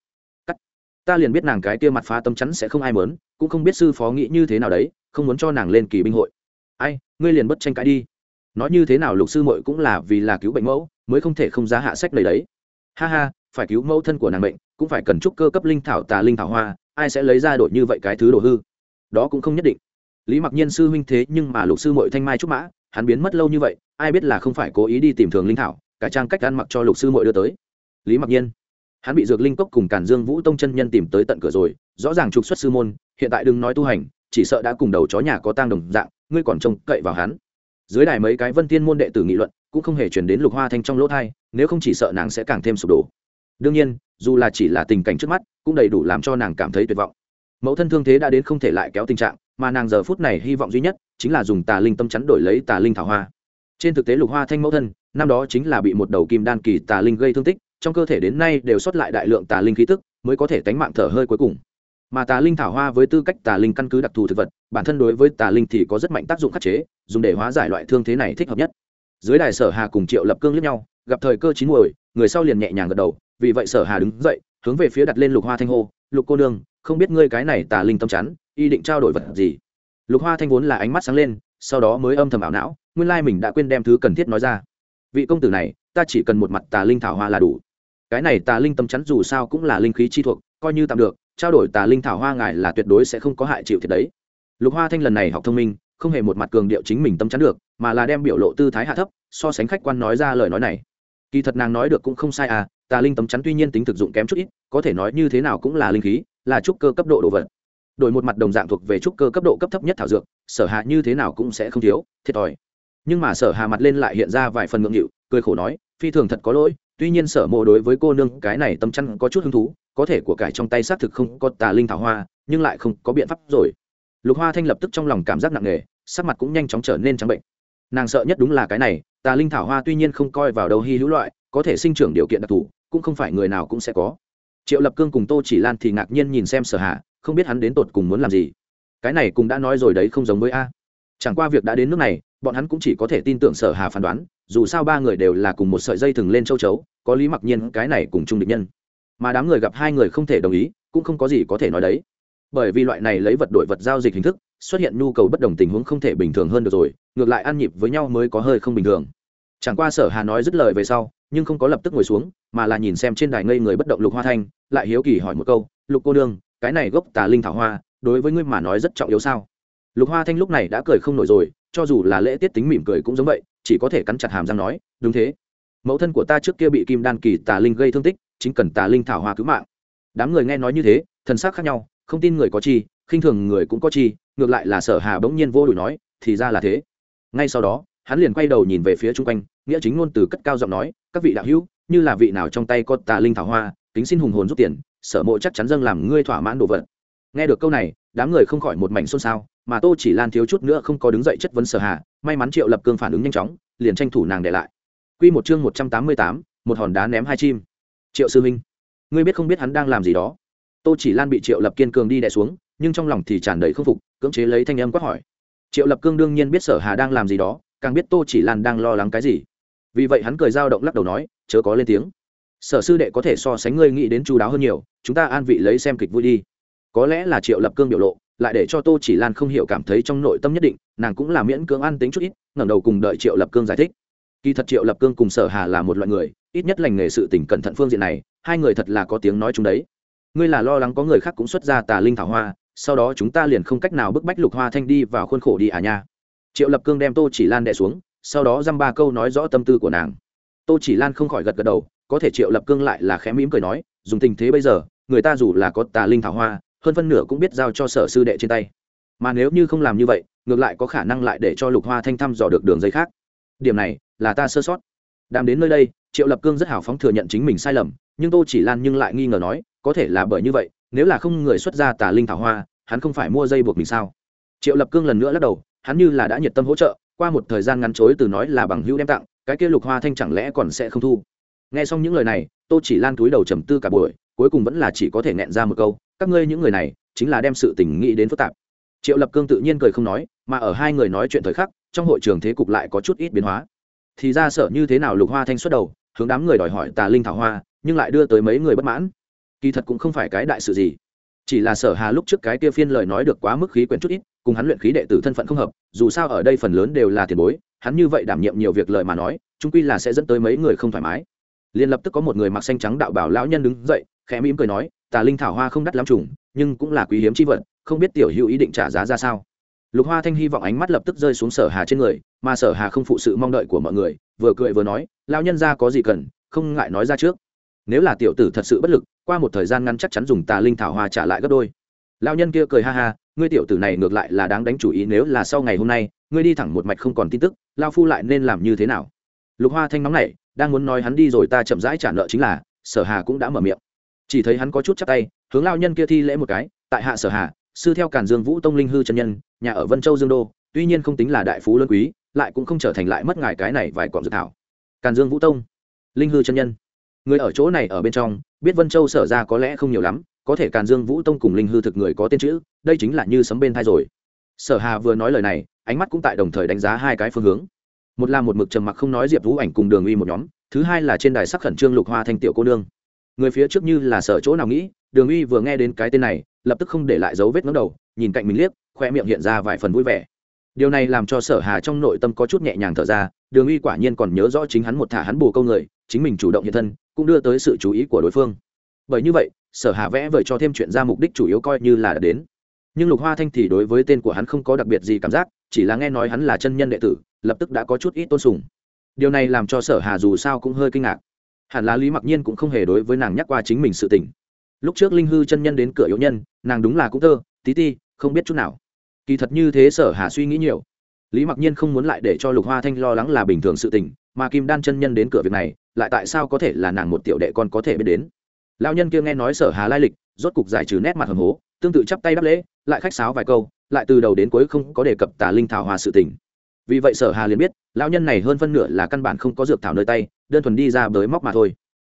Cắt. Ta liền biết nàng cái kia mặt phá tâm chắn sẽ không ai mớn cũng không biết sư phó nghĩ như thế nào đấy, không muốn cho nàng lên kỳ binh hội. Ai, ngươi liền bất tranh cãi đi. Nói như thế nào lục sư muội cũng là vì là cứu bệnh mẫu, mới không thể không giá hạ sách này đấy. Ha ha, phải cứu mẫu thân của nàng bệnh cũng phải cần trúc cơ cấp linh thảo tà linh thảo hoa ai sẽ lấy ra đổi như vậy cái thứ đồ hư? Đó cũng không nhất định. Lý mặc nhiên sư huynh thế nhưng mà lục sư muội thanh mai trúc mã, hắn biến mất lâu như vậy, ai biết là không phải cố ý đi tìm thường linh thảo, cả trang cách ăn mặc cho lục sư muội đưa tới. Lý mặc nhiên, hắn bị dược linh cốc cùng cản dương vũ tông chân nhân tìm tới tận cửa rồi, rõ ràng trục xuất sư môn, hiện tại đừng nói tu hành, chỉ sợ đã cùng đầu chó nhà có tang đồng dạng, ngươi còn trông cậy vào hắn. Dưới đài mấy cái vân tiên môn đệ tử nghị luận, cũng không hề chuyển đến lục hoa thanh trong lỗ thai nếu không chỉ sợ nàng sẽ càng thêm sụp đổ. Đương nhiên dù là chỉ là tình cảnh trước mắt, cũng đầy đủ làm cho nàng cảm thấy tuyệt vọng. Mẫu thân thương thế đã đến không thể lại kéo tình trạng, mà nàng giờ phút này hy vọng duy nhất chính là dùng tà linh tâm chắn đổi lấy tà linh thảo hoa. Trên thực tế lục hoa thanh mẫu thân, năm đó chính là bị một đầu kim đan kỳ tà linh gây thương tích, trong cơ thể đến nay đều xuất lại đại lượng tà linh khí tức, mới có thể tánh mạng thở hơi cuối cùng. Mà tà linh thảo hoa với tư cách tà linh căn cứ đặc thù thực vật, bản thân đối với tà linh thì có rất mạnh tác dụng khắc chế, dùng để hóa giải loại thương thế này thích hợp nhất. Dưới đài sở hà cùng triệu lập cương lẫn nhau, gặp thời cơ chín muồi, người sau liền nhẹ nhàng gật đầu vì vậy sở hà đứng dậy, hướng về phía đặt lên lục hoa thanh hô, lục cô nương, không biết ngươi cái này tà linh tâm chắn y định trao đổi vật gì? Lục hoa thanh vốn là ánh mắt sáng lên, sau đó mới âm thầm ảo não, nguyên lai mình đã quên đem thứ cần thiết nói ra. Vị công tử này, ta chỉ cần một mặt tà linh thảo hoa là đủ. Cái này tà linh tâm chắn dù sao cũng là linh khí chi thuộc, coi như tạm được, trao đổi tà linh thảo hoa ngài là tuyệt đối sẽ không có hại chịu thiệt đấy. Lục hoa thanh lần này học thông minh, không hề một mặt cường điệu chính mình tâm chắn được, mà là đem biểu lộ tư thái hạ thấp, so sánh khách quan nói ra lời nói này. Kỳ thật nàng nói được cũng không sai à tà linh tấm chắn tuy nhiên tính thực dụng kém chút ít, có thể nói như thế nào cũng là linh khí, là trúc cơ cấp độ đồ vật. Đổi một mặt đồng dạng thuộc về trúc cơ cấp độ cấp thấp nhất thảo dược, sở hạ như thế nào cũng sẽ không thiếu, thiệt thòi. Nhưng mà sở hà mặt lên lại hiện ra vài phần ngượng nghịu, cười khổ nói, phi thường thật có lỗi, tuy nhiên sở mộ đối với cô nương cái này tâm chăn có chút hứng thú, có thể của cải trong tay xác thực không có tà linh thảo hoa, nhưng lại không có biện pháp rồi. Lục hoa thanh lập tức trong lòng cảm giác nặng nề, sắc mặt cũng nhanh chóng trở nên trắng bệnh. Nàng sợ nhất đúng là cái này, tà linh thảo hoa tuy nhiên không coi vào đâu hy hữu loại, có thể sinh trưởng điều kiện đặc thù cũng không phải người nào cũng sẽ có. Triệu lập cương cùng tô chỉ lan thì ngạc nhiên nhìn xem sở hà, không biết hắn đến tột cùng muốn làm gì. Cái này cũng đã nói rồi đấy, không giống với a. Chẳng qua việc đã đến nước này, bọn hắn cũng chỉ có thể tin tưởng sở hà phán đoán, dù sao ba người đều là cùng một sợi dây thừng lên châu chấu, có lý mặc nhiên, cái này cùng chung địch nhân. Mà đám người gặp hai người không thể đồng ý, cũng không có gì có thể nói đấy. Bởi vì loại này lấy vật đổi vật giao dịch hình thức, xuất hiện nhu cầu bất đồng tình huống không thể bình thường hơn được rồi, ngược lại ăn nhịp với nhau mới có hơi không bình thường. Chẳng qua sở hà nói dứt lời về sau nhưng không có lập tức ngồi xuống, mà là nhìn xem trên đài ngây người bất động lục hoa thanh, lại hiếu kỳ hỏi một câu, lục cô đương cái này gốc tà linh thảo hoa, đối với ngươi mà nói rất trọng yếu sao? Lục hoa thanh lúc này đã cười không nổi rồi, cho dù là lễ tiết tính mỉm cười cũng giống vậy, chỉ có thể cắn chặt hàm răng nói, đúng thế. Mẫu thân của ta trước kia bị kim đan kỳ tà linh gây thương tích, chính cần tà linh thảo hoa cứu mạng. Đám người nghe nói như thế, thần sắc khác nhau, không tin người có chi, khinh thường người cũng có chi, ngược lại là sở hà bỗng nhiên vô đuổi nói, thì ra là thế. Ngay sau đó, hắn liền quay đầu nhìn về phía chung quanh nghĩa chính ngôn từ cất cao giọng nói các vị đạo hữu như là vị nào trong tay có tà linh thảo hoa kính xin hùng hồn rút tiền sở mộ chắc chắn dâng làm ngươi thỏa mãn đồ vật. Nghe được câu này đám người không khỏi một mảnh xôn xao mà tô chỉ lan thiếu chút nữa không có đứng dậy chất vấn sở hà may mắn triệu lập cương phản ứng nhanh chóng liền tranh thủ nàng để lại. Quy một chương một trăm tám mươi tám, một hòn đá ném hai chim. Triệu sư minh ngươi biết không biết hắn đang làm gì đó? Tô chỉ lan bị triệu lập kiên cường đi đè xuống nhưng trong lòng thì tràn đầy không phục cưỡng chế lấy thanh âm quát hỏi. Triệu lập cương đương nhiên biết sở hà đang làm gì đó càng biết tô chỉ lan đang lo lắng cái gì vì vậy hắn cười dao động lắc đầu nói, chớ có lên tiếng. Sở sư đệ có thể so sánh ngươi nghĩ đến chú đáo hơn nhiều, chúng ta an vị lấy xem kịch vui đi. Có lẽ là triệu lập cương biểu lộ, lại để cho tô chỉ lan không hiểu cảm thấy trong nội tâm nhất định, nàng cũng là miễn cưỡng an tính chút ít, ngẩng đầu cùng đợi triệu lập cương giải thích. Kỳ thật triệu lập cương cùng sở hà là một loại người, ít nhất lành nghề sự tỉnh cẩn thận phương diện này, hai người thật là có tiếng nói chung đấy. Ngươi là lo lắng có người khác cũng xuất ra tà linh thảo hoa, sau đó chúng ta liền không cách nào bức bách lục hoa thanh đi vào khuôn khổ đi à nha. Triệu lập cương đem tô chỉ lan đẻ xuống sau đó dăm ba câu nói rõ tâm tư của nàng. Tô chỉ lan không khỏi gật gật đầu, có thể triệu lập cương lại là khẽ mỉm cười nói, dùng tình thế bây giờ, người ta dù là có tà linh thảo hoa, hơn phân nửa cũng biết giao cho sở sư đệ trên tay. Mà nếu như không làm như vậy, ngược lại có khả năng lại để cho lục hoa thanh thăm dò được đường dây khác. Điểm này, là ta sơ sót. Đàm đến nơi đây, triệu lập cương rất hào phóng thừa nhận chính mình sai lầm, nhưng tô chỉ lan nhưng lại nghi ngờ nói, có thể là bởi như vậy, nếu là không người xuất ra tà linh thảo hoa, hắn không phải mua dây buộc mình sao? Triệu lập cương lần nữa lắc đầu, hắn như là đã nhiệt tâm hỗ trợ qua một thời gian ngắn chối từ nói là bằng hữu đem tặng, cái kia lục hoa thanh chẳng lẽ còn sẽ không thu? Nghe xong những lời này, tô chỉ lan túi đầu trầm tư cả buổi, cuối cùng vẫn là chỉ có thể nghẹn ra một câu, các ngươi những người này, chính là đem sự tình nghĩ đến phức tạp. Triệu lập cương tự nhiên cười không nói, mà ở hai người nói chuyện thời khắc, trong hội trường thế cục lại có chút ít biến hóa. Thì ra sợ như thế nào lục hoa thanh xuất đầu, hướng đám người đòi hỏi tà linh thảo hoa, nhưng lại đưa tới mấy người bất mãn. Kỳ thật cũng không phải cái đại sự gì. Chỉ là sở hà lúc trước cái kia phiên lời nói được quá mức khí quyển chút ít cùng hắn luyện khí đệ tử thân phận không hợp, dù sao ở đây phần lớn đều là tiền bối, hắn như vậy đảm nhiệm nhiều việc lời mà nói chúng quy là sẽ dẫn tới mấy người không thoải mái. Liền lập tức có một người mặc xanh trắng đạo bảo lão nhân đứng dậy, khẽ mỉm cười nói, tà linh thảo hoa không đắt lắm trùng nhưng cũng là quý hiếm chi vật, không biết tiểu hữu ý định trả giá ra sao? Lục hoa thanh hy vọng ánh mắt lập tức rơi xuống sở hà trên người, mà sở hà không phụ sự mong đợi của mọi người, vừa cười vừa nói, lão nhân ra có gì cần, không ngại nói ra trước. Nếu là tiểu tử thật sự bất lực, qua một thời gian ngắn chắc chắn dùng tà linh thảo hoa trả lại gấp đôi lão nhân kia cười ha ha, ngươi tiểu tử này ngược lại là đáng đánh chủ ý, nếu là sau ngày hôm nay, ngươi đi thẳng một mạch không còn tin tức lao phu lại nên làm như thế nào? Lục hoa thanh nóng này đang muốn nói hắn đi rồi ta chậm rãi trả nợ chính là, sở hà cũng đã mở miệng. Chỉ thấy hắn có chút chắc tay, hướng lao nhân kia thi lễ một cái, tại hạ sở hà, sư theo cản dương vũ tông linh hư chân nhân, nhà ở vân châu dương đô, tuy nhiên không tính là đại phú lân quý, lại cũng không trở thành lại mất ngài cái này vài cọng dự thảo. Càn dương vũ tông linh hư chân nhân, người ở chỗ này ở bên trong, biết vân châu sở ra có lẽ không nhiều lắm có thể càn dương vũ tông cùng linh hư thực người có tên chữ, đây chính là như sấm bên thai rồi. Sở hà vừa nói lời này, ánh mắt cũng tại đồng thời đánh giá hai cái phương hướng. Một là một mực trầm mặc không nói diệp vũ ảnh cùng đường uy một nhóm, thứ hai là trên đài sắc khẩn trương lục hoa thanh tiểu cô nương. Người phía trước như là sở chỗ nào nghĩ, đường uy vừa nghe đến cái tên này, lập tức không để lại dấu vết ngấm đầu, nhìn cạnh mình liếc, khoe miệng hiện ra vài phần vui vẻ. Điều này làm cho sở hà trong nội tâm có chút nhẹ nhàng thở ra, đường uy quả nhiên còn nhớ rõ chính hắn một thả hắn bù câu người, chính mình chủ động hiện thân, cũng đưa tới sự chú ý của đối phương. Bởi như vậy sở hà vẽ vời cho thêm chuyện ra mục đích chủ yếu coi như là đã đến. Nhưng lục hoa thanh thì đối với tên của hắn không có đặc biệt gì cảm giác, chỉ là nghe nói hắn là chân nhân đệ tử, lập tức đã có chút ít tôn sùng. Điều này làm cho sở hà dù sao cũng hơi kinh ngạc. Hẳn là lý mặc nhiên cũng không hề đối với nàng nhắc qua chính mình sự tình. Lúc trước linh hư chân nhân đến cửa yếu nhân, nàng đúng là cũng tơ tí ti, không biết chút nào. Kỳ thật như thế sở hà suy nghĩ nhiều. Lý mặc nhiên không muốn lại để cho lục hoa thanh lo lắng là bình thường sự tình, mà kim đan chân nhân đến cửa việc này, lại tại sao có thể là nàng một tiểu đệ con có thể biết đến? Lao nhân kia nghe nói sở hà lai lịch, rốt cục giải trừ nét mặt hầm hố, tương tự chắp tay đáp lễ, lại khách sáo vài câu, lại từ đầu đến cuối không có đề cập tà linh thảo hòa sự tình. Vì vậy sở hà liền biết, lão nhân này hơn phân nửa là căn bản không có dược thảo nơi tay, đơn thuần đi ra bới móc mà thôi.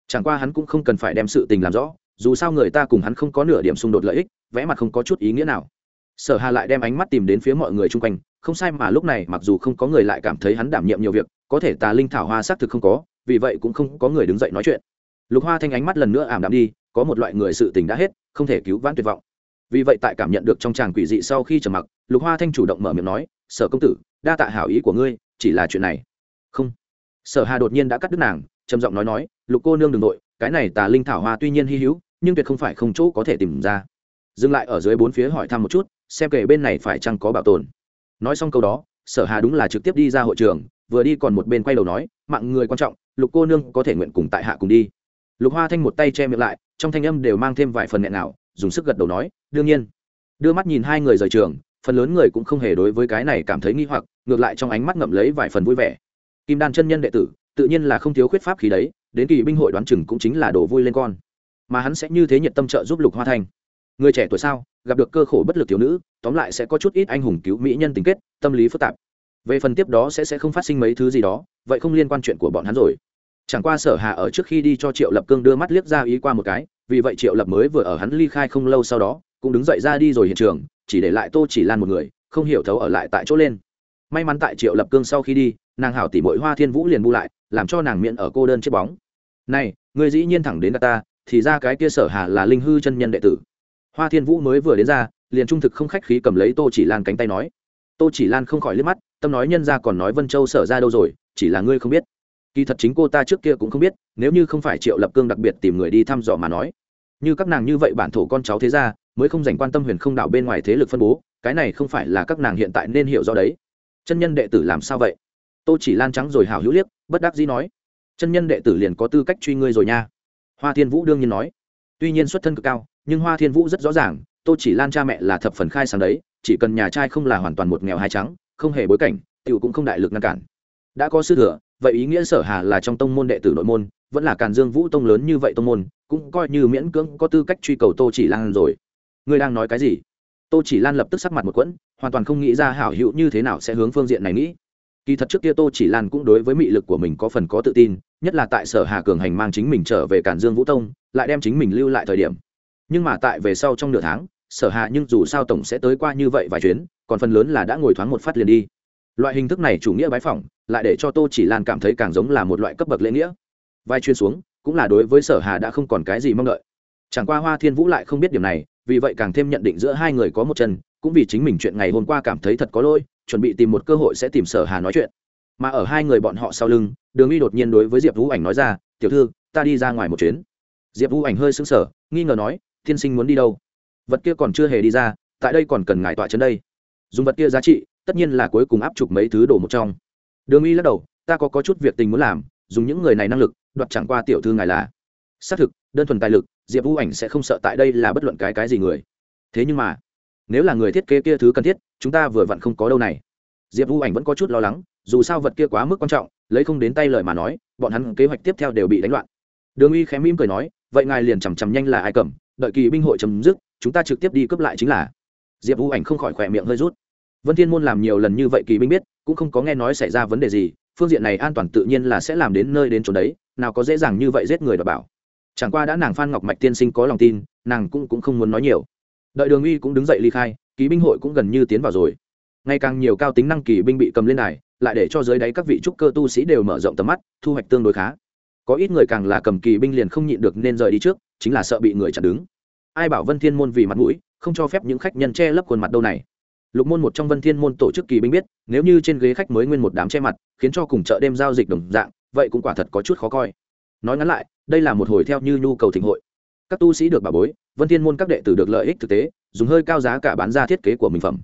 Chẳng qua hắn cũng không cần phải đem sự tình làm rõ, dù sao người ta cùng hắn không có nửa điểm xung đột lợi ích, vẽ mặt không có chút ý nghĩa nào. Sở hà lại đem ánh mắt tìm đến phía mọi người chung quanh, không sai mà lúc này mặc dù không có người lại cảm thấy hắn đảm nhiệm nhiều việc, có thể tà linh thảo hoa xác thực không có, vì vậy cũng không có người đứng dậy nói chuyện lục hoa thanh ánh mắt lần nữa ảm đạm đi, có một loại người sự tình đã hết, không thể cứu vãn tuyệt vọng. Vì vậy tại cảm nhận được trong tràng quỷ dị sau khi trầm mặc, lục hoa thanh chủ động mở miệng nói, sở công tử, đa tạ hảo ý của ngươi, chỉ là chuyện này. Không. Sở hà đột nhiên đã cắt đứt nàng, trầm giọng nói nói, lục cô nương đ ừ n g nội, cái này tà linh thảo hoa tuy nhiên hy hữu, nhưng tuyệt không phải không chỗ có thể tìm ra. Dừng lại ở dưới bốn phía hỏi thăm một chút, xem kể bên này phải chăng có bảo tồn. Nói xong câu đó, sở hà đúng là trực tiếp đi ra hội trường, vừa đi còn một bên quay đầu nói, mạng người quan trọng, lục cô nương có thể nguyện cùng tại hạ cùng đi lục hoa thanh một tay che miệng lại, trong thanh âm đều mang thêm vài phần nghẹn nào dùng sức gật đầu nói, đương nhiên. Đưa mắt nhìn hai người rời trường, phần lớn người cũng không hề đối với cái này cảm thấy nghi hoặc, ngược lại trong ánh mắt ngậm lấy vài phần vui vẻ. Kim đan chân nhân đệ tử, tự nhiên là không thiếu khuyết pháp khí đấy, đến kỳ binh hội đoán chừng cũng chính là đồ vui lên con. Mà hắn sẽ như thế nhiệt tâm trợ giúp lục hoa thanh. Người trẻ tuổi sao, gặp được cơ khổ bất lực thiếu nữ, tóm lại sẽ có chút ít anh hùng cứu mỹ nhân tình kết, tâm lý phức tạp. Về phần tiếp đó sẽ sẽ không phát sinh mấy thứ gì đó, vậy không liên quan chuyện của bọn hắn rồi chẳng qua sở hà ở trước khi đi cho triệu lập cương đưa mắt liếc ra ý qua một cái, vì vậy triệu lập mới vừa ở hắn ly khai không lâu sau đó, cũng đứng dậy ra đi rồi hiện trường, chỉ để lại tô chỉ lan một người, không hiểu thấu ở lại tại chỗ lên. May mắn tại triệu lập cương sau khi đi, nàng hảo tỉ mội hoa thiên vũ liền bu lại, làm cho nàng miệng ở cô đơn chiếc bóng. Này người dĩ nhiên thẳng đến ta, thì ra cái kia sở hà là linh hư chân nhân đệ tử. Hoa thiên vũ mới vừa đến ra, liền trung thực không khách khí cầm lấy tô chỉ lan cánh tay nói. Tô chỉ lan không khỏi liếc mắt, tâm nói nhân ra còn nói vân châu sở ra đâu rồi, chỉ là ngươi không biết kỳ thật chính cô ta trước kia cũng không biết, nếu như không phải triệu lập cương đặc biệt tìm người đi thăm dò mà nói. Như các nàng như vậy bản thổ con cháu thế ra mới không dành quan tâm huyền không đạo bên ngoài thế lực phân bố, cái này không phải là các nàng hiện tại nên hiểu do đấy. Chân nhân đệ tử làm sao vậy? Tô chỉ lan trắng rồi hào hữu liếc, bất đắc dĩ nói. Chân nhân đệ tử liền có tư cách truy ngươi rồi nha. Hoa thiên vũ đương nhiên nói. Tuy nhiên xuất thân cực cao, nhưng hoa thiên vũ rất rõ ràng, tô chỉ lan cha mẹ là thập phần khai sáng đấy, chỉ cần nhà trai không là hoàn toàn một nghèo hai trắng, không hề bối cảnh, tiểu cũng không đại lực ngăn cản đã có sư thừa, vậy ý nghĩa sở hà là trong tông môn đệ tử nội môn, vẫn là càn dương vũ tông lớn như vậy tông môn, cũng coi như miễn cưỡng có tư cách truy cầu tô chỉ lan rồi. Ngươi đang nói cái gì? Tô chỉ lan lập tức sắc mặt một quẫn, hoàn toàn không nghĩ ra hảo hữu như thế nào sẽ hướng phương diện này nghĩ. Kỳ thật trước kia tô chỉ lan cũng đối với mị lực của mình có phần có tự tin, nhất là tại sở hà cường hành mang chính mình trở về cản dương vũ tông, lại đem chính mình lưu lại thời điểm. Nhưng mà tại về sau trong nửa tháng, sở hà nhưng dù sao tổng sẽ tới qua như vậy vài chuyến, còn phần lớn là đã ngồi thoáng một phát liền đi. Loại hình thức này chủ nghĩa bái phỏng lại để cho tô chỉ lan cảm thấy càng giống là một loại cấp bậc lễ nghĩa. Vai chuyên xuống, cũng là đối với sở hà đã không còn cái gì mong đợi. Chẳng qua hoa thiên vũ lại không biết điểm này, vì vậy càng thêm nhận định giữa hai người có một chân, cũng vì chính mình chuyện ngày hôm qua cảm thấy thật có lỗi, chuẩn bị tìm một cơ hội sẽ tìm sở hà nói chuyện. Mà ở hai người bọn họ sau lưng, đường uy đột nhiên đối với diệp vũ ảnh nói ra, tiểu thư, ta đi ra ngoài một chuyến. Diệp vũ ảnh hơi sững sờ, nghi ngờ nói tiên sinh muốn đi đâu? Vật kia còn chưa hề đi ra, tại đây còn cần ngài tọa chân đây. Dùng vật kia giá trị, tất nhiên là cuối cùng áp chụp mấy thứ đổ một trong đường uy lắc đầu ta có, có chút việc tình muốn làm dùng những người này năng lực đoạt chẳng qua tiểu thư ngài là. Xác thực đơn thuần tài lực diệp vũ ảnh sẽ không sợ tại đây là bất luận cái cái gì người. Thế nhưng mà nếu là người thiết kế kia thứ cần thiết chúng ta vừa vặn không có đâu này. Diệp vũ ảnh vẫn có chút lo lắng dù sao vật kia quá mức quan trọng lấy không đến tay lời mà nói bọn hắn kế hoạch tiếp theo đều bị đánh loạn. Đường uy khém mỉm cười nói vậy ngài liền chằm chằm nhanh là ai cầm đợi kỳ binh hội chấm dứt chúng ta trực tiếp đi cướp lại chính là. Diệp vũ ảnh không khỏi khỏe miệng hơi rút. Vân thiên môn làm nhiều lần như vậy kỳ binh biết cũng không có nghe nói xảy ra vấn đề gì, phương diện này an toàn tự nhiên là sẽ làm đến nơi đến chỗ đấy, nào có dễ dàng như vậy giết người đảm bảo. Chẳng qua đã nàng phan ngọc mạch tiên sinh có lòng tin, nàng cũng cũng không muốn nói nhiều. Đợi đường uy cũng đứng dậy ly khai ký binh hội cũng gần như tiến vào rồi. Ngày càng nhiều cao tính năng kỳ binh bị cầm lên này lại để cho dưới đáy các vị trúc cơ tu sĩ đều mở rộng tầm mắt, thu hoạch tương đối khá. Có ít người càng là cầm kỳ binh liền không nhịn được nên rời đi trước, chính là sợ bị người chặn đứng. Ai bảo vân thiên môn vì mặt mũi, không cho phép những khách nhân che lấp khuôn mặt đâu này lục môn một trong vân thiên môn tổ chức kỳ binh biết nếu như trên ghế khách mới nguyên một đám che mặt khiến cho cùng chợ đêm giao dịch đồng dạng vậy cũng quả thật có chút khó coi. Nói ngắn lại đây là một hồi theo như nhu cầu thịnh hội. Các tu sĩ được bảo bối vân thiên môn các đệ tử được lợi ích thực tế dùng hơi cao giá cả bán ra thiết kế của mình phẩm.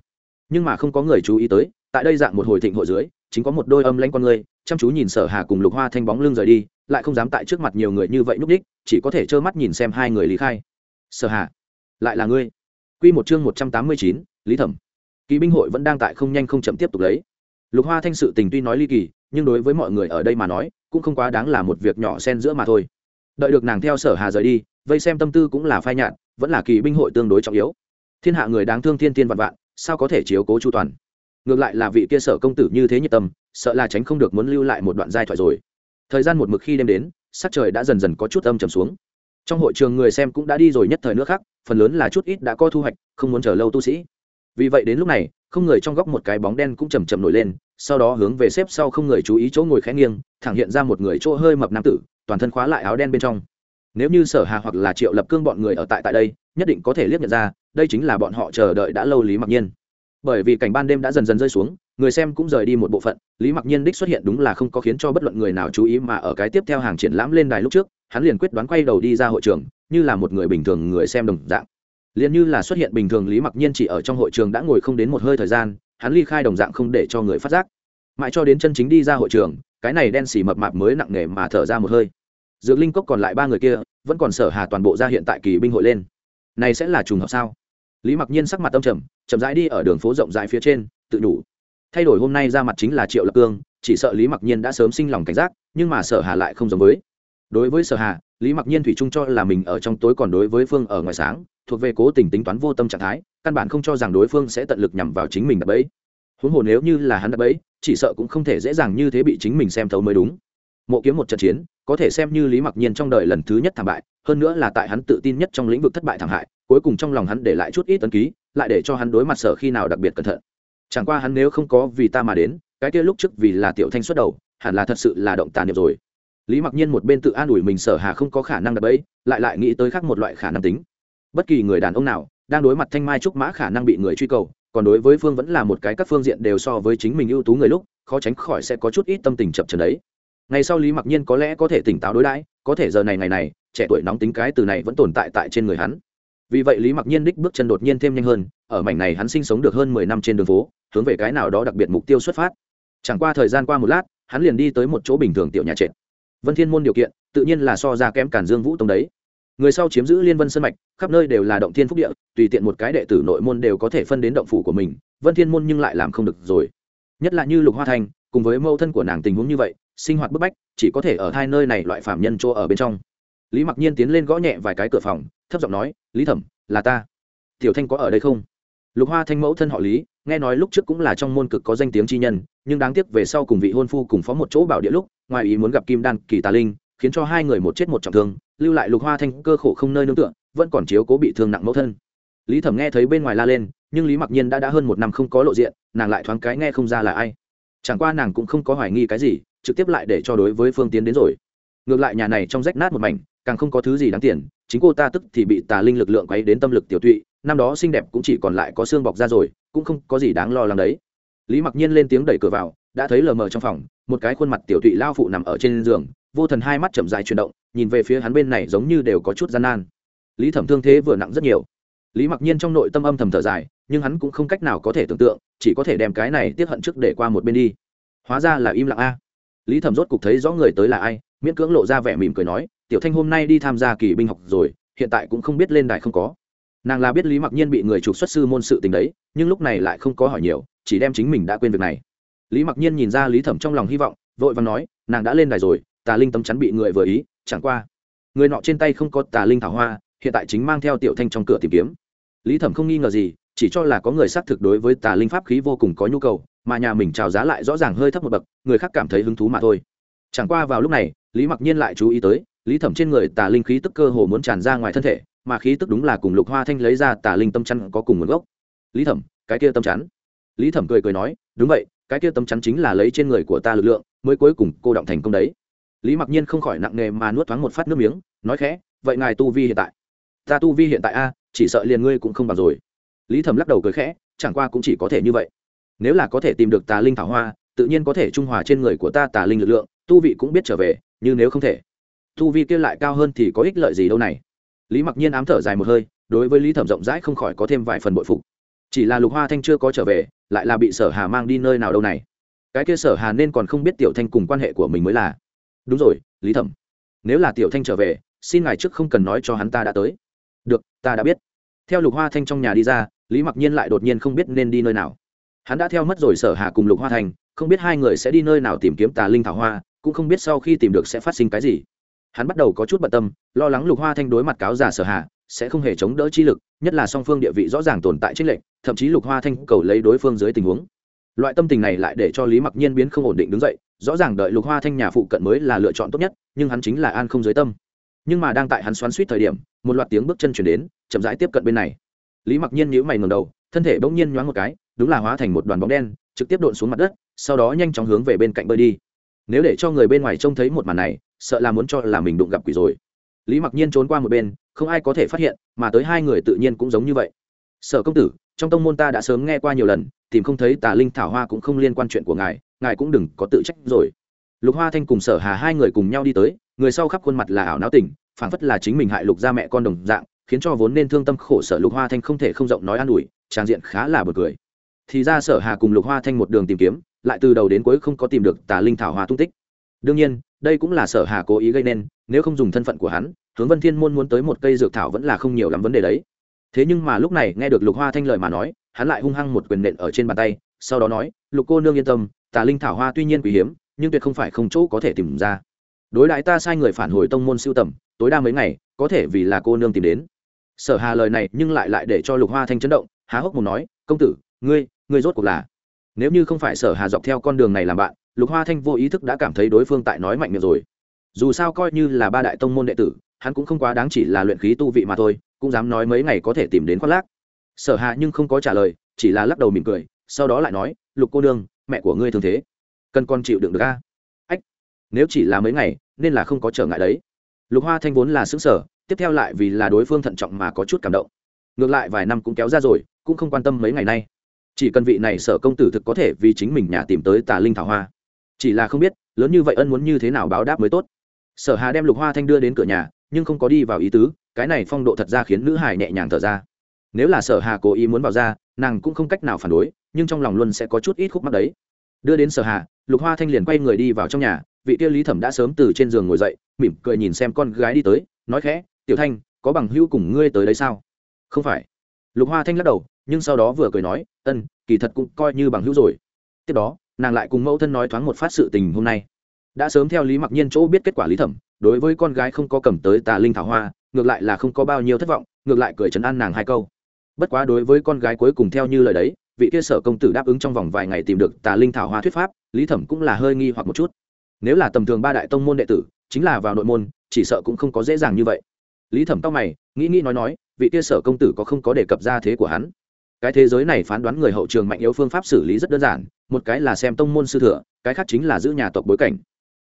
Nhưng mà không có người chú ý tới tại đây dạng một hồi thịnh hội dưới chính có một đôi âm lãnh con người chăm chú nhìn sở hà cùng lục hoa thanh bóng lưng rời đi lại không dám tại trước mặt nhiều người như vậy núp đích chỉ có thể trơ mắt nhìn xem hai người lý khai. Sở hà lại là ngươi? Quy một chương một trăm tám mươi chín, lý thẩm kỳ binh hội vẫn đang tại không nhanh không chậm tiếp tục lấy. Lục hoa thanh sự tình tuy nói ly kỳ, nhưng đối với mọi người ở đây mà nói, cũng không quá đáng là một việc nhỏ xen giữa mà thôi. Đợi được nàng theo sở hà rời đi, vây xem tâm tư cũng là phai nhạt, vẫn là kỳ binh hội tương đối trọng yếu. Thiên hạ người đáng thương thiên thiên vạn vạn, sao có thể chiếu cố chu toàn? Ngược lại là vị kia sở công tử như thế nhiệt tâm, sợ là tránh không được muốn lưu lại một đoạn giai thoại rồi. Thời gian một mực khi đêm đến, sắc trời đã dần dần có chút âm trầm xuống. Trong hội trường người xem cũng đã đi rồi nhất thời nước khác, phần lớn là chút ít đã có thu hoạch, không muốn chờ lâu tu sĩ vì vậy đến lúc này, không người trong góc một cái bóng đen cũng chầm chầm nổi lên, sau đó hướng về xếp sau không người chú ý chỗ ngồi khẽ nghiêng, thẳng hiện ra một người chỗ hơi mập nam tử, toàn thân khóa lại áo đen bên trong. Nếu như sở hà hoặc là triệu lập cương bọn người ở tại tại đây, nhất định có thể liếc nhận ra, đây chính là bọn họ chờ đợi đã lâu lý mặc nhiên. Bởi vì cảnh ban đêm đã dần dần rơi xuống, người xem cũng rời đi một bộ phận, lý mặc nhiên đích xuất hiện đúng là không có khiến cho bất luận người nào chú ý mà ở cái tiếp theo hàng triển lãm lên đài lúc trước, hắn liền quyết đoán quay đầu đi ra hội trường, như là một người bình thường người xem đồng dạng liền như là xuất hiện bình thường lý mặc nhiên chỉ ở trong hội trường đã ngồi không đến một hơi thời gian, hắn ly khai đồng dạng không để cho người phát giác. Mãi cho đến chân chính đi ra hội trường, cái này đen xì mập mạp mới nặng nề mà thở ra một hơi. Dược linh cốc còn lại ba người kia, vẫn còn sở hà toàn bộ ra hiện tại kỳ binh hội lên. Này sẽ là trùng hợp sao? Lý mặc nhiên sắc mặt tâm trầm, chậm rãi đi ở đường phố rộng rãi phía trên, tự đủ. Thay đổi hôm nay ra mặt chính là triệu lập cương, chỉ sợ lý mặc nhiên đã sớm sinh lòng cảnh giác, nhưng mà sở hà lại không giống với đối với sở hà, lý mặc nhiên thủy Trung cho là mình ở trong tối còn đối với phương ở ngoài sáng, thuộc về cố tình tính toán vô tâm trạng thái, căn bản không cho rằng đối phương sẽ tận lực nhằm vào chính mình đập bẫy. Huống hồ nếu như là hắn đập bẫy, chỉ sợ cũng không thể dễ dàng như thế bị chính mình xem thấu mới đúng. Mộ kiếm một trận chiến, có thể xem như lý mặc nhiên trong đời lần thứ nhất thảm bại, hơn nữa là tại hắn tự tin nhất trong lĩnh vực thất bại thảm hại, cuối cùng trong lòng hắn để lại chút ít tấn ký, lại để cho hắn đối mặt sở khi nào đặc biệt cẩn thận. Chẳng qua hắn nếu không có vì ta mà đến, cái kia lúc trước vì là tiểu thanh xuất đầu, hẳn là thật sự là động tàn niệm rồi lý mặc nhiên một bên tự an ủi mình sở hà không có khả năng đập ấy lại lại nghĩ tới khác một loại khả năng tính. Bất kỳ người đàn ông nào đang đối mặt thanh mai trúc mã khả năng bị người truy cầu, còn đối với phương vẫn là một cái các phương diện đều so với chính mình ưu tú người lúc, khó tránh khỏi sẽ có chút ít tâm tình chập trần đấy. Ngày sau lý mặc nhiên có lẽ có thể tỉnh táo đối đãi, có thể giờ này ngày này, trẻ tuổi nóng tính cái từ này vẫn tồn tại tại trên người hắn. Vì vậy lý mặc nhiên đích bước chân đột nhiên thêm nhanh hơn, ở mảnh này hắn sinh sống được hơn mười năm trên đường phố, hướng về cái nào đó đặc biệt mục tiêu xuất phát. Chẳng qua thời gian qua một lát, hắn liền đi tới một chỗ bình thường tiểu nhà trệt vân thiên môn điều kiện, tự nhiên là so ra kém cản dương vũ tông đấy. Người sau chiếm giữ liên vân sơn mạch, khắp nơi đều là động thiên phúc địa, tùy tiện một cái đệ tử nội môn đều có thể phân đến động phủ của mình, vân thiên môn nhưng lại làm không được rồi. Nhất là như lục hoa thành, cùng với mâu thân của nàng tình huống như vậy, sinh hoạt bức bách, chỉ có thể ở hai nơi này loại phạm nhân chỗ ở bên trong. Lý mặc nhiên tiến lên gõ nhẹ vài cái cửa phòng, thấp giọng nói, lý thẩm, là ta. Tiểu thanh có ở đây không? Lục hoa thanh mẫu thân họ lý, nghe nói lúc trước cũng là trong môn cực có danh tiếng chi nhân, nhưng đáng tiếc về sau cùng vị hôn phu cùng phó một chỗ bảo địa lúc, ngoài ý muốn gặp kim đan, kỳ tà linh, khiến cho hai người một chết một trọng thương, lưu lại lục hoa thanh cơ khổ không nơi nương tựa, vẫn còn chiếu cố bị thương nặng mẫu thân. Lý thẩm nghe thấy bên ngoài la lên, nhưng lý mặc nhiên đã đã hơn một năm không có lộ diện, nàng lại thoáng cái nghe không ra là ai. Chẳng qua nàng cũng không có hoài nghi cái gì, trực tiếp lại để cho đối với phương tiến đến rồi. Ngược lại nhà này trong rách nát một mảnh, càng không có thứ gì đáng tiền, chính cô ta tức thì bị tà linh lực lượng quấy đến tâm lực tiểu tụy năm đó xinh đẹp cũng chỉ còn lại có xương bọc ra rồi, cũng không có gì đáng lo lắng đấy. Lý mặc nhiên lên tiếng đẩy cửa vào, đã thấy lờ mờ trong phòng, một cái khuôn mặt tiểu tụy lao phụ nằm ở trên giường, vô thần hai mắt chậm dài chuyển động, nhìn về phía hắn bên này giống như đều có chút gian nan. Lý thẩm thương thế vừa nặng rất nhiều. Lý mặc nhiên trong nội tâm âm thầm thở dài, nhưng hắn cũng không cách nào có thể tưởng tượng, chỉ có thể đem cái này tiếp hận trước để qua một bên đi. Hóa ra là im lặng a. Lý thẩm rốt cục thấy rõ người tới là ai, miễn cưỡng lộ ra vẻ mỉm cười nói, tiểu thanh hôm nay đi tham gia kỳ binh học rồi, hiện tại cũng không biết lên đài không có nàng là biết lý mặc nhiên bị người trục xuất sư môn sự tình đấy, nhưng lúc này lại không có hỏi nhiều, chỉ đem chính mình đã quên việc này. Lý mặc nhiên nhìn ra lý thẩm trong lòng hy vọng, vội và nói, nàng đã lên đài rồi, tà linh tấm chắn bị người vừa ý, chẳng qua, người nọ trên tay không có tà linh thảo hoa, hiện tại chính mang theo tiểu thanh trong cửa tìm kiếm. Lý thẩm không nghi ngờ gì, chỉ cho là có người xác thực đối với tà linh pháp khí vô cùng có nhu cầu, mà nhà mình trào giá lại rõ ràng hơi thấp một bậc, người khác cảm thấy hứng thú mà thôi. Chẳng qua vào lúc này, lý mặc nhiên lại chú ý tới, lý thẩm trên người tà linh khí tức cơ hồ muốn tràn ra ngoài thân thể mà khí tức đúng là cùng lục hoa thanh lấy ra tà linh tâm chắn có cùng nguồn gốc. Lý thẩm, cái kia tâm chắn. Lý thẩm cười cười nói, đúng vậy, cái kia tâm chắn chính là lấy trên người của ta lực lượng, mới cuối cùng cô động thành công đấy. Lý mặc nhiên không khỏi nặng nề mà nuốt thoáng một phát nước miếng, nói khẽ, vậy ngài tu vi hiện tại. Ta tu vi hiện tại a, chỉ sợ liền ngươi cũng không bằng rồi. Lý thẩm lắc đầu cười khẽ, chẳng qua cũng chỉ có thể như vậy. Nếu là có thể tìm được tà linh thảo hoa, tự nhiên có thể trung hòa trên người của ta tà linh lực lượng, tu vị cũng biết trở về, nhưng nếu không thể, tu vi kia lại cao hơn thì có ích lợi gì đâu này? Lý mặc nhiên ám thở dài một hơi, đối với lý thẩm rộng rãi không khỏi có thêm vài phần bội phục. Chỉ là lục hoa thanh chưa có trở về, lại là bị sở hà mang đi nơi nào đâu này. Cái kia sở hà nên còn không biết tiểu thanh cùng quan hệ của mình mới là. Đúng rồi, lý thẩm. Nếu là tiểu thanh trở về, xin ngài trước không cần nói cho hắn ta đã tới. Được, ta đã biết. Theo lục hoa thanh trong nhà đi ra, lý mặc nhiên lại đột nhiên không biết nên đi nơi nào. Hắn đã theo mất rồi sở hà cùng lục hoa thanh, không biết hai người sẽ đi nơi nào tìm kiếm tà linh thảo hoa, cũng không biết sau khi tìm được sẽ phát sinh cái gì hắn bắt đầu có chút bận tâm, lo lắng lục hoa thanh đối mặt cáo già sở hạ sẽ không hề chống đỡ chi lực, nhất là song phương địa vị rõ ràng tồn tại trên lệnh thậm chí lục hoa thanh cầu lấy đối phương dưới tình huống. Loại tâm tình này lại để cho lý mặc nhiên biến không ổn định đứng dậy, rõ ràng đợi lục hoa thanh nhà phụ cận mới là lựa chọn tốt nhất, nhưng hắn chính là an không dưới tâm. Nhưng mà đang tại hắn xoắn suýt thời điểm, một loạt tiếng bước chân chuyển đến, chậm rãi tiếp cận bên này. Lý mặc nhiên nhíu mày ngầm đầu, thân thể bỗng nhiên nhoáng một cái, đúng là hóa thành một đoàn bóng đen, trực tiếp độn xuống mặt đất, sau đó nhanh chóng hướng về bên cạnh bơi đi. Nếu để cho người bên ngoài trông thấy một màn này sợ là muốn cho là mình đụng gặp quỷ rồi. Lý mặc nhiên trốn qua một bên, không ai có thể phát hiện, mà tới hai người tự nhiên cũng giống như vậy. Sở công tử, trong tông môn ta đã sớm nghe qua nhiều lần, tìm không thấy tà linh thảo hoa cũng không liên quan chuyện của ngài ngài cũng đừng có tự trách rồi. Lục hoa thanh cùng sở hà hai người cùng nhau đi tới, người sau khắp khuôn mặt là ảo não tỉnh phảng phất là chính mình hại lục ra mẹ con đồng dạng, khiến cho vốn nên thương tâm khổ sở lục hoa thanh không thể không rộng nói an ủi, trang diện khá là bật cười. Thì ra sở hà cùng lục hoa thanh một đường tìm kiếm, lại từ đầu đến cuối không có tìm được tà linh thảo hoa tung tích. Đương nhiên đây cũng là sở hà cố ý gây nên, nếu không dùng thân phận của hắn, hướng vân thiên môn muốn tới một cây dược thảo vẫn là không nhiều lắm vấn đề đấy. Thế nhưng mà lúc này nghe được lục hoa thanh lời mà nói, hắn lại hung hăng một quyền nện ở trên bàn tay, sau đó nói, lục cô nương yên tâm, tà linh thảo hoa tuy nhiên quý hiếm, nhưng tuyệt không phải không chỗ có thể tìm ra. Đối đại ta sai người phản hồi tông môn siêu tầm, tối đa mấy ngày, có thể vì là cô nương tìm đến. Sở hà lời này nhưng lại lại để cho lục hoa thanh chấn động, há hốc một nói, công tử, ngươi ngươi rốt cuộc là nếu như không phải sở hà dọc theo con đường này làm bạn, lục hoa thanh vô ý thức đã cảm thấy đối phương tại nói mạnh miệng rồi. Dù sao coi như là ba đại tông môn đệ tử, hắn cũng không quá đáng chỉ là luyện khí tu vị mà thôi, cũng dám nói mấy ngày có thể tìm đến khoác lác. Sở Hà nhưng không có trả lời, chỉ là lắc đầu mỉm cười, sau đó lại nói, lục cô nương, mẹ của ngươi thường thế, cần con chịu đựng được a? Ách, nếu chỉ là mấy ngày, nên là không có trở ngại đấy. Lục hoa thanh vốn là xứng sở tiếp theo lại vì là đối phương thận trọng mà có chút cảm động. Ngược lại vài năm cũng kéo ra rồi, cũng không quan tâm mấy ngày nay chỉ cần vị này sở công tử thực có thể vì chính mình nhà tìm tới tà linh thảo hoa. Chỉ là không biết, lớn như vậy ân muốn như thế nào báo đáp mới tốt. Sở hà đem lục hoa thanh đưa đến cửa nhà, nhưng không có đi vào ý tứ, cái này phong độ thật ra khiến nữ hải nhẹ nhàng thở ra. Nếu là sở hà cố ý muốn vào ra, nàng cũng không cách nào phản đối, nhưng trong lòng luôn sẽ có chút ít khúc mắc đấy. Đưa đến sở hà, lục hoa thanh liền quay người đi vào trong nhà, vị kia lý thẩm đã sớm từ trên giường ngồi dậy, mỉm cười nhìn xem con gái đi tới, nói khẽ, tiểu thanh, có bằng hữu cùng ngươi tới đấy sao? Không phải lục hoa thanh lắc đầu, nhưng sau đó vừa cười nói, ân, kỳ thật cũng coi như bằng hữu rồi. Tiếp đó, nàng lại cùng mẫu thân nói thoáng một phát sự tình hôm nay. Đã sớm theo lý mặc nhiên chỗ biết kết quả lý thẩm, đối với con gái không có cầm tới tà linh thảo hoa, ngược lại là không có bao nhiêu thất vọng, ngược lại cười chấn an nàng hai câu. Bất quá đối với con gái cuối cùng theo như lời đấy, vị kia sở công tử đáp ứng trong vòng vài ngày tìm được tà linh thảo hoa thuyết pháp, lý thẩm cũng là hơi nghi hoặc một chút. Nếu là tầm thường ba đại tông môn đệ tử, chính là vào nội môn, chỉ sợ cũng không có dễ dàng như vậy. Lý thẩm tóc mày, nghĩ nghĩ nói nói vị kia sở công tử có không có đề cập ra thế của hắn. Cái thế giới này phán đoán người hậu trường mạnh yếu phương pháp xử lý rất đơn giản, một cái là xem tông môn sư thừa, cái khác chính là giữ nhà tộc bối cảnh.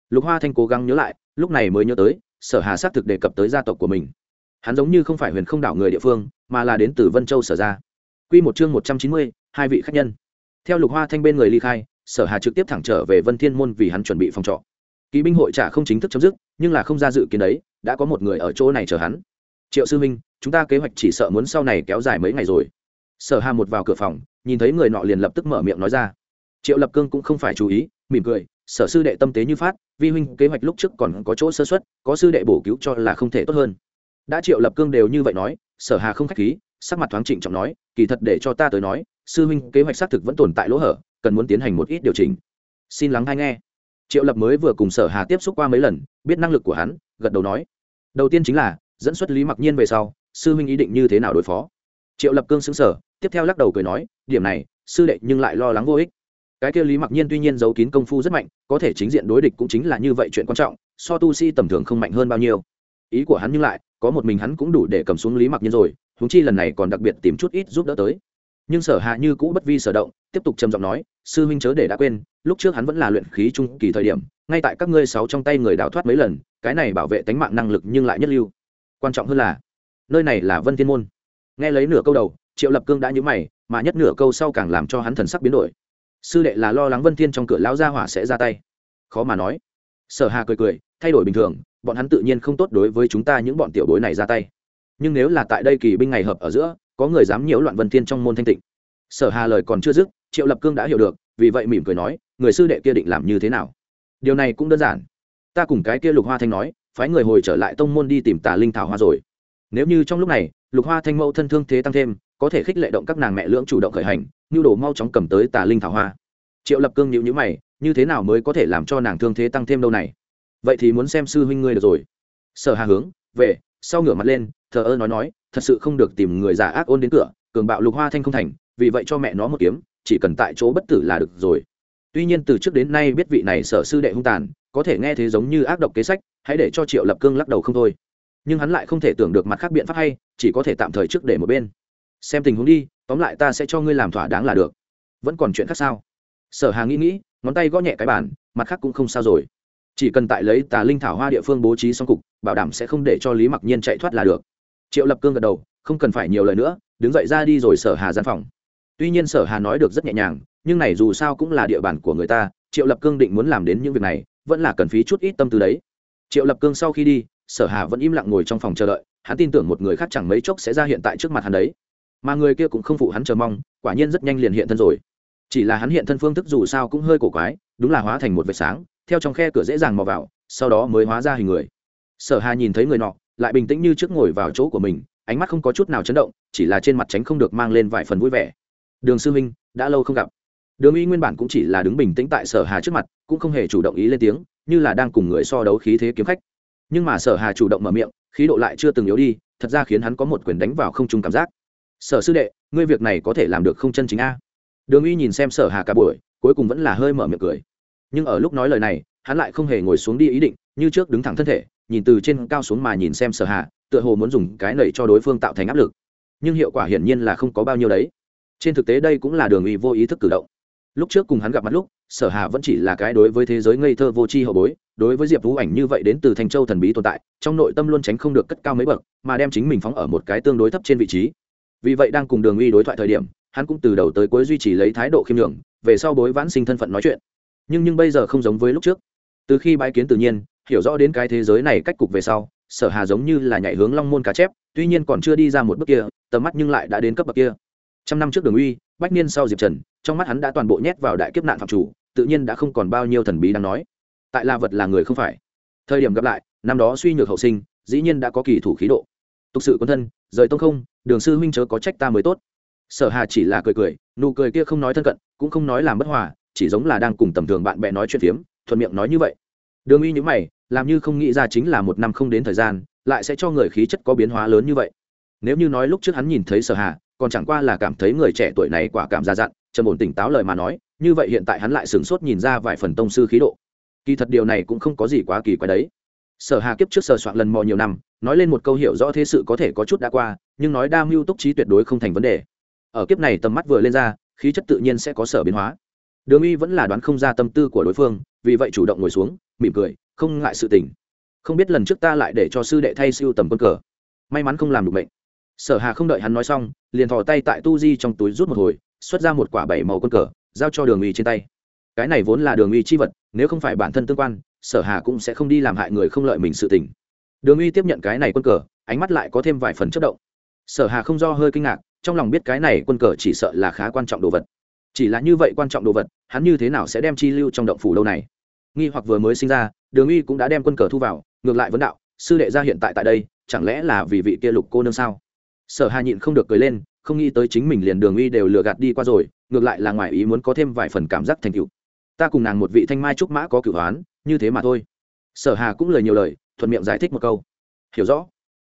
Lục hoa thanh cố gắng nhớ lại, lúc này mới nhớ tới, sở hà xác thực đề cập tới gia tộc của mình. Hắn giống như không phải huyền không đảo người địa phương, mà là đến từ vân châu sở ra. Quy một chương một trăm chín mươi, hai vị khách nhân. Theo lục hoa thanh bên người ly khai, sở hà trực tiếp thẳng trở về vân thiên môn vì hắn chuẩn bị phòng trọ. Kỵ binh hội trả không chính thức chấm dứt, nhưng là không ra dự kiến đấy, đã có một người ở chỗ này chờ hắn. Triệu sư minh chúng ta kế hoạch chỉ sợ muốn sau này kéo dài mấy ngày rồi. Sở hà một vào cửa phòng, nhìn thấy người nọ liền lập tức mở miệng nói ra. Triệu lập cương cũng không phải chú ý, mỉm cười, sở sư đệ tâm tế như phát, vi huynh kế hoạch lúc trước còn có chỗ sơ xuất có sư đệ bổ cứu cho là không thể tốt hơn. Đã triệu lập cương đều như vậy nói, sở hà không khách khí, sắc mặt thoáng trịnh trọng nói, kỳ thật để cho ta tới nói, sư huynh kế hoạch xác thực vẫn tồn tại lỗ hở, cần muốn tiến hành một ít điều chỉnh. Xin lắng hay nghe. Triệu lập mới vừa cùng sở hà tiếp xúc qua mấy lần, biết năng lực của hắn, gật đầu nói. Đầu tiên chính là, dẫn xuất lý mặc nhiên về sau sư huynh ý định như thế nào đối phó? Triệu lập cương xứng sở tiếp theo lắc đầu cười nói, điểm này, sư đệ nhưng lại lo lắng vô ích. Cái kia lý mặc nhiên tuy nhiên giấu kín công phu rất mạnh, có thể chính diện đối địch cũng chính là như vậy chuyện quan trọng, so tu si tầm thường không mạnh hơn bao nhiêu. Ý của hắn nhưng lại, có một mình hắn cũng đủ để cầm xuống lý mặc nhiên rồi húng chi lần này còn đặc biệt tìm chút ít giúp đỡ tới. Nhưng sở hạ như cũ bất vi sở động, tiếp tục trầm giọng nói, sư huynh chớ để đã quên, lúc trước hắn vẫn là luyện khí trung kỳ thời điểm, ngay tại các ngươi sáu trong tay người đào thoát mấy lần, cái này bảo vệ tánh mạng năng lực nhưng lại nhất lưu. Quan trọng hơn là nơi này là vân thiên môn. Nghe lấy nửa câu đầu, triệu lập cương đã nhữ mày, mà nhất nửa câu sau càng làm cho hắn thần sắc biến đổi. Sư đệ là lo lắng vân thiên trong cửa lão gia hỏa sẽ ra tay. Khó mà nói. Sở hà cười cười, thay đổi bình thường, bọn hắn tự nhiên không tốt đối với chúng ta những bọn tiểu bối này ra tay. Nhưng nếu là tại đây kỳ binh ngày hợp ở giữa, có người dám nhiễu loạn vân thiên trong môn thanh tịnh. Sở hà lời còn chưa dứt, triệu lập cương đã hiểu được, vì vậy mỉm cười nói, người sư đệ kia định làm như thế nào? Điều này cũng đơn giản. Ta cùng cái kia lục hoa thanh nói, phái người hồi trở lại tông môn đi tìm tà linh thảo hoa rồi nếu như trong lúc này, lục hoa thanh mẫu thân thương thế tăng thêm, có thể khích lệ động các nàng mẹ lưỡng chủ động khởi hành, nhu đồ mau chóng cầm tới tà linh thảo hoa. Triệu lập cương nhịu nhữ mày, như thế nào mới có thể làm cho nàng thương thế tăng thêm đâu này? Vậy thì muốn xem sư huynh ngươi được rồi. Sở hà hướng, về, sau ngửa mặt lên, thờ ơ nói nói, thật sự không được tìm người giả ác ôn đến cửa, cường bạo lục hoa thanh không thành, vì vậy cho mẹ nó một kiếm, chỉ cần tại chỗ bất tử là được rồi. Tuy nhiên từ trước đến nay biết vị này sở sư đệ hung tàn, có thể nghe thế giống như ác độc kế sách, hãy để cho triệu lập cương lắc đầu không thôi nhưng hắn lại không thể tưởng được mặt khác biện pháp hay, chỉ có thể tạm thời trước để một bên. Xem tình huống đi, tóm lại ta sẽ cho ngươi làm thỏa đáng là được. Vẫn còn chuyện khác sao? Sở hà nghĩ nghĩ, ngón tay gõ nhẹ cái bàn, mặt khác cũng không sao rồi. Chỉ cần tại lấy tà linh thảo hoa địa phương bố trí xong cục, bảo đảm sẽ không để cho lý mặc nhiên chạy thoát là được. Triệu lập cương gật đầu, không cần phải nhiều lời nữa, đứng dậy ra đi rồi sở hà gian phòng. Tuy nhiên sở hà nói được rất nhẹ nhàng, nhưng này dù sao cũng là địa bàn của người ta, triệu lập cương định muốn làm đến những việc này, vẫn là cần phí chút ít tâm tư đấy. Triệu lập cương sau khi đi sở hà vẫn im lặng ngồi trong phòng chờ đợi, hắn tin tưởng một người khác chẳng mấy chốc sẽ ra hiện tại trước mặt hắn đấy. Mà người kia cũng không phụ hắn chờ mong, quả nhiên rất nhanh liền hiện thân rồi. Chỉ là hắn hiện thân phương thức dù sao cũng hơi cổ quái, đúng là hóa thành một vệt sáng, theo trong khe cửa dễ dàng mò vào, sau đó mới hóa ra hình người. Sở hà nhìn thấy người nọ, lại bình tĩnh như trước ngồi vào chỗ của mình, ánh mắt không có chút nào chấn động, chỉ là trên mặt tránh không được mang lên vài phần vui vẻ. Đường sư minh đã lâu không gặp. Đường y nguyên bản cũng chỉ là đứng bình tĩnh tại sở hà trước mặt, cũng không hề chủ động ý lên tiếng, như là đang cùng người so đấu khí thế kiếm khách nhưng mà sở hà chủ động mở miệng, khí độ lại chưa từng yếu đi, thật ra khiến hắn có một quyền đánh vào không trung cảm giác. Sở sư đệ, ngươi việc này có thể làm được không chân chính a? Đường Uy nhìn xem sở hà cả buổi, cuối cùng vẫn là hơi mở miệng cười. Nhưng ở lúc nói lời này, hắn lại không hề ngồi xuống đi ý định, như trước đứng thẳng thân thể, nhìn từ trên cao xuống mà nhìn xem sở hà, tựa hồ muốn dùng cái nẩy cho đối phương tạo thành áp lực. Nhưng hiệu quả hiển nhiên là không có bao nhiêu đấy. Trên thực tế đây cũng là đường uy vô ý thức cử động lúc trước cùng hắn gặp mặt lúc, sở hà vẫn chỉ là cái đối với thế giới ngây thơ vô tri hậu bối, đối với diệp vũ ảnh như vậy đến từ thành châu thần bí tồn tại, trong nội tâm luôn tránh không được cất cao mấy bậc, mà đem chính mình phóng ở một cái tương đối thấp trên vị trí. Vì vậy đang cùng đường uy đối thoại thời điểm, hắn cũng từ đầu tới cuối duy trì lấy thái độ khiêm nhường, về sau bối vãn sinh thân phận nói chuyện. Nhưng nhưng bây giờ không giống với lúc trước. Từ khi bãi kiến tự nhiên, hiểu rõ đến cái thế giới này cách cục về sau, sở hà giống như là nhảy hướng long môn cá chép, tuy nhiên còn chưa đi ra một bước kia, tầm mắt nhưng lại đã đến cấp bậc kia. Trăm năm trước đường uy bách niên sau diệp trần, trong mắt hắn đã toàn bộ nhét vào đại kiếp nạn phạm chủ, tự nhiên đã không còn bao nhiêu thần bí đang nói. Tại là vật là người không phải. Thời điểm gặp lại, năm đó suy nhược hậu sinh, dĩ nhiên đã có kỳ thủ khí độ. Tục sự quân thân, rời tông không, đường sư huynh chớ có trách ta mới tốt. Sở hà chỉ là cười cười, nụ cười kia không nói thân cận, cũng không nói làm bất hòa, chỉ giống là đang cùng tầm thường bạn bè nói chuyện phiếm, thuận miệng nói như vậy. Đường uy nhữ mày, làm như không nghĩ ra chính là một năm không đến thời gian, lại sẽ cho người khí chất có biến hóa lớn như vậy. Nếu như nói lúc trước hắn nhìn thấy sở hà còn chẳng qua là cảm thấy người trẻ tuổi này quả cảm ra dặn, trầm ổn tỉnh táo lời mà nói, như vậy hiện tại hắn lại sửng sốt nhìn ra vài phần tông sư khí độ. Kỳ thật điều này cũng không có gì quá kỳ quái đấy. Sở hà kiếp trước sờ soạn lần mò nhiều năm, nói lên một câu hiểu rõ thế sự có thể có chút đã qua, nhưng nói đa mưu túc trí tuyệt đối không thành vấn đề. Ở kiếp này tầm mắt vừa lên ra, khí chất tự nhiên sẽ có sở biến hóa. Đường uy vẫn là đoán không ra tâm tư của đối phương, vì vậy chủ động ngồi xuống, mỉm cười, không ngại sự tình. Không biết lần trước ta lại để cho sư đệ thay siêu tầm quân cờ. May mắn không làm được bệnh sở hà không đợi hắn nói xong, liền thò tay tại tu di trong túi rút một hồi, xuất ra một quả bảy màu quân cờ, giao cho đường uy trên tay. Cái này vốn là đường uy chi vật, nếu không phải bản thân tương quan, sở hà cũng sẽ không đi làm hại người không lợi mình sự tình. Đường uy tiếp nhận cái này quân cờ, ánh mắt lại có thêm vài phần chất động. Sở hà không do hơi kinh ngạc, trong lòng biết cái này quân cờ chỉ sợ là khá quan trọng đồ vật. Chỉ là như vậy quan trọng đồ vật, hắn như thế nào sẽ đem chi lưu trong động phủ lâu này? Nghi hoặc vừa mới sinh ra, đường uy cũng đã đem quân cờ thu vào, ngược lại vấn đạo, sư đệ ra hiện tại tại đây, chẳng lẽ là vì vị kia lục cô nương sao? Sở hà nhịn không được cười lên, không nghĩ tới chính mình liền đường uy đều lừa gạt đi qua rồi, ngược lại là ngoài ý muốn có thêm vài phần cảm giác thành cựu ta cùng nàng một vị thanh mai trúc mã có cửu hoán, như thế mà thôi. Sở hà cũng lời nhiều lời, thuận miệng giải thích một câu. Hiểu rõ.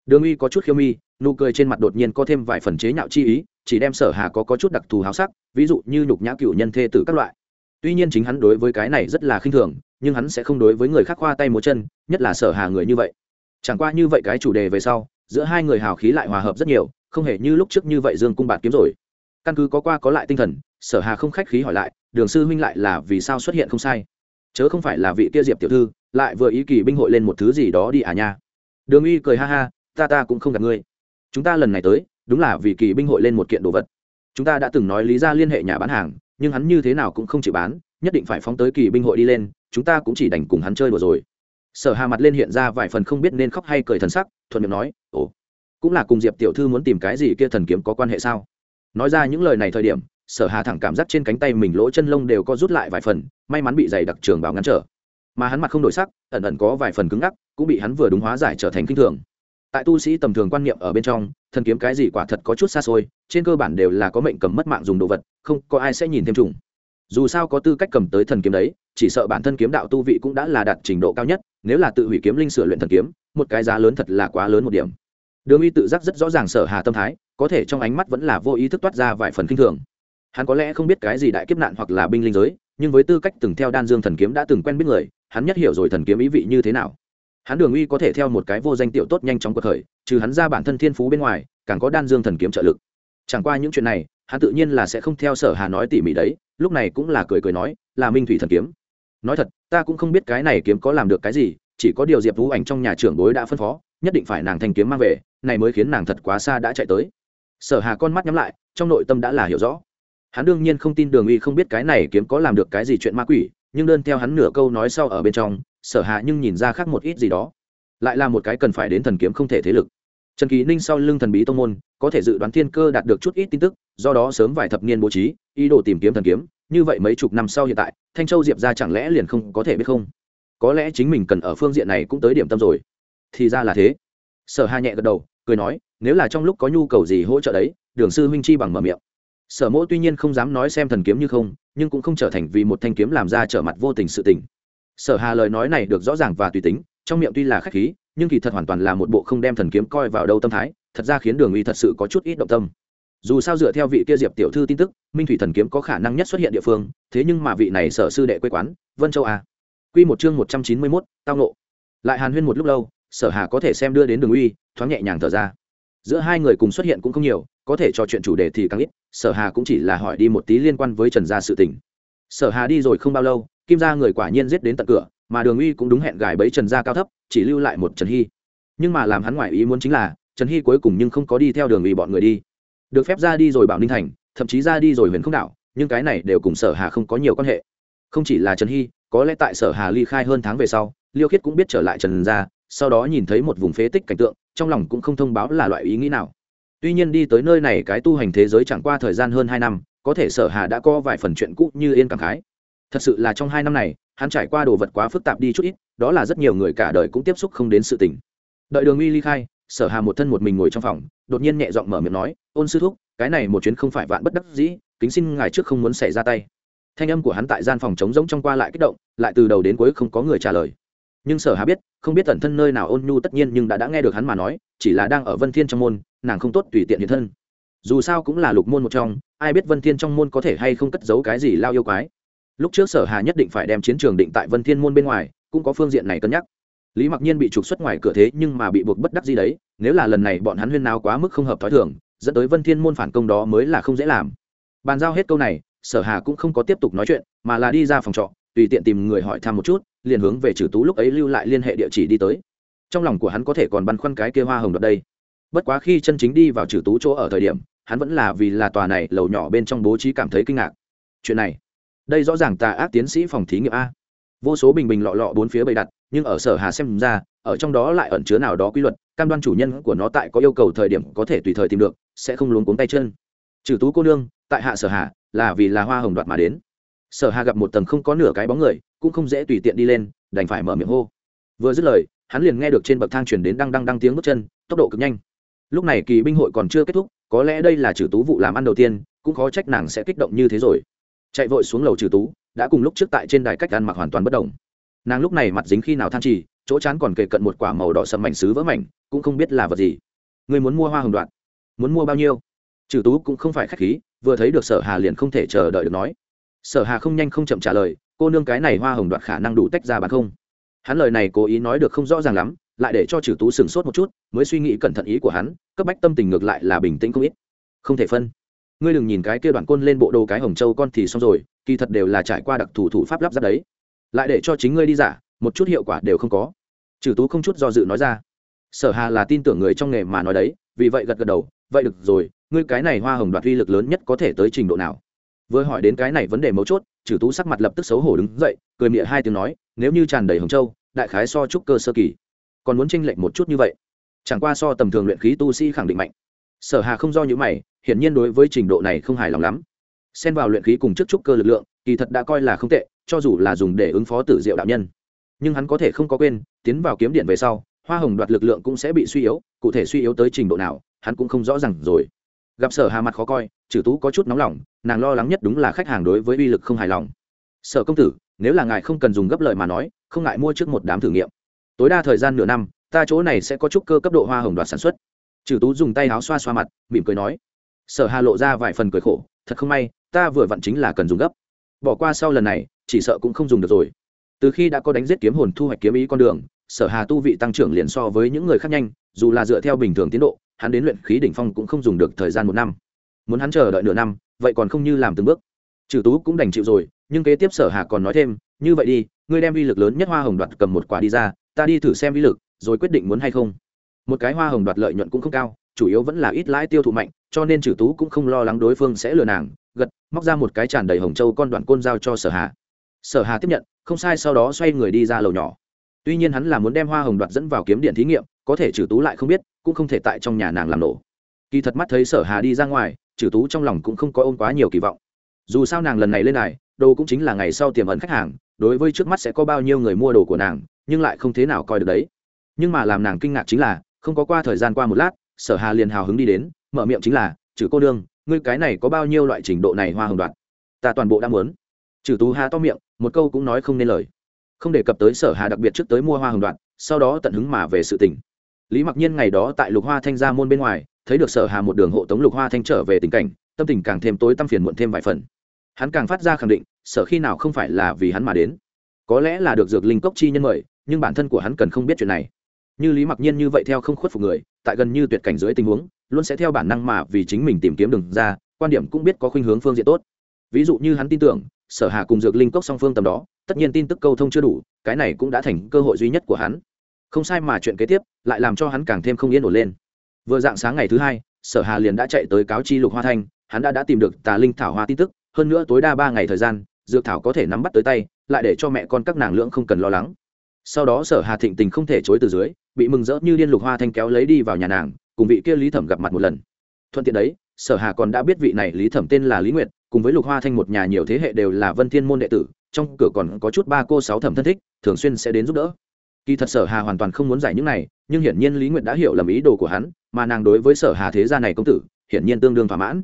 Đường uy có chút khiêu mi, nụ cười trên mặt đột nhiên có thêm vài phần chế nhạo chi ý, chỉ đem sở hà có có chút đặc thù háo sắc, ví dụ như nhục nhã cựu nhân thê tử các loại. Tuy nhiên chính hắn đối với cái này rất là khinh thường, nhưng hắn sẽ không đối với người khác khoa tay múa chân, nhất là sở hà người như vậy. Chẳng qua như vậy cái chủ đề về sau giữa hai người hào khí lại hòa hợp rất nhiều, không hề như lúc trước như vậy dương cung bạt kiếm rồi. Căn cứ có qua có lại tinh thần, sở hà không khách khí hỏi lại, đường sư huynh lại là vì sao xuất hiện không sai? Chớ không phải là vị kia diệp tiểu thư, lại vừa ý kỳ binh hội lên một thứ gì đó đi à nha. Đường uy cười ha ha, ta ta cũng không gặp ngươi. Chúng ta lần này tới, đúng là vì kỳ binh hội lên một kiện đồ vật. Chúng ta đã từng nói lý ra liên hệ nhà bán hàng, nhưng hắn như thế nào cũng không chịu bán, nhất định phải phóng tới kỳ binh hội đi lên, chúng ta cũng chỉ đành cùng hắn chơi đùa rồi. Sở hà mặt lên hiện ra vài phần không biết nên khóc hay cười thần sắc, thuận miệng nói cũng là cùng diệp tiểu thư muốn tìm cái gì kia thần kiếm có quan hệ sao? Nói ra những lời này thời điểm, sở hà thẳng cảm giác trên cánh tay mình lỗ chân lông đều có rút lại vài phần, may mắn bị giày đặc trường bảo ngăn trở. Mà hắn mặt không đổi sắc, ẩn ẩn có vài phần cứng ngắc, cũng bị hắn vừa đúng hóa giải trở thành kinh thường. Tại tu sĩ tầm thường quan niệm ở bên trong, thần kiếm cái gì quả thật có chút xa xôi, trên cơ bản đều là có mệnh cầm mất mạng dùng đồ vật, không có ai sẽ nhìn thêm trùng dù sao có tư cách cầm tới thần kiếm đấy, chỉ sợ bản thân kiếm đạo tu vị cũng đã là đạt trình độ cao nhất, nếu là tự hủy kiếm linh sửa luyện thần kiếm, một cái giá lớn thật là quá lớn một điểm đường uy tự giác rất rõ ràng sở hà tâm thái, có thể trong ánh mắt vẫn là vô ý thức toát ra vài phần kinh thường. Hắn có lẽ không biết cái gì đại kiếp nạn hoặc là binh linh giới, nhưng với tư cách từng theo đan dương thần kiếm đã từng quen biết người, hắn nhất hiểu rồi thần kiếm ý vị như thế nào. Hắn đường uy có thể theo một cái vô danh tiểu tốt nhanh chóng cuộc khởi, trừ hắn ra bản thân thiên phú bên ngoài, càng có đan dương thần kiếm trợ lực. Chẳng qua những chuyện này, hắn tự nhiên là sẽ không theo sở hà nói tỉ mỉ đấy, lúc này cũng là cười cười nói, là minh thủy thần kiếm. Nói thật, ta cũng không biết cái này kiếm có làm được cái gì, chỉ có điều diệp vũ ảnh trong nhà trưởng bối đã phân phó, nhất định phải nàng thanh kiếm mang về này mới khiến nàng thật quá xa đã chạy tới. Sở hà con mắt nhắm lại, trong nội tâm đã là hiểu rõ. Hắn đương nhiên không tin đường uy không biết cái này kiếm có làm được cái gì chuyện ma quỷ, nhưng đơn theo hắn nửa câu nói sau ở bên trong, sở Hà nhưng nhìn ra khác một ít gì đó. Lại là một cái cần phải đến thần kiếm không thể thế lực. Trần kỳ ninh sau lưng thần bí tông môn, có thể dự đoán thiên cơ đạt được chút ít tin tức, do đó sớm vài thập niên bố trí, ý đồ tìm kiếm thần kiếm, như vậy mấy chục năm sau hiện tại, thanh châu diệp ra chẳng lẽ liền không có thể biết không? Có lẽ chính mình cần ở phương diện này cũng tới điểm tâm rồi. Thì ra là thế sở hà nhẹ gật đầu cười nói nếu là trong lúc có nhu cầu gì hỗ trợ đấy đường sư huynh chi bằng mở miệng. Sở mỗ tuy nhiên không dám nói xem thần kiếm như không nhưng cũng không trở thành vì một thanh kiếm làm ra trở mặt vô tình sự tình. Sở hà lời nói này được rõ ràng và tùy tính trong miệng tuy là khách khí nhưng kỳ thật hoàn toàn là một bộ không đem thần kiếm coi vào đâu tâm thái thật ra khiến đường uy thật sự có chút ít động tâm. Dù sao dựa theo vị kia diệp tiểu thư tin tức minh thủy thần kiếm có khả năng nhất xuất hiện địa phương thế nhưng mà vị này sở sư đệ quê quán vân châu a quy một chương một trăm chín mươi 191, tao nộ lại hàn huyên một lúc lâu sở hà có thể xem đưa đến đường uy, thoáng nhẹ nhàng thở ra. Giữa hai người cùng xuất hiện cũng không nhiều, có thể trò chuyện chủ đề thì càng ít, sở hà cũng chỉ là hỏi đi một tí liên quan với trần gia sự tình. Sở hà đi rồi không bao lâu, kim gia người quả nhiên giết đến tận cửa, mà đường uy cũng đúng hẹn gài bẫy trần gia cao thấp, chỉ lưu lại một trần hy. Nhưng mà làm hắn ngoại ý muốn chính là, trần hy cuối cùng nhưng không có đi theo đường uy bọn người đi. Được phép ra đi rồi bảo ninh thành, thậm chí ra đi rồi huyền không đảo, nhưng cái này đều cùng sở hà không có nhiều quan hệ. Không chỉ là trần hy, có lẽ tại sở hà ly khai hơn tháng về sau, liêu khiết cũng biết trở lại trần gia sau đó nhìn thấy một vùng phế tích cảnh tượng, trong lòng cũng không thông báo là loại ý nghĩ nào. Tuy nhiên đi tới nơi này cái tu hành thế giới chẳng qua thời gian hơn hai năm, có thể sở hà đã có vài phần chuyện cũ như yên cảm khái. Thật sự là trong hai năm này, hắn trải qua đồ vật quá phức tạp đi chút ít, đó là rất nhiều người cả đời cũng tiếp xúc không đến sự tình. Đợi đường uy ly khai, sở hà một thân một mình ngồi trong phòng, đột nhiên nhẹ giọng mở miệng nói, ôn sư thúc, cái này một chuyến không phải vạn bất đắc dĩ, kính xin ngài trước không muốn xảy ra tay. Thanh âm của hắn tại gian phòng trống rỗng trong qua lại kích động, lại từ đầu đến cuối không có người trả lời nhưng sở hà biết, không biết tận thân nơi nào ôn nhu tất nhiên nhưng đã đã nghe được hắn mà nói, chỉ là đang ở vân thiên trong môn, nàng không tốt tùy tiện hiện thân. Dù sao cũng là lục môn một trong, ai biết vân thiên trong môn có thể hay không cất giấu cái gì lao yêu quái. Lúc trước sở hà nhất định phải đem chiến trường định tại vân thiên môn bên ngoài, cũng có phương diện này cân nhắc. Lý mặc nhiên bị trục xuất ngoài cửa thế nhưng mà bị buộc bất đắc gì đấy, nếu là lần này bọn hắn huyên nào quá mức không hợp thói thường, dẫn tới vân thiên môn phản công đó mới là không dễ làm. Bàn giao hết câu này, sở hà cũng không có tiếp tục nói chuyện, mà là đi ra phòng trọ, tùy tiện tìm người hỏi thăm một chút liền hướng về trừ tú lúc ấy lưu lại liên hệ địa chỉ đi tới. Trong lòng của hắn có thể còn băn khoăn cái kia hoa hồng đợt đây. Bất quá khi chân chính đi vào trừ tú chỗ ở thời điểm, hắn vẫn là vì là tòa này lầu nhỏ bên trong bố trí cảm thấy kinh ngạc. Chuyện này, đây rõ ràng tà ác tiến sĩ phòng thí nghiệm a. Vô số bình bình lọ lọ bốn phía bày đặt, nhưng ở sở hà xem ra, ở trong đó lại ẩn chứa nào đó quy luật, cam đoan chủ nhân của nó tại có yêu cầu thời điểm có thể tùy thời tìm được, sẽ không luống cuống tay chân. Trừ tú cô nương, tại hạ sở hà, là vì là hoa hồng đoạt mà đến. Sở hà gặp một tầng không có nửa cái bóng người cũng không dễ tùy tiện đi lên, đành phải mở miệng hô. Vừa dứt lời, hắn liền nghe được trên bậc thang chuyển đến đăng đăng đăng tiếng bước chân, tốc độ cực nhanh. Lúc này kỳ binh hội còn chưa kết thúc, có lẽ đây là trừ tú vụ làm ăn đầu tiên, cũng khó trách nàng sẽ kích động như thế rồi. Chạy vội xuống lầu trừ tú, đã cùng lúc trước tại trên đài cách ăn mặc hoàn toàn bất đồng. Nàng lúc này mặt dính khi nào than trì, chỗ chán còn kề cận một quả màu đỏ sầm mảnh xứ vỡ mảnh, cũng không biết là vật gì. Người muốn mua hoa hồng đoạn, muốn mua bao nhiêu? Trừ tú cũng không phải khách khí, vừa thấy được sở hà liền không thể chờ đợi được nói. Sở hà không nhanh không chậm trả lời cô nương cái này hoa hồng đoạt khả năng đủ tách ra bán không? Hắn lời này cố ý nói được không rõ ràng lắm, lại để cho trừ tú sừng sốt một chút, mới suy nghĩ cẩn thận ý của hắn, cấp bách tâm tình ngược lại là bình tĩnh không ít. Không thể phân. Ngươi đừng nhìn cái kia đoạn côn lên bộ đồ cái hồng châu con thì xong rồi, kỳ thật đều là trải qua đặc thủ thủ pháp lắp ráp đấy. Lại để cho chính ngươi đi giả, một chút hiệu quả đều không có. Trừ tú không chút do dự nói ra. Sở hà là tin tưởng người trong nghề mà nói đấy, vì vậy gật gật đầu, vậy được rồi, ngươi cái này hoa hồng đoạt uy lực lớn nhất có thể tới trình độ nào? Vừa hỏi đến cái này vấn đề mấu chốt trừ tú sắc mặt lập tức xấu hổ đứng dậy, cười miệng hai tiếng nói, nếu như tràn đầy hồng châu, đại khái so trúc cơ sơ kỳ. Còn muốn tranh lệch một chút như vậy, chẳng qua so tầm thường luyện khí tu sĩ khẳng định mạnh. Sở hà không do những mày, hiển nhiên đối với trình độ này không hài lòng lắm. Xen vào luyện khí cùng trước trúc cơ lực lượng, kỳ thật đã coi là không tệ, cho dù là dùng để ứng phó tử diệu đạo nhân. Nhưng hắn có thể không có quên, tiến vào kiếm điện về sau, hoa hồng đoạt lực lượng cũng sẽ bị suy yếu, cụ thể suy yếu tới trình độ nào, hắn cũng không rõ ràng rồi gặp sở hà mặt khó coi chử tú có chút nóng lòng, nàng lo lắng nhất đúng là khách hàng đối với uy lực không hài lòng. Sở công tử, nếu là ngài không cần dùng gấp lợi mà nói, không ngại mua trước một đám thử nghiệm. Tối đa thời gian nửa năm, ta chỗ này sẽ có chút cơ cấp độ hoa hồng đoạt sản xuất. Chử tú dùng tay áo xoa xoa mặt, mỉm cười nói. Sở hà lộ ra vài phần cười khổ, thật không may, ta vừa vặn chính là cần dùng gấp. Bỏ qua sau lần này, chỉ sợ cũng không dùng được rồi. Từ khi đã có đánh giết kiếm hồn thu hoạch kiếm ý con đường, sở hà tu vị tăng trưởng liền so với những người khác nhanh, dù là dựa theo bình thường tiến độ hắn đến luyện khí đỉnh phong cũng không dùng được thời gian một năm. Muốn hắn chờ đợi nửa năm, vậy còn không như làm từng bước. Trừ tú cũng đành chịu rồi, nhưng kế tiếp sở hà còn nói thêm, như vậy đi, ngươi đem vi lực lớn nhất hoa hồng đoạt cầm một quả đi ra, ta đi thử xem vi lực, rồi quyết định muốn hay không. Một cái hoa hồng đoạt lợi nhuận cũng không cao, chủ yếu vẫn là ít lãi tiêu thụ mạnh, cho nên trừ tú cũng không lo lắng đối phương sẽ lừa nàng, gật, móc ra một cái tràn đầy hồng châu con đoạn côn giao cho sở hà. Sở hà tiếp nhận, không sai, sau đó xoay người đi ra lầu nhỏ tuy nhiên hắn là muốn đem hoa hồng đoạt dẫn vào kiếm điện thí nghiệm, có thể trừ tú lại không biết, cũng không thể tại trong nhà nàng làm nổ. Kỳ thật mắt thấy sở hà đi ra ngoài, trừ tú trong lòng cũng không có ôm quá nhiều kỳ vọng. Dù sao nàng lần này lên này đồ cũng chính là ngày sau tiềm ẩn khách hàng, đối với trước mắt sẽ có bao nhiêu người mua đồ của nàng, nhưng lại không thế nào coi được đấy. Nhưng mà làm nàng kinh ngạc chính là, không có qua thời gian qua một lát, sở hà liền hào hứng đi đến, mở miệng chính là, trừ cô đương ngươi cái này có bao nhiêu loại trình độ này hoa hồng đoạn ta toàn bộ đã muốn. Trừ tú hà to miệng, một câu cũng nói không nên lời không đề cập tới sở hà đặc biệt trước tới mua hoa hồng đoạn, sau đó tận hứng mà về sự tỉnh. lý mặc nhiên ngày đó tại lục hoa thanh gia môn bên ngoài, thấy được sở hà một đường hộ tống lục hoa thanh trở về tình cảnh, tâm tình càng thêm tối tâm phiền muộn thêm vài phần. Hắn càng phát ra khẳng định, sở khi nào không phải là vì hắn mà đến. Có lẽ là được dược linh cốc chi nhân mời, nhưng bản thân của hắn cần không biết chuyện này. Như lý mặc nhiên như vậy theo không khuất phục người, tại gần như tuyệt cảnh dưới tình huống, luôn sẽ theo bản năng mà vì chính mình tìm kiếm đường ra, quan điểm cũng biết có khuynh hướng phương diện tốt. Ví dụ như hắn tin tưởng sở hà cùng dược linh cốc song phương tầm đó, tất nhiên tin tức câu thông chưa đủ, cái này cũng đã thành cơ hội duy nhất của hắn. Không sai mà chuyện kế tiếp lại làm cho hắn càng thêm không yên ổn lên. Vừa dạng sáng ngày thứ hai, sở hà liền đã chạy tới cáo chi lục hoa thanh, hắn đã đã tìm được tà linh thảo hoa tin tức, hơn nữa tối đa ba ngày thời gian, dược thảo có thể nắm bắt tới tay, lại để cho mẹ con các nàng lưỡng không cần lo lắng. Sau đó sở hà thịnh tình không thể chối từ dưới, bị mừng rỡ như điên lục hoa thanh kéo lấy đi vào nhà nàng, cùng vị kia lý thẩm gặp mặt một lần. Thuận tiện đấy, sở hà còn đã biết vị này lý thẩm tên là lý nguyệt cùng với lục hoa thanh một nhà nhiều thế hệ đều là vân thiên môn đệ tử, trong cửa còn có chút ba cô sáu thẩm thân thích, thường xuyên sẽ đến giúp đỡ. Kỳ thật sở hà hoàn toàn không muốn giải những này, nhưng hiển nhiên lý nguyệt đã hiểu lầm ý đồ của hắn, mà nàng đối với sở hà thế gia này công tử, hiển nhiên tương đương thỏa mãn.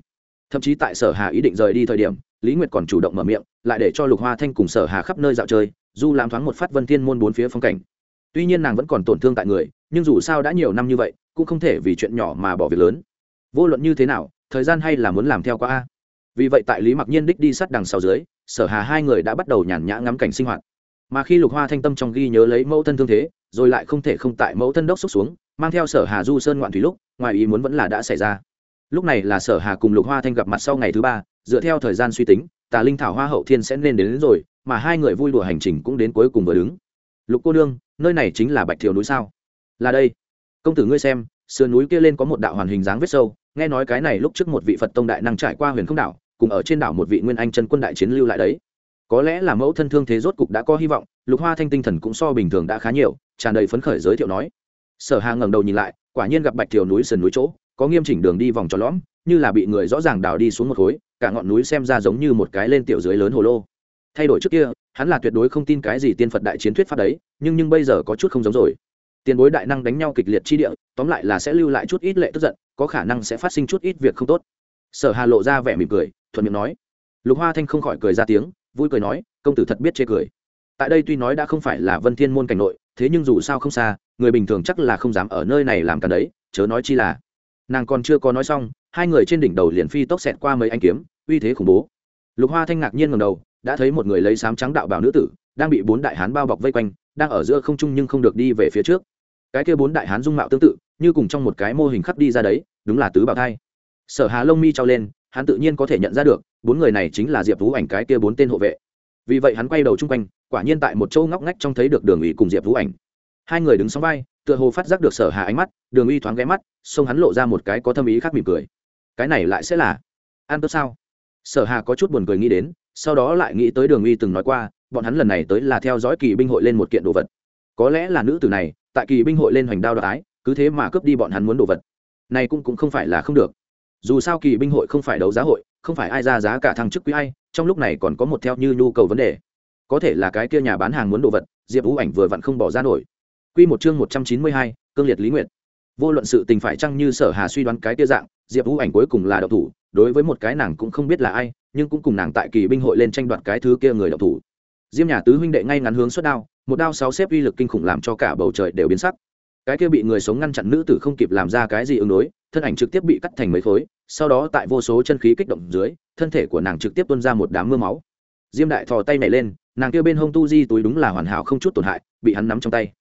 Thậm chí tại sở hà ý định rời đi thời điểm, lý nguyệt còn chủ động mở miệng, lại để cho lục hoa thanh cùng sở hà khắp nơi dạo chơi dù làm thoáng một phát vân thiên môn bốn phía phong cảnh. Tuy nhiên nàng vẫn còn tổn thương tại người, nhưng dù sao đã nhiều năm như vậy, cũng không thể vì chuyện nhỏ mà bỏ việc lớn. Vô luận như thế nào, thời gian hay là muốn làm theo qua a vì vậy tại lý mặc nhiên đích đi sát đằng sau dưới sở hà hai người đã bắt đầu nhàn nhã ngắm cảnh sinh hoạt. Mà khi lục hoa thanh tâm trong ghi nhớ lấy mẫu thân thương thế rồi lại không thể không tại mẫu thân đốc xúc xuống mang theo sở hà du sơn ngoạn thủy lúc ngoài ý muốn vẫn là đã xảy ra. Lúc này là sở hà cùng lục hoa thanh gặp mặt sau ngày thứ ba dựa theo thời gian suy tính tà linh thảo hoa hậu thiên sẽ nên đến, đến rồi mà hai người vui đùa hành trình cũng đến cuối cùng vừa đứng. Lục cô nương nơi này chính là bạch thiều núi sao? Là đây. Công tử ngươi xem sườn núi kia lên có một đạo hoàn hình dáng vết sâu nghe nói cái này lúc trước một vị phật tông đại năng trải qua huyền không đảo cùng ở trên đảo một vị nguyên anh chân quân đại chiến lưu lại đấy. Có lẽ là mẫu thân thương thế rốt cục đã có hy vọng, lục hoa thanh tinh thần cũng so bình thường đã khá nhiều, tràn đầy phấn khởi giới thiệu nói. Sở hà ngẩng đầu nhìn lại, quả nhiên gặp bạch thiều núi sườn núi chỗ, có nghiêm chỉnh đường đi vòng tròn lõm, như là bị người rõ ràng đào đi xuống một khối, cả ngọn núi xem ra giống như một cái lên tiểu dưới lớn hồ lô. Thay đổi trước kia, hắn là tuyệt đối không tin cái gì tiên phật đại chiến thuyết pháp đấy, nhưng nhưng bây giờ có chút không giống rồi. Tiền bối đại năng đánh nhau kịch liệt chi địa, tóm lại là sẽ lưu lại chút ít lệ tức giận, có khả năng sẽ phát sinh chút ít việc không tốt. Sở hà lộ ra vẻ mỉm cười thuận miệng nói. Lục hoa thanh không khỏi cười ra tiếng, vui cười nói, công tử thật biết chê cười. Tại đây tuy nói đã không phải là vân thiên môn cảnh nội, thế nhưng dù sao không xa, người bình thường chắc là không dám ở nơi này làm cả đấy, chớ nói chi là. Nàng còn chưa có nói xong, hai người trên đỉnh đầu liền phi tốc xẹt qua mấy anh kiếm, uy thế khủng bố. Lục hoa thanh ngạc nhiên ngầm đầu, đã thấy một người lấy sám trắng đạo bảo nữ tử, đang bị bốn đại hán bao bọc vây quanh, đang ở giữa không trung nhưng không được đi về phía trước. Cái kia bốn đại hán dung mạo tương tự, như cùng trong một cái mô hình khắc đi ra đấy, đúng là tứ bảo thai. Sở hà lông mi trao lên hắn tự nhiên có thể nhận ra được, bốn người này chính là diệp vũ ảnh cái kia bốn tên hộ vệ. Vì vậy hắn quay đầu chung quanh, quả nhiên tại một chỗ ngóc ngách trong thấy được đường ủy cùng diệp vũ ảnh. Hai người đứng sóng vai, tựa hồ phát giác được sở hà ánh mắt, đường uy thoáng ghé mắt, xông hắn lộ ra một cái có thâm ý khác mỉm cười. Cái này lại sẽ là ăn tốt sao? Sở hà có chút buồn cười nghĩ đến, sau đó lại nghĩ tới đường uy từng nói qua, bọn hắn lần này tới là theo dõi kỳ binh hội lên một kiện đồ vật. Có lẽ là nữ tử này, tại kỳ binh hội lên hoành đao đoái cứ thế mà cướp đi bọn hắn muốn đồ vật. Này cũng cũng không phải là không được dù sao kỳ binh hội không phải đấu giá hội không phải ai ra giá cả thăng chức quý ai trong lúc này còn có một theo như nhu cầu vấn đề có thể là cái kia nhà bán hàng muốn đồ vật diệp ú ảnh vừa vặn không bỏ ra nổi Quy một chương 192, cương liệt Lý nguyện. Vô luận sự tình phải chăng như Sở Hà suy đoán cái kia dạng, Diệp ú ảnh cuối cùng là độc thủ, đối với một cái nàng cũng không biết là ai, nhưng cũng cùng nàng tại kỳ binh hội lên tranh đoạt cái thứ kia người độc thủ. Diêm nhà tứ huynh đệ ngay ngắn hướng xuất đao, một đao sáu xếp uy lực kinh khủng làm cho cả bầu trời đều biến sắc. Cái kia bị người sống ngăn chặn nữ tử không kịp làm ra cái gì ứng đối, thân ảnh trực tiếp bị cắt thành mấy khối, sau đó tại vô số chân khí kích động dưới, thân thể của nàng trực tiếp tuôn ra một đám mưa máu. Diêm đại thò tay nhảy lên, nàng kia bên hông tu di túi đúng là hoàn hảo không chút tổn hại, bị hắn nắm trong tay.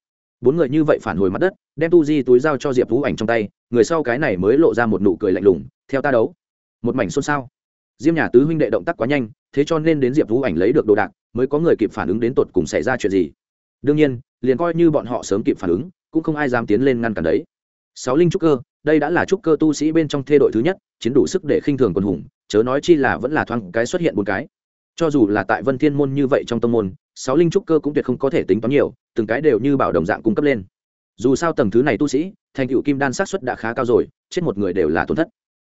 Bốn người như vậy phản hồi mặt đất đem tu di túi giao cho diệp vũ ảnh trong tay người sau cái này mới lộ ra một nụ cười lạnh lùng theo ta đấu. Một mảnh xôn xao. Diêm nhà tứ huynh đệ động tác quá nhanh thế cho nên đến diệp vũ ảnh lấy được đồ đạc mới có người kịp phản ứng đến tột cùng xảy ra chuyện gì. Đương nhiên liền coi như bọn họ sớm kịp phản ứng cũng không ai dám tiến lên ngăn cản đấy. Sáu linh trúc cơ, đây đã là trúc cơ tu sĩ bên trong thê đội thứ nhất, chiến đủ sức để khinh thường quân hùng, chớ nói chi là vẫn là thoáng cái xuất hiện bốn cái. Cho dù là tại vân thiên môn như vậy trong tâm môn, sáu linh trúc cơ cũng tuyệt không có thể tính toán nhiều, từng cái đều như bảo đồng dạng cung cấp lên. Dù sao tầng thứ này tu sĩ, thành cựu kim đan sát xuất đã khá cao rồi, chết một người đều là tổn thất.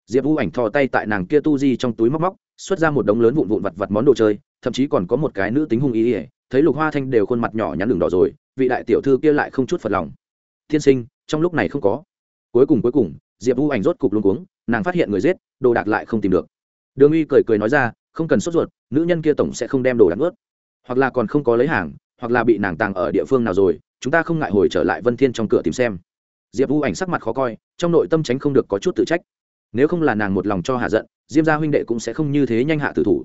Diệp vũ ảnh thò tay tại nàng kia tu di trong túi móc móc, xuất ra một đống lớn vụn vụn vặt vặt món đồ chơi, thậm chí còn có một cái nữ tính hung ý ỉa thấy lục hoa thanh đều khuôn mặt nhỏ nhắn đường đỏ rồi, vị đại tiểu thư kia lại không chút phật lòng tiên sinh, trong lúc này không có. Cuối cùng cuối cùng, diệp u ảnh rốt cục luôn cuống, nàng phát hiện người giết, đồ đạc lại không tìm được. Đường uy cười cười nói ra, không cần sốt ruột, nữ nhân kia tổng sẽ không đem đồ đạc ướt hoặc là còn không có lấy hàng, hoặc là bị nàng tàng ở địa phương nào rồi, chúng ta không ngại hồi trở lại vân thiên trong cửa tìm xem. Diệp u ảnh sắc mặt khó coi, trong nội tâm tránh không được có chút tự trách. Nếu không là nàng một lòng cho hạ giận, diêm gia huynh đệ cũng sẽ không như thế nhanh hạ tử thủ.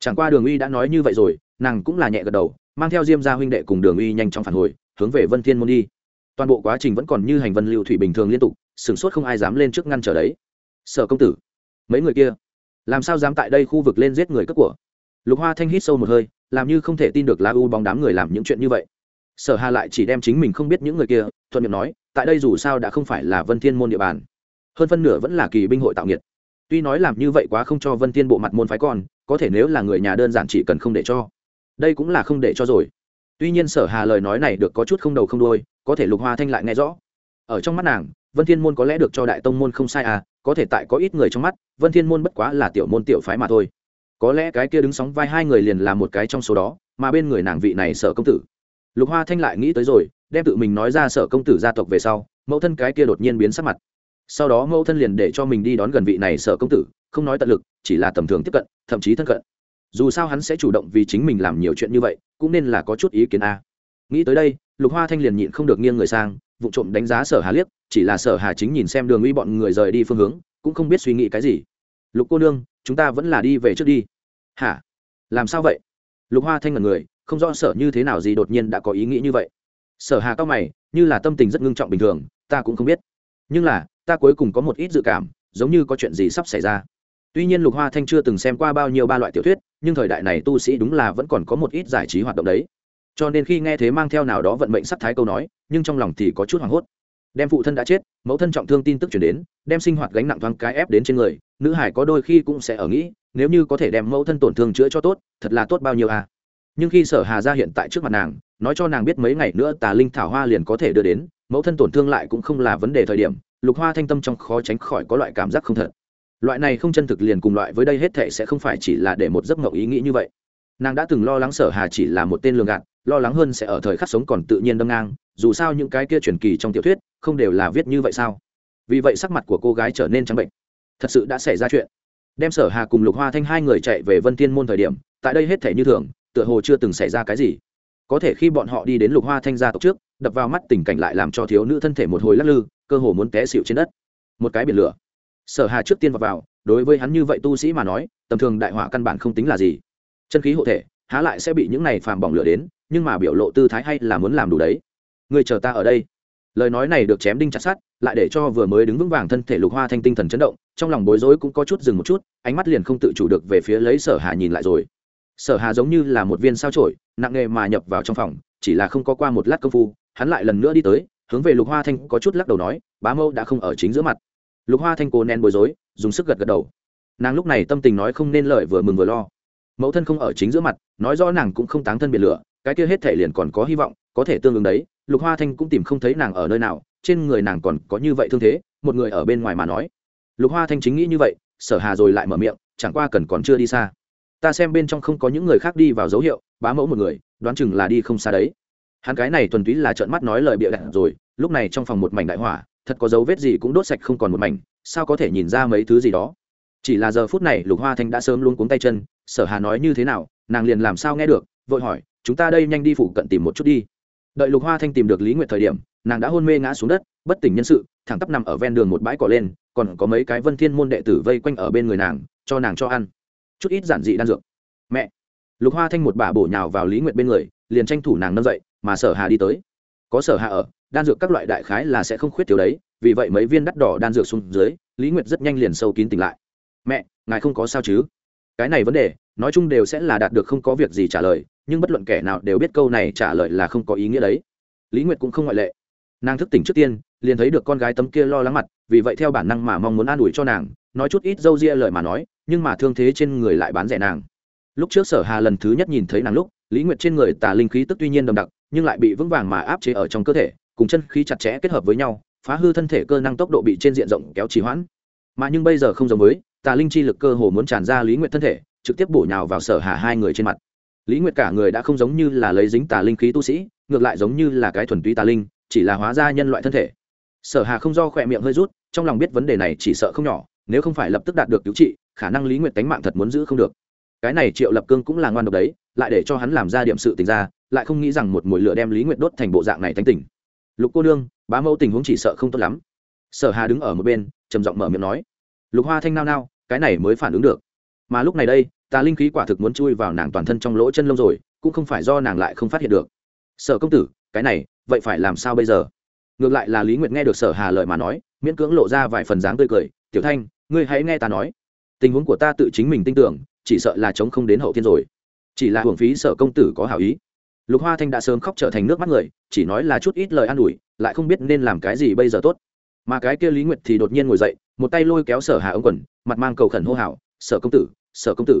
Chẳng qua đường uy đã nói như vậy rồi, nàng cũng là nhẹ gật đầu, mang theo diêm gia huynh đệ cùng đường uy nhanh chóng phản hồi, hướng về vân thiên môn đi toàn bộ quá trình vẫn còn như hành vân lưu thủy bình thường liên tục sửng sốt không ai dám lên trước ngăn trở đấy. Sở công tử mấy người kia làm sao dám tại đây khu vực lên giết người cướp của? Lục hoa thanh hít sâu một hơi làm như không thể tin được la u bóng đám người làm những chuyện như vậy. Sở hà lại chỉ đem chính mình không biết những người kia thuận miệng nói tại đây dù sao đã không phải là vân thiên môn địa bàn. Hơn phân nửa vẫn là kỳ binh hội tạo nghiệt. Tuy nói làm như vậy quá không cho vân thiên bộ mặt môn phái còn, có thể nếu là người nhà đơn giản chỉ cần không để cho. Đây cũng là không để cho rồi. Tuy nhiên sở hà lời nói này được có chút không đầu không đuôi, có thể lục hoa thanh lại nghe rõ. Ở trong mắt nàng, vân thiên môn có lẽ được cho đại tông môn không sai à có thể tại có ít người trong mắt, vân thiên môn bất quá là tiểu môn tiểu phái mà thôi. Có lẽ cái kia đứng sóng vai hai người liền là một cái trong số đó, mà bên người nàng vị này sở công tử. Lục hoa thanh lại nghĩ tới rồi, đem tự mình nói ra sở công tử gia tộc về sau, mẫu thân cái kia đột nhiên biến sắc mặt. Sau đó mẫu thân liền để cho mình đi đón gần vị này sở công tử, không nói tận lực, chỉ là tầm thường tiếp cận, thậm chí thân cận. Dù sao hắn sẽ chủ động vì chính mình làm nhiều chuyện như vậy, cũng nên là có chút ý kiến a nghĩ tới đây, lục hoa thanh liền nhịn không được nghiêng người sang vụ trộm đánh giá sở hà liếc, chỉ là sở hà chính nhìn xem đường uy bọn người rời đi phương hướng, cũng không biết suy nghĩ cái gì. Lục cô nương, chúng ta vẫn là đi về trước đi. Hả? Làm sao vậy? Lục hoa thanh ngần người, không rõ sở như thế nào gì đột nhiên đã có ý nghĩ như vậy. Sở hà cao mày, như là tâm tình rất ngưng trọng bình thường, ta cũng không biết. Nhưng là, ta cuối cùng có một ít dự cảm, giống như có chuyện gì sắp xảy ra. Tuy nhiên lục hoa thanh chưa từng xem qua bao nhiêu ba loại tiểu thuyết, nhưng thời đại này tu sĩ đúng là vẫn còn có một ít giải trí hoạt động đấy cho nên khi nghe thế mang theo nào đó vận mệnh sắc thái câu nói, nhưng trong lòng thì có chút hoảng hốt. Đem phụ thân đã chết, mẫu thân trọng thương tin tức chuyển đến, đem sinh hoạt gánh nặng thoáng cái ép đến trên người, nữ hải có đôi khi cũng sẽ ở nghĩ, nếu như có thể đem mẫu thân tổn thương chữa cho tốt, thật là tốt bao nhiêu à. Nhưng khi sở hà ra hiện tại trước mặt nàng, nói cho nàng biết mấy ngày nữa tà linh thảo hoa liền có thể đưa đến, mẫu thân tổn thương lại cũng không là vấn đề thời điểm, lục hoa thanh tâm trong khó tránh khỏi có loại cảm giác không thật. Loại này không chân thực liền cùng loại với đây hết thệ sẽ không phải chỉ là để một giấc mộng ý nghĩ như vậy. Nàng đã từng lo lắng sở hà chỉ là một tên lường gạt lo lắng hơn sẽ ở thời khắc sống còn tự nhiên đâm ngang dù sao những cái kia truyền kỳ trong tiểu thuyết không đều là viết như vậy sao? Vì vậy sắc mặt của cô gái trở nên trắng bệnh. Thật sự đã xảy ra chuyện. Đem sở hà cùng lục hoa thanh hai người chạy về vân thiên môn thời điểm tại đây hết thể như thường tựa hồ chưa từng xảy ra cái gì. Có thể khi bọn họ đi đến lục hoa thanh gia tộc trước đập vào mắt tình cảnh lại làm cho thiếu nữ thân thể một hồi lắc lư cơ hồ muốn té xịu trên đất. Một cái biển lửa. Sở hà trước tiên vào, vào đối với hắn như vậy tu sĩ mà nói tầm thường đại hỏa căn bản không tính là gì. Chân khí hộ thể há lại sẽ bị những này phàm bỏng lửa đến nhưng mà biểu lộ tư thái hay là muốn làm đủ đấy. Người chờ ta ở đây. Lời nói này được chém đinh chặt sát lại để cho vừa mới đứng vững vàng thân thể lục hoa thanh tinh thần chấn động, trong lòng bối rối cũng có chút dừng một chút, ánh mắt liền không tự chủ được về phía lấy sở hà nhìn lại rồi. Sở hà giống như là một viên sao trổi nặng nghề mà nhập vào trong phòng, chỉ là không có qua một lát công phu, hắn lại lần nữa đi tới, hướng về lục hoa thanh có chút lắc đầu nói, bá mâu đã không ở chính giữa mặt. Lục hoa thanh cố nén bối rối, dùng sức gật gật đầu. Nàng lúc này tâm tình nói không nên lợi vừa mừng vừa lo. Mẫu thân không ở chính giữa mặt, nói rõ nàng cũng không táng thân biệt lửa cái kia hết thể liền còn có hy vọng, có thể tương ứng đấy, lục hoa thanh cũng tìm không thấy nàng ở nơi nào, trên người nàng còn có như vậy thương thế, một người ở bên ngoài mà nói. Lục hoa thanh chính nghĩ như vậy, sở hà rồi lại mở miệng, chẳng qua cần còn chưa đi xa. Ta xem bên trong không có những người khác đi vào dấu hiệu, bá mẫu một người, đoán chừng là đi không xa đấy. Hắn cái này thuần túy là trợn mắt nói lời bịa đặt rồi, lúc này trong phòng một mảnh đại hỏa, thật có dấu vết gì cũng đốt sạch không còn một mảnh, sao có thể nhìn ra mấy thứ gì đó? Chỉ là giờ phút này lục hoa thanh đã sớm luôn cuống tay chân, sở hà nói như thế nào, nàng liền làm sao nghe được, vội hỏi chúng ta đây nhanh đi phụ cận tìm một chút đi. Đợi lục hoa thanh tìm được lý nguyệt thời điểm, nàng đã hôn mê ngã xuống đất, bất tỉnh nhân sự, thẳng tắp nằm ở ven đường một bãi cỏ lên, còn có mấy cái vân thiên môn đệ tử vây quanh ở bên người nàng, cho nàng cho ăn. Chút ít giản dị đan dược. Mẹ! Lục hoa thanh một bà bổ nhào vào lý nguyệt bên người, liền tranh thủ nàng nâng dậy, mà sở hà đi tới. Có sở hà ở, đan dược các loại đại khái là sẽ không khuyết thiếu đấy, vì vậy mấy viên đắt đỏ đan dược xuống dưới, lý nguyệt rất nhanh liền sâu kín tỉnh lại. Mẹ, ngài không có sao chứ? Cái này vấn đề, nói chung đều sẽ là đạt được không có việc gì trả lời nhưng bất luận kẻ nào đều biết câu này trả lời là không có ý nghĩa đấy. Lý nguyệt cũng không ngoại lệ. Nàng thức tỉnh trước tiên, liền thấy được con gái tấm kia lo lắng mặt, vì vậy theo bản năng mà mong muốn an ủi cho nàng, nói chút ít dâu ria lời mà nói, nhưng mà thương thế trên người lại bán rẻ nàng. Lúc trước sở hà lần thứ nhất nhìn thấy nàng lúc, lý nguyệt trên người tà linh khí tức tuy nhiên đậm đặc, nhưng lại bị vững vàng mà áp chế ở trong cơ thể, cùng chân khí chặt chẽ kết hợp với nhau, phá hư thân thể cơ năng tốc độ bị trên diện rộng kéo trì hoãn. Mà nhưng bây giờ không giống với, tà linh chi lực cơ hồ muốn tràn ra lý nguyệt thân thể, trực tiếp bổ nhào vào sở hà hai người trên mặt lý nguyệt cả người đã không giống như là lấy dính tà linh khí tu sĩ, ngược lại giống như là cái thuần túy tà linh, chỉ là hóa ra nhân loại thân thể. Sở hà không do khỏe miệng hơi rút, trong lòng biết vấn đề này chỉ sợ không nhỏ, nếu không phải lập tức đạt được cứu trị, khả năng lý nguyệt tánh mạng thật muốn giữ không được. Cái này triệu lập cương cũng là ngoan độc đấy, lại để cho hắn làm ra điểm sự tình ra, lại không nghĩ rằng một mùi lửa đem lý nguyệt đốt thành bộ dạng này tánh tỉnh lục cô đương bá mẫu tình huống chỉ sợ không tốt lắm. Sở hà đứng ở một bên, trầm giọng mở miệng nói. Lục hoa thanh nao nao, cái này mới phản ứng được. Mà lúc này đây tà linh khí quả thực muốn chui vào nàng toàn thân trong lỗ chân lông rồi, cũng không phải do nàng lại không phát hiện được. Sở công tử, cái này, vậy phải làm sao bây giờ? Ngược lại là lý nguyệt nghe được sở hà lời mà nói, miễn cưỡng lộ ra vài phần dáng tươi cười, tiểu thanh, ngươi hãy nghe ta nói. Tình huống của ta tự chính mình tin tưởng, chỉ sợ là chống không đến hậu thiên rồi. Chỉ là hưởng phí sở công tử có hảo ý. Lục hoa thanh đã sớm khóc trở thành nước mắt người, chỉ nói là chút ít lời an ủi, lại không biết nên làm cái gì bây giờ tốt. Mà cái kia lý nguyệt thì đột nhiên ngồi dậy, một tay lôi kéo sở hà ông quần, mặt mang cầu khẩn hô hào, sở công tử, sở công tử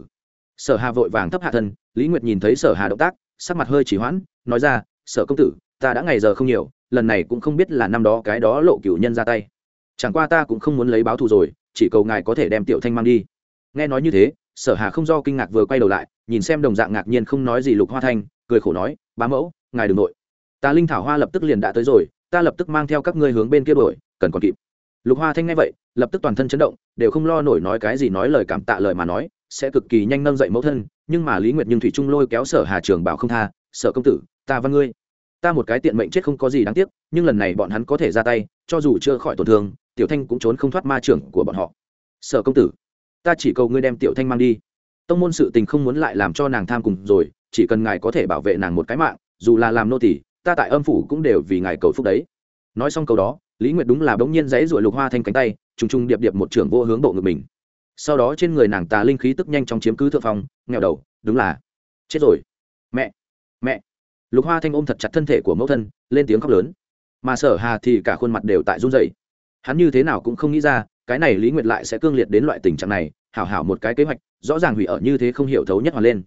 sở hà vội vàng thấp hạ thân, lý nguyệt nhìn thấy sở hà động tác, sắc mặt hơi chỉ hoãn, nói ra, sở công tử, ta đã ngày giờ không nhiều, lần này cũng không biết là năm đó cái đó lộ cửu nhân ra tay. Chẳng qua ta cũng không muốn lấy báo thù rồi, chỉ cầu ngài có thể đem tiểu thanh mang đi. Nghe nói như thế, sở hà không do kinh ngạc vừa quay đầu lại, nhìn xem đồng dạng ngạc nhiên không nói gì lục hoa thanh, cười khổ nói, bá mẫu, ngài đừng nội. Ta linh thảo hoa lập tức liền đã tới rồi, ta lập tức mang theo các ngươi hướng bên kia đuổi, cần còn kịp. Lục hoa thanh nghe vậy, lập tức toàn thân chấn động, đều không lo nổi nói cái gì nói lời cảm tạ lời mà nói sẽ cực kỳ nhanh nâng dậy mẫu thân, nhưng mà lý nguyệt nhưng thủy trung lôi kéo sở hà trường bảo không tha, sở công tử, ta văn ngươi, ta một cái tiện mệnh chết không có gì đáng tiếc, nhưng lần này bọn hắn có thể ra tay, cho dù chưa khỏi tổn thương, tiểu thanh cũng trốn không thoát ma trưởng của bọn họ. Sở công tử, ta chỉ cầu ngươi đem tiểu thanh mang đi. Tông môn sự tình không muốn lại làm cho nàng tham cùng rồi, chỉ cần ngài có thể bảo vệ nàng một cái mạng, dù là làm nô tỳ, ta tại âm phủ cũng đều vì ngài cầu phúc đấy. Nói xong câu đó, lý nguyệt đúng là bỗng nhiên dãy ruổi lục hoa thanh cánh tay, trùng trùng điệp điệp một trưởng vô hướng bộ ngực mình sau đó trên người nàng tà linh khí tức nhanh chóng chiếm cứ thượng phòng, nghèo đầu đúng là chết rồi. Mẹ mẹ. Lục hoa thanh ôm thật chặt thân thể của mẫu thân lên tiếng khóc lớn. Mà sở hà thì cả khuôn mặt đều tại run rẩy. Hắn như thế nào cũng không nghĩ ra cái này lý nguyệt lại sẽ cương liệt đến loại tình trạng này hảo hảo một cái kế hoạch rõ ràng hủy ở như thế không hiểu thấu nhất hoàn lên.